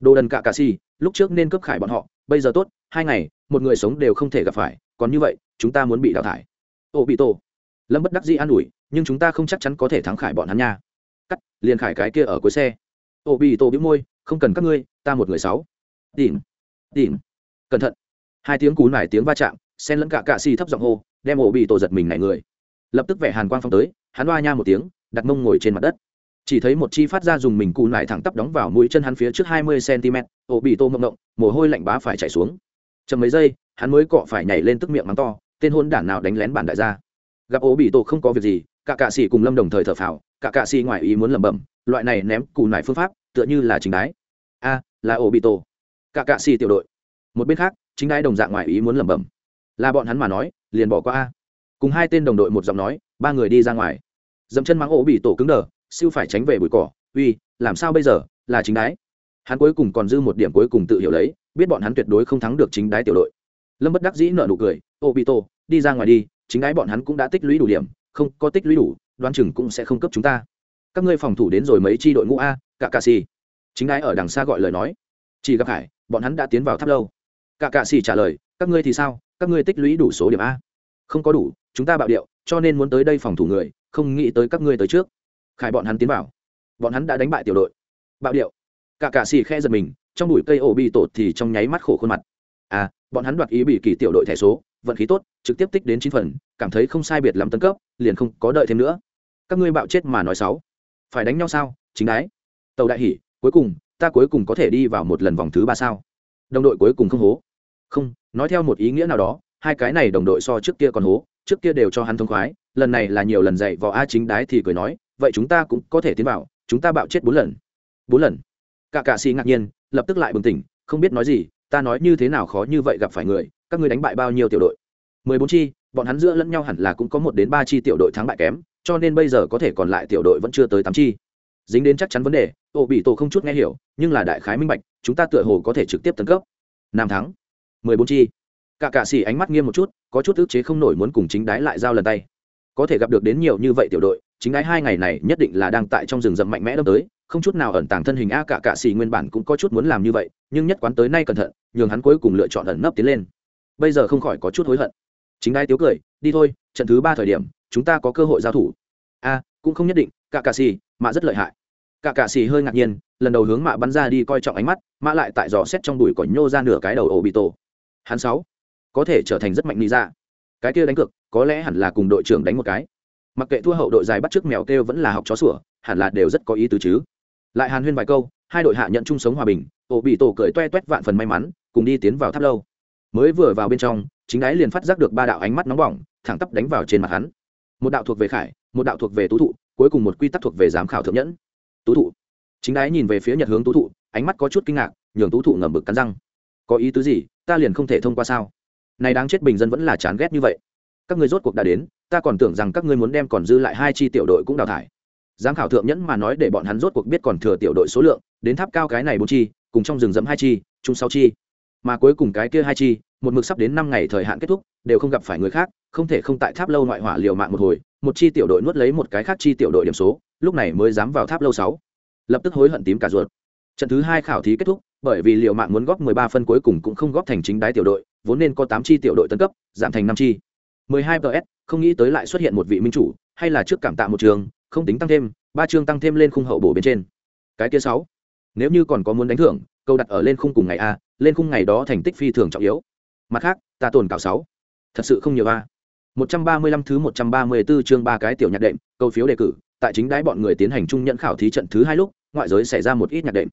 Đồ đần cạ cà si lúc trước nên cấp khải bọn họ, bây giờ tốt, hai ngày, một người sống đều không thể gặp phải, còn như vậy, chúng ta muốn bị đào thải. Ô bị tổ. Lâm bất đắc dĩ an ủi, nhưng chúng ta không chắc chắn có thể thắng khải bọn hắn nha. Cắt, liền khải cái kia ở cuối xe. Ô bị tổ bĩu môi, không cần các ngươi, ta một người sáu. Tìm tìm. Cẩn thận. Hai tiếng cú nải tiếng va chạm, xen lẫn cả cạ xì thấp giọng hô, đem ổ bị tổ giật mình này người lập tức vẻ hàn quang phong tới, hắn oa nha một tiếng, đặt mông ngồi trên mặt đất. Chỉ thấy một chi phát ra dùng mình cù nải thẳng tắp đóng vào mũi chân hắn phía trước hai mươi cm ổ bị tô mộng động, mồ hôi lạnh bá phải chảy xuống. Chậm mấy giây, hắn mới cọ phải nhảy lên tức miệng mắng to, tên hôn đản nào đánh lén bản đại gia. Gặp ổ bị tô không có việc gì, cả cạ sĩ cùng lâm đồng thời thở phào, cả cạ sĩ ngoài ý muốn lẩm bẩm, loại này ném cù nải phương pháp, tựa như là chính đái. A, là ổ bị tô. Cả cạ sĩ tiểu đội. Một bên khác, chính đái đồng dạng ngoài ý muốn lẩm bẩm. Là bọn hắn mà nói, liền bỏ qua a cùng hai tên đồng đội một giọng nói, ba người đi ra ngoài. Dẫm chân mắng ổ bị tổ cứng đờ, siêu phải tránh về bụi cỏ, uy, làm sao bây giờ? Là chính đái. Hắn cuối cùng còn dư một điểm cuối cùng tự hiểu lấy, biết bọn hắn tuyệt đối không thắng được chính đái tiểu đội. Lâm bất đắc dĩ nợ nụ cười, ô bị tổ, đi ra ngoài đi, chính đái bọn hắn cũng đã tích lũy đủ điểm, không, có tích lũy đủ, đoán chừng cũng sẽ không cấp chúng ta. Các ngươi phòng thủ đến rồi mấy chi đội ngũ a cả cà xì. Chính đái ở đằng xa gọi lời nói. Chỉ gặp hải bọn hắn đã tiến vào tháp lâu. Cả cà xì trả lời, các ngươi thì sao? Các ngươi tích lũy đủ số điểm a không có đủ, chúng ta bạo điệu, cho nên muốn tới đây phòng thủ người, không nghĩ tới các ngươi tới trước. Khải bọn hắn tiến vào. Bọn hắn đã đánh bại tiểu đội. Bạo điệu. Cả cạ xì khe giật mình, trong bụi cây ổ bị tột thì trong nháy mắt khổ khuôn mặt. À bọn hắn đoạt ý bị kỳ tiểu đội thẻ số, vận khí tốt, trực tiếp tích đến chín phần, cảm thấy không sai biệt lắm tấn cấp, liền không có đợi thêm nữa. Các ngươi bạo chết mà nói sáu. Phải đánh nhau sao? Chính đái. Tàu đại hỉ, cuối cùng, ta cuối cùng có thể đi vào một lần vòng thứ ba sao? Đồng đội cuối cùng không hố. Không, nói theo một ý nghĩa nào đó hai cái này đồng đội so trước kia còn hố, trước kia đều cho hắn thông khoái, lần này là nhiều lần dạy vò a chính đái thì cười nói, vậy chúng ta cũng có thể tiến vào, chúng ta bạo chết bốn lần. Bốn lần? Cả cạ xì ngạc nhiên, lập tức lại bừng tỉnh, không biết nói gì, ta nói như thế nào khó như vậy gặp phải người, các ngươi đánh bại bao nhiêu tiểu đội? Mười bốn chi, bọn hắn giữa lẫn nhau hẳn là cũng có một đến ba chi tiểu đội thắng bại kém, cho nên bây giờ có thể còn lại tiểu đội vẫn chưa tới tám chi. Dính đến chắc chắn vấn đề ổ bị tổ không chút nghe hiểu, nhưng là đại khái minh bạch, chúng ta tựa hồ có thể trực tiếp tấn cấp. Nam thắng. Mười bốn chi cả cạ xì ánh mắt nghiêm một chút, có chút ức chế không nổi muốn cùng chính đái lại giao lần tay. Có thể gặp được đến nhiều như vậy tiểu đội, chính đái hai ngày này nhất định là đang tại trong rừng rậm mạnh mẽ đâm tới, không chút nào ẩn tàng thân hình a cả cạ xì nguyên bản cũng có chút muốn làm như vậy, nhưng nhất quán tới nay cẩn thận, nhường hắn cuối cùng lựa chọn ẩn nấp tiến lên. Bây giờ không khỏi có chút hối hận. Chính đái tiếu cười, đi thôi, trận thứ ba thời điểm, chúng ta có cơ hội giao thủ. A, cũng không nhất định, cả cạ xì mạ rất lợi hại. Cả cạ xì hơi ngạc nhiên, lần đầu hướng mạ bắn ra đi coi trọng ánh mắt, mạ lại tại dò xét trong đùi cỏ nhô ra nửa cái đầu ổ bị tổ hắn sáu có thể trở thành rất mạnh lý ra dạ. cái kia đánh cược, có lẽ hẳn là cùng đội trưởng đánh một cái. Mặc kệ thua hậu đội dài bắt trước mèo kêu vẫn là học chó sủa, hẳn là đều rất có ý tứ chứ. Lại hàn huyên vài câu, hai đội hạ nhận chung sống hòa bình, ổ bị tổ cười toe toét vạn phần may mắn, cùng đi tiến vào tháp lâu. Mới vừa vào bên trong, chính đáy liền phát giác được ba đạo ánh mắt nóng bỏng, thẳng tắp đánh vào trên mặt hắn. Một đạo thuộc về khải, một đạo thuộc về tú thụ, cuối cùng một quy tắc thuộc về giám khảo thượng nhẫn. Tú thụ. Chính đáy nhìn về phía nhật hướng tú thụ, ánh mắt có chút kinh ngạc, nhường tú thụ ngầm bực cắn răng. Có ý tứ gì, ta liền không thể thông qua sao? Này đáng chết bình dân vẫn là chán ghét như vậy. Các ngươi rốt cuộc đã đến, ta còn tưởng rằng các ngươi muốn đem còn dư lại hai chi tiểu đội cũng đào thải. Giám khảo thượng nhẫn mà nói để bọn hắn rốt cuộc biết còn thừa tiểu đội số lượng, đến tháp cao cái này bốn chi, cùng trong rừng dẫm hai chi, chung sáu chi. Mà cuối cùng cái kia hai chi, một mực sắp đến năm ngày thời hạn kết thúc, đều không gặp phải người khác, không thể không tại tháp lâu ngoại hỏa liều mạng một hồi, một chi tiểu đội nuốt lấy một cái khác chi tiểu đội điểm số, lúc này mới dám vào tháp lâu sáu. Lập tức hối hận tím cả ruột. Trận thứ hai khảo thí kết thúc, bởi vì liều mạng muốn góp 13 phân cuối cùng cũng không góp thành chính đái tiểu đội vốn nên có 8 chi tiểu đội tấn cấp, giảm thành 5 chi. 12 ps không nghĩ tới lại xuất hiện một vị minh chủ, hay là trước cảm tạ một trường, không tính tăng thêm, ba chương tăng thêm lên khung hậu bổ bên trên. Cái kia sáu, nếu như còn có muốn đánh thưởng, câu đặt ở lên khung cùng ngày a, lên khung ngày đó thành tích phi thường trọng yếu. Mặt khác, ta tồn cảo sáu, thật sự không nhiều a. 135 thứ 134 chương ba cái tiểu nhạc đệm, câu phiếu đề cử, tại chính đái bọn người tiến hành trung nhận khảo thí trận thứ hai lúc, ngoại giới xảy ra một ít nhạc đệm.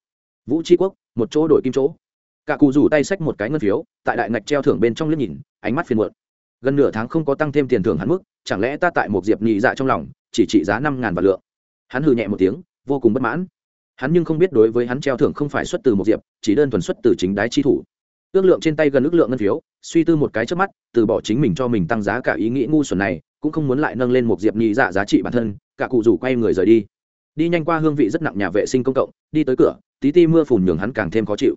Vũ chi quốc, một chỗ đổi kim chỗ cả cụ rủ tay xách một cái ngân phiếu, tại đại ngạch treo thưởng bên trong liếc nhìn, ánh mắt phiền muộn. Gần nửa tháng không có tăng thêm tiền thưởng hắn mức, chẳng lẽ ta tại một diệp nhị dạ trong lòng, chỉ trị giá năm ngàn vạn lượng? Hắn hừ nhẹ một tiếng, vô cùng bất mãn. Hắn nhưng không biết đối với hắn treo thưởng không phải xuất từ một diệp, chỉ đơn thuần xuất từ chính đái chi thủ. Ước lượng trên tay gần ước lượng ngân phiếu, suy tư một cái trước mắt, từ bỏ chính mình cho mình tăng giá cả ý nghĩ ngu xuẩn này, cũng không muốn lại nâng lên một diệp nhị dạ giá trị bản thân, cả cụ rủ quay người rời đi. Đi nhanh qua hương vị rất nặng nhà vệ sinh công cộng, đi tới cửa, tí ti mưa phùn nhường hắn càng thêm khó chịu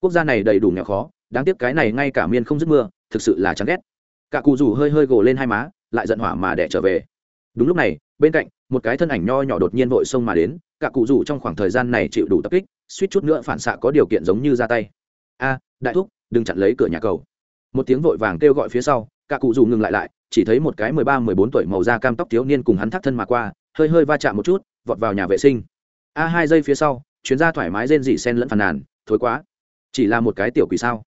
quốc gia này đầy đủ nghèo khó, đáng tiếc cái này ngay cả miên không dứt mưa, thực sự là chán ghét. Cả cụ rủ hơi hơi gồ lên hai má, lại giận hỏa mà đẻ trở về. Đúng lúc này, bên cạnh, một cái thân ảnh nho nhỏ đột nhiên vội xông mà đến, cả cụ rủ trong khoảng thời gian này chịu đủ tập kích, suýt chút nữa phản xạ có điều kiện giống như ra tay. A, đại thúc, đừng chặn lấy cửa nhà cầu. Một tiếng vội vàng kêu gọi phía sau, cả cụ rủ ngừng lại lại, chỉ thấy một cái mười ba, mười bốn tuổi màu da cam tóc thiếu niên cùng hắn thắt thân mà qua, hơi hơi va chạm một chút, vọt vào nhà vệ sinh. A, hai giây phía sau, chuyến ra thoải mái rên dỉ sen lẫn phàn nàn, thối quá chỉ là một cái tiểu quỷ sao?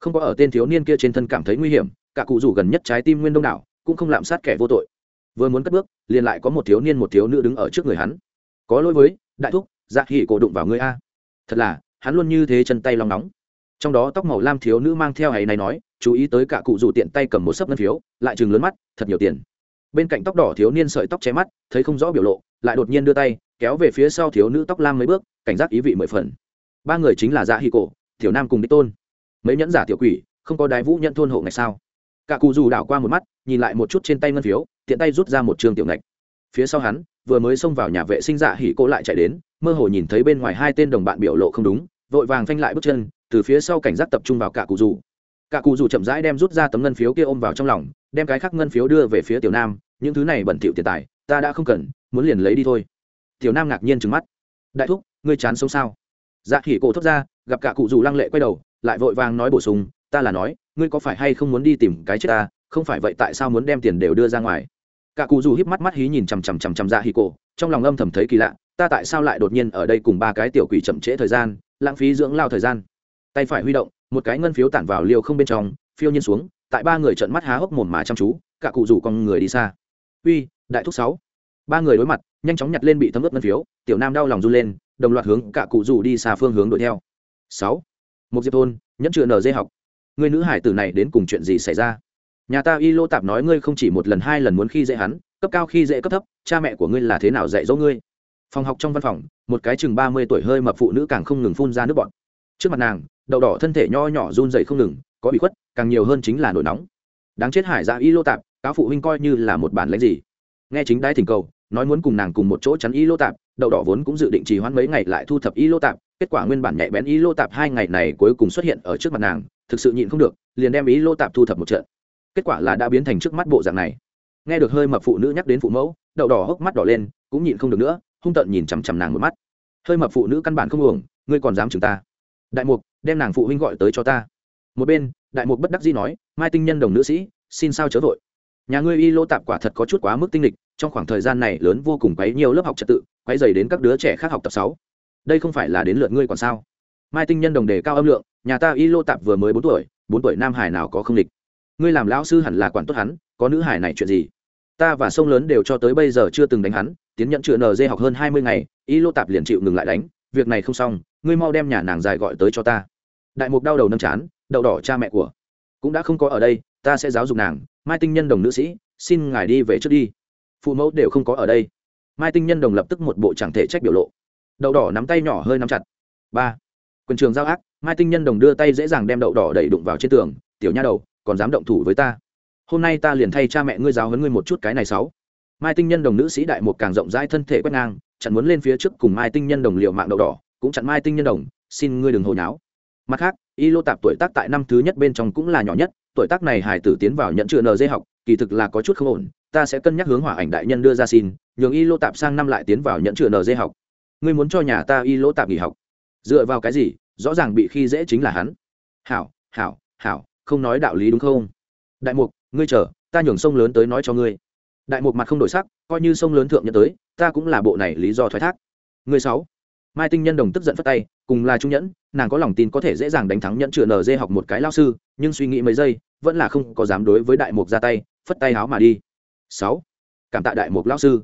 Không có ở tên thiếu niên kia trên thân cảm thấy nguy hiểm, cả cụ rủ gần nhất trái tim nguyên đông đảo, cũng không lạm sát kẻ vô tội. Vừa muốn cất bước, liền lại có một thiếu niên một thiếu nữ đứng ở trước người hắn. Có lỗi với, đại thúc dạ hỉ cổ đụng vào người a. Thật là, hắn luôn như thế chân tay lòng nóng. Trong đó tóc màu lam thiếu nữ mang theo hay này nói, chú ý tới cả cụ rủ tiện tay cầm một sấp ngân phiếu, lại chừng lớn mắt, thật nhiều tiền. Bên cạnh tóc đỏ thiếu niên sợi tóc che mắt, thấy không rõ biểu lộ, lại đột nhiên đưa tay, kéo về phía sau thiếu nữ tóc lam mấy bước, cảnh giác ý vị mười phần. Ba người chính là dạ hỉ cổ tiểu nam cùng đích tôn. Mấy nhẫn giả tiểu quỷ, không có đái vũ nhận thôn hộ ngày sao? Cả cụ dù đảo qua một mắt, nhìn lại một chút trên tay ngân phiếu, tiện tay rút ra một trường tiểu ngạch. Phía sau hắn, vừa mới xông vào nhà vệ sinh dạ hỉ cô lại chạy đến, mơ hồ nhìn thấy bên ngoài hai tên đồng bạn biểu lộ không đúng, vội vàng phanh lại bước chân, từ phía sau cảnh giác tập trung vào cả cụ dù. Cả cụ dù chậm rãi đem rút ra tấm ngân phiếu kia ôm vào trong lòng, đem cái khác ngân phiếu đưa về phía tiểu nam, những thứ này bẩn thỉu tiền tài, ta đã không cần, muốn liền lấy đi thôi. Tiểu nam ngạc nhiên trừng mắt. Đại thúc, ngươi chán sống sao? Dạ hỉ cổ thốt ra gặp cả cụ dù lăng lệ quay đầu, lại vội vàng nói bổ sung, ta là nói, ngươi có phải hay không muốn đi tìm cái chết ta? Không phải vậy tại sao muốn đem tiền đều đưa ra ngoài? Cả cụ dù híp mắt mắt hí nhìn chằm chằm chằm chằm dạ ra hì cổ, trong lòng âm thầm thấy kỳ lạ, ta tại sao lại đột nhiên ở đây cùng ba cái tiểu quỷ chậm trễ thời gian, lãng phí dưỡng lao thời gian? Tay phải huy động, một cái ngân phiếu tản vào liều không bên trong, phiêu nhiên xuống, tại ba người trợn mắt há hốc mồm mà chăm chú, cả cụ rủ con người đi xa. Uy, đại thúc sáu. Ba người đối mặt, nhanh chóng nhặt lên bị thấm ướt ngân phiếu, tiểu nam đau lòng run lên, đồng loạt hướng cả cụ rủ đi xa phương hướng đuổi theo sáu. Một diệp thôn, nhẫn chữa nở dê học. Người nữ hải tử này đến cùng chuyện gì xảy ra? Nhà ta y lô tạp nói ngươi không chỉ một lần, hai lần muốn khi dễ hắn, cấp cao khi dễ cấp thấp, cha mẹ của ngươi là thế nào dạy dỗ ngươi? Phòng học trong văn phòng, một cái chừng ba mươi tuổi hơi mập phụ nữ càng không ngừng phun ra nước bọt. Trước mặt nàng, đậu đỏ thân thể nho nhỏ run dậy không ngừng, có bị khuất, càng nhiều hơn chính là nổi nóng. Đáng chết hải dạ y lô tạp, cáo phụ huynh coi như là một bản lãnh gì. Nghe chính đái thỉnh cầu, nói muốn cùng nàng cùng một chỗ chắn y lô tạp, đậu đỏ vốn cũng dự định trì hoãn mấy ngày lại thu thập y lô tạp kết quả nguyên bản nhạy bén y lô tạp hai ngày này cuối cùng xuất hiện ở trước mặt nàng, thực sự nhịn không được, liền đem y lô tạp thu thập một trận. Kết quả là đã biến thành trước mắt bộ dạng này. Nghe được hơi mập phụ nữ nhắc đến phụ mẫu, đậu đỏ hốc mắt đỏ lên, cũng nhịn không được nữa, hung tợn nhìn chằm chằm nàng một mắt. Hơi mập phụ nữ căn bản không uổng, ngươi còn dám chừng ta. Đại mục, đem nàng phụ huynh gọi tới cho ta. Một bên, đại mục bất đắc dĩ nói, mai tinh nhân đồng nữ sĩ, xin sao chớ vội. Nhà ngươi y lô tạp quả thật có chút quá mức tinh lịch trong khoảng thời gian này lớn vô cùng quấy nhiều lớp học trật tự, quấy dày đến các đứa trẻ khác học tập sáu đây không phải là đến lượt ngươi còn sao? Mai tinh nhân đồng đề cao âm lượng, nhà ta y lô tạp vừa mới bốn tuổi bốn tuổi nam hải nào có không lịch ngươi làm lão sư hẳn là quản tốt hắn, có nữ hải này chuyện gì? Ta và sông lớn đều cho tới bây giờ chưa từng đánh hắn, tiến nhận chữa nd học hơn hai mươi ngày, y lô tạp liền chịu ngừng lại đánh, việc này không xong, ngươi mau đem nhà nàng dài gọi tới cho ta. Đại mục đau đầu nâm chán, đậu đỏ cha mẹ của. Cũng đã không có ở đây, ta sẽ giáo dục nàng. Mai tinh nhân đồng nữ sĩ, xin ngài đi về trước đi. Phụ mẫu đều không có ở đây. Mai tinh nhân đồng lập tức một bộ chẳng thể trách biểu lộ đậu đỏ nắm tay nhỏ hơi nắm chặt. Ba. Quân trường giao ác, mai tinh nhân đồng đưa tay dễ dàng đem đậu đỏ đẩy đụng vào trên tường, tiểu nha đầu, còn dám động thủ với ta? Hôm nay ta liền thay cha mẹ ngươi giáo huấn ngươi một chút cái này sáu. Mai tinh nhân đồng nữ sĩ đại một càng rộng rãi thân thể quét ngang, chặn muốn lên phía trước cùng mai tinh nhân đồng liệu mạng đậu đỏ, cũng chặn mai tinh nhân đồng, xin ngươi đừng hồi náo mặt khác, y lô tạp tuổi tác tại năm thứ nhất bên trong cũng là nhỏ nhất, tuổi tác này hải tử tiến vào nhận chữa nd học, kỳ thực là có chút không ổn, ta sẽ cân nhắc hướng hỏa ảnh đại nhân đưa ra xin, nhường y lô tạp sang năm lại tiến vào nhận chữa nd học ngươi muốn cho nhà ta y lỗ tạp nghỉ học. Dựa vào cái gì? Rõ ràng bị khi dễ chính là hắn. Hảo hảo hảo, không nói đạo lý đúng không? Đại mục, ngươi chờ, ta nhường sông lớn tới nói cho ngươi. Đại mục mặt không đổi sắc, coi như sông lớn thượng nhận tới, ta cũng là bộ này lý do thoái thác. Người sáu. Mai tinh nhân đồng tức giận phất tay, cùng là trung nhẫn, nàng có lòng tin có thể dễ dàng đánh thắng nhẫn chữa dê học một cái lao sư, nhưng suy nghĩ mấy giây, vẫn là không có dám đối với đại mục ra tay, phất tay háo mà đi. Sáu. Cảm tạ đại mục lao sư.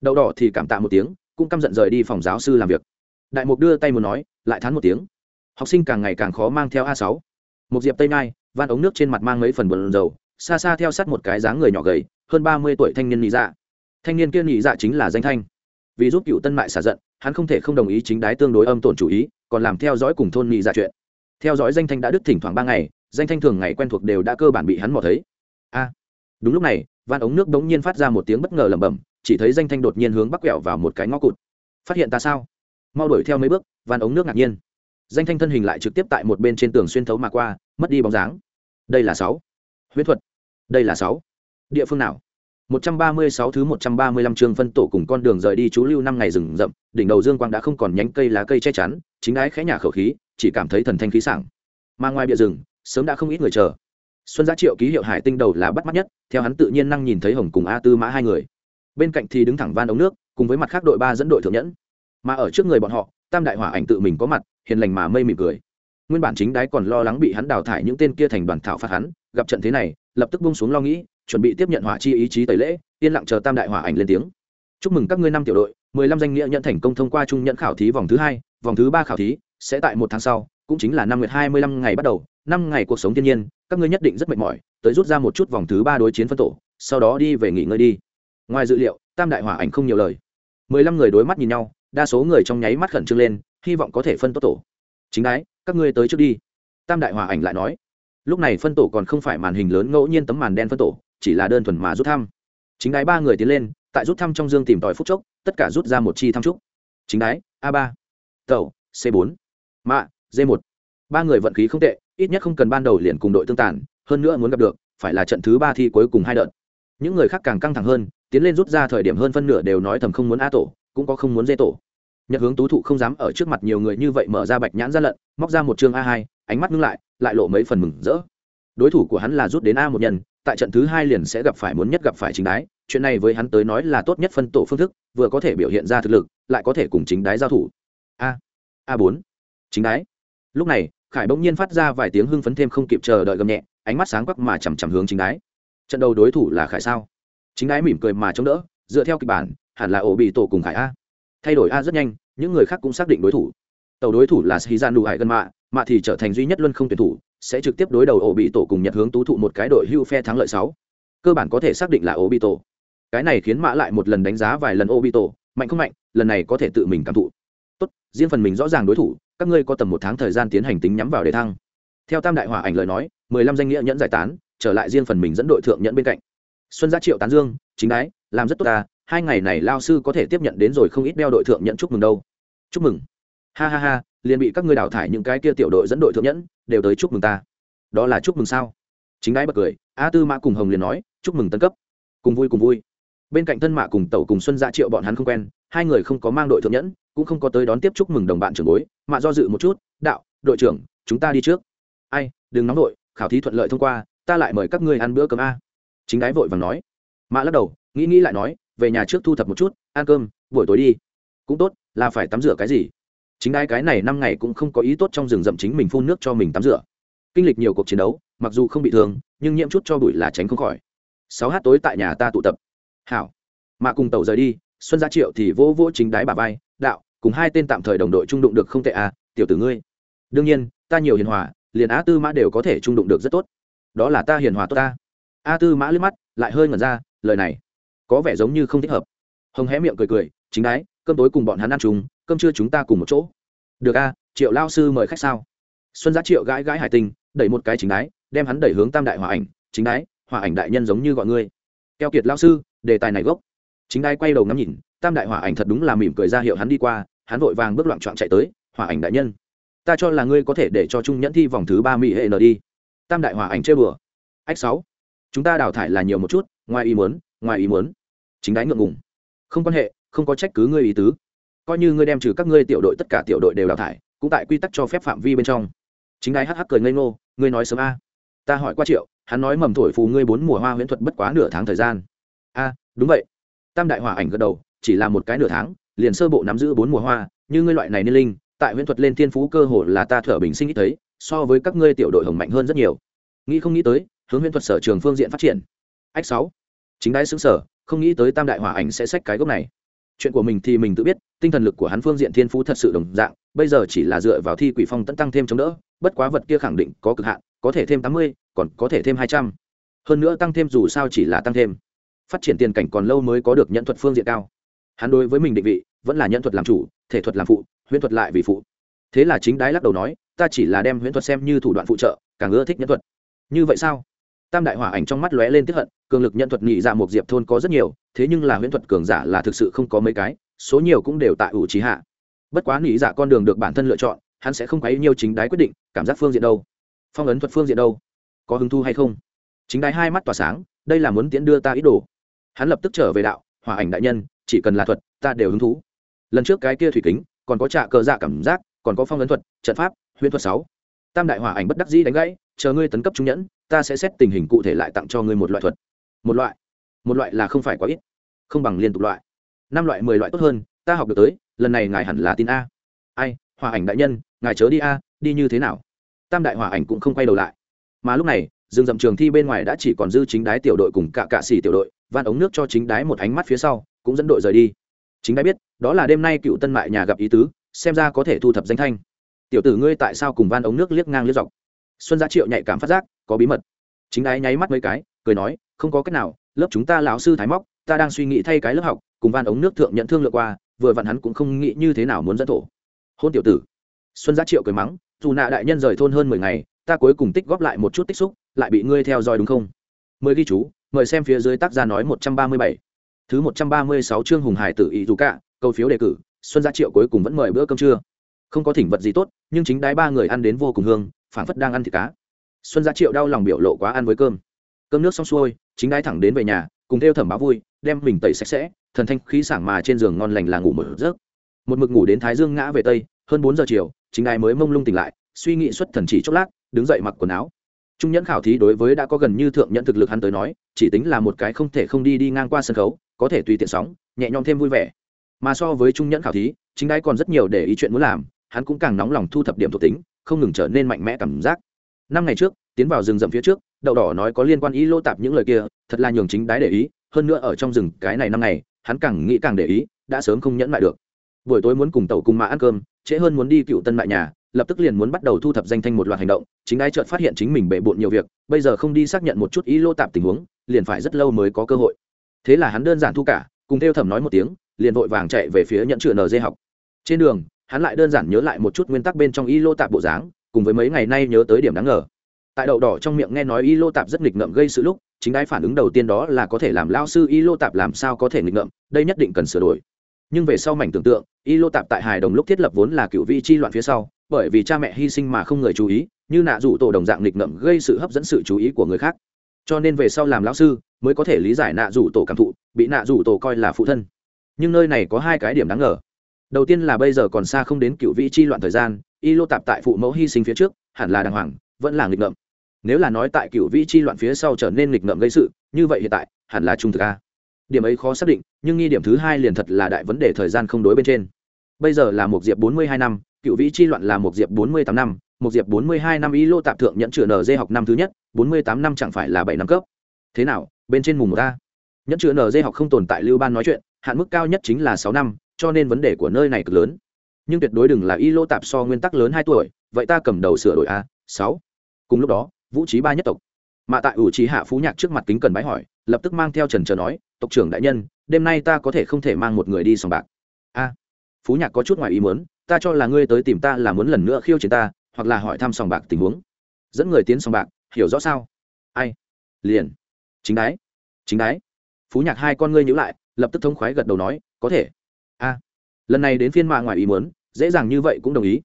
Đậu đỏ thì cảm tạ một tiếng cũng căm giận rời đi phòng giáo sư làm việc. Đại mục đưa tay muốn nói, lại thán một tiếng. Học sinh càng ngày càng khó mang theo a sáu. Một diệp tây mai van ống nước trên mặt mang mấy phần bờn dầu xa xa theo sát một cái dáng người nhỏ gầy, hơn ba mươi tuổi thanh niên nhị dạ. Thanh niên kia nhị dạ chính là danh thanh. Vì giúp cựu tân mại xả giận, hắn không thể không đồng ý chính đái tương đối âm tổn chủ ý, còn làm theo dõi cùng thôn nhị dạ chuyện. Theo dõi danh thanh đã đứt thỉnh thoảng ba ngày, danh thanh thường ngày quen thuộc đều đã cơ bản bị hắn mò thấy. A, đúng lúc này van ống nước đống nhiên phát ra một tiếng bất ngờ lẩm bẩm chỉ thấy danh thanh đột nhiên hướng bắc quẹo vào một cái ngõ cụt. Phát hiện ta sao? Mau đuổi theo mấy bước van ống nước ngạc nhiên. Danh thanh thân hình lại trực tiếp tại một bên trên tường xuyên thấu mà qua mất đi bóng dáng. Đây là sáu. Huyễn thuật. Đây là sáu. Địa phương nào? 136 thứ 135 chương phân tổ cùng con đường rời đi chú lưu năm ngày rừng rậm, đỉnh đầu dương quang đã không còn nhánh cây lá cây che chắn, chính ái khẽ nhả khẩu khí, chỉ cảm thấy thần thanh khí sảng. Mà ngoài bìa rừng, sớm đã không ít người chờ. xuân giá triệu ký hiệu hải tinh đầu là bắt mắt nhất theo hắn tự nhiên năng nhìn thấy hồng cùng a tư mã hai người bên cạnh thì đứng thẳng van ống nước, cùng với mặt khác đội ba dẫn đội thượng nhẫn. Mà ở trước người bọn họ, tam đại hỏa ảnh tự mình có mặt, hiền lành mà mây mỉm cười. Nguyên bản chính đái còn lo lắng bị hắn đào thải những tên kia thành đoàn thảo phạt hắn, gặp trận thế này, lập tức bung xuống lo nghĩ, chuẩn bị tiếp nhận hỏa chi ý chí tẩy lễ, yên lặng chờ tam đại hỏa ảnh lên tiếng. Chúc mừng các ngươi năm tiểu đội, mười lăm danh nghĩa nhận thành công thông qua trung nhận khảo thí vòng thứ hai, vòng thứ ba khảo thí sẽ tại một tháng sau, cũng chính là năm nguyệt hai mươi lăm ngày bắt đầu, năm ngày cuộc sống thiên nhiên, các ngươi nhất định rất mệt mỏi, tới rút ra một chút vòng thứ ba đối chiến phân tổ, sau đó đi về nghỉ ngơi đi ngoài dự liệu, tam đại hỏa ảnh không nhiều lời. Mười lăm người đối mắt nhìn nhau, đa số người trong nháy mắt khẩn trương lên, hy vọng có thể phân tốt tổ. Chính đái, các ngươi tới trước đi. Tam đại hòa ảnh lại nói. Lúc này phân tổ còn không phải màn hình lớn ngẫu nhiên tấm màn đen phân tổ, chỉ là đơn thuần mà rút thăm. Chính đái ba người tiến lên, tại rút thăm trong dương tìm tòi phút chốc, tất cả rút ra một chi thăm trúc. Chính đái, a ba. Tàu c bốn. Mạ, d một. Ba người vận khí không tệ, ít nhất không cần ban đầu liền cùng đội tương tàn, hơn nữa muốn gặp được, phải là trận thứ ba thi cuối cùng hai đợt. Những người khác càng căng thẳng hơn tiến lên rút ra thời điểm hơn phân nửa đều nói thầm không muốn a tổ, cũng có không muốn dê tổ. Nhật hướng tú thụ không dám ở trước mặt nhiều người như vậy mở ra bạch nhãn ra lận, móc ra một chương a hai, ánh mắt ngưng lại lại lộ mấy phần mừng rỡ. Đối thủ của hắn là rút đến a một nhân, tại trận thứ hai liền sẽ gặp phải muốn nhất gặp phải chính đái, chuyện này với hắn tới nói là tốt nhất phân tổ phương thức, vừa có thể biểu hiện ra thực lực, lại có thể cùng chính đái giao thủ. A a bốn, chính đái. Lúc này, khải bỗng nhiên phát ra vài tiếng hưng phấn thêm không kịp chờ đợi gầm nhẹ, ánh mắt sáng quắc mà chằm chằm hướng chính đái. Trận đầu đối thủ là khải sao? Chính đái mỉm cười mà chống đỡ, dựa theo kịch bản, hẳn là ổ bị tổ cùng khải a. Thay đổi a rất nhanh, những người khác cũng xác định đối thủ. Tàu đối thủ là sĩ đủ hải gần mạ mạ thì trở thành duy nhất luân không tuyển thủ, sẽ trực tiếp đối đầu ổ bị tổ cùng nhật hướng tú thụ một cái đội hưu phe thắng lợi sáu. Cơ bản có thể xác định là ổ bị tổ. Cái này khiến mạ lại một lần đánh giá vài lần ổ bị tổ, mạnh không mạnh, lần này có thể tự mình cảm thụ. Tốt, riêng phần mình rõ ràng đối thủ, các ngươi có tầm một tháng thời gian tiến hành tính nhắm vào đề thăng. Theo tam đại hỏa ảnh lời nói, mười lăm danh nghĩa nhẫn giải tán, trở lại riêng phần mình dẫn đội thượng nhẫn bên cạnh xuân gia triệu tán dương, chính đái, làm rất tốt ta, hai ngày này lao sư có thể tiếp nhận đến rồi không ít đeo đội thượng nhẫn chúc mừng đâu. Chúc mừng. Ha ha ha, liền bị các ngươi đào thải những cái kia tiểu đội dẫn đội thượng nhẫn, đều tới chúc mừng ta. Đó là chúc mừng sao? Chính đái bật cười, a tư mã cùng hồng liền nói, chúc mừng tân cấp. Cùng vui cùng vui. Bên cạnh thân mạ cùng tẩu cùng xuân dạ triệu bọn hắn không quen, hai người không có mang đội thượng nhẫn, cũng không có tới đón tiếp chúc mừng đồng bạn trưởng bối. Mạ do dự một chút, đạo, đội trưởng, chúng ta đi trước. Ai, đừng nóng đội khảo thí thuận lợi thông qua, ta lại mời các ngươi ăn bữa cơm a chính đái vội vàng nói. Mạ lắc đầu, nghĩ nghĩ lại nói, về nhà trước thu thập một chút, ăn cơm, buổi tối đi. Cũng tốt, là phải tắm rửa cái gì? Chính đái cái này năm ngày cũng không có ý tốt trong rừng rậm chính mình phun nước cho mình tắm rửa. Kinh lịch nhiều cuộc chiến đấu, mặc dù không bị thương, nhưng nhiễm chút cho bụi là tránh không khỏi. Sáu h tối tại nhà ta tụ tập. Hảo. Mạ cùng tàu rời đi, xuân gia triệu thì vỗ vỗ chính đái bà vai, đạo, cùng hai tên tạm thời đồng đội trung đụng được không tệ à tiểu tử ngươi. Đương nhiên, ta nhiều hiền hòa, liền á tư mã đều có thể trung đụng được rất tốt. Đó là ta hiền hòa tốt ta a tư mã liếc mắt, lại hơi ngẩn ra, lời này có vẻ giống như không thích hợp. Hồng hé miệng cười cười, chính đái, cơm tối cùng bọn hắn ăn chung, cơm trưa chúng ta cùng một chỗ. Được a, triệu lao sư mời khách sao? Xuân giá triệu gãi gãi hải tinh, đẩy một cái chính đái, đem hắn đẩy hướng tam đại hòa ảnh. Chính đái hòa ảnh đại nhân giống như gọi ngươi. Keo kiệt lao sư, đề tài này gốc. Chính đái quay đầu ngắm nhìn, tam đại hòa ảnh thật đúng là mỉm cười ra hiệu hắn đi qua, hắn vội vàng bước loạn trọn chạy tới hòa ảnh đại nhân, ta cho là ngươi có thể để cho trung nhẫn thi vòng thứ ba mỹ hệ n đi. Tam đại hòa ảnh chơi bừa ách sáu chúng ta đào thải là nhiều một chút, ngoài ý muốn, ngoài ý muốn. Chính đái ngượng ngùng. Không quan hệ, không có trách cứ ngươi ý tứ. Coi như ngươi đem trừ các ngươi tiểu đội, tất cả tiểu đội đều đào thải, cũng tại quy tắc cho phép phạm vi bên trong. Chính đái hắc hắc cười ngây ngô, ngươi nói sớm a. Ta hỏi qua triệu, hắn nói mầm thổi phù ngươi bốn mùa hoa huyễn thuật bất quá nửa tháng thời gian. A, đúng vậy. Tam đại hòa ảnh gật đầu, chỉ là một cái nửa tháng, liền sơ bộ nắm giữ bốn mùa hoa, như ngươi loại này niên linh, tại huyễn thuật lên thiên phú cơ hồ là ta thở bình sinh ít thấy, so với các ngươi tiểu đội hồng mạnh hơn rất nhiều. Nghĩ không nghĩ tới hướng huyễn thuật sở trường phương diện phát triển. Ách sáu. Chính đái xứng sở, không nghĩ tới tam đại hòa ảnh sẽ sách cái gốc này. Chuyện của mình thì mình tự biết, tinh thần lực của hắn phương diện thiên phú thật sự đồng dạng, bây giờ chỉ là dựa vào thi quỷ phong tẫn tăng thêm chống đỡ, bất quá vật kia khẳng định có cực hạn, có thể thêm tám mươi, còn có thể thêm hai trăm. Hơn nữa tăng thêm dù sao chỉ là tăng thêm. Phát triển tiền cảnh còn lâu mới có được nhận thuật phương diện cao. Hắn đối với mình định vị, vẫn là nhận thuật làm chủ, thể thuật làm phụ, huyễn thuật lại vì phụ. Thế là chính đái lắc đầu nói, ta chỉ là đem huyễn thuật xem như thủ đoạn phụ trợ, càng ưa thích nhẫn thuật. Như vậy sao? Tam đại hỏa ảnh trong mắt lóe lên tiếp hận, cường lực nhận thuật nhị dạ một diệp thôn có rất nhiều, thế nhưng là huyễn thuật cường giả là thực sự không có mấy cái, số nhiều cũng đều tại ủ trí hạ. Bất quá nhị dạ con đường được bản thân lựa chọn, hắn sẽ không quấy nhiều chính đái quyết định, cảm giác phương diện đâu. Phong ấn thuật phương diện đâu? Có hứng thu hay không? Chính đái hai mắt tỏa sáng, đây là muốn tiễn đưa ta ý đồ. Hắn lập tức trở về đạo, hỏa ảnh đại nhân, chỉ cần là thuật, ta đều hứng thú. Lần trước cái kia thủy kính, còn có trạ cờ dạ cảm giác, còn có phong ấn thuật, trận pháp, huyễn thuật sáu. Tam đại hỏa ảnh bất đắc dĩ đánh gãy, chờ ngươi tấn cấp trung nhẫn ta sẽ xét tình hình cụ thể lại tặng cho ngươi một loại thuật. Một loại? Một loại là không phải quá ít. Không bằng liên tục loại. Năm loại, mười loại tốt hơn, ta học được tới, lần này ngài hẳn là tin a. Ai, hòa ảnh đại nhân, ngài chớ đi a, đi như thế nào? Tam đại hòa ảnh cũng không quay đầu lại. Mà lúc này rừng rậm trường thi bên ngoài đã chỉ còn dư chính đái tiểu đội cùng cả cạ xỉ tiểu đội van ống nước cho chính đái một ánh mắt phía sau, cũng dẫn đội rời đi. Chính đái biết, đó là đêm nay cựu tân mại nhà gặp ý tứ, xem ra có thể thu thập danh thanh. Tiểu tử ngươi tại sao cùng van ống nước liếc ngang liếc dọc? Xuân gia triệu nhạy cảm phát giác, có bí mật. Chính đái nháy mắt mấy cái, cười nói, không có cách nào, lớp chúng ta lão sư thái móc, ta đang suy nghĩ thay cái lớp học, cùng van ống nước thượng nhận thương lượng qua, vừa vặn hắn cũng không nghĩ như thế nào muốn dẫn thổ. Hôn tiểu tử. Xuân gia triệu cười mắng, dù nạ đại nhân rời thôn hơn mười ngày, ta cuối cùng tích góp lại một chút tích xúc, lại bị ngươi theo dõi đúng không? Mời ghi chú, mời xem phía dưới tác gia nói một trăm ba mươi bảy. Thứ một trăm ba mươi sáu chương hùng hải tử ý dù cả, câu phiếu đề cử, xuân gia triệu cuối cùng vẫn mời bữa cơm trưa. Không có thỉnh vật gì tốt, nhưng chính đái ba người ăn đến vô cùng hương phảng phất đang ăn thịt cá. Xuân gia triệu đau lòng biểu lộ quá ăn với cơm. Cơm nước xong xuôi, chính đái thẳng đến về nhà, cùng theo thẩm báo vui, đem mình tẩy sạch sẽ, thần thanh khí sảng mà trên giường ngon lành là ngủ một giấc. Một mực ngủ đến thái dương ngã về tây, hơn bốn giờ chiều, chính đái mới mông lung tỉnh lại, suy nghĩ xuất thần chỉ chốc lát, đứng dậy mặc quần áo. Trung nhẫn khảo thí đối với đã có gần như thượng nhẫn thực lực hắn tới nói, chỉ tính là một cái không thể không đi đi ngang qua sân khấu, có thể tùy tiện sóng, nhẹ nhõm thêm vui vẻ. Mà so với trung nhẫn khảo thí, chính đái còn rất nhiều để ý chuyện muốn làm, hắn cũng càng nóng lòng thu thập điểm thuộc tính không ngừng trở nên mạnh mẽ cảm giác. Năm ngày trước, tiến vào rừng rậm phía trước, đậu đỏ nói có liên quan ý lô tạp những lời kia, thật là nhường chính đái để ý, hơn nữa ở trong rừng cái này năm ngày, hắn càng nghĩ càng để ý, đã sớm không nhẫn lại được. Buổi tối muốn cùng tàu cùng mã ăn cơm, trễ hơn muốn đi cựu tân mại nhà, lập tức liền muốn bắt đầu thu thập danh thanh một loạt hành động, chính đái chợt phát hiện chính mình bệ bộn nhiều việc, bây giờ không đi xác nhận một chút ý lô tạp tình huống, liền phải rất lâu mới có cơ hội. Thế là hắn đơn giản thu cả, cùng theo thẩm nói một tiếng, liền vội vàng chạy về phía nhận chữ nd học. Trên đường hắn lại đơn giản nhớ lại một chút nguyên tắc bên trong y lô tạp bộ dáng, cùng với mấy ngày nay nhớ tới điểm đáng ngờ. Tại đậu đỏ trong miệng nghe nói y lô tạp rất nghịch ngợm gây sự lúc, chính đái phản ứng đầu tiên đó là có thể làm lao sư y lô tạp làm sao có thể nghịch ngợm, đây nhất định cần sửa đổi. Nhưng về sau mảnh tưởng tượng, y lô tạp tại hài đồng lúc thiết lập vốn là cựu vi chi loạn phía sau, bởi vì cha mẹ hy sinh mà không người chú ý, như nạ rủ tổ đồng dạng nghịch ngợm gây sự hấp dẫn sự chú ý của người khác. Cho nên về sau làm lão sư, mới có thể lý giải nạ rủ tổ cảm thụ, bị nạ rủ tổ coi là phụ thân. Nhưng nơi này có hai cái điểm đáng ngờ đầu tiên là bây giờ còn xa không đến cựu vị chi loạn thời gian, y lô tạp tại phụ mẫu hy sinh phía trước, hẳn là đàng hoàng, vẫn là nghịch ngợm. Nếu là nói tại cựu vị chi loạn phía sau trở nên nghịch ngợm gây sự, như vậy hiện tại, hẳn là trung thực a. Điểm ấy khó xác định, nhưng nghi điểm thứ hai liền thật là đại vấn đề thời gian không đối bên trên. Bây giờ là một diệp bốn mươi hai năm, cựu vị chi loạn là một diệp bốn mươi tám năm, một diệp bốn mươi hai năm y lô tạp thượng nhận chữa nd học năm thứ nhất, bốn mươi tám năm chẳng phải là bảy năm cấp. Thế nào, bên trên mùng một a? Nhẫn chữa nd học không tồn tại lưu ban nói chuyện, hạn mức cao nhất chính là sáu năm cho nên vấn đề của nơi này cực lớn. Nhưng tuyệt đối đừng là y lô tạp so nguyên tắc lớn hai tuổi, vậy ta cầm đầu sửa đổi a, sáu. Cùng lúc đó, vũ trí ba nhất tộc. Mà tại ủ trí hạ phú nhạc trước mặt kính cần bái hỏi, lập tức mang theo trần trờ nói, tộc trưởng đại nhân, đêm nay ta có thể không thể mang một người đi sòng bạc? A. Phú nhạc có chút ngoài ý muốn, ta cho là ngươi tới tìm ta là muốn lần nữa khiêu chiến ta, hoặc là hỏi thăm sòng bạc tình huống. Dẫn người tiến sòng bạc, hiểu rõ sao? Ai? Liền. Chính đái. Chính đái. Phú nhạc hai con ngươi nhữ lại, lập tức thông khoái gật đầu nói, có thể a lần này đến phiên mạ ngoài ý muốn, dễ dàng như vậy cũng đồng ý.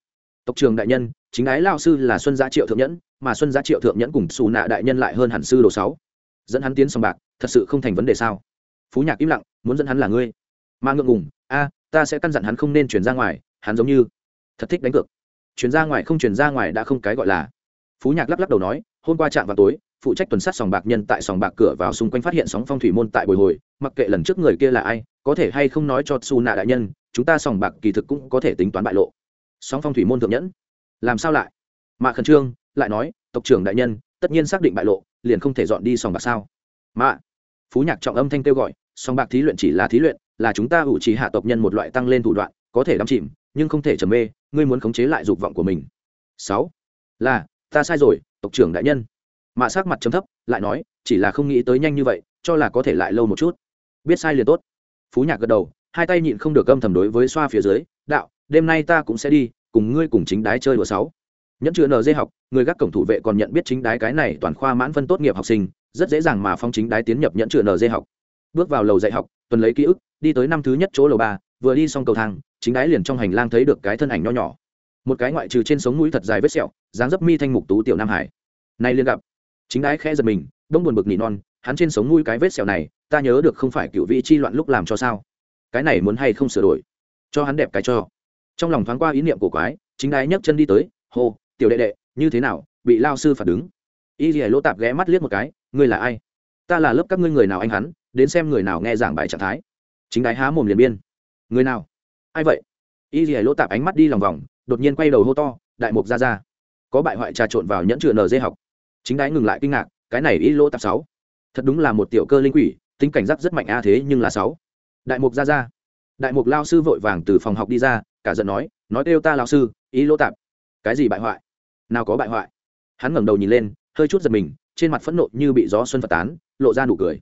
Tộc trường đại nhân, chính ái lao sư là xuân gia triệu thượng nhẫn, mà xuân gia triệu thượng nhẫn cùng xù nạ đại nhân lại hơn hẳn sư đồ sáu. Dẫn hắn tiến sòng bạc, thật sự không thành vấn đề sao? Phú nhạc im lặng, muốn dẫn hắn là ngươi. Mà ngượng ngùng, a, ta sẽ căn dặn hắn không nên chuyển ra ngoài, hắn giống như thật thích đánh cược. Chuyển ra ngoài không chuyển ra ngoài đã không cái gọi là. Phú nhạc lắc lắc đầu nói, hôm qua trạm vào tối, phụ trách tuần sát sòng bạc nhân tại sòng bạc cửa vào xung quanh phát hiện sóng phong thủy môn tại bồi hồi, mặc kệ lần trước người kia là ai có thể hay không nói cho su nạ đại nhân, chúng ta sòng bạc kỳ thực cũng có thể tính toán bại lộ. Sóng phong thủy môn thượng nhẫn. Làm sao lại? Mạ khẩn trương lại nói, tộc trưởng đại nhân, tất nhiên xác định bại lộ, liền không thể dọn đi sòng bạc sao? Mạ phú nhạc trọng âm thanh kêu gọi, sòng bạc thí luyện chỉ là thí luyện, là chúng ta ủ trí hạ tộc nhân một loại tăng lên thủ đoạn, có thể đắm chìm, nhưng không thể trầm mê, ngươi muốn khống chế lại dục vọng của mình. Sáu là, ta sai rồi, tộc trưởng đại nhân. Mạ sắc mặt chấm thấp, lại nói, chỉ là không nghĩ tới nhanh như vậy, cho là có thể lại lâu một chút. Biết sai liền tốt phú nhạc gật đầu, hai tay nhịn không được âm thầm đối với xoa phía dưới, đạo, đêm nay ta cũng sẽ đi, cùng ngươi cùng chính đái chơi đùa sáu. Nhẫn chưa nd học, người gác cổng thủ vệ còn nhận biết chính đái cái này toàn khoa mãn phân tốt nghiệp học sinh, rất dễ dàng mà phong chính đái tiến nhập nhẫn chưa nd học. Bước vào lầu dạy học, tuần lấy ký ức, đi tới năm thứ nhất chỗ lầu ba, vừa đi xong cầu thang, chính đái liền trong hành lang thấy được cái thân ảnh nho nhỏ. Một cái ngoại trừ trên sống mũi thật dài vết sẹo, dáng dấp mi thanh mục tú tiểu nam hải. Nay liên gặp. Chính đái khẽ giật mình, đông buồn bực nỉ non, hắn trên sống mũi cái vết sẹo này ta nhớ được không phải cựu vị chi loạn lúc làm cho sao? Cái này muốn hay không sửa đổi? Cho hắn đẹp cái cho. Trong lòng thoáng qua ý niệm của quái, chính đái nhấc chân đi tới, hô, tiểu đệ đệ, như thế nào, bị lao sư phản đứng? Y dì lỗ tạp ghé mắt liếc một cái, ngươi là ai? Ta là lớp các ngươi người nào anh hắn, đến xem người nào nghe giảng bài trạng thái. Chính đái há mồm liền biên, người nào? Ai vậy? Y dì lỗ tạp ánh mắt đi lòng vòng, đột nhiên quay đầu hô to, đại mục ra ra. Có bại hoại trà trộn vào nhẫn chữa nd học chính đái ngừng lại kinh ngạc, cái này y lỗ tạp sáu, thật đúng là một tiểu cơ linh quỷ tính cảnh giác rất mạnh a, thế nhưng là sáu. Đại mục ra ra. Đại mục lao sư vội vàng từ phòng học đi ra, cả giận nói nói kêu ta lao sư, ý lỗ tạp. Cái gì bại hoại? Nào có bại hoại? Hắn ngẩng đầu nhìn lên, hơi chút giật mình, trên mặt phẫn nộ như bị gió xuân phật tán, lộ ra nụ cười.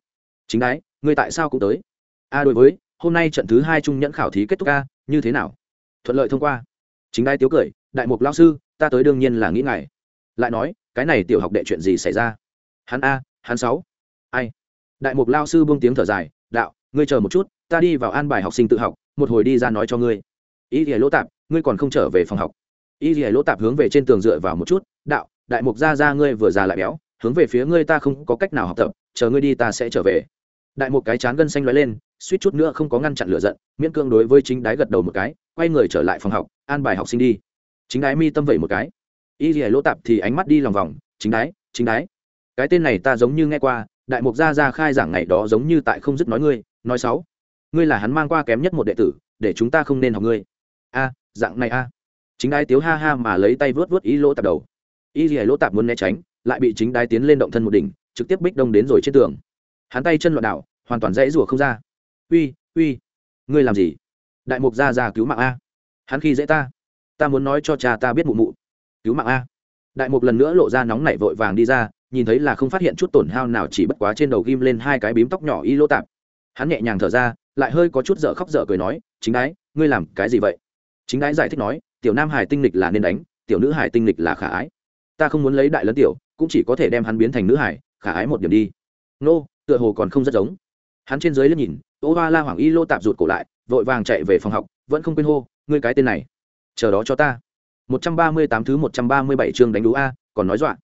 Chính đái, ngươi tại sao cũng tới? A, đối với, hôm nay trận thứ hai trung nhẫn khảo thí kết thúc a, như thế nào? Thuận lợi thông qua. Chính đái tiếu cười, đại mục lao sư, ta tới đương nhiên là nghĩ ngài lại nói, cái này tiểu học đệ chuyện gì xảy ra? Hắn a, hắn sáu. Ai? Đại mục lao sư buông tiếng thở dài, đạo, ngươi chờ một chút, ta đi vào an bài học sinh tự học, một hồi đi ra nói cho ngươi. Ý thì lỗ tạp, ngươi còn không trở về phòng học. Ý thì lỗ tạp hướng về trên tường dựa vào một chút, đạo, đại mục ra ra ngươi vừa già lại béo, hướng về phía ngươi ta không có cách nào học tập, chờ ngươi đi ta sẽ trở về. Đại một cái chán gân xanh lóe lên, suýt chút nữa không có ngăn chặn lửa giận, miễn cương đối với chính đái gật đầu một cái, quay người trở lại phòng học, an bài học sinh đi. Chính đái mi tâm vẩy một cái. Y dì lỗ tạp thì ánh mắt đi lòng vòng, chính đái chính đái, cái tên này ta giống như nghe qua đại mục gia Gia khai giảng ngày đó giống như tại không dứt nói ngươi, nói sáu. Ngươi là hắn mang qua kém nhất một đệ tử, để chúng ta không nên học ngươi. A, dạng này a. Chính đái tiếu ha ha mà lấy tay vớt vớt ý lỗ tạp đầu. Y gì lỗ tạp muốn né tránh, lại bị chính đái tiến lên động thân một đỉnh, trực tiếp bích đông đến rồi trên tường. Hắn tay chân loạn đảo, hoàn toàn dãy rủa không ra. Uy uy, ngươi làm gì? Đại mục gia Gia cứu mạng a. Hắn khi dễ ta ta muốn nói cho cha ta biết mụ mụ. Cứu mạng a. Đại mục lần nữa lộ ra nóng nảy vội vàng đi ra nhìn thấy là không phát hiện chút tổn hao nào, chỉ bất quá trên đầu ghim lên hai cái bím tóc nhỏ y lỗ tạp. Hắn nhẹ nhàng thở ra, lại hơi có chút dở khóc dở cười nói, chính đái, ngươi làm cái gì vậy? Chính đái giải thích nói, tiểu nam hải tinh lịch là nên đánh, tiểu nữ hải tinh lịch là khả ái. Ta không muốn lấy đại lớn tiểu, cũng chỉ có thể đem hắn biến thành nữ hải, khả ái một điểm đi. Nô, tựa hồ còn không rất giống. Hắn trên dưới liếc nhìn ô hoa la hoàng y lô tạp rụt cổ lại, vội vàng chạy về phòng học, vẫn không quên hô, ngươi cái tên này, chờ đó cho ta. Một trăm ba mươi tám thứ một trăm ba mươi bảy chương đánh đú a, còn nói dọa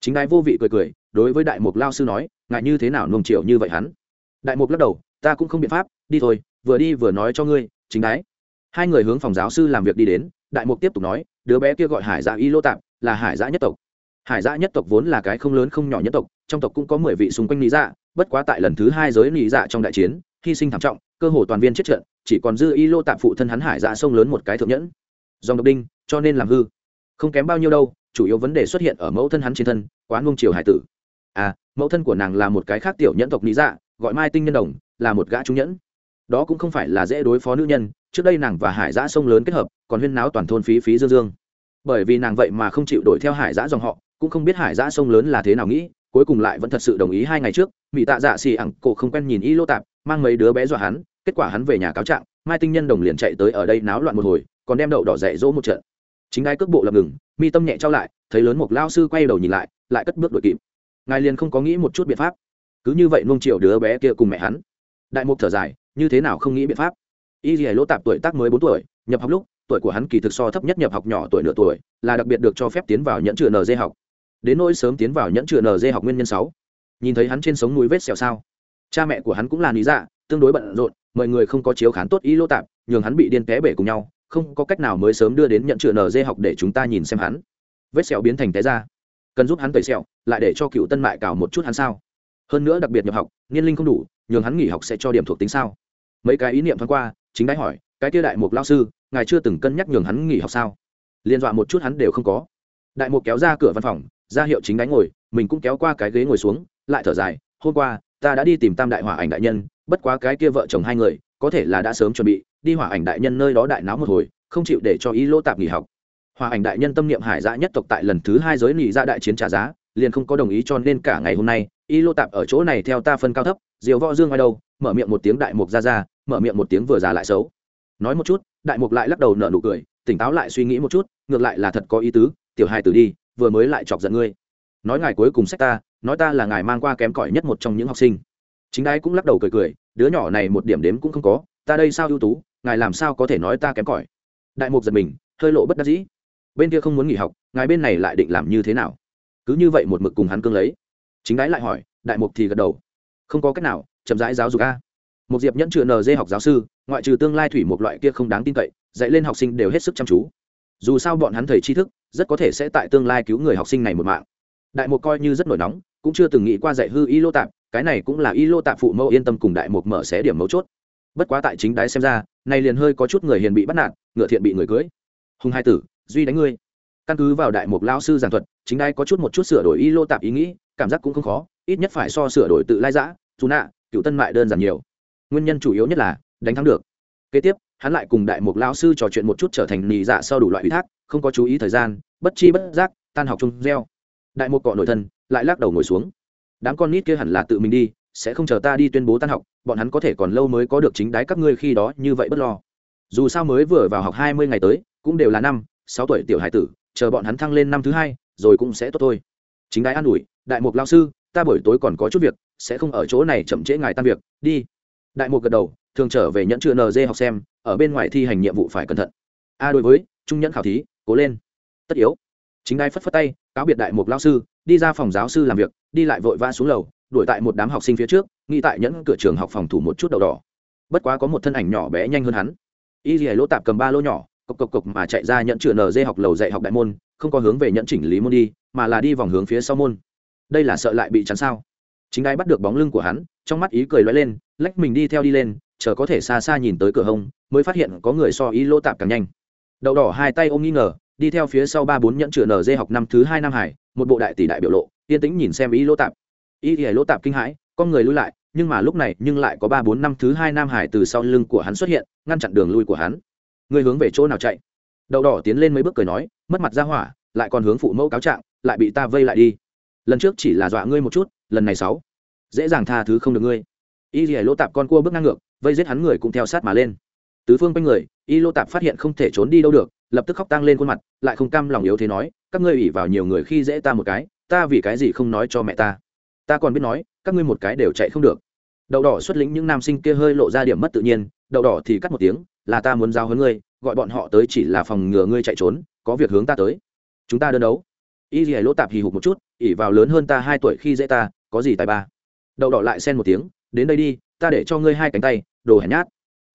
chính đái vô vị cười cười, đối với đại mục lao sư nói, ngại như thế nào nồng triệu như vậy hắn? Đại mục lắc đầu, ta cũng không biện pháp, đi thôi, vừa đi vừa nói cho ngươi, chính đái. Hai người hướng phòng giáo sư làm việc đi đến, đại mục tiếp tục nói, đứa bé kia gọi hải dạ y lô tạp, là hải dạ nhất tộc. Hải dạ nhất tộc vốn là cái không lớn không nhỏ nhất tộc, trong tộc cũng có mười vị xung quanh lý dạ bất quá tại lần thứ hai giới lý dạ trong đại chiến, hy sinh thảm trọng, cơ hồ toàn viên chết trận, chỉ còn dư y lô tạp phụ thân hắn hải dạ sông lớn một cái thượng nhẫn. Dòng độc đinh, cho nên làm hư. Không kém bao nhiêu đâu chủ yếu vấn đề xuất hiện ở mẫu thân hắn trên thân, quá nung chiều hải tử. À mẫu thân của nàng là một cái khác tiểu nhẫn tộc lý dạ gọi mai tinh nhân đồng, là một gã trung nhẫn. Đó cũng không phải là dễ đối phó nữ nhân, trước đây nàng và hải giã sông lớn kết hợp, còn huyên náo toàn thôn phí phí dương dương. Bởi vì nàng vậy mà không chịu đổi theo hải giã dòng họ, cũng không biết hải giã sông lớn là thế nào nghĩ, cuối cùng lại vẫn thật sự đồng ý hai ngày trước mỹ tạ dạ xì ẳng cổ không quen nhìn y lô tạp, mang mấy đứa bé dọa hắn, kết quả hắn về nhà cáo trạng, mai tinh nhân đồng liền chạy tới ở đây náo loạn một hồi, còn đem đậu đỏ dạy dỗ một trận chính đai cước bộ lập ngừng, mi tâm nhẹ trao lại, thấy lớn một lao sư quay đầu nhìn lại lại cất bước đội kịp. Ngài liền không có nghĩ một chút biện pháp. Cứ như vậy nung triệu đứa bé kia cùng mẹ hắn. Đại mục thở dài, như thế nào không nghĩ biện pháp? Y dì lỗ tạp tuổi tác mới bốn tuổi, nhập học lúc, tuổi của hắn kỳ thực so thấp nhất nhập học nhỏ tuổi nửa tuổi, là đặc biệt được cho phép tiến vào nhẫn chữa nd học. Đến nỗi sớm tiến vào nhẫn chữa nd học nguyên nhân sáu. Nhìn thấy hắn trên sống núi vết xẹo sao? Cha mẹ của hắn cũng là lý dạ tương đối bận rộn, mọi người không có chiếu khán tốt y lỗ tạp, nhường hắn bị điên té bể cùng nhau không có cách nào mới sớm đưa đến nhận chữa dê học để chúng ta nhìn xem hắn. Vết sẹo biến thành té ra. Cần giúp hắn tẩy sẹo, lại để cho cựu tân mại cào một chút hắn sao? Hơn nữa đặc biệt nhập học, niên linh không đủ, nhường hắn nghỉ học sẽ cho điểm thuộc tính sao? Mấy cái ý niệm thoáng qua, chính đái hỏi, cái kia đại mục lao sư, ngài chưa từng cân nhắc nhường hắn nghỉ học sao? Liên dọa một chút hắn đều không có. Đại mục kéo ra cửa văn phòng, ra hiệu chính đánh ngồi, mình cũng kéo qua cái ghế ngồi xuống, lại thở dài, hôm qua, ta đã đi tìm tam đại hỏa ảnh đại nhân, bất quá cái kia vợ chồng hai người, có thể là đã sớm chuẩn bị đi hỏa ảnh đại nhân nơi đó đại náo một hồi, không chịu để cho ý lỗ tạp nghỉ học. Hòa ảnh đại nhân tâm niệm hải dã nhất tộc tại lần thứ hai giới nghỉ ra đại chiến trả giá, liền không có đồng ý cho nên cả ngày hôm nay y lô tạp ở chỗ này theo ta phân cao thấp, diều võ dương ai đâu, mở miệng một tiếng đại mục ra ra, mở miệng một tiếng vừa già lại xấu. Nói một chút, đại mục lại lắc đầu nở nụ cười, tỉnh táo lại suy nghĩ một chút, ngược lại là thật có ý tứ, tiểu hai tử đi, vừa mới lại chọc giận ngươi. Nói ngài cuối cùng sách ta, nói ta là ngài mang qua kém cỏi nhất một trong những học sinh. Chính đái cũng lắc đầu cười cười, đứa nhỏ này một điểm đếm cũng không có ta đây sao ưu tú, ngài làm sao có thể nói ta kém cỏi? Đại mục giật mình, hơi lộ bất đắc dĩ. Bên kia không muốn nghỉ học, ngài bên này lại định làm như thế nào? Cứ như vậy một mực cùng hắn cương lấy. Chính đái lại hỏi, đại mục thì gật đầu. Không có cách nào, chậm rãi giáo dục a. Một diệp nhẫn chữa nd học giáo sư, ngoại trừ tương lai thủy một loại kia không đáng tin cậy, dạy lên học sinh đều hết sức chăm chú. Dù sao bọn hắn thầy tri thức, rất có thể sẽ tại tương lai cứu người học sinh này một mạng. Đại mục coi như rất nổi nóng, cũng chưa từng nghĩ qua dạy hư y lô tạp, cái này cũng là y lô tạp phụ mẫu yên tâm cùng đại mục mở xé điểm mấu chốt bất quá tại chính đái xem ra, này liền hơi có chút người hiền bị bắt nạt, ngựa thiện bị người cưới. Hùng hai tử, duy đánh ngươi. Căn cứ vào đại mục lao sư giảng thuật, chính đái có chút một chút sửa đổi y lô tạp ý nghĩ, cảm giác cũng không khó, ít nhất phải so sửa đổi tự lai giã dù nạ, cựu tân mại đơn giản nhiều. Nguyên nhân chủ yếu nhất là, đánh thắng được. Kế tiếp, hắn lại cùng đại mục lao sư trò chuyện một chút trở thành nì dạ sau đủ loại ủy thác, không có chú ý thời gian, bất chi bất giác, tan học chung reo đại mục cọ nội thân, lại lắc đầu ngồi xuống. Đám con nít kia hẳn là tự mình đi sẽ không chờ ta đi tuyên bố tan học, bọn hắn có thể còn lâu mới có được chính đái các ngươi khi đó, như vậy bất lo. Dù sao mới vừa vào học hai mươi ngày tới, cũng đều là năm, sáu tuổi tiểu hải tử, chờ bọn hắn thăng lên năm thứ hai, rồi cũng sẽ tốt thôi. Chính đái an ủi, đại mục lao sư, ta buổi tối còn có chút việc, sẽ không ở chỗ này chậm trễ ngài tan việc, đi. Đại mục gật đầu, thường trở về nhẫn chữ nd học xem, ở bên ngoài thi hành nhiệm vụ phải cẩn thận. A, đối với, trung nhẫn khảo thí, cố lên. Tất yếu. Chính đai phất phất tay, cáo biệt đại mục lao sư, đi ra phòng giáo sư làm việc, đi lại vội vã xuống lầu đuổi tại một đám học sinh phía trước, nghĩ tại nhẫn cửa trường học phòng thủ một chút đầu đỏ. Bất quá có một thân ảnh nhỏ bé nhanh hơn hắn. Y dì lỗ tạp cầm ba lô nhỏ, cộc cộc cộc mà chạy ra nhận chữa nd học lầu dạy học đại môn, không có hướng về nhận chỉnh lý môn đi, mà là đi vòng hướng phía sau môn. Đây là sợ lại bị chắn sao? Chính đai bắt được bóng lưng của hắn, trong mắt ý cười loay lên, lách mình đi theo đi lên, chờ có thể xa xa nhìn tới cửa hông, mới phát hiện có người so ý lỗ tạp càng nhanh. Đậu đỏ hai tay ôm nghi ngờ, đi theo phía sau ba bốn nhẫn chữa nd học năm thứ hai năm hải, một bộ đại tỷ đại biểu lộ, yên tĩnh nhìn xem ý lỗ tạp y thì lỗ tạp kinh hãi, con người lui lại, nhưng mà lúc này nhưng lại có ba bốn năm thứ hai nam hải từ sau lưng của hắn xuất hiện, ngăn chặn đường lui của hắn. Người hướng về chỗ nào chạy? Đậu đỏ tiến lên mấy bước cười nói, mất mặt ra hỏa, lại còn hướng phụ mẫu cáo trạng, lại bị ta vây lại đi. Lần trước chỉ là dọa ngươi một chút, lần này sáu. Dễ dàng tha thứ không được ngươi. Y thì lỗ tạp con cua bước ngang ngược, vây giết hắn người cũng theo sát mà lên. Tứ phương quanh người, y lỗ tạp phát hiện không thể trốn đi đâu được, lập tức khóc tăng lên khuôn mặt, lại không cam lòng yếu thế nói, các ngươi ủy vào nhiều người khi dễ ta một cái, ta vì cái gì không nói cho mẹ ta? Ta còn biết nói, các ngươi một cái đều chạy không được. Đậu đỏ xuất lĩnh những nam sinh kia hơi lộ ra điểm mất tự nhiên, đậu đỏ thì cắt một tiếng, là ta muốn giao hơn ngươi, gọi bọn họ tới chỉ là phòng ngừa ngươi chạy trốn, có việc hướng ta tới. Chúng ta đơn đấu. Y dì lỗ tạp hì hục một chút, ỉ vào lớn hơn ta hai tuổi khi dễ ta, có gì tài ba. Đậu đỏ lại xen một tiếng, đến đây đi, ta để cho ngươi hai cánh tay, đồ hèn nhát.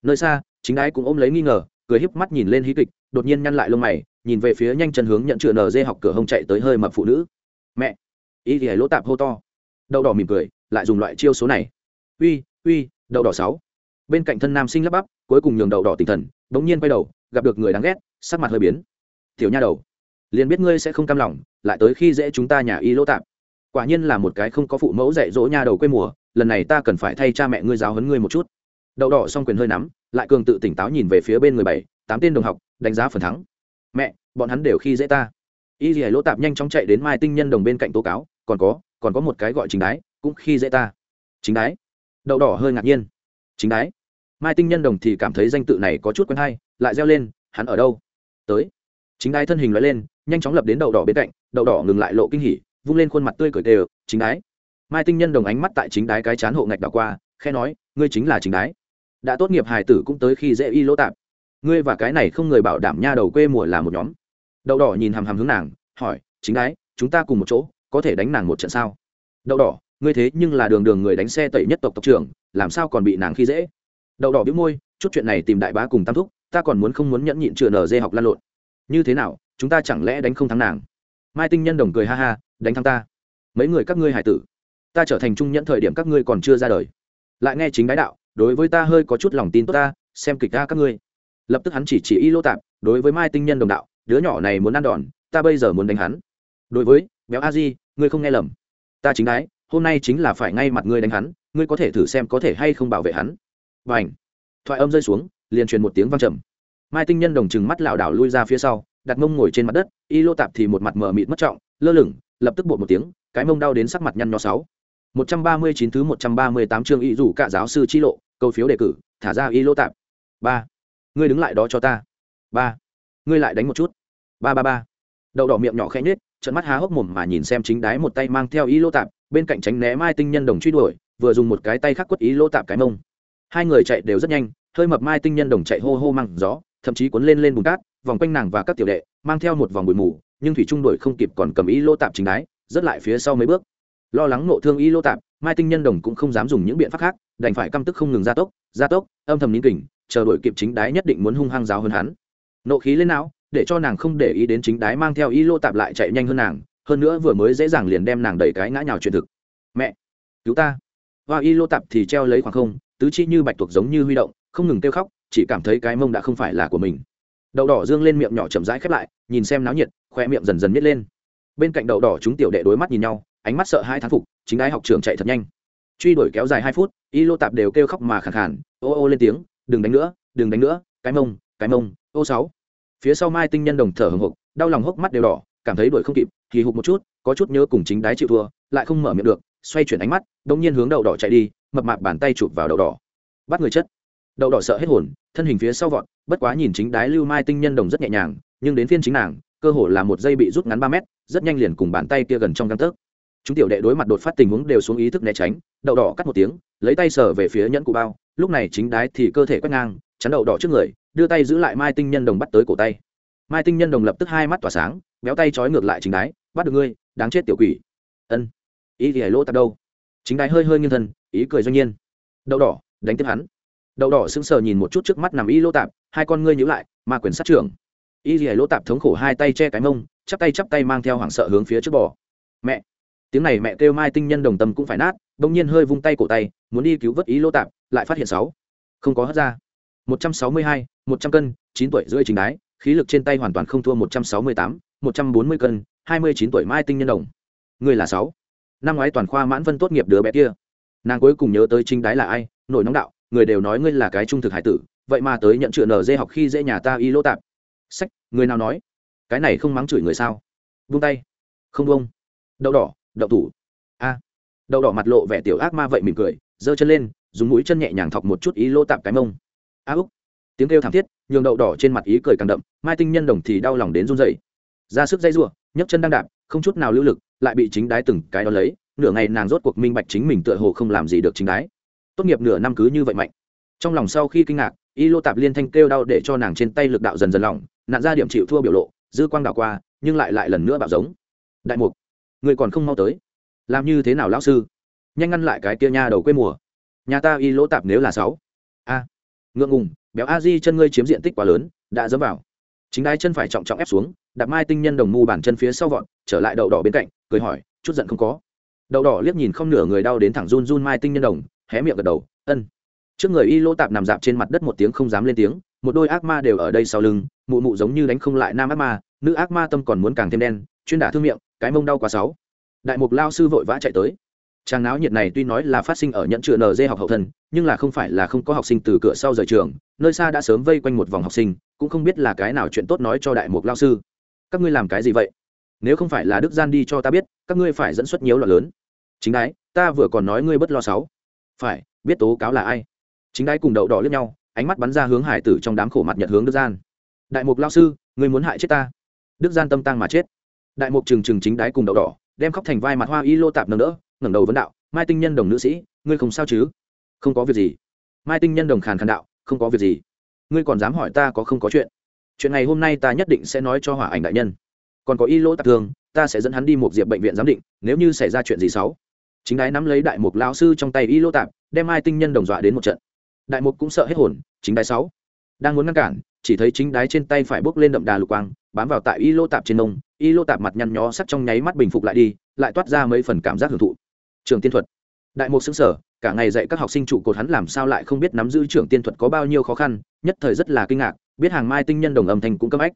Nơi xa, chính ái cũng ôm lấy nghi ngờ, cười híp mắt nhìn lên hí kịch, đột nhiên nhăn lại lông mày, nhìn về phía nhanh chân hướng nhận chữa nở dê học cửa hông chạy tới hơi mập phụ nữ. Mẹ! Y thì lỗ tạp hô to đậu đỏ mỉm cười, lại dùng loại chiêu số này. Uy uy, đậu đỏ sáu. Bên cạnh thân nam sinh lắp bắp, cuối cùng nhường đậu đỏ tinh thần, bỗng nhiên quay đầu, gặp được người đáng ghét, sắc mặt hơi biến. Tiểu nha đầu, liền biết ngươi sẽ không cam lòng, lại tới khi dễ chúng ta nhà y lỗ tạp. Quả nhiên là một cái không có phụ mẫu dạy dỗ nha đầu quê mùa, lần này ta cần phải thay cha mẹ ngươi giáo huấn ngươi một chút. Đậu đỏ xong quyền hơi nắm, lại cường tự tỉnh táo nhìn về phía bên người bảy, tám tên đồng học, đánh giá phần thắng. Mẹ, bọn hắn đều khi dễ ta. Y dì lỗ tạp nhanh chóng chạy đến mai tinh nhân đồng bên cạnh tố cáo, còn có còn có một cái gọi chính đái, cũng khi dễ ta. Chính đái. Đậu đỏ hơi ngạc nhiên. Chính đái. Mai tinh nhân đồng thì cảm thấy danh tự này có chút quen hay, lại reo lên, hắn ở đâu? Tới. Chính đái thân hình loại lên, nhanh chóng lập đến đậu đỏ bên cạnh, đậu đỏ ngừng lại lộ kinh hỉ, vung lên khuôn mặt tươi cười đều chính đái. Mai tinh nhân đồng ánh mắt tại chính đái cái chán hộ ngạch đảo qua khe nói, ngươi chính là chính đái. Đã tốt nghiệp hài tử cũng tới khi dễ y lỗ tạp. Ngươi và cái này không người bảo đảm nha đầu quê mùa là một nhóm. Đậu đỏ nhìn hàm hàm hướng nàng, hỏi, chính đái, chúng ta cùng một chỗ có thể đánh nàng một trận sao? Đậu đỏ, ngươi thế nhưng là đường đường người đánh xe tẩy nhất tộc tộc trưởng, làm sao còn bị nàng khi dễ? Đậu đỏ biếu môi, chút chuyện này tìm đại bá cùng tam thúc, ta còn muốn không muốn nhẫn nhịn chừa nở dê học lan lộn. Như thế nào, chúng ta chẳng lẽ đánh không thắng nàng? Mai tinh nhân đồng cười ha ha, đánh thắng ta. Mấy người các ngươi hải tử, ta trở thành trung nhẫn thời điểm các ngươi còn chưa ra đời. Lại nghe chính đái đạo, đối với ta hơi có chút lòng tin tốt ta, xem kịch ta các ngươi. Lập tức hắn chỉ chỉ y lô tạp, đối với mai tinh nhân đồng đạo, đứa nhỏ này muốn ăn đòn, ta bây giờ muốn đánh hắn. Đối với, béo a di ngươi không nghe lầm. Ta chính đái, hôm nay chính là phải ngay mặt ngươi đánh hắn, ngươi có thể thử xem có thể hay không bảo vệ hắn. Và ảnh thoại âm rơi xuống, liền truyền một tiếng văng trầm. Mai tinh nhân đồng chừng mắt lảo đảo lui ra phía sau, đặt mông ngồi trên mặt đất, y lô tạp thì một mặt mờ mịt mất trọng, lơ lửng, lập tức bột một tiếng, cái mông đau đến sắc mặt nhăn nho sáu. Một trăm ba mươi chín thứ một trăm ba mươi tám chương y rủ cả giáo sư chi lộ, câu phiếu đề cử, thả ra y lô tạp. Ba. Ngươi đứng lại đó cho ta. Ba. Ngươi lại đánh một chút. Ba ba ba. Đậu đỏ miệng nhỏ khẽ nhết trận mắt há hốc mồm mà nhìn xem chính đái một tay mang theo y lô tạp, bên cạnh tránh né mai tinh nhân đồng truy đuổi, vừa dùng một cái tay khắc quất ý lô tạp cái mông. Hai người chạy đều rất nhanh, hơi mập mai tinh nhân đồng chạy hô hô măng gió, thậm chí cuốn lên lên bùn cát, vòng quanh nàng và các tiểu đệ, mang theo một vòng bụi mù, nhưng thủy trung đuổi không kịp còn cầm ý lô tạp chính đái, rất lại phía sau mấy bước. Lo lắng nộ thương ý lô tạp, mai tinh nhân đồng cũng không dám dùng những biện pháp khác, đành phải căm tức không ngừng gia tốc gia tốc, âm thầm nín kỉnh chờ đuổi kịp chính đái nhất định muốn hung hăng giáo hơn hắn. Nộ khí lên não để cho nàng không để ý đến chính đái mang theo Y lô tạp lại chạy nhanh hơn nàng, hơn nữa vừa mới dễ dàng liền đem nàng đẩy cái ngã nhào chuyện thực. Mẹ, cứu ta. Và y lô tạp thì treo lấy khoảng không, tứ chi như bạch tuộc giống như huy động, không ngừng kêu khóc, chỉ cảm thấy cái mông đã không phải là của mình. Đậu đỏ dương lên miệng nhỏ chậm rãi khép lại, nhìn xem náo nhiệt, khoe miệng dần dần nhét lên. Bên cạnh đậu đỏ chúng tiểu đệ đối mắt nhìn nhau, ánh mắt sợ hai thán phục, chính đái học trường chạy thật nhanh. Truy đuổi kéo dài hai phút, y lô tạp đều kêu khóc mà khẳng khản ô ô lên tiếng, đừng đánh nữa, đừng đánh nữa, cái mông cái mông, ô sáu phía sau mai tinh nhân đồng thở hồng hộc đau lòng hốc mắt đều đỏ, cảm thấy đuổi không kịp kỳ hụt một chút, có chút nhớ cùng chính đái chịu thua, lại không mở miệng được, xoay chuyển ánh mắt đông nhiên hướng đậu đỏ chạy đi, mập mạp bàn tay chụp vào đậu đỏ. Bắt người chất. Đậu đỏ sợ hết hồn, thân hình phía sau vọt, bất quá nhìn chính đái lưu mai tinh nhân đồng rất nhẹ nhàng, nhưng đến phiên chính nàng, cơ hồ là một giây bị rút ngắn ba mét, rất nhanh liền cùng bàn tay kia gần trong găng tấc. Chúng tiểu đệ đối mặt đột phát tình huống đều xuống ý thức né tránh, đậu đỏ cắt một tiếng, lấy tay sờ về phía nhẫn cụ bao, lúc này chính đái thì cơ thể quét ngang chắn đậu đỏ trước người, đưa tay giữ lại mai tinh nhân đồng bắt tới cổ tay. Mai tinh nhân đồng lập tức hai mắt tỏa sáng, béo tay trói ngược lại chính đái, bắt được ngươi, đáng chết tiểu quỷ. Ân. Ý thì hải lỗ tạp đâu? Chính đái hơi hơi nghiêng thân, ý cười doanh nhiên. Đậu đỏ, đánh tiếp hắn. Đậu đỏ sững sờ nhìn một chút trước mắt nằm y lỗ tạp, hai con ngươi nhíu lại, ma quyền sát trưởng. Ý thì lỗ tạp thống khổ hai tay che cái mông, chắp tay chắp tay mang theo hoảng sợ hướng phía trước bò. Mẹ. Tiếng này mẹ kêu mai tinh nhân đồng tâm cũng phải nát, bỗng nhiên hơi vung tay cổ tay, muốn đi cứu vớt ý lỗ tạp, lại phát hiện sáu. Không có hất ra một trăm sáu mươi hai, một trăm cân, chín tuổi rưỡi chính đái, khí lực trên tay hoàn toàn không thua một trăm sáu mươi tám, một trăm bốn mươi cân, hai mươi chín tuổi mai tinh nhân đồng. Người là sáu. Năm ngoái toàn khoa mãn vân tốt nghiệp đứa bé kia. Nàng cuối cùng nhớ tới chính đái là ai, nổi nóng đạo, người đều nói ngươi là cái trung thực hải tử, vậy mà tới nhận chữa nở dê học khi dễ nhà ta y lỗ tạp. Sách, người nào nói? Cái này không mắng chửi người sao? Vung tay. Không vung. Đậu đỏ, đậu thủ a. Đậu đỏ mặt lộ vẻ tiểu ác ma vậy mỉm cười, giơ chân lên, dùng mũi chân nhẹ nhàng thọc một chút ý lỗ tạp cái mông a úc tiếng kêu thảm thiết nhường đậu đỏ trên mặt ý cười càng đậm mai tinh nhân đồng thì đau lòng đến run dậy ra sức dây giụa, nhấc chân đang đạp, không chút nào lưu lực, lại bị chính đái từng cái đó lấy. nửa ngày nàng rốt cuộc minh bạch chính mình tựa hồ không làm gì được chính đái. tốt nghiệp nửa năm cứ như vậy mạnh. trong lòng sau khi kinh ngạc, y lô tạp liên thanh kêu đau để cho nàng trên tay lực đạo dần dần lỏng, nạn ra điểm chịu thua biểu lộ, dư quang đảo qua, nhưng lại lại lần nữa bạo giống. đại mục, người còn không mau tới. làm như thế nào lão sư? nhanh ngăn lại cái kia nha đầu quê mùa. nhà ta y lỗ tạp nếu là sáu ngượng ngùng, béo a di chân ngươi chiếm diện tích quá lớn, đã dẫm vào. Chính đai chân phải trọng trọng ép xuống, đạp mai tinh nhân đồng mu bàn chân phía sau vọt, trở lại đậu đỏ bên cạnh, cười hỏi, chút giận không có. Đậu đỏ liếc nhìn không nửa người đau đến thẳng run run mai tinh nhân đồng, hé miệng gật đầu, ân. Trước người y lô tạp nằm dạp trên mặt đất một tiếng không dám lên tiếng, một đôi ác ma đều ở đây sau lưng, mụ mụ giống như đánh không lại nam ác ma, nữ ác ma tâm còn muốn càng thêm đen, chuyên đả thương miệng, cái mông đau quá sáu đại mục lao sư vội vã chạy tới. Tràng náo nhiệt này tuy nói là phát sinh ở nhận chữa nd học hậu thân, nhưng là không phải là không có học sinh từ cửa sau rời trường, nơi xa đã sớm vây quanh một vòng học sinh, cũng không biết là cái nào chuyện tốt nói cho đại mục lao sư. Các ngươi làm cái gì vậy? Nếu không phải là đức gian đi cho ta biết, các ngươi phải dẫn xuất nhiều loạn lớn. Chính đái, ta vừa còn nói ngươi bất lo sáu. Phải, biết tố cáo là ai? Chính đái cùng đậu đỏ liếc nhau, ánh mắt bắn ra hướng hải tử trong đám khổ mặt nhật hướng đức gian. Đại mục lao sư, ngươi muốn hại chết ta? Đức gian tâm tăng mà chết. Đại mục trừng trừng chính đái cùng đậu đỏ, đem khóc thành vai mặt hoa y lô tạp nâng đỡ ngẩng đầu vấn đạo, mai tinh nhân đồng nữ sĩ, ngươi không sao chứ? Không có việc gì. Mai tinh nhân đồng khàn khàn đạo, không có việc gì. Ngươi còn dám hỏi ta có không có chuyện? Chuyện này hôm nay ta nhất định sẽ nói cho hỏa ảnh đại nhân. Còn có y lỗ tạc thương, ta sẽ dẫn hắn đi một diệp bệnh viện giám định, nếu như xảy ra chuyện gì xấu. Chính đái nắm lấy đại mục lão sư trong tay y lỗ tạp, đem mai tinh nhân đồng dọa đến một trận. Đại mục cũng sợ hết hồn, chính đái sáu. Đang muốn ngăn cản, chỉ thấy chính đái trên tay phải bốc lên đậm đà lục quang, bám vào tại y lô tạp trên nông y lô tạp mặt nhăn nhó sắc trong nháy mắt bình phục lại đi, lại toát ra mấy phần cảm giác hưởng thụ trường tiên thuật. Đại mục xứng sở cả ngày dạy các học sinh trụ cột hắn làm sao lại không biết nắm giữ trưởng tiên thuật có bao nhiêu khó khăn, nhất thời rất là kinh ngạc, biết hàng mai tinh nhân đồng âm thanh cũng cấp ách.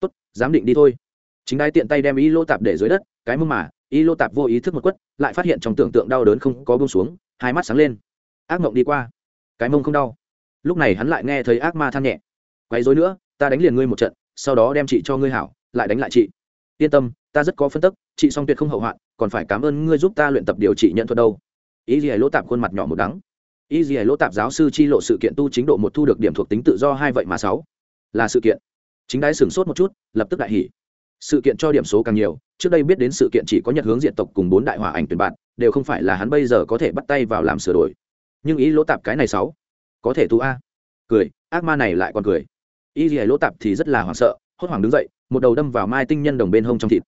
Tốt, giám định đi thôi. Chính đái tiện tay đem y lô tạp để dưới đất, cái mưng mà, y lô tạp vô ý thức một quất, lại phát hiện trong tưởng tượng đau đớn không có bông xuống, hai mắt sáng lên. Ác mộng đi qua. Cái mông không đau. Lúc này hắn lại nghe thấy ác ma than nhẹ. Quấy dối nữa, ta đánh liền ngươi một trận, sau đó đem chị cho ngươi hảo, lại đánh lại chị yên tâm, ta rất có phân tức, chị song tuyệt không hậu hoạn, còn phải cảm ơn ngươi giúp ta luyện tập điều trị nhận thuật đâu. Ý gì lỗ tạp khuôn mặt nhỏ một đắng. Ý gì lỗ tạp giáo sư chi lộ sự kiện tu chính độ một thu được điểm thuộc tính tự do hai vậy mà sáu. Là sự kiện. Chính đái sửng sốt một chút, lập tức đại hỉ. Sự kiện cho điểm số càng nhiều, trước đây biết đến sự kiện chỉ có nhật hướng diện tộc cùng bốn đại hỏa ảnh tuyển bạn, đều không phải là hắn bây giờ có thể bắt tay vào làm sửa đổi. Nhưng ý lỗ tạp cái này sáu, có thể thu a. Cười, ác ma này lại còn cười. Y hãy lỗ tạp thì rất là hoảng sợ, hốt hoảng đứng dậy một đầu đâm vào mai tinh nhân đồng bên hông trong thịt.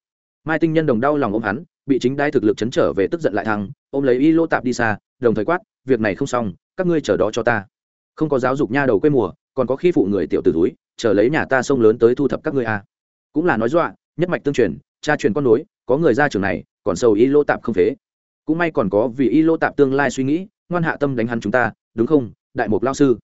Mai tinh nhân đồng đau lòng ôm hắn, bị chính đai thực lực chấn trở về tức giận lại thăng ôm lấy y lỗ tạp đi xa, đồng thời quát, việc này không xong, các ngươi chờ đó cho ta. Không có giáo dục nha đầu quê mùa, còn có khi phụ người tiểu t ử túi, chờ lấy nhà ta sông lớn tới thu thập các ngươi a cũng là nói dọa, nhất mạch tương truyền, cha truyền con nối, có người ra trường này, còn sầu y lô tạp không phế. Cũng may còn có vì y lô tạp tương lai suy nghĩ, ngoan hạ tâm đánh hắn chúng ta, đúng không, đại mục lao sư?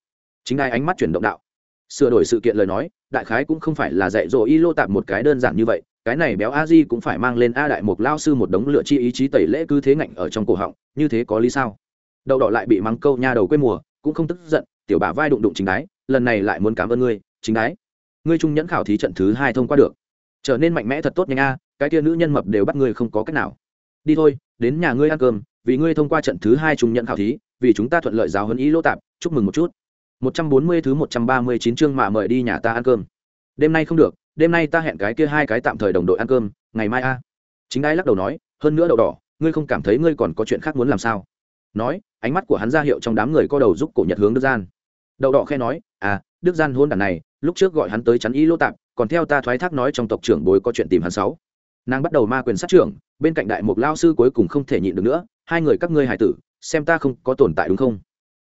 Chính ai ánh mắt chuyển động đạo sửa đổi sự kiện lời nói, đại khái cũng không phải là dạy dỗ y lô tạp một cái đơn giản như vậy, cái này béo a di cũng phải mang lên a đại mục lao sư một đống lựa chi ý chí tẩy lễ cứ thế ngạnh ở trong cổ họng, như thế có lý sao? Đậu đỏ lại bị mắng câu nha đầu quê mùa, cũng không tức giận, tiểu bà vai đụng đụng chính đái, lần này lại muốn cảm ơn ngươi, chính đái. Ngươi trung nhẫn khảo thí trận thứ hai thông qua được. Trở nên mạnh mẽ thật tốt nhanh a, cái kia nữ nhân mập đều bắt ngươi không có cách nào. Đi thôi, đến nhà ngươi ăn cơm, vì ngươi thông qua trận thứ hai trung nhẫn khảo thí, vì chúng ta thuận lợi giáo huấn ý lỗ tạp, chúc mừng một chút một trăm bốn mươi thứ một trăm ba mươi chín chương mà mời đi nhà ta ăn cơm. Đêm nay không được, đêm nay ta hẹn cái kia hai cái tạm thời đồng đội ăn cơm, ngày mai a. Chính đái lắc đầu nói, hơn nữa đậu đỏ, ngươi không cảm thấy ngươi còn có chuyện khác muốn làm sao? Nói, ánh mắt của hắn ra hiệu trong đám người co đầu giúp cổ nhật hướng đức gian. Đậu đỏ khẽ nói à đức gian hôn đàn này, lúc trước gọi hắn tới chắn y lô tạp, còn theo ta thoái thác nói trong tộc trưởng bối có chuyện tìm hắn sáu. Nàng bắt đầu ma quyền sát trưởng, bên cạnh đại mục lao sư cuối cùng không thể nhịn được nữa, hai người các ngươi hải tử, xem ta không có tồn tại đúng không?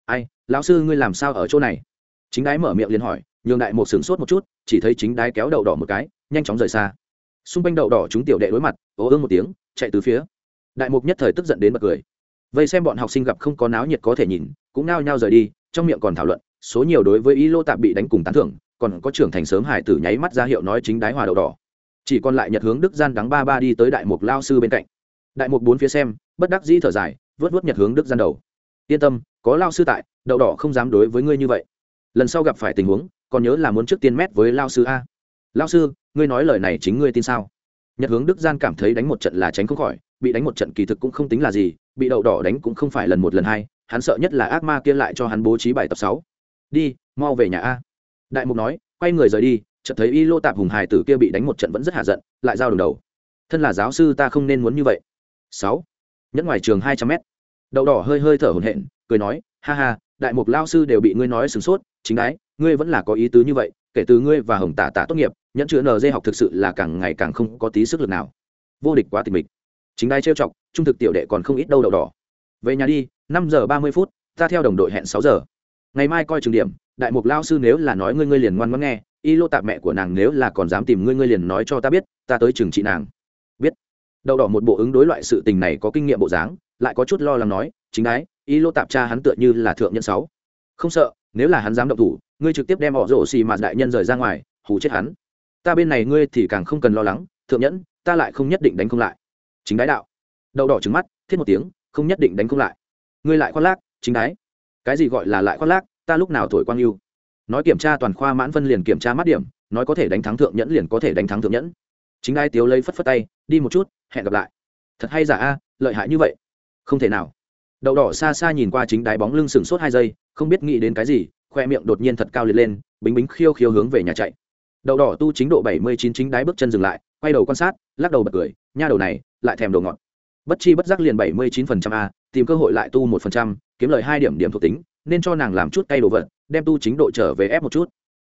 Ai, lão sư ngươi làm sao ở chỗ này? Chính đái mở miệng liền hỏi, nhường đại một sửng sốt một chút, chỉ thấy chính đái kéo đậu đỏ một cái, nhanh chóng rời xa. Xung quanh đậu đỏ chúng tiểu đệ đối mặt, ố ương một tiếng, chạy từ phía. Đại mục nhất thời tức giận đến bật cười. Vây xem bọn học sinh gặp không có náo nhiệt có thể nhìn, cũng nao nhao rời đi, trong miệng còn thảo luận, số nhiều đối với ý lô tạp bị đánh cùng tán thưởng, còn có trưởng thành sớm hải tử nháy mắt ra hiệu nói chính đái hòa đậu đỏ. Chỉ còn lại nhật hướng đức gian đắng ba ba đi tới đại mục lao sư bên cạnh. Đại mục bốn phía xem, bất đắc dĩ thở dài, vớt vớt nhật hướng đức gian đầu yên tâm, có lao sư tại, đậu đỏ không dám đối với ngươi như vậy. Lần sau gặp phải tình huống, còn nhớ là muốn trước tiên mét với lao sư a. Lao sư, ngươi nói lời này chính ngươi tin sao? Nhật hướng đức gian cảm thấy đánh một trận là tránh không khỏi, bị đánh một trận kỳ thực cũng không tính là gì, bị đậu đỏ đánh cũng không phải lần một lần hai, hắn sợ nhất là ác ma kia lại cho hắn bố trí bài tập sáu. Đi, mau về nhà a. Đại mục nói, quay người rời đi, chợt thấy y lô tạp hùng hài tử kia bị đánh một trận vẫn rất hạ giận, lại giao đường đầu. Thân là giáo sư ta không nên muốn như vậy. Sáu. Nhất ngoài trường hai trăm mét đậu đỏ hơi hơi thở hổn hển, cười nói, ha ha, đại mục lao sư đều bị ngươi nói sửng sốt, chính đái, ngươi vẫn là có ý tứ như vậy, kể từ ngươi và hồng tả tả tốt nghiệp, nhẫn chữ nd học thực sự là càng ngày càng không có tí sức lực nào. Vô địch quá tình mình chính đái trêu chọc, trung thực tiểu đệ còn không ít đâu đậu đỏ. Về nhà đi, năm giờ ba mươi phút, ta theo đồng đội hẹn sáu giờ. Ngày mai coi trường điểm, đại mục lao sư nếu là nói ngươi ngươi liền ngoan ngoãn nghe, y lô tạp mẹ của nàng nếu là còn dám tìm ngươi ngươi liền nói cho ta biết, ta tới trường trị nàng. Biết. Đậu đỏ một bộ ứng đối loại sự tình này có kinh nghiệm bộ dáng lại có chút lo lắng nói, chính ái y lô tạp cha hắn tựa như là thượng nhân sáu. Không sợ, nếu là hắn dám động thủ, ngươi trực tiếp đem họ rổ xì mà đại nhân rời ra ngoài, hù chết hắn. Ta bên này ngươi thì càng không cần lo lắng, thượng nhẫn, ta lại không nhất định đánh không lại. Chính đái đạo. Đậu đỏ trứng mắt, thiết một tiếng, không nhất định đánh không lại. Ngươi lại khoác lác, chính đái. Cái gì gọi là lại khoác lác, ta lúc nào thổi quang yêu? Nói kiểm tra toàn khoa mãn phân liền kiểm tra mắt điểm, nói có thể đánh thắng thượng nhẫn liền có thể đánh thắng thượng nhẫn. Chính ai tiếu lấy phất phất tay, đi một chút, hẹn gặp lại. Thật hay giả a, lợi hại như vậy không thể nào. Đậu đỏ xa xa nhìn qua chính đái bóng lưng sừng sốt hai giây, không biết nghĩ đến cái gì, khoe miệng đột nhiên thật cao liệt lên, bính bính khiêu khiêu hướng về nhà chạy. Đậu đỏ tu chính độ bảy mươi chín chính đái bước chân dừng lại, quay đầu quan sát, lắc đầu bật cười, nha đầu này, lại thèm đồ ngọt. Bất chi bất giác liền bảy mươi chín phần trăm a, tìm cơ hội lại tu một phần trăm, kiếm lời hai điểm điểm thuộc tính, nên cho nàng làm chút cây đồ vật, đem tu chính độ trở về ép một chút.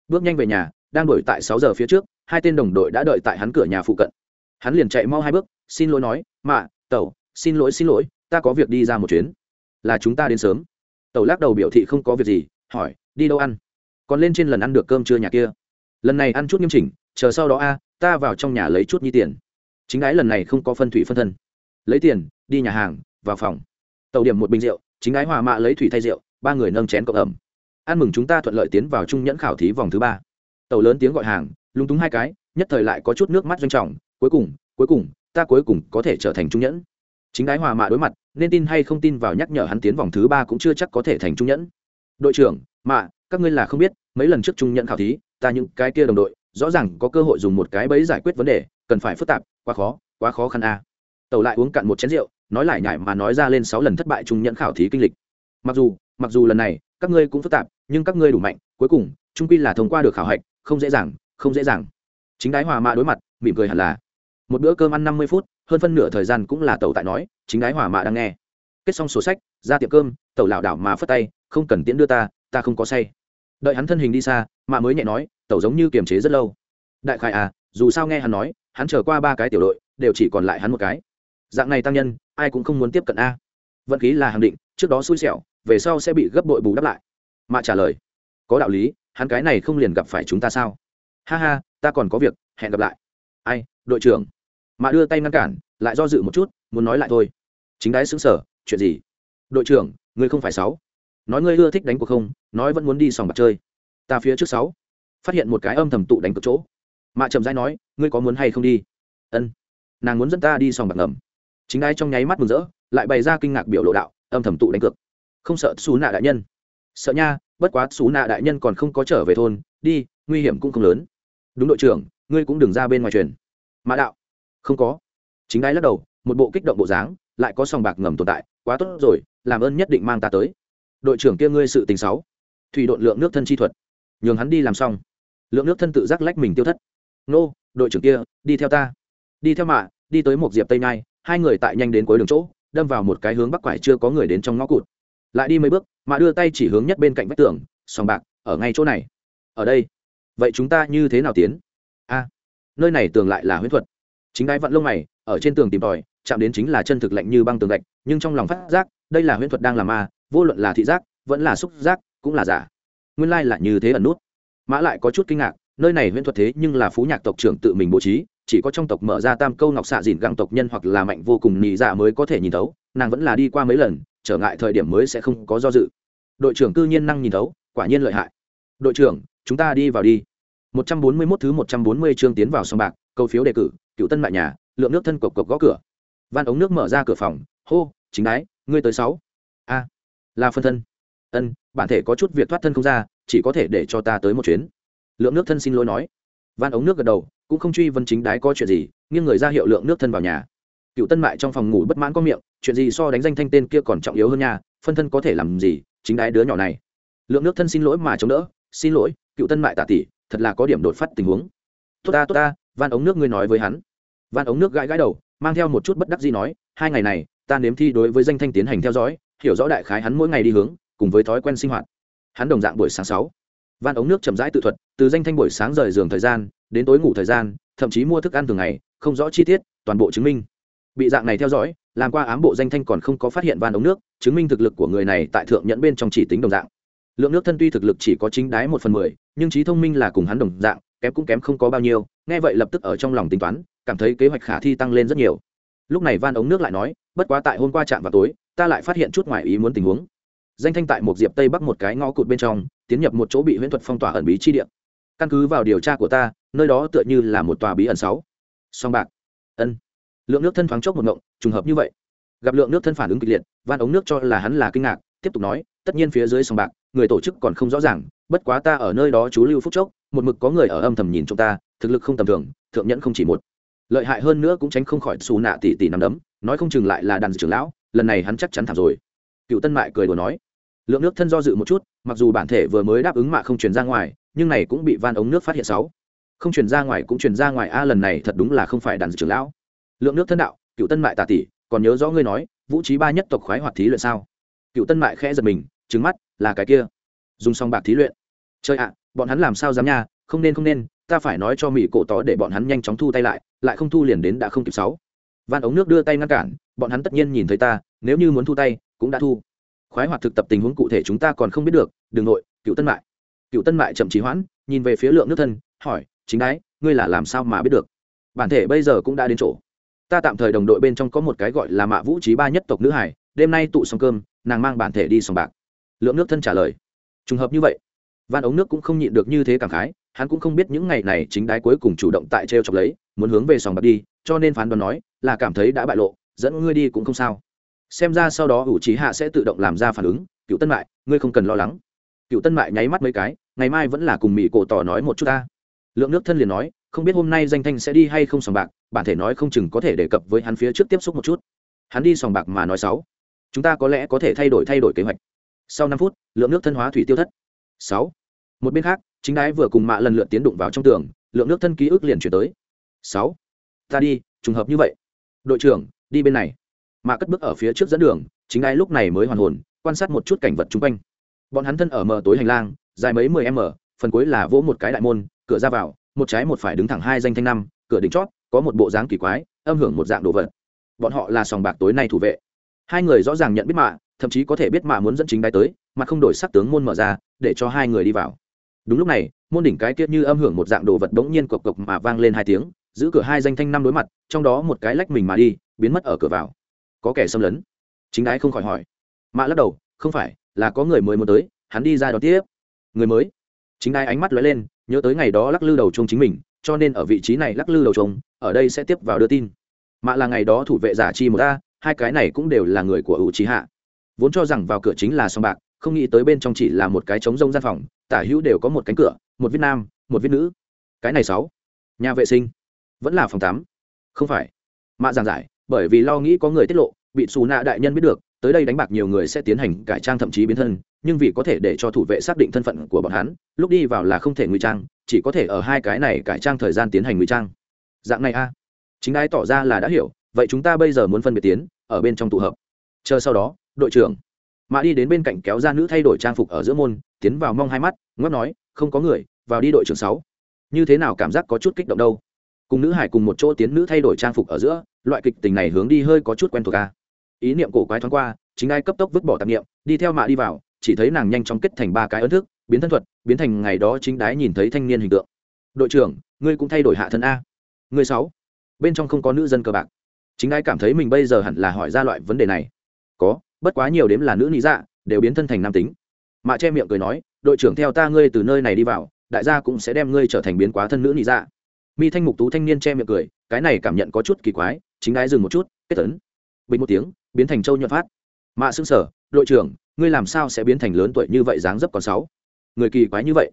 Bước nhanh về nhà, đang đổi tại sáu giờ phía trước, hai tên đồng đội đã đợi tại hắn cửa nhà phụ cận. Hắn liền chạy mau hai bước, xin lỗi nói, mạ, tẩu, xin lỗi xin lỗi ta có việc đi ra một chuyến. Là chúng ta đến sớm. Tẩu lắc đầu biểu thị không có việc gì, hỏi, đi đâu ăn? Còn lên trên lần ăn được cơm trưa nhà kia. Lần này ăn chút nghiêm chỉnh, chờ sau đó a, ta vào trong nhà lấy chút nhi tiền. Chính ái lần này không có phân thủy phân thân. Lấy tiền, đi nhà hàng, vào phòng. Tàu điểm một bình rượu, chính ái hòa mạ lấy thủy thay rượu, ba người nâng chén cộng ẩm. Ăn mừng chúng ta thuận lợi tiến vào trung nhẫn khảo thí vòng thứ ba. Tàu lớn tiếng gọi hàng, lúng túng hai cái, nhất thời lại có chút nước mắt doanh trọng, cuối cùng cuối cùng, ta cuối cùng có thể trở thành trung nhẫn. Chính ái hòa mạ đối mặt nên tin hay không tin vào nhắc nhở hắn tiến vòng thứ ba cũng chưa chắc có thể thành trung nhẫn. Đội trưởng, mà, các ngươi là không biết, mấy lần trước trung nhẫn khảo thí, ta những cái kia đồng đội, rõ ràng có cơ hội dùng một cái bẫy giải quyết vấn đề, cần phải phức tạp, quá khó quá khó khăn a. À. tàu lại uống cạn một chén rượu, nói lại nhải mà nói ra lên sáu lần thất bại trung nhẫn khảo thí kinh lịch. Mặc dù mặc dù lần này, các ngươi cũng phức tạp, nhưng các ngươi đủ mạnh, cuối cùng, trung quy là thông qua được khảo hạch, không dễ dàng, không dễ dàng. Chính đái hòa mạ đối mặt, mỉm cười hẳn là. Một bữa cơm ăn năm mươi phút hơn phân nửa thời gian cũng là tàu tại nói, chính ái hòa mạ đang nghe. Kết xong sổ sách, ra tiệm cơm, tàu lảo đảo mà phất tay, không cần tiễn đưa ta ta không có say. Đợi hắn thân hình đi xa mạ mới nhẹ nói, tàu giống như kiềm chế rất lâu. Đại khai à dù sao nghe hắn nói, hắn trở qua ba cái tiểu đội, đều chỉ còn lại hắn một cái. Dạng này tăng nhân, ai cũng không muốn tiếp cận a. Vận khí là hàng định, trước đó xui xẻo, về sau sẽ bị gấp bội bù đắp lại. Mạ trả lời, có đạo lý, hắn cái này không liền gặp phải chúng ta sao? Ha ha, ta còn có việc, hẹn gặp lại. Ai, đội trưởng? Mà đưa tay ngăn cản, lại do dự một chút, muốn nói lại thôi. Chính đái xứng sở chuyện gì? Đội trưởng, ngươi không phải sáu. Nói ngươi ưa thích đánh cuộc không, nói vẫn muốn đi sòng bạc chơi. Ta phía trước sáu. Phát hiện một cái âm thầm tụ đánh cực chỗ. Mạ chậm rãi nói, ngươi có muốn hay không đi? Ân, nàng muốn dẫn ta đi sòng bạc ngầm. Chính đái trong nháy mắt mừng rỡ, lại bày ra kinh ngạc biểu lộ đạo, âm thầm tụ đánh cược. Không sợ xú nạ đại nhân. Sợ nha, bất quá xú nạ đại nhân còn không có trở về thôn, đi, nguy hiểm cũng không lớn. Đúng đội trưởng, ngươi cũng đừng ra bên ngoài truyền. Mã đạo không có. Chính đái lắc đầu, một bộ kích động bộ dáng, lại có sòng bạc ngầm tồn tại, quá tốt rồi, làm ơn nhất định mang ta tới. Đội trưởng kia ngươi sự tình sáu. Thủy đội lượng nước thân chi thuật. Nhường hắn đi làm xong. Lượng nước thân tự giác lách mình tiêu thất. Nô, đội trưởng kia, đi theo ta. Đi theo mạ, đi tới một diệp tây nhai hai người tại nhanh đến cuối đường chỗ, đâm vào một cái hướng bắc quải chưa có người đến trong ngõ cụt. Lại đi mấy bước, mạ đưa tay chỉ hướng nhất bên cạnh vách tường sòng bạc, ở ngay chỗ này. Ở đây. Vậy chúng ta như thế nào tiến? A, nơi này tường lại là huyễn thuật chính đái vận lông mày, ở trên tường tìm tòi, chạm đến chính là chân thực lạnh như băng tường gạch, nhưng trong lòng phát giác, đây là huyễn thuật đang làm ma, vô luận là thị giác, vẫn là xúc giác, cũng là giả. Nguyên lai là như thế ẩn nút. Mã lại có chút kinh ngạc, nơi này huyễn thuật thế nhưng là phú nhạc tộc trưởng tự mình bố trí, chỉ có trong tộc mở ra tam câu ngọc xạ dìn găng tộc nhân hoặc là mạnh vô cùng nhị dạ mới có thể nhìn thấu, nàng vẫn là đi qua mấy lần, trở ngại thời điểm mới sẽ không có do dự. Đội trưởng cư nhiên năng nhìn thấu, quả nhiên lợi hại. Đội trưởng, chúng ta đi vào đi. 141 thứ 140 chương tiến vào sông bạc, câu phiếu đề cử cựu tân mại nhà lượng nước thân cộc cộc gõ cửa. Van ống nước mở ra cửa phòng hô chính đái ngươi tới sáu. A là phân thân. Ân bản thể có chút việc thoát thân không ra chỉ có thể để cho ta tới một chuyến. Lượng nước thân xin lỗi nói. Van ống nước gật đầu cũng không truy vấn chính đái có chuyện gì nghiêng người ra hiệu lượng nước thân vào nhà. Cựu tân mại trong phòng ngủ bất mãn có miệng chuyện gì so đánh danh thanh tên kia còn trọng yếu hơn nhà, phân thân có thể làm gì chính đái đứa nhỏ này. Lượng nước thân xin lỗi mà chống đỡ xin lỗi cựu tân mại tả tỷ thật là có điểm đột phát tình huống. Tốt ta tốt ta van ống nước ngươi nói với hắn. Van ống nước gãi gãi đầu, mang theo một chút bất đắc gì nói, hai ngày này, ta nếm thi đối với danh thanh tiến hành theo dõi, hiểu rõ đại khái hắn mỗi ngày đi hướng, cùng với thói quen sinh hoạt. Hắn đồng dạng buổi sáng sáu. Van ống nước chậm rãi tự thuật, từ danh thanh buổi sáng rời giường thời gian, đến tối ngủ thời gian, thậm chí mua thức ăn thường ngày, không rõ chi tiết, toàn bộ chứng minh. Bị dạng này theo dõi, làm qua ám bộ danh thanh còn không có phát hiện van ống nước, chứng minh thực lực của người này tại thượng nhẫn bên trong chỉ tính đồng dạng. Lượng nước thân tuy thực lực chỉ có chính đái một phần mười, nhưng trí thông minh là cùng hắn đồng dạng kém cũng kém không có bao nhiêu, nghe vậy lập tức ở trong lòng tính toán, cảm thấy kế hoạch khả thi tăng lên rất nhiều. Lúc này van ống nước lại nói, bất quá tại hôm qua trạm vào tối, ta lại phát hiện chút ngoài ý muốn tình huống. Danh thanh tại một diệp tây bắc một cái ngõ cụt bên trong, tiến nhập một chỗ bị huyễn thuật phong tỏa ẩn bí chi địa. Căn cứ vào điều tra của ta, nơi đó tựa như là một tòa bí ẩn sáu. Song bạc. Ân. Lượng nước thân thoáng chốc một ngộng, trùng hợp như vậy. Gặp lượng nước thân phản ứng kịch liệt, van ống nước cho là hắn là kinh ngạc, tiếp tục nói, tất nhiên phía dưới sòng bạc, người tổ chức còn không rõ ràng, bất quá ta ở nơi đó chú lưu phúc chốc một mực có người ở âm thầm nhìn chúng ta, thực lực không tầm thường, thượng nhẫn không chỉ một. Lợi hại hơn nữa cũng tránh không khỏi xù nạ tỷ tỷ nằm đấm, nói không chừng lại là đàn trưởng lão, lần này hắn chắc chắn thảm rồi. Cựu tân mại cười đùa nói, lượng nước thân do dự một chút, mặc dù bản thể vừa mới đáp ứng mạ không truyền ra ngoài, nhưng này cũng bị van ống nước phát hiện sáu. Không truyền ra ngoài cũng truyền ra ngoài, a, lần này thật đúng là không phải đàn trưởng lão. Lượng nước thân đạo, cựu tân mại tà tỷ còn nhớ rõ ngươi nói, vũ trí ba nhất tộc khoái hoạt thí luyện sao? Cựu tân mại khẽ giật mình trứng mắt, là cái kia. Dùng xong bạc thí luyện. Chơi ạ bọn hắn làm sao dám nha, không nên không nên, ta phải nói cho mỹ cổ tỏ để bọn hắn nhanh chóng thu tay lại lại không thu liền đến đã không kịp sáu. Van ống nước đưa tay ngăn cản, bọn hắn tất nhiên nhìn thấy ta, nếu như muốn thu tay, cũng đã thu. Khoái hoạt thực tập tình huống cụ thể chúng ta còn không biết được, đừng nội, cựu tân mại. Cựu tân mại chậm trí hoãn, nhìn về phía lượng nước thân, hỏi, chính đái, ngươi là làm sao mà biết được? Bản thể bây giờ cũng đã đến chỗ. Ta tạm thời đồng đội bên trong có một cái gọi là mạ vũ trí ba nhất tộc nữ hải, đêm nay tụ xong cơm, nàng mang bản thể đi sòng bạc. Lượng nước thân trả lời, trùng hợp như vậy van ống nước cũng không nhịn được như thế cảm khái, hắn cũng không biết những ngày này chính đái cuối cùng chủ động tại t r e o chọc lấy, muốn hướng về sòng bạc đi, cho nên phán đoán nói, là cảm thấy đã bại lộ, dẫn ngươi đi cũng không sao. Xem ra sau đó ủ trí hạ sẽ tự động làm ra phản ứng, cựu tân mại, ngươi không cần lo lắng. Cựu tân mại nháy mắt mấy cái, ngày mai vẫn là cùng mỹ cổ tỏ nói một chút ta. Lượng nước thân liền nói, không biết hôm nay danh thanh sẽ đi hay không sòng bạc, bản thể nói không chừng có thể đề cập với hắn phía trước tiếp xúc một chút. Hắn đi sòng bạc mà nói sáu chúng ta có lẽ có thể thay đổi thay đổi kế hoạch. Sau năm phút, lượng nước thân hóa thủy tiêu thất sáu. Một bên khác, chính đái vừa cùng mạ lần lượt tiến đụng vào trong tường, lượng nước thân ký ức liền chuyển tới. Sáu. Ta đi, trùng hợp như vậy. Đội trưởng, đi bên này. Mạ cất bước ở phía trước dẫn đường, chính đái lúc này mới hoàn hồn, quan sát một chút cảnh vật chung quanh. Bọn hắn thân ở mờ tối hành lang, dài mấy mười m, phần cuối là vỗ một cái đại môn, cửa ra vào, một trái một phải đứng thẳng hai danh thanh năm, cửa đỉnh chót, có một bộ dáng kỳ quái, âm hưởng một dạng đồ vật. Bọn họ là sòng bạc tối nay thủ vệ. Hai người rõ ràng nhận biết mạ thậm chí có thể biết mà muốn dẫn chính đái tới mà không đổi sắc tướng môn mở ra để cho hai người đi vào. Đúng lúc này môn đỉnh cái tiết như âm hưởng một dạng đồ vật bỗng nhiên cộc cộc mà vang lên hai tiếng giữ cửa hai danh thanh năm đối mặt trong đó một cái lách mình mà đi biến mất ở cửa vào. Có kẻ xâm lấn. Chính đái không khỏi hỏi. Mạ lắc đầu không phải là có người mới muốn tới hắn đi ra đón tiếp. Người mới. Chính đái ánh mắt lóe lên nhớ tới ngày đó lắc lư đầu chung chính mình cho nên ở vị trí này lắc lư đầu chung ở đây sẽ tiếp vào đưa tin. Mạ là ngày đó thủ vệ giả chi một ta, hai cái này cũng đều là người của ủ trí hạ vốn cho rằng vào cửa chính là sòng bạc, không nghĩ tới bên trong chỉ là một cái trống rông gian phòng, tả hữu đều có một cánh cửa, một viết nam, một viết nữ. Cái này sáu. Nhà vệ sinh. Vẫn là phòng tắm. Không phải. Mạ giảng giải, bởi vì lo nghĩ có người tiết lộ, bị xù nạ đại nhân biết được, tới đây đánh bạc nhiều người sẽ tiến hành cải trang thậm chí biến thân, nhưng vì có thể để cho thủ vệ xác định thân phận của bọn hắn, lúc đi vào là không thể ngụy trang, chỉ có thể ở hai cái này cải trang thời gian tiến hành ngụy trang. Dạng này a. Chính ai tỏ ra là đã hiểu, vậy chúng ta bây giờ muốn phân biệt tiến, ở bên trong tụ hợp. Chờ sau đó đội trưởng. Mạ đi đến bên cạnh kéo ra nữ thay đổi trang phục ở giữa môn, tiến vào mong hai mắt ngót nói, không có người, vào đi đội trưởng sáu. Như thế nào cảm giác có chút kích động đâu. Cùng nữ hải cùng một chỗ tiến nữ thay đổi trang phục ở giữa, loại kịch tình này hướng đi hơi có chút quen thuộc ca ý niệm cổ quái thoáng qua, chính ai cấp tốc vứt bỏ tạp niệm, đi theo mạ đi vào, chỉ thấy nàng nhanh chóng kết thành ba cái ấn thức, biến thân thuật, biến thành ngày đó chính đái nhìn thấy thanh niên hình tượng. Đội trưởng, ngươi cũng thay đổi hạ thân a. Ngươi sáu. Bên trong không có nữ dân cờ bạc. Chính đái cảm thấy mình bây giờ hẳn là hỏi ra loại vấn đề này. Có bất quá nhiều đếm là nữ lý dạ đều biến thân thành nam tính. Mạ che miệng cười nói, đội trưởng theo ta ngươi từ nơi này đi vào, đại gia cũng sẽ đem ngươi trở thành biến quá thân nữ lý dạ. Mi thanh mục tú thanh niên che miệng cười, cái này cảm nhận có chút kỳ quái, chính ái dừng một chút, kết tấn bình một tiếng, biến thành châu nhuận phát. Mạ xưng sở đội trưởng, ngươi làm sao sẽ biến thành lớn tuổi như vậy dáng dấp còn sáu người kỳ quái như vậy.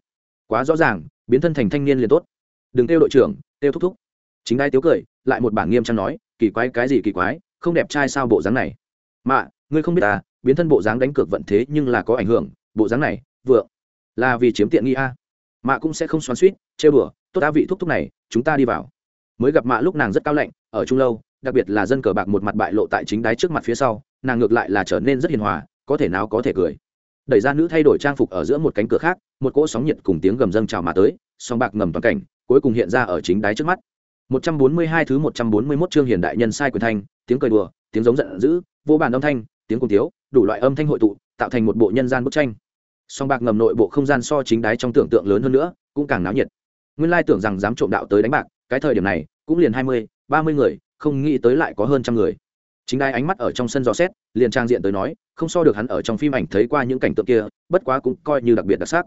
Quá rõ ràng, biến thân thành thanh niên liền tốt. Đừng kêu đội trưởng, kêu thúc thúc. Chính ai tiếu cười, lại một bảng nghiêm trang nói, kỳ quái cái gì kỳ quái, không đẹp trai sao bộ dáng này? Mạ ngươi không biết ta, biến thân bộ dáng đánh cược vận thế nhưng là có ảnh hưởng, bộ dáng này, vượng, là vì chiếm tiện nghi a. Mạ cũng sẽ không xoắn suýt chê bừa tốt đã vị thúc thúc này, chúng ta đi vào. Mới gặp mạ lúc nàng rất cao lạnh, ở trung lâu, đặc biệt là dân cờ bạc một mặt bại lộ tại chính đáy trước mặt phía sau, nàng ngược lại là trở nên rất hiền hòa, có thể nào có thể cười. Đẩy ra nữ thay đổi trang phục ở giữa một cánh cửa khác, một cỗ sóng nhiệt cùng tiếng gầm dâng trào mà tới, song bạc ngầm toàn cảnh, cuối cùng hiện ra ở chính đáy trước mắt. 142 thứ 141 chương hiền đại nhân sai quyền thanh, tiếng cười đùa, tiếng giống giận dữ, vô bàn âm thanh tiếng cùng tiếu đủ loại âm thanh hội tụ tạo thành một bộ nhân gian bức tranh. Song bạc ngầm nội bộ không gian so chính đáy trong tưởng tượng lớn hơn nữa cũng càng náo nhiệt. Nguyên lai tưởng rằng dám trộm đạo tới đánh bạc cái thời điểm này cũng liền 20, 30 người không nghĩ tới lại có hơn trăm người. Chính đai ánh mắt ở trong sân dò xét liền trang diện tới nói không so được hắn ở trong phim ảnh thấy qua những cảnh tượng kia bất quá cũng coi như đặc biệt đặc sắc.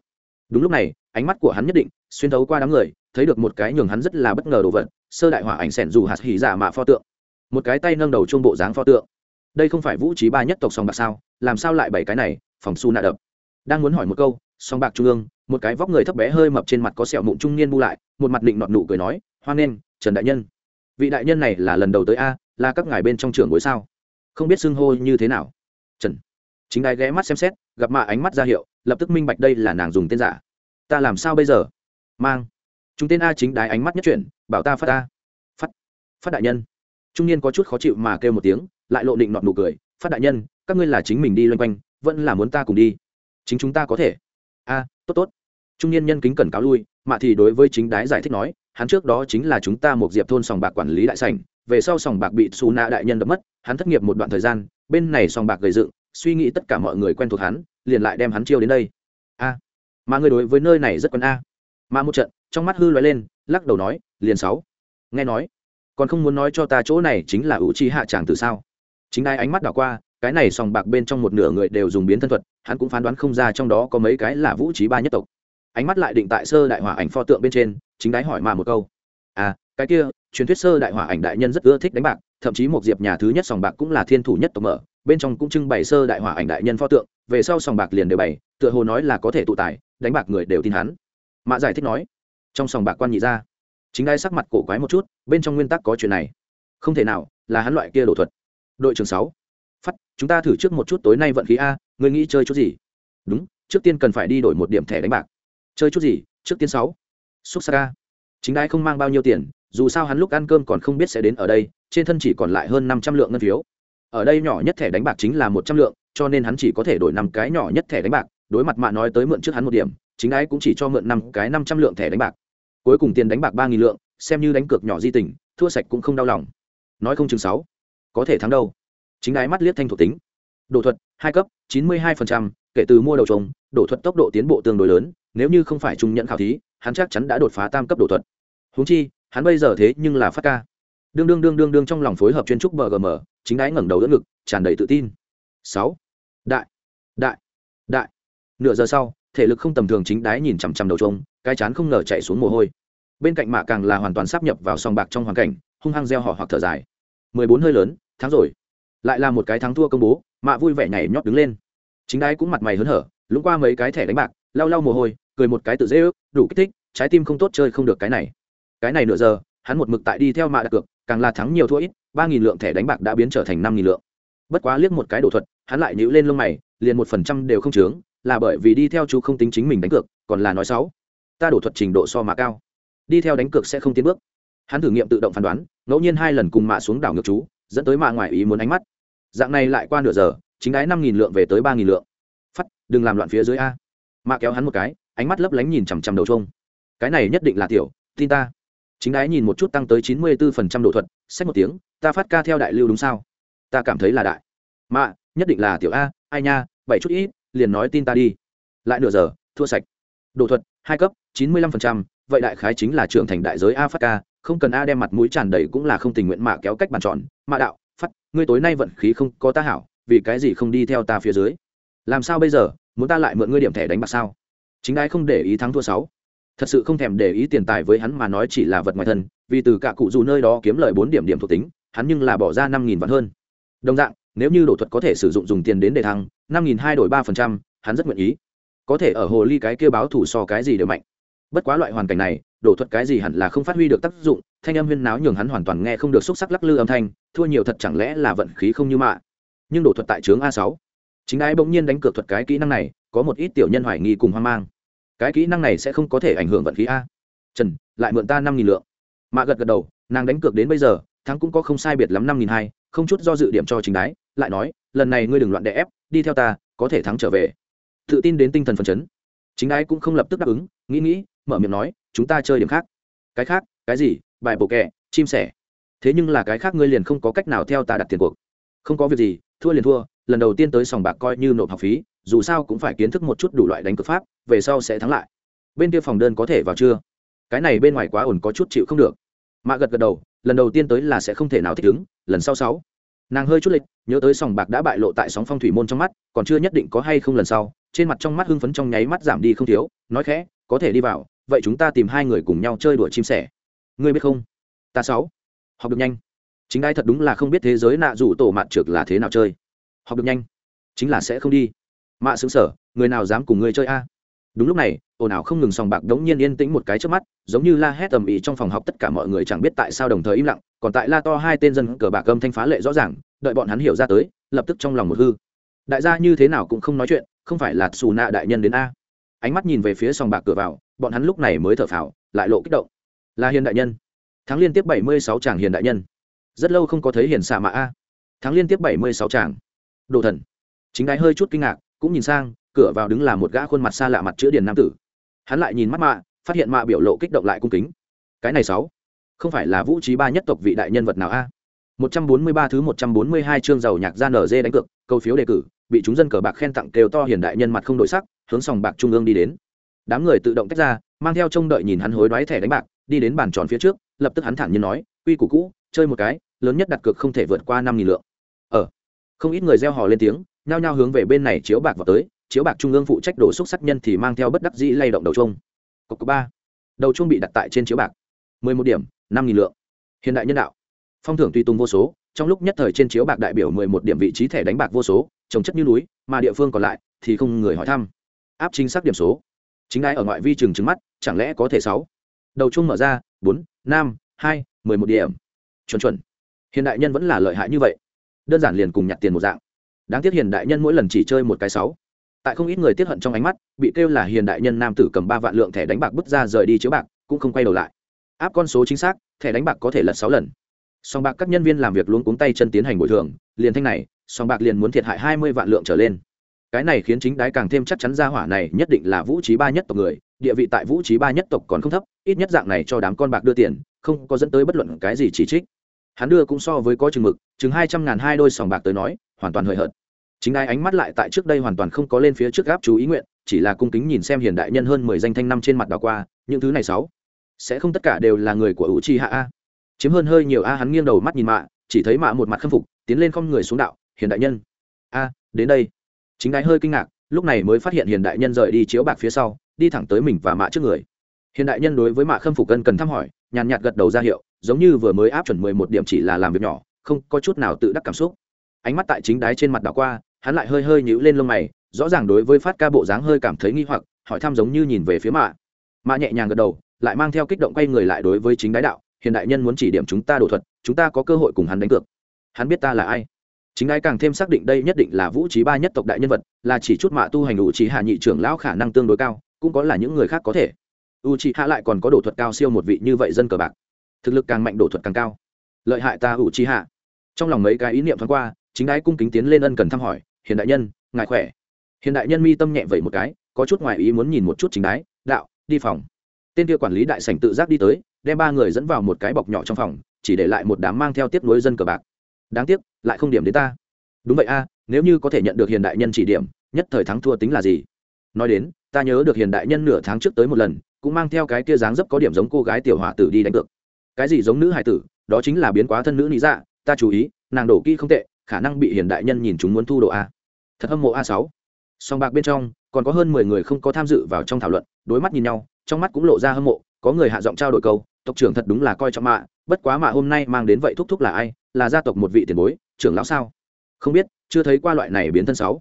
Đúng lúc này ánh mắt của hắn nhất định xuyên thấu qua đám người thấy được một cái nhường hắn rất là bất ngờ đồ vật sơ đại hỏa ảnh sẻn dù hạt hỉ giả mạ pho tượng. Một cái tay nâng đầu chuông bộ dáng pho tượng đây không phải vũ trí ba nhất tộc song bạc sao? Làm sao lại bảy cái này? Phòng su nạ đập. Đang muốn hỏi một câu song bạc trung ương, một cái vóc người thấp bé hơi mập trên mặt có sẹo mụn trung niên bu lại, một mặt định nọt nụ cười nói, hoan nghênh, trần đại nhân. Vị đại nhân này là lần đầu tới a, là các ngài bên trong trường bối sao? Không biết xưng hô như thế nào. Trần. Chính đai ghé mắt xem xét, gặp mạ ánh mắt ra hiệu, lập tức minh bạch đây là nàng dùng tên giả. Ta làm sao bây giờ? Mang. Chúng tên a chính đái ánh mắt nhất chuyển, bảo ta phát ta phát phát đại nhân. Trung niên có chút khó chịu mà kêu một tiếng lại lộ định nọt nụ cười, phát đại nhân, các ngươi là chính mình đi loanh quanh, vẫn là muốn ta cùng đi? Chính chúng ta có thể. A, tốt tốt. Trung niên nhân kính cẩn cáo lui mà thì đối với chính đái giải thích nói, hắn trước đó chính là chúng ta một diệp thôn sòng bạc quản lý đại sảnh, về sau sòng bạc bị xù nạ đại nhân đập mất, hắn thất nghiệp một đoạn thời gian, bên này sòng bạc gầy dựng, suy nghĩ tất cả mọi người quen thuộc hắn, liền lại đem hắn chiêu đến đây. A, mà người đối với nơi này rất quen a. Mà một trận, trong mắt hư loại lên, lắc đầu nói, liền sáu. Nghe nói, còn không muốn nói cho ta chỗ này chính là ủ chi hạ tràng từ sao? Chính ai ánh mắt đảo qua, cái này sòng bạc bên trong một nửa người đều dùng biến thân thuật, hắn cũng phán đoán không ra trong đó có mấy cái là vũ trí ba nhất tộc. Ánh mắt lại định tại sơ đại hỏa ảnh pho tượng bên trên, chính đái hỏi mà một câu. À cái kia, truyền thuyết sơ đại hỏa ảnh đại nhân rất ưa thích đánh bạc, thậm chí một diệp nhà thứ nhất sòng bạc cũng là thiên thủ nhất tộc mở, bên trong cũng trưng bày sơ đại hỏa ảnh đại nhân pho tượng, về sau sòng bạc liền đều bày, tựa hồ nói là có thể tụ tài, đánh bạc người đều tin hắn. Mạ giải thích nói. Trong sòng bạc quan nhị ra, chính ai sắc mặt cổ quái một chút, bên trong nguyên tắc có chuyện này. Không thể nào, là hắn loại kia đổ thuật đội trưởng sáu. Phát, chúng ta thử trước một chút tối nay vận khí a người nghĩ chơi chút gì? Đúng, trước tiên cần phải đi đổi một điểm thẻ đánh bạc. Chơi chút gì? Trước tiên sáu. Xúc xa chính ai không mang bao nhiêu tiền, dù sao hắn lúc ăn cơm còn không biết sẽ đến ở đây, trên thân chỉ còn lại hơn năm trăm lượng ngân phiếu. Ở đây nhỏ nhất thẻ đánh bạc chính là một trăm lượng, cho nên hắn chỉ có thể đổi năm cái nhỏ nhất thẻ đánh bạc, đối mặt mạ nói tới mượn trước hắn một điểm, chính ái cũng chỉ cho mượn năm cái năm trăm lượng thẻ đánh bạc. Cuối cùng tiền đánh bạc ba nghìn lượng, xem như đánh cược nhỏ di tình, thua sạch cũng không đau lòng. Nói không chừng sáu có thể thắng đâu. Chính ái mắt liếc thanh thuộc tính. Đổ thuật, hai cấp, chín mươi hai kể từ mua đầu trồng đổ thuật tốc độ tiến bộ tương đối lớn, nếu như không phải trung nhận khảo thí, hắn chắc chắn đã đột phá tam cấp đổ thuật. Húng chi, hắn bây giờ thế nhưng là phát ca. Đương đương đương đương đương trong lòng phối hợp chuyên trúc bgm chính đái ngẩng đầu đỡ ngực, tràn đầy tự tin. Sáu. Đại. Đại. Đại. Nửa giờ sau, thể lực không tầm thường chính đái nhìn chằm chằm đầu trông cái chán không ngờ chạy xuống mồ hôi. Bên cạnh mạ càng là hoàn toàn sắp nhập vào sòng bạc trong hoàn cảnh, hung hăng gieo họ hoặc thở dài. Mười bốn hơi lớn thắng rồi. Lại là một cái thắng thua công bố, mạ vui vẻ nhảy nhót đứng lên. Chính đái cũng mặt mày hớn hở, lũng qua mấy cái thẻ đánh bạc, lau lau mồ hôi, cười một cái tự dễ ước, đủ kích thích, trái tim không tốt chơi không được cái này. Cái này nửa giờ, hắn một mực tại đi theo mạ đặt cược, càng là thắng nhiều thua ít, ba nghìn lượng thẻ đánh bạc đã biến trở thành năm nghìn lượng. Bất quá liếc một cái đổ thuật, hắn lại nhữ lên lông mày, liền một phần trăm đều không chướng, là bởi vì đi theo chú không tính chính mình đánh cược, còn là nói sáu ta đổ thuật trình độ so mạ cao. Đi theo đánh cược sẽ không tiến bước. Hắn thử nghiệm tự động phán đoán, ngẫu nhiên hai lần cùng mạ xuống đảo ngược chú dẫn tới mạ ngoài ý muốn ánh mắt. Dạng này lại qua nửa giờ, chính đái năm nghìn lượng về tới ba nghìn lượng. Phắt đừng làm loạn phía dưới a. Mạ kéo hắn một cái, ánh mắt lấp lánh nhìn chằm chằm đầu trông cái này nhất định là tiểu, tin ta. Chính đái nhìn một chút tăng tới chín mươi bốn phần trăm độ thuật sách một tiếng, ta phát ca theo đại lưu đúng sao? Ta cảm thấy là đại. Mạ, nhất định là tiểu a, ai nha bảy chút ít, liền nói tin ta đi. Lại nửa giờ, thua sạch. Độ thuật, hai cấp, chín mươi lăm phần trăm, vậy đại khái chính là trưởng thành đại giới a phát ca không cần a đem mặt mũi tràn đầy cũng là không tình nguyện mạ kéo cách bàn tròn. Mạ đạo, phát, ngươi tối nay vận khí không có ta hảo, vì cái gì không đi theo ta phía dưới? Làm sao bây giờ, muốn ta lại mượn ngươi điểm thẻ đánh bạc sao? Chính ai không để ý thắng thua sáu. Thật sự không thèm để ý tiền tài với hắn mà nói chỉ là vật ngoài thân, vì từ cả cụ dù nơi đó kiếm lời bốn điểm điểm thuộc tính, hắn nhưng là bỏ ra năm nghìn vạn hơn. Đồng dạng, nếu như đổ thuật có thể sử dụng dùng tiền đến để thăng năm nghìn hai đổi ba phần trăm, hắn rất nguyện ý. Có thể ở hồ ly cái kêu báo thủ so cái gì đều mạnh. Bất quá loại hoàn cảnh này đổ thuật cái gì hẳn là không phát huy được tác dụng, thanh âm huyên náo nhường hắn hoàn toàn nghe không được xúc sắc lắc lư âm thanh, thua nhiều thật chẳng lẽ là vận khí không như mạ. Nhưng đổ thuật tại trướng a sáu, chính ai bỗng nhiên đánh cược thuật cái kỹ năng này, có một ít tiểu nhân hoài nghi cùng hoang mang. Cái kỹ năng này sẽ không có thể ảnh hưởng vận khí a. Trần, lại mượn ta năm nghìn lượng. Mạ gật gật đầu, nàng đánh cược đến bây giờ, thắng cũng có không sai biệt lắm năm nghìn hai, không chút do dự điểm cho chính đái, lại nói, lần này ngươi đừng loạn đè ép, đi theo ta, có thể thắng trở về. Tự tin đến tinh thần phấn chấn. Chính đái cũng không lập tức đáp ứng, nghĩ nghĩ mở miệng nói, chúng ta chơi điểm khác. Cái khác? Cái gì? Bài bộ kẹ, chim sẻ. Thế nhưng là cái khác ngươi liền không có cách nào theo ta đặt tiền cuộc. Không có việc gì, thua liền thua, lần đầu tiên tới sòng bạc coi như nộp học phí, dù sao cũng phải kiến thức một chút đủ loại đánh cược pháp, về sau sẽ thắng lại. Bên kia phòng đơn có thể vào chưa? Cái này bên ngoài quá ổn có chút chịu không được. Mạ gật gật đầu, lần đầu tiên tới là sẽ không thể nào thích ứng, lần sau sáu. Nàng hơi chút lịch, nhớ tới sòng bạc đã bại lộ tại sóng phong thủy môn trong mắt, còn chưa nhất định có hay không lần sau, trên mặt trong mắt hưng phấn trong nháy mắt giảm đi không thiếu, nói khẽ, có thể đi vào vậy chúng ta tìm hai người cùng nhau chơi đuổi chim sẻ. Ngươi biết không? Ta sáu. Học được nhanh. Chính đai thật đúng là không biết thế giới nạ rủ tổ mạn trượt là thế nào chơi. Học được nhanh. Chính là sẽ không đi. Mạ xứng sở người nào dám cùng ngươi chơi a? Đúng lúc này, ồn ào không ngừng sòng bạc đống nhiên yên tĩnh một cái trước mắt, giống như la hét tầm ĩ trong phòng học tất cả mọi người chẳng biết tại sao đồng thời im lặng, còn tại la to hai tên dân cờ bạc âm thanh phá lệ rõ ràng, đợi bọn hắn hiểu ra tới, lập tức trong lòng một hư. Đại gia như thế nào cũng không nói chuyện, không phải là xù nạ đại nhân đến a? Ánh mắt nhìn về phía sòng bạc cửa vào, bọn hắn lúc này mới thở phào, lại lộ kích động. Là hiền đại nhân, thắng liên tiếp bảy mươi sáu chàng hiền đại nhân. Rất lâu không có thấy hiền xạ mạ a. Thắng liên tiếp bảy mươi sáu chàng. Đồ thần. Chính đái hơi chút kinh ngạc, cũng nhìn sang, cửa vào đứng là một gã khuôn mặt xa lạ mặt chữ điền nam tử. Hắn lại nhìn mắt mạ, phát hiện mạ biểu lộ kích động lại cung kính. Cái này sáu, không phải là vũ trí ba nhất tộc vị đại nhân vật nào a? một trăm bốn mươi ba thứ một trăm bốn mươi hai chương giàu nhạc ra nở dê đánh cược, câu phiếu đề cử, bị chúng dân cờ bạc khen tặng kêu to hiền đại nhân mặt không đổi sắc hướng sòng bạc trung ương đi đến. Đám người tự động tách ra mang theo trông đợi nhìn hắn hối đoái thẻ đánh bạc đi đến bàn tròn phía trước lập tức hắn thẳng nhiên nói quy củ cũ chơi một cái lớn nhất đặt cược không thể vượt qua năm nghìn lượng. Ở ờ, không ít người reo hò lên tiếng nhao nhao hướng về bên này chiếu bạc vào tới chiếu bạc trung ương phụ trách đổ xúc sắc nhân thì mang theo bất đắc dĩ lay động đầu chuông. Cọc ba. Đầu chuông bị đặt tại trên chiếu bạc. Mười một điểm năm nghìn lượng. Hiện đại nhân đạo. Phong thưởng tùy tung vô số trong lúc nhất thời trên chiếu bạc đại biểu mười một điểm vị trí thẻ đánh bạc vô số trồng chất như núi mà địa phương còn lại thì không người hỏi thăm áp chính xác điểm số. Chính ai ở ngoại vi trừng trừng mắt, chẳng lẽ có thể sáu? Đầu chung mở ra, bốn, năm, hai, mười một điểm. Chuẩn chuẩn. Hiện đại nhân vẫn là lợi hại như vậy. Đơn giản liền cùng nhặt tiền một dạng. Đáng tiếc hiền đại nhân mỗi lần chỉ chơi một cái sáu. Tại không ít người tiếp hận trong ánh mắt, bị kêu là hiền đại nhân nam tử cầm ba vạn lượng thẻ đánh bạc bước ra rời đi chiếu bạc, cũng không quay đầu lại. Áp con số chính xác, thẻ đánh bạc có thể lật sáu lần. Song bạc các nhân viên làm việc luôn cuống tay chân tiến hành bồi thường, liền thanh này, song bạc liền muốn thiệt hại hai mươi vạn lượng trở lên cái này khiến chính đái càng thêm chắc chắn ra hỏa này nhất định là vũ trí ba nhất tộc người, địa vị tại vũ trí ba nhất tộc còn không thấp, ít nhất dạng này cho đám con bạc đưa tiền, không có dẫn tới bất luận cái gì chỉ trích. Hắn đưa cũng so với có chừng mực, chừng hai trăm ngàn hai đôi sòng bạc tới nói, hoàn toàn hời hợt. Chính ai ánh mắt lại tại trước đây hoàn toàn không có lên phía trước gáp chú ý nguyện, chỉ là cung kính nhìn xem hiền đại nhân hơn mười danh thanh năm trên mặt đào qua, những thứ này sáu, sẽ không tất cả đều là người của u chi hạ a. Chiếm hơn hơi nhiều a, hắn nghiêng đầu mắt nhìn mạ, chỉ thấy mạ một mặt khâm phục, tiến lên không người xuống đạo hiền đại nhân, a, đến đây chính đái hơi kinh ngạc, lúc này mới phát hiện hiền đại nhân rời đi chiếu bạc phía sau, đi thẳng tới mình và mạ trước người. Hiền đại nhân đối với mạ khâm phục cân cần thăm hỏi, nhàn nhạt gật đầu ra hiệu, giống như vừa mới áp chuẩn mười một điểm chỉ là làm việc nhỏ, không có chút nào tự đắc cảm xúc. Ánh mắt tại chính đái trên mặt đảo qua, hắn lại hơi hơi nhíu lên lông mày, rõ ràng đối với phát ca bộ dáng hơi cảm thấy nghi hoặc, hỏi thăm giống như nhìn về phía mạ. Mạ nhẹ nhàng gật đầu, lại mang theo kích động quay người lại đối với chính đái đạo hiện đại nhân muốn chỉ điểm chúng ta đổ thuật, chúng ta có cơ hội cùng hắn đánh cược. Hắn biết ta là ai? Chính đái càng thêm xác định đây nhất định là vũ trí ba nhất tộc đại nhân vật, là chỉ chút mạ tu hành ủ trí hạ nhị trưởng lão khả năng tương đối cao, cũng có là những người khác có thể. U trí hạ lại còn có đồ thuật cao siêu một vị như vậy dân cờ bạc. Thực lực càng mạnh, đồ thuật càng cao. Lợi hại ta ủ trí hạ. Trong lòng mấy cái ý niệm thoáng qua, chính đái cung kính tiến lên ân cần thăm hỏi hiện đại nhân, ngài khỏe? Hiện đại nhân mi tâm nhẹ vậy một cái, có chút ngoài ý muốn nhìn một chút chính đái đạo, đi phòng. Tên kia quản lý đại sảnh tự giác đi tới, đem ba người dẫn vào một cái bọc nhỏ trong phòng, chỉ để lại một đám mang theo tiếp nối dân cờ bạc đáng tiếc, lại không điểm đến ta. Đúng vậy a, nếu như có thể nhận được hiền đại nhân chỉ điểm, nhất thời thắng thua tính là gì? Nói đến, ta nhớ được hiền đại nhân nửa tháng trước tới một lần, cũng mang theo cái kia dáng dấp có điểm giống cô gái tiểu hỏa tử đi đánh cược. Cái gì giống nữ hải tử, đó chính là biến quá thân nữ lý dạ ta chú ý, nàng đổ kỹ không tệ, khả năng bị hiền đại nhân nhìn chúng muốn thu độ a. Thật hâm mộ a sáu. Song bạc bên trong, còn có hơn mười người không có tham dự vào trong thảo luận, đối mắt nhìn nhau, trong mắt cũng lộ ra hâm mộ, có người hạ giọng trao đổi câu, tộc trưởng thật đúng là coi trọng mạ, bất quá mạ hôm nay mang đến vậy thúc thúc là ai là gia tộc một vị tiền bối, trưởng lão sao? Không biết, chưa thấy qua loại này biến thân sáu.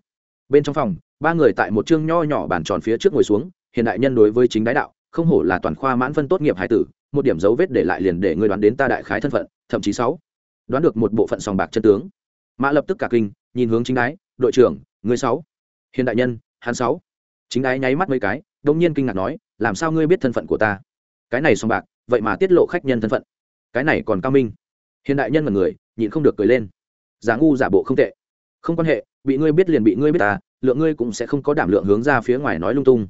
Bên trong phòng, ba người tại một chương nho nhỏ bàn tròn phía trước ngồi xuống, hiện đại nhân đối với chính đái đạo, không hổ là toàn khoa mãn phân tốt nghiệp hải tử, một điểm dấu vết để lại liền để người đoán đến ta đại khái thân phận, thậm chí sáu. Đoán được một bộ phận sòng bạc chân tướng. Mã lập tức cả kinh, nhìn hướng chính đái, đội trưởng người sáu. Hiện đại nhân, hắn sáu. Chính đái nháy mắt mấy cái, đông nhiên kinh ngạc nói, làm sao ngươi biết thân phận của ta? Cái này sòng bạc, vậy mà tiết lộ khách nhân thân phận. Cái này còn cao minh. Hiện đại nhân là người nhịn không được cười lên. Giả ngu giả bộ không tệ. Không quan hệ bị ngươi biết liền bị ngươi biết ta lượng ngươi cũng sẽ không có đảm lượng hướng ra phía ngoài nói lung tung.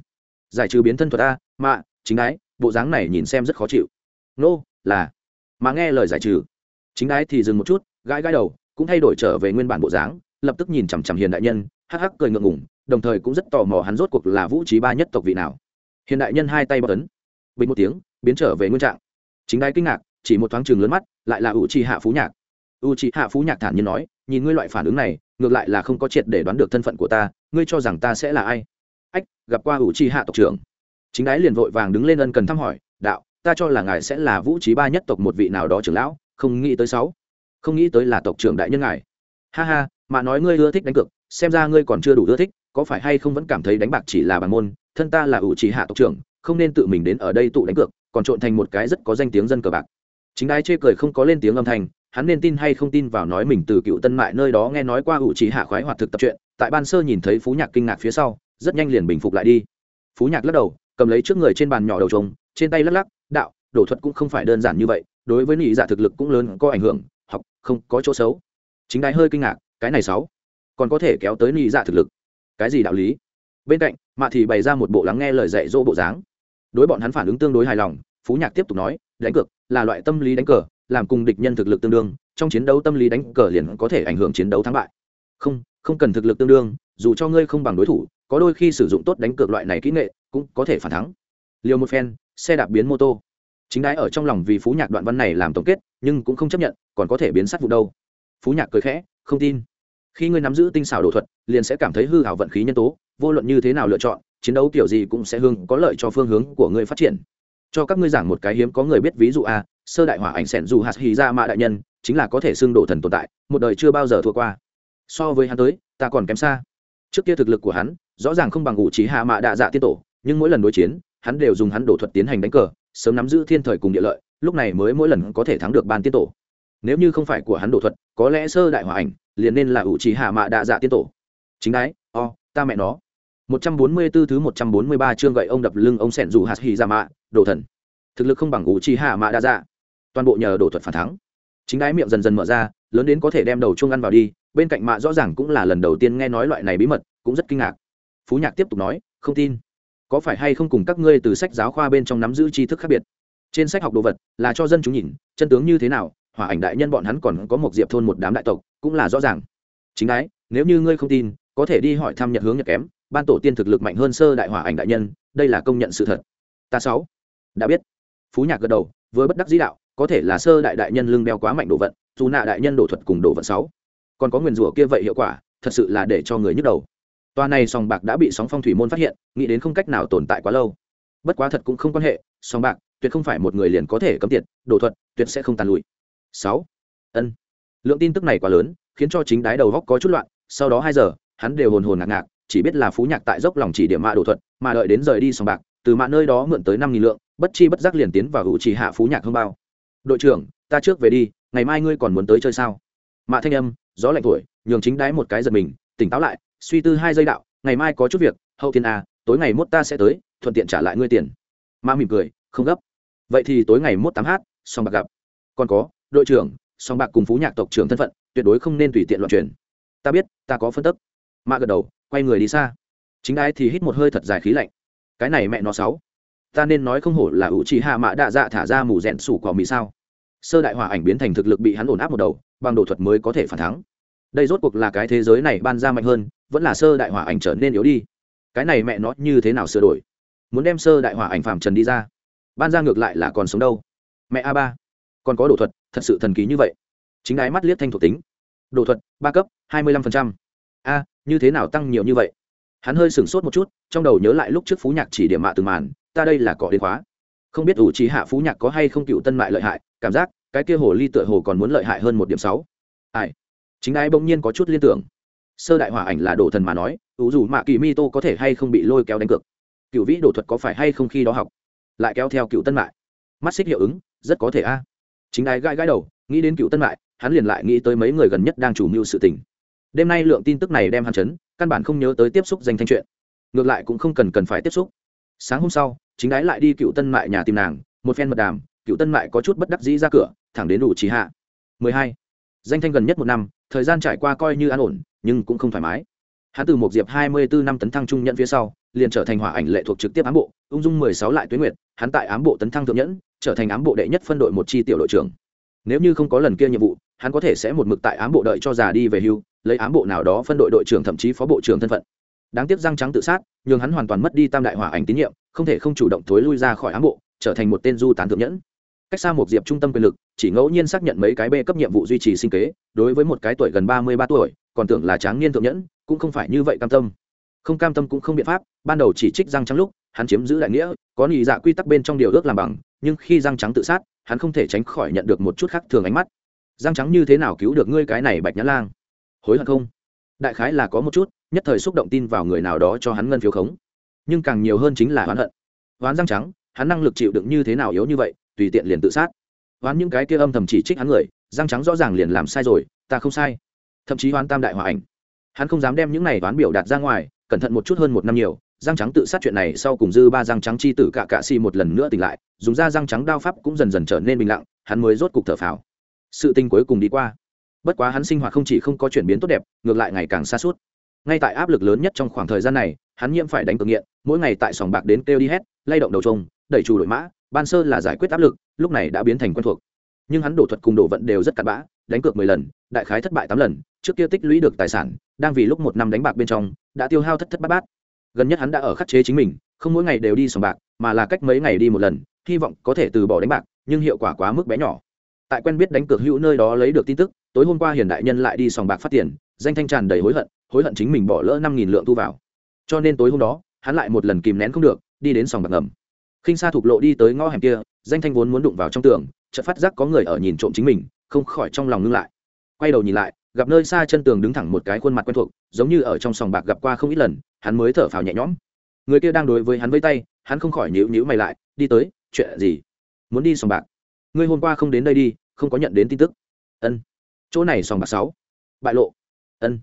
Giải trừ biến thân thuật ta mạ chính đái bộ dáng này nhìn xem rất khó chịu. Nô、no, là. Mà nghe lời giải trừ. Chính đái thì dừng một chút gãi gãi đầu cũng thay đổi trở về nguyên bản bộ dáng lập tức nhìn chằm chằm hiền đại nhân hắc hắc cười ngượng ngủng đồng thời cũng rất tò mò hắn rốt cuộc là vũ trí ba nhất tộc vị nào. Hiền đại nhân hai tay bọc tấn bình một tiếng biến trở về nguyên trạng. Chính đái kinh ngạc chỉ một thoáng chừng lớn mắt lại là ủ trì hạ phú nhạc u chi hạ phú nhạc thản nhiên nói, nhìn ngươi loại phản ứng này, ngược lại là không có triệt để đoán được thân phận của ta, ngươi cho rằng ta sẽ là ai? Ách, gặp qua u chi hạ tộc trưởng. Chính đái liền vội vàng đứng lên ân cần thăm hỏi, đạo, ta cho là ngài sẽ là vũ trí ba nhất tộc một vị nào đó trưởng lão, không nghĩ tới sáu. Không nghĩ tới là tộc trưởng đại nhân ngài. Ha ha, mà nói ngươi ưa thích đánh cược, xem ra ngươi còn chưa đủ ưa thích, có phải hay không vẫn cảm thấy đánh bạc chỉ là bàn môn, thân ta là ủ trì hạ tộc trưởng, không nên tự mình đến ở đây tụ đánh cược, còn trộn thành một cái rất có danh tiếng dân cờ bạc. Chính đái chê cười không có lên tiếng âm thanh hắn nên tin hay không tin vào nói mình từ cựu tân mại nơi đó nghe nói qua ủ trí hạ khoái hoạt thực tập chuyện tại ban sơ nhìn thấy phú nhạc kinh ngạc phía sau, rất nhanh liền bình phục lại đi. Phú nhạc lắc đầu, cầm lấy trước người trên bàn nhỏ đầu trống, trên tay lắc lắc, đạo đổ thuật cũng không phải đơn giản như vậy, đối với nị giả thực lực cũng lớn, có ảnh hưởng, học, không, có chỗ xấu. Chính đái hơi kinh ngạc, cái này sáu, còn có thể kéo tới nị giả thực lực? Cái gì đạo lý? Bên cạnh, mạ thì bày ra một bộ lắng nghe lời dạy dỗ bộ dáng. Đối bọn hắn phản ứng tương đối hài lòng, phú nhạc tiếp tục nói, đánh cược, là loại tâm lý đánh cờ làm cùng địch nhân thực lực tương đương, trong chiến đấu tâm lý đánh cờ liền có thể ảnh hưởng chiến đấu thắng bại. Không không cần thực lực tương đương, dù cho ngươi không bằng đối thủ, có đôi khi sử dụng tốt đánh cược loại này kỹ nghệ, cũng có thể phản thắng. Liều một phen, xe đạp biến mô tô. Chính đái ở trong lòng vì phú nhạc đoạn văn này làm tổng kết, nhưng cũng không chấp nhận, còn có thể biến sát vụ đâu. Phú nhạc cười khẽ, không tin. Khi ngươi nắm giữ tinh xảo đồ thuật, liền sẽ cảm thấy hư hảo vận khí nhân tố, vô luận như thế nào lựa chọn, chiến đấu kiểu gì cũng sẽ hương có lợi cho phương hướng của ngươi phát triển. Cho các ngươi giảng một cái hiếm có người biết ví dụ a sơ đại hỏa ảnh sẻn dù hạt hì ra mạ đại nhân chính là có thể xưng đổ thần tồn tại một đời chưa bao giờ thua qua. So với hắn tới ta còn kém xa. Trước kia thực lực của hắn rõ ràng không bằng ngụ trí hạ mạ đạ dạ tiên tổ nhưng mỗi lần đối chiến hắn đều dùng hắn đổ thuật tiến hành đánh cờ sớm nắm giữ thiên thời cùng địa lợi lúc này mới mỗi lần có thể thắng được ban tiên tổ. Nếu như không phải của hắn đổ thuật có lẽ sơ đại hỏa ảnh liền nên là ủ trí hạ mạ đạ dạ tiên tổ. Chính đái o ta mẹ nó. 144 thứ 143 chương gậy ông đập lưng ông sẹn dù hạt hì ra mạ, đồ thần. Thực lực không bằng ủ trí Hạ Mạ đa dạ. Toàn bộ nhờ đổ thuật phản thắng. Chính đái miệng dần dần mở ra, lớn đến có thể đem đầu chuông ăn vào đi, bên cạnh mạ rõ ràng cũng là lần đầu tiên nghe nói loại này bí mật, cũng rất kinh ngạc. Phú Nhạc tiếp tục nói, không tin. Có phải hay không cùng các ngươi từ sách giáo khoa bên trong nắm giữ tri thức khác biệt? Trên sách học đồ vật là cho dân chúng nhìn, chân tướng như thế nào, hỏa ảnh đại nhân bọn hắn còn có một diệp thôn một đám đại tộc, cũng là rõ ràng. Chính đái, nếu như ngươi không tin, có thể đi hỏi thăm nhật hướng nhật kém, ban tổ tiên thực lực mạnh hơn sơ đại hỏa ảnh đại nhân đây là công nhận sự thật ta sáu đã biết phú nhạc gật đầu với bất đắc dĩ đạo có thể là sơ đại đại nhân lưng đeo quá mạnh đồ vận, dù nạ đại nhân đổ thuật cùng đồ vận sáu. Còn có nguyền rủa kia vậy hiệu quả, thật sự là để cho người nhức đầu. Toa này sòng bạc đã bị sóng phong thủy môn phát hiện, nghĩ đến không cách nào tồn tại quá lâu. Bất quá thật cũng không quan hệ, sòng bạc, tuyệt không phải một người liền có thể cấm tiệt, đồ thuật, tuyệt sẽ không tàn lụi. Sáu. Ân. Lượng tin tức này quá lớn, khiến cho chính đái đầu góc có chút loạn, sau đó hai giờ, hắn đều hồn hồn ngạc ngạc, chỉ biết là phú nhạc tại dốc lòng chỉ điểm mạ đồ thuật, mà đợi đến rời đi sòng bạc, từ mạ nơi đó mượn tới năm nghìn lượng, bất chi bất giác liền tiến vào hữu trì hạ phú nhạc không bao đội trưởng, ta trước về đi, ngày mai ngươi còn muốn tới chơi sao? Mạ thanh âm, gió lạnh thổi, nhường chính đái một cái giật mình, tỉnh táo lại, suy tư hai giây đạo, ngày mai có chút việc, hậu thiên à tối ngày mốt ta sẽ tới, thuận tiện trả lại ngươi tiền. Mạ mỉm cười, không gấp. Vậy thì tối ngày mốt tám h song bạc gặp. Còn có, đội trưởng, song bạc cùng phú nhạc tộc trưởng thân phận, tuyệt đối không nên tùy tiện loạn truyền. Ta biết, ta có phân tức. Mạ gật đầu, quay người đi xa. Chính đái thì hít một hơi thật dài khí lạnh. Cái này mẹ nó sáu ta nên nói không hổ là ủ trì hạ mạ đạ dạ thả ra mù rẽn sủ cỏ mì sao. Sơ đại hòa ảnh biến thành thực lực bị hắn ổn áp một đầu, bằng đồ thuật mới có thể phản thắng. Đây rốt cuộc là cái thế giới này ban ra mạnh hơn, vẫn là sơ đại hòa ảnh trở nên yếu đi. Cái này mẹ nó như thế nào sửa đổi? Muốn đem sơ đại hòa ảnh phàm trần đi ra. Ban ra ngược lại là còn sống đâu. Mẹ a ba, còn có đồ thuật, thật sự thần kỳ như vậy. Chính đái mắt liếc thanh thuộc tính. Đồ thuật, ba cấp, hai mươi lăm phần trăm. A, như thế nào tăng nhiều như vậy? Hắn hơi sửng sốt một chút, trong đầu nhớ lại lúc trước phú nhạc chỉ điểm mạ từng màn ta đây là cỏ đến khóa. Không biết ủ trí hạ phú nhạc có hay không cựu tân mại lợi hại, cảm giác, cái kia hồ ly tựa hồ còn muốn lợi hại hơn một điểm sáu. Ai? Chính ai bỗng nhiên có chút liên tưởng. Sơ đại hỏa ảnh là đồ thần mà nói, ủ dù mạ kỳ mi tô có thể hay không bị lôi kéo đánh cược? Cựu vĩ đồ thuật có phải hay không khi đó học? Lại kéo theo cựu tân mại. Mắt xích hiệu ứng, rất có thể a. Chính ai gãi gãi đầu, nghĩ đến cựu tân mại, hắn liền lại nghĩ tới mấy người gần nhất đang chủ mưu sự tình. Đêm nay lượng tin tức này đem hắn chấn, căn bản không nhớ tới tiếp xúc danh thanh chuyện. Ngược lại cũng không cần cần phải tiếp xúc. Sáng hôm sau chính đái lại đi cựu tân mại nhà tìm nàng, một phen mật đàm, cựu tân mại có chút bất đắc dĩ ra cửa, thẳng đến đủ trí hạ. 12. danh thanh gần nhất một năm, thời gian trải qua coi như an ổn, nhưng cũng không thoải mái. Hắn từ một diệp 24 năm tấn thăng trung nhận phía sau, liền trở thành hỏa ảnh lệ thuộc trực tiếp ám bộ, ung dung 16 lại tuyến nguyệt, hắn tại ám bộ tấn thăng thượng nhẫn, trở thành ám bộ đệ nhất phân đội một chi tiểu đội trưởng. Nếu như không có lần kia nhiệm vụ, hắn có thể sẽ một mực tại ám bộ đợi cho già đi về hưu, lấy ám bộ nào đó phân đội đội trưởng thậm chí phó bộ trưởng thân phận đáng tiếc răng trắng tự sát, nhường hắn hoàn toàn mất đi tam đại hỏa ảnh tín nhiệm, không thể không chủ động thối lui ra khỏi ám bộ, trở thành một tên du tán thượng nhẫn. Cách xa một diệp trung tâm quyền lực, chỉ ngẫu nhiên xác nhận mấy cái b cấp nhiệm vụ duy trì sinh kế, đối với một cái tuổi gần ba mươi ba tuổi, còn tưởng là tráng niên thượng nhẫn, cũng không phải như vậy cam tâm. Không cam tâm cũng không biện pháp, ban đầu chỉ trích răng trắng lúc, hắn chiếm giữ đại nghĩa, có nhị dạ quy tắc bên trong điều ước làm bằng, nhưng khi răng trắng tự sát, hắn không thể tránh khỏi nhận được một chút khác thường ánh mắt. Răng trắng như thế nào cứu được ngươi cái này bạch nhã lang? Hối hận không? Đại khái là có một chút nhất thời xúc động tin vào người nào đó cho hắn ngân phiếu khống. Nhưng càng nhiều hơn chính là oán hận. Oán răng trắng, hắn năng lực chịu đựng như thế nào yếu như vậy, tùy tiện liền tự sát. Oán những cái kia âm thầm chỉ trích hắn người, răng trắng rõ ràng liền làm sai rồi, ta không sai. Thậm chí oán tam đại hòa ảnh. Hắn không dám đem những này oán biểu đạt ra ngoài, cẩn thận một chút hơn một năm nhiều, răng trắng tự sát chuyện này sau cùng dư ba răng trắng chi tử cạ cạ xì một lần nữa tỉnh lại, dùng ra răng trắng đao pháp cũng dần dần trở nên bình lặng, hắn mới rốt cục thở phào. Sự tình cuối cùng đi qua. Bất quá hắn sinh hoạt không chỉ không có chuyển biến tốt đẹp, ngược lại ngày càng xa suốt ngay tại áp lực lớn nhất trong khoảng thời gian này, hắn nhiễm phải đánh cực nghiện, mỗi ngày tại sòng bạc đến kêu đi hét lay động đầu trông đẩy trù đội mã, ban sơ là giải quyết áp lực, lúc này đã biến thành quen thuộc. Nhưng hắn đổ thuật cùng đổ vận đều rất cặn bã, đánh cược mười lần, đại khái thất bại tám lần, trước kia tích lũy được tài sản, đang vì lúc một năm đánh bạc bên trong, đã tiêu hao thất thất bát bát. Gần nhất hắn đã ở khắc chế chính mình, không mỗi ngày đều đi sòng bạc, mà là cách mấy ngày đi một lần, hy vọng có thể từ bỏ đánh bạc, nhưng hiệu quả quá mức bé nhỏ. Tại quen biết đánh cược hữu nơi đó lấy được tin tức, tối hôm qua hiền đại nhân lại đi sòng bạc phát tiền, danh thanh tràn đầy hối hận hối hận chính mình bỏ lỡ năm nghìn lượng thu vào. Cho nên tối hôm đó, hắn lại một lần kìm nén không được, đi đến sòng bạc ngầm. Khinh sa thục lộ đi tới ngõ hẻm kia, danh thanh vốn muốn đụng vào trong tường, chợt phát giác có người ở nhìn trộm chính mình, không khỏi trong lòng ngưng lại. Quay đầu nhìn lại, gặp nơi xa chân tường đứng thẳng một cái khuôn mặt quen thuộc, giống như ở trong sòng bạc gặp qua không ít lần, hắn mới thở phào nhẹ nhõm. Người kia đang đối với hắn với tay, hắn không khỏi nhíu nhíu mày lại, đi tới, chuyện gì? Muốn đi sòng bạc? Ngươi hôm qua không đến đây đi, không có nhận đến tin tức. Ân. Chỗ này sòng bạc sáu. Bại lộ. Ân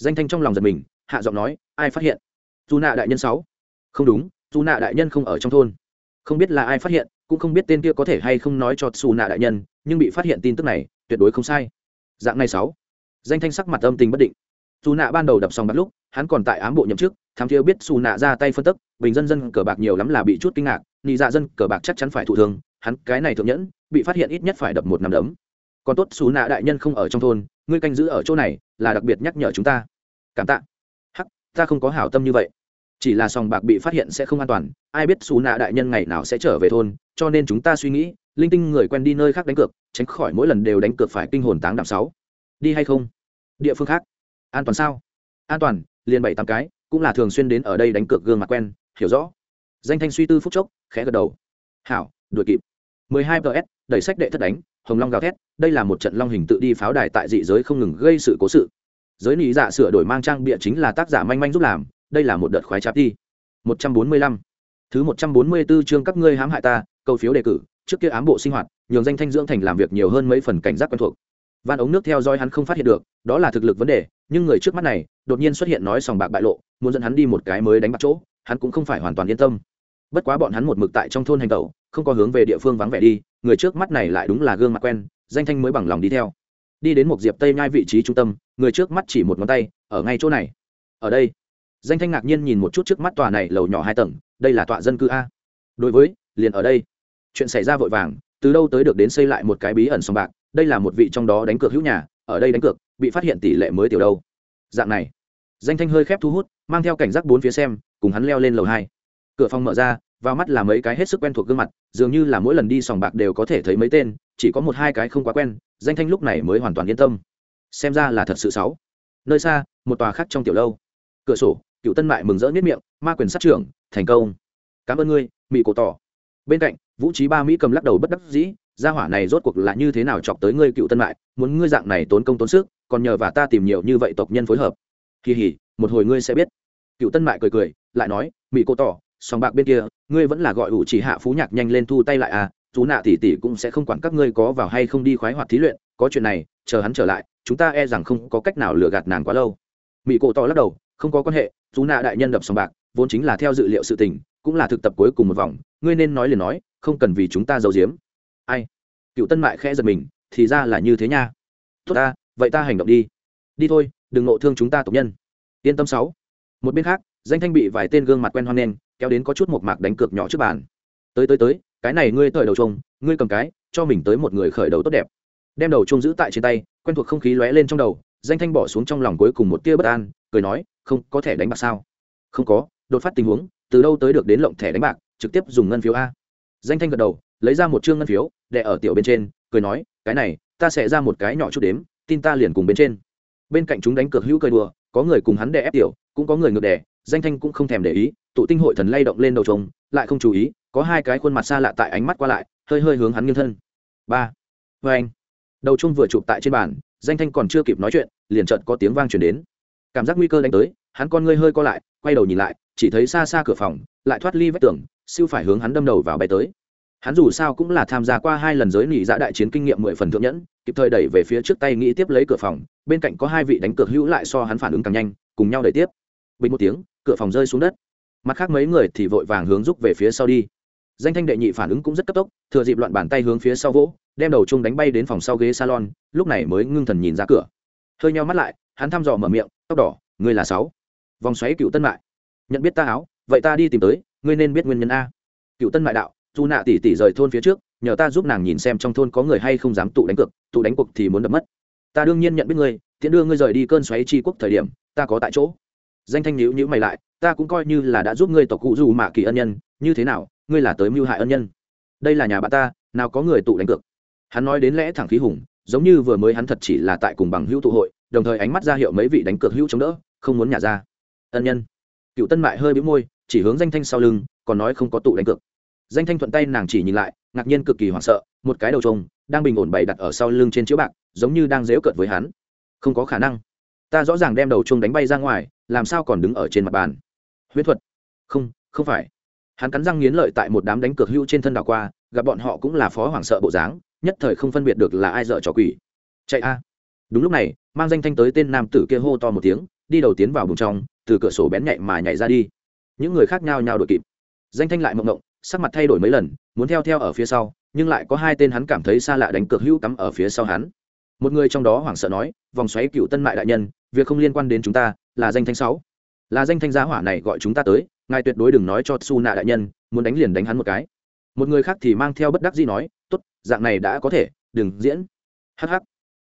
danh thanh trong lòng giật mình, hạ giọng nói, ai phát hiện? Dù nạ đại nhân sáu. Không đúng dù nạ đại nhân không ở trong thôn. Không biết là ai phát hiện, cũng không biết tên kia có thể hay không nói cho xù nạ đại nhân, nhưng bị phát hiện tin tức này, tuyệt đối không sai. Dạng này sáu. Danh thanh sắc mặt âm tình bất định. Dù nạ ban đầu đập xong bắt lúc, hắn còn tại ám bộ nhậm chức tham thiêu biết xù nạ ra tay phân tức, bình dân dân cờ bạc nhiều lắm là bị chút kinh ngạc, nị dạ dân cờ bạc chắc chắn phải thụ thương, hắn cái này thượng nhẫn, bị phát hiện ít nhất phải đập một năm đấm. Còn tốt xù nạ đại nhân không ở trong thôn, ngươi canh giữ ở chỗ này là đặc biệt nhắc nhở chúng ta. Cảm tạ. Hắc, ta không có hảo tâm như vậy. Chỉ là sòng bạc bị phát hiện sẽ không an toàn, ai biết xù nạ đại nhân ngày nào sẽ trở về thôn, cho nên chúng ta suy nghĩ, linh tinh người quen đi nơi khác đánh cược, tránh khỏi mỗi lần đều đánh cược phải kinh hồn táng đạm sáu. Đi hay không? Địa phương khác. An toàn sao? An toàn, liền bảy tám cái, cũng là thường xuyên đến ở đây đánh cược gương mặt quen, hiểu rõ. Danh thanh suy tư phúc chốc, khẽ gật đầu. Hảo, đuổi kịp. 12 ts đẩy sách đệ thất đánh, hồng long gào thét, đây là một trận long hình tự đi pháo đài tại dị giới không ngừng gây sự cố sự. Giới lý dạ sửa đổi mang trang bịa chính là tác giả manh manh giúp làm, đây là một đợt khoái chạp đi. 145. thứ 144 chương các ngươi hãm hại ta, câu phiếu đề cử, trước kia ám bộ sinh hoạt, nhường danh thanh dưỡng thành làm việc nhiều hơn mấy phần cảnh giác quen thuộc. Van ống nước theo dõi hắn không phát hiện được, đó là thực lực vấn đề, nhưng người trước mắt này, đột nhiên xuất hiện nói sòng bạc bại lộ, muốn dẫn hắn đi một cái mới đánh bắt chỗ, hắn cũng không phải hoàn toàn yên tâm bất quá bọn hắn một mực tại trong thôn hành tẩu, không có hướng về địa phương vắng vẻ đi, người trước mắt này lại đúng là gương mặt quen, danh thanh mới bằng lòng đi theo. Đi đến một diệp tây nhai vị trí trung tâm, người trước mắt chỉ một ngón tay, ở ngay chỗ này. Ở đây. Danh thanh ngạc nhiên nhìn một chút trước mắt tòa này lầu nhỏ hai tầng, đây là tọa dân cư a. Đối với, liền ở đây. Chuyện xảy ra vội vàng, từ đâu tới được đến xây lại một cái bí ẩn sòng bạc, đây là một vị trong đó đánh cược hữu nhà, ở đây đánh cược, bị phát hiện tỷ lệ mới tiểu đâu. Dạng này, danh thanh hơi khép thu hút, mang theo cảnh giác bốn phía xem, cùng hắn leo lên lầu hai cửa phòng mở ra, vào mắt là mấy cái hết sức quen thuộc gương mặt, dường như là mỗi lần đi sòng bạc đều có thể thấy mấy tên, chỉ có một hai cái không quá quen, danh thanh lúc này mới hoàn toàn yên tâm. Xem ra là thật sự xấu nơi xa, một tòa khác trong tiểu lâu. Cửa sổ, cựu tân mại mừng rỡ nhất miệng, ma quyền sát trưởng, thành công. Cảm ơn ngươi mỹ cổ tỏ. Bên cạnh, vũ trí ba mỹ cầm lắc đầu bất đắc dĩ, gia hỏa này rốt cuộc là như thế nào chọc tới ngươi cựu tân mại, muốn ngươi dạng này tốn công tốn sức, còn nhờ và ta tìm nhiều như vậy tộc nhân phối hợp. Kỳ hỉ, một hồi ngươi sẽ biết. Cựu tân mại cười cười, lại nói mỹ Cổ tỏ sòng bạc bên kia, ngươi vẫn là gọi ủ chỉ hạ phú nhạc nhanh lên thu tay lại à chú nạ tỷ tỷ cũng sẽ không quản các ngươi có vào hay không đi khoái hoạt thí luyện, có chuyện này, chờ hắn trở lại, chúng ta e rằng không có cách nào lừa gạt nàng quá lâu. Mỹ cổ to lắc đầu, không có quan hệ chú nạ đại nhân đập sòng bạc, vốn chính là theo dự liệu sự tình, cũng là thực tập cuối cùng một vòng, ngươi nên nói liền nói, không cần vì chúng ta giấu giếm. Ai? Cựu tân mại khẽ giật mình, thì ra là như thế nha. Tốt ta, vậy ta hành động đi. Đi thôi, đừng nộ thương chúng ta tộc nhân. Yên tâm sáu. Một bên khác danh thanh bị vài tên gương mặt quen hoan nghênh, kéo đến có chút một mạc đánh cược nhỏ trước bàn. Tới tới tới, cái này ngươi thời đầu trông ngươi cầm cái, cho mình tới một người khởi đầu tốt đẹp. Đem đầu trông giữ tại trên tay, quen thuộc không khí lóe lên trong đầu, danh thanh bỏ xuống trong lòng cuối cùng một tia bất an, cười nói, không, có thẻ đánh bạc sao? Không có, đột phát tình huống, từ đâu tới được đến lộng thẻ đánh bạc, trực tiếp dùng ngân phiếu a. Danh thanh gật đầu, lấy ra một chương ngân phiếu, để ở tiểu bên trên, cười nói, cái này, ta sẽ ra một cái nhỏ chút đếm, tin ta liền cùng bên trên. Bên cạnh chúng đánh cược hữu cười đùa, có người cùng hắn đè ép tiểu, cũng có người ngược đè danh thanh cũng không thèm để ý, tụ tinh hội thần lay động lên đầu trống, lại không chú ý, có hai cái khuôn mặt xa lạ tại ánh mắt qua lại, hơi hơi hướng hắn nghiêng thân. Ba. Vê anh. Đầu chung vừa chụp tại trên bàn, danh thanh còn chưa kịp nói chuyện, liền chợt có tiếng vang chuyển đến. Cảm giác nguy cơ đánh tới, hắn con ngươi hơi co lại, quay đầu nhìn lại, chỉ thấy xa xa cửa phòng, lại thoát ly vách tường, siêu phải hướng hắn đâm đầu vào bay tới. Hắn dù sao cũng là tham gia qua hai lần giới nghỉ dạ đại chiến kinh nghiệm mười phần thượng nhẫn, kịp thời đẩy về phía trước tay nghĩ tiếp lấy cửa phòng, bên cạnh có hai vị đánh cược hữu lại so hắn phản ứng càng nhanh, cùng nhau đẩy tiếp. Bình một tiếng cửa phòng rơi xuống đất. Mặt khác mấy người thì vội vàng hướng rút về phía sau đi. Danh thanh đệ nhị phản ứng cũng rất cấp tốc, thừa dịp loạn bàn tay hướng phía sau vỗ, đem đầu chung đánh bay đến phòng sau ghế salon, lúc này mới ngưng thần nhìn ra cửa. Hơi nhau mắt lại, hắn thăm dò mở miệng, tóc đỏ, ngươi là sáu. Vòng xoáy cựu tân mại. Nhận biết ta áo, vậy ta đi tìm tới, ngươi nên biết nguyên nhân a. Cựu tân mại đạo, dù nạ tỷ tỷ rời thôn phía trước, nhờ ta giúp nàng nhìn xem trong thôn có người hay không dám tụ đánh cược, tụ đánh cuộc thì muốn đập mất. Ta đương nhiên nhận biết ngươi tiện đưa ngươi rời đi cơn xoáy tri quốc thời điểm, ta có tại chỗ danh thanh nhữ nhữ mày lại, ta cũng coi như là đã giúp ngươi tộc cụ dù mạ kỳ ân nhân, như thế nào, ngươi là tới mưu hại ân nhân. Đây là nhà bạn ta, nào có người tụ đánh cược. Hắn nói đến lẽ thẳng khí hùng, giống như vừa mới hắn thật chỉ là tại cùng bằng hữu tụ hội, đồng thời ánh mắt ra hiệu mấy vị đánh cược hữu chống đỡ, không muốn nhả ra. Ân nhân. Cựu tân mại hơi bĩu môi, chỉ hướng danh thanh sau lưng, còn nói không có tụ đánh cược. Danh thanh thuận tay nàng chỉ nhìn lại, ngạc nhiên cực kỳ hoảng sợ, một cái đầu trông đang bình ổn bày đặt ở sau lưng trên chiếu bạc, giống như đang dếu cợt với hắn. Không có khả năng. Ta rõ ràng đem đầu chuông đánh bay ra ngoài làm sao còn đứng ở trên mặt bàn? Huyết thuật? Không không phải. Hắn cắn răng nghiến lợi tại một đám đánh cược hưu trên thân đảo qua, gặp bọn họ cũng là phó hoảng sợ bộ dáng, nhất thời không phân biệt được là ai dợ trò quỷ. Chạy a. Đúng lúc này, mang danh thanh tới tên nam tử kia hô to một tiếng, đi đầu tiến vào bùng trong, từ cửa sổ bén nhạy mà nhảy ra đi. Những người khác nhau nhau đội kịp. Danh thanh lại mộng mộng, sắc mặt thay đổi mấy lần, muốn theo theo ở phía sau, nhưng lại có hai tên hắn cảm thấy xa lạ đánh cược hữu cắm ở phía sau hắn. Một người trong đó hoảng sợ nói, vòng xoáy cựu tân mại đại nhân, việc không liên quan đến chúng ta là danh thanh sáu. Là danh thanh giá hỏa này gọi chúng ta tới, ngài tuyệt đối đừng nói cho su nạ đại nhân, muốn đánh liền đánh hắn một cái. Một người khác thì mang theo bất đắc gì nói, tốt, dạng này đã có thể, đừng diễn. Hh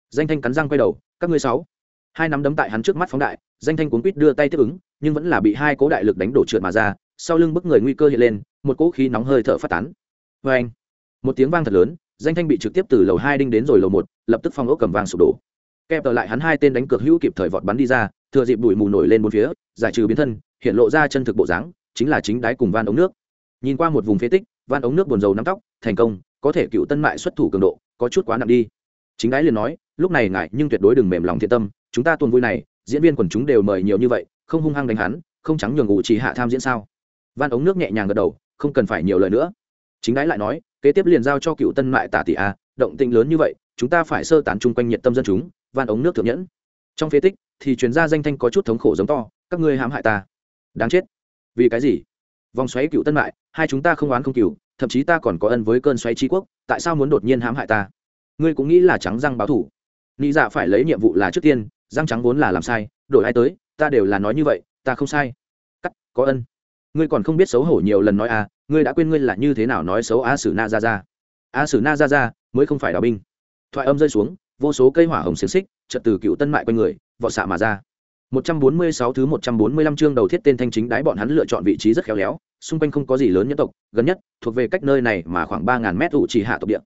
danh thanh cắn răng quay đầu, các ngươi sáu. Hai nắm đấm tại hắn trước mắt phóng đại, danh thanh cuốn quýt đưa tay tiếp ứng, nhưng vẫn là bị hai cố đại lực đánh đổ trượt mà ra, sau lưng bức người nguy cơ hiện lên, một cỗ khí nóng hơi thở phát tán. Vê anh một tiếng vang thật lớn, danh thanh bị trực tiếp từ lầu hai đinh đến rồi lầu một, lập tức phong ốc cầm vang sụp đổ kẹp tờ lại hắn hai tên đánh cược hữu kịp thời vọt bắn đi ra, thừa dịp bụi mù nổi lên bốn phía, giải trừ biến thân, hiện lộ ra chân thực bộ dáng, chính là chính đáy cùng van ống nước. Nhìn qua một vùng phế tích, van ống nước buồn dầu nắm tóc, thành công, có thể cựu tân mại xuất thủ cường độ, có chút quá nặng đi. Chính đáy liền nói, lúc này ngại nhưng tuyệt đối đừng mềm lòng thiện tâm, chúng ta tuần vui này, diễn viên quần chúng đều mời nhiều như vậy, không hung hăng đánh hắn, không trắng nhường ngụ chỉ hạ tham diễn sao? Van ống nước nhẹ nhàng gật đầu, không cần phải nhiều lời nữa. Chính đáy lại nói, kế tiếp liền giao cho cựu tân mại tả tỷ a, động tĩnh lớn như vậy, chúng ta phải sơ tán chung quanh nhiệt tâm dân chúng van ống nước thượng nhẫn. Trong phế tích thì chuyên ra danh thanh có chút thống khổ giống to, các ngươi hãm hại ta. Đáng chết. Vì cái gì? Vòng xoáy cựu tân mại, hai chúng ta không oán không cựu thậm chí ta còn có ân với cơn xoáy trí quốc, tại sao muốn đột nhiên hãm hại ta? Ngươi cũng nghĩ là trắng răng báo thủ. Nghĩ dạ phải lấy nhiệm vụ là trước tiên, răng trắng vốn là làm sai, đổi ai tới, ta đều là nói như vậy, ta không sai. Cắt, có ân. Ngươi còn không biết xấu hổ nhiều lần nói à ngươi đã quên ngươi là như thế nào nói xấu a sử na ra ra a sử na ra ra mới không phải đào binh. Thoại âm rơi xuống vô số cây hỏa hồng xiềng xích chợt từ cựu tân mại quanh người vọt xạ mà ra 146 thứ 145 chương đầu thiết tên thanh chính đái bọn hắn lựa chọn vị trí rất khéo léo, xung quanh không có gì lớn nhất tộc, gần nhất thuộc về cách nơi này mà khoảng 3000 mét ủ chỉ hạ tộc địa.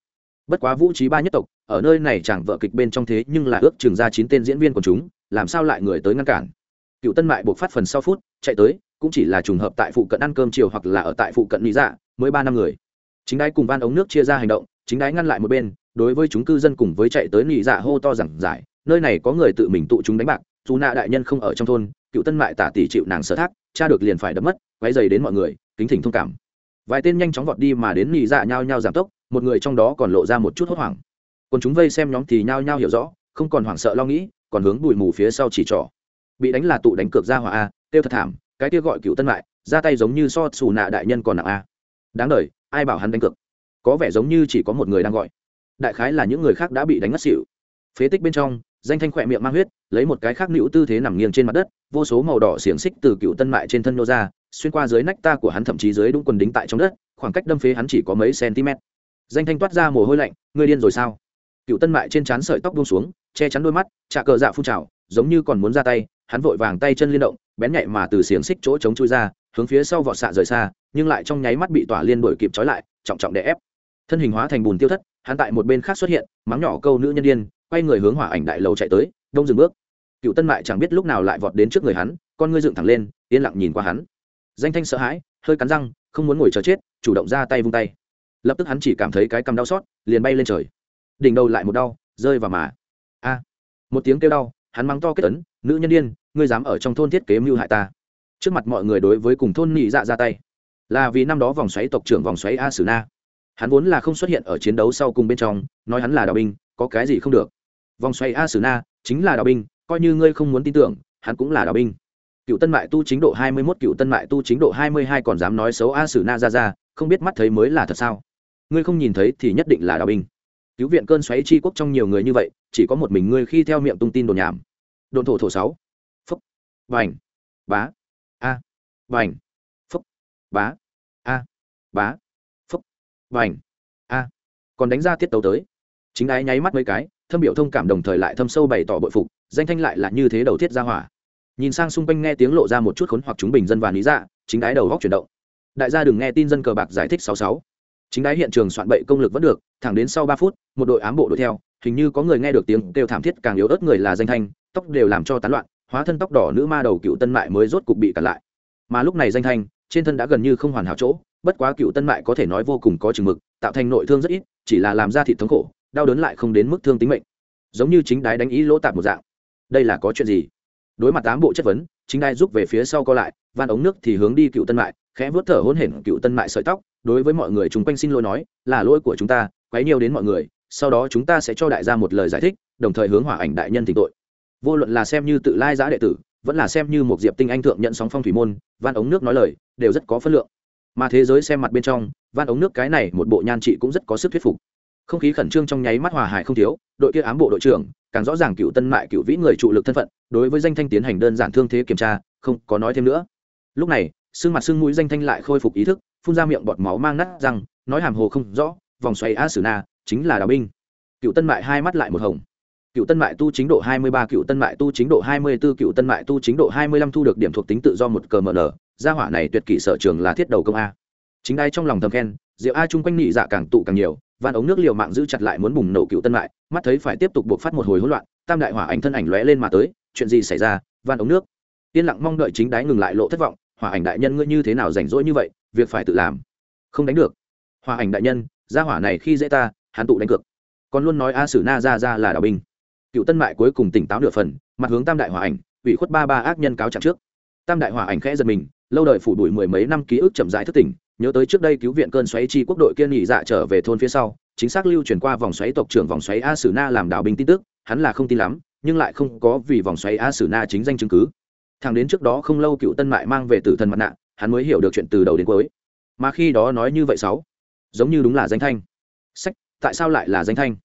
Bất quá vũ trí ba nhất tộc, ở nơi này chẳng vợ kịch bên trong thế nhưng là ước chừng ra chín tên diễn viên của chúng, làm sao lại người tới ngăn cản. Cựu Tân Mại buộc phát phần sau phút, chạy tới, cũng chỉ là trùng hợp tại phụ cận ăn cơm chiều hoặc là ở tại phụ cận nghỉ dạ, mới ba năm người. Chính đái cùng van ống nước chia ra hành động, chính đái ngăn lại một bên, đối với chúng cư dân cùng với chạy tới nị dạ hô to rằng giải, nơi này có người tự mình tụ chúng đánh bạc, dù nạ đại nhân không ở trong thôn cựu tân mại tả tỷ chịu nàng sở thác cha được liền phải đập mất quay dày đến mọi người kính thỉnh thông cảm. Vài tên nhanh chóng vọt đi mà đến nhị dạ nhao nhao giảm tốc một người trong đó còn lộ ra một chút hốt hoảng. Còn chúng vây xem nhóm thì nhao nhao hiểu rõ không còn hoảng sợ lo nghĩ còn hướng bụi mù phía sau chỉ trỏ. Bị đánh là tụ đánh cược ra hỏa a tiêu thật thảm cái kia gọi cựu tân mại ra tay giống như so xù nạ đại nhân còn nặng a. Đáng đời ai bảo hắn đánh cược? Có vẻ giống như chỉ có một người đang gọi đại khái là những người khác đã bị đánh ngất xỉu. Phế tích bên trong, danh thanh khỏe miệng mang huyết, lấy một cái khác nữ tư thế nằm nghiêng trên mặt đất, vô số màu đỏ xiềng xích từ cựu tân mại trên thân nô ra, xuyên qua dưới nách ta của hắn thậm chí dưới đúng quần đính tại trong đất, khoảng cách đâm phế hắn chỉ có mấy cm. Danh thanh toát ra mồ hôi lạnh, ngươi điên rồi sao? Cựu tân mại trên trán sợi tóc buông xuống, che chắn đôi mắt, trà cờ dạ phun trào, giống như còn muốn ra tay, hắn vội vàng tay chân liên động, bén nhạy mà từ xiềng xích chỗ chống chui ra, hướng phía sau vọt xạ rời xa, nhưng lại trong nháy mắt bị tỏa liên đuổi kịp trói lại, trọng trọng đè ép. Thân hình hóa thành bùn tiêu thất hắn tại một bên khác xuất hiện, mắng nhỏ câu nữ nhân điên, quay người hướng hỏa ảnh đại lầu chạy tới, đông dừng bước. Cựu tân mại chẳng biết lúc nào lại vọt đến trước người hắn, con ngươi dựng thẳng lên, yên lặng nhìn qua hắn. Danh thanh sợ hãi, hơi cắn răng, không muốn ngồi chờ chết, chủ động ra tay vung tay. Lập tức hắn chỉ cảm thấy cái cầm đau xót, liền bay lên trời. Đỉnh đầu lại một đau, rơi vào mà. A! Một tiếng kêu đau, hắn mắng to kết ấn, nữ nhân điên, ngươi dám ở trong thôn thiết kế mưu hại ta. Trước mặt mọi người đối với cùng thôn nhị dạ ra tay. Là vì năm đó vòng xoáy tộc trưởng vòng xoáy a sử na hắn vốn là không xuất hiện ở chiến đấu sau cùng bên trong, nói hắn là đạo binh, có cái gì không được. Vòng xoay a sử na chính là đạo binh, coi như ngươi không muốn tin tưởng, hắn cũng là đạo binh. Cựu tân mại tu chính độ hai mươi mốt, cựu tân mại tu chính độ hai mươi hai còn dám nói xấu a sử na ra ra, không biết mắt thấy mới là thật sao? Ngươi không nhìn thấy thì nhất định là đạo binh. Cứu viện cơn xoáy tri quốc trong nhiều người như vậy, chỉ có một mình ngươi khi theo miệng tung tin đồn nhảm. Đồn thổ thổ sáu. Phúc. Vành. Bá. A. Vành. Phúc. Bá. A. Bá phúc vành a, còn đánh ra tiết tấu tới. Chính ái nháy mắt mấy cái, thâm biểu thông cảm đồng thời lại thâm sâu bày tỏ bội phục, danh thanh lại là như thế đầu thiết ra hỏa. Nhìn sang xung quanh nghe tiếng lộ ra một chút khốn hoặc chúng bình dân và lý dạ chính Ái đầu góc chuyển động. Đại gia đừng nghe tin dân cờ bạc giải thích sáu sáu. Chính Ái hiện trường soạn bậy công lực vẫn được, thẳng đến sau ba phút, một đội ám bộ đuổi theo, hình như có người nghe được tiếng kêu thảm thiết càng yếu ớt người là danh thanh, tóc đều làm cho tán loạn, hóa thân tóc đỏ nữ ma đầu cựu tân mại mới rốt cục bị cản lại. Mà lúc này danh thanh, trên thân đã gần như không hoàn hảo chỗ bất quá cựu tân mại có thể nói vô cùng có chừng mực, tạo thành nội thương rất ít, chỉ là làm ra thị thống khổ, đau đớn lại không đến mức thương tính mệnh. Giống như chính đái đánh ý lỗ tạp một dạng. Đây là có chuyện gì? Đối mặt tám bộ chất vấn, chính đai giúp về phía sau co lại van ống nước thì hướng đi cựu tân mại, khẽ vớt thở hôn hển cựu tân mại sợi tóc, đối với mọi người chung quanh xin lỗi nói, là lỗi của chúng ta, quấy nhiều đến mọi người, sau đó chúng ta sẽ cho đại gia một lời giải thích, đồng thời hướng hỏa ảnh đại nhân thỉnh tội. Vô luận là xem như tự lai giã đệ tử, vẫn là xem như một diệp tinh anh thượng nhận sóng phong thủy môn van ống nước nói lời, đều rất có phân lượng mà thế giới xem mặt bên trong van ống nước cái này một bộ nhan trị cũng rất có sức thuyết phục. Không khí khẩn trương trong nháy mắt hòa hải không thiếu, đội kia ám bộ đội trưởng, càng rõ ràng cựu tân mại, cựu vĩ người trụ lực thân phận, đối với danh thanh tiến hành đơn giản thương thế kiểm tra, không có nói thêm nữa. Lúc này, xương mặt xương mũi danh thanh lại khôi phục ý thức, phun ra miệng bọt máu mang nát răng, nói hàm hồ không rõ, vòng xoay a sử na, chính là đào binh. Cựu tân mại hai mắt lại một hồng cựu tân mại tu chính độ 23 cựu tân mại tu chính độ 24 cựu tân mại tu chính độ 25 thu được điểm thuộc tính tự do một cờ mở nở. Gia hỏa này tuyệt kỷ sở trường là thiết đầu công a. Chính đai trong lòng thầm khen, rượu a chung quanh nị dạ càng tụ càng nhiều van ống nước liều mạng giữ chặt lại muốn bùng nổ cựu tân mại, mắt thấy phải tiếp tục buộc phát một hồi hỗn loạn, tam đại hỏa ảnh thân ảnh lóe lên mà tới, chuyện gì xảy ra van ống nước. Yên lặng mong đợi chính đái ngừng lại lộ thất vọng, hỏa ảnh đại nhân ngươi như thế nào rảnh rỗi như vậy, việc phải tự làm. Không đánh được. Hỏa ảnh đại nhân, gia hỏa này khi dễ ta, hắn tụ đánh cược. Còn luôn nói a sử na ra ra là đạo binh cựu tân mại cuối cùng tỉnh táo nửa phần, mặt hướng tam đại hòa ảnh, ủy khuất ba ba ác nhân cáo trạng trước. Tam đại hòa ảnh khẽ giật mình, lâu đời phủ đuổi mười mấy năm ký ức chậm rãi thất tỉnh, nhớ tới trước đây cứu viện cơn xoáy chi quốc đội kiên nghỉ dạ trở về thôn phía sau, chính xác lưu truyền qua vòng xoáy tộc trưởng vòng xoáy a sử na làm đảo binh tin tức, hắn là không tin lắm, nhưng lại không có vì vòng xoáy a sử na chính danh chứng cứ. Thằng đến trước đó không lâu cựu tân mại mang về tử thần mặt nạ, hắn mới hiểu được chuyện từ đầu đến cuối. Mà khi đó nói như vậy sáu, giống như đúng là danh thanh. Sách, tại sao lại là danh thanh?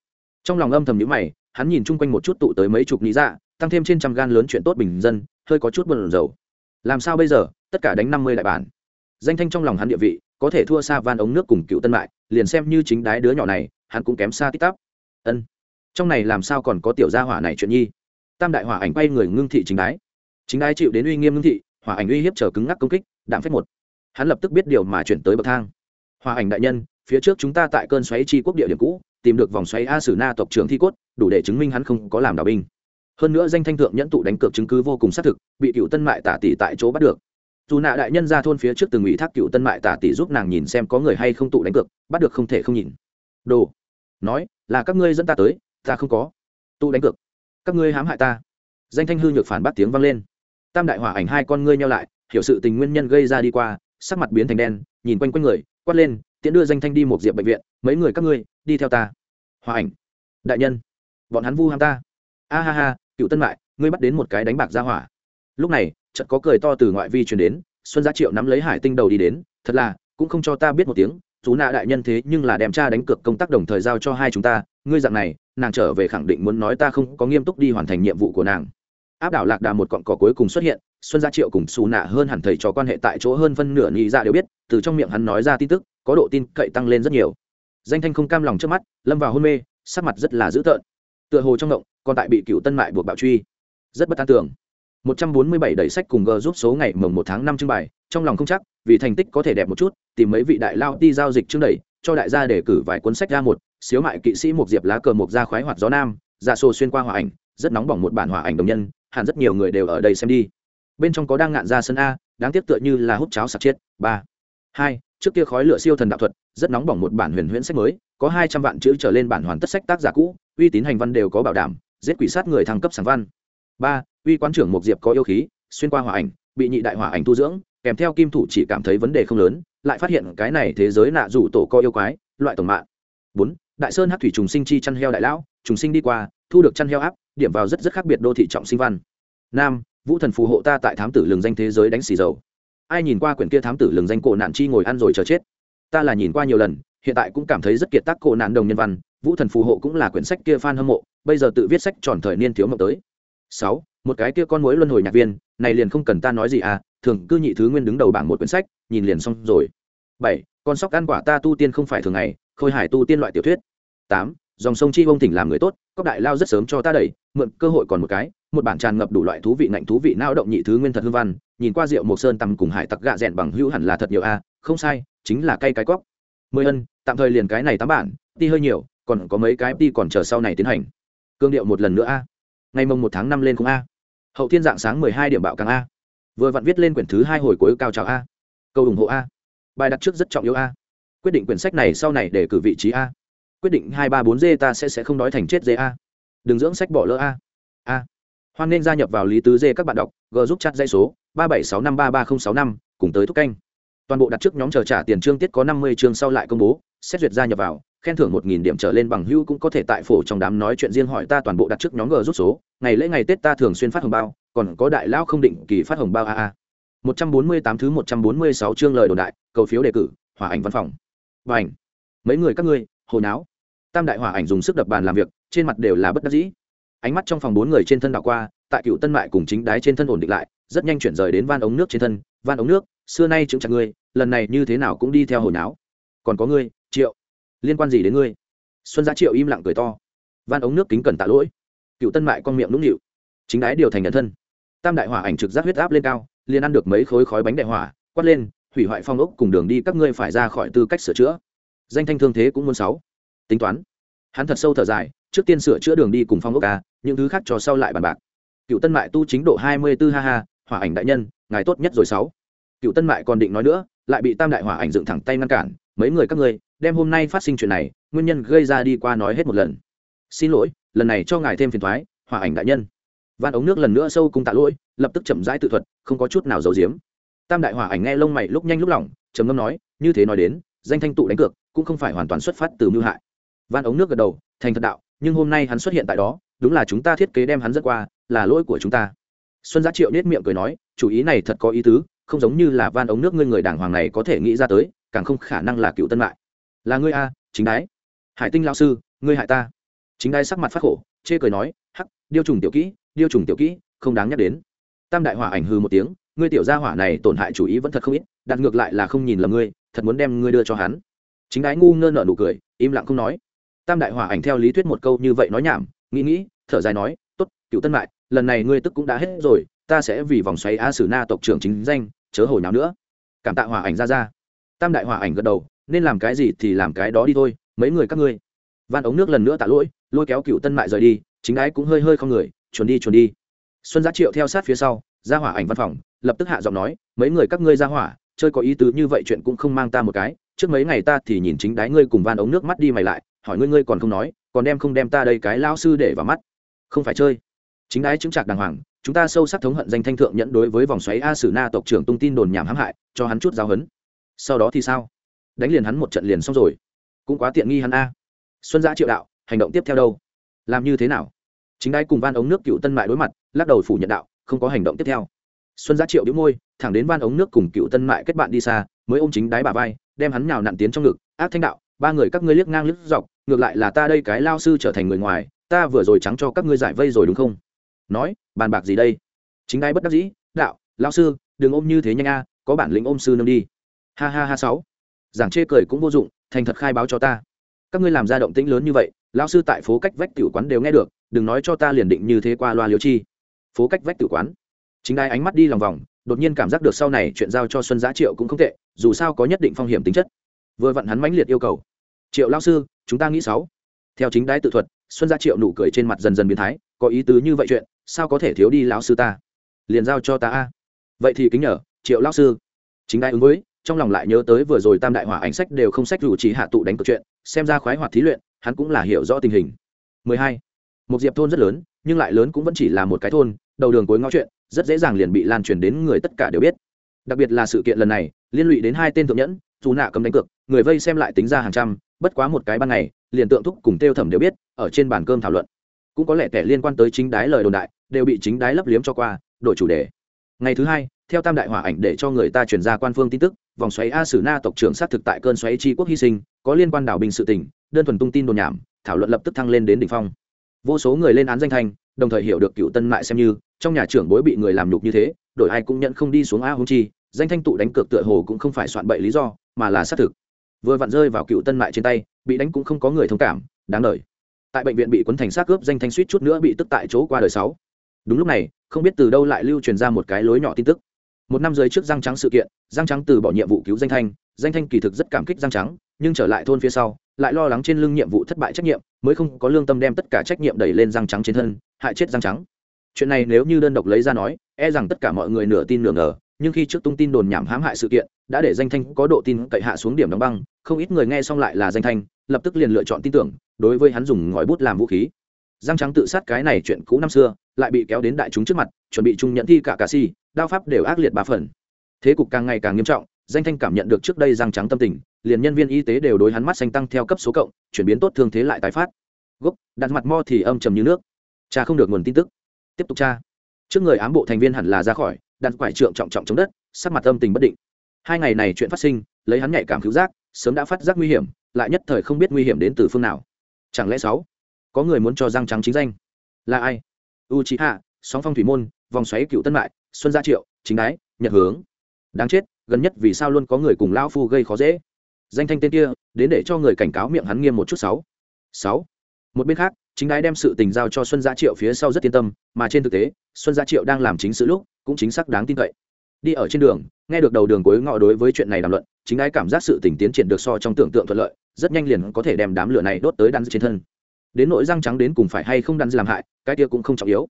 Trong lòng âm thầm nhữ mày hắn nhìn chung quanh một chút tụ tới mấy chục lý dạ tăng thêm trên trăm gan lớn chuyện tốt bình dân, hơi có chút buồn rầu. Làm sao bây giờ? Tất cả đánh năm mươi đại bản. Danh thanh trong lòng hắn địa vị, có thể thua xa van ống nước cùng cựu tân mại, liền xem như chính đái đứa nhỏ này, hắn cũng kém xa tít tắp. Ân. Trong này làm sao còn có tiểu gia hỏa này chuyện nhi? Tam đại hỏa ảnh quay người ngưng thị chính đái. Chính đái chịu đến uy nghiêm ngưng thị, hỏa ảnh uy hiếp chờ cứng ngắc công kích, đạm phép một. Hắn lập tức biết điều mà chuyển tới bậc thang. Hỏa ảnh đại nhân phía trước chúng ta tại cơn xoáy chi quốc địa điểm cũ, tìm được vòng xoáy a sử na tộc trưởng thi cốt, đủ để chứng minh hắn không có làm đạo binh. Hơn nữa danh thanh thượng nhẫn tụ đánh cược chứng cứ vô cùng xác thực, bị cựu tân mại tả tỷ tại chỗ bắt được. Dù nạ đại nhân ra thôn phía trước từng ủy thác cựu tân mại tả tỷ giúp nàng nhìn xem có người hay không tụ đánh cược, bắt được không thể không nhìn. Đồ, nói, là các ngươi dẫn ta tới, ta không có. Tụ đánh cược. Các ngươi hãm hại ta. Danh thanh hư nhược phản bác tiếng vang lên. Tam đại hỏa ảnh hai con ngươi nhau lại, hiểu sự tình nguyên nhân gây ra đi qua, sắc mặt biến thành đen, nhìn quanh quanh người quát lên, tiễn đưa danh thanh đi một diệp bệnh viện, mấy người các ngươi, đi theo ta. Hòa ảnh. Đại nhân. Bọn hắn vu ham ta. A ha ha, cựu tân mại, ngươi bắt đến một cái đánh bạc ra hỏa. Lúc này, chợt có cười to từ ngoại vi truyền đến, xuân gia triệu nắm lấy hải tinh đầu đi đến, thật là, cũng không cho ta biết một tiếng chú nạ đại nhân thế nhưng là đem cha đánh cược công tác đồng thời giao cho hai chúng ta, ngươi dạng này, nàng trở về khẳng định muốn nói ta không có nghiêm túc đi hoàn thành nhiệm vụ của nàng. Áp đảo lạc đà một cọn cỏ cuối cùng xuất hiện xuân gia triệu cùng xù nạ hơn hẳn thầy trò quan hệ tại chỗ hơn phân nửa nghĩ ra dạ đều biết, từ trong miệng hắn nói ra tin tức, có độ tin cậy tăng lên rất nhiều. Danh thanh không cam lòng trước mắt, lâm vào hôn mê, sắc mặt rất là dữ tợn. Tựa hồ trong động còn tại bị cựu tân mại buộc bạo truy. Rất bất an tưởng. 147 đẩy sách cùng g giúp số ngày mồng một tháng năm trưng bày, trong lòng không chắc, vì thành tích có thể đẹp một chút, tìm mấy vị đại lao đi giao dịch trưng đẩy cho đại gia để cử vài cuốn sách ra một xíu mại kỵ sĩ một diệp lá cờ một gia khoái hoạt gió nam ra xô xuyên qua hòa ảnh, rất nóng bỏng một bản hòa ảnh đồng nhân, hẳn rất nhiều người đều ở đây xem đi bên trong có đang ngạn ra sân a, đáng tiếc tựa như là hút cháo sạc chết. Ba. Hai, trước kia khói lửa siêu thần đạo thuật, rất nóng bỏng một bản huyền huyễn sách mới, có hai trăm vạn chữ trở lên bản hoàn tất sách tác giả cũ, uy tín hành văn đều có bảo đảm, giết quỷ sát người thăng cấp sản văn. Ba, uy quán trưởng một diệp có yêu khí, xuyên qua hòa ảnh, bị nhị đại hòa ảnh tu dưỡng, kèm theo kim thủ chỉ cảm thấy vấn đề không lớn, lại phát hiện cái này thế giới nạ rủ tổ co yêu quái, loại tổng mạng. Bốn, đại sơn hát thủy trùng sinh chi chăn heo đại lão, trùng sinh đi qua, thu được chăn heo áp, điểm vào rất rất khác biệt đô thị trọng sinh văn. Nam vũ thần phù hộ ta tại thám tử lường danh thế giới đánh xì dầu. Ai nhìn qua quyển kia thám tử lường danh cổ nạn chi ngồi ăn rồi chờ chết? Ta là nhìn qua nhiều lần, hiện tại cũng cảm thấy rất kiệt tác cổ nạn đồng nhân văn, vũ thần phù hộ cũng là quyển sách kia f a n hâm mộ, bây giờ tự viết sách tròn thời niên thiếu mộng tới. Sáu, một cái kia con mối luân hồi nhạc viên, này liền không cần ta nói gì à thường cư nhị thứ nguyên đứng đầu bảng một quyển sách, nhìn liền xong rồi. Bảy, con sóc ăn quả ta tu tiên không phải thường ngày, khôi hải tu tiên loại tiểu thuyết. Tám, dòng sông chi bông thỉnh làm người tốt cóc đại lao rất sớm cho ta đẩy, mượn cơ hội còn một cái, một bản tràn ngập đủ loại thú vị ngạnh thú vị nao động nhị thứ nguyên thật hư văn, nhìn qua rượu mộc sơn tầm cùng hải tặc gạ rẽn bằng hữu hẳn là thật nhiều a, không sai, chính là cây cái cóc mười ân, tạm thời liền cái này tám bản đi hơi nhiều, còn có mấy cái đi còn chờ sau này tiến hành. Cương điệu một lần nữa a. Ngày mồng một tháng năm lên không a. Hậu thiên dạng sáng mười hai điểm bạo càng a. Vừa vặn viết lên quyển thứ hai hồi cuối cao trào a. Câu ủng hộ a. Bài đặt trước rất trọng yếu a. Quyết định quyển sách này sau này để cử vị trí a quyết định hai ba bốn d ta sẽ sẽ không đói thành chết d a. Đừng dưỡng sách bỏ lỡ a. A. Hoan nên gia nhập vào lý tứ d các bạn đọc g giúp chat dây số, ba bảy sáu năm ba ba không sáu năm, cùng tới thúc canh. Toàn bộ đặt trước nhóm chờ trả tiền chương tiết có năm mươi chương sau lại công bố, xét duyệt gia nhập vào, khen thưởng một nghìn điểm trở lên bằng hưu cũng có thể tại phổ trong đám nói chuyện riêng hỏi ta toàn bộ đặt trước nhóm g rút số, ngày lễ ngày tết ta thường xuyên phát hồng bao, còn có đại lão không định kỳ phát hồng bao a a. Một trăm bốn mươi tám thứ một trăm bốn mươi sáu chương lời đồn đại, cầu phiếu đề cử hỏa ảnh văn phòng. Và ảnh. Mấy người các ngươi? Hồi náo. Tam đại hỏa ảnh dùng sức đập bàn làm việc, trên mặt đều là bất đắc dĩ. Ánh mắt trong phòng bốn người trên thân đảo qua, tại cựu tân mại cùng chính đái trên thân ổn định lại, rất nhanh chuyển rời đến van ống nước trên thân. Van ống nước, xưa nay chứng chặt ngươi, lần này như thế nào cũng đi theo hồi náo. Còn có ngươi, triệu. Liên quan gì đến ngươi? Xuân giá triệu im lặng cười to. Van ống nước kính cần tạ lỗi. Cựu tân mại con miệng nũng nịu. Chính đái điều thành nhận thân. Tam đại hỏa ảnh trực giác huyết áp lên cao, liền ăn được mấy khối khói bánh đại hỏa, quát lên, hủy hoại phong ốc cùng đường đi, các ngươi phải ra khỏi tư cách sửa chữa danh thanh thương thế cũng muốn sáu. Tính toán. Hắn thật sâu thở dài, trước tiên sửa chữa đường đi cùng phong ốc ca những thứ khác cho sau lại bàn bạc. Cựu tân mại tu chính độ hai mươi 24 ha ha, hỏa ảnh đại nhân, ngài tốt nhất rồi sáu. Cựu tân mại còn định nói nữa, lại bị tam đại hỏa ảnh dựng thẳng tay ngăn cản, mấy người các ngươi, đem hôm nay phát sinh chuyện này, nguyên nhân gây ra đi qua nói hết một lần. Xin lỗi, lần này cho ngài thêm phiền thoái, hỏa ảnh đại nhân. Van ống nước lần nữa sâu cung tạ lỗi, lập tức chậm rãi tự thuật, không có chút nào giấu giếm. Tam đại hỏa ảnh nghe lông mày lúc nhanh lúc lỏng, trầm ngâm nói, như thế nói đến, danh thanh tụ đánh cược cũng không phải hoàn toàn xuất phát từ mưu hại. Van ống nước gật đầu, thành thật đạo, nhưng hôm nay hắn xuất hiện tại đó, đúng là chúng ta thiết kế đem hắn dẫn qua, là lỗi của chúng ta. Xuân giá triệu nết miệng cười nói, chủ ý này thật có ý tứ, không giống như là van ống nước ngươi người đàng hoàng này có thể nghĩ ra tới, càng không khả năng là cựu tân lại. là ngươi a, chính đái. Hải tinh lao sư, ngươi hại ta. Chính đái sắc mặt phát khổ, chê cười nói, hắc, điêu trùng tiểu kỹ, điêu trùng tiểu kỹ, không đáng nhắc đến. Tam đại hỏa ảnh hư một tiếng, ngươi tiểu gia hỏa này tổn hại chủ ý vẫn thật không ít, đặt ngược lại là không nhìn lầm ngươi, thật muốn đem ngươi đưa cho hắn chính đái ngu ngơ nợ nụ cười, im lặng không nói. Tam đại hỏa ảnh theo lý thuyết một câu như vậy nói nhảm, nghĩ nghĩ, thở dài nói, tốt cựu tân mại, lần này ngươi tức cũng đã hết rồi, ta sẽ vì vòng xoáy a sử na tộc trưởng chính danh, chớ hồi nào nữa. Cảm tạ hỏa ảnh ra ra. Tam đại hỏa ảnh gật đầu, nên làm cái gì thì làm cái đó đi thôi, mấy người các ngươi. Van ống nước lần nữa tạ lỗi, lôi kéo cựu tân mại rời đi, chính ái cũng hơi hơi không người chuồn đi chuồn đi. Xuân giá triệu theo sát phía sau, ra hỏa ảnh văn phòng, lập tức hạ giọng nói, mấy người các ngươi ra hỏa, chơi có ý tứ như vậy chuyện cũng không mang ta một cái trước mấy ngày ta thì nhìn chính đái ngươi cùng van ống nước mắt đi mày lại, hỏi ngươi ngươi còn không nói, còn đem không đem ta đây cái lao sư để vào mắt. Không phải chơi. Chính đái chứng trạc đàng hoàng, chúng ta sâu sắc thống hận danh thanh thượng nhẫn đối với vòng xoáy a sử na tộc trưởng tung tin đồn nhảm hãm hại, cho hắn chút giáo hấn. Sau đó thì sao? Đánh liền hắn một trận liền xong rồi. Cũng quá tiện nghi hắn a. Xuân giã triệu đạo, hành động tiếp theo đâu? Làm như thế nào? Chính đái cùng van ống nước cựu tân mại đối mặt, lắc đầu phủ nhận đạo, không có hành động tiếp theo. Xuân giã triệu đĩu môi, thẳng đến van ống nước cùng cựu tân mại kết bạn đi xa, mới ôm chính đái bà vai đem hắn nhào nặn tiến trong ngực, ác thanh đạo, ba người các ngươi liếc ngang liếc dọc, ngược lại là ta đây cái lao sư trở thành người ngoài, ta vừa rồi trắng cho các ngươi giải vây rồi đúng không? Nói, bàn bạc gì đây? Chính ai bất đắc dĩ, đạo, lao sư, đừng ôm như thế nhanh a, có bản lĩnh ôm sư nâng đi. Ha ha ha, sáu. Giảng chê cười cũng vô dụng, thành thật khai báo cho ta. Các ngươi làm ra động tĩnh lớn như vậy, lao sư tại phố cách vách tiểu quán đều nghe được, đừng nói cho ta liền định như thế qua loa liêu chi. Phố cách vách Tử quán. Chính đai ánh mắt đi lòng vòng đột nhiên cảm giác được sau này chuyện giao cho xuân giá triệu cũng không tệ, dù sao có nhất định phong hiểm tính chất. Vừa vặn hắn mãnh liệt yêu cầu. Triệu lao sư, chúng ta nghĩ sáu. Theo chính đái tự thuật, xuân gia triệu nụ cười trên mặt dần dần biến thái, có ý tứ như vậy chuyện, sao có thể thiếu đi lão sư ta? Liền giao cho ta a. Vậy thì kính nhờ, triệu lão sư. Chính đái ứng với, trong lòng lại nhớ tới vừa rồi tam đại hỏa ảnh sách đều không sách rủ chỉ hạ tụ đánh cược chuyện, xem ra khoái hoạt thí luyện, hắn cũng là hiểu rõ tình hình. 12. một diệp thôn rất lớn, nhưng lại lớn cũng vẫn chỉ là một cái thôn, đầu đường cuối ngõ chuyện rất dễ dàng liền bị lan truyền đến người tất cả đều biết. Đặc biệt là sự kiện lần này, liên lụy đến hai tên thượng nhẫn, dù nạ cấm đánh cược, người vây xem lại tính ra hàng trăm, bất quá một cái ban ngày, liền tượng thúc cùng tiêu thẩm đều biết, ở trên bàn cơm thảo luận. Cũng có lẽ kẻ liên quan tới chính đái lời đồn đại, đều bị chính đái lấp liếm cho qua, đổi chủ đề. Ngày thứ hai, theo tam đại hỏa ảnh để cho người ta chuyển ra quan phương tin tức, vòng xoáy a sử na tộc trưởng sát thực tại cơn xoáy tri quốc hy sinh, có liên quan đảo bình sự tỉnh đơn thuần tung tin đồn nhảm, thảo luận lập tức thăng lên đến đỉnh phong. Vô số người lên án danh thanh đồng thời hiểu được cựu tân mại xem như, trong nhà trưởng bối bị người làm nhục như thế, đổi ai cũng nhận không đi xuống a hung chi, danh thanh tụ đánh cược tựa hồ cũng không phải soạn bậy lý do, mà là xác thực. Vừa vặn rơi vào cựu tân mại trên tay, bị đánh cũng không có người thông cảm, đáng đời. Tại bệnh viện bị quấn thành xác cướp danh thanh suýt chút nữa bị tức tại chỗ qua đời sáu. Đúng lúc này, không biết từ đâu lại lưu truyền ra một cái lối nhỏ tin tức. Một năm dưới trước giang trắng sự kiện, giang trắng từ bỏ nhiệm vụ cứu danh thanh danh thanh kỳ thực rất cảm kích giang trắng, nhưng trở lại thôn phía sau lại lo lắng trên lưng nhiệm vụ thất bại trách nhiệm, mới không có lương tâm đem tất cả trách nhiệm đẩy lên răng trắng trên thân, hại chết răng trắng. Chuyện này nếu như đơn độc lấy ra nói e rằng tất cả mọi người nửa tin nửa ngờ, nhưng khi trước tung tin đồn nhảm hãm hại sự kiện, đã để danh thanh có độ tin cậy hạ xuống điểm đóng băng, không ít người nghe xong lại là danh thanh, lập tức liền lựa chọn tin tưởng, đối với hắn dùng ngòi bút làm vũ khí. Răng trắng tự sát cái này chuyện cũ năm xưa, lại bị kéo đến đại chúng trước mặt, chuẩn bị trung nhận thi cả cà si, đao pháp đều ác liệt ba phần. Thế cục càng ngày càng nghiêm trọng, danh thanh cảm nhận được trước đây răng trắng tâm tình liền nhân viên y tế đều đối hắn mắt xanh tăng theo cấp số cộng, chuyển biến tốt thương thế lại tái phát. Gốc, đặt mặt mo thì âm trầm như nước. Cha không được nguồn tin tức. Tiếp tục cha. Trước người ám bộ thành viên hẳn là ra khỏi, đặt quải trượng trọng trọng chống đất, sắc mặt âm tình bất định. Hai ngày này chuyện phát sinh, lấy hắn nhạy cảm cứu giác, sớm đã phát giác nguy hiểm, lại nhất thời không biết nguy hiểm đến từ phương nào. Chẳng lẽ sáu, có người muốn cho răng trắng chính danh? Là ai? U trí hạ sóng phong thủy môn, vòng xoáy cựu tân mại, xuân gia triệu, chính đái, nhật hướng. Đáng chết, gần nhất vì sao luôn có người cùng lao phu gây khó dễ? Danh thanh tên kia, đến để cho người cảnh cáo miệng hắn nghiêm một chút sáu. Sáu. Một bên khác, chính đái đem sự tình giao cho xuân gia triệu phía sau rất yên tâm, mà trên thực tế, xuân gia triệu đang làm chính sự lúc, cũng chính xác đáng tin cậy. Đi ở trên đường, nghe được đầu đường cuối ngõ đối với chuyện này đàm luận, chính đái cảm giác sự tình tiến triển được so trong tưởng tượng thuận lợi, rất nhanh liền có thể đem đám lửa này đốt tới đan trên thân. Đến nỗi răng trắng đến cùng phải hay không đan làm hại, cái kia cũng không trọng yếu.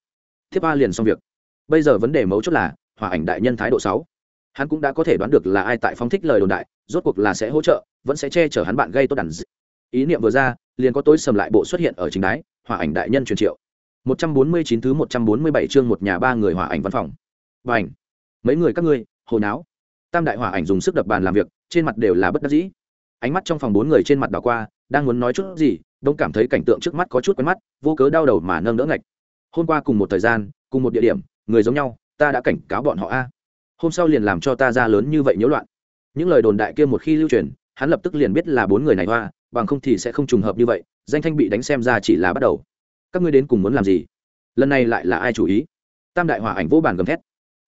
Thiếp ba liền xong việc. Bây giờ vấn đề mấu chốt là, hòa ảnh đại nhân thái độ sáu hắn cũng đã có thể đoán được là ai tại phóng thích lời đồn đại, rốt cuộc là sẽ hỗ trợ, vẫn sẽ che chở hắn bạn gây tốt đàn ý niệm vừa ra, liền có tối sầm lại bộ xuất hiện ở chính đáy hòa ảnh đại nhân truyền triệu. 149 thứ 147 chương một nhà ba người hòa ảnh văn phòng. Và ảnh mấy người các ngươi hồ náo. Tam đại hòa ảnh dùng sức đập bàn làm việc, trên mặt đều là bất đắc dĩ. Ánh mắt trong phòng bốn người trên mặt đảo qua, đang muốn nói chút gì, đông cảm thấy cảnh tượng trước mắt có chút quen mắt, vô cớ đau đầu mà nâng đỡ ngạch. Hôm qua cùng một thời gian, cùng một địa điểm, người giống nhau, ta đã cảnh cáo bọn họ a hôm sau liền làm cho ta ra lớn như vậy nhiễu loạn. Những lời đồn đại kia một khi lưu truyền, hắn lập tức liền biết là bốn người này hoa, bằng không thì sẽ không trùng hợp như vậy, danh thanh bị đánh xem ra chỉ là bắt đầu. Các ngươi đến cùng muốn làm gì? Lần này lại là ai chủ ý? Tam đại hòa ảnh vô bàn gầm thét.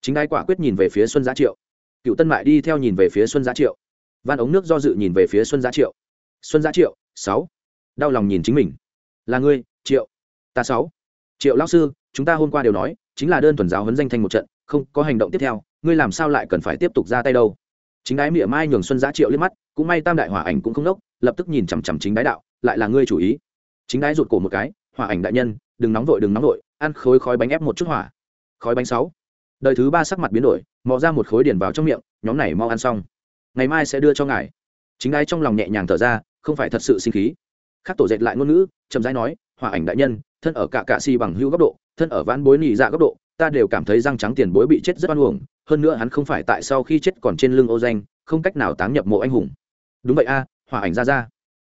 Chính đai quả quyết nhìn về phía xuân giá triệu. Cựu tân mại đi theo nhìn về phía xuân giá triệu. Van ống nước do dự nhìn về phía xuân giá triệu. Xuân giá triệu, sáu. Đau lòng nhìn chính mình. Là ngươi, triệu. Ta sáu. Triệu lão sư, chúng ta hôm qua đều nói, chính là đơn thuần giáo huấn danh thanh một trận, không có hành động tiếp theo ngươi làm sao lại cần phải tiếp tục ra tay đâu? Chính đái mỉa mai nhường xuân giá triệu liếc mắt, cũng may tam đại hỏa ảnh cũng không đốc lập tức nhìn chằm chằm chính đái đạo, lại là ngươi chủ ý. Chính đái rụt cổ một cái, hỏa ảnh đại nhân, đừng nóng vội, đừng nóng vội, ăn khối khói bánh ép một chút hỏa. Khói bánh sáu. Đời thứ ba sắc mặt biến đổi, mò ra một khối điển vào trong miệng, nhóm này mau ăn xong. Ngày mai sẽ đưa cho ngài. Chính đái trong lòng nhẹ nhàng thở ra, không phải thật sự sinh khí. Khắc tổ dệt lại ngôn ngữ, chậm rãi nói, hỏa ảnh đại nhân, thân ở cả cạ si bằng hưu góc độ, thân ở ván bối nhị dạ góc độ ta đều cảm thấy răng trắng tiền bối bị chết rất oan uổng, hơn nữa hắn không phải tại sau khi chết còn trên lưng ô danh, không cách nào táng nhập mộ anh hùng. Đúng vậy a, hỏa ảnh ra ra.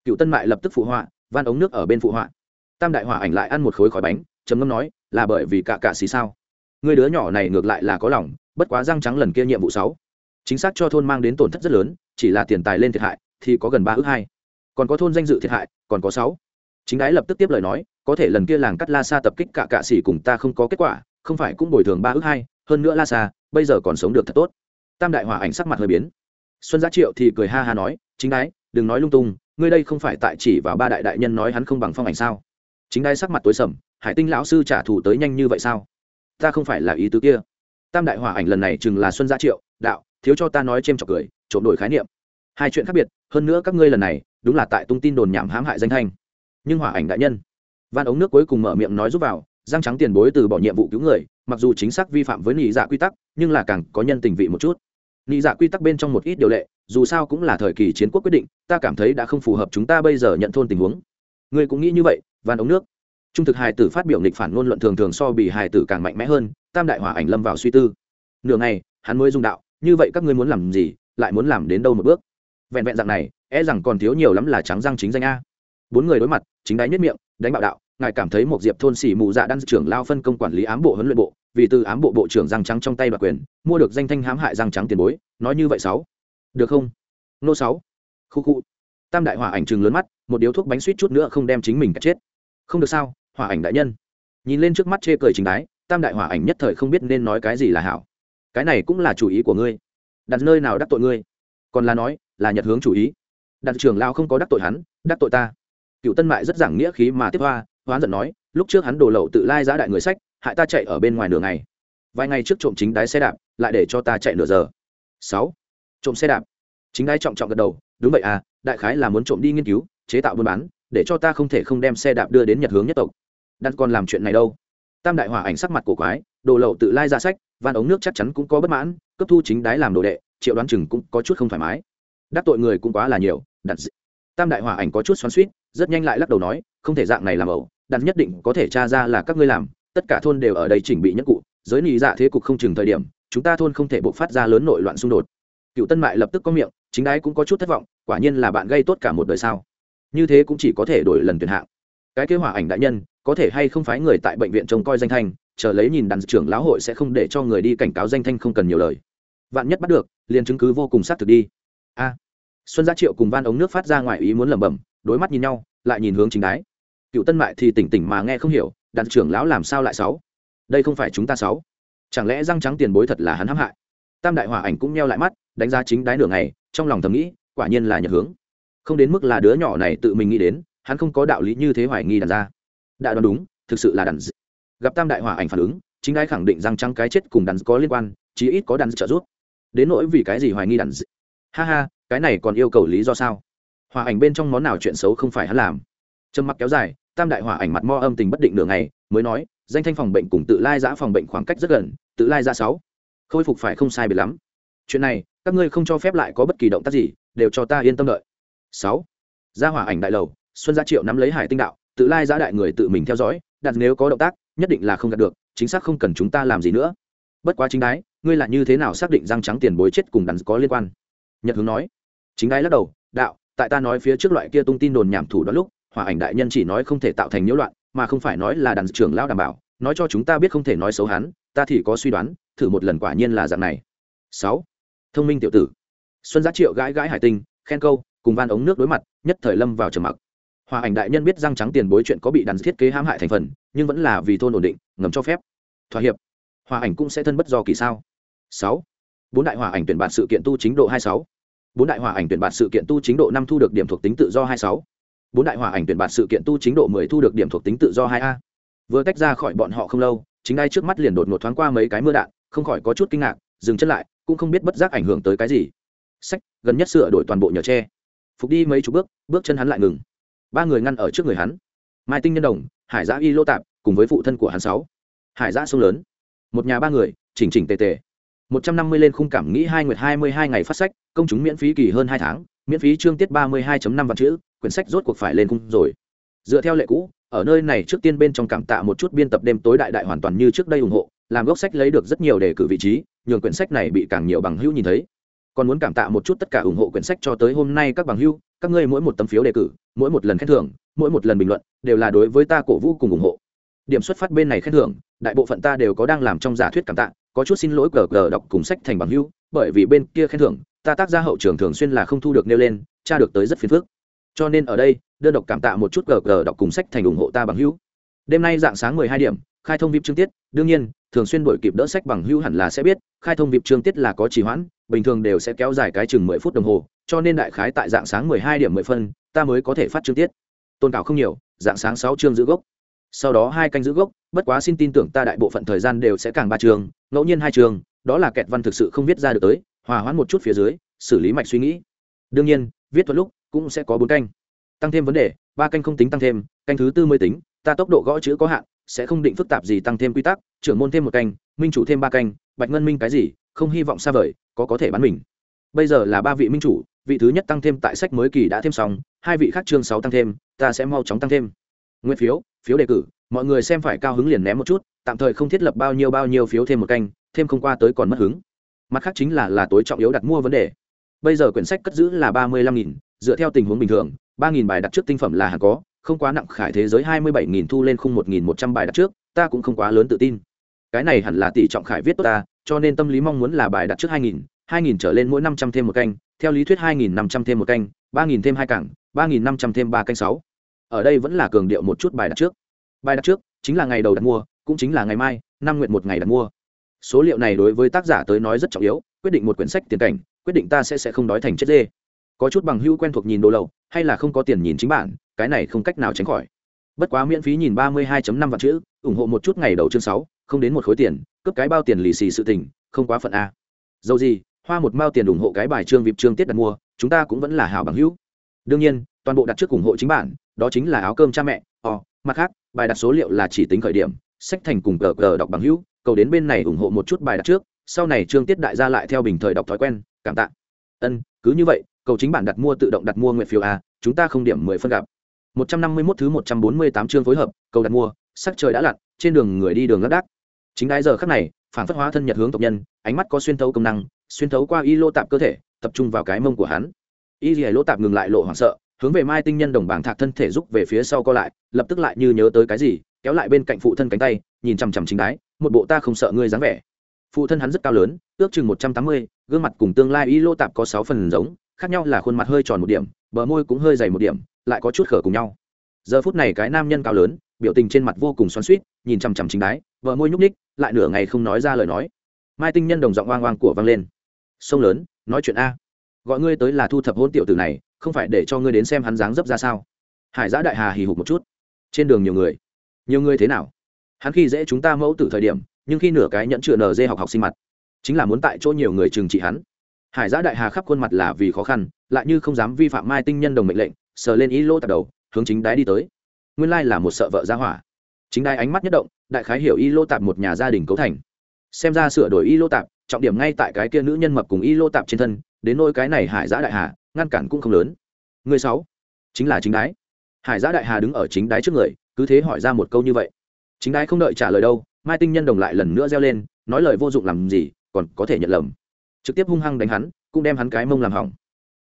Cựu tân mại lập tức phụ họa, van ống nước ở bên phụ họa. Tam đại hỏa ảnh lại ăn một khối khói bánh, trầm ngâm nói, là bởi vì cả cạ xì sao? Người đứa nhỏ này ngược lại là có lòng, bất quá răng trắng lần kia nhiệm vụ sáu. Chính xác cho thôn mang đến tổn thất rất lớn, chỉ là tiền tài lên thiệt hại, thì có gần ba ước hai. Còn có thôn danh dự thiệt hại, còn có sáu. Chính đái lập tức tiếp lời nói, có thể lần kia làng cắt la sa tập kích cả cạ xỉ cùng ta không có kết quả không phải cũng bồi thường ba ước hai, hơn nữa la xa, bây giờ còn sống được thật tốt. Tam đại hòa ảnh sắc mặt hơi biến. Xuân giá triệu thì cười ha ha nói, chính đái, đừng nói lung tung, ngươi đây không phải tại chỉ vào ba đại đại nhân nói hắn không bằng phong ảnh sao? Chính đái sắc mặt tối sầm, hải tinh lão sư trả thù tới nhanh như vậy sao? Ta không phải là ý tứ kia. Tam đại hòa ảnh lần này chừng là xuân gia triệu, đạo, thiếu cho ta nói c h trọc cười, trộm đổi khái niệm. Hai chuyện khác biệt, hơn nữa các ngươi lần này, đúng là tại tung tin đồn nhảm hãm hại danh thanh. Nhưng hòa ảnh đại nhân van ống nước cuối cùng mở miệng nói giúp vào giang trắng tiền bối từ bỏ nhiệm vụ cứu người, mặc dù chính xác vi phạm với nị dạ quy tắc, nhưng là càng có nhân tình vị một chút. Nị dạ quy tắc bên trong một ít điều lệ, dù sao cũng là thời kỳ chiến quốc quyết định, ta cảm thấy đã không phù hợp chúng ta bây giờ nhận thôn tình huống. Ngươi cũng nghĩ như vậy van ống nước. Trung thực hài tử phát biểu nghịch phản ngôn luận thường thường so bị hài tử càng mạnh mẽ hơn, tam đại hỏa ảnh lâm vào suy tư. Nửa ngày, hắn mới dùng đạo, như vậy các ngươi muốn làm gì, lại muốn làm đến đâu một bước? Vẹn vẹn dạng này e rằng còn thiếu nhiều lắm là trắng răng chính danh a. Bốn người đối mặt, chính đáy nhất miệng, đánh bạo đạo ngài cảm thấy một diệp thôn xỉ mù dạ đan trưởng lao phân công quản lý ám bộ huấn luyện bộ, vì từ ám bộ bộ trưởng răng trắng trong tay đoạt quyền, mua được danh thanh hãm hại răng trắng tiền bối, nói như vậy sáu. Được không? Nô sáu. Khu khu. Tam đại hỏa ảnh chừng lớn mắt, một điếu thuốc bánh suýt chút nữa không đem chính mình cả chết. Không được sao, hỏa ảnh đại nhân. Nhìn lên trước mắt chê cười chính đái, tam đại hỏa ảnh nhất thời không biết nên nói cái gì là hảo. Cái này cũng là chủ ý của ngươi. Đặt nơi nào đắc tội ngươi? Còn là nói, là nhật hướng chủ ý. Đặt trưởng lao không có đắc tội hắn, đắc tội ta. Cựu tân mại rất giảng nghĩa khí mà tiếp hoa hoán giận nói, lúc trước hắn đổ lậu tự lai giá đại người sách, hại ta chạy ở bên ngoài nửa ngày. Vài ngày trước trộm chính đái xe đạp, lại để cho ta chạy nửa giờ. Sáu. Trộm xe đạp. Chính đái trọng trọng gật đầu, đúng vậy à đại khái là muốn trộm đi nghiên cứu, chế tạo buôn bán, để cho ta không thể không đem xe đạp đưa đến nhật hướng nhất tộc. Đặt còn làm chuyện này đâu? Tam đại hỏa ảnh sắc mặt cổ quái, đồ lậu tự lai ra sách, van ống nước chắc chắn cũng có bất mãn cấp thu chính đái làm đồ đệ, triệu đoán chừng cũng có chút không thoải mái. Đắc tội người cũng quá là nhiều, đặt tam đại hỏa ảnh có chút xoắn suýt rất nhanh lại lắc đầu nói, không thể dạng này làm ẩu đặt nhất định có thể tra ra là các ngươi làm, tất cả thôn đều ở đây chỉnh bị nhất cụ, giới nị dạ thế cục không chừng thời điểm, chúng ta thôn không thể bộc phát ra lớn nội loạn xung đột. Cựu tân mại lập tức có miệng, chính đái cũng có chút thất vọng, quả nhiên là bạn gây tốt cả một đời sao. Như thế cũng chỉ có thể đổi lần tuyển hạng. Cái kế hỏa ảnh đại nhân, có thể hay không phái người tại bệnh viện trông coi danh thanh, chờ lấy nhìn đàn trưởng lão hội sẽ không để cho người đi cảnh cáo danh thanh không cần nhiều lời. Vạn nhất bắt được, liền chứng cứ vô cùng xác thực đi. A. Xuân gia triệu cùng van ống nước phát ra ngoài ý muốn lẩm bẩm, đối mắt nhìn nhau, lại nhìn hướng chính đái cựu tân mại thì tỉnh tỉnh mà nghe không hiểu, đàn trưởng lão làm sao lại sáu? Đây không phải chúng ta sáu. Chẳng lẽ răng trắng tiền bối thật là hắn hãm hại? Tam đại hòa ảnh cũng neo lại mắt, đánh giá chính đái nửa ngày, trong lòng thầm nghĩ, quả nhiên là nhật hướng. Không đến mức là đứa nhỏ này tự mình nghĩ đến, hắn không có đạo lý như thế hoài nghi đàn ra đã đoán đúng, thực sự là đàn d... gặp tam đại hòa ảnh phản ứng, chính đái khẳng định rằng trắng cái chết cùng đàn d... có liên quan, chí ít có đàn d... trợ giúp. Đến nỗi vì cái gì hoài nghi đàn d... ha ha, cái này còn yêu cầu lý do sao? Hòa ảnh bên trong món nào chuyện xấu không phải hắn làm? Trầm mặc kéo dài, tam đại hỏa ảnh mặt mo âm tình bất định nửa ngày, mới nói, danh thanh phòng bệnh cùng tự lai giã phòng bệnh khoảng cách rất gần, tự lai ra sáu. Khôi phục phải không sai biệt lắm. Chuyện này, các ngươi không cho phép lại có bất kỳ động tác gì, đều cho ta yên tâm đợi. Sáu. Gia hỏa ảnh đại lầu, xuân gia triệu nắm lấy hải tinh đạo, tự lai giã đại người tự mình theo dõi, đặt nếu có động tác, nhất định là không đạt được, chính xác không cần chúng ta làm gì nữa. Bất quá chính đái, ngươi là như thế nào xác định răng trắng tiền bối chết cùng đắn có liên quan? Nhật hướng nói. Chính đái lắc đầu, đạo, tại ta nói phía trước loại kia tung tin đồn nhảm thủ đó lúc hòa ảnh đại nhân chỉ nói không thể tạo thành nhiễu loạn, mà không phải nói là đàn trưởng lao đảm bảo, nói cho chúng ta biết không thể nói xấu hắn, ta thì có suy đoán, thử một lần quả nhiên là dạng này. Sáu, thông minh tiểu tử. Xuân giá triệu gãi gãi hải tinh, khen câu, cùng van ống nước đối mặt, nhất thời lâm vào trầm mặc. Hòa ảnh đại nhân biết răng trắng tiền bối chuyện có bị đàn thiết kế hãm hại thành phần, nhưng vẫn là vì thôn ổn định, ngầm cho phép. Thỏa hiệp. Hòa ảnh cũng sẽ thân bất do kỳ sao? Sáu, bốn đại hòa ảnh tuyển bản sự kiện tu chính độ hai sáu. Bốn đại hòa ảnh tuyển bản sự kiện tu chính độ năm thu được điểm thuộc tính tự do hai sáu bốn đại hỏa ảnh tuyển bạt sự kiện tu chính độ mười thu được điểm thuộc tính tự do hai a. Vừa tách ra khỏi bọn họ không lâu, chính ai trước mắt liền đột ngột thoáng qua mấy cái mưa đạn, không khỏi có chút kinh ngạc, dừng chân lại, cũng không biết bất giác ảnh hưởng tới cái gì. Sách, gần nhất sửa đổi toàn bộ nhờ tre. Phục đi mấy chục bước bước chân hắn lại ngừng. Ba người ngăn ở trước người hắn. Mai tinh nhân đồng, hải giã y lô tạp, cùng với phụ thân của hắn sáu. Hải giã sông lớn. Một nhà ba người, chỉnh chỉnh tề tề. Một trăm năm mươi lên khung cảm nghĩ hai nguyệt hai mươi hai ngày phát sách, công chúng miễn phí kỳ hơn hai tháng, miễn phí chương tiết ba mươi hai năm vạn chữ quyển sách rốt cuộc phải lên cung rồi. Dựa theo lệ cũ, ở nơi này trước tiên bên trong cảm tạ một chút biên tập đêm tối đại đại hoàn toàn như trước đây ủng hộ, làm gốc sách lấy được rất nhiều đề cử vị trí, nhường quyển sách này bị càng nhiều bằng hữu nhìn thấy. Còn muốn cảm tạ một chút tất cả ủng hộ quyển sách cho tới hôm nay các bằng hữu, các ngươi mỗi một tấm phiếu đề cử, mỗi một lần khen thưởng, mỗi một lần bình luận, đều là đối với ta cổ vũ cùng ủng hộ. Điểm xuất phát bên này khen thưởng, đại bộ phận ta đều có đang làm trong giả thuyết cảm tạ, có chút xin lỗi gờ gờ đọc cùng sách thành bằng hữu, bởi vì bên kia khen thưởng, ta tác ra hậu trường thường xuyên là không thu được nêu lên, tra được tới rất phiền phức cho nên ở đây, đơn độc cảm tạ một chút gờ gờ đọc cùng sách thành ủng hộ ta bằng hữu. Đêm nay dạng sáng mười hai điểm, khai thông vip chương tiết, đương nhiên, thường xuyên đổi kịp đỡ sách bằng hữu hẳn là sẽ biết, khai thông vip chương tiết là có trì hoãn, bình thường đều sẽ kéo dài cái chừng mười phút đồng hồ, cho nên đại khái tại dạng sáng mười hai điểm mười phân, ta mới có thể phát chương tiết. Tôn cảo không nhiều, dạng sáng sáu chương giữ gốc. Sau đó hai canh giữ gốc, bất quá xin tin tưởng ta đại bộ phận thời gian đều sẽ càng ba chương, ngẫu nhiên hai chương, đó là kẹt văn thực sự không viết ra được tới, hòa hoãn một chút phía dưới, xử lý mạch suy nghĩ. Đương nhiên, viết thuật lúc cũng sẽ có bốn canh. Tăng thêm vấn đề, ba canh không tính tăng thêm, canh thứ tư mới tính, ta tốc độ gõ chữ có hạn, sẽ không định phức tạp gì tăng thêm quy tắc, trưởng môn thêm một canh, minh chủ thêm ba canh, bạch ngân minh cái gì, không hy vọng xa vời, có có thể bán mình. Bây giờ là ba vị minh chủ, vị thứ nhất tăng thêm tại sách mới kỳ đã thêm xong, hai vị khác chương sáu tăng thêm, ta sẽ mau chóng tăng thêm. Nguyên phiếu phiếu đề cử, mọi người xem phải cao hứng liền ném một chút, tạm thời không thiết lập bao nhiêu bao nhiêu phiếu thêm một canh, thêm không qua tới còn mất hứng. Mặt khác chính là là tối trọng yếu đặt mua vấn đề. Bây giờ quyển sách cất giữ là ba mươi lăm nghìn dựa theo tình huống bình thường, ba nghìn bài đặt trước tinh phẩm là hẳn có, không quá nặng khải thế giới hai mươi bảy nghìn thu lên khung một nghìn một trăm bài đặt trước, ta cũng không quá lớn tự tin. Cái này hẳn là tỷ trọng khải viết tốt ta, cho nên tâm lý mong muốn là bài đặt trước hai nghìn hai nghìn trở lên mỗi năm trăm thêm một canh, theo lý thuyết hai nghìn năm trăm thêm một canh, ba nghìn thêm hai cảng, ba nghìn năm trăm thêm ba canh sáu. Ở đây vẫn là cường điệu một chút bài đặt trước. Bài đặt trước chính là ngày đầu đặt mua, cũng chính là ngày mai, năm nguyện một ngày đặt mua. Số liệu này đối với tác giả tới nói rất trọng yếu, quyết định một quyển sách tiền cảnh, quyết định ta sẽ sẽ không đói thành chết dê có chút bằng hữu quen thuộc nhìn đồ lậu, hay là không có tiền nhìn chính bản, cái này không cách nào tránh khỏi. Bất quá miễn phí nhìn ba mươi hai năm vạn chữ, ủng hộ một chút ngày đầu chương sáu, không đến một khối tiền, cướp cái bao tiền lì xì sự tình, không quá phận a. Dầu gì, hoa một mao tiền ủng hộ cái bài trương vịp trương tiết đặt mua, chúng ta cũng vẫn là hảo bằng hữu. Đương nhiên, toàn bộ đặt trước ủng hộ chính bản, đó chính là áo cơm cha mẹ ò mặt khác, bài đặt số liệu là chỉ tính khởi điểm, sách thành cùng cờ cờ đọc bằng hữu, cầu đến bên này ủng hộ một chút bài đặt trước, sau này trương tiết đại gia lại theo bình thời đọc thói quen, cảm tạ. Ân, cứ như vậy cầu chính bản đặt mua tự động đặt mua nguyện phiếu a, chúng ta không điểm mười phân gặp. Một trăm năm mươi 151 thứ một trăm bốn mươi tám chương phối hợp, cầu đặt mua, sắc trời đã lặn, trên đường người đi đường lác đác. Chính đái giờ khắc này phản phất hóa thân nhật hướng tộc nhân, ánh mắt có xuyên thấu công năng, xuyên thấu qua y lô tạp cơ thể, tập trung vào cái mông của hắn. Y lìa lô tạp ngừng lại lộ hoảng sợ, hướng về mai tinh nhân đồng bảng thạc thân thể rút về phía sau co lại, lập tức lại như nhớ tới cái gì, kéo lại bên cạnh phụ thân cánh tay, nhìn chằm chằm chính đái, một bộ ta không sợ ngươi dáng vẻ. Phụ thân hắn rất cao lớn, ước chừng một trăm tám mươi, gương mặt cùng tương lai y lô tạp có sáu phần giống khác nhau là khuôn mặt hơi tròn một điểm, bờ môi cũng hơi dày một điểm, lại có chút khở cùng nhau. Giờ phút này cái nam nhân cao lớn, biểu tình trên mặt vô cùng xoắn suýt nhìn chằm chằm chính đái, bờ môi nhúc ních lại nửa ngày không nói ra lời nói. Mai tinh nhân đồng giọng oang oang của vang lên. Sông lớn, nói chuyện a. Gọi ngươi tới là thu thập hôn tiểu tử này, không phải để cho ngươi đến xem hắn dáng dấp ra sao? Hải giã đại hà hì hục một chút. Trên đường nhiều người. Nhiều người thế nào? Hắn khi dễ chúng ta mẫu từ thời điểm, nhưng khi nửa cái nhẫn chữa nở dê học học sinh mặt, chính là muốn tại chỗ nhiều người trừng trị hắn hải giã đại hà khắp khuôn mặt là vì khó khăn, lại như không dám vi phạm mai tinh nhân đồng mệnh lệnh, sờ lên ý lô tạp đầu, hướng chính đái đi tới. Nguyên lai là một sợ vợ gia hỏa. Chính đái ánh mắt nhất động, đại khái hiểu y lô tạp một nhà gia đình cấu thành. Xem ra sửa đổi y lô tạp, trọng điểm ngay tại cái kia nữ nhân mập cùng y lô tạp trên thân, đến nôi cái này hải giã đại hà, ngăn cản cũng không lớn. Người sáu, chính là chính đái. Hải giã đại hà đứng ở chính đái trước người, cứ thế hỏi ra một câu như vậy. Chính đái không đợi trả lời đâu, mai tinh nhân đồng lại lần nữa reo lên, nói lời vô dụng làm gì, còn có thể nhận lầm trực tiếp hung hăng đánh hắn, cũng đem hắn cái mông làm hỏng.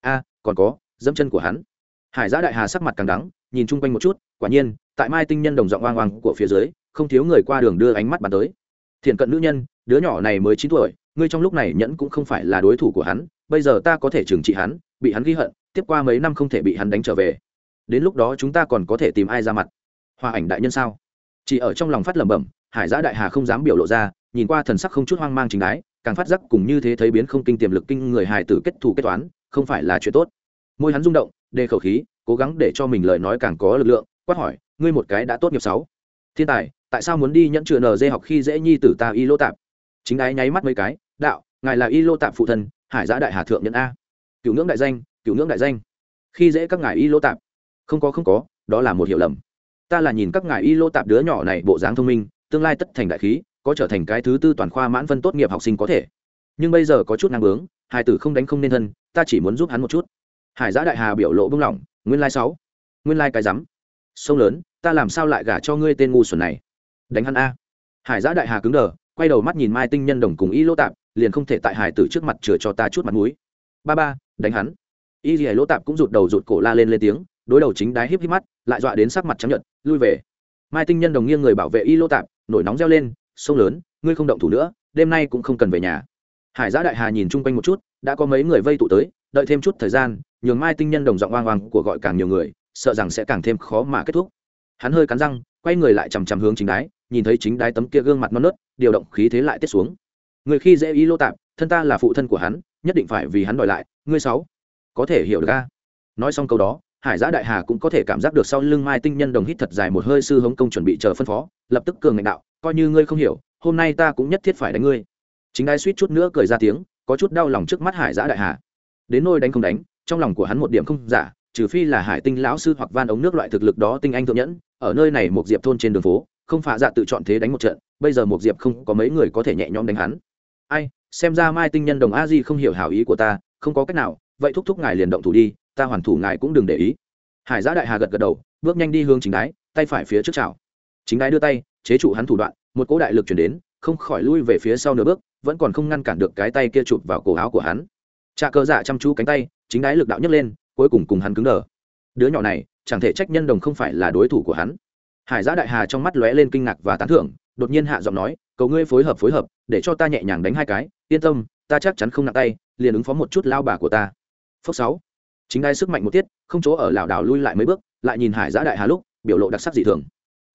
A, còn có, dẫm chân của hắn. Hải giã đại hà sắc mặt càng đắng, nhìn chung quanh một chút, quả nhiên, tại mai tinh nhân đồng giọng oang oang của phía dưới, không thiếu người qua đường đưa ánh mắt bàn tới. Thiện cận nữ nhân, đứa nhỏ này mới chín tuổi, ngươi trong lúc này nhẫn cũng không phải là đối thủ của hắn, bây giờ ta có thể trừng trị hắn, bị hắn ghi hận, tiếp qua mấy năm không thể bị hắn đánh trở về. Đến lúc đó chúng ta còn có thể tìm ai ra mặt? Hòa ảnh đại nhân sao? Chỉ ở trong lòng phát lẩm bẩm, hải giã đại hà không dám biểu lộ ra, nhìn qua thần sắc không chút hoang mang chính đái càng phát giác cùng như thế thấy biến không kinh tiềm lực kinh người hài tử kết thù kết toán, không phải là chuyện tốt. Môi hắn rung động, đề khẩu khí, cố gắng để cho mình lời nói càng có lực lượng, quát hỏi, ngươi một cái đã tốt nghiệp sáu. Thiên tài, tại sao muốn đi nhẫn chừa nờ dê học khi dễ nhi tử ta y lô tạp? Chính ái nháy mắt mấy cái, đạo, ngài là y lô tạp phụ thân, hải giã đại hà thượng nhân a. Cựu ngưỡng đại danh, cựu ngưỡng đại danh. Khi dễ các ngài y lô tạp. Không có không có, đó là một hiểu lầm. Ta là nhìn các ngài y lô tạp đứa nhỏ này bộ dáng thông minh, tương lai tất thành đại khí có trở thành cái thứ tư toàn khoa mãn phân tốt nghiệp học sinh có thể. Nhưng bây giờ có chút năng bướng hải tử không đánh không nên thân, ta chỉ muốn giúp hắn một chút. Hải giã đại hà biểu lộ bưng lỏng, nguyên lai sáu, nguyên lai cái rắm. Sông lớn, ta làm sao lại gả cho ngươi tên ngu xuẩn này? Đánh hắn a. Hải giã đại hà cứng đờ, quay đầu mắt nhìn mai tinh nhân đồng cùng y lỗ tạp, liền không thể tại hải tử trước mặt chừa cho ta chút mặt mũi. Ba ba, đánh hắn. Y dì lỗ tạp cũng rụt đầu rụt cổ la lên lên tiếng, đối đầu chính đái híp híp mắt, lại dọa đến sắc mặt trắng nhận lui về. Mai tinh nhân đồng nghiêng người bảo vệ y lỗ tạp, nổi nóng reo lên sông lớn, ngươi không động thủ nữa, đêm nay cũng không cần về nhà. Hải giã đại hà nhìn chung quanh một chút, đã có mấy người vây tụ tới, đợi thêm chút thời gian, nhường mai tinh nhân đồng giọng oang oang của gọi càng nhiều người, sợ rằng sẽ càng thêm khó mà kết thúc. Hắn hơi cắn răng, quay người lại chằm chằm hướng chính đái, nhìn thấy chính đái tấm kia gương mặt non nớt, điều động khí thế lại tiết xuống. Người khi dễ ý lô tạp, thân ta là phụ thân của hắn, nhất định phải vì hắn đòi lại, ngươi sáu, có thể hiểu được a? Nói xong câu đó hải giã đại hà cũng có thể cảm giác được sau lưng mai tinh nhân đồng hít thật dài một hơi sư hống công chuẩn bị chờ phân phó, lập tức cường ngạnh đạo, coi như ngươi không hiểu, hôm nay ta cũng nhất thiết phải đánh ngươi. Chính ai suýt chút nữa cười ra tiếng, có chút đau lòng trước mắt hải giã đại hà. Đến nôi đánh không đánh, trong lòng của hắn một điểm không giả, trừ phi là hải tinh lão sư hoặc van ống nước loại thực lực đó tinh anh thượng nhẫn, ở nơi này một diệp thôn trên đường phố, không phạ dạ tự chọn thế đánh một trận, bây giờ một diệp không có mấy người có thể nhẹ nhõm đánh hắn. Ai, xem ra mai tinh nhân đồng a di không hiểu hảo ý của ta, không có cách nào, vậy thúc thúc ngài liền động thủ đi ta hoàn thủ ngài cũng đừng để ý. Hải giã đại hà gật gật đầu, bước nhanh đi hướng chính đái, tay phải phía trước chảo. Chính đái đưa tay, chế trụ hắn thủ đoạn, một cỗ đại lực chuyển đến, không khỏi lui về phía sau nửa bước, vẫn còn không ngăn cản được cái tay kia chụp vào cổ áo của hắn. Trà cơ dạ chăm chú cánh tay, chính đái lực đạo nhấc lên, cuối cùng cùng hắn cứng đờ. Đứa nhỏ này, chẳng thể trách nhân đồng không phải là đối thủ của hắn. Hải giã đại hà trong mắt lóe lên kinh ngạc và tán thưởng, đột nhiên hạ giọng nói, cầu ngươi phối hợp phối hợp, để cho ta nhẹ nhàng đánh hai cái, yên tâm, ta chắc chắn không nặng tay, liền ứng phó một chút lao bà của ta. Phước sáu chính đai sức mạnh một tiết, không chỗ ở lảo đảo lui lại mấy bước, lại nhìn hải giã đại hà lúc, biểu lộ đặc sắc dị thường.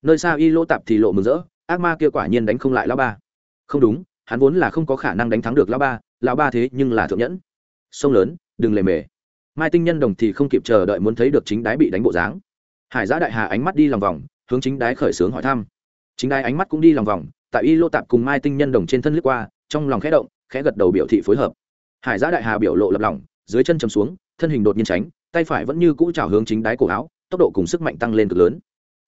Nơi xa y lỗ tạp thì lộ mừng rỡ, ác ma kia quả nhiên đánh không lại lao ba. Không đúng, hắn vốn là không có khả năng đánh thắng được lao ba lao ba thế nhưng là thượng nhẫn. Sông lớn, đừng lề mề. Mai tinh nhân đồng thì không kịp chờ đợi muốn thấy được chính đái bị đánh bộ dáng. Hải giã đại hà ánh mắt đi lòng vòng, hướng chính đái khởi xướng hỏi thăm. Chính đái ánh mắt cũng đi lòng vòng, tại y lô tạp cùng mai tinh nhân đồng trên thân lướt qua, trong lòng khẽ động, khẽ gật đầu biểu thị phối hợp. Hải giã đại hà biểu lộ lập lòng dưới chân chầm xuống thân hình đột nhiên tránh tay phải vẫn như cũ trào hướng chính đái cổ áo tốc độ cùng sức mạnh tăng lên cực lớn.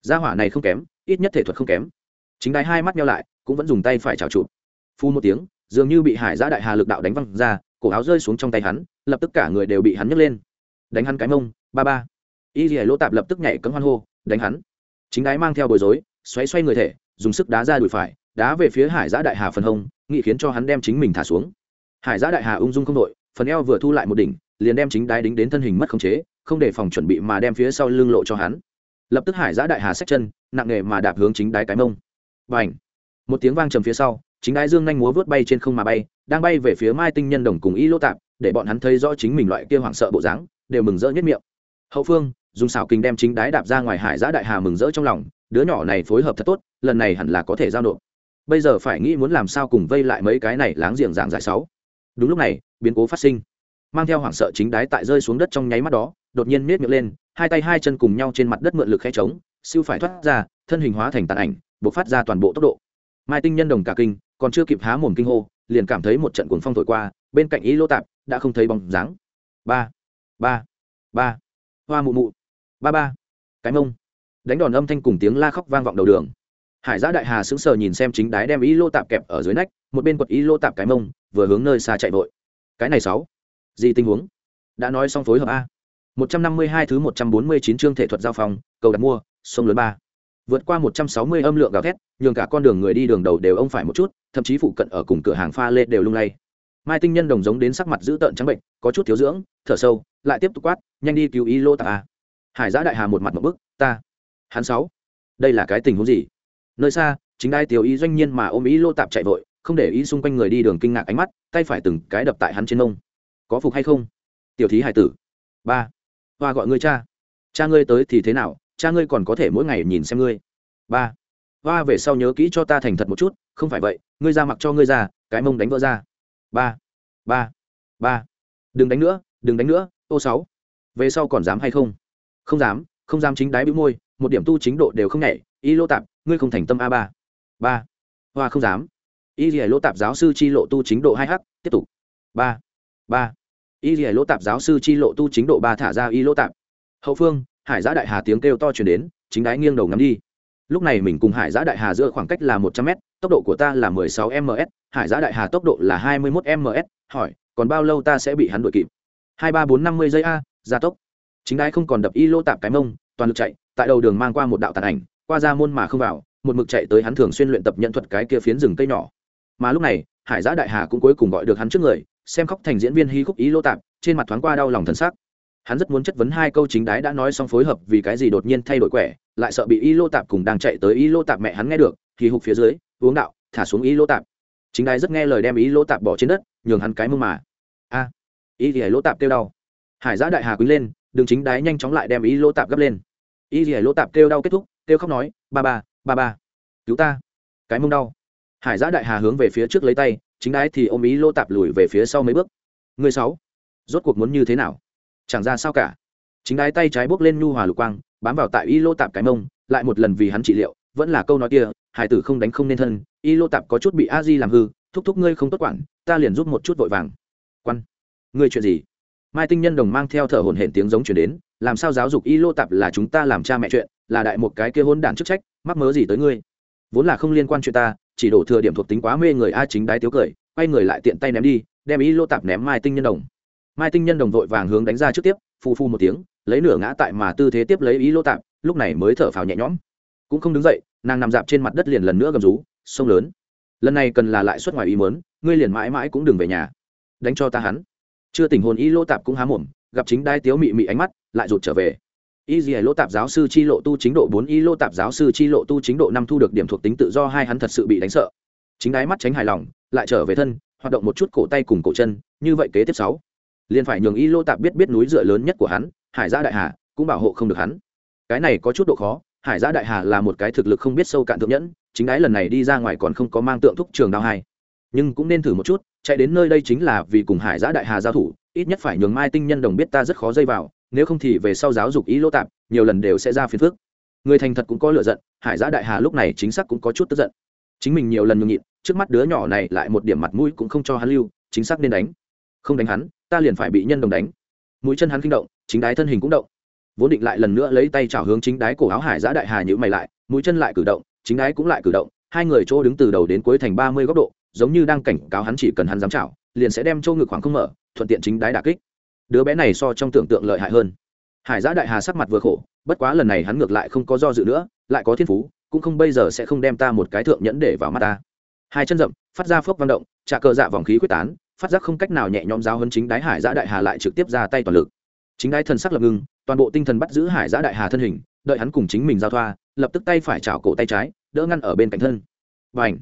Gia hỏa này không kém ít nhất thể thuật không kém. Chính đái hai mắt nhau lại cũng vẫn dùng tay phải trào chụp. Phu một tiếng dường như bị hải giã đại hà lực đạo đánh văng ra cổ áo rơi xuống trong tay hắn lập tức cả người đều bị hắn nhấc lên. Đánh hắn cái mông ba ba. Y dì lỗ tạp lập tức nhảy cấm hoan hô đánh hắn. Chính đái mang theo bồi dối, xoáy xoay người thể dùng sức đá ra đùi phải đá về phía hải giã đại hà phần hông nghị khiến cho hắn đem chính mình thả xuống. Hải giã đại hà ung dung không đội phần eo vừa thu lại một đỉnh liền đem chính đái đính đến thân hình mất khống chế, không để phòng chuẩn bị mà đem phía sau lưng lộ cho hắn. Lập tức hải giã đại hà xách chân, nặng nghề mà đạp hướng chính đái cái mông. Và h một tiếng vang trầm phía sau, chính đái dương nhanh múa vớt bay trên không mà bay, đang bay về phía mai tinh nhân đồng cùng y lỗ tạp, để bọn hắn thấy rõ chính mình loại kia hoảng sợ bộ dáng, đều mừng rỡ nhất miệng. Hậu phương, dùng xảo kinh đem chính đái đạp ra ngoài hải giã đại hà mừng rỡ trong lòng, đứa nhỏ này phối hợp thật tốt, lần này hẳn là có thể giao nộp. Bây giờ phải nghĩ muốn làm sao cùng vây lại mấy cái này láng giềng dạng giải sáu. Đúng lúc này, biến cố phát sinh mang theo hoảng sợ chính đái tại rơi xuống đất trong nháy mắt đó, đột nhiên miết miệng lên, hai tay hai chân cùng nhau trên mặt đất mượn lực khe trống, siêu phải thoát ra, thân hình hóa thành tàn ảnh buộc phát ra toàn bộ tốc độ. Mai tinh nhân đồng cả kinh, còn chưa kịp há mồm kinh hô, liền cảm thấy một trận cuồng phong thổi qua, bên cạnh ý lô tạp đã không thấy bóng dáng. Ba ba ba. Hoa mụ mụ. Ba ba. Cái mông. Đánh đòn âm thanh cùng tiếng la khóc vang vọng đầu đường. Hải giã đại hà sững sờ nhìn xem chính đái đem ý lô tạp kẹp ở dưới nách, một bên quật ý lô tạp cái mông, vừa hướng nơi xa chạy vội. Cái này sáu gì tình huống? Đã nói xong phối hợp a. một trăm năm mươi hai thứ một trăm bốn mươi chín chương thể thuật giao phòng, cầu đặt mua, sông lớn ba. Vượt qua một trăm sáu mươi âm lượng gào thét, nhường cả con đường người đi đường đầu đều ông phải một chút, thậm chí phụ cận ở cùng cửa hàng pha lê đều lung lay. Mai tinh nhân đồng giống đến sắc mặt dữ tợn trắng bệnh, có chút thiếu dưỡng, thở sâu, lại tiếp tục quát, nhanh đi cứu ý lô tạ a. Hải giã đại hà một mặt một bức, ta, hắn sáu, đây là cái tình huống gì? Nơi xa, chính đai tiểu ý doanh nhiên mà ôm ý lô tạp chạy vội, không để ý xung quanh người đi đường kinh ngạc ánh mắt, tay phải từng cái đập tại hắn trên nông có phục hay không? Tiểu thí hải tử. Ba. Hoa gọi ngươi cha. Cha ngươi tới thì thế nào? Cha ngươi còn có thể mỗi ngày nhìn xem ngươi. Ba. Hoa về sau nhớ kỹ cho ta thành thật một chút, không phải vậy, ngươi ra mặc cho ngươi ra, cái mông đánh vỡ ra. Ba. Ba. Ba. Đừng đánh nữa, đừng đánh nữa, ô sáu. Về sau còn dám hay không? Không dám không dám chính đái bĩu môi, một điểm tu chính độ đều không nhảy. Y lô tạp, ngươi không thành tâm a ba. Ba. Hoa không dám. Y lìa lỗ tạp giáo sư chi lộ tu chính độ hai h tiếp tục. Ba. Ba y lìa lỗ tạp giáo sư chi lộ tu chính độ ba thả ra y lỗ tạp. Hậu phương, hải giã đại hà tiếng kêu to chuyển đến, chính đái nghiêng đầu ngắm đi. Lúc này mình cùng hải giã đại hà giữa khoảng cách là một trăm m tốc độ của ta là mười sáu ms hải giã đại hà tốc độ là hai mươi mốt ms hỏi, còn bao lâu ta sẽ bị hắn đuổi kịp? hai ba bốn năm mươi giây a, gia tốc. Chính đái không còn đập y lô tạp cái mông, toàn lực chạy, tại đầu đường mang qua một đạo tàn ảnh, qua ra môn mà không vào, một mực chạy tới hắn thường xuyên luyện tập nhận thuật cái kia phiến rừng cây nhỏ. Mà lúc này, hải giã đại hà cũng cuối cùng gọi được hắn trước người xem khóc thành diễn viên hí khúc ý lô tạp trên mặt thoáng qua đau lòng thần sắc. Hắn rất muốn chất vấn hai câu chính đái đã nói xong phối hợp vì cái gì đột nhiên thay đổi quẻ lại sợ bị y lô tạp cùng đang chạy tới y lô tạp mẹ hắn nghe được thì hụt phía dưới uống đạo thả xuống y lô tạp. Chính đái rất nghe lời đem y lô tạp bỏ trên đất nhường hắn cái mông mà. A à, y thì lô tạp kêu đau. Hải giã đại hà quý lên đường chính đái nhanh chóng lại đem y lô tạp gấp lên. Y thì lô tạp kêu đau kết thúc kêu khóc nói ba ba ba ba cứu ta. Cái mông đau. Hải giã đại hà hướng về phía trước lấy tay chính đái thì ôm ý lô tạp lùi về phía sau mấy bước. Người sáu, rốt cuộc muốn như thế nào? Chẳng ra sao cả. Chính đái tay trái bước lên nhu hòa lục quang, bám vào tại y lô tạp cái mông, lại một lần vì hắn trị liệu, vẫn là câu nói kia, hải tử không đánh không nên thân, y lô tạp có chút bị a di làm hư, thúc thúc ngươi không tốt quản, ta liền giúp một chút vội vàng. Quan, ngươi chuyện gì? Mai tinh nhân đồng mang theo thở hổn hển tiếng giống chuyển đến, làm sao giáo dục y lô tạp là chúng ta làm cha mẹ chuyện, là đại một cái kia hôn đản chức trách, mắc mớ gì tới ngươi? Vốn là không liên quan chuyện ta chỉ đổ thừa điểm thuộc tính quá mê người a chính đái tiếu cười, quay người lại tiện tay ném đi, đem ý lô tạp ném mai tinh nhân đồng. Mai tinh nhân đồng vội vàng hướng đánh ra trước tiếp phu phu một tiếng, lấy nửa ngã tại mà tư thế tiếp lấy ý lô tạp, lúc này mới thở phào nhẹ nhõm. Cũng không đứng dậy, nàng nằm dạp trên mặt đất liền lần nữa gầm rú, sông lớn. Lần này cần là lại xuất ngoài ý mớn ngươi liền mãi mãi cũng đừng về nhà. Đánh cho ta hắn. Chưa tình hồn ý lô tạp cũng há mồm, gặp chính đai tiếu mị mị ánh mắt, lại rụt trở về y dì lô tạp giáo sư chi lộ tu chính độ bốn y lô tạp giáo sư chi lộ tu chính độ năm thu được điểm thuộc tính tự do hai hắn thật sự bị đánh sợ. Chính ái mắt tránh hài lòng, lại trở về thân, hoạt động một chút cổ tay cùng cổ chân, như vậy kế tiếp sáu. Liền phải nhường y lô tạp biết biết núi dựa lớn nhất của hắn, hải gia đại hà, cũng bảo hộ không được hắn. Cái này có chút độ khó, hải gia đại hà là một cái thực lực không biết sâu cạn thượng nhẫn, chính ái lần này đi ra ngoài còn không có mang tượng thúc trường đao hai. Nhưng cũng nên thử một chút, chạy đến nơi đây chính là vì cùng hải Gia đại hà giao thủ, ít nhất phải nhường mai tinh nhân đồng biết ta rất khó dây vào nếu không thì về sau giáo dục ý lỗ tạp, nhiều lần đều sẽ ra phiền phức. Người thành thật cũng có lựa giận, hải giã đại hà lúc này chính xác cũng có chút tức giận. Chính mình nhiều lần nhường nhịn, trước mắt đứa nhỏ này lại một điểm mặt mũi cũng không cho hắn lưu, chính xác nên đánh. Không đánh hắn, ta liền phải bị nhân đồng đánh. Mũi chân hắn kinh động, chính đái thân hình cũng động. Vốn định lại lần nữa lấy tay chảo hướng chính đái cổ áo hải giã đại hà nhữ mày lại, mũi chân lại cử động, chính đái cũng lại cử động. Hai người chỗ đứng từ đầu đến cuối thành ba mươi góc độ, giống như đang cảnh cáo hắn chỉ cần hắn dám chảo, liền sẽ đem chỗ ngực khoảng không mở, thuận tiện chính đái đà kích đứa bé này so trong tưởng tượng lợi hại hơn. Hải giã đại hà sắc mặt vừa khổ, bất quá lần này hắn ngược lại không có do dự nữa, lại có thiên phú, cũng không bây giờ sẽ không đem ta một cái thượng nhẫn để vào mắt ta. Hai chân rậm, phát ra phốc văn động trả cờ dạ vòng khí quyết tán, phát giác không cách nào nhẹ nhõm giáo hơn chính đái hải giã đại hà lại trực tiếp ra tay toàn lực. Chính đái thần sắc lập ngưng, toàn bộ tinh thần bắt giữ hải giã đại hà thân hình, đợi hắn cùng chính mình giao thoa, lập tức tay phải chảo cổ tay trái, đỡ ngăn ở bên cạnh thân. Và ảnh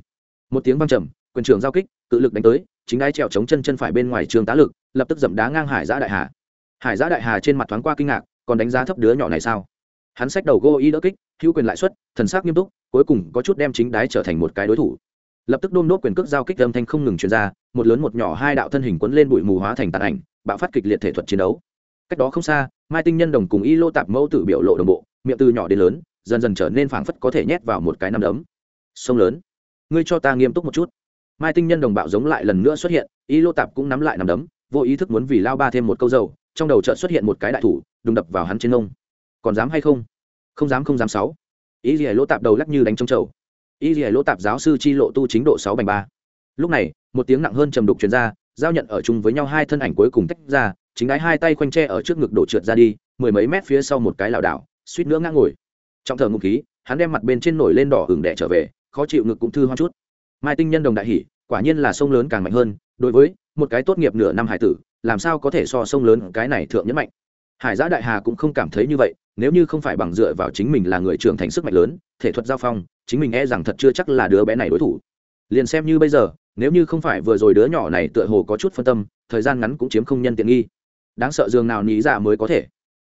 một tiếng văng trầm, quyền trường giao kích, cự lực đánh tới, chính đái trèo chống chân chân phải bên ngoài trường tá lực lập tức dậm đá ngang hải giã đại hà. Hải giã đại hà trên mặt thoáng qua kinh ngạc, còn đánh giá thấp đứa nhỏ này sao? Hắn xách đầu gô y đỡ kích, hữu quyền lãi suất thần sắc nghiêm túc, cuối cùng có chút đem chính đái trở thành một cái đối thủ. Lập tức đôm đốt quyền cước giao kích âm thanh không ngừng truyền ra, một lớn một nhỏ hai đạo thân hình quấn lên bụi mù hóa thành tàn ảnh, bạo phát kịch liệt thể thuật chiến đấu. Cách đó không xa, mai tinh nhân đồng cùng y lô tạp mẫu tử biểu lộ đồng bộ, miệng từ nhỏ đến lớn, dần dần trở nên phảng phất có thể nhét vào một cái nắm đấm. Sông lớn, ngươi cho ta nghiêm túc một chút. Mai tinh nhân đồng bạo giống lại lần nữa xuất hiện, y lô tạp cũng nắm lại nắm đấm vô ý thức muốn vì lao ba thêm một câu dầu, trong đầu chợt xuất hiện một cái đại thủ, đùng đập vào hắn trên ngông. còn dám hay không? Không dám không dám sáu. Ý gì lỗ tạp đầu lắc như đánh trong chậu. Ý gì lỗ tạp giáo sư chi lộ tu chính độ sáu bành ba. Lúc này, một tiếng nặng hơn trầm đục truyền ra, giao nhận ở chung với nhau hai thân ảnh cuối cùng tách ra, chính đái hai tay khoanh tre ở trước ngực đổ trượt ra đi, mười mấy mét phía sau một cái lảo đảo, suýt nữa ngã ngồi. Trong thờ ngục khí, hắn đem mặt bên trên nổi lên đỏ hừng đẻ trở về, khó chịu ngực cũng thư hoa chút. Mai tinh nhân đồng đại hỉ, quả nhiên là sông lớn càng mạnh hơn, đối với một cái tốt nghiệp nửa năm hải tử, làm sao có thể so sông lớn cái này thượng nhấn mạnh? Hải giã đại hà cũng không cảm thấy như vậy, nếu như không phải bằng dựa vào chính mình là người trưởng thành sức mạnh lớn, thể thuật giao phong, chính mình e rằng thật chưa chắc là đứa bé này đối thủ. Liền xem như bây giờ, nếu như không phải vừa rồi đứa nhỏ này tựa hồ có chút phân tâm, thời gian ngắn cũng chiếm không nhân tiện nghi. Đáng sợ dường nào ní dạ mới có thể.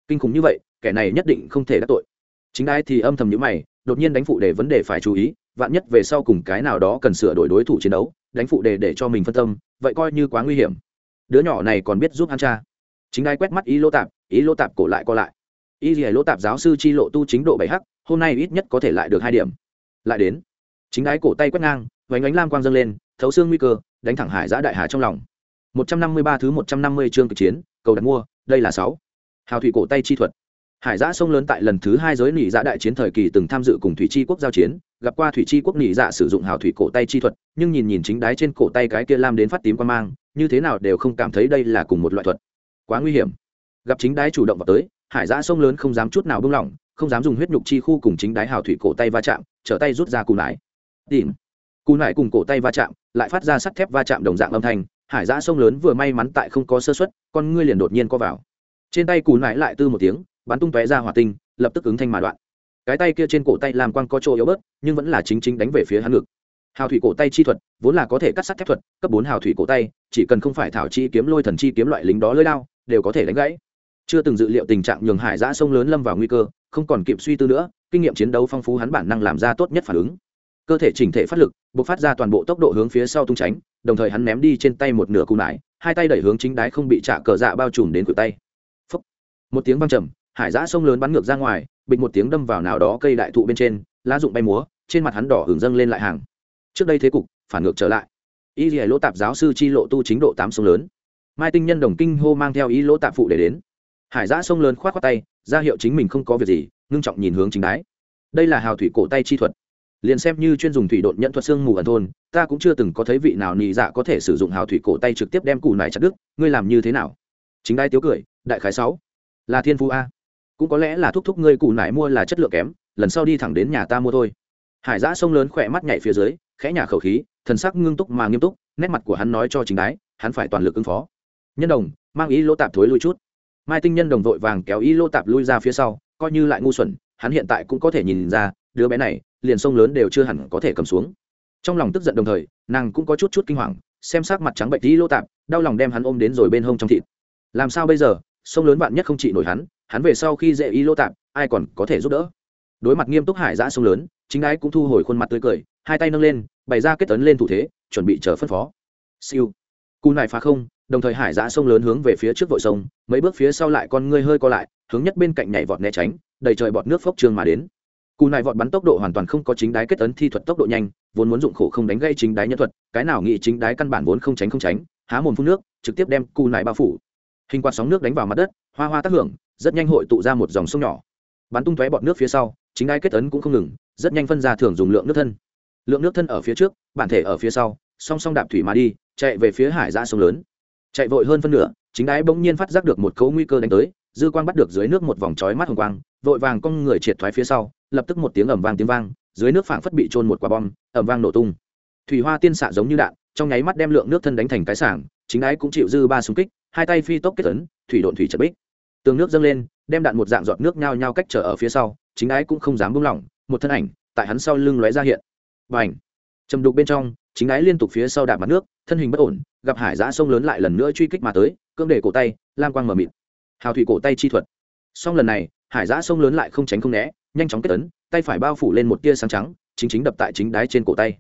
Kinh khủng như vậy, kẻ này nhất định không thể đắc tội. Chính ai thì âm thầm nhữ mày, đột nhiên đánh phụ đề vấn đề phải chú ý, vạn nhất về sau cùng cái nào đó cần sửa đổi đối thủ chiến đấu, đánh phụ đề để cho mình phân tâm vậy coi như quá nguy hiểm. Đứa nhỏ này còn biết giúp hắn cha. Chính ai quét mắt ý lỗ tạp ý lỗ tạp cổ lại co lại. Ý gì lỗ tạp giáo sư chi lộ tu chính độ bảy h hôm nay ít nhất có thể lại được hai điểm. Lại đến. Chính ái cổ tay quét ngang vánh ánh lam quang dâng lên, thấu xương nguy cơ, đánh thẳng hải giã đại hà trong lòng. Một trăm năm mươi ba thứ một trăm năm mươi chương cực chiến, cầu đặt mua, đây là sáu. Hào thủy cổ tay chi thuật hải giã sông lớn tại lần thứ hai giới nỉ dạ đại chiến thời kỳ từng tham dự cùng thủy chi quốc giao chiến, gặp qua thủy chi quốc nỉ dạ sử dụng hào thủy cổ tay chi thuật, nhưng nhìn nhìn chính đái trên cổ tay cái kia lam đến phát tím quan mang, như thế nào đều không cảm thấy đây là cùng một loại thuật. Quá nguy hiểm. Gặp chính đái chủ động vào tới, hải giã sông lớn không dám chút nào buông lỏng, không dám dùng huyết nhục chi khu cùng chính đái hào thủy cổ tay va chạm, trở tay rút ra cù nải. Tìm. Cù nải cùng cổ tay va chạm, lại phát ra sắt thép va chạm đồng dạng âm thanh, hải giã sông lớn vừa may mắn tại không có sơ xuất con ngươi liền đột nhiên co vào. Trên tay cù nải lại tư một tiếng bắn tung tóe ra hỏa tinh, lập tức ứng thanh mà đoạn. Cái tay kia trên cổ tay làm quang có chỗ yếu bớt, nhưng vẫn là chính chính đánh về phía hắn ngực. Hào thủy cổ tay chi thuật, vốn là có thể cắt sắt thép thuật, cấp bốn hào thủy cổ tay, chỉ cần không phải thảo chi kiếm, lôi thần chi kiếm loại lính đó lơi lao, đều có thể đánh gãy. Chưa từng dự liệu tình trạng nhường hải giã sông lớn lâm vào nguy cơ, không còn kịp suy tư nữa, kinh nghiệm chiến đấu phong phú hắn bản năng làm ra tốt nhất phản ứng. Cơ thể chỉnh thể phát lực buộc phát ra toàn bộ tốc độ hướng phía sau tung tránh, đồng thời hắn ném đi trên tay một nửa cung nải, hai tay đẩy hướng chính đái không bị trả cờ dạ bao trùm đến cửa tay. Phúc. một tiếng văng trầm hải giã sông lớn bắn ngược ra ngoài, bịch một tiếng đâm vào nào đó cây đại thụ bên trên, lá dụng bay múa, trên mặt hắn đỏ hưởng dâng lên lại hàng. Trước đây thế cục, phản ngược trở lại. Y lỗ tạp giáo sư chi lộ tu chính độ tám sông lớn. Mai tinh nhân đồng kinh hô mang theo ý lỗ tạp phụ để đến. Hải giã sông lớn k h o á t khoác tay, ra hiệu chính mình không có việc gì, ngưng trọng nhìn hướng chính đái. Đây là hào thủy cổ tay chi thuật. Liền xem như chuyên dùng thủy đột nhận thuật xương mù ẩn thôn, ta cũng chưa từng có thấy vị nào nị dạ có thể sử dụng hào thủy cổ tay trực tiếp đem củ này chặt đứt. Ngươi làm như thế nào? Chính đai tiếu cười, đại khái sáu. Là thiên phú a cũng có lẽ là thúc thúc ngươi cụ nải mua là chất lượng kém, lần sau đi thẳng đến nhà ta mua thôi. Hải giã sông lớn khỏe mắt nhảy phía dưới, khẽ nhả khẩu khí, thần sắc ngưng túc mà nghiêm túc, nét mặt của hắn nói cho chính đái, hắn phải toàn lực ứng phó. Nhân đồng, mang ý lỗ tạp thối lui chút. Mai tinh nhân đồng vội vàng kéo ý lỗ tạp lui ra phía sau, coi như lại ngu xuẩn, hắn hiện tại cũng có thể nhìn ra, đứa bé này, liền sông lớn đều chưa hẳn có thể cầm xuống. Trong lòng tức giận đồng thời, nàng cũng có chút chút kinh hoàng, xem sắc mặt trắng bệnh ý lỗ tạp, đau lòng đem hắn ôm đến rồi bên hông trong thịt. Làm sao bây giờ, sông lớn bạn nhất không trị nổi hắn hắn về sau khi dễ ý lỗ tạp, ai còn có thể giúp đỡ? Đối mặt nghiêm túc hải giã sông lớn, chính ái cũng thu hồi khuôn mặt tươi cười, hai tay nâng lên, bày ra kết tấn lên thủ thế, chuẩn bị chờ phân phó. Siêu. Cù này phá không, đồng thời hải giã sông lớn hướng về phía trước vội sông, mấy bước phía sau lại con ngươi hơi co lại, hướng nhất bên cạnh nhảy vọt né tránh đầy trời bọt nước phốc trường mà đến. Cù này vọt bắn tốc độ hoàn toàn không có chính đái kết tấn thi thuật tốc độ nhanh, vốn muốn dụng khổ không đánh gây chính đái nhân thuật, cái nào nghĩ chính đái căn bản vốn không tránh không tránh, há mồm phun nước, trực tiếp đem cù này bao phủ hình quạt sóng nước đánh vào mặt đất, hoa hoa tác hưởng, rất nhanh hội tụ ra một dòng sông nhỏ. Bắn tung tóe bọt nước phía sau, chính ai kết ấn cũng không ngừng, rất nhanh phân ra thường dùng lượng nước thân. Lượng nước thân ở phía trước, bản thể ở phía sau, song song đạp thủy mà đi, chạy về phía hải ra sông lớn. Chạy vội hơn phân nửa, chính đái bỗng nhiên phát giác được một cấu nguy cơ đánh tới, dư quang bắt được dưới nước một vòng trói mắt hồng quang, vội vàng con người triệt thoái phía sau, lập tức một tiếng ẩm vang tiếng vang, dưới nước phảng phất bị trôn một quả bom ẩm vang nổ tung. Thủy hoa tiên xạ giống như đạn, trong nháy mắt đem lượng nước thân đánh thành cái sảng, chính ái cũng chịu dư ba súng kích hai tay phi tốc kết tấn, thủy độn thủy trật bích. Tường nước dâng lên, đem đạn một dạng giọt nước nhao nhao cách trở ở phía sau, chính ái cũng không dám buông lỏng, một thân ảnh tại hắn sau lưng lóe ra hiện. Và ảnh trầm đục bên trong, chính ái liên tục phía sau đạp mặt nước, thân hình bất ổn, gặp hải giã sông lớn lại lần nữa truy kích mà tới, cưỡng để cổ tay, lam quang mờ mịt. Hào thủy cổ tay chi thuật. Song lần này, hải giã sông lớn lại không tránh không né, nhanh chóng kết tấn, tay phải bao phủ lên một tia sáng trắng, chính chính đập tại chính đáy trên cổ tay.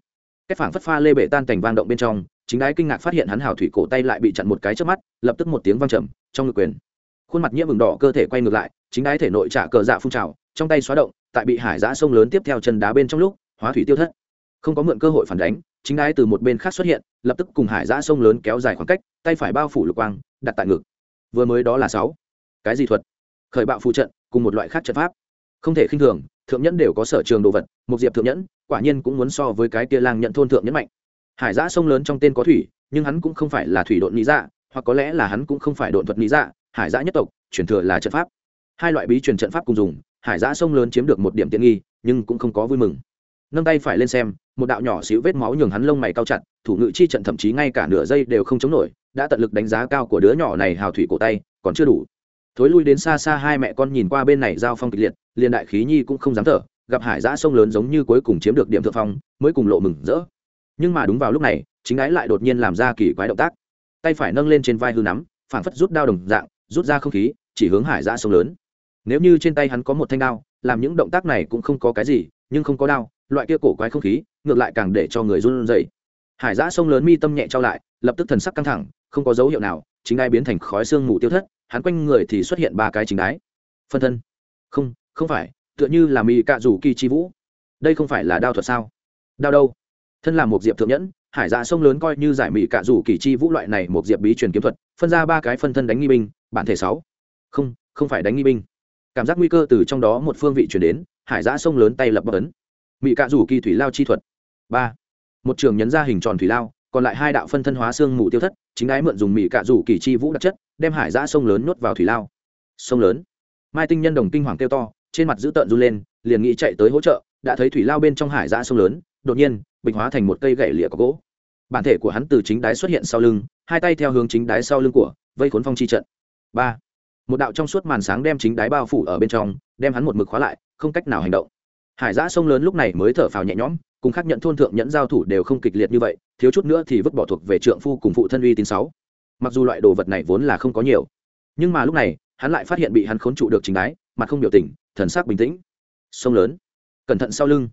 Cái phảng phất pha lê bể tan cảnh vang động bên trong chính đái kinh ngạc phát hiện hắn hào thủy cổ tay lại bị chặn một cái trước mắt, lập tức một tiếng vang trầm, trong ngực quyền. Khuôn mặt nhiễm vừng đỏ, cơ thể quay ngược lại, chính đái thể nội trả cờ dạ phun trào, trong tay xóa động, tại bị hải giã sông lớn tiếp theo chân đá bên trong lúc, hóa thủy tiêu thất. Không có mượn cơ hội phản đánh, chính đái từ một bên khác xuất hiện, lập tức cùng hải giã sông lớn kéo dài khoảng cách, tay phải bao phủ lục quang, đặt tại ngực. Vừa mới đó là sáu. Cái gì thuật? Khởi bạo phụ trận, cùng một loại khác trận pháp. Không thể khinh thường, thượng nhẫn đều có sở trường đồ vật, một diệp thượng nhẫn, quả nhiên cũng muốn so với cái kia lang nhận thôn thượng nhẫn mạnh hải giã sông lớn trong tên có thủy, nhưng hắn cũng không phải là thủy độn lý dạ hoặc có lẽ là hắn cũng không phải độn thuật lý dạ hải giã nhất tộc, truyền thừa là trận pháp. Hai loại bí truyền trận pháp cùng dùng, hải giã sông lớn chiếm được một điểm tiện nghi, nhưng cũng không có vui mừng. Nâng tay phải lên xem, một đạo nhỏ xíu vết máu nhường hắn lông mày cao chặt, thủ ngự chi trận thậm chí ngay cả nửa giây đều không chống nổi, đã tận lực đánh giá cao của đứa nhỏ này hào thủy cổ tay, còn chưa đủ. Thối lui đến xa xa hai mẹ con nhìn qua bên này giao phong kịch liệt, liền đại khí nhi cũng không dám thở, gặp hải giã sông lớn giống như cuối cùng chiếm được điểm thượng phong, mới cùng lộ mừng rỡ nhưng mà đúng vào lúc này, chính ái lại đột nhiên làm ra kỳ quái động tác. Tay phải nâng lên trên vai hư nắm, phảng phất rút đao đồng dạng, rút ra không khí, chỉ hướng hải giã sông lớn. Nếu như trên tay hắn có một thanh đao, làm những động tác này cũng không có cái gì, nhưng không có đao, loại kia cổ quái không khí, ngược lại càng để cho người run rẩy. Hải giã sông lớn mi tâm nhẹ trao lại, lập tức thần sắc căng thẳng, không có dấu hiệu nào, chính ai biến thành khói xương mù tiêu thất, hắn quanh người thì xuất hiện ba cái chính đái phân thân. Không không phải, tựa như là mì cạ rủ kỳ chi vũ. Đây không phải là đao thuật sao? Đao đâu? Thân là một diệp thượng nhẫn, hải dạ sông lớn coi như giải mỹ cạ rủ kỳ chi vũ loại này một diệp bí truyền kiếm thuật, phân ra ba cái phân thân đánh nghi binh, bản thể sáu. Không không phải đánh nghi binh. Cảm giác nguy cơ từ trong đó một phương vị chuyển đến, hải dạ sông lớn tay lập bất ấn. Mỹ cạ rủ kỳ thủy lao chi thuật. Ba. Một trường nhấn ra hình tròn thủy lao, còn lại hai đạo phân thân hóa xương mù tiêu thất, chính ái mượn dùng mỹ cạ rủ kỳ chi vũ đặc chất, đem hải dạ sông lớn nuốt vào thủy lao. Sông lớn. Mai tinh nhân đồng kinh hoàng kêu to, trên mặt dữ tợn run lên, liền nghĩ chạy tới hỗ trợ, đã thấy thủy lao bên trong hải dạ sông lớn, đột nhiên bình hóa thành một cây gậy lịa có gỗ. Bản thể của hắn từ chính đáy xuất hiện sau lưng, hai tay theo hướng chính đáy sau lưng của, vây khốn phong chi trận. Ba. Một đạo trong suốt màn sáng đem chính đáy bao phủ ở bên trong, đem hắn một mực khóa lại, không cách nào hành động. Hải giã sông lớn lúc này mới thở phào nhẹ nhõm, cùng khác nhận thôn thượng nhẫn giao thủ đều không kịch liệt như vậy, thiếu chút nữa thì vứt bỏ thuộc về trượng phu cùng phụ thân uy tín sáu. Mặc dù loại đồ vật này vốn là không có nhiều, nhưng mà lúc này, hắn lại phát hiện bị hắn khốn trụ được chính đáy, mặt không biểu tình, thần sắc bình tĩnh. Sông lớn. Cẩn thận sau lưng.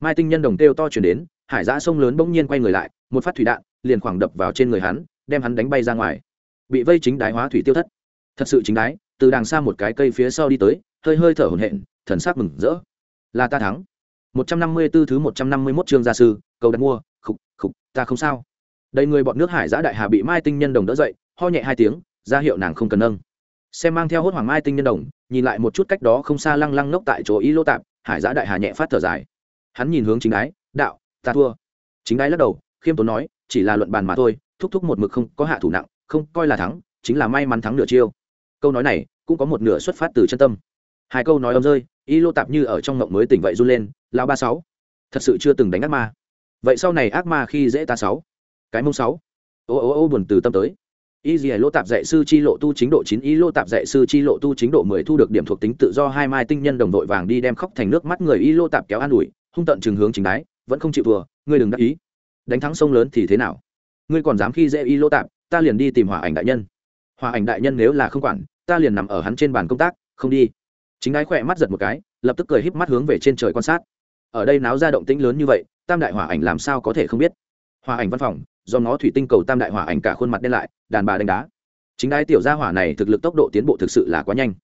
Mai tinh nhân đồng kêu to chuyển đến hải giã sông lớn bỗng nhiên quay người lại, một phát thủy đạn liền khoảng đập vào trên người hắn, đem hắn đánh bay ra ngoài. Bị vây chính đái hóa thủy tiêu thất. Thật sự chính đái, từ đằng xa một cái cây phía sau đi tới, hơi hơi thở hổn hển, thần sắc mừng rỡ. Là ta thắng. Một trăm năm mươi 154 thứ một trăm năm mươi 151 chương gia sư, cầu đặt mua, khục khục, ta không sao. Đầy người bọn nước hải giã đại hà bị mai tinh nhân đồng đỡ dậy, ho nhẹ hai tiếng, ra hiệu nàng không cần nâng. Xem mang theo hốt hoàng mai tinh nhân đồng, nhìn lại một chút cách đó không xa lăng lăng ngốc tại chỗ ý lô tạp, hải giã đại hà nhẹ phát thở dài. Hắn nhìn hướng chính ái đạo ta thua. Chính ái lắc đầu, khiêm tốn nói, chỉ là luận bàn mà thôi, thúc thúc một mực không có hạ thủ nặng, không coi là thắng, chính là may mắn thắng nửa chiêu. Câu nói này cũng có một nửa xuất phát từ chân tâm. Hai câu nói âm rơi, y lô tạp như ở trong ngộng mới tỉnh vậy run lên lao ba sáu. Thật sự chưa từng đánh ác ma. Vậy sau này ác ma khi dễ ta sáu. Cái mông sáu. Ô ô ô buồn từ tâm tới. Y dì lô tạp dạy sư chi lộ tu chính độ chín, y lô tạp dạy sư chi lộ tu chính độ mười thu được điểm thuộc tính tự do hai mai tinh nhân đồng đội vàng đi đem khóc thành nước mắt người y lô tạp kéo an ủi hung tận trường hướng chính đái, vẫn không chịu vừa ngươi đừng đắc ý. Đánh thắng sông lớn thì thế nào? Ngươi còn dám khi dễ y lô tạp, ta liền đi tìm hỏa ảnh đại nhân. Hỏa ảnh đại nhân nếu là không quản, ta liền nằm ở hắn trên bàn công tác, không đi. Chính đái khỏe mắt giật một cái, lập tức cười híp mắt hướng về trên trời quan sát. Ở đây náo ra động tĩnh lớn như vậy, tam đại hỏa ảnh làm sao có thể không biết? Hỏa ảnh văn phòng, do nó thủy tinh cầu tam đại hỏa ảnh cả khuôn mặt đen lại, đàn bà đánh đá. Chính đái tiểu gia hỏa này thực lực tốc độ tiến bộ thực sự là quá nhanh.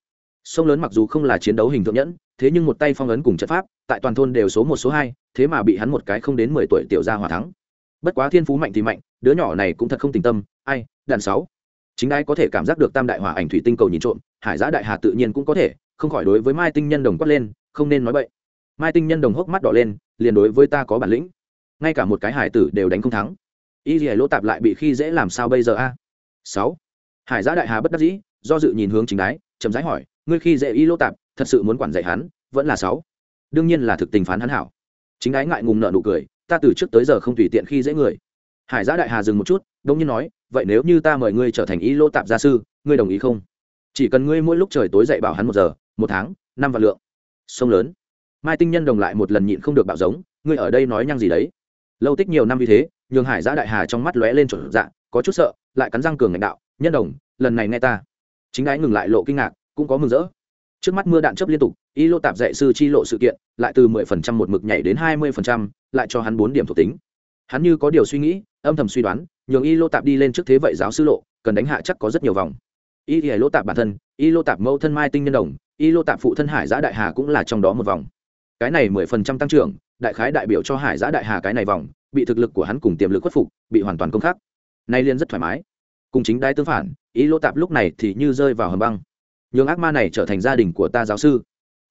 Sông lớn mặc dù không là chiến đấu hình thượng nhẫn thế nhưng một tay phong ấn cùng trận pháp, tại toàn thôn đều số một, số hai, thế mà bị hắn một cái không đến mười tuổi tiểu gia hòa thắng. Bất quá thiên phú mạnh thì mạnh, đứa nhỏ này cũng thật không tình tâm, ai đàn sáu. Chính đái có thể cảm giác được tam đại hỏa ảnh thủy tinh cầu nhìn trộm, hải giã đại hà tự nhiên cũng có thể, không khỏi đối với mai tinh nhân đồng quát lên, không nên nói vậy mai tinh nhân đồng hốc mắt đỏ lên, liền đối với ta có bản lĩnh. Ngay cả một cái hải tử đều đánh không thắng. Y dì lỗ tạp lại bị khi dễ làm sao bây giờ a? Sáu. Hải giã đại hà bất đắc dĩ, do dự nhìn hướng chính đái, chậm rãi hỏi, ngươi khi dễ y lỗ tạp thật sự muốn quản dạy hắn, vẫn là sáu. Đương nhiên là thực tình phán hắn hảo. Chính ái ngại ngùng nợ nụ cười, ta từ trước tới giờ không tùy tiện khi dễ người. Hải giã đại hà dừng một chút, đông nhiên nói, vậy nếu như ta mời ngươi trở thành y lô tạp gia sư, ngươi đồng ý không? Chỉ cần ngươi mỗi lúc trời tối dạy bảo hắn một giờ, một tháng, năm vạn lượng. Sông lớn. Mai tinh nhân đồng lại một lần nhịn không được bạo giống, ngươi ở đây nói nhăng gì đấy? Lâu tích nhiều năm như thế, nhường hải giã đại hà trong mắt lóe lên trộn dạ có chút sợ, lại cắn răng cường ngạch đạo, nhân đồng, lần này nghe ta. Chính ái ngừng lại lộ kinh ngạc, cũng có mừng rỡ trước mắt mưa đạn chấp liên tục, y lô tạp dạy sư chi lộ sự kiện lại từ mười phần trăm một mực nhảy đến hai mươi phần trăm, lại cho hắn bốn điểm thuộc tính. Hắn như có điều suy nghĩ, âm thầm suy đoán, nhường y lô tạp đi lên trước thế vậy giáo sư lộ, cần đánh hạ chắc có rất nhiều vòng. Y thì lô tạp bản thân, y lô tạp mẫu thân mai tinh nhân đồng, y lô tạp phụ thân hải giã đại hà cũng là trong đó một vòng. Cái này mười phần trăm tăng trưởng, đại khái đại biểu cho hải giã đại hà cái này vòng, bị thực lực của hắn cùng tiềm lực khuất phục, bị hoàn toàn công khắc. Nay liên rất thoải mái. Cùng chính đai tương phản, Y Lô tạp lúc này thì như rơi vào hầm băng nhường ác ma này trở thành gia đình của ta giáo sư.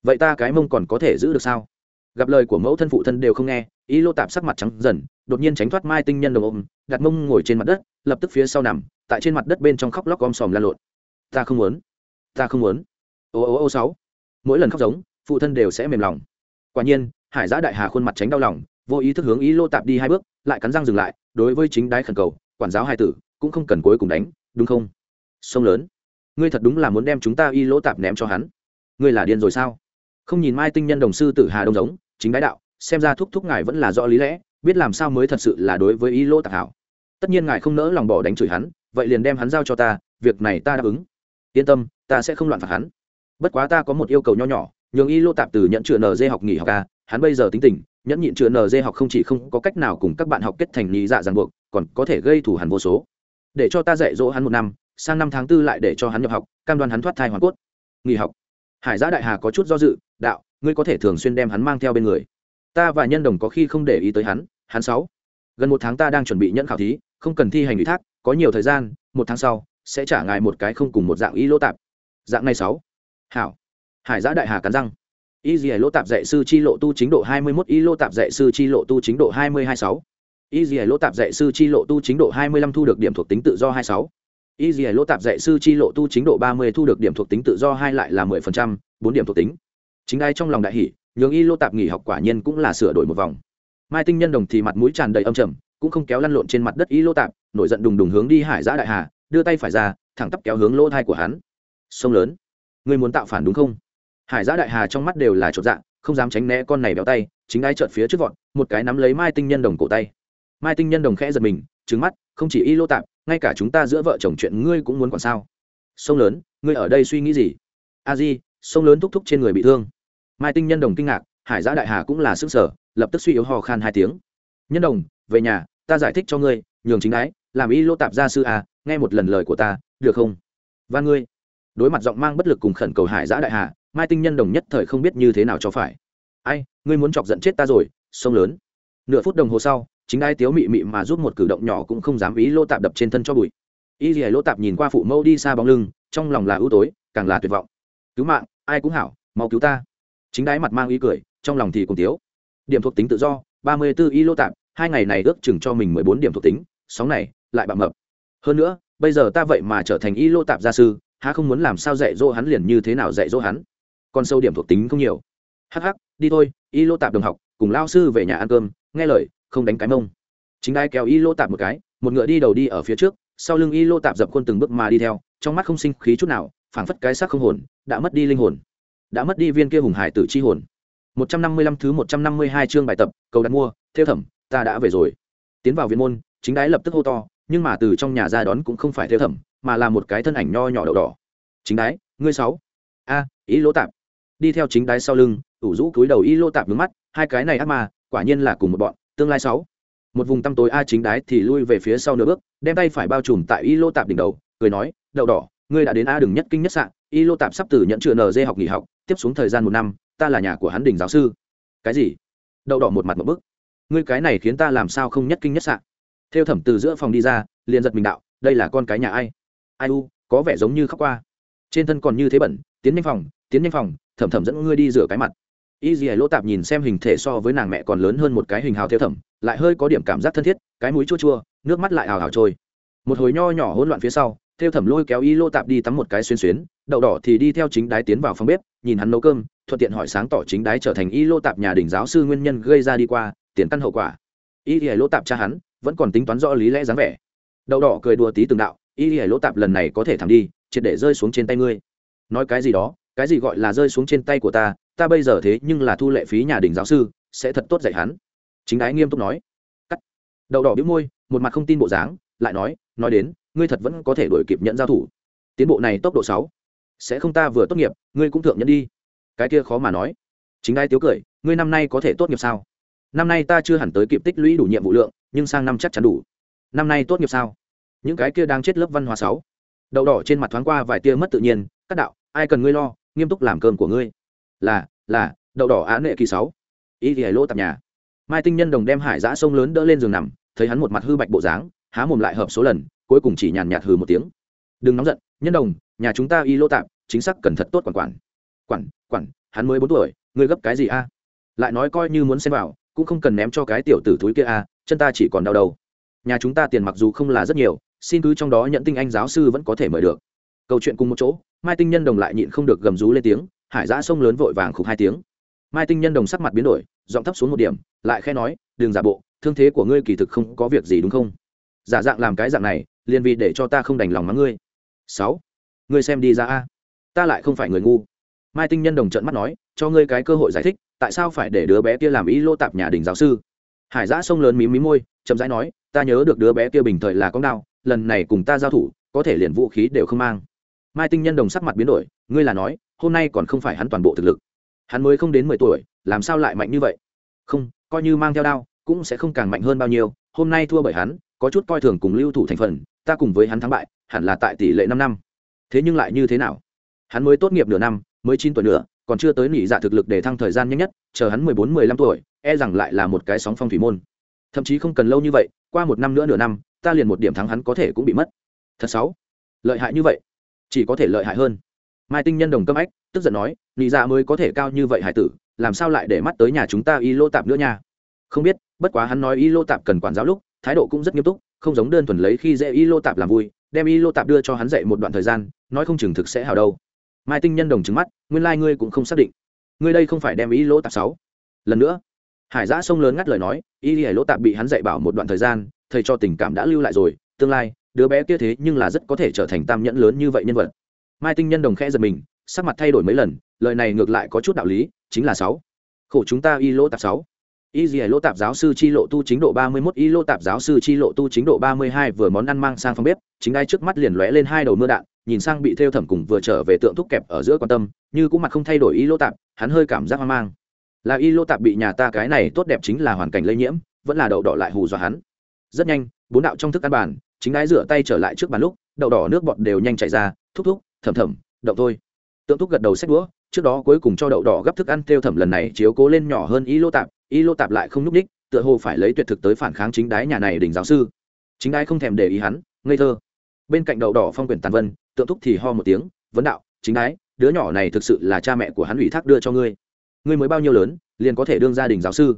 Vậy ta cái mông còn có thể giữ được sao? Gặp lời của mẫu thân phụ thân đều không nghe ý lô tạp sắc mặt trắng dần, đột nhiên tránh thoát mai tinh nhân đồng ôm, đặt mông ngồi trên mặt đất, lập tức phía sau nằm, tại trên mặt đất bên trong khóc lóc om sòm lan lộn. Ta không muốn. Ta không muốn. Ô ô ô, sáu. Mỗi lần khóc giống, phụ thân đều sẽ mềm lòng. Quả nhiên, hải giã đại hà khuôn mặt tránh đau lòng, vô ý thức hướng ý lô tạp đi hai bước, lại cắn răng dừng lại, đối với chính đái khẩn cầu, quản giáo hai tử, cũng không cần cuối cùng đánh, đúng không? Sông lớn ngươi thật đúng là muốn đem chúng ta y lỗ tạp ném cho hắn. Ngươi là điên rồi sao? Không nhìn mai tinh nhân đồng sư tử hà đông giống, chính đái đạo, xem ra thúc thúc ngài vẫn là rõ lý lẽ, biết làm sao mới thật sự là đối với y lỗ tạp hảo. Tất nhiên ngài không nỡ lòng bỏ đánh chửi hắn, vậy liền đem hắn giao cho ta, việc này ta đáp ứng. Yên tâm, ta sẽ không loạn phạt hắn. Bất quá ta có một yêu cầu nho nhỏ, nhường y lô tạp từ nhận chữa nd học nghỉ học ca hắn bây giờ tính tình, nhẫn nhịn chữa nd học không chỉ không có cách nào cùng các bạn học kết thành nhị dạ ràng buộc, còn có thể gây thủ hắn vô số. Để cho ta dạy dỗ hắn một năm sang năm tháng tư lại để cho hắn nhập học, cam đoan hắn thoát thai hoàn cốt. Nghỉ học. Hải giã đại hà có chút do dự, đạo, ngươi có thể thường xuyên đem hắn mang theo bên người. Ta và nhân đồng có khi không để ý tới hắn hắn sáu. Gần một tháng ta đang chuẩn bị nhận khảo thí, không cần thi hành ủy thác, có nhiều thời gian, một tháng sau, sẽ trả ngài một cái không cùng một dạng y lỗ tạp. Dạng này sáu. Hảo. Hải giã đại hà cắn răng. Y dì lỗ tạp dạy sư chi lộ tu chính độ hai mươi mốt, y lô tạp dạy sư chi lộ tu chính độ hai mươi hai sáu. Y dì lỗ tạp dạy sư chi lộ tu chính độ hai mươi lăm thu được điểm thuộc tính tự do hai sáu y dì lỗ tạp dạy sư chi lộ tu chính độ ba mươi thu được điểm thuộc tính tự do hai lại là mười phần trăm, bốn điểm thuộc tính. Chính ai trong lòng đại hỷ nhường y lô tạp nghỉ học quả nhiên cũng là sửa đổi một vòng. Mai tinh nhân đồng thì mặt mũi tràn đầy âm trầm, cũng không kéo lăn lộn trên mặt đất y lô tạp, nổi giận đùng đùng hướng đi hải giã đại hà, đưa tay phải ra, thẳng tắp kéo hướng lỗ thai của hắn. Sông lớn. Ngươi muốn tạo phản đúng không? Hải giã đại hà trong mắt đều là chột dạ không dám tránh né con này béo tay, chính ai chợt phía trước vọt, một cái nắm lấy mai tinh nhân đồng cổ tay. Mai tinh nhân đồng khẽ giật mình trứng mắt, không chỉ y lô tạp ngay cả chúng ta giữa vợ chồng chuyện ngươi cũng muốn còn sao? Sông lớn, ngươi ở đây suy nghĩ gì? A di, sông lớn thúc thúc trên người bị thương. Mai tinh nhân đồng kinh ngạc, hải giã đại hà cũng là sức sở, lập tức suy yếu hò khan hai tiếng. Nhân đồng, về nhà, ta giải thích cho ngươi, nhường chính ái, làm y lô tạp gia sư à nghe một lần lời của ta, được không? Và ngươi. Đối mặt giọng mang bất lực cùng khẩn cầu hải giã đại hà, mai tinh nhân đồng nhất thời không biết như thế nào cho phải. Ai, ngươi muốn chọc giận chết ta rồi, sông lớn. Nửa phút đồng hồ sau chính ai tiếu mị mị mà giúp một cử động nhỏ cũng không dám ý lô tạp đập trên thân cho bụi. Y dì lô tạp nhìn qua phụ mẫu đi xa bóng lưng, trong lòng là ưu tối, càng là tuyệt vọng. Cứu mạng, ai cũng hảo, mau cứu ta. Chính đái mặt mang ý cười, trong lòng thì cùng tiếu. Điểm thuộc tính tự do, ba mươi b ố y lô tạp, hai ngày này ước chừng cho mình mười bốn điểm thuộc tính, sóng này lại bạm mập. Hơn nữa, bây giờ ta vậy mà trở thành y lô tạp gia sư, há không muốn làm sao dạy dỗ hắn liền như thế nào dạy dỗ hắn? Còn sâu điểm thuộc tính không nhiều. Hắc hắc, đi thôi, y lô tạp đồng học, cùng lao sư về nhà ăn cơm, nghe lời không đánh cái mông. Chính đai kéo y lô tạp một cái, một ngựa đi đầu đi ở phía trước, sau lưng y lô tạp dập khuôn từng bước mà đi theo, trong mắt không sinh khí chút nào, phảng phất cái xác không hồn, đã mất đi linh hồn. Đã mất đi viên kia hùng hải tử chi hồn. Một trăm năm mươi lăm thứ một trăm năm mươi hai chương bài tập, cầu đặt mua, theo thẩm, ta đã về rồi. Tiến vào viện môn, chính đái lập tức hô to, nhưng mà từ trong nhà ra đón cũng không phải theo thẩm, mà là một cái thân ảnh nho nhỏ đậu đỏ. Chính đái, ngươi sáu. A ý lỗ tạp. Đi theo chính đái sau lưng, ủ rũ cúi đầu y lô tạp đứng mắt, hai cái này ác ma, quả nhiên là cùng một bọn tương lai sáu. Một vùng tăm tối a chính đái thì lui về phía sau nửa bước, đem tay phải bao trùm tại y lô tạp đỉnh đầu, cười nói, đậu đỏ, ngươi đã đến a đừng nhất kinh nhất sạn y lô tạp sắp từ nhận chữa nd học nghỉ học, tiếp xuống thời gian một năm, ta là nhà của hắn đình giáo sư. Cái gì? Đậu đỏ một mặt một bức. Ngươi cái này khiến ta làm sao không nhất kinh nhất sạn theo thẩm từ giữa phòng đi ra, liền giật mình đạo, đây là con cái nhà ai? Ai u, có vẻ giống như khóc qua. Trên thân còn như thế bẩn, tiến nhanh phòng, tiến nhanh phòng, thẩm thẩm dẫn ngươi đi rửa cái mặt y dì lỗ tạp nhìn xem hình thể so với nàng mẹ còn lớn hơn một cái hình hào theo thẩm, lại hơi có điểm cảm giác thân thiết, cái mũi chua chua, nước mắt lại hào hào trôi. Một hồi nho nhỏ hỗn loạn phía sau, theo thẩm lôi kéo y lô tạp đi tắm một cái xuyên xuyến, đậu đỏ thì đi theo chính đái tiến vào phòng bếp, nhìn hắn nấu cơm, thuận tiện hỏi sáng tỏ chính đái trở thành y lô tạp nhà đỉnh giáo sư nguyên nhân gây ra đi qua, tiền căn hậu quả. Y lô lỗ tạp cha hắn, vẫn còn tính toán rõ lý lẽ dáng vẻ. Đậu đỏ cười đùa tí từng đạo, y lô lỗ tạp lần này có thể thẳng đi, triệt để rơi xuống trên tay ngươi. Nói cái gì đó, cái gì gọi là rơi xuống trên tay của ta ta bây giờ thế nhưng là thu lệ phí nhà đình giáo sư, sẽ thật tốt dạy hắn. Chính đái nghiêm túc nói. Cắt. Đậu đỏ biếu môi, một mặt không tin bộ dáng, lại nói nói đến, ngươi thật vẫn có thể đổi kịp nhận giao thủ. Tiến bộ này tốc độ sáu. Sẽ không ta vừa tốt nghiệp, ngươi cũng thượng nhận đi. Cái kia khó mà nói. Chính đái tiếu cười, ngươi năm nay có thể tốt nghiệp sao? Năm nay ta chưa hẳn tới kịp tích lũy đủ nhiệm vụ lượng, nhưng sang năm chắc chắn đủ. Năm nay tốt nghiệp sao? Những cái kia đang chết lớp văn hóa sáu. Đậu đỏ trên mặt thoáng qua vài tia mất tự nhiên các đạo, ai cần ngươi lo, nghiêm túc làm cơm của ngươi là là, đậu đỏ á nệ kỳ sáu. Y thì lỗ tạp nhà. Mai tinh nhân đồng đem hải giã sông lớn đỡ lên giường nằm, thấy hắn một mặt hư bạch bộ dáng, há mồm lại hợp số lần, cuối cùng chỉ nhàn nhạt hừ một tiếng. Đừng nóng giận, nhân đồng, nhà chúng ta y lỗ tạp, chính xác cần thật tốt quản quản. Quản quản, hắn mới bốn tuổi, ngươi gấp cái gì a? Lại nói coi như muốn xem vào, cũng không cần ném cho cái tiểu tử túi kia a, chân ta chỉ còn đau đầu. Nhà chúng ta tiền mặc dù không là rất nhiều, xin cứ trong đó nhận tinh anh giáo sư vẫn có thể mời được. Câu chuyện cùng một chỗ, mai tinh nhân đồng lại nhịn không được gầm rú lên tiếng hải giã sông lớn vội vàng khục hai tiếng. Mai tinh nhân đồng sắc mặt biến đổi, giọng thấp xuống một điểm, lại khe nói, đừng giả bộ, thương thế của ngươi kỳ thực không có việc gì đúng không? Giả dạng làm cái dạng này, liền vì để cho ta không đành lòng mắng ngươi. Sáu, ngươi xem đi ra a, ta lại không phải người ngu. Mai tinh nhân đồng trận mắt nói, cho ngươi cái cơ hội giải thích, tại sao phải để đứa bé kia làm ý lô tạp nhà đình giáo sư? Hải giã sông lớn mí mí môi, chậm rãi nói, ta nhớ được đứa bé kia bình thời là con đao, lần này cùng ta giao thủ, có thể liền vũ khí đều không mang. Mai tinh nhân đồng sắc mặt biến đổi, ngươi là nói hôm nay còn không phải hắn toàn bộ thực lực. Hắn mới không đến mười tuổi, làm sao lại mạnh như vậy? Không, coi như mang theo đao, cũng sẽ không càng mạnh hơn bao nhiêu. Hôm nay thua bởi hắn, có chút coi thường cùng lưu thủ thành phần, ta cùng với hắn thắng bại, hẳn là tại tỷ lệ năm năm. Thế nhưng lại như thế nào? Hắn mới tốt nghiệp nửa năm, mới chín tuổi nữa còn chưa tới nỉ dạ thực lực để thăng thời gian nhanh nhất, chờ hắn mười bốn, mười lăm tuổi e rằng lại là một cái sóng phong thủy môn. Thậm chí không cần lâu như vậy, qua một năm nữa nửa năm, ta liền một điểm thắng hắn có thể cũng bị mất. Thật xấu. Lợi hại như vậy, chỉ có thể lợi hại hơn mai tinh nhân đồng câm ách, tức giận nói, nị dạ mới có thể cao như vậy hải tử, làm sao lại để mắt tới nhà chúng ta y lô tạp nữa nha? Không biết, bất quá hắn nói y lô tạp cần quản giáo lúc, thái độ cũng rất nghiêm túc, không giống đơn thuần lấy khi dễ y lô tạp làm vui, đem y lô tạp đưa cho hắn dạy một đoạn thời gian, nói không chừng thực sẽ hào đâu. Mai tinh nhân đồng trứng mắt, nguyên lai、like、ngươi cũng không xác định. Ngươi đây không phải đem y lô tạp sáu. Lần nữa, hải giã sông lớn ngắt lời nói, y hải lô tạp bị hắn dạy bảo một đoạn thời gian, thầy cho tình cảm đã lưu lại rồi, tương lai, đứa bé kia thế nhưng là rất có thể trở thành tam nhẫn lớn như vậy nhân vật mai tinh nhân đồng khẽ giật mình, sắc mặt thay đổi mấy lần, lời này ngược lại có chút đạo lý, chính là sáu. Khổ chúng ta y lỗ tạp sáu. Y dì lỗ tạp giáo sư chi lộ tu chính độ ba mươi 31 y lỗ tạp giáo sư chi lộ tu chính độ ba mươi hai vừa món ăn mang sang phòng bếp, chính ai trước mắt liền lóe lên hai đầu mưa đạn, nhìn sang bị theo thẩm cùng vừa trở về tượng thúc kẹp ở giữa quan tâm, như cũng mặt không thay đổi y lỗ tạp, hắn hơi cảm giác hoang mang. Là y lỗ tạp bị nhà ta cái này tốt đẹp chính là hoàn cảnh lây nhiễm, vẫn là đậu đỏ lại hù dọa hắn. Rất nhanh, bốn đạo trong thức ăn bàn, chính đái rửa tay trở lại trước bàn lúc, đậu đỏ nước bọt đều nhanh chảy ra, thúc thúc thầm thầm đậu thôi. Tượng thúc gật đầu xách đũa, trước đó cuối cùng cho đậu đỏ gấp thức ăn theo thẩm lần này chiếu cố lên nhỏ hơn y lô tạp, y lô tạp lại không n ú c ních tựa hồ phải lấy tuyệt thực tới phản kháng chính đái nhà này đỉnh giáo sư. Chính đái không thèm để ý hắn, ngây thơ. Bên cạnh đậu đỏ phong quyển tàn vân, tượng thúc thì ho một tiếng, vấn đạo, chính đái, đứa nhỏ này thực sự là cha mẹ của hắn ủy thác đưa cho ngươi. Ngươi mới bao nhiêu lớn, liền có thể đương gia đình giáo sư?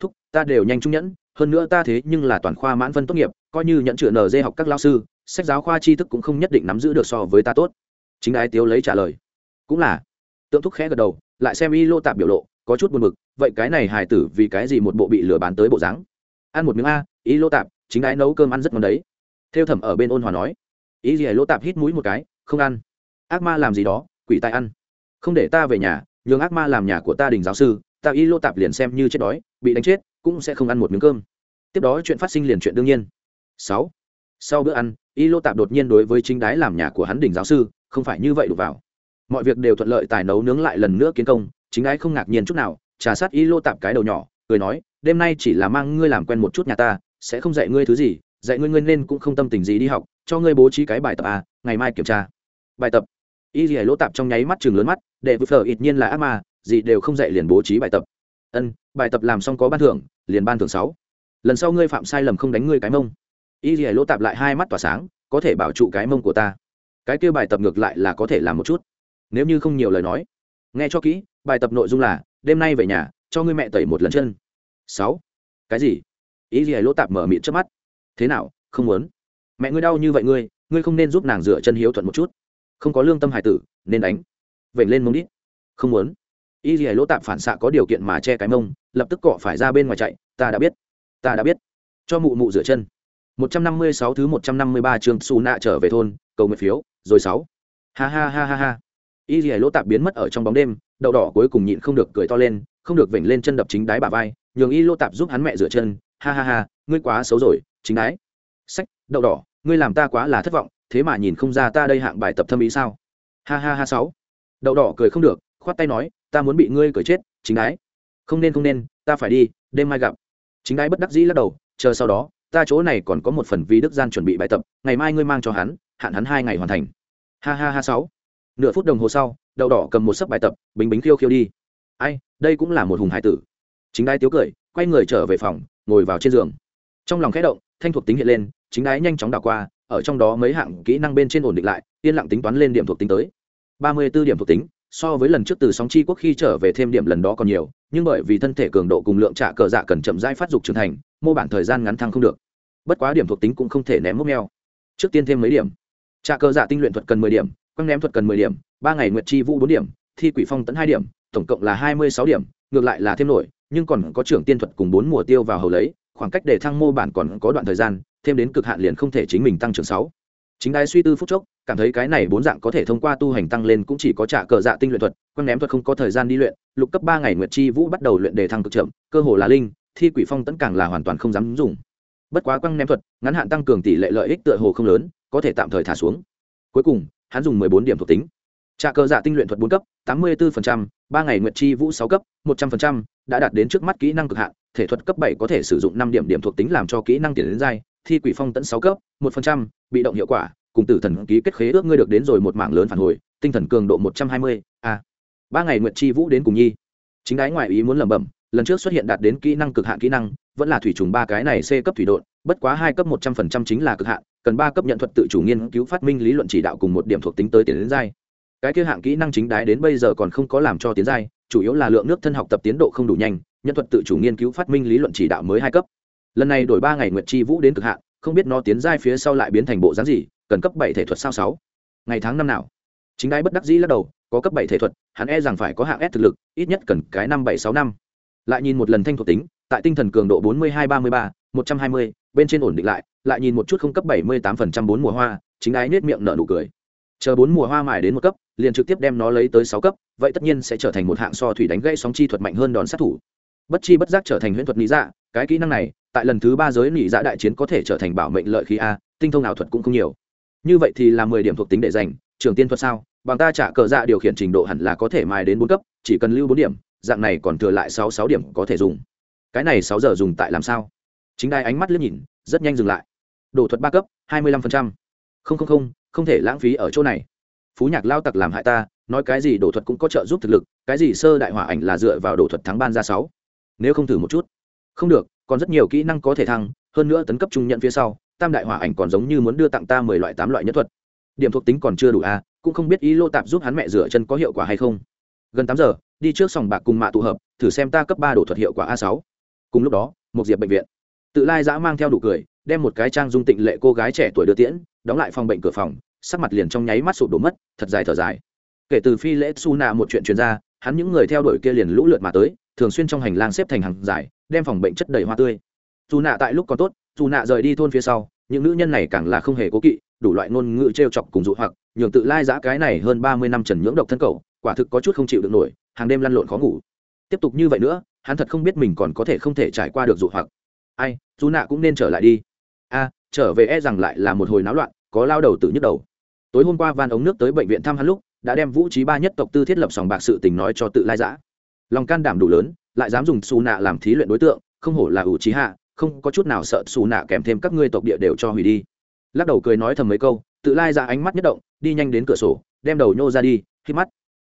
Thúc, ta đều nhanh trung nhẫn, hơn nữa ta thế nhưng là toàn khoa mãn phân tốt nghiệp, coi như nhận chữa nd học các lao sư, sách giáo khoa tri thức cũng không nhất định nắm giữ được so với ta tốt chính đái tiếu lấy trả lời. Cũng là. Tượng thúc khẽ gật đầu, lại xem y lô tạp biểu lộ, có chút buồn b ự c vậy cái này hài tử vì cái gì một bộ bị lừa bán tới bộ dáng? Ăn một miếng a, y lô tạp, chính đái nấu cơm ăn rất ngon đấy. Theo thẩm ở bên ôn hòa nói. Ý gì lô tạp hít mũi một cái, không ăn. Ác ma làm gì đó, quỷ tai ăn. Không để ta về nhà, nhường ác ma làm nhà của ta đình giáo sư, ta y lô tạp liền xem như chết đói, bị đánh chết, cũng sẽ không ăn một miếng cơm. Tiếp đó chuyện phát sinh liền chuyện đương nhiên. Sáu. Sau bữa ăn, y lô tạp đột nhiên đối với chính đái làm nhà của hắn đình giáo sư không phải như vậy đụng vào. Mọi việc đều thuận lợi tài nấu nướng lại lần nữa kiến công chính ái không ngạc nhiên chút nào trà sát y lô tạp cái đầu nhỏ cười nói đêm nay chỉ là mang ngươi làm quen một chút nhà ta sẽ không dạy ngươi thứ gì dạy ngươi ngươi nên cũng không tâm tình gì đi học cho ngươi bố trí cái bài tập à ngày mai kiểm tra. Bài tập. Y dì lỗ tạp trong nháy mắt chừng lớn mắt để vừa phở ít nhiên là ác mà, gì đều không dạy liền bố trí bài tập. Ân bài tập làm xong có ban thưởng liền ban thưởng sáu. Lần sau ngươi phạm sai lầm không đánh ngươi cái mông. Y dì lỗ tạp lại hai mắt tỏa sáng có thể bảo trụ cái mông của ta cái kia bài tập ngược lại là có thể làm một chút. Nếu như không nhiều lời nói, nghe cho kỹ, bài tập nội dung là, đêm nay về nhà, cho ngươi mẹ tẩy một lần chân. Sáu, cái gì? Ý gì lỗ tạp mở miệng trước mắt. Thế nào? Không muốn? Mẹ ngươi đau như vậy ngươi ngươi không nên giúp nàng rửa chân hiếu thuận một chút. Không có lương tâm hải tử, nên đánh. Vểnh lên mông đít. Không muốn. Y dì lỗ tạp phản xạ có điều kiện mà che cái mông, lập tức cọ phải ra bên ngoài chạy. Ta đã biết, ta đã biết. Cho mụ mụ rửa chân. Một trăm năm mươi sáu thứ một trăm năm mươi ba trường xù nạ trở về thôn, cầu nguyện phiếu rồi sáu. Ha ha ha ha ha. Y dì lỗ tạp biến mất ở trong bóng đêm, đậu đỏ cuối cùng nhịn không được cười to lên, không được vểnh lên chân đập chính đáy bà vai, nhường y lỗ tạp giúp hắn mẹ rửa chân. Ha ha ha, ngươi quá xấu rồi, chính đái. Sách, đậu đỏ, ngươi làm ta quá là thất vọng, thế mà nhìn không ra ta đây hạng bài tập thâm ý sao? Ha ha ha sáu. Đậu đỏ cười không được, khoát tay nói, ta muốn bị ngươi cười chết, chính đái. Không nên không nên, ta phải đi, đêm mai gặp. Chính đái bất đắc dĩ lắc đầu, chờ sau đó, ta chỗ này còn có một phần vi đức gian chuẩn bị bài tập, ngày mai ngươi mang cho hắn, hạn hắn hai ngày hoàn thành ha ha ha sáu. Nửa phút đồng hồ sau, đậu đỏ cầm một sấp bài tập bình bính khiêu khiêu đi. Ai, đây cũng là một hùng hải tử. Chính đái tiếu cười, quay người trở về phòng, ngồi vào trên giường. Trong lòng khẽ động, thanh thuộc tính hiện lên, chính đái nhanh chóng đảo qua, ở trong đó mấy hạng kỹ năng bên trên ổn định lại, yên lặng tính toán lên điểm thuộc tính tới. Ba mươi 34 điểm thuộc tính, so với lần trước từ sóng chi quốc khi trở về thêm điểm lần đó còn nhiều, nhưng bởi vì thân thể cường độ cùng lượng trả cờ dạ cần chậm rãi phát dục trưởng thành, mô bản thời gian ngắn thăng không được. Bất quá điểm thuộc tính cũng không thể ném mốc neo. Trước tiên thêm mấy điểm trà cờ dạ tinh luyện thuật cần mười điểm, quăng ném thuật cần mười điểm, ba ngày nguyệt chi vũ bốn điểm, thi quỷ phong tấn hai điểm, tổng cộng là hai mươi sáu điểm, ngược lại là thêm nổi, nhưng còn có trưởng tiên thuật cùng bốn mùa tiêu vào hầu lấy, khoảng cách để thăng mô bản còn có đoạn thời gian, thêm đến cực hạn liền không thể chính mình tăng trưởng sáu. Chính đai suy tư phút chốc, cảm thấy cái này bốn dạng có thể thông qua tu hành tăng lên cũng chỉ có trả cờ dạ tinh luyện thuật, quăng ném thuật không có thời gian đi luyện, lục cấp ba ngày nguyệt chi vũ bắt đầu luyện đề thăng cực chậm, cơ hồ là linh, thi quỷ phong tấn càng là hoàn toàn không dám dùng. Bất quá quăng ném thuật, ngắn hạn tăng cường tỷ lệ lợi ích tựa hồ không lớn có thể tạm thời thả xuống. Cuối cùng hắn dùng mười bốn điểm thuộc tính. Trả cờ dạ tinh luyện thuật bốn cấp tám mươi 84%, ba ngày nguyệt chi vũ sáu cấp một trăm linh đã đạt đến trước mắt kỹ năng cực hạn thể thuật cấp bảy có thể sử dụng năm điểm điểm thuộc tính làm cho kỹ năng tiền đến giai thi quỷ phong tẫn sáu cấp một phần trăm bị động hiệu quả cùng tử thần ký kết khế ước ngươi được đến rồi một mạng lớn phản hồi tinh thần cường độ một trăm hai mươi a. Ba ngày nguyệt chi vũ đến cùng nhi. Chính đái ngoại ý muốn lẩm bẩm lần trước xuất hiện đạt đến kỹ năng cực hạn kỹ năng, vẫn là thủy trùng ba cái này c cấp thủy độn, bất quá hai cấp một trăm phần trăm chính là cực hạn, cần ba cấp nhận thuật tự chủ nghiên cứu phát minh lý luận chỉ đạo cùng một điểm thuộc tính tới tiến đến giai. Cái kia hạng kỹ năng chính đái đến bây giờ còn không có làm cho tiến giai, chủ yếu là lượng nước thân học tập tiến độ không đủ nhanh nhân thuật tự chủ nghiên cứu phát minh lý luận chỉ đạo mới hai cấp. Lần này đổi ba ngày nguyệt chi vũ đến cực hạn, không biết nó tiến giai phía sau lại biến thành bộ dáng gì, cần cấp bảy thể thuật sao sáu. Ngày tháng năm nào? Chính đái bất đắc dĩ lắc đầu, có cấp bảy thể thuật, hắn e rằng phải có hạng s thực lực, ít nhất cần cái năm bảy sáu năm lại nhìn một lần thanh thuộc tính, tại tinh thần cường độ bốn mươi hai ba mươi ba, một trăm hai mươi, bên trên ổn định lại lại nhìn một chút không cấp bảy mươi tám phần trăm bốn mùa hoa, chính ái nết miệng nở nụ cười. Chờ bốn mùa hoa mài đến một cấp, liền trực tiếp đem nó lấy tới sáu cấp, vậy tất nhiên sẽ trở thành một hạng so thủy đánh gãy sóng chi thuật mạnh hơn đòn sát thủ. Bất chi bất giác trở thành huyễn thuật lý dạ cái kỹ năng này, tại lần thứ ba giới lý dạ đại chiến có thể trở thành bảo mệnh lợi khí a, tinh thông ảo thuật cũng không nhiều. Như vậy thì là mười điểm thuộc tính để dành trường tiên thuật sao? Bằng ta trả cờ dạ điều khiển trình độ hẳn là có thể mài đến bốn cấp, chỉ cần lưu bốn điểm dạng này còn thừa lại sáu sáu điểm có thể dùng. Cái này sáu giờ dùng tại làm sao? Chính đai ánh mắt liếc nhìn rất nhanh dừng lại. Đổ thuật ba cấp hai mươi lăm phần trăm. Không không không không thể lãng phí ở chỗ này. Phú nhạc lao tặc làm hại ta nói cái gì đổ thuật cũng có trợ giúp thực lực cái gì sơ đại hỏa ảnh là dựa vào đổ thuật thắng ban ra sáu. Nếu không thử một chút. Không được còn rất nhiều kỹ năng có thể thăng hơn nữa tấn cấp trung nhận phía sau tam đại hỏa ảnh còn giống như muốn đưa tặng ta mười loại tám loại nhất thuật. Điểm thuộc tính còn chưa đủ a à, cũng không biết ý lô tạp giúp hắn mẹ rửa chân có hiệu quả hay không gần tám giờ, đi trước sòng bạc cùng mạ tụ hợp, thử xem ta cấp ba đổ thuật hiệu quả a sáu. Cùng lúc đó, một diệp bệnh viện. Tự lai giã mang theo đủ cười, đem một cái trang dung tịnh lệ cô gái trẻ tuổi đưa tiễn, đóng lại phòng bệnh cửa phòng, sắc mặt liền trong nháy mắt sụp đổ mất, thật dài thở dài. Kể từ phi lễ su nạ một chuyện chuyên gia hắn những người theo đuổi kia liền lũ lượt mà tới, thường xuyên trong hành lang xếp thành hàng dài, đem phòng bệnh chất đầy hoa tươi. Dù nạ tại lúc còn tốt dù nạ rời đi thôn phía sau, những nữ nhân này càng là không hề cố kỵ, đủ loại ngôn ngữ t r e o chọc cùng dụ hoặc, nhường tự lai giã cái này hơn ba mươi năm trần nhưỡng độc thân cầu quả thực có chút không chịu được nổi, hàng đêm lăn lộn khó ngủ. Tiếp tục như vậy nữa, hắn thật không biết mình còn có thể không thể trải qua được dụ hoặc. Ai, dù nạ cũng nên trở lại đi. A, trở về e rằng lại là một hồi náo loạn, có lao đầu tự nhức đầu. Tối hôm qua van ống nước tới bệnh viện thăm hắn lúc, đã đem vũ trí ba nhất tộc tư thiết lập sòng bạc sự tình nói cho tự lai giã. Lòng can đảm đủ lớn, lại dám dùng xù nạ làm thí luyện đối tượng, không hổ là ủ trí hạ, không có chút nào sợ xù nạ kèm thêm các ngươi tộc địa đều cho hủy đi. Lắc đầu cười nói thầm mấy câu, tự lai ra ánh mắt nhất động, đi nhanh đến cửa sổ, đem đầu nhô ra đi khi mắt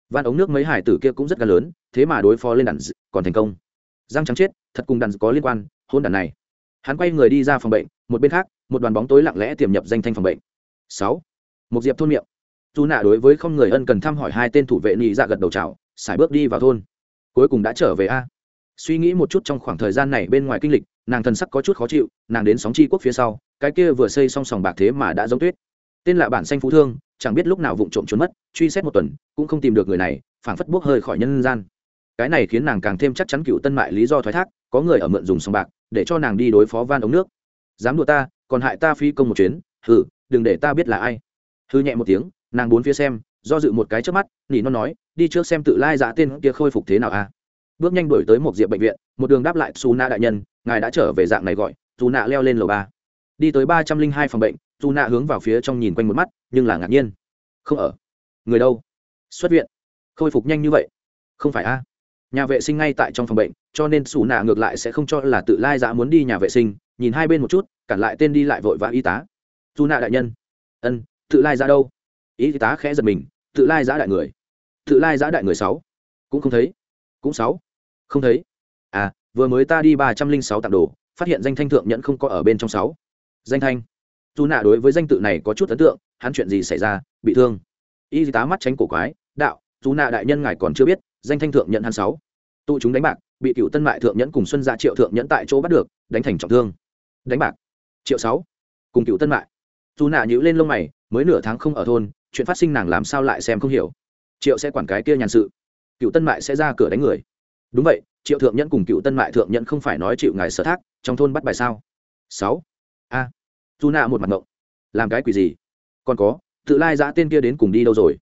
van ống nước mấy hải tử kia cũng rất gan lớn, thế mà đối phó lên đàn còn thành công. Răng trắng chết, thật cùng đàn có liên quan, hôn đàn này. Hắn quay người đi ra phòng bệnh, một bên khác, một đoàn bóng tối lặng lẽ tiềm nhập danh thanh phòng bệnh. Sáu. Một diệp thôn miệng. Dù nạ đối với không người ân cần thăm hỏi hai tên thủ vệ nhị dạ gật đầu chào, xài bước đi vào thôn. Cuối cùng đã trở về a. Suy nghĩ một chút trong khoảng thời gian này bên ngoài kinh lịch, nàng thần sắc có chút khó chịu, nàng đến sóng chi quốc phía sau, cái kia vừa xây xong sòng bạc thế mà đã giống tuyết. Tên là bản xanh phú thương chẳng biết lúc nào vụng trộm trốn mất, truy xét một tuần, cũng không tìm được người này, phảng phất bốc hơi khỏi nhân gian. Cái này khiến nàng càng thêm chắc chắn cựu tân mại lý do thoái thác, có người ở mượn dùng sòng bạc, để cho nàng đi đối phó van ống nước. Dám đùa ta, còn hại ta phi công một chuyến, hừ, đừng để ta biết là ai. Hư nhẹ một tiếng, nàng bốn phía xem, do dự một cái trước mắt, nỉ non nói, đi trước xem tự lai dạ tên kia khôi phục thế nào a bước nhanh đuổi tới một diệp bệnh viện, một đường đáp lại xù na đại nhân, ngài đã trở về dạng này gọi dù nạ leo lên lầu ba. Đi tới ba trăm linh hai phòng bệnh dù nạ hướng vào phía trong nhìn quanh một mắt, nhưng là ngạc nhiên. Không ở. Người đâu? Xuất viện. Khôi phục nhanh như vậy. Không phải a. Nhà vệ sinh ngay tại trong phòng bệnh, cho nên xù nạ ngược lại sẽ không cho là tự lai dạ muốn đi nhà vệ sinh, nhìn hai bên một chút, cản lại tên đi lại vội vã y tá. Dù nạ đại nhân. Ân, tự lai ra đâu? Y tá khẽ giật mình, tự lai giã đại người. Tự lai giã đại người sáu. Cũng không thấy. Cũng sáu. Không thấy. À vừa mới ta đi ba trăm linh sáu tặng đồ, phát hiện danh thanh thượng nhẫn không có ở bên trong sáu. Danh thanh dù nạ đối với danh tự này có chút ấn tượng, hắn chuyện gì xảy ra, bị thương. Y tá mắt tránh cổ quái, đạo dù nạ đại nhân ngài còn chưa biết, danh thanh thượng nhận hắn sáu. Tụ chúng đánh bạc, bị cựu tân mại thượng nhẫn cùng xuân gia triệu thượng nhẫn tại chỗ bắt được, đánh thành trọng thương. Đánh bạc. Triệu sáu. Cùng cựu tân mại. Dù nạ nhữ lên lông mày, mới nửa tháng không ở thôn, chuyện phát sinh nàng làm sao lại xem không hiểu. Triệu sẽ quản cái kia nhàn sự. Cựu tân mại sẽ ra cửa đánh người. Đúng vậy, triệu thượng nhẫn cùng cựu tân mại thượng nhẫn không phải nói chịu ngài sở thác, trong thôn bắt bài sao? Sáu. A dù nạ một mặt ngộng. Làm cái quỷ gì? Còn có, tự lai giã tên kia đến cùng đi đâu rồi?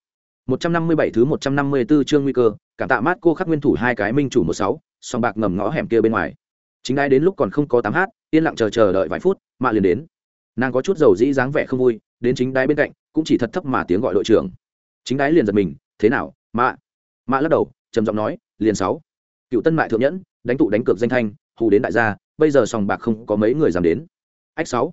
Một trăm năm mươi bảy thứ một trăm năm mươi 154 chương nguy cơ, cảm tạ mát cô khắc nguyên thủ hai cái minh chủ một sáu, song bạc ngầm ngõ hẻm kia bên ngoài. Chính ai đến lúc còn không có tám hát, yên lặng chờ chờ đợi vài phút, mạ liền đến. Nàng có chút dầu dĩ dáng vẻ không vui, đến chính đái bên cạnh, cũng chỉ thật thấp mà tiếng gọi đội trưởng. Chính đái liền giật mình, thế nào, mạ? Mạ lắc đầu, trầm giọng nói, liền sáu. Cựu tân mại thượng nhẫn, đánh tụ đánh cược danh thanh, hù đến đại gia, bây giờ sòng bạc không có mấy người dám đến. Ách sáu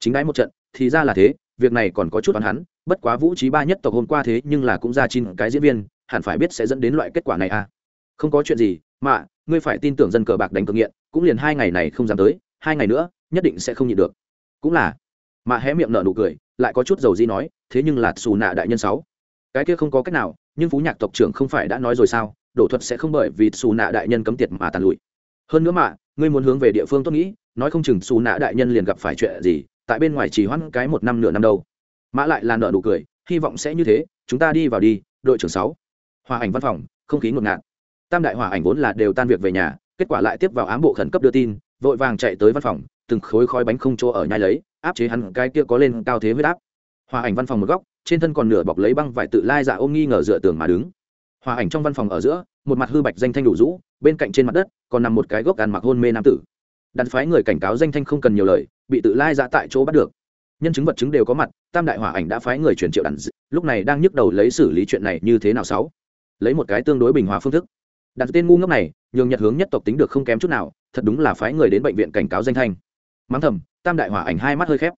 chính đái một trận, thì ra là thế, việc này còn có chút oán hắn, bất quá vũ trí ba nhất tộc hôm qua thế nhưng là cũng ra chín cái diễn viên, hẳn phải biết sẽ dẫn đến loại kết quả này à. Không có chuyện gì, mà, ngươi phải tin tưởng dân cờ bạc đánh cược nghiện, cũng liền hai ngày này không dám tới, hai ngày nữa, nhất định sẽ không nhịn được. Cũng là. Mà hé miệng nở nụ cười, lại có chút dầu di nói, thế nhưng là xù nạ đại nhân sáu. Cái kia không có cách nào, nhưng phú nhạc tộc trưởng không phải đã nói rồi sao, đổ thuật sẽ không bởi vì xù nạ đại nhân cấm tiệt mà tàn lụi. Hơn nữa mà, ngươi muốn hướng về địa phương tốt nghĩ, nói không chừng xù nạ đại nhân liền gặp phải chuyện gì tại bên ngoài chỉ hoãn cái một năm nửa năm đâu. Mã lại là nợ nụ cười, hy vọng sẽ như thế, chúng ta đi vào đi, đội trưởng sáu. Hòa ảnh văn phòng, không khí ngột ngạt. Tam đại hòa ảnh vốn là đều tan việc về nhà, kết quả lại tiếp vào ám bộ khẩn cấp đưa tin, vội vàng chạy tới văn phòng, từng khối khói bánh không chỗ ở nhai lấy, áp chế hắn cái kia có lên cao thế huyết áp. Hòa ảnh văn phòng một góc, trên thân còn nửa bọc lấy băng vải tự lai dạ ôm nghi ngờ dựa tường mà đứng. Hòa ảnh trong văn phòng ở giữa, một mặt hư bạch danh thanh đủ rũ, bên cạnh trên mặt đất, còn nằm một cái gốc ăn mặc hôn mê nam tử. Đặt phái người cảnh cáo danh thanh không cần nhiều lời bị tự lai ra tại chỗ bắt được. Nhân chứng vật chứng đều có mặt, tam đại hỏa ảnh đã phái người truyền triệu đàn lúc này đang nhức đầu lấy xử lý chuyện này như thế nào sáu? Lấy một cái tương đối bình hòa phương thức. Đặt tên ngu ngốc này, nhường nhật hướng nhất tộc tính được không kém chút nào, thật đúng là phái người đến bệnh viện cảnh cáo danh thanh. Mắng thầm, tam đại hỏa ảnh hai mắt hơi khép.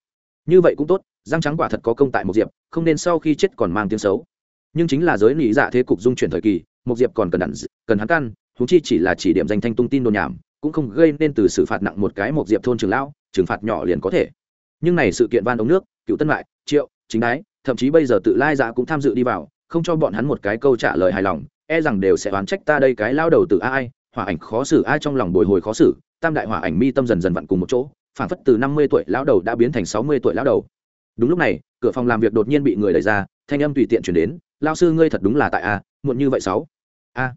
Như vậy cũng tốt, răng trắng quả thật có công tại một diệp, không nên sau khi chết còn mang tiếng xấu. Nhưng chính là giới lý dạ thế cục dung chuyển thời kỳ một diệp còn cần đặn cần hắn căn chúng chi chỉ là chỉ điểm danh thanh tung tin đồn nhảm, cũng không gây nên từ xử phạt nặng một cái một diệp thôn trường lão trừng phạt nhỏ liền có thể. Nhưng này sự kiện van ống nước, cựu tân lại, triệu, chính đái, thậm chí bây giờ tự lai dạ cũng tham dự đi vào, không cho bọn hắn một cái câu trả lời hài lòng e rằng đều sẽ oán trách ta đây cái lao đầu từ ai, hỏa ảnh khó xử, ai trong lòng bồi hồi khó xử, tam đại hỏa ảnh mi tâm dần dần vặn cùng một chỗ phản phất từ năm mươi tuổi lão đầu đã biến thành sáu mươi tuổi lão đầu. Đúng lúc này, cửa phòng làm việc đột nhiên bị người đẩy ra, thanh âm tùy tiện chuyển đến, lao sư ngươi thật đúng là tại a, muộn như vậy sáu. A,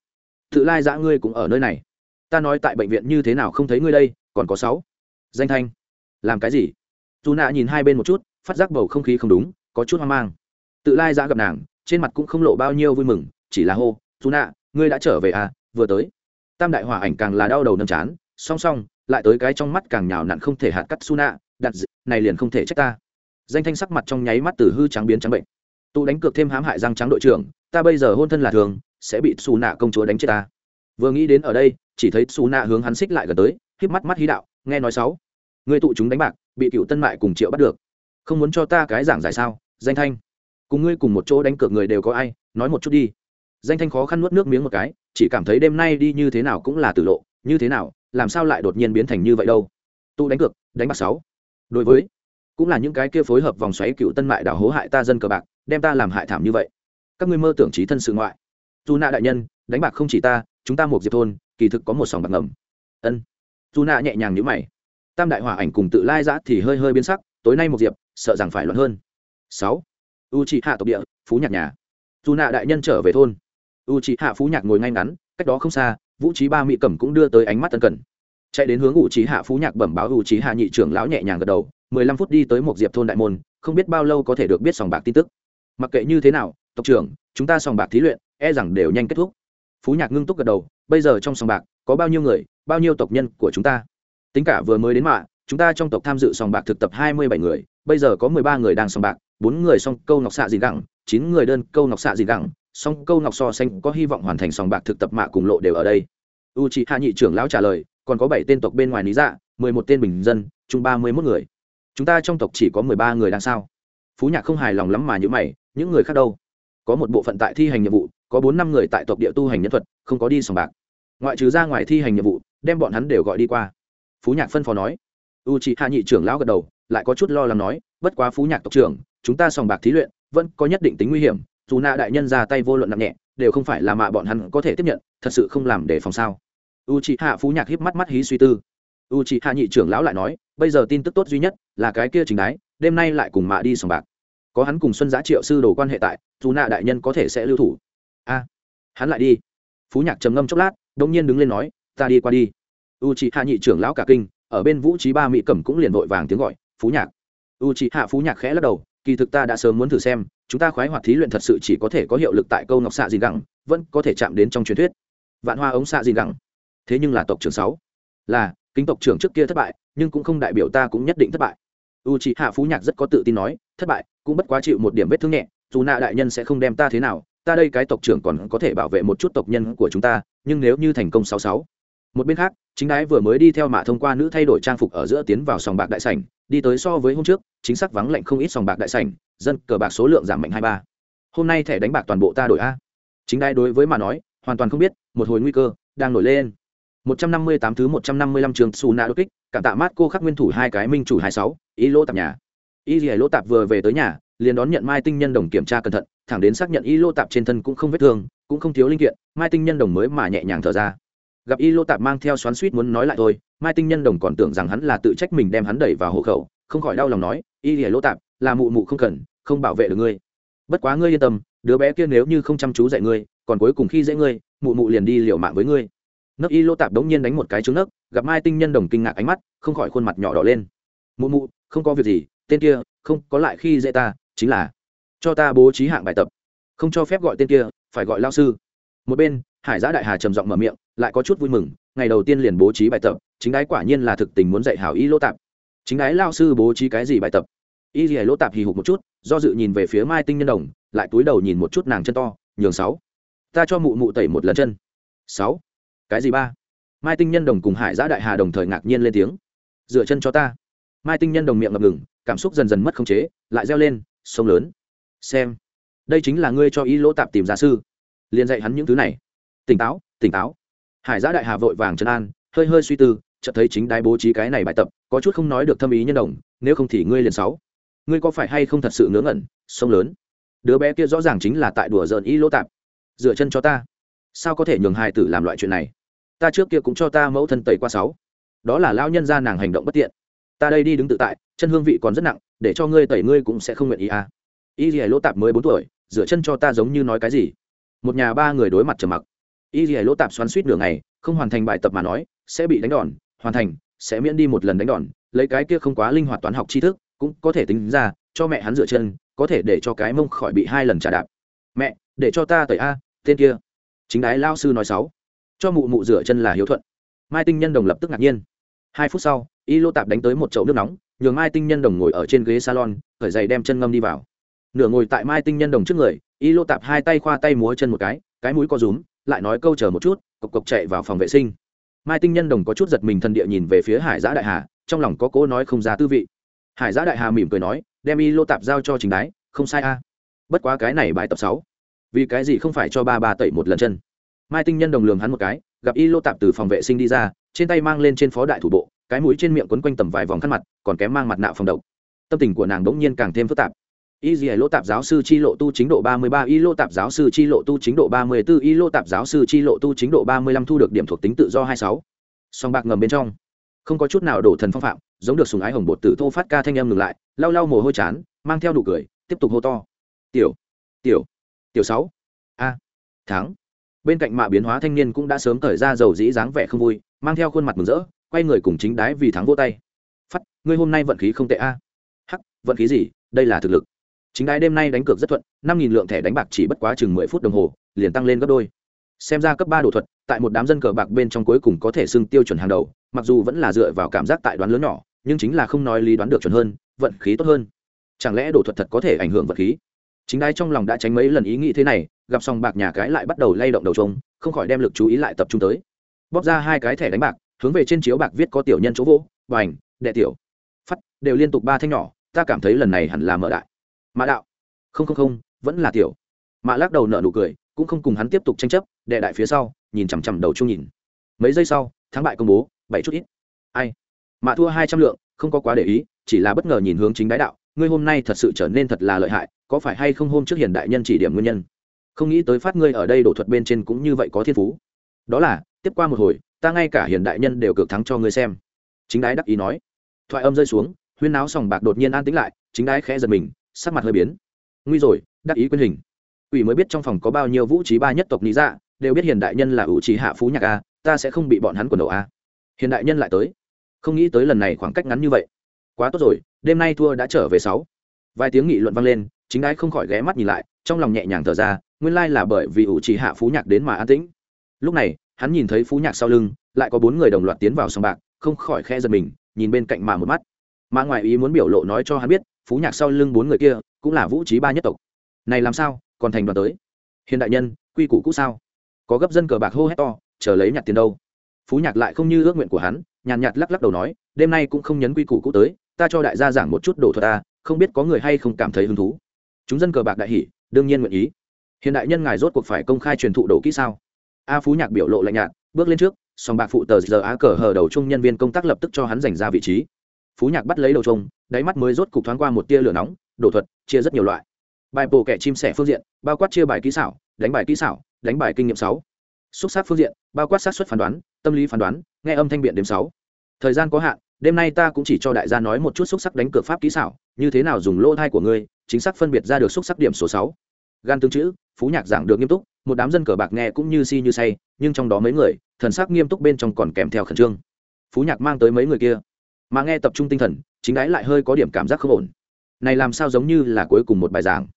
tự lai giã ngươi cũng ở nơi này. Ta nói tại bệnh viện như thế nào không thấy ngươi đây, còn có sáu. Danh thanh làm cái gì? Dù nạ nhìn hai bên một chút, phát giác bầu không khí không đúng, có chút hoang mang. Tự lai giã gặp nàng, trên mặt cũng không lộ bao nhiêu vui mừng, chỉ là hô, dù nạ, ngươi đã trở về à vừa tới. Tam đại hỏa ảnh càng là đau đầu nâm chán, song song, lại tới cái trong mắt càng nhào nặn không thể hạt cắt su nạ đặt d... này liền không thể trách ta. Danh thanh sắc mặt trong nháy mắt từ hư trắng biến trắng bệnh. Tụ đánh cược thêm hãm hại răng trắng đội trưởng, ta bây giờ hôn thân là thường, sẽ bị xù nạ công chúa đánh chết ta. Vừa nghĩ đến ở đây, chỉ thấy xù nạ hướng hắn xích lại gần tới k mắt mắt hí đạo, nghe nói sáu người tụ chúng đánh bạc, bị cựu tân mại cùng triệu bắt được. Không muốn cho ta cái giảng giải sao? Danh thanh, cùng ngươi cùng một chỗ đánh cược người đều có ai? Nói một chút đi. Danh thanh khó khăn nuốt nước miếng một cái, chỉ cảm thấy đêm nay đi như thế nào cũng là tử lộ, như thế nào, làm sao lại đột nhiên biến thành như vậy đâu? Tụ đánh cược, đánh bạc sáu. Đối với, cũng là những cái kia phối hợp vòng xoáy cựu tân mại đảo hố hại ta dân cờ bạc, đem ta làm hại thảm như vậy. Các ngươi mơ tưởng trí thân sự ngoại. Dù nạ đại nhân, đánh bạc không chỉ ta, chúng ta một diệp thôn, kỳ thực có một sòng bạc ngầm. Ân. Dù nạ nhẹ nhàng nhữ mày tam đại hòa ảnh cùng tự lai giã thì hơi hơi biến sắc, tối nay một diệp, sợ rằng phải loạn hơn. Sáu u trị hạ tộc địa, phú nhạc nhà. Dù nạ đại nhân trở về thôn. U trị hạ phú nhạc ngồi ngay ngắn, cách đó không xa, vũ trí ba mỹ cẩm cũng đưa tới ánh mắt tân cần. Chạy đến hướng u trí hạ phú nhạc bẩm báo u trí hạ nhị trưởng lão nhẹ nhàng gật đầu, mười lăm phút đi tới một diệp thôn đại môn, không biết bao lâu có thể được biết sòng bạc tin tức. Mặc kệ như thế nào, tộc trưởng, chúng ta sòng bạc thí luyện e rằng đều nhanh kết thúc. Phú nhạc ngưng túc gật đầu, bây giờ trong sòng bạc, có bao nhiêu người, bao nhiêu tộc nhân của chúng ta? Tính cả vừa mới đến mạ chúng ta trong tộc tham dự sòng bạc thực tập hai mươi bảy người, bây giờ có mười ba người đang sòng bạc, bốn người song câu ngọc xạ gì gẳng, chín người đơn câu ngọc xạ gì gẳng, song câu ngọc so xanh có hy vọng hoàn thành sòng bạc thực tập mạ cùng lộ đều ở đây. U chị hạ nhị trưởng lão trả lời, còn có bảy tên tộc bên ngoài lý dạ mười một tên bình dân, chung ba mươi mốt người. Chúng ta trong tộc chỉ có mười ba người đang sao? Phú nhạc không hài lòng lắm mà như mày, những người khác đâu? Có một bộ phận tại thi hành nhiệm vụ, có bốn năm người tại tộc địa tu hành nhân thuật, không có đi sòng bạc. Ngoại trừ ra ngoài thi hành nhiệm vụ, đem bọn hắn đều gọi đi qua phú nhạc phân phó nói. U chị hạ nhị trưởng lão gật đầu, lại có chút lo lắng nói, bất quá phú nhạc tộc trưởng, chúng ta sòng bạc thí luyện, vẫn có nhất định tính nguy hiểm, dù nạ đại nhân ra tay vô luận nặng nhẹ, đều không phải là mạ bọn hắn có thể tiếp nhận, thật sự không làm để phòng sao. U chị hạ phú nhạc híp mắt mắt hí suy tư. U chị hạ nhị trưởng lão lại nói, bây giờ tin tức tốt duy nhất là cái kia chính đái, đêm nay lại cùng mạ đi sòng bạc. Có hắn cùng xuân giá triệu sư đồ quan hệ tại, dù nạ đại nhân có thể sẽ lưu thủ. A, hắn lại đi. Phú nhạc trầm ngâm chốc lát đông nhiên đứng lên nói, ta đi qua đi u chị hạ nhị trưởng lão cả kinh, ở bên vũ trí ba mỹ cẩm cũng liền vội vàng tiếng gọi, phú nhạc. U chị hạ phú nhạc khẽ lắc đầu, kỳ thực ta đã sớm muốn thử xem, chúng ta khoái hoạt thí luyện thật sự chỉ có thể có hiệu lực tại câu ngọc xạ gì gẳng, vẫn có thể chạm đến trong truyền thuyết. Vạn hoa ống xạ gì gẳng. Thế nhưng là tộc trưởng sáu. Là, kính tộc trưởng trước kia thất bại, nhưng cũng không đại biểu ta cũng nhất định thất bại. U chị hạ phú nhạc rất có tự tin nói, thất bại, cũng bất quá chịu một điểm vết thương nhẹ, dù nạ đại nhân sẽ không đem ta thế nào, ta đây cái tộc trưởng còn có thể bảo vệ một chút tộc nhân của chúng ta, nhưng nếu như thành công sáu sáu một bên khác chính đái vừa mới đi theo mạ thông qua nữ thay đổi trang phục ở giữa tiến vào sòng bạc đại sảnh đi tới so với hôm trước chính xác vắng lạnh không ít sòng bạc đại sảnh dân cờ bạc số lượng giảm mạnh hai ba hôm nay thẻ đánh bạc toàn bộ ta đổi a chính đái đối với mà nói hoàn toàn không biết một hồi nguy cơ đang nổi lên 158 thứ 155 trường Su Na đột kích, cảm tạ mát cô khắc nguyên thủ hai cái minh chủ 26, ý lỗ tạp nhà. Y Liễu lỗ tạp vừa về tới nhà, liền đón nhận Mai Tinh Nhân đồng kiểm tra cẩn thận, thẳng đến xác nhận y lỗ tạp trên thân cũng không vết thương, cũng không thiếu linh kiện, Mai Tinh Nhân đồng mới mà nhẹ nhàng thở ra. Gặp y Lô tạp mang theo xoắn suýt muốn nói lại thôi, Mai Tinh Nhân đồng còn tưởng rằng hắn là tự trách mình đem hắn đẩy vào hộ khẩu, không khỏi đau lòng nói, y lìa lô tạp, là mụ mụ không cần, không bảo vệ được ngươi. Bất quá ngươi yên tâm, đứa bé kia nếu như không chăm chú dạy ngươi, còn cuối cùng khi dễ ngươi, mụ mụ liền đi liều mạng với ngươi. Nấc y lô tạp đống nhiên đánh một cái trứng nấc gặp mai tinh nhân đồng kinh ngạc ánh mắt không khỏi khuôn mặt nhỏ đỏ lên. Mụ mụ không có việc gì tên kia không có lại khi dễ ta chính là cho ta bố trí hạng bài tập. Không cho phép gọi tên kia phải gọi lao sư. Một bên hải giã đại hà trầm giọng mở miệng, lại có chút vui mừng, ngày đầu tiên liền bố trí bài tập, chính đái quả nhiên là thực tình muốn dạy hảo y lỗ tạp. Chính đái lao sư bố trí cái gì bài tập? Y dì lỗ tạp hì hục một chút, do dự nhìn về phía mai tinh nhân đồng, lại túi đầu nhìn một chút nàng chân to, nhường sáu. Ta cho mụ mụ tẩy một lần chân. Sáu. Cái gì ba? Mai tinh nhân đồng cùng hải giã đại hà đồng thời ngạc nhiên lên tiếng. Dựa chân cho ta. Mai tinh nhân đồng miệng ngập ngừng, cảm xúc dần dần mất khống chế, lại reo lên, sông lớn. Xem. Đây chính là ngươi cho Y lỗ tạp tìm gia sư. Liền dạy hắn những thứ này tỉnh táo tỉnh táo. Hải giã đại hà vội vàng trấn an, hơi hơi suy tư, chợt thấy chính đái bố trí cái này bài tập, có chút không nói được thâm ý nhân đồng, nếu không thì ngươi liền sáu. Ngươi có phải hay không thật sự ngớ ngẩn, sông lớn? Đứa bé kia rõ ràng chính là tại đùa giỡn ý lỗ tạp. Dựa chân cho ta. Sao có thể nhường hai tử làm loại chuyện này? Ta trước kia cũng cho ta mẫu thân tẩy qua sáu. Đó là lão nhân ra nàng hành động bất tiện. Ta đây đi đứng tự tại, chân hương vị còn rất nặng, để cho ngươi tẩy ngươi cũng sẽ không nguyện ý à. Y dì lỗ tạp mới bốn tuổi, dựa chân cho ta giống như nói cái gì? Một nhà ba người đối mặt trầm mặc y dì lỗ tạp xoắn suýt nửa ngày, không hoàn thành bài tập mà nói, sẽ bị đánh đòn, hoàn thành, sẽ miễn đi một lần đánh đòn, lấy cái kia không quá linh hoạt toán học tri thức, cũng có thể tính ra, cho mẹ hắn rửa chân, có thể để cho cái mông khỏi bị hai lần trả đạp. Mẹ, để cho ta tẩy a, tên kia. Chính đái lao sư nói sáu cho mụ mụ rửa chân là hiếu thuận. Mai tinh nhân đồng lập tức ngạc nhiên. Hai phút sau, y lô tạp đánh tới một chậu nước nóng, nhường mai tinh nhân đồng ngồi ở trên ghế salon khởi giày đem chân ngâm đi vào. Nửa ngồi tại mai tinh nhân đồng trước người, y lô tạp hai tay khoa tay múa chân một cái cái mũi co rúm lại nói câu chờ một chút, cộc cộc chạy vào phòng vệ sinh. Mai tinh nhân đồng có chút giật mình thân địa nhìn về phía hải giã đại hà, trong lòng có cố nói không ra tư vị. Hải giã đại hà mỉm cười nói, đem y lô tạp giao cho trình đái, không sai a. Bất quá cái này bài tập sáu, vì cái gì không phải cho ba ba tẩy một lần chân? Mai tinh nhân đồng lường hắn một cái, gặp y lô tạp từ phòng vệ sinh đi ra, trên tay mang lên trên phó đại thủ bộ, cái mũi trên miệng quấn quanh tầm vài vòng khăn mặt, còn kém mang mặt nạ phòng độc. Tâm tình của nàng đ ỗ n g nhiên càng thêm phức tạp y dì lô tạp giáo sư chi lộ tu chính độ ba mươi ba, y lô tạp giáo sư chi lộ tu chính độ ba mươi b ố y lô tạp giáo sư chi lộ tu chính độ ba mươi lăm thu được điểm thuộc tính tự do hai sáu. Song bạc ngầm bên trong. Không có chút nào đổ thần phong phạm, giống được sùng ái hồng bột tử thô phát ca thanh âm ngừng lại, lau lau mồ hôi chán, mang theo đủ cười, tiếp tục hô to. Tiểu tiểu tiểu sáu. A tháng bên cạnh mạ biến hóa thanh niên cũng đã sớm thời ra dầu dĩ dáng vẻ không vui, mang theo khuôn mặt mừng rỡ, quay người cùng chính đái vì thắng vô tay. Phát ngươi hôm nay vận khí không tệ a. Hắc, vận khí gì? Đây là thực lực chính đái đêm nay đánh cược rất thuận, năm nghìn lượng thẻ đánh bạc chỉ bất quá chừng mười phút đồng hồ, liền tăng lên gấp đôi. Xem ra cấp ba đồ thuật, tại một đám dân cờ bạc bên trong cuối cùng có thể xưng tiêu chuẩn hàng đầu, mặc dù vẫn là dựa vào cảm giác tại đoán lớn nhỏ, nhưng chính là không nói lý đoán được chuẩn hơn, vận khí tốt hơn. Chẳng lẽ đồ thuật thật có thể ảnh hưởng vật khí? Chính đái trong lòng đã tránh mấy lần ý nghĩ thế này, gặp xong bạc nhà cái lại bắt đầu lay động đầu trông không khỏi đem lực chú ý lại tập trung tới. Bóp ra hai cái thẻ đánh bạc, hướng về trên chiếu bạc viết có tiểu nhân chỗ vỗ và ảnh đệ tiểu. Phát đều liên tục ba thanh nhỏ, ta cảm thấy lần này hẳn là mở đại mã đạo không không không vẫn là tiểu mã lắc đầu nợ nụ cười cũng không cùng hắn tiếp tục tranh chấp đệ đại phía sau nhìn chằm chằm đầu chung nhìn mấy giây sau thắng bại công bố bảy chút ít ai mạ thua hai trăm lượng không có quá để ý chỉ là bất ngờ nhìn hướng chính đái đạo ngươi hôm nay thật sự trở nên thật là lợi hại có phải hay không hôm trước hiền đại nhân chỉ điểm nguyên nhân không nghĩ tới phát ngươi ở đây đổ thuật bên trên cũng như vậy có thiên phú đó là tiếp qua một hồi ta ngay cả hiền đại nhân đều cược thắng cho ngươi xem chính đái đắc ý nói thoại âm rơi xuống huyên náo sòng bạc đột nhiên an tĩnh lại chính đái khẽ giật mình sắc mặt hơi biến. Nguy rồi, đắc ý quyên hình. Ủy mới biết trong phòng có bao nhiêu vũ trí ba nhất tộc lý dạ đều biết hiền đại nhân là ủ trí hạ phú nhạc a, ta sẽ không bị bọn hắn quần đầu a. Hiền đại nhân lại tới. Không nghĩ tới lần này khoảng cách ngắn như vậy. Quá tốt rồi, đêm nay thua đã trở về sáu. Vài tiếng nghị luận vang lên, chính ai không khỏi ghé mắt nhìn lại, trong lòng nhẹ nhàng thở ra, nguyên lai là bởi vì ủ trì hạ phú nhạc đến mà an tĩnh. Lúc này, hắn nhìn thấy phú nhạc sau lưng, lại có bốn người đồng loạt tiến vào sòng bạc, không khỏi khe giật mình, nhìn bên cạnh mà một mắt. Mà ngoài ý muốn biểu lộ nói cho hắn biết phú nhạc sau lưng bốn người kia cũng là vũ trí ba nhất tộc. Này làm sao, còn thành đoàn tới? Hiện đại nhân, quy củ cũ sao? Có gấp dân cờ bạc hô hét to, chờ lấy nhặt tiền đâu? Phú nhạc lại không như ước nguyện của hắn, nhàn nhạt lắc lắc đầu nói, đêm nay cũng không nhấn quy củ cũ tới, ta cho đại gia giảng một chút đồ thuật ta không biết có người hay không cảm thấy hứng thú. Chúng dân cờ bạc đại hỉ, đương nhiên nguyện ý. Hiện đại nhân ngài rốt cuộc phải công khai truyền thụ đồ kỹ sao? A phú nhạc biểu lộ lạnh nhạt, bước lên trước, song bạc phụ tờ giờ á cờ hờ đầu chung nhân viên công tác lập tức cho hắn giành ra vị trí. Phú nhạc bắt lấy đầu trông đáy mắt mới rốt cục thoáng qua một tia lửa nóng, đồ thuật, chia rất nhiều loại. Bài bổ kẻ chim sẻ phương diện, bao quát chia bài kỹ xảo, đánh bài kỹ xảo, đánh bài kinh nghiệm sáu. Xúc xác phương diện, bao quát sát xuất phán đoán, tâm lý phán đoán, nghe âm thanh biện đếm sáu. Thời gian có hạn, đêm nay ta cũng chỉ cho đại gia nói một chút xúc sắc đánh cược pháp kỹ xảo, như thế nào dùng lỗ thai của ngươi, chính xác phân biệt ra được xúc sắc điểm số sáu. Gan tương chữ, phú nhạc giảng được nghiêm túc, một đám dân cờ bạc nghe cũng như si như say, nhưng trong đó mấy người, thần sắc nghiêm túc bên trong còn kèm theo khẩn trương. Phú nhạc mang tới mấy người kia, mà nghe tập trung tinh thần chính đái lại hơi có điểm cảm giác không ổn. Này làm sao giống như là cuối cùng một bài giảng.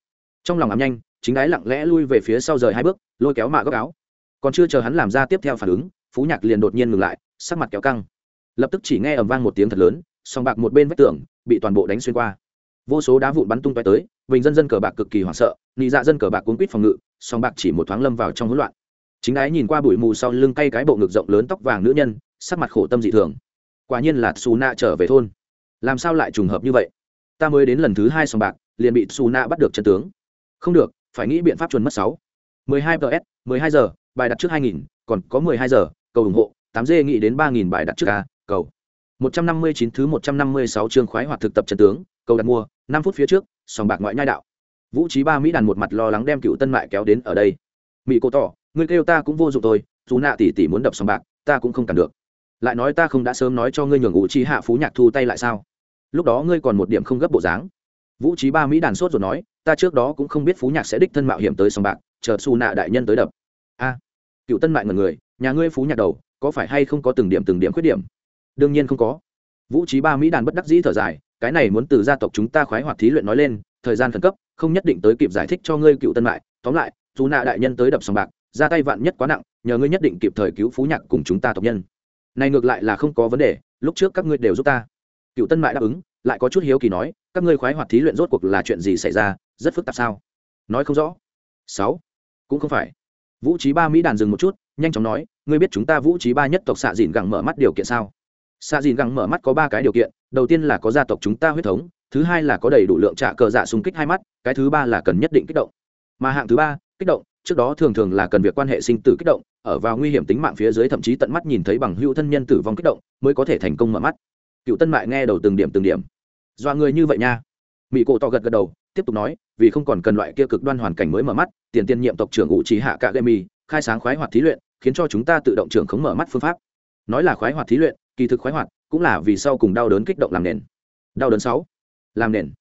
Trong lòng ám nhanh, chính đái lặng lẽ lui về phía sau rời hai bước, lôi kéo mạ góc áo. Còn chưa chờ hắn làm ra tiếp theo phản ứng, phú nhạc liền đột nhiên ngừng lại, sắc mặt kéo căng. Lập tức chỉ nghe ầm vang một tiếng thật lớn, song bạc một bên vách tường bị toàn bộ đánh xuyên qua. Vô số đá vụn bắn tung tóe tới, bình dân dân cờ bạc cực kỳ hoảng sợ, nị dạ dân cờ bạc cuốn quýt phòng ngự, song bạc chỉ một thoáng lâm vào trong hỗn loạn. Chính ái nhìn qua bụi mù sau lưng cay cái bộ ngực rộng lớn tóc vàng nữ nhân, sắc mặt khổ tâm dị thường. Quả nhiên là xù nạ trở về thôn làm sao lại trùng hợp như vậy? Ta mới đến lần thứ hai sòng bạc, liền bị xù nạ bắt được chân tướng. Không được, phải nghĩ biện pháp chuẩn mất sáu. mười hai ps mười hai giờ, bài đặt trước hai nghìn, còn có mười hai giờ, cầu ủng hộ, tám d nghĩ đến ba nghìn bài đặt trước a, cầu. một trăm năm mươi chín thứ một trăm năm mươi sáu chương khoái hoạt thực tập chân tướng, cầu đặt mua, năm phút phía trước, sòng bạc ngoại nhai đạo. Vũ trí ba mỹ đàn một mặt lo lắng đem cựu tân mại kéo đến ở đây. Mỹ cô tỏ, người kêu ta cũng vô dụng tôi dù nạ tỷ tỷ muốn đập sòng bạc, ta cũng không cản được lại nói ta không đã sớm nói cho ngươi nhường ngụ trí hạ phú nhạc thu tay lại sao? Lúc đó ngươi còn một điểm không gấp bộ dáng. Vũ trí ba mỹ đàn sốt rồi nói, ta trước đó cũng không biết phú nhạc sẽ đích thân mạo hiểm tới sòng bạc, chờ xù nạ đại nhân tới đập. A, cựu tân mại ngần người, nhà ngươi phú nhạc đầu, có phải hay không có từng điểm từng điểm khuyết điểm? Đương nhiên không có. Vũ trí ba mỹ đàn bất đắc dĩ thở dài, cái này muốn từ gia tộc chúng ta khoái hoạt thí luyện nói lên, thời gian khẩn cấp, không nhất định tới kịp giải thích cho ngươi cựu tân mại. Tóm lại dù nạ đại nhân tới đập sòng bạc, ra tay vạn nhất quá nặng, nhờ ngươi nhất định kịp thời cứu phú nhạc cùng chúng ta tộc nhân này ngược lại là không có vấn đề, lúc trước các ngươi đều giúp ta. Cựu tân mại đáp ứng, lại có chút hiếu kỳ nói, các ngươi khoái hoạt thí luyện rốt cuộc là chuyện gì xảy ra, rất phức tạp sao? Nói không rõ. Sáu. Cũng không phải. Vũ trí ba mỹ đàn dừng một chút, nhanh chóng nói, ngươi biết chúng ta vũ trí ba nhất tộc xạ dìn gẳng mở mắt điều kiện sao? Xạ dìn gẳng mở mắt có ba cái điều kiện, đầu tiên là có gia tộc chúng ta huyết thống, thứ hai là có đầy đủ lượng trả cờ dạ xung kích hai mắt, cái thứ ba là cần nhất định kích động. Mà hạng thứ ba, kích động, trước đó thường thường là cần việc quan hệ sinh tử kích động ở vào nguy hiểm tính mạng phía dưới thậm chí tận mắt nhìn thấy bằng hữu thân nhân tử vong kích động, mới có thể thành công mở mắt. Cựu tân mại nghe đầu từng điểm từng điểm. Dọa người như vậy nha. Mỹ cổ to gật gật đầu, tiếp tục nói, vì không còn cần loại kia cực đoan hoàn cảnh mới mở mắt, tiền tiên nhiệm tộc trưởng ủ trí hạ cả gây mì khai sáng khoái hoạt thí luyện, khiến cho chúng ta tự động trưởng khống mở mắt phương pháp. Nói là khoái hoạt thí luyện, kỳ thực khoái hoạt cũng là vì sau cùng đau đớn kích động làm nền. Đau đớn sáu. Làm nền.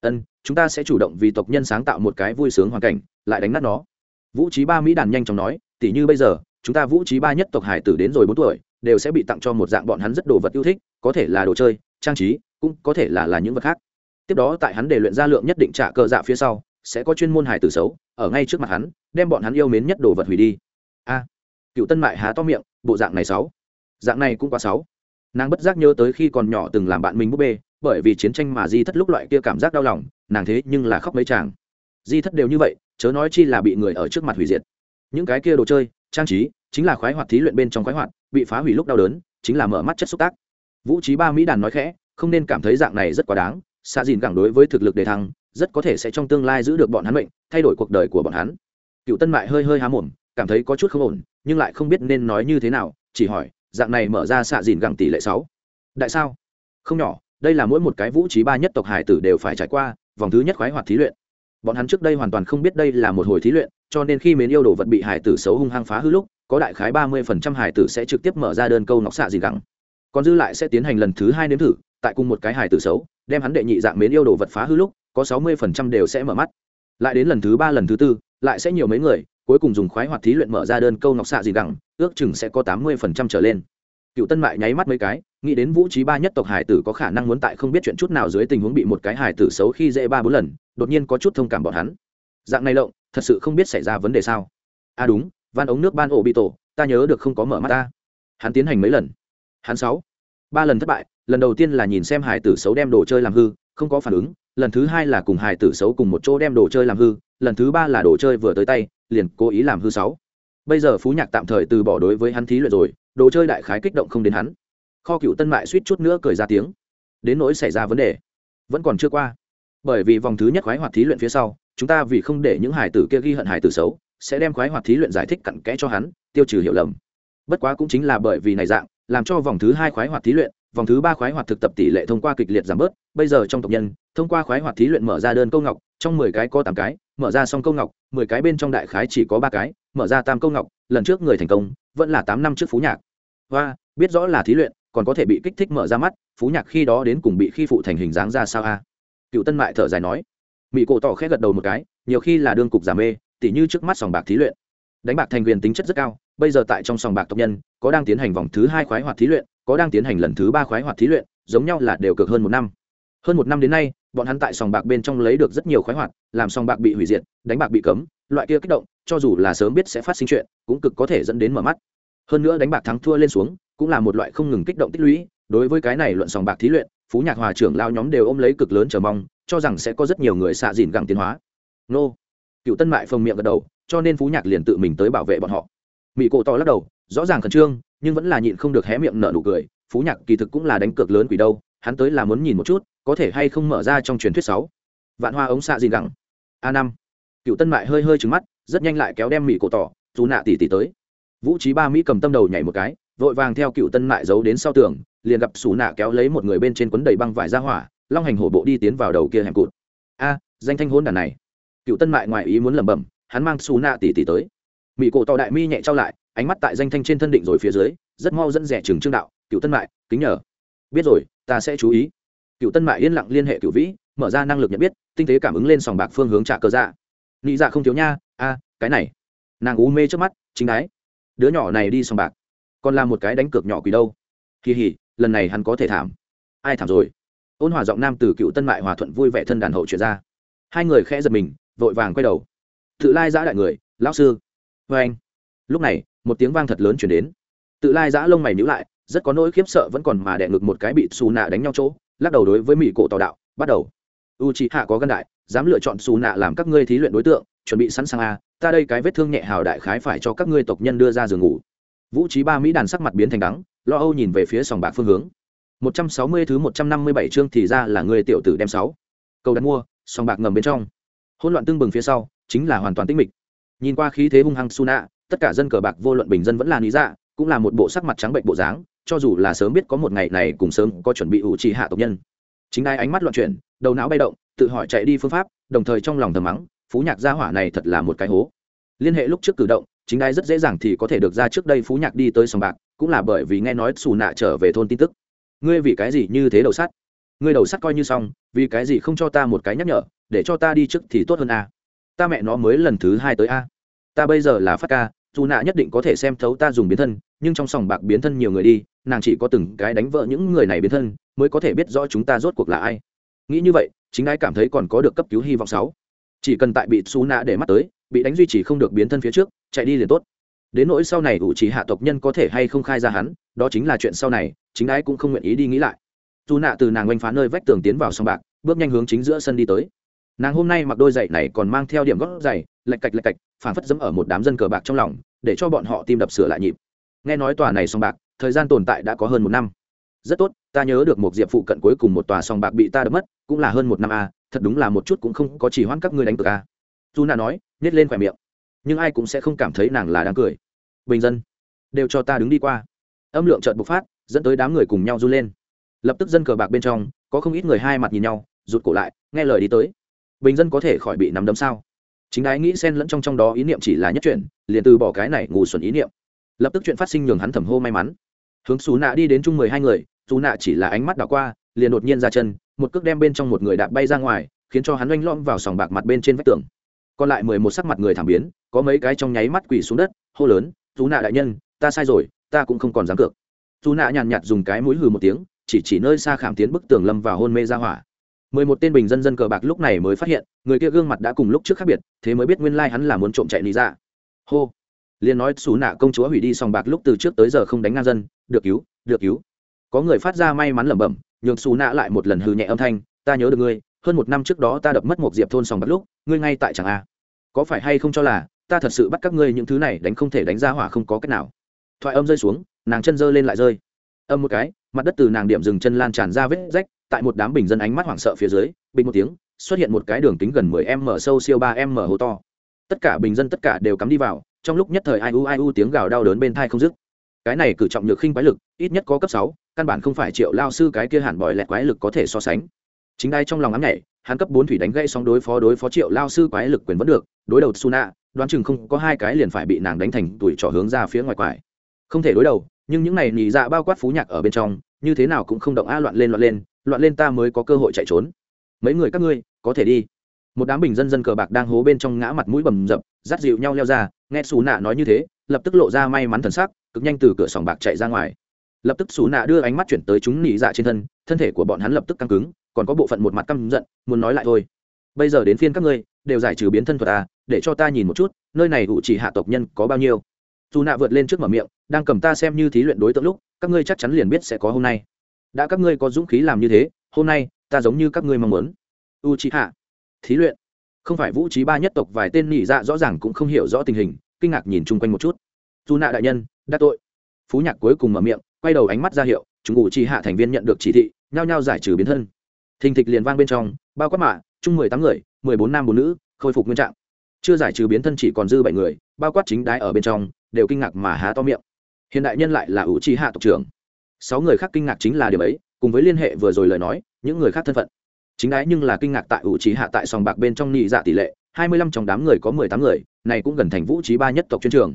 Ân, chúng ta sẽ chủ động vì tộc nhân sáng tạo một cái vui sướng hoàn cảnh, lại đánh nát nó. Vũ trí ba mỹ đàn nhanh chóng nói, tỉ như bây giờ chúng ta vũ trí ba nhất tộc hải tử đến rồi bốn tuổi, đều sẽ bị tặng cho một dạng bọn hắn rất đồ vật yêu thích, có thể là đồ chơi, trang trí, cũng có thể là là những vật khác. Tiếp đó tại hắn để luyện ra lượng nhất định trả cờ dạ phía sau, sẽ có chuyên môn hải tử xấu, ở ngay trước mặt hắn, đem bọn hắn yêu mến nhất đồ vật hủy đi. A, cựu tân mại há to miệng, bộ dạng này sáu. Dạng này cũng quá sáu. Nàng bất giác nhớ tới khi còn nhỏ từng làm bạn mình búp bê, bởi vì chiến tranh mà di thất lúc loại kia cảm giác đau lòng, nàng thế nhưng là khóc mấy chàng. Di thất đều như vậy, chớ nói chi là bị người ở trước mặt hủy diệt. Những cái kia đồ chơi trang trí chính là khoái hoạt thí luyện bên trong khoái hoạt, bị phá hủy lúc đau đớn, chính là mở mắt chất xúc tác. Vũ trí ba mỹ đàn nói khẽ, không nên cảm thấy dạng này rất quá đáng xa dìn gẳng đối với thực lực đề thăng, rất có thể sẽ trong tương lai giữ được bọn hắn mệnh, thay đổi cuộc đời của bọn hắn. Cựu tân mại hơi hơi há mồm, cảm thấy có chút không ổn, nhưng lại không biết nên nói như thế nào, chỉ hỏi, dạng này mở ra xạ dìn gẳng tỷ lệ sáu. Đại sao? Không nhỏ, đây là mỗi một cái vũ trí ba nhất tộc hải tử đều phải trải qua, vòng thứ nhất khoái hoạt thí luyện. Bọn hắn trước đây hoàn toàn không biết đây là một hồi thí luyện cho nên khi mến yêu đồ vật bị hải tử xấu hung hăng phá hư lúc, có đại khái ba mươi phần trăm hải tử sẽ trực tiếp mở ra đơn câu nọc xạ gì gắng. Còn dư lại sẽ tiến hành lần thứ hai nếm thử, tại cùng một cái hải tử xấu, đem hắn đệ nhị dạng mến yêu đồ vật phá hư lúc, có sáu mươi phần trăm đều sẽ mở mắt. Lại đến lần thứ ba, lần thứ tư, lại sẽ nhiều mấy người, cuối cùng dùng khoái hoạt thí luyện mở ra đơn câu nọc xạ gì gẳng ước chừng sẽ có tám mươi phần trăm trở lên. Cựu tân mại nháy mắt mấy cái, nghĩ đến vũ trí ba nhất tộc hải tử có khả năng muốn tại không biết chuyện chút nào dưới tình huống bị một cái hải tử xấu khi dễ ba bốn lần, đột nhiên có chút thông cảm bọn hắn. Dạng này lộng thật sự không biết xảy ra vấn đề sao? À đúng, van ống nước ban ổ bị tổ, ta nhớ được không có mở mắt ta. Hắn tiến hành mấy lần? Hắn sáu. Ba lần thất bại, lần đầu tiên là nhìn xem hải tử xấu đem đồ chơi làm hư, không có phản ứng, lần thứ hai là cùng hải tử xấu cùng một chỗ đem đồ chơi làm hư, lần thứ ba là đồ chơi vừa tới tay, liền cố ý làm hư sáu. Bây giờ phú nhạc tạm thời từ bỏ đối với hắn thí luyện rồi, đồ chơi đại khái kích động không đến hắn. Kho cựu tân mại suýt chút nữa cười ra tiếng. Đến nỗi xảy ra vấn đề, vẫn còn chưa qua. Bởi vì vòng thứ nhất khoái hoạt thí luyện phía sau chúng ta vì không để những hải tử kia ghi hận hải tử xấu, sẽ đem khoái hoạt thí luyện giải thích cặn kẽ cho hắn, tiêu trừ hiểu lầm. Bất quá cũng chính là bởi vì này dạng, làm cho vòng thứ hai khoái hoạt thí luyện, vòng thứ ba khoái hoạt thực tập tỷ lệ thông qua kịch liệt giảm bớt, bây giờ trong tộc nhân, thông qua khoái hoạt thí luyện mở ra đơn câu ngọc, trong mười cái có tám cái, mở ra xong câu ngọc, mười cái bên trong đại khái chỉ có ba cái, mở ra tam câu ngọc, lần trước người thành công, vẫn là tám năm trước phú nhạc. Và biết rõ là thí luyện, còn có thể bị kích thích mở ra mắt, phú nhạc khi đó đến cùng bị khi phụ thành hình dáng ra sao a? Cựu tân mại thở dài nói mỹ cổ tỏ khẽ gật đầu một cái, nhiều khi là đương cục giả mê, tỉ như trước mắt sòng bạc thí luyện. Đánh bạc thành viên tính chất rất cao, bây giờ tại trong sòng bạc tộc nhân, có đang tiến hành vòng thứ hai khoái hoạt thí luyện, có đang tiến hành lần thứ ba khoái hoạt thí luyện, giống nhau là đều cực hơn một năm. Hơn một năm đến nay, bọn hắn tại sòng bạc bên trong lấy được rất nhiều khoái hoạt, làm sòng bạc bị hủy diệt, đánh bạc bị cấm, loại kia kích động, cho dù là sớm biết sẽ phát sinh chuyện, cũng cực có thể dẫn đến mở mắt. Hơn nữa đánh bạc thắng thua lên xuống, cũng là một loại không ngừng kích động tích lũy, đối với cái này luận sòng bạc thí luyện, phú nhạc hòa trưởng lao nhóm đều ôm lấy cực lớn chờ mong cho rằng sẽ có rất nhiều người xạ dìn gặng tiến hóa. Nô. Cựu tân mại phồng miệng gật đầu, cho nên phú nhạc liền tự mình tới bảo vệ bọn họ. Mỹ cổ to lắc đầu, rõ ràng khẩn trương, nhưng vẫn là nhịn không được hé miệng nở nụ cười. Phú nhạc kỳ thực cũng là đánh cược lớn quỷ đâu, hắn tới là muốn nhìn một chút, có thể hay không mở ra trong truyền thuyết sáu. Vạn hoa ống xạ dìn gẳng. A năm. Cựu tân mại hơi hơi trứng mắt, rất nhanh lại kéo đem mỹ cổ tỏ dù nạ tỷ tỷ tới. Vũ trí ba mỹ cầm tâm đầu nhảy một cái, vội vàng theo cựu tân mại giấu đến sau tường, liền gặp xù nạ kéo lấy một người bên trên quấn đầy băng vải ra hỏa long hành hổ bộ đi tiến vào đầu kia hẻm cụt. A, danh thanh hôn đàn này. Cựu tân mại ngoài ý muốn lẩm bẩm, hắn mang xù nạ tỷ tỷ tới. Mỹ cổ tỏ đại mi nhẹ trao lại, ánh mắt tại danh thanh trên thân định rồi phía dưới, rất mau dẫn rẻ trường trương đạo, cựu tân mại, kính nhờ. Biết rồi, ta sẽ chú ý. Cựu tân mại yên lặng liên hệ cựu vĩ, mở ra năng lực nhận biết, tinh tế cảm ứng lên sòng bạc phương hướng trả cơ dạ. Nghĩ dạ không thiếu nha, a, cái này. Nàng u mê trước mắt, chính đái, đứa nhỏ này đi sòng bạc, còn là một cái đánh cược nhỏ quỷ đâu. Kỳ hỉ, lần này hắn có thể thảm. Ai thảm rồi? Ôn hòa giọng nam từ cựu tân mại hòa thuận vui vẻ thân đàn hậu chuyển ra. Hai người khẽ giật mình, vội vàng quay đầu. Tự lai giã đại người, lão sư. Vê anh. Lúc này, một tiếng vang thật lớn chuyển đến. Tự lai giã lông mày nhữ lại, rất có nỗi khiếp sợ vẫn còn mà đè ngực một cái bị xù nạ đánh nhau chỗ, lắc đầu đối với mỹ cổ tỏ đạo, bắt đầu. U chị hạ có gân đại, dám lựa chọn xù nạ làm các ngươi thí luyện đối tượng, chuẩn bị sẵn sàng a ta đây cái vết thương nhẹ hào đại khái phải cho các ngươi tộc nhân đưa ra giường ngủ. Vũ trí ba mỹ đàn sắc mặt biến thành đắng, lo âu nhìn về phía sòng bạc phương hướng một trăm sáu mươi thứ một trăm năm mươi bảy chương thì ra là người tiểu tử đem sáu. Cầu đặt mua song bạc ngầm bên trong. Hỗn loạn tương bừng phía sau chính là hoàn toàn tĩnh mịch. Nhìn qua khí thế hung hăng Suna, nạ tất cả dân cờ bạc vô luận bình dân vẫn là lý dạ cũng là một bộ sắc mặt trắng bệnh bộ dáng cho dù là sớm biết có một ngày này cùng sớm có chuẩn bị ủ trì hạ tộc nhân. Chính ai ánh mắt loạn chuyển đầu não bay động tự hỏi chạy đi phương pháp đồng thời trong lòng thầm mắng phú nhạc gia hỏa này thật là một cái hố. Liên hệ lúc trước cử động chính ai rất dễ dàng thì có thể được ra trước đây phú nhạc đi tới sòng bạc cũng là bởi vì nghe nói Suna nạ trở về thôn tin tức ngươi vì cái gì như thế đầu sắt? Ngươi đầu sắt coi như xong, vì cái gì không cho ta một cái nhắc nhở, để cho ta đi trước thì tốt hơn a ta mẹ nó mới lần thứ hai tới a. Ta bây giờ là phát ca, dù nạ nhất định có thể xem thấu ta dùng biến thân, nhưng trong sòng bạc biến thân nhiều người đi, nàng chỉ có từng cái đánh vợ những người này biến thân, mới có thể biết rõ chúng ta rốt cuộc là ai. Nghĩ như vậy, chính ai cảm thấy còn có được cấp cứu hy vọng sáu. Chỉ cần tại bị xú nạ để mắt tới, bị đánh duy trì không được biến thân phía trước, chạy đi liền tốt đến nỗi sau này ủ chỉ hạ tộc nhân có thể hay không khai ra hắn đó chính là chuyện sau này chính ái cũng không nguyện ý đi nghĩ lại. Dù nạ từ nàng oanh phá nơi vách tường tiến vào sông bạc bước nhanh hướng chính giữa sân đi tới. Nàng hôm nay mặc đôi giày này còn mang theo điểm gót giày lạch cạch lạch cạch phản phất dẫm ở một đám dân cờ bạc trong lòng để cho bọn họ tim đập sửa lại nhịp. Nghe nói tòa này sông bạc thời gian tồn tại đã có hơn một năm. Rất tốt ta nhớ được một diệp phụ cận cuối cùng một tòa sòng bạc bị ta đập mất cũng là hơn một năm a à, thật đúng là một chút cũng không có chỉ hoãn các ngươi đánh cược a. À. dù nạ nói nhét lên khỏe miệng. Nhưng ai cũng sẽ không cảm thấy nàng là đang cười bình dân, đều cho ta đứng đi qua. Âm lượng trợn bộc phát, dẫn tới đám người cùng nhau run lên. Lập tức dân cờ bạc bên trong, có không ít người hai mặt nhìn nhau, rụt cổ lại, nghe lời đi tới. Bình dân có thể khỏi bị nắm đấm sao? Chính ái nghĩ xen lẫn trong trong đó ý niệm chỉ là nhất chuyện, liền từ bỏ cái này ngủ xuẩn ý niệm. Lập tức chuyện phát sinh nhường hắn thầm hô may mắn. Hướng xú nạ đi đến chung mười hai người xù nạ chỉ là ánh mắt đảo qua, liền đột nhiên ra chân, một cước đem bên trong một người đạp bay ra ngoài, khiến cho hắn oanh lõm vào sòng bạc mặt bên trên vách tường. Còn lại mười một sắc mặt người thảm biến, có mấy cái trong nháy mắt quỳ xuống đất, hô lớn dù nạ đại nhân, ta sai rồi, ta cũng không còn dám cược. Dù nạ nhàn nhạt dùng cái mũi hừ một tiếng, chỉ chỉ nơi xa khảm tiến bức tường lâm vào hôn mê ra hỏa. Mười một tên bình dân dân cờ bạc lúc này mới phát hiện, người kia gương mặt đã cùng lúc trước khác biệt, thế mới biết nguyên lai、like、hắn là muốn trộm chạy lý ra dạ. hô. Liền nói xù nạ công chúa hủy đi sòng bạc lúc từ trước tới giờ không đánh ngang dân, được cứu được cứu. Có người phát ra may mắn lẩm bẩm, nhường xù nạ lại một lần hư nhẹ âm thanh, ta nhớ được ngươi, hơn một năm trước đó ta đập mất một diệp thôn sòng bạc lúc, ngươi ngay tại chẳng a có phải hay không cho là ta thật sự bắt các ngươi những thứ này đánh không thể đánh ra hỏa không có cách nào. Thoại âm rơi xuống, nàng chân giơ lên lại rơi. Âm một cái, mặt đất từ nàng điểm dừng chân lan tràn ra vết rách, tại một đám bình dân ánh mắt hoảng sợ phía dưới, bình một tiếng, xuất hiện một cái đường kính gần 10 m sâu siêu 3 m hố to. Tất cả bình dân tất cả đều cắm đi vào, trong lúc nhất thời ai u ai u tiếng gào đau đớn bên thai không dứt. Cái này cử trọng nhược khinh quái lực, ít nhất có cấp sáu, căn bản không phải triệu lao sư cái kia hẳn bòi lẹt quái lực có thể so sánh. Chính đai trong lòng ám nhảy, hắn cấp bốn thủy đánh gây xong đối phó đối phó triệu lao sư quái lực quyền vẫn được, đối đầu suna đoán chừng không có hai cái liền phải bị nàng đánh thành tuổi trò hướng ra phía ngoài quải. Không thể đối đầu, nhưng những này nhì dạ bao quát phú nhạc ở bên trong, như thế nào cũng không động a loạn lên loạn lên loạn lên ta mới có cơ hội chạy trốn. Mấy người các ngươi, có thể đi. Một đám bình dân dân cờ bạc đang hố bên trong ngã mặt mũi bầm dập dắt dịu nhau leo ra, nghe xù nạ nói như thế, lập tức lộ ra may mắn thần sắc, cực nhanh từ cửa sòng bạc chạy ra ngoài. Lập tức xù nạ đưa ánh mắt chuyển tới chúng nỉ dạ trên thân thân thể của bọn hắn lập tức căng cứng, còn có bộ phận một mặt căm giận, muốn nói lại thôi. Bây giờ đến phiên các ngươi, đều giải trừ biến thân thuật à để cho ta nhìn một chút, nơi này ủ chỉ hạ tộc nhân có bao nhiêu. Dù nạ vượt lên trước mở miệng, đang cầm ta xem như thí luyện đối tượng lúc, các ngươi chắc chắn liền biết sẽ có hôm nay. Đã các ngươi có dũng khí làm như thế, hôm nay, ta giống như các ngươi mong muốn. U chỉ hạ, thí luyện. Không phải vũ trí ba nhất tộc vài tên nỉ dạ rõ ràng cũng không hiểu rõ tình hình, kinh ngạc nhìn chung quanh một chút. Dù nạ đại nhân, đã tội. Phú nhạc cuối cùng mở miệng, quay đầu ánh mắt ra hiệu, chúng ủ chi hạ thành viên nhận được chỉ thị, nhao nhao giải trừ biến thân. Thình thịch liền vang bên trong, bao quát mạ, chung mười tám người, mười bốn nam bốn nữ, khôi phục nguyên trạng chưa giải trừ biến thân chỉ còn dư bảy người, bao quát chính đái ở bên trong, đều kinh ngạc mà há to miệng. Hiện đại nhân lại là ủ trì hạ tộc trưởng. Sáu người khác kinh ngạc chính là điều ấy, cùng với liên hệ vừa rồi lời nói, những người khác thân phận. Chính đái nhưng là kinh ngạc tại ủ trí hạ tại sòng bạc bên trong nhị dạ tỷ lệ, hai mươi lăm trong đám người có mười tám người, này cũng gần thành vũ trí ba nhất tộc chuyên trường.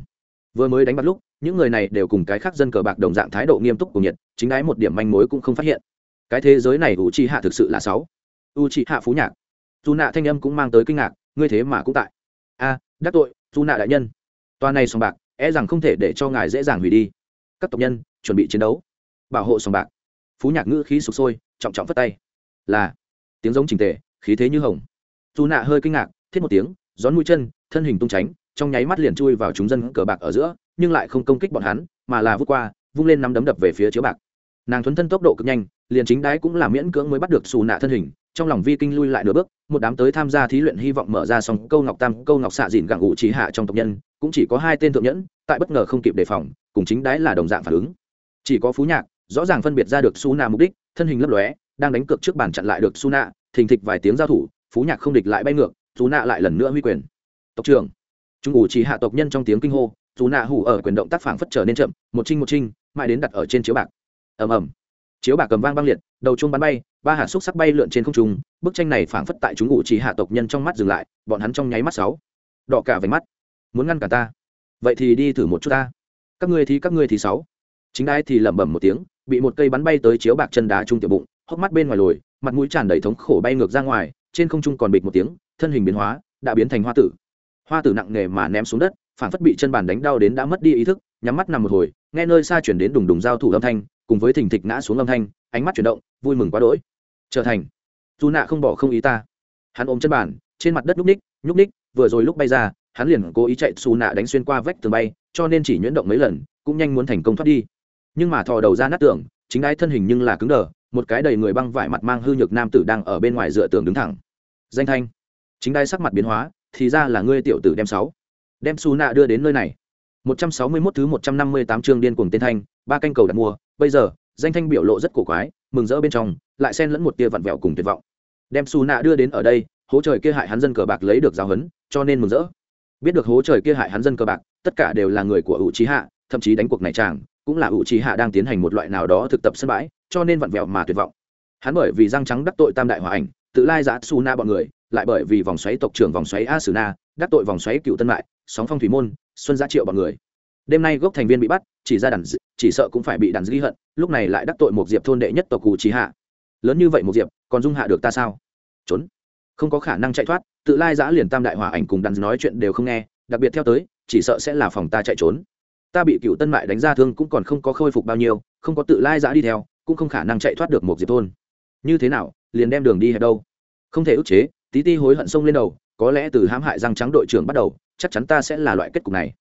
Vừa mới đánh bắt lúc, những người này đều cùng cái khác dân cờ bạc đồng dạng thái độ nghiêm túc cùng nhiệt, chính đái một điểm manh mối cũng không phát hiện. Cái thế giới này ủ trí hạ thực sự là sáu. U trí hạ phú nhạc. Dù nạ thanh âm cũng mang tới kinh ngạc, ngươi thế mà cũng tại a, đắc tội dù nạ đại nhân. Toa này sòng bạc e rằng không thể để cho ngài dễ dàng hủy đi. Các tộc nhân, chuẩn bị chiến đấu. Bảo hộ sòng bạc. Phú nhạc ngữ khí sụp sôi, trọng trọng phất tay. Là, tiếng giống trình tề, khí thế như hồng. Dù nạ hơi kinh ngạc, thiết một tiếng, gión mũi chân, thân hình tung tránh, trong nháy mắt liền chui vào chúng dân cờ bạc ở giữa, nhưng lại không công kích bọn hắn, mà là vút qua, vung lên nắm đấm đập về phía chiếu bạc. Nàng thuấn thân tốc độ cực nhanh, liền chính đái cũng là miễn cưỡng mới bắt được xù nạ thân hình trong lòng vi kinh lui lại nửa bước, một đám tới tham gia thí luyện hy vọng mở ra xong câu ngọc tam, câu ngọc xạ dìn gặng ủ trí hạ trong tộc nhân, cũng chỉ có hai tên thượng nhẫn, tại bất ngờ không kịp đề phòng, cùng chính đái là đồng dạng phản ứng. Chỉ có phú nhạc, rõ ràng phân biệt ra được su na mục đích, thân hình lấp lóe, đang đánh cược trước bàn chặn lại được su na, thình thịch vài tiếng giao thủ, phú nhạc không địch lại bay ngược, su nạ lại lần nữa huy quyền. Tộc trưởng chúng ủ chỉ hạ tộc nhân trong tiếng kinh hô, su nạ hủ ở quyền động tác phản phất trở nên chậm, một trinh một trinh mãi đến đặt ở trên chiếu bạc. Ầm ầm. Chiếu bạc cầm vang băng liệt, đầu chuông bắn bay ba hạt xúc sắc bay lượn trên không trung, bức tranh này phảng phất tại chúng ủ chỉ hạ tộc nhân trong mắt dừng lại, bọn hắn trong nháy mắt sáu. Đỏ cả váy mắt. Muốn ngăn cả ta? Vậy thì đi thử một chút ta. Các ngươi thì các ngươi thì sáu. Chính ai thì lẩm bẩm một tiếng, bị một cây bắn bay tới chiếu bạc chân đá trung tiểu bụng, hốc mắt bên ngoài lồi, mặt mũi tràn đầy thống khổ bay ngược ra ngoài, trên không trung còn bịch một tiếng, thân hình biến hóa, đã biến thành hoa tử. Hoa tử nặng nề mà ném xuống đất phản phất bị chân bàn đánh đau đến đã mất đi ý thức, nhắm mắt nằm một hồi, nghe nơi xa chuyển đến đùng đùng giao thủ âm thanh, cùng với thình thịch ngã xuống âm thanh, ánh mắt chuyển động, vui mừng quá đỗi trở thành. Dù nạ không bỏ không ý ta. Hắn ôm chân bàn, trên mặt đất nhúc ních nhúc ních vừa rồi lúc bay ra, hắn liền cố ý chạy xù nạ đánh xuyên qua vách tường bay, cho nên chỉ nhuyễn động mấy lần, cũng nhanh muốn thành công thoát đi. Nhưng mà thò đầu ra nát tường, chính ai thân hình nhưng là cứng đờ, một cái đầy người băng vải mặt mang hư nhược nam tử đang ở bên ngoài dựa tường đứng thẳng. Danh thanh. Chính đai sắc mặt biến hóa, thì ra là ngươi tiểu tử đem sáu. Đem xù nạ đưa đến nơi này. Một trăm sáu mươi 161 thứ một trăm năm mươi tám chương điên cuồng tên thanh, ba canh cầu đặt mua. Bây giờ, danh thanh biểu lộ rất cổ quái, mừng rỡ bên trong lại xen lẫn một tia vặn vẹo cùng tuyệt vọng. Đem xù nạ đưa đến ở đây hố trời kia hại hắn dân cờ bạc lấy được giáo hấn, cho nên mừng rỡ. Biết được hố trời kia hại hắn dân cờ bạc tất cả đều là người của ủ trí hạ thậm chí đánh cuộc này chàng cũng là ủ trí hạ đang tiến hành một loại nào đó thực tập sân bãi cho nên vặn vẹo mà tuyệt vọng. Hắn bởi vì răng trắng đắc tội tam đại hòa ảnh tự lai giã su na bọn người lại bởi vì vòng xoáy tộc trưởng vòng xoáy a sử na đắc tội vòng xoáy cựu tân mại sóng phong thủy môn xuân gia triệu bọn người. Đêm nay gốc thành viên bị bắt chỉ ra đàn chỉ sợ cũng phải bị đàn ghi hận lúc này lại đắc tội một diệp thôn đệ nhất tộc cụ trí hạ lớn như vậy một diệp, còn dung hạ được ta sao? Trốn. Không có khả năng chạy thoát, tự lai giã liền tam đại hòa ảnh cùng đàn nói chuyện đều không nghe, đặc biệt theo tới, chỉ sợ sẽ là phòng ta chạy trốn. Ta bị cựu tân mại đánh ra thương cũng còn không có khôi phục bao nhiêu, không có tự lai giã đi theo, cũng không khả năng chạy thoát được một diệp thôn. Như thế nào, liền đem đường đi hẹp đâu? Không thể ức chế, tí ti hối hận sông lên đầu, có lẽ từ hãm hại răng trắng đội trưởng bắt đầu, chắc chắn ta sẽ là loại kết cục này.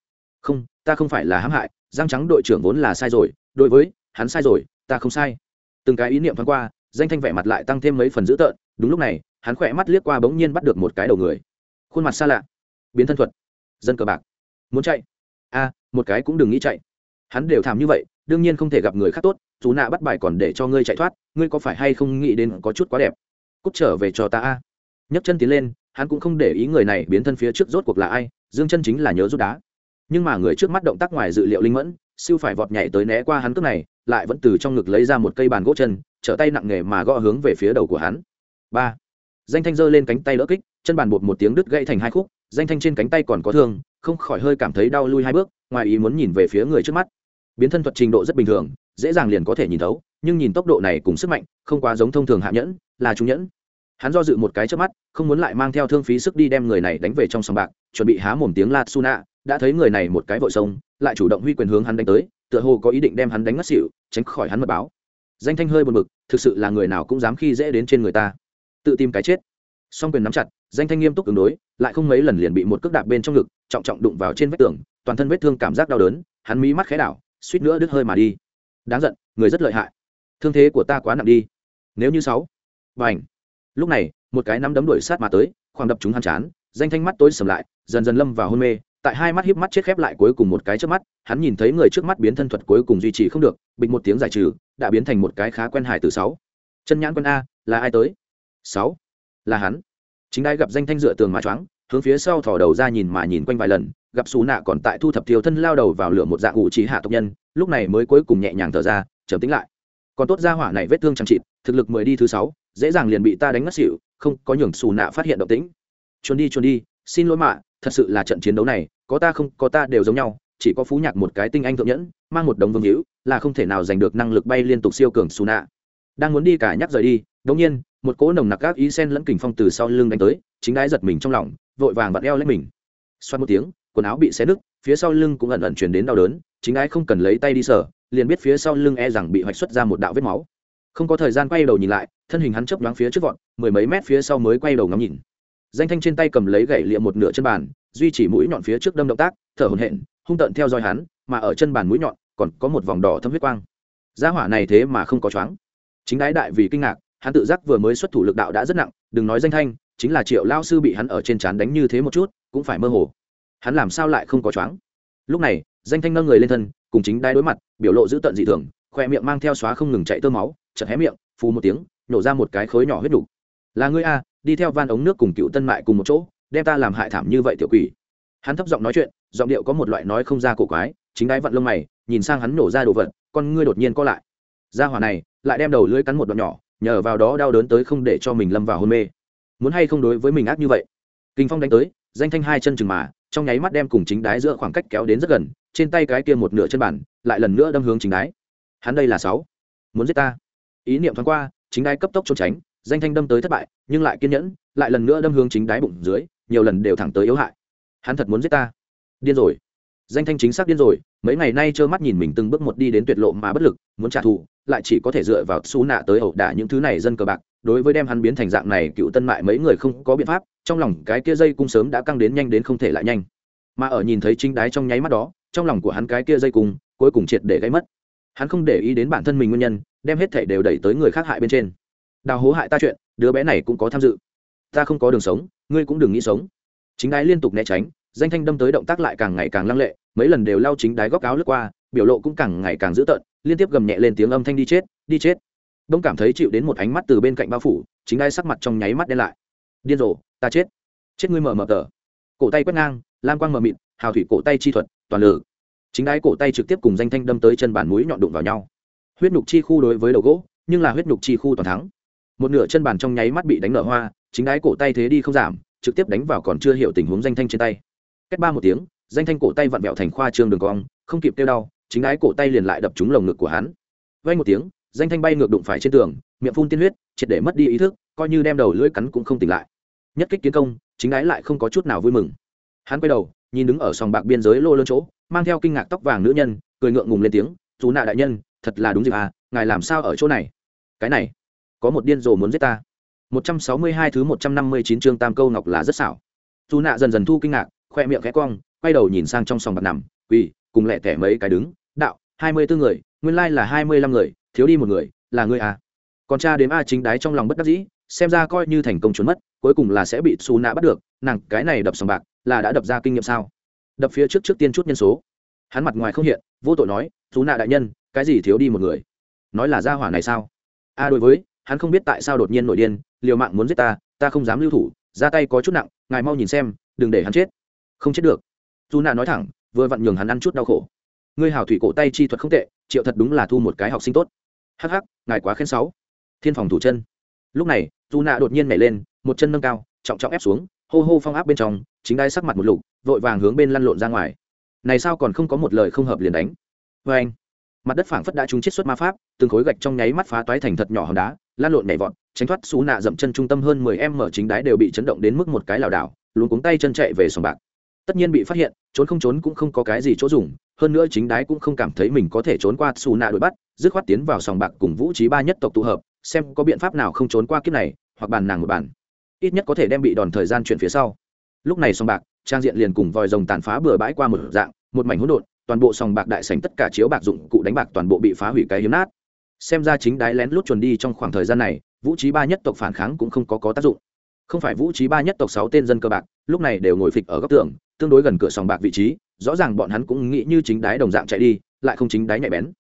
Không, ta không phải là hãm hại răng trắng đội trưởng vốn là sai rồi, đối với, hắn sai rồi, ta không sai. Từng cái ý niệm thoáng qua danh thanh vẻ mặt lại tăng thêm mấy phần dữ tợn, đúng lúc này, hắn khỏe mắt liếc qua bỗng nhiên bắt được một cái đầu người. Khuôn mặt xa lạ. Biến thân thuật. Dân cờ bạc. Muốn chạy? A, một cái cũng đừng nghĩ chạy. Hắn đều thảm như vậy, đương nhiên không thể gặp người khác tốt chú nạ bắt bài còn để cho ngươi chạy thoát, ngươi có phải hay không nghĩ đến có chút quá đẹp? Cút trở về cho ta a. Nhấc chân tiến lên, hắn cũng không để ý người này biến thân phía trước rốt cuộc là ai, dương chân chính là nhớ rút đá. Nhưng mà người trước mắt động tác ngoài dự liệu linh mẫn, siêu phải vọt nhảy tới né qua hắn cướp này, lại vẫn từ trong ngực lấy ra một cây bàn gỗ chân trở tay nặng nghề mà gõ hướng về phía đầu của hắn. Ba. Danh thanh giơ lên cánh tay đỡ kích, chân bàn bột một tiếng đứt gãy thành hai khúc, danh thanh trên cánh tay còn có thương, không khỏi hơi cảm thấy đau lui hai bước, ngoài ý muốn nhìn về phía người trước mắt. Biến thân thuật trình độ rất bình thường, dễ dàng liền có thể nhìn thấu, nhưng nhìn tốc độ này cùng sức mạnh, không quá giống thông thường hạ nhẫn, là trung nhẫn. Hắn do dự một cái trước mắt, không muốn lại mang theo thương phí sức đi đem người này đánh về trong sòng bạc, chuẩn bị há mồm tiếng la suna đã thấy người này một cái vội sông lại chủ động huy quyền hướng hắn đánh tới, tựa hồ có ý định đem hắn đánh ngất xỉu, tránh khỏi hắn mật báo danh thanh hơi buồn bực, thực sự là người nào cũng dám khi dễ đến trên người ta. Tự tìm cái chết. Song quyền nắm chặt, danh thanh nghiêm túc ứng đối, lại không mấy lần liền bị một cước đạp bên trong ngực, trọng trọng đụng vào trên vách tường, toàn thân vết thương cảm giác đau đớn, hắn mí mắt khẽ đảo, suýt nữa đứt hơi mà đi. Đáng giận, người rất lợi hại. Thương thế của ta quá nặng đi. Nếu như sáu và ảnh lúc này, một cái nắm đấm đuổi sát mà tới, khoảng đập chúng hắn chán, danh thanh mắt tối sầm lại, dần dần lâm vào hôn mê, tại hai mắt híp mắt chết khép lại cuối cùng một cái trước mắt, hắn nhìn thấy người trước mắt biến thân thuật cuối cùng duy trì không được, bịch một tiếng giải trừ đã biến thành một cái khá quen hài từ sáu. Chân nhãn quân a, là ai tới? Sáu. Là hắn. Chính đai gặp danh thanh dựa tường mà choáng, hướng phía sau thò đầu ra nhìn mà nhìn quanh vài lần, gặp xù nạ còn tại thu thập thiêu thân lao đầu vào lửa một dạng ủ trí hạ tộc nhân, lúc này mới cuối cùng nhẹ nhàng thở ra, trầm tính lại. Còn tốt ra hỏa này vết thương chẳng trị thực lực mười đi thứ sáu, dễ dàng liền bị ta đánh ngất xỉu, không có nhường xù nạ phát hiện động tĩnh. Chuồn đi chuồn đi, xin lỗi mạ, thật sự là trận chiến đấu này, có ta không, có ta đều giống nhau chỉ có phú nhạc một cái tinh anh thượng nhẫn, mang một đống vương hữu, là không thể nào giành được năng lực bay liên tục siêu cường xù nạ đang muốn đi cả nhắc rời đi đống nhiên, một cỗ nồng nặc các ý sen lẫn kình phong từ sau lưng đánh tới, chính đái giật mình trong lòng, vội vàng vặn eo lên mình. Xoát một tiếng, quần áo bị xé nứt, phía sau lưng cũng ẩn ẩn truyền đến đau đớn, chính đái không cần lấy tay đi sờ, liền biết phía sau lưng e rằng bị hoạch xuất ra một đạo vết máu. Không có thời gian quay đầu nhìn lại, thân hình hắn chấp đoán phía trước vọt, mười mấy mét phía sau mới quay đầu ngắm nhìn. Danh thanh trên tay cầm lấy gậy liệm một nửa chân bàn, duy trì mũi nhọn phía trước đâm động tác, thở hổn hển hung tợn theo dõi hắn, mà ở chân bàn mũi nhọn, còn có một vòng đỏ thâm huyết quang. Gia hỏa này thế mà không có choáng. Chính đái đại vì kinh ngạc, hắn tự giác vừa mới xuất thủ lực đạo đã rất nặng, đừng nói danh thanh, chính là triệu lao sư bị hắn ở trên trán đánh như thế một chút, cũng phải mơ hồ. Hắn làm sao lại không có choáng? Lúc này, danh thanh nâng người lên thân, cùng chính đái đối mặt, biểu lộ dữ tợn dị thường, khoe miệng mang theo xóa không ngừng chạy tơ máu, chợt hé miệng, phù một tiếng nhổ ra một cái khối nhỏ huyết đủ. là ngươi a đi theo van ống nước cùng cựu tân mại cùng một chỗ, đem ta làm hại thảm như vậy tiểu quỷ hắn thấp giọng nói chuyện, giọng điệu có một loại nói không ra cổ quái, chính đái vặn lông mày, nhìn sang hắn nổ ra đồ vật, con ngươi đột nhiên co lại. Ra hỏa này, lại đem đầu lưỡi cắn một đoạn nhỏ, nhờ vào đó đau đớn tới không để cho mình lâm vào hôn mê. Muốn hay không đối với mình ác như vậy? Kinh phong đánh tới, danh thanh hai chân chừng mà, trong nháy mắt đem cùng chính đái giữa khoảng cách kéo đến rất gần, trên tay cái kia một nửa chân bản, lại lần nữa đâm hướng chính đái. Hắn đây là sáu. Muốn giết ta? Ý niệm thoáng qua, chính đái cấp tốc trốn tránh, danh thanh đâm tới thất bại, nhưng lại kiên nhẫn, lại lần nữa đâm hướng chính đái bụng dưới, nhiều lần đều thẳng tới yếu hại hắn thật muốn giết ta. Điên rồi. Danh thanh chính xác điên rồi, mấy ngày nay trơ mắt nhìn mình từng bước một đi đến tuyệt lộ mà bất lực, muốn trả thù, lại chỉ có thể dựa vào xú nạ tới ẩu đả những thứ này dân cờ bạc. Đối với đem hắn biến thành dạng này, cựu tân mại mấy người không có biện pháp, trong lòng cái kia dây cung sớm đã căng đến nhanh đến không thể lại nhanh. Mà ở nhìn thấy chính đái trong nháy mắt đó, trong lòng của hắn cái kia dây cung, cuối cùng triệt để gây mất. Hắn không để ý đến bản thân mình nguyên nhân, đem hết thể đều đẩy tới người khác hại bên trên. Đào hố hại ta chuyện, đứa bé này cũng có tham dự. Ta không có đường sống, ngươi cũng đừng nghĩ sống chính đái liên tục né tránh, danh thanh đâm tới động tác lại càng ngày càng lăng lệ, mấy lần đều lao chính đái góc áo lướt qua, biểu lộ cũng càng ngày càng dữ tợn, liên tiếp gầm nhẹ lên tiếng âm thanh đi chết đi chết. Đông cảm thấy chịu đến một ánh mắt từ bên cạnh bao phủ, chính đái sắc mặt trong nháy mắt đen lại. Điên rồ, ta chết. Chết ngươi mở mở tờ. Cổ tay quét ngang, lam quang mờ mịt, hào thủy cổ tay chi thuật, toàn lử chính đái cổ tay trực tiếp cùng danh thanh đâm tới chân bàn mũi nhọn đụng vào nhau. Huyết nhục chi khu đối với đầu gỗ, nhưng là huyết nhục chi khu toàn thắng. Một nửa chân bàn trong nháy mắt bị đánh nở hoa, chính đái cổ tay thế đi không giảm trực tiếp đánh vào còn chưa hiểu tình huống danh thanh trên tay. Cách ba một tiếng, danh thanh cổ tay vặn vẹo thành khoa trương đường cong, không kịp kêu đau, chính ái cổ tay liền lại đập trúng lồng ngực của hắn. Vay một tiếng, danh thanh bay ngược đụng phải trên tường, miệng phun tiên huyết, triệt để mất đi ý thức, coi như đem đầu lưỡi cắn cũng không tỉnh lại. Nhất kích kiến công, chính ái lại không có chút nào vui mừng. Hắn quay đầu, nhìn đứng ở sòng bạc biên giới lô lơn chỗ, mang theo kinh ngạc tóc vàng nữ nhân, cười ngượng ngùng lên tiếng dù nạ đại nhân, thật là đúng dịp à ngài làm sao ở chỗ này? Cái này, có một điên rồ muốn giết ta. 162 thứ 159 chương tam câu ngọc là rất xảo. Chu nạ dần dần thu kinh ngạc, khoe miệng khẽ cong, quay đầu nhìn sang trong sòng bạc nằm, quỳ, cùng lẹ tẻ mấy cái đứng, đạo, hai mươi bốn người, nguyên lai là hai mươi lăm người, thiếu đi một người, là ngươi à? Còn cha đếm a chính đái trong lòng bất đắc dĩ, xem ra coi như thành công trốn mất, cuối cùng là sẽ bị Chu nạ bắt được, nàng cái này đập sòng bạc là đã đập ra kinh nghiệm sao? Đập phía trước trước tiên chút nhân số. Hắn mặt ngoài không hiện, vô tội nói, "Chu nạ đại nhân, cái gì thiếu đi một người? Nói là gia hỏa này sao? A đối với hắn không biết tại sao đột nhiên nội điên, liều mạng muốn giết ta ta không dám lưu thủ, ra tay có chút nặng, ngài mau nhìn xem, đừng để hắn chết. Không chết được. Dù nạ nói thẳng, vừa vặn nhường hắn ăn chút đau khổ. Ngươi hào thủy cổ tay chi thuật không tệ, triệu thật đúng là thu một cái học sinh tốt. Hắc hắc, ngài quá khen sáu thiên phòng thủ chân. Lúc này, dù nạ đột nhiên nhảy lên, một chân nâng cao, trọng trọng ép xuống, hô hô phong áp bên trong, chính đai sắc mặt một lục, vội vàng hướng bên lăn lộn ra ngoài. Này sao còn không có một lời không hợp liền đánh. Vê anh mặt đất phảng phất đã trúng chiết xuất ma pháp, từng khối gạch trong nháy mắt phá toái thành thật nhỏ hòn đá lan lộn nhảy vọt, tránh thoát xú nạ dậm chân trung tâm hơn mười em mở chính đái đều bị chấn động đến mức một cái lảo đảo luôn cuống tay chân chạy về sòng bạc. Tất nhiên bị phát hiện, trốn không trốn cũng không có cái gì chỗ dùng, hơn nữa chính đái cũng không cảm thấy mình có thể trốn qua xù nạ đuổi bắt, dứt khoát tiến vào sòng bạc cùng vũ trí ba nhất tộc tụ hợp, xem có biện pháp nào không trốn qua kiếp này, hoặc bàn nàng một bàn. Ít nhất có thể đem bị đòn thời gian chuyển phía sau. Lúc này sòng bạc, trang diện liền cùng vòi rồng tàn phá bừa bãi qua một dạng, một mảnh hỗn độn, toàn bộ sòng bạc đại sảnh tất cả chiếu bạc dụng cụ đánh bạc toàn bộ bị phá hủy cái hiếm nát xem ra chính đái lén lút chuẩn đi trong khoảng thời gian này, vũ trí ba nhất tộc phản kháng cũng không có có tác dụng. Không phải vũ trí ba nhất tộc sáu tên dân cơ bạc, lúc này đều ngồi phịch ở góc tường, tương đối gần cửa sòng bạc vị trí, rõ ràng bọn hắn cũng nghĩ như chính đái đồng dạng chạy đi, lại không chính đái nhạy bén.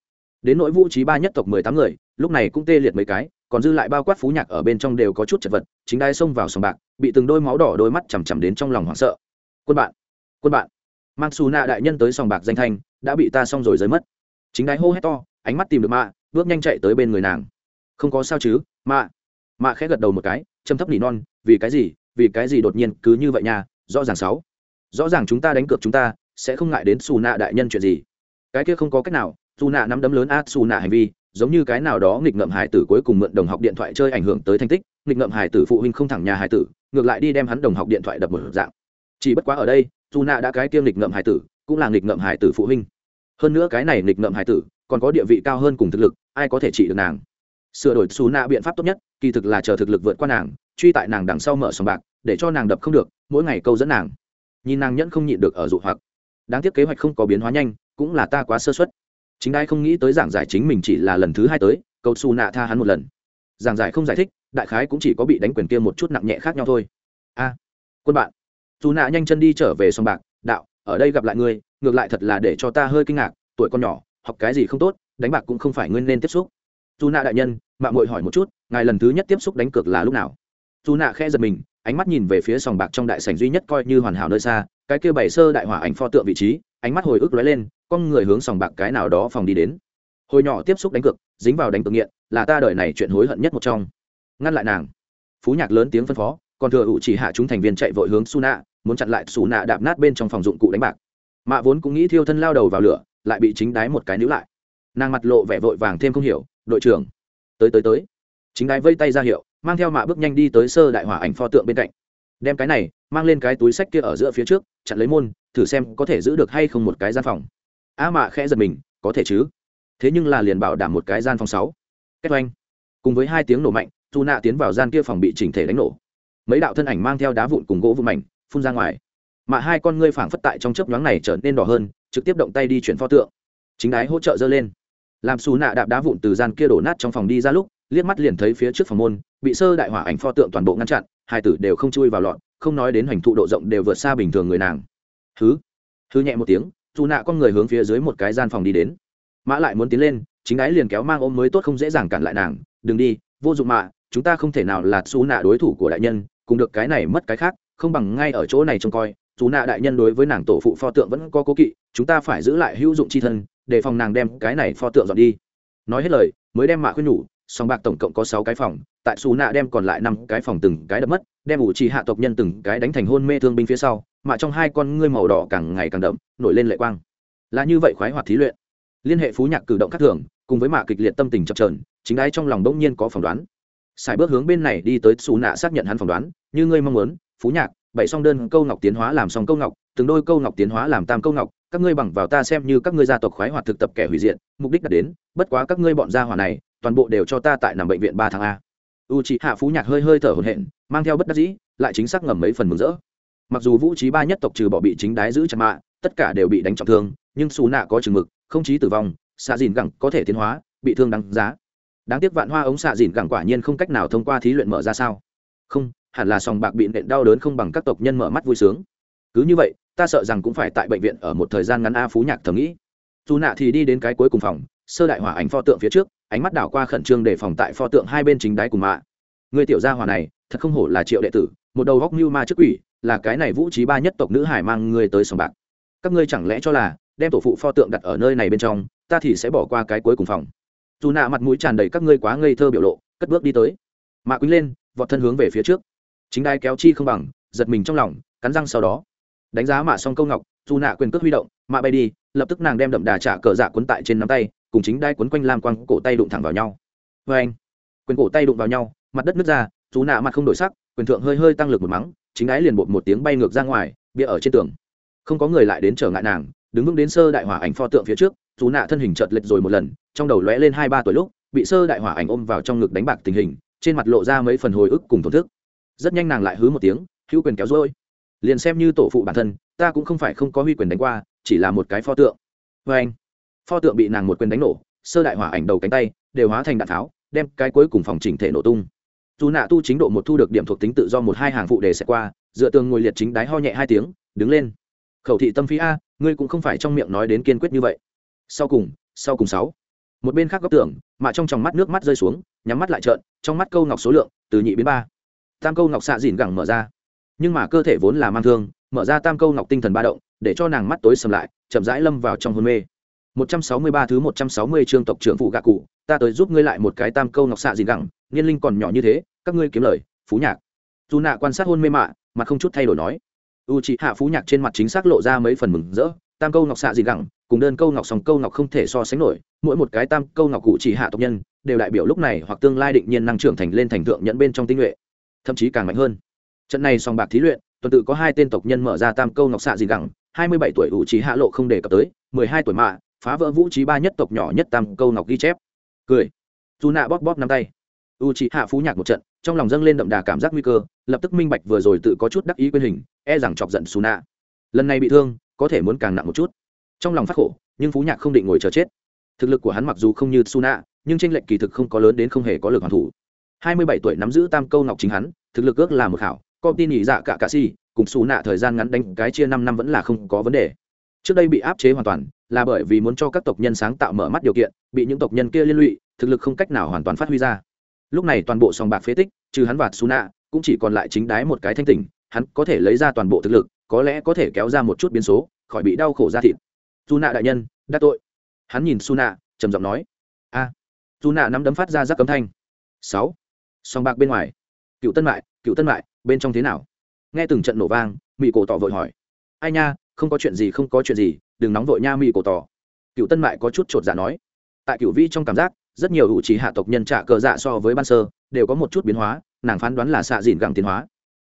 Đến nỗi vũ trí ba nhất tộc mười tám người, lúc này cũng tê liệt mấy cái, còn dư lại bao quát phú nhạc ở bên trong đều có chút chật vật, chính đai xông vào sòng bạc, bị từng đôi máu đỏ đôi mắt chằm chằm đến trong lòng hoảng sợ. Quân bạn quân bạn. Mang xù nạ đại nhân tới sòng bạc danh thanh, đã bị ta xong rồi rơi mất. Chính đai hô hét to, ánh mắt tìm được mạ bước nhanh chạy tới bên người nàng. Không có sao chứ, mạ. Mạ khẽ gật đầu một cái châm thấp nỉ non, vì cái gì, vì cái gì đột nhiên cứ như vậy nha, rõ ràng sáu. Rõ ràng chúng ta đánh cược chúng ta, sẽ không ngại đến xù nạ đại nhân chuyện gì. Cái kia không có cách nào dù nạ nắm đấm lớn a xù nạ hành vi, giống như cái nào đó nghịch ngợm hải tử cuối cùng mượn đồng học điện thoại chơi ảnh hưởng tới thành tích, nghịch ngợm hải tử phụ huynh không thẳng nhà hải tử, ngược lại đi đem hắn đồng học điện thoại đập một dạng. Chỉ bất quá ở đây dù nạ đã cái tiêm nghịch ngợm hải tử, cũng là nghịch ngợm hải tử phụ huynh. Hơn nữa cái này nghịch ngợm hải tử còn có địa vị cao hơn cùng thực lực, ai có thể trị được nàng? Sửa đổi xù nạ biện pháp tốt nhất, kỳ thực là chờ thực lực vượt qua nàng, truy tại nàng đằng sau mở sòng bạc, để cho nàng đập không được, mỗi ngày câu dẫn nàng. Nhìn nàng nhẫn không nhịn được ở dụ hoặc. Đáng tiếc kế hoạch không có biến hóa nhanh, cũng là ta quá sơ xuất chính đai không nghĩ tới giảng giải chính mình chỉ là lần thứ hai tới câu xù nạ tha hắn một lần. Giảng giải không giải thích, đại khái cũng chỉ có bị đánh quyền kia một chút nặng nhẹ khác nhau thôi. A, quân bạn. Dù nạ nhanh chân đi trở về sòng bạc, đạo, ở đây gặp lại ngươi, ngược lại thật là để cho ta hơi kinh ngạc, tuổi con nhỏ học cái gì không tốt, đánh bạc cũng không phải nguyên nên tiếp xúc. Dù nạ đại nhân, mạng mội hỏi một chút, ngài lần thứ nhất tiếp xúc đánh cược là lúc nào? Dù nạ khẽ giật mình, ánh mắt nhìn về phía sòng bạc trong đại sảnh duy nhất coi như hoàn hảo nơi xa, cái kia bảy sơ đại hỏa ảnh pho tượng vị trí, ánh mắt hồi ức lóe lên, con người hướng sòng bạc cái nào đó phòng đi đến. Hồi nhỏ tiếp xúc đánh cược, dính vào đánh cược nghiện, là ta đời này chuyện hối hận nhất một trong. Ngăn lại nàng. Phú nhạc lớn tiếng phân phó, còn thừa ủ chỉ hạ chúng thành viên chạy vội hướng su nạ muốn chặn lại su nạ đạp nát bên trong phòng dụng cụ đánh bạc. Mạ vốn cũng nghĩ thiêu thân lao đầu vào lửa lại bị chính đái một cái níu lại. Nàng mặt lộ vẻ vội vàng thêm không hiểu, đội trưởng. Tới tới tới. Chính đái vây tay ra hiệu, mang theo mạ bước nhanh đi tới sơ đại hỏa ảnh pho tượng bên cạnh. Đem cái này, mang lên cái túi sách kia ở giữa phía trước, chặn lấy môn, thử xem có thể giữ được hay không một cái gian phòng. A mạ khẽ giật mình, có thể chứ. Thế nhưng là liền bảo đảm một cái gian phòng sáu. Kết oanh. Cùng với hai tiếng nổ mạnh thu nạ tiến vào gian kia phòng bị chỉnh thể đánh nổ. Mấy đạo thân ảnh mang theo đá vụn cùng gỗ vụn mảnh, phun ra ngoài mà hai con ngươi phảng phất tại trong chớp nhoáng này trở nên đỏ hơn, trực tiếp động tay đi chuyển pho tượng. Chính đái hỗ trợ dơ lên. Làm xù nạ đạp đá vụn từ gian kia đổ nát trong phòng đi ra lúc, liếc mắt liền thấy phía trước phòng môn, bị sơ đại hỏa ảnh pho tượng toàn bộ ngăn chặn, hai tử đều không chui vào lọn không nói đến hành thụ độ rộng đều vượt xa bình thường người nàng. Thứ thứ nhẹ một tiếng, dù nạ con người hướng phía dưới một cái gian phòng đi đến. Mã lại muốn tiến lên, chính ái liền kéo mang ôm mới tốt không dễ dàng cản lại nàng, đừng đi, vô dụng mạ, chúng ta không thể nào là xú nạ đối thủ của đại nhân, cùng được cái này mất cái khác, không bằng ngay ở chỗ này trông coi dù nạ đại nhân đối với nàng tổ phụ pho tượng vẫn có cố kỵ, chúng ta phải giữ lại hữu dụng c h i thân, để phòng nàng đem cái này pho tượng dọn đi. Nói hết lời, mới đem mạ khuyên nhủ, song bạc tổng cộng có sáu cái phòng, tại xù nạ đem còn lại năm cái phòng từng cái đập mất, đem ủ trì hạ tộc nhân từng cái đánh thành hôn mê thương binh phía sau, mà trong hai con ngươi màu đỏ càng ngày càng đậm, nổi lên lệ quang. Là như vậy khoái hoạt thí luyện. Liên hệ phú nhạc cử động khác thường, cùng với mạ kịch liệt tâm tình chập trờn chính đái trong lòng bỗng nhiên có phỏng đoán. Xài bước hướng bên này đi tới xù nạ xác nhận hắn phỏng đoán, như ngươi mong muốn, phú nhạc bảy song đơn câu ngọc tiến hóa làm song câu ngọc, từng đôi câu ngọc tiến hóa làm tam câu ngọc, các ngươi bằng vào ta xem như các ngươi gia tộc khoái hoạt thực tập kẻ hủy diện mục đích đạt đến, bất quá các ngươi bọn gia hỏa này, toàn bộ đều cho ta tại nằm bệnh viện ba tháng a. U c hạ phú nhạc hơi hơi thở hổn hển, mang theo bất đắc dĩ, lại chính xác ngầm mấy phần mừng rỡ. Mặc dù vũ trí ba nhất tộc trừ bỏ bị chính đái giữ chặt mạ, tất cả đều bị đánh trọng thương, nhưng xù nạ có chừng mực, không chí tử vong xạ dìn gẳng có thể tiến hóa, bị thương đáng giá. Đáng tiếc vạn hoa ống xạ dìn gẳng quả nhiên không cách nào thông qua thí luyện mở ra sao? Không hẳn là sòng bạc bị nện đau đớn không bằng các tộc nhân mở mắt vui sướng. Cứ như vậy, ta sợ rằng cũng phải tại bệnh viện ở một thời gian ngắn a phú nhạc thầm nghĩ. Dù nạ thì đi đến cái cuối cùng phòng, sơ đại hỏa ảnh pho tượng phía trước, ánh mắt đảo qua khẩn trương để phòng tại pho tượng hai bên chính đáy cùng mạ. Người tiểu gia hỏa này, thật không hổ là triệu đệ tử, một đầu góc mưu ma trước quỷ, là cái này vũ trí ba nhất tộc nữ hải mang người tới sòng bạc. Các ngươi chẳng lẽ cho là, đem tổ phụ pho tượng đặt ở nơi này bên trong, ta thì sẽ bỏ qua cái cuối cùng phòng. Dù nạ mặt mũi tràn đầy các ngươi quá ngây thơ biểu lộ, cất bước đi tới. Mạ quýnh lên, vọt thân hướng về phía trước chính đai kéo chi không bằng, giật mình trong lòng, cắn răng sau đó. Đánh giá mạ xong câu ngọc, dù nạ quyền cước huy động, mạ bay đi, lập tức nàng đem đậm đà trả cờ dạ quấn tại trên nắm tay, cùng chính đai quấn quanh lam quăng cổ tay đụng thẳng vào nhau. Vê anh, quyền cổ tay đụng vào nhau, mặt đất nứt ra, dù nạ mặt không đổi sắc, quyền thượng hơi hơi tăng lực một mắng, chính đái liền bột một tiếng bay ngược ra ngoài bia ở trên tường. Không có người lại đến trở ngại nàng, đứng vững đến sơ đại hỏa ảnh pho tượng phía trước, dù nạ thân hình chợt lệch rồi một lần, trong đầu lóe lên hai ba tuổi lúc, bị sơ đại hỏa ảnh ôm vào trong ngực đánh bạc tình hình, trên mặt lộ ra mấy phần hồi ức cùng thổn thức rất nhanh nàng lại hứ một tiếng hữu quyền kéo dôi liền xem như tổ phụ bản thân ta cũng không phải không có huy quyền đánh qua chỉ là một cái pho tượng. Vê anh pho tượng bị nàng một quyền đánh nổ sơ đại hỏa ảnh đầu cánh tay đều hóa thành đạn tháo đem cái cuối cùng phòng chỉnh thể nổ tung. Dù nạ tu chính độ một thu được điểm thuộc tính tự do một hai hàng phụ đề sẽ qua dựa tường ngồi liệt chính đáy ho nhẹ hai tiếng đứng lên. Khẩu thị tâm phi a ngươi cũng không phải trong miệng nói đến kiên quyết như vậy. Sau cùng sau cùng sáu. Một bên khác góc tưởng, mà trong tròng mắt nước mắt rơi xuống nhắm mắt lại trợn trong mắt câu ngọc số lượng từ nhị biến ba tam câu ngọc xạ dìn gẳng mở ra. Nhưng mà cơ thể vốn là mang thương, mở ra tam câu ngọc tinh thần ba động, để cho nàng mắt tối sầm lại, chậm rãi lâm vào trong hôn mê. 163 thứ 160 chương tộc trưởng phụ gạ cụ, ta tới giúp ngươi lại một cái tam câu ngọc xạ dìn gẳng, niên linh còn nhỏ như thế, các ngươi kiếm lời, phú nhạc. Dù nạ quan sát hôn mê mạ, mà không chút thay đổi nói. U chị hạ phú nhạc trên mặt chính xác lộ ra mấy phần mừng rỡ, tam câu ngọc xạ dìn gẳng, cùng đơn câu ngọc sòng câu ngọc không thể so sánh nổi, mỗi một cái tam câu ngọc cụ chỉ hạ tộc nhân, đều đại biểu lúc này hoặc tương lai định nhiên năng trưởng thành lên thành thượng nhận bên trong tinh nguyện thậm chí càng mạnh hơn. Trận này song bạc thí luyện, tuần tự có hai tên tộc nhân mở ra tam câu ngọc xạ gì gẳng, hai mươi bảy tuổi ủ trí hạ lộ không đề cập tới, mười hai tuổi mạ, phá vỡ vũ trí ba nhất tộc nhỏ nhất tam câu ngọc ghi chép. Cười. Dù nạ bóp bóp nắm tay. U trí hạ phú nhạc một trận, trong lòng dâng lên đậm đà cảm giác nguy cơ, lập tức minh bạch vừa rồi tự có chút đắc ý quyền hình e rằng chọc giận xù nạ. Lần này bị thương, có thể muốn càng nặng một chút. Trong lòng phát khổ, nhưng phú nhạc không định ngồi chờ chết. Thực lực của hắn mặc dù không như suna nhưng tranh lệch kỳ thực không có lớn đến không hề có lực hoàn thủ hai mươi bảy tuổi nắm giữ tam câu ngọc chính hắn thực lực ước là một khảo có tin nhị dạ cả cạ si cùng xù nạ thời gian ngắn đánh cái chia năm năm vẫn là không có vấn đề. Trước đây bị áp chế hoàn toàn là bởi vì muốn cho các tộc nhân sáng tạo mở mắt điều kiện bị những tộc nhân kia liên lụy thực lực không cách nào hoàn toàn phát huy ra. Lúc này toàn bộ sòng bạc phế tích trừ hắn vạt xù nạ cũng chỉ còn lại chính đái một cái thanh tỉnh hắn có thể lấy ra toàn bộ thực lực có lẽ có thể kéo ra một chút biến số khỏi bị đau khổ ra thịt. Dù nạ đại nhân đắc tội. Hắn nhìn su nạ trầm giọng nói. A. À, dù nạ nắm đấm phát ra rắc cấm thanh. Sáu song bạc bên ngoài. Cựu tân mại, cựu tân mại, bên trong thế nào? Nghe từng trận nổ vang mỹ cổ tỏ vội hỏi. Ai nha, không có chuyện gì, không có chuyện gì, đừng nóng vội nha mỹ cổ tỏ. Cựu tân mại có chút chột dạ nói. Tại cựu vi trong cảm giác, rất nhiều ủ trí hạ tộc nhân trả cờ dạ so với ban sơ, đều có một chút biến hóa, nàng phán đoán là xạ dìn gẳng tiến hóa.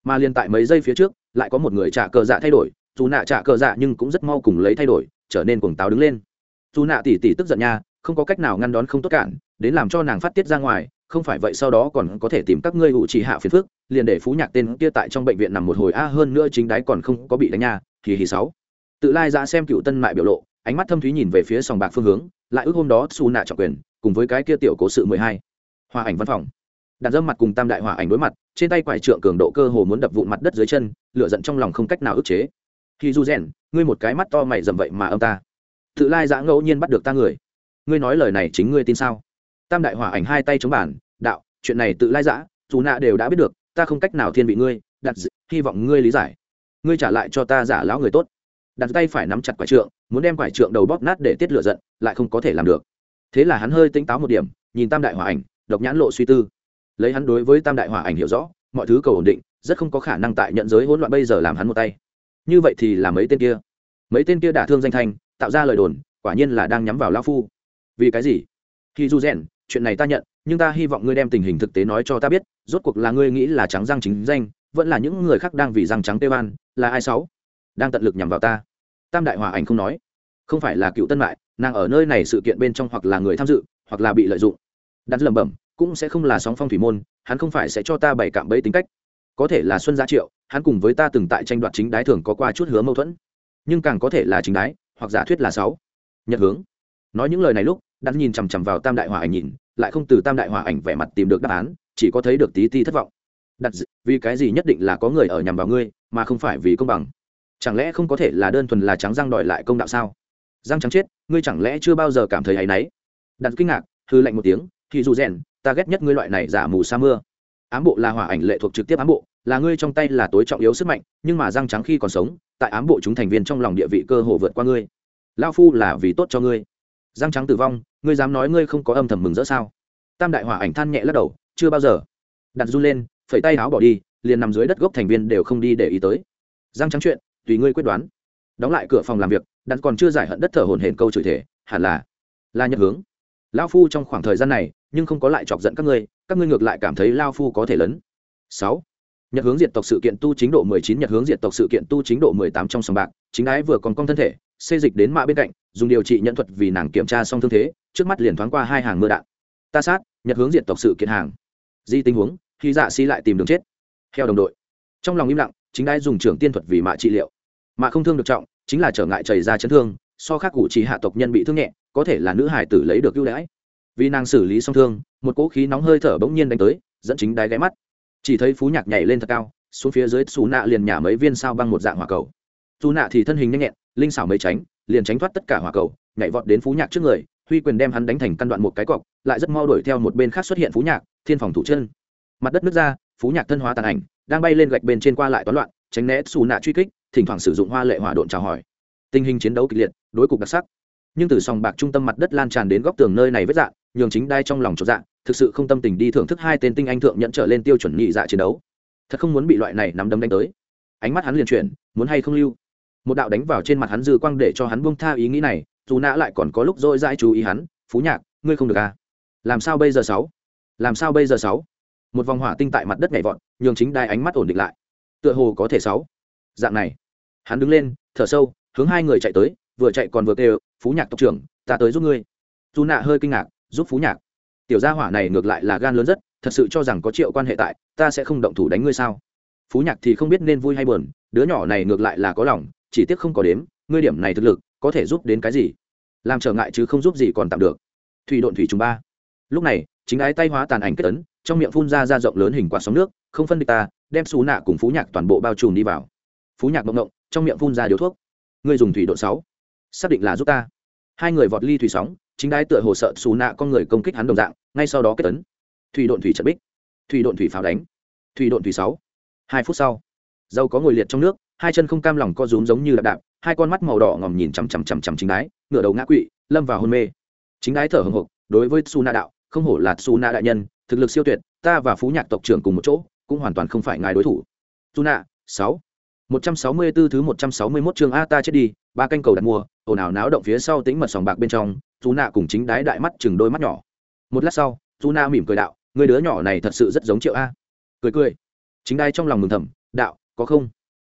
Mà liên tại mấy giây phía trước, lại có một người trả cờ dạ thay đổi, dù nạ trả cờ dạ nhưng cũng rất mau cùng lấy thay đổi, trở nên cuồng táo đứng lên. Dù nạ tỉ tỉ tức giận nha, không có cách nào ngăn đón không tốt cản, đến làm cho nàng phát tiết ra ngoài không phải vậy sau đó còn có thể tìm các ngươi hữu chỉ hạ phiền phước liền để phú nhạc tên kia tại trong bệnh viện nằm một hồi a hơn nữa chính đái còn không có bị đánh nha thì hì sáu. Tự lai ra xem cựu tân mại biểu lộ, ánh mắt thâm thúy nhìn về phía sòng bạc phương hướng, lại ước hôm đó xù nạ trọng quyền, cùng với cái kia tiểu cố sự mười hai. Hòa ảnh văn phòng. Đàn dâm mặt cùng tam đại hòa ảnh đối mặt, trên tay quải trượng cường độ cơ hồ muốn đập vụn mặt đất dưới chân, lửa giận trong lòng không cách nào ức chế. Khi du rèn ngươi một cái mắt to mày dầm vậy mà âm ta. Tự lai giã ngẫu nhiên bắt được ta người. Ngươi nói lời này chính ngươi tin sao? Tam đại hỏa ảnh hai tay chống bản đạo, chuyện này tự lai giã dù nạ đều đã biết được, ta không cách nào thiên vị ngươi, đặt hy vọng ngươi lý giải. Ngươi trả lại cho ta giả lão người tốt. Đặt tay phải nắm chặt quải trượng, muốn đem quải trượng đầu bóp nát để tiết lửa giận, lại không có thể làm được. Thế là hắn hơi tinh táo một điểm, nhìn tam đại hỏa ảnh, độc nhãn lộ suy tư. Lấy hắn đối với tam đại hỏa ảnh hiểu rõ, mọi thứ cầu ổn định, rất không có khả năng tại nhận giới hỗn loạn bây giờ làm hắn một tay. Như vậy thì là mấy tên kia. Mấy tên kia đả thương danh thanh, tạo ra lời đồn, quả nhiên là đang nhắm vào lao phu. Vì cái gì? Khi du rèn chuyện này ta nhận, nhưng ta hy vọng ngươi đem tình hình thực tế nói cho ta biết, rốt cuộc là ngươi nghĩ là trắng răng chính danh, vẫn là những người khác đang vì răng trắng tê ban là ai sáu? Đang tận lực nhằm vào ta. Tam đại hòa ảnh không nói. Không phải là cựu tân mại, nàng ở nơi này sự kiện bên trong hoặc là người tham dự, hoặc là bị lợi dụng. Đặt lẩm bẩm, cũng sẽ không là sóng phong thủy môn, hắn không phải sẽ cho ta bày cạm bẫy tính cách. Có thể là xuân gia triệu, hắn cùng với ta từng tại tranh đoạt chính đái thường có qua chút hứa mâu thuẫn. Nhưng càng có thể là chính đái, hoặc giả thuyết là sáu. Nhật hướng. Nói những lời này lúc đặt nhìn chằm chằm vào tam đại hòa ảnh nhìn, lại không từ tam đại hòa ảnh vẻ mặt tìm được đáp án, chỉ có thấy được tí ti thất vọng. Đặt vì cái gì nhất định là có người ở nhằm vào ngươi, mà không phải vì công bằng? Chẳng lẽ không có thể là đơn thuần là trắng răng đòi lại công đạo sao? Răng trắng chết, ngươi chẳng lẽ chưa bao giờ cảm thấy áy náy? Đặt kinh ngạc, hư lạnh một tiếng, thì dù rèn, ta ghét nhất ngươi loại này giả mù sa mưa. Ám bộ là hỏa ảnh lệ thuộc trực tiếp ám bộ, là ngươi trong tay là tối trọng yếu sức mạnh, nhưng mà răng trắng khi còn sống, tại ám bộ chúng thành viên trong lòng địa vị cơ hồ vượt qua ngươi. Lao phu là vì tốt cho ngươi răng trắng tử vong, ngươi dám nói ngươi không có âm thầm mừng rỡ sao? Tam đại hỏa ảnh than nhẹ lắc đầu, chưa bao giờ. Đặt run lên, phẩy tay áo bỏ đi, liền nằm dưới đất gốc thành viên đều không đi để ý tới. Răng trắng chuyện, tùy ngươi quyết đoán. Đóng lại cửa phòng làm việc, đặt còn chưa giải hận đất thở hồn hển câu chửi thể hẳn là là nhật hướng. Lao phu trong khoảng thời gian này, nhưng không có lại chọc giận các ngươi các ngươi ngược lại cảm thấy lao phu có thể lớn. Sáu, nhật hướng diệt tộc sự kiện tu chính độ mười chín, nhật hướng diệt tộc sự kiện tu chính độ mười tám trong sòng bạc, chính ái vừa còn cong thân thể xê dịch đến mạ bên cạnh, dùng điều trị nhận thuật vì nàng kiểm tra xong thương thế, trước mắt liền thoáng qua hai hàng mưa đạn. Ta sát, nhật hướng diện tộc sự kiện hàng. Di tình huống, khi dạ xi lại tìm đường chết. Theo đồng đội. Trong lòng im lặng, chính đai dùng trưởng tiên thuật vì mạ trị liệu. Mạ không thương được trọng, chính là trở ngại chảy ra chấn thương, so khác cụ chỉ hạ tộc nhân bị thương nhẹ, có thể là nữ hải tử lấy được ưu đãi. Vì nàng xử lý xong thương, một cỗ khí nóng hơi thở bỗng nhiên đánh tới, dẫn chính đáy ghé mắt. Chỉ thấy phú nhạc nhảy lên thật cao, xuống phía dưới xù nạ liền nhả mấy viên sao băng một dạng hỏa cầu dù nạ thì thân hình nhanh nhẹn, linh xảo mấy tránh, liền tránh thoát tất cả hỏa cầu, nhảy vọt đến phú nhạc trước người, huy quyền đem hắn đánh thành căn đoạn một cái cọc, lại rất mau đuổi theo một bên khác xuất hiện phú nhạc, thiên phòng thủ chân. Mặt đất nước ra, phú nhạc thân hóa tàn ảnh, đang bay lên gạch bên trên qua lại toán loạn, tránh né xù nạ truy kích, thỉnh thoảng sử dụng hoa lệ hỏa độn chào hỏi. Tình hình chiến đấu kịch liệt, đối cục đặc sắc. Nhưng từ sòng bạc trung tâm mặt đất lan tràn đến góc tường nơi này vết dạng nhường chính đai trong lòng chột dạng thực sự không tâm tình đi thưởng thức hai tên tinh anh thượng nhận trở lên tiêu chuẩn nhị dạ chiến đấu. Thật không muốn bị loại này nắm đấm đánh tới. Ánh mắt hắn liền chuyển, muốn hay không lưu? Một đạo đánh vào trên mặt hắn dư quang để cho hắn buông tha ý nghĩ này, dù nã lại còn có lúc dỗi dãi chú ý hắn, phú nhạc, ngươi không được à? Làm sao bây giờ sáu? Làm sao bây giờ sáu? Một vòng hỏa tinh tại mặt đất nhảy vọt, nhường chính đai ánh mắt ổn định lại. Tựa hồ có thể sáu. Dạng này, hắn đứng lên, thở sâu, hướng hai người chạy tới, vừa chạy còn vừa kêu, phú nhạc tộc trưởng, ta tới giúp ngươi. Dù nạ hơi kinh ngạc, giúp phú nhạc? Tiểu gia hỏa này ngược lại là gan lớn rất, thật sự cho rằng có triệu quan hệ tại, ta sẽ không động thủ đánh ngươi sao? Phú nhạc thì không biết nên vui hay buồn, đứa nhỏ này ngược lại là có lòng chỉ tiếc không có đếm ngươi điểm này thực lực có thể giúp đến cái gì? Làm trở ngại chứ không giúp gì còn tạm được. Thủy độn thủy trùng ba. Lúc này chính ái tay hóa tàn ảnh kết tấn trong miệng phun ra ra rộng lớn hình quả sóng nước không phân địch ta đem xú nạ cùng phú nhạc toàn bộ bao trùm đi vào. Phú nhạc mộng động, trong miệng phun ra điếu thuốc. Ngươi dùng thủy độ sáu. Xác định là giúp ta. Hai người vọt ly thủy sóng chính đái tựa hồ sợ xù nạ con người công kích hắn đồng dạng ngay sau đó kết tấn. Thủy độn thủy trận bích. Thủy độn thủy pháo đánh. Thủy độn thủy sáu. Hai phút sau dâu có ngồi liệt trong nước hai chân không cam lòng co rúm giống như đạp đạp hai con mắt màu đỏ ngòm nhìn chằm chằm chằm chằm chính đái ngửa đầu ngã quỵ lâm vào hôn mê chính đái thở hồng hộc đối với su na đạo không hổ là su na đại nhân thực lực siêu tuyệt ta và phú nhạc tộc trưởng cùng một chỗ cũng hoàn toàn không phải ngài đối thủ su na sáu một trăm sáu mươi 164 thứ một trăm sáu mươi 161 chương A ta chết đi, ba canh cầu đặt mua, ồn ào náo động phía sau tĩnh mật sòng bạc bên trong, Tú Na cùng chính đái đại mắt chừng đôi mắt nhỏ. Một lát sau, Tú Na mỉm cười đạo, người đứa nhỏ này thật sự rất giống Triệu A. Cười cười. Chính đái trong lòng mừng thầm, đạo, có không?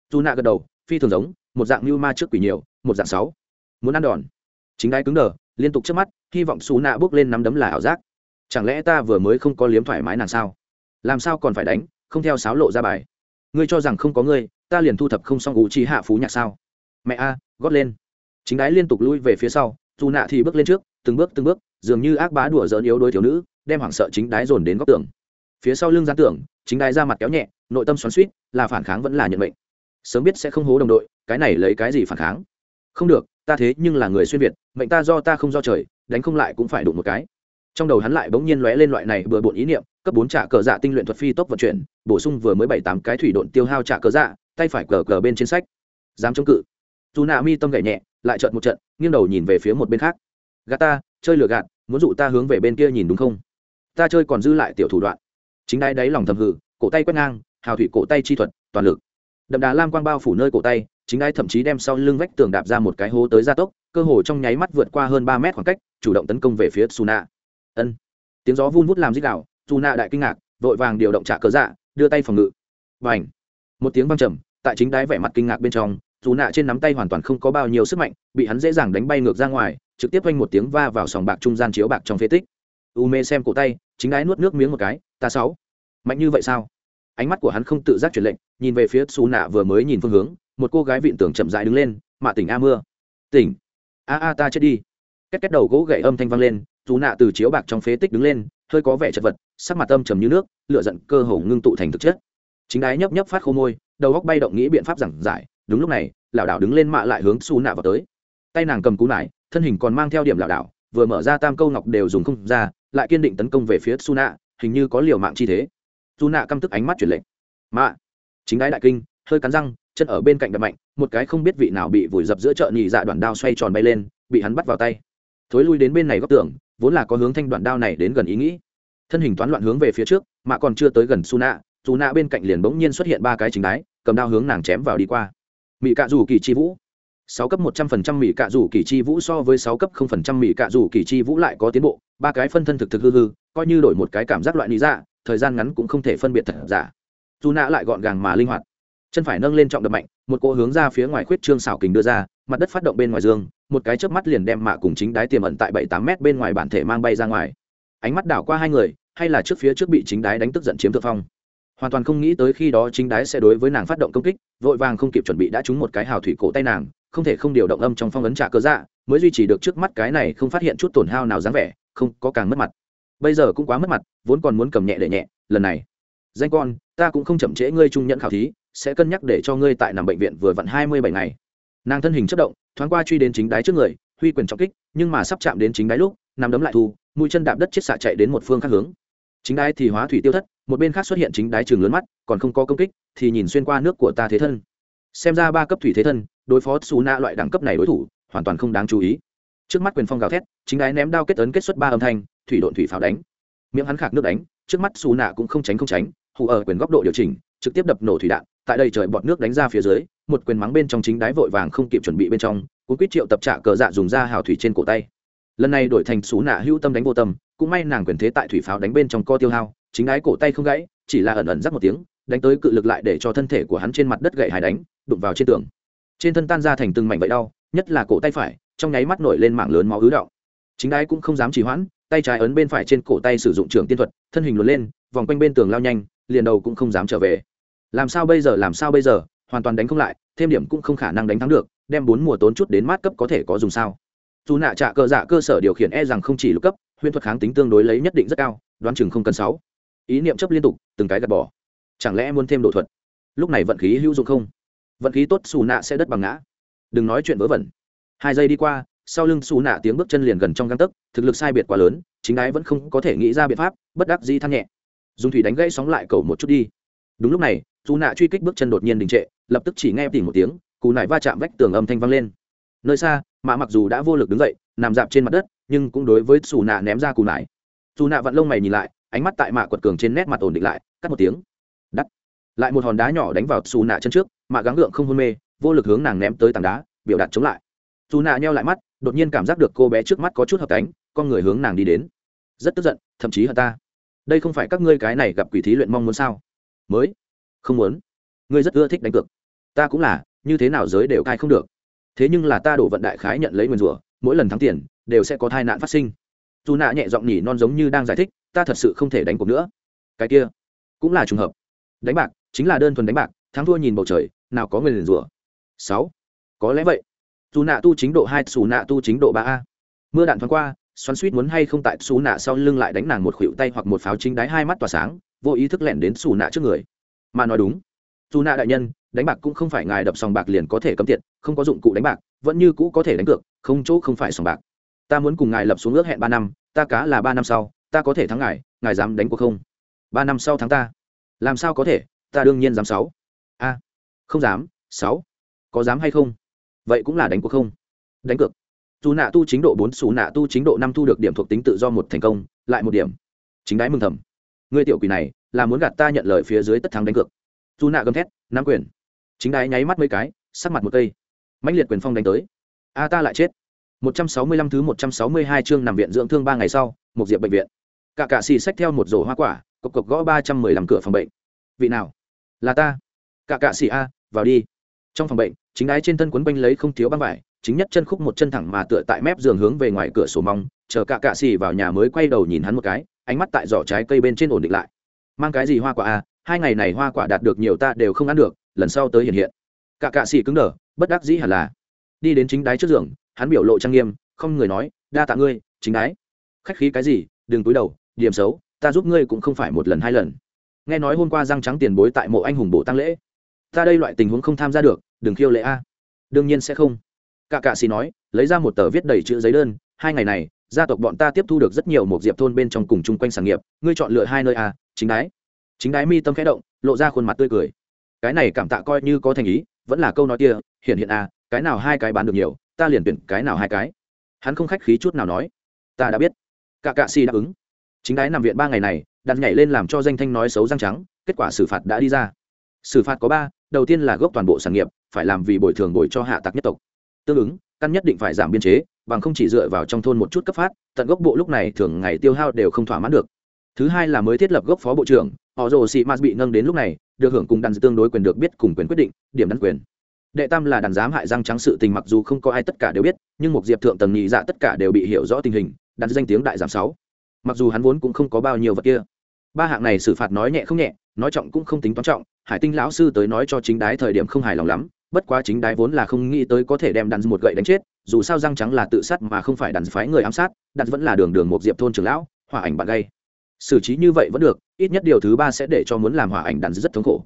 Tu Na gật đầu, phi thường giống, một dạng lưu ma trước quỷ nhiều, một dạng sáu. Muốn ăn đòn. Chính đái cứng đờ, liên tục trước mắt, hy vọng Tú Na bước lên nắm đấm là ảo giác. Chẳng lẽ ta vừa mới không có liếm thoải mái nàng sao? Làm sao còn phải đánh, không theo sáo lộ ra bài. Ngươi cho rằng không có ngươi, ta liền thu thập không xong ủ trí hạ phú nhạc sao mẹ a gót lên chính đái liên tục lui về phía sau dù nạ thì bước lên trước từng bước từng bước dường như ác bá đùa dỡn yếu đôi thiếu nữ đem hoảng sợ chính đái dồn đến góc tường phía sau lưng gián tưởng chính đái ra mặt kéo nhẹ nội tâm xoắn suýt là phản kháng vẫn là nhận mệnh sớm biết sẽ không hố đồng đội, cái này lấy cái gì phản kháng? Không được, ta thế nhưng là người xuyên việt, mệnh ta do ta không do trời, đánh không lại cũng phải đụng một cái. Trong đầu hắn lại bỗng nhiên lóe lên loại này bừa bộn ý niệm, cấp bốn trả cờ dạ tinh luyện thuật phi tốc vận chuyển, bổ sung vừa mới bảy tám cái thủy độn tiêu hao trả cờ dạ tay phải cờ cờ bên trên sách. Dám chống cự. Dù nạ mi tâm gậy nhẹ, lại trợn một trận, nghiêng đầu nhìn về phía một bên khác. Gạt ta, chơi lừa gạt, muốn dụ ta hướng về bên kia nhìn đúng không? Ta chơi còn dư lại tiểu thủ đoạn. Chính đáy đáy lòng thầm hự cổ tay quét ngang, hào thủy cổ tay chi thuật, toàn lực đậm đà lam quang bao phủ nơi cổ tay, chính ai thậm chí đem sau lưng vách tường đạp ra một cái hố tới gia tốc, cơ hồ trong nháy mắt vượt qua hơn ba mét khoảng cách, chủ động tấn công về phía suna ân. Tiếng gió vun vút làm dích đạo suna đại kinh ngạc, vội vàng điều động trả cớ dạ đưa tay phòng ngự. Và ảnh một tiếng văng trầm, tại chính đáy vẻ mặt kinh ngạc bên trong dù nạ trên nắm tay hoàn toàn không có bao nhiêu sức mạnh, bị hắn dễ dàng đánh bay ngược ra ngoài, trực tiếp quanh một tiếng va vào sòng bạc trung gian chiếu bạc trong phế tích. U mê xem cổ tay, chính đái nuốt nước miếng một cái, ta sáu. Mạnh như vậy sao? Ánh mắt của hắn không tự giác chuyển lệnh, nhìn về phía xù nạ vừa mới nhìn phương hướng, một cô gái vịn tưởng chậm dại đứng lên, mạ tỉnh a mưa. Tỉnh. A a, ta chết đi. Két két đầu gỗ gậy âm thanh vang lên dù nạ từ chiếu bạc trong phế tích đứng lên, hơi có vẻ chật vật, sắc mặt âm trầm như nước lựa giận cơ hồ ngưng tụ thành thực chất. Chính đái nhấp nhấp phát khô môi, đầu góc bay động nghĩ biện pháp giảng giải, đúng lúc này, lảo đảo đứng lên mạ lại hướng xù nạ vào tới. Tay nàng cầm cú nải, thân hình còn mang theo điểm lảo đảo, vừa mở ra tam câu ngọc đều dùng không ra, lại kiên định tấn công về phía su nạ hình như có liều mạng chi thế dù nạ căm tức ánh mắt chuyển lệnh mạ, chính đái đại kinh, hơi cắn răng, chân ở bên cạnh đập mạnh, một cái không biết vị nào bị vùi dập giữa chợ nhị dạ đoạn đao xoay tròn bay lên, bị hắn bắt vào tay. Thối lui đến bên này góc tường, vốn là có hướng thanh đoạn đao này đến gần ý nghĩ. Thân hình toán loạn hướng về phía trước, mà còn chưa tới gần su nạ dù nạ bên cạnh liền bỗng nhiên xuất hiện ba cái chính đái cầm đao hướng nàng chém vào đi qua. Mỹ cạ dù kỳ chi vũ. Sáu cấp một trăm phần trăm mỹ cạ rủ kỳ chi vũ so với sáu cấp không phần trăm mỹ cạ rủ kỳ chi vũ lại có tiến bộ, ba cái phân thân thực thực hư hư, coi như đổi một cái cảm giác loại lý dạ thời gian ngắn cũng không thể phân biệt thật giả. Dù nạ lại gọn gàng mà linh hoạt. Chân phải nâng lên trọng đập mạnh, một cỗ hướng ra phía ngoài khuyết trương xảo kình đưa ra, mặt đất phát động bên ngoài dương, một cái chớp mắt liền đem mạ cùng chính đái tiềm ẩn tại bảy tám mét bên ngoài bản thể mang bay ra ngoài. Ánh mắt đảo qua hai người, hay là trước phía trước bị chính đái đánh tức giận chiếm thượng phong. Hoàn toàn không nghĩ tới khi đó chính đái sẽ đối với nàng phát động công kích, vội vàng không kịp chuẩn bị đã trúng một cái hào thủy cổ tay nàng, không thể không điều động âm trong phong ấn trả cơ dạ mới duy trì được trước mắt cái này không phát hiện chút tổn hao nào dáng vẻ, không có càng mất mặt bây giờ cũng quá mất mặt, vốn còn muốn cầm nhẹ để nhẹ, lần này. Danh con, ta cũng không chậm trễ ngươi trung nhận khảo thí, sẽ cân nhắc để cho ngươi tại nằm bệnh viện vừa vặn hai mươi bảy ngày. Nàng thân hình chất động, thoáng qua truy đến chính đáy trước người, huy quyền trọng kích, nhưng mà sắp chạm đến chính đáy lúc, nằm đấm lại thu, mũi chân đạp đất chết xạ chạy đến một phương khác hướng. Chính đáy thì hóa thủy tiêu thất, một bên khác xuất hiện chính đáy trường lớn mắt, còn không có công kích, thì nhìn xuyên qua nước của ta thế thân. Xem ra ba cấp thủy thế thân, đối phó xù nạ loại đẳng cấp này đối thủ, hoàn toàn không đáng chú ý trước mắt quyền phong gào thét, chính đái ném đao kết ấn kết xuất ba âm thanh, thủy độn thủy pháo đánh. Miệng hắn khạc nước đánh, trước mắt xù nạ cũng không tránh không tránh, hù ở quyền góc độ điều chỉnh, trực tiếp đập nổ thủy đạn, tại đây trời bọt nước đánh ra phía dưới, một quyền mắng bên trong chính đái vội vàng không kịp chuẩn bị bên trong cũng quyết triệu tập trạ cờ dạ dùng ra hào thủy trên cổ tay. Lần này đổi thành xú nạ hữu tâm đánh vô tâm, cũng may nàng quyền thế tại thủy pháo đánh bên trong co tiêu hao, chính đái cổ tay không gãy, chỉ là ẩn ẩn rắc một tiếng, đánh tới cự lực lại để cho thân thể của hắn trên mặt đất gậy hài đánh, đụng vào trên tường. Trên thân tan ra thành từng mảnh vậy đau, nhất là cổ tay phải trong nháy mắt nổi lên mạng lớn máu ứ động. Chính đái cũng không dám trì hoãn, tay trái ấn bên phải trên cổ tay sử dụng trường tiên thuật, thân hình luồn lên, vòng quanh bên tường lao nhanh, liền đầu cũng không dám trở về. Làm sao bây giờ, làm sao bây giờ, hoàn toàn đánh không lại, thêm điểm cũng không khả năng đánh thắng được, đem bốn mùa tốn chút đến mát cấp có thể có dùng sao. Dù nạ trạ cơ dạ cơ sở điều khiển e rằng không chỉ lục cấp, huyễn thuật kháng tính tương đối lấy nhất định rất cao, đoán chừng không cần sáu. Ý niệm chấp liên tục, từng cái gạt bỏ. Chẳng lẽ muốn thêm độ thuật? Lúc này vận khí hữu dụng không? Vận khí tốt, xù nạ sẽ đất bằng ngã. Đừng nói chuyện vớ vẩn hai giây đi qua, sau lưng xù nạ tiếng bước chân liền gần trong găng tấc, thực lực sai biệt quá lớn, chính ái vẫn không có thể nghĩ ra biện pháp, bất đắc di than nhẹ. Dùng thủy đánh gãy sóng lại cầu một chút đi. Đúng lúc này dù nạ truy kích bước chân đột nhiên đình trệ, lập tức chỉ nghe tìm một tiếng cù nải va chạm vách tường âm thanh vang lên. Nơi xa mạ mặc dù đã vô lực đứng dậy, nằm dạp trên mặt đất, nhưng cũng đối với xù nạ ném ra cù nải. Dù nạ vặn lông mày nhìn lại, ánh mắt tại mạ quật cường trên nét mặt ổn định lại, cắt một tiếng. Đắt lại một hòn đá nhỏ đánh vào xù nạ chân trước mạ gắng gượng không hôn mê, vô lực hướng nàng ném tới tảng đá, biểu đạt chống lại dù nạ nheo lại mắt, đột nhiên cảm giác được cô bé trước mắt có chút hợp cánh, con người hướng nàng đi đến. Rất tức giận, thậm chí hận ta. Đây không phải các ngươi cái này gặp quỷ thí luyện mong muốn sao? Mới? Không muốn. Ngươi rất ưa thích đánh cược. Ta cũng là, như thế nào giới đều cai không được. Thế nhưng là ta đổ vận đại khái nhận lấy nguyên rủa, mỗi lần thắng tiền, đều sẽ có tai nạn phát sinh. Dù nạ nhẹ giọng nhỉ non giống như đang giải thích, ta thật sự không thể đánh cuộc nữa. Cái kia, cũng là trùng hợp. Đánh bạc, chính là đơn thuần đánh bạc, thắng thua nhìn bầu trời, nào có người liền rủa. Sáu, có lẽ vậy dù nạ tu chính độ hai xù nạ tu chính độ ba a. Mưa đạn thoáng qua, xoắn suýt muốn hay không tại xù nạ sau lưng lại đánh nàng một khuỷu tay hoặc một pháo chính đáy hai mắt tỏa sáng, vô ý thức lẻn đến xù nạ trước người. Mà nói đúng dù nạ đại nhân, đánh bạc cũng không phải ngài đập sòng bạc liền có thể cấm tiệt, không có dụng cụ đánh bạc, vẫn như cũ có thể đánh cược, không chỗ không phải sòng bạc. Ta muốn cùng ngài lập xuống ước hẹn ba năm, ta cá là ba năm sau, ta có thể thắng ngài ngài dám đánh cuộc không? Ba năm sau thắng ta. Làm sao có thể? Ta đương nhiên dám sáu. A. Không dám, sáu. Có dám hay không? Vậy cũng là đánh cuộc không? Đánh cược. Dù nạ tu chính độ bốn xù nạ tu chính độ năm thu được điểm thuộc tính tự do một thành công, lại một điểm. Chính đái mừng thầm. Người tiểu quỷ này, là muốn gạt ta nhận lời phía dưới tất thắng đánh cược. Dù nạ gầm thét, nắm quyền. Chính đái nháy mắt mấy cái, sắc mặt một cây mãnh liệt quyền phong đánh tới. A ta lại chết. 165 thứ 162 chương nằm viện dưỡng thương ba ngày sau một diệp bệnh viện. Cả cả xì xách theo một rổ hoa quả, cộc cộc gõ ba trăm mười lăm cửa phòng bệnh. Vị nào? Là ta. Cả cả xì a, vào đi. Trong phòng bệnh chính đái trên thân quấn quanh lấy không thiếu băng vải, chính nhất chân khúc một chân thẳng mà tựa tại mép giường hướng về ngoài cửa sổ mong, chờ cả cạ xì vào nhà mới quay đầu nhìn hắn một cái, ánh mắt tại giỏ trái cây bên trên ổn định lại. Mang cái gì hoa quả à hai ngày này hoa quả đạt được nhiều ta đều không ăn được, lần sau tới hiện hiện. Cả cạ xì cứng đờ, bất đắc dĩ hẳn là. Đi đến chính đái trước giường, hắn biểu lộ trang nghiêm, không người nói, đa tạ ngươi, chính đái. Khách khí cái gì, đừng túi đầu, điểm xấu, ta giúp ngươi cũng không phải một lần hai lần. Nghe nói hôm qua răng trắng tiền bối tại mộ anh hùng bổ tăng lễ ta đây loại tình huống không tham gia được, đừng khiêu lễ a. Đương nhiên sẽ không. Cả cạ xì nói, lấy ra một tờ viết đầy chữ giấy đơn, hai ngày này, gia tộc bọn ta tiếp thu được rất nhiều một diệp thôn bên trong cùng chung quanh sản nghiệp, ngươi chọn lựa hai nơi a, chính đái. Chính đái mi tâm khẽ động, lộ ra khuôn mặt tươi cười. Cái này cảm tạ coi như có thành ý, vẫn là câu nói kia hiện hiện a, cái nào hai cái bán được nhiều, ta liền tuyển cái nào hai cái. Hắn không khách khí chút nào nói. Ta đã biết. Cả cạ xì đáp ứng. Chính đái nằm viện ba ngày này, đặt nhảy lên làm cho danh thanh nói xấu răng trắng, kết quả xử phạt đã đi ra. Xử phạt có ba đầu tiên là gốc toàn bộ sản nghiệp, phải làm vì bồi thường bồi cho hạ tặc nhất tộc. Tương ứng, căn nhất định phải giảm biên chế, bằng không chỉ dựa vào trong thôn một chút cấp phát, tận gốc bộ lúc này thường ngày tiêu hao đều không thỏa mãn được. Thứ hai là mới thiết lập gốc phó bộ trưởng, họ rồ sĩ mạt bị nâng đến lúc này, được hưởng cùng đàn tương đối quyền được biết cùng quyền quyết định, điểm đắn quyền. Đệ tam là đàn giám hại răng trắng sự tình mặc dù không có ai tất cả đều biết, nhưng một diệp thượng tầng nhị dạ tất cả đều bị hiểu rõ tình hình, đàn danh tiếng đại giảm sáu. Mặc dù hắn vốn cũng không có bao nhiêu vật kia. Ba hạng này xử phạt nói nhẹ không nhẹ nói trọng cũng không tính toán trọng, hải tinh lão sư tới nói cho chính đái thời điểm không hài lòng lắm, bất quá chính đái vốn là không nghĩ tới có thể đem đàn một gậy đánh chết, dù sao răng trắng là tự sát mà không phải đàn phái người ám sát, đàn vẫn là đường đường một diệp thôn trưởng lão, hỏa ảnh bạn gây xử trí như vậy vẫn được, ít nhất điều thứ ba sẽ để cho muốn làm hỏa ảnh đàn rất thống khổ.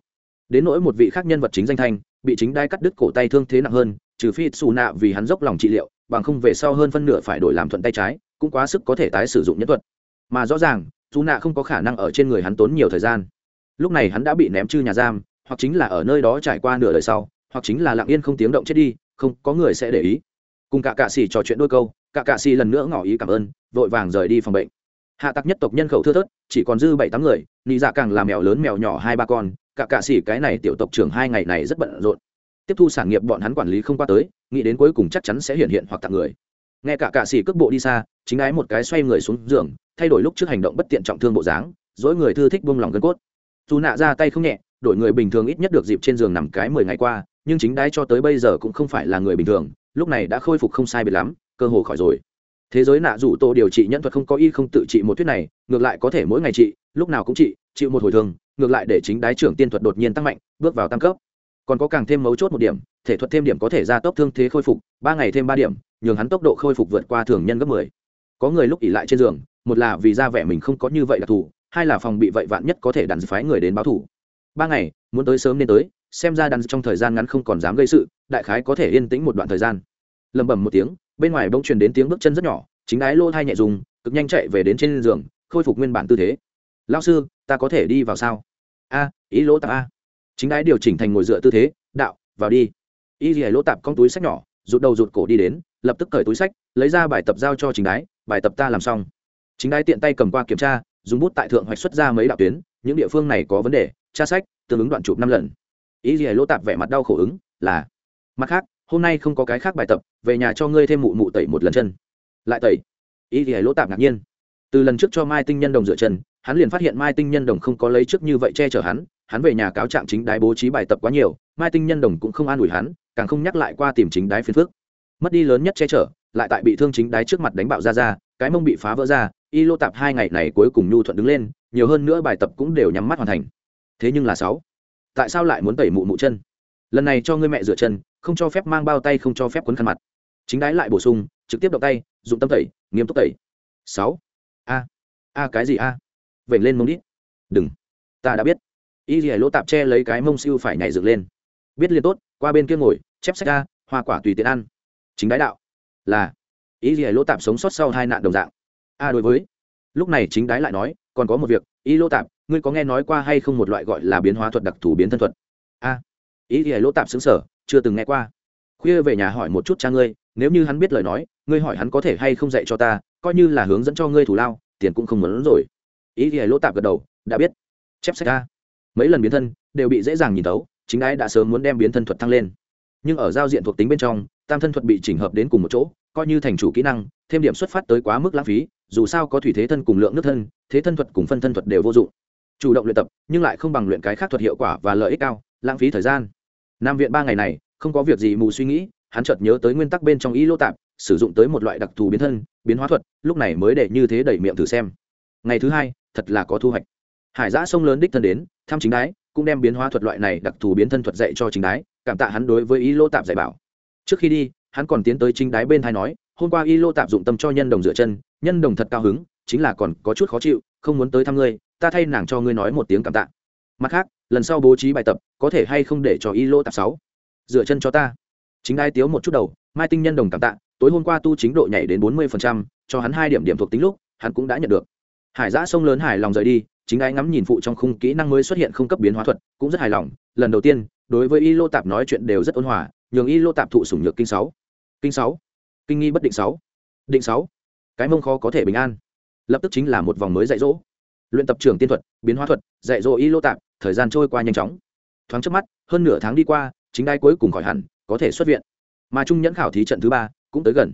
Đến nỗi một vị khác nhân vật chính danh thanh, bị chính đai cắt đứt cổ tay thương thế nặng hơn, trừ phi xù nạ vì hắn dốc lòng trị liệu, bằng không về sau hơn phân nửa phải đổi làm thuận tay trái, cũng quá sức có thể tái sử dụng nhân thuật. Mà rõ ràng dù nạ không có khả năng ở trên người hắn tốn nhiều thời gian lúc này hắn đã bị ném chư nhà giam, hoặc chính là ở nơi đó trải qua nửa đời sau, hoặc chính là lặng yên không tiếng động chết đi, không, có người sẽ để ý. Cùng cả cạ xì trò chuyện đôi câu, cả cạ xì lần nữa ngỏ ý cảm ơn, vội vàng rời đi phòng bệnh. Hạ tặc nhất tộc nhân khẩu thưa thớt, chỉ còn dư bảy tám người, nị dạ càng là mèo lớn mèo nhỏ hai ba con, cả cạ xì cái này tiểu tộc trưởng hai ngày này rất bận rộn. Tiếp thu sản nghiệp bọn hắn quản lý không qua tới, nghĩ đến cuối cùng chắc chắn sẽ hiện hiện hoặc tặng người. Nghe cả cạ xì cước bộ đi xa, chính ái một cái xoay người xuống giường, thay đổi lúc trước hành động bất tiện trọng thương bộ dáng dỗi người thư thích buông lòng gân cốt dù nạ ra tay không nhẹ, đổi người bình thường ít nhất được dịp trên giường nằm cái mười ngày qua, nhưng chính đái cho tới bây giờ cũng không phải là người bình thường, lúc này đã khôi phục không sai biệt lắm, cơ hồ khỏi rồi. Thế giới nạ rủ tổ điều trị nhân thuật không có y không tự trị một thuyết này, ngược lại có thể mỗi ngày trị, lúc nào cũng trị, chịu một hồi thường ngược lại để chính đái trưởng tiên thuật đột nhiên tăng mạnh, bước vào tăng cấp. Còn có càng thêm mấu chốt một điểm, thể thuật thêm điểm có thể gia tốc thương thế khôi phục, ba ngày thêm ba điểm, nhường hắn tốc độ khôi phục vượt qua thường nhân gấp mười. Có người lúc ỉ lại trên giường, một là vì ra vẻ mình không có như vậy là thù hai là phòng bị vậy vạn nhất có thể đàn phái người đến báo thủ. Ba ngày, muốn tới sớm nên tới, xem ra đàn trong thời gian ngắn không còn dám gây sự, đại khái có thể yên tĩnh một đoạn thời gian. Lầm bầm một tiếng, bên ngoài bỗng truyền đến tiếng bước chân rất nhỏ, chính ái lô thai nhẹ dùng, cực nhanh chạy về đến trên giường, khôi phục nguyên bản tư thế. Lao sư, ta có thể đi vào sao? A, ý lỗ tạp a. Chính ái điều chỉnh thành ngồi dựa tư thế, đạo, vào đi. Y dì lỗ tạp con túi sách nhỏ, rụt đầu rụt cổ đi đến, lập tức cởi túi sách, lấy ra bài tập giao cho chính đái, bài tập ta làm xong. Chính đái tiện tay cầm qua kiểm tra dùng bút tại thượng hoạch xuất ra mấy đạo tuyến, những địa phương này có vấn đề, tra sách, tương ứng đoạn chụp năm lần. Ý gì lỗ tạp vẻ mặt đau khổ ứng, là, mặt khác, hôm nay không có cái khác bài tập, về nhà cho ngươi thêm mụ mụ tẩy một lần chân. Lại tẩy. Ý gì lỗ tạp ngạc nhiên. Từ lần trước cho mai tinh nhân đồng rửa chân, hắn liền phát hiện mai tinh nhân đồng không có lấy trước như vậy che chở hắn hắn về nhà cáo trạng chính đái bố trí bài tập quá nhiều, mai tinh nhân đồng cũng không an ủi hắn, càng không nhắc lại qua tìm chính đái phiền phước mất đi lớn nhất che chở, lại tại bị thương chính đái trước mặt đánh bạo ra ra, cái mông bị phá vỡ ra y lô tạp hai ngày này cuối cùng nhu thuận đứng lên, nhiều hơn nữa bài tập cũng đều nhắm mắt hoàn thành. Thế nhưng là sáu, tại sao lại muốn tẩy mụ mụ chân? Lần này cho ngươi mẹ rửa chân, không cho phép mang bao tay, không cho phép quấn khăn mặt. Chính đái lại bổ sung, trực tiếp động tay, dụng tâm tẩy, nghiêm túc tẩy. Sáu, a a cái gì a? À? vểnh lên mông đít. Đừng, ta đã biết. Y dì lỗ tạp che lấy cái mông siêu phải nhảy dựng lên. Biết liền tốt, qua bên kia ngồi, chép sách a hoa quả tùy tiện ăn. Chính đái đạo, là, y lìa lỗ tạp sống sót sau hai nạn đồng dạng a đối với. Lúc này chính đái lại nói còn có một việc ý lô tạp ngươi có nghe nói qua hay không một loại gọi là biến hóa thuật đặc thù biến thân thuật? A. Ý thì lỗ tạp xứng sở chưa từng nghe qua. Khuya về nhà hỏi một chút cha ngươi nếu như hắn biết lời nói ngươi hỏi hắn có thể hay không dạy cho ta coi như là hướng dẫn cho ngươi thủ lao tiền cũng không muốn rồi. Ý thì lỗ tạp gật đầu đã biết. Chép sách A, mấy lần biến thân đều bị dễ dàng nhìn tấu chính ái đã sớm muốn đem biến thân thuật thăng lên. Nhưng ở giao diện thuộc tính bên trong tam thân thuật bị chỉnh hợp đến cùng một chỗ coi như thành chủ kỹ năng thêm điểm xuất phát tới quá mức lãng phí dù sao có thủy thế thân cùng lượng nước thân, thế thân thuật cùng phân thân thuật đều vô dụng. Chủ động luyện tập, nhưng lại không bằng luyện cái khác thuật hiệu quả và lợi ích cao, lãng phí thời gian. Nam viện ba ngày này, không có việc gì mù suy nghĩ, hắn chợt nhớ tới nguyên tắc bên trong ý lô tạp, sử dụng tới một loại đặc thù biến thân, biến hóa thuật, lúc này mới để như thế đẩy miệng thử xem. Ngày thứ hai, thật là có thu hoạch. Hải giã sông lớn đích thân đến, thăm chính đái, cũng đem biến hóa thuật loại này đặc thù biến thân thuật dạy cho chính đái, cảm tạ hắn đối với ý lô tạp dạy bảo. Trước khi đi, hắn còn tiến tới chính đái bên thai nói, hôm qua y lô tạp dụng tâm cho nhân đồng rửa chân nhân đồng thật cao hứng chính là còn có chút khó chịu không muốn tới thăm ngươi ta thay nàng cho ngươi nói một tiếng cảm tạ. Mặt khác lần sau bố trí bài tập có thể hay không để cho y lô tạp sáu? Dựa chân cho ta. Chính ai tiếu một chút đầu mai tinh nhân đồng cảm tạ tối hôm qua tu chính độ nhảy đến bốn mươi phần trăm, cho hắn hai điểm điểm thuộc tính lúc hắn cũng đã nhận được. Hải giã sông lớn hài lòng rời đi chính ai ngắm nhìn phụ trong khung kỹ năng mới xuất hiện không cấp biến hóa thuật cũng rất hài lòng. Lần đầu tiên đối với y lô tạp nói chuyện đều rất ôn hòa nhường y lô tạp thụ sủng nhược kinh sáu. Kinh sáu. Kinh nghi bất định sáu. Định sáu cái mông khó có thể bình an. Lập tức chính là một vòng mới dạy dỗ. Luyện tập trưởng tiên thuật, biến hóa thuật, dạy dỗ y lô tạp, thời gian trôi qua nhanh chóng. Thoáng trước mắt, hơn nửa tháng đi qua, chính đai cuối cùng khỏi hẳn, có thể xuất viện. Mà trung nhẫn khảo thí trận thứ ba cũng tới gần.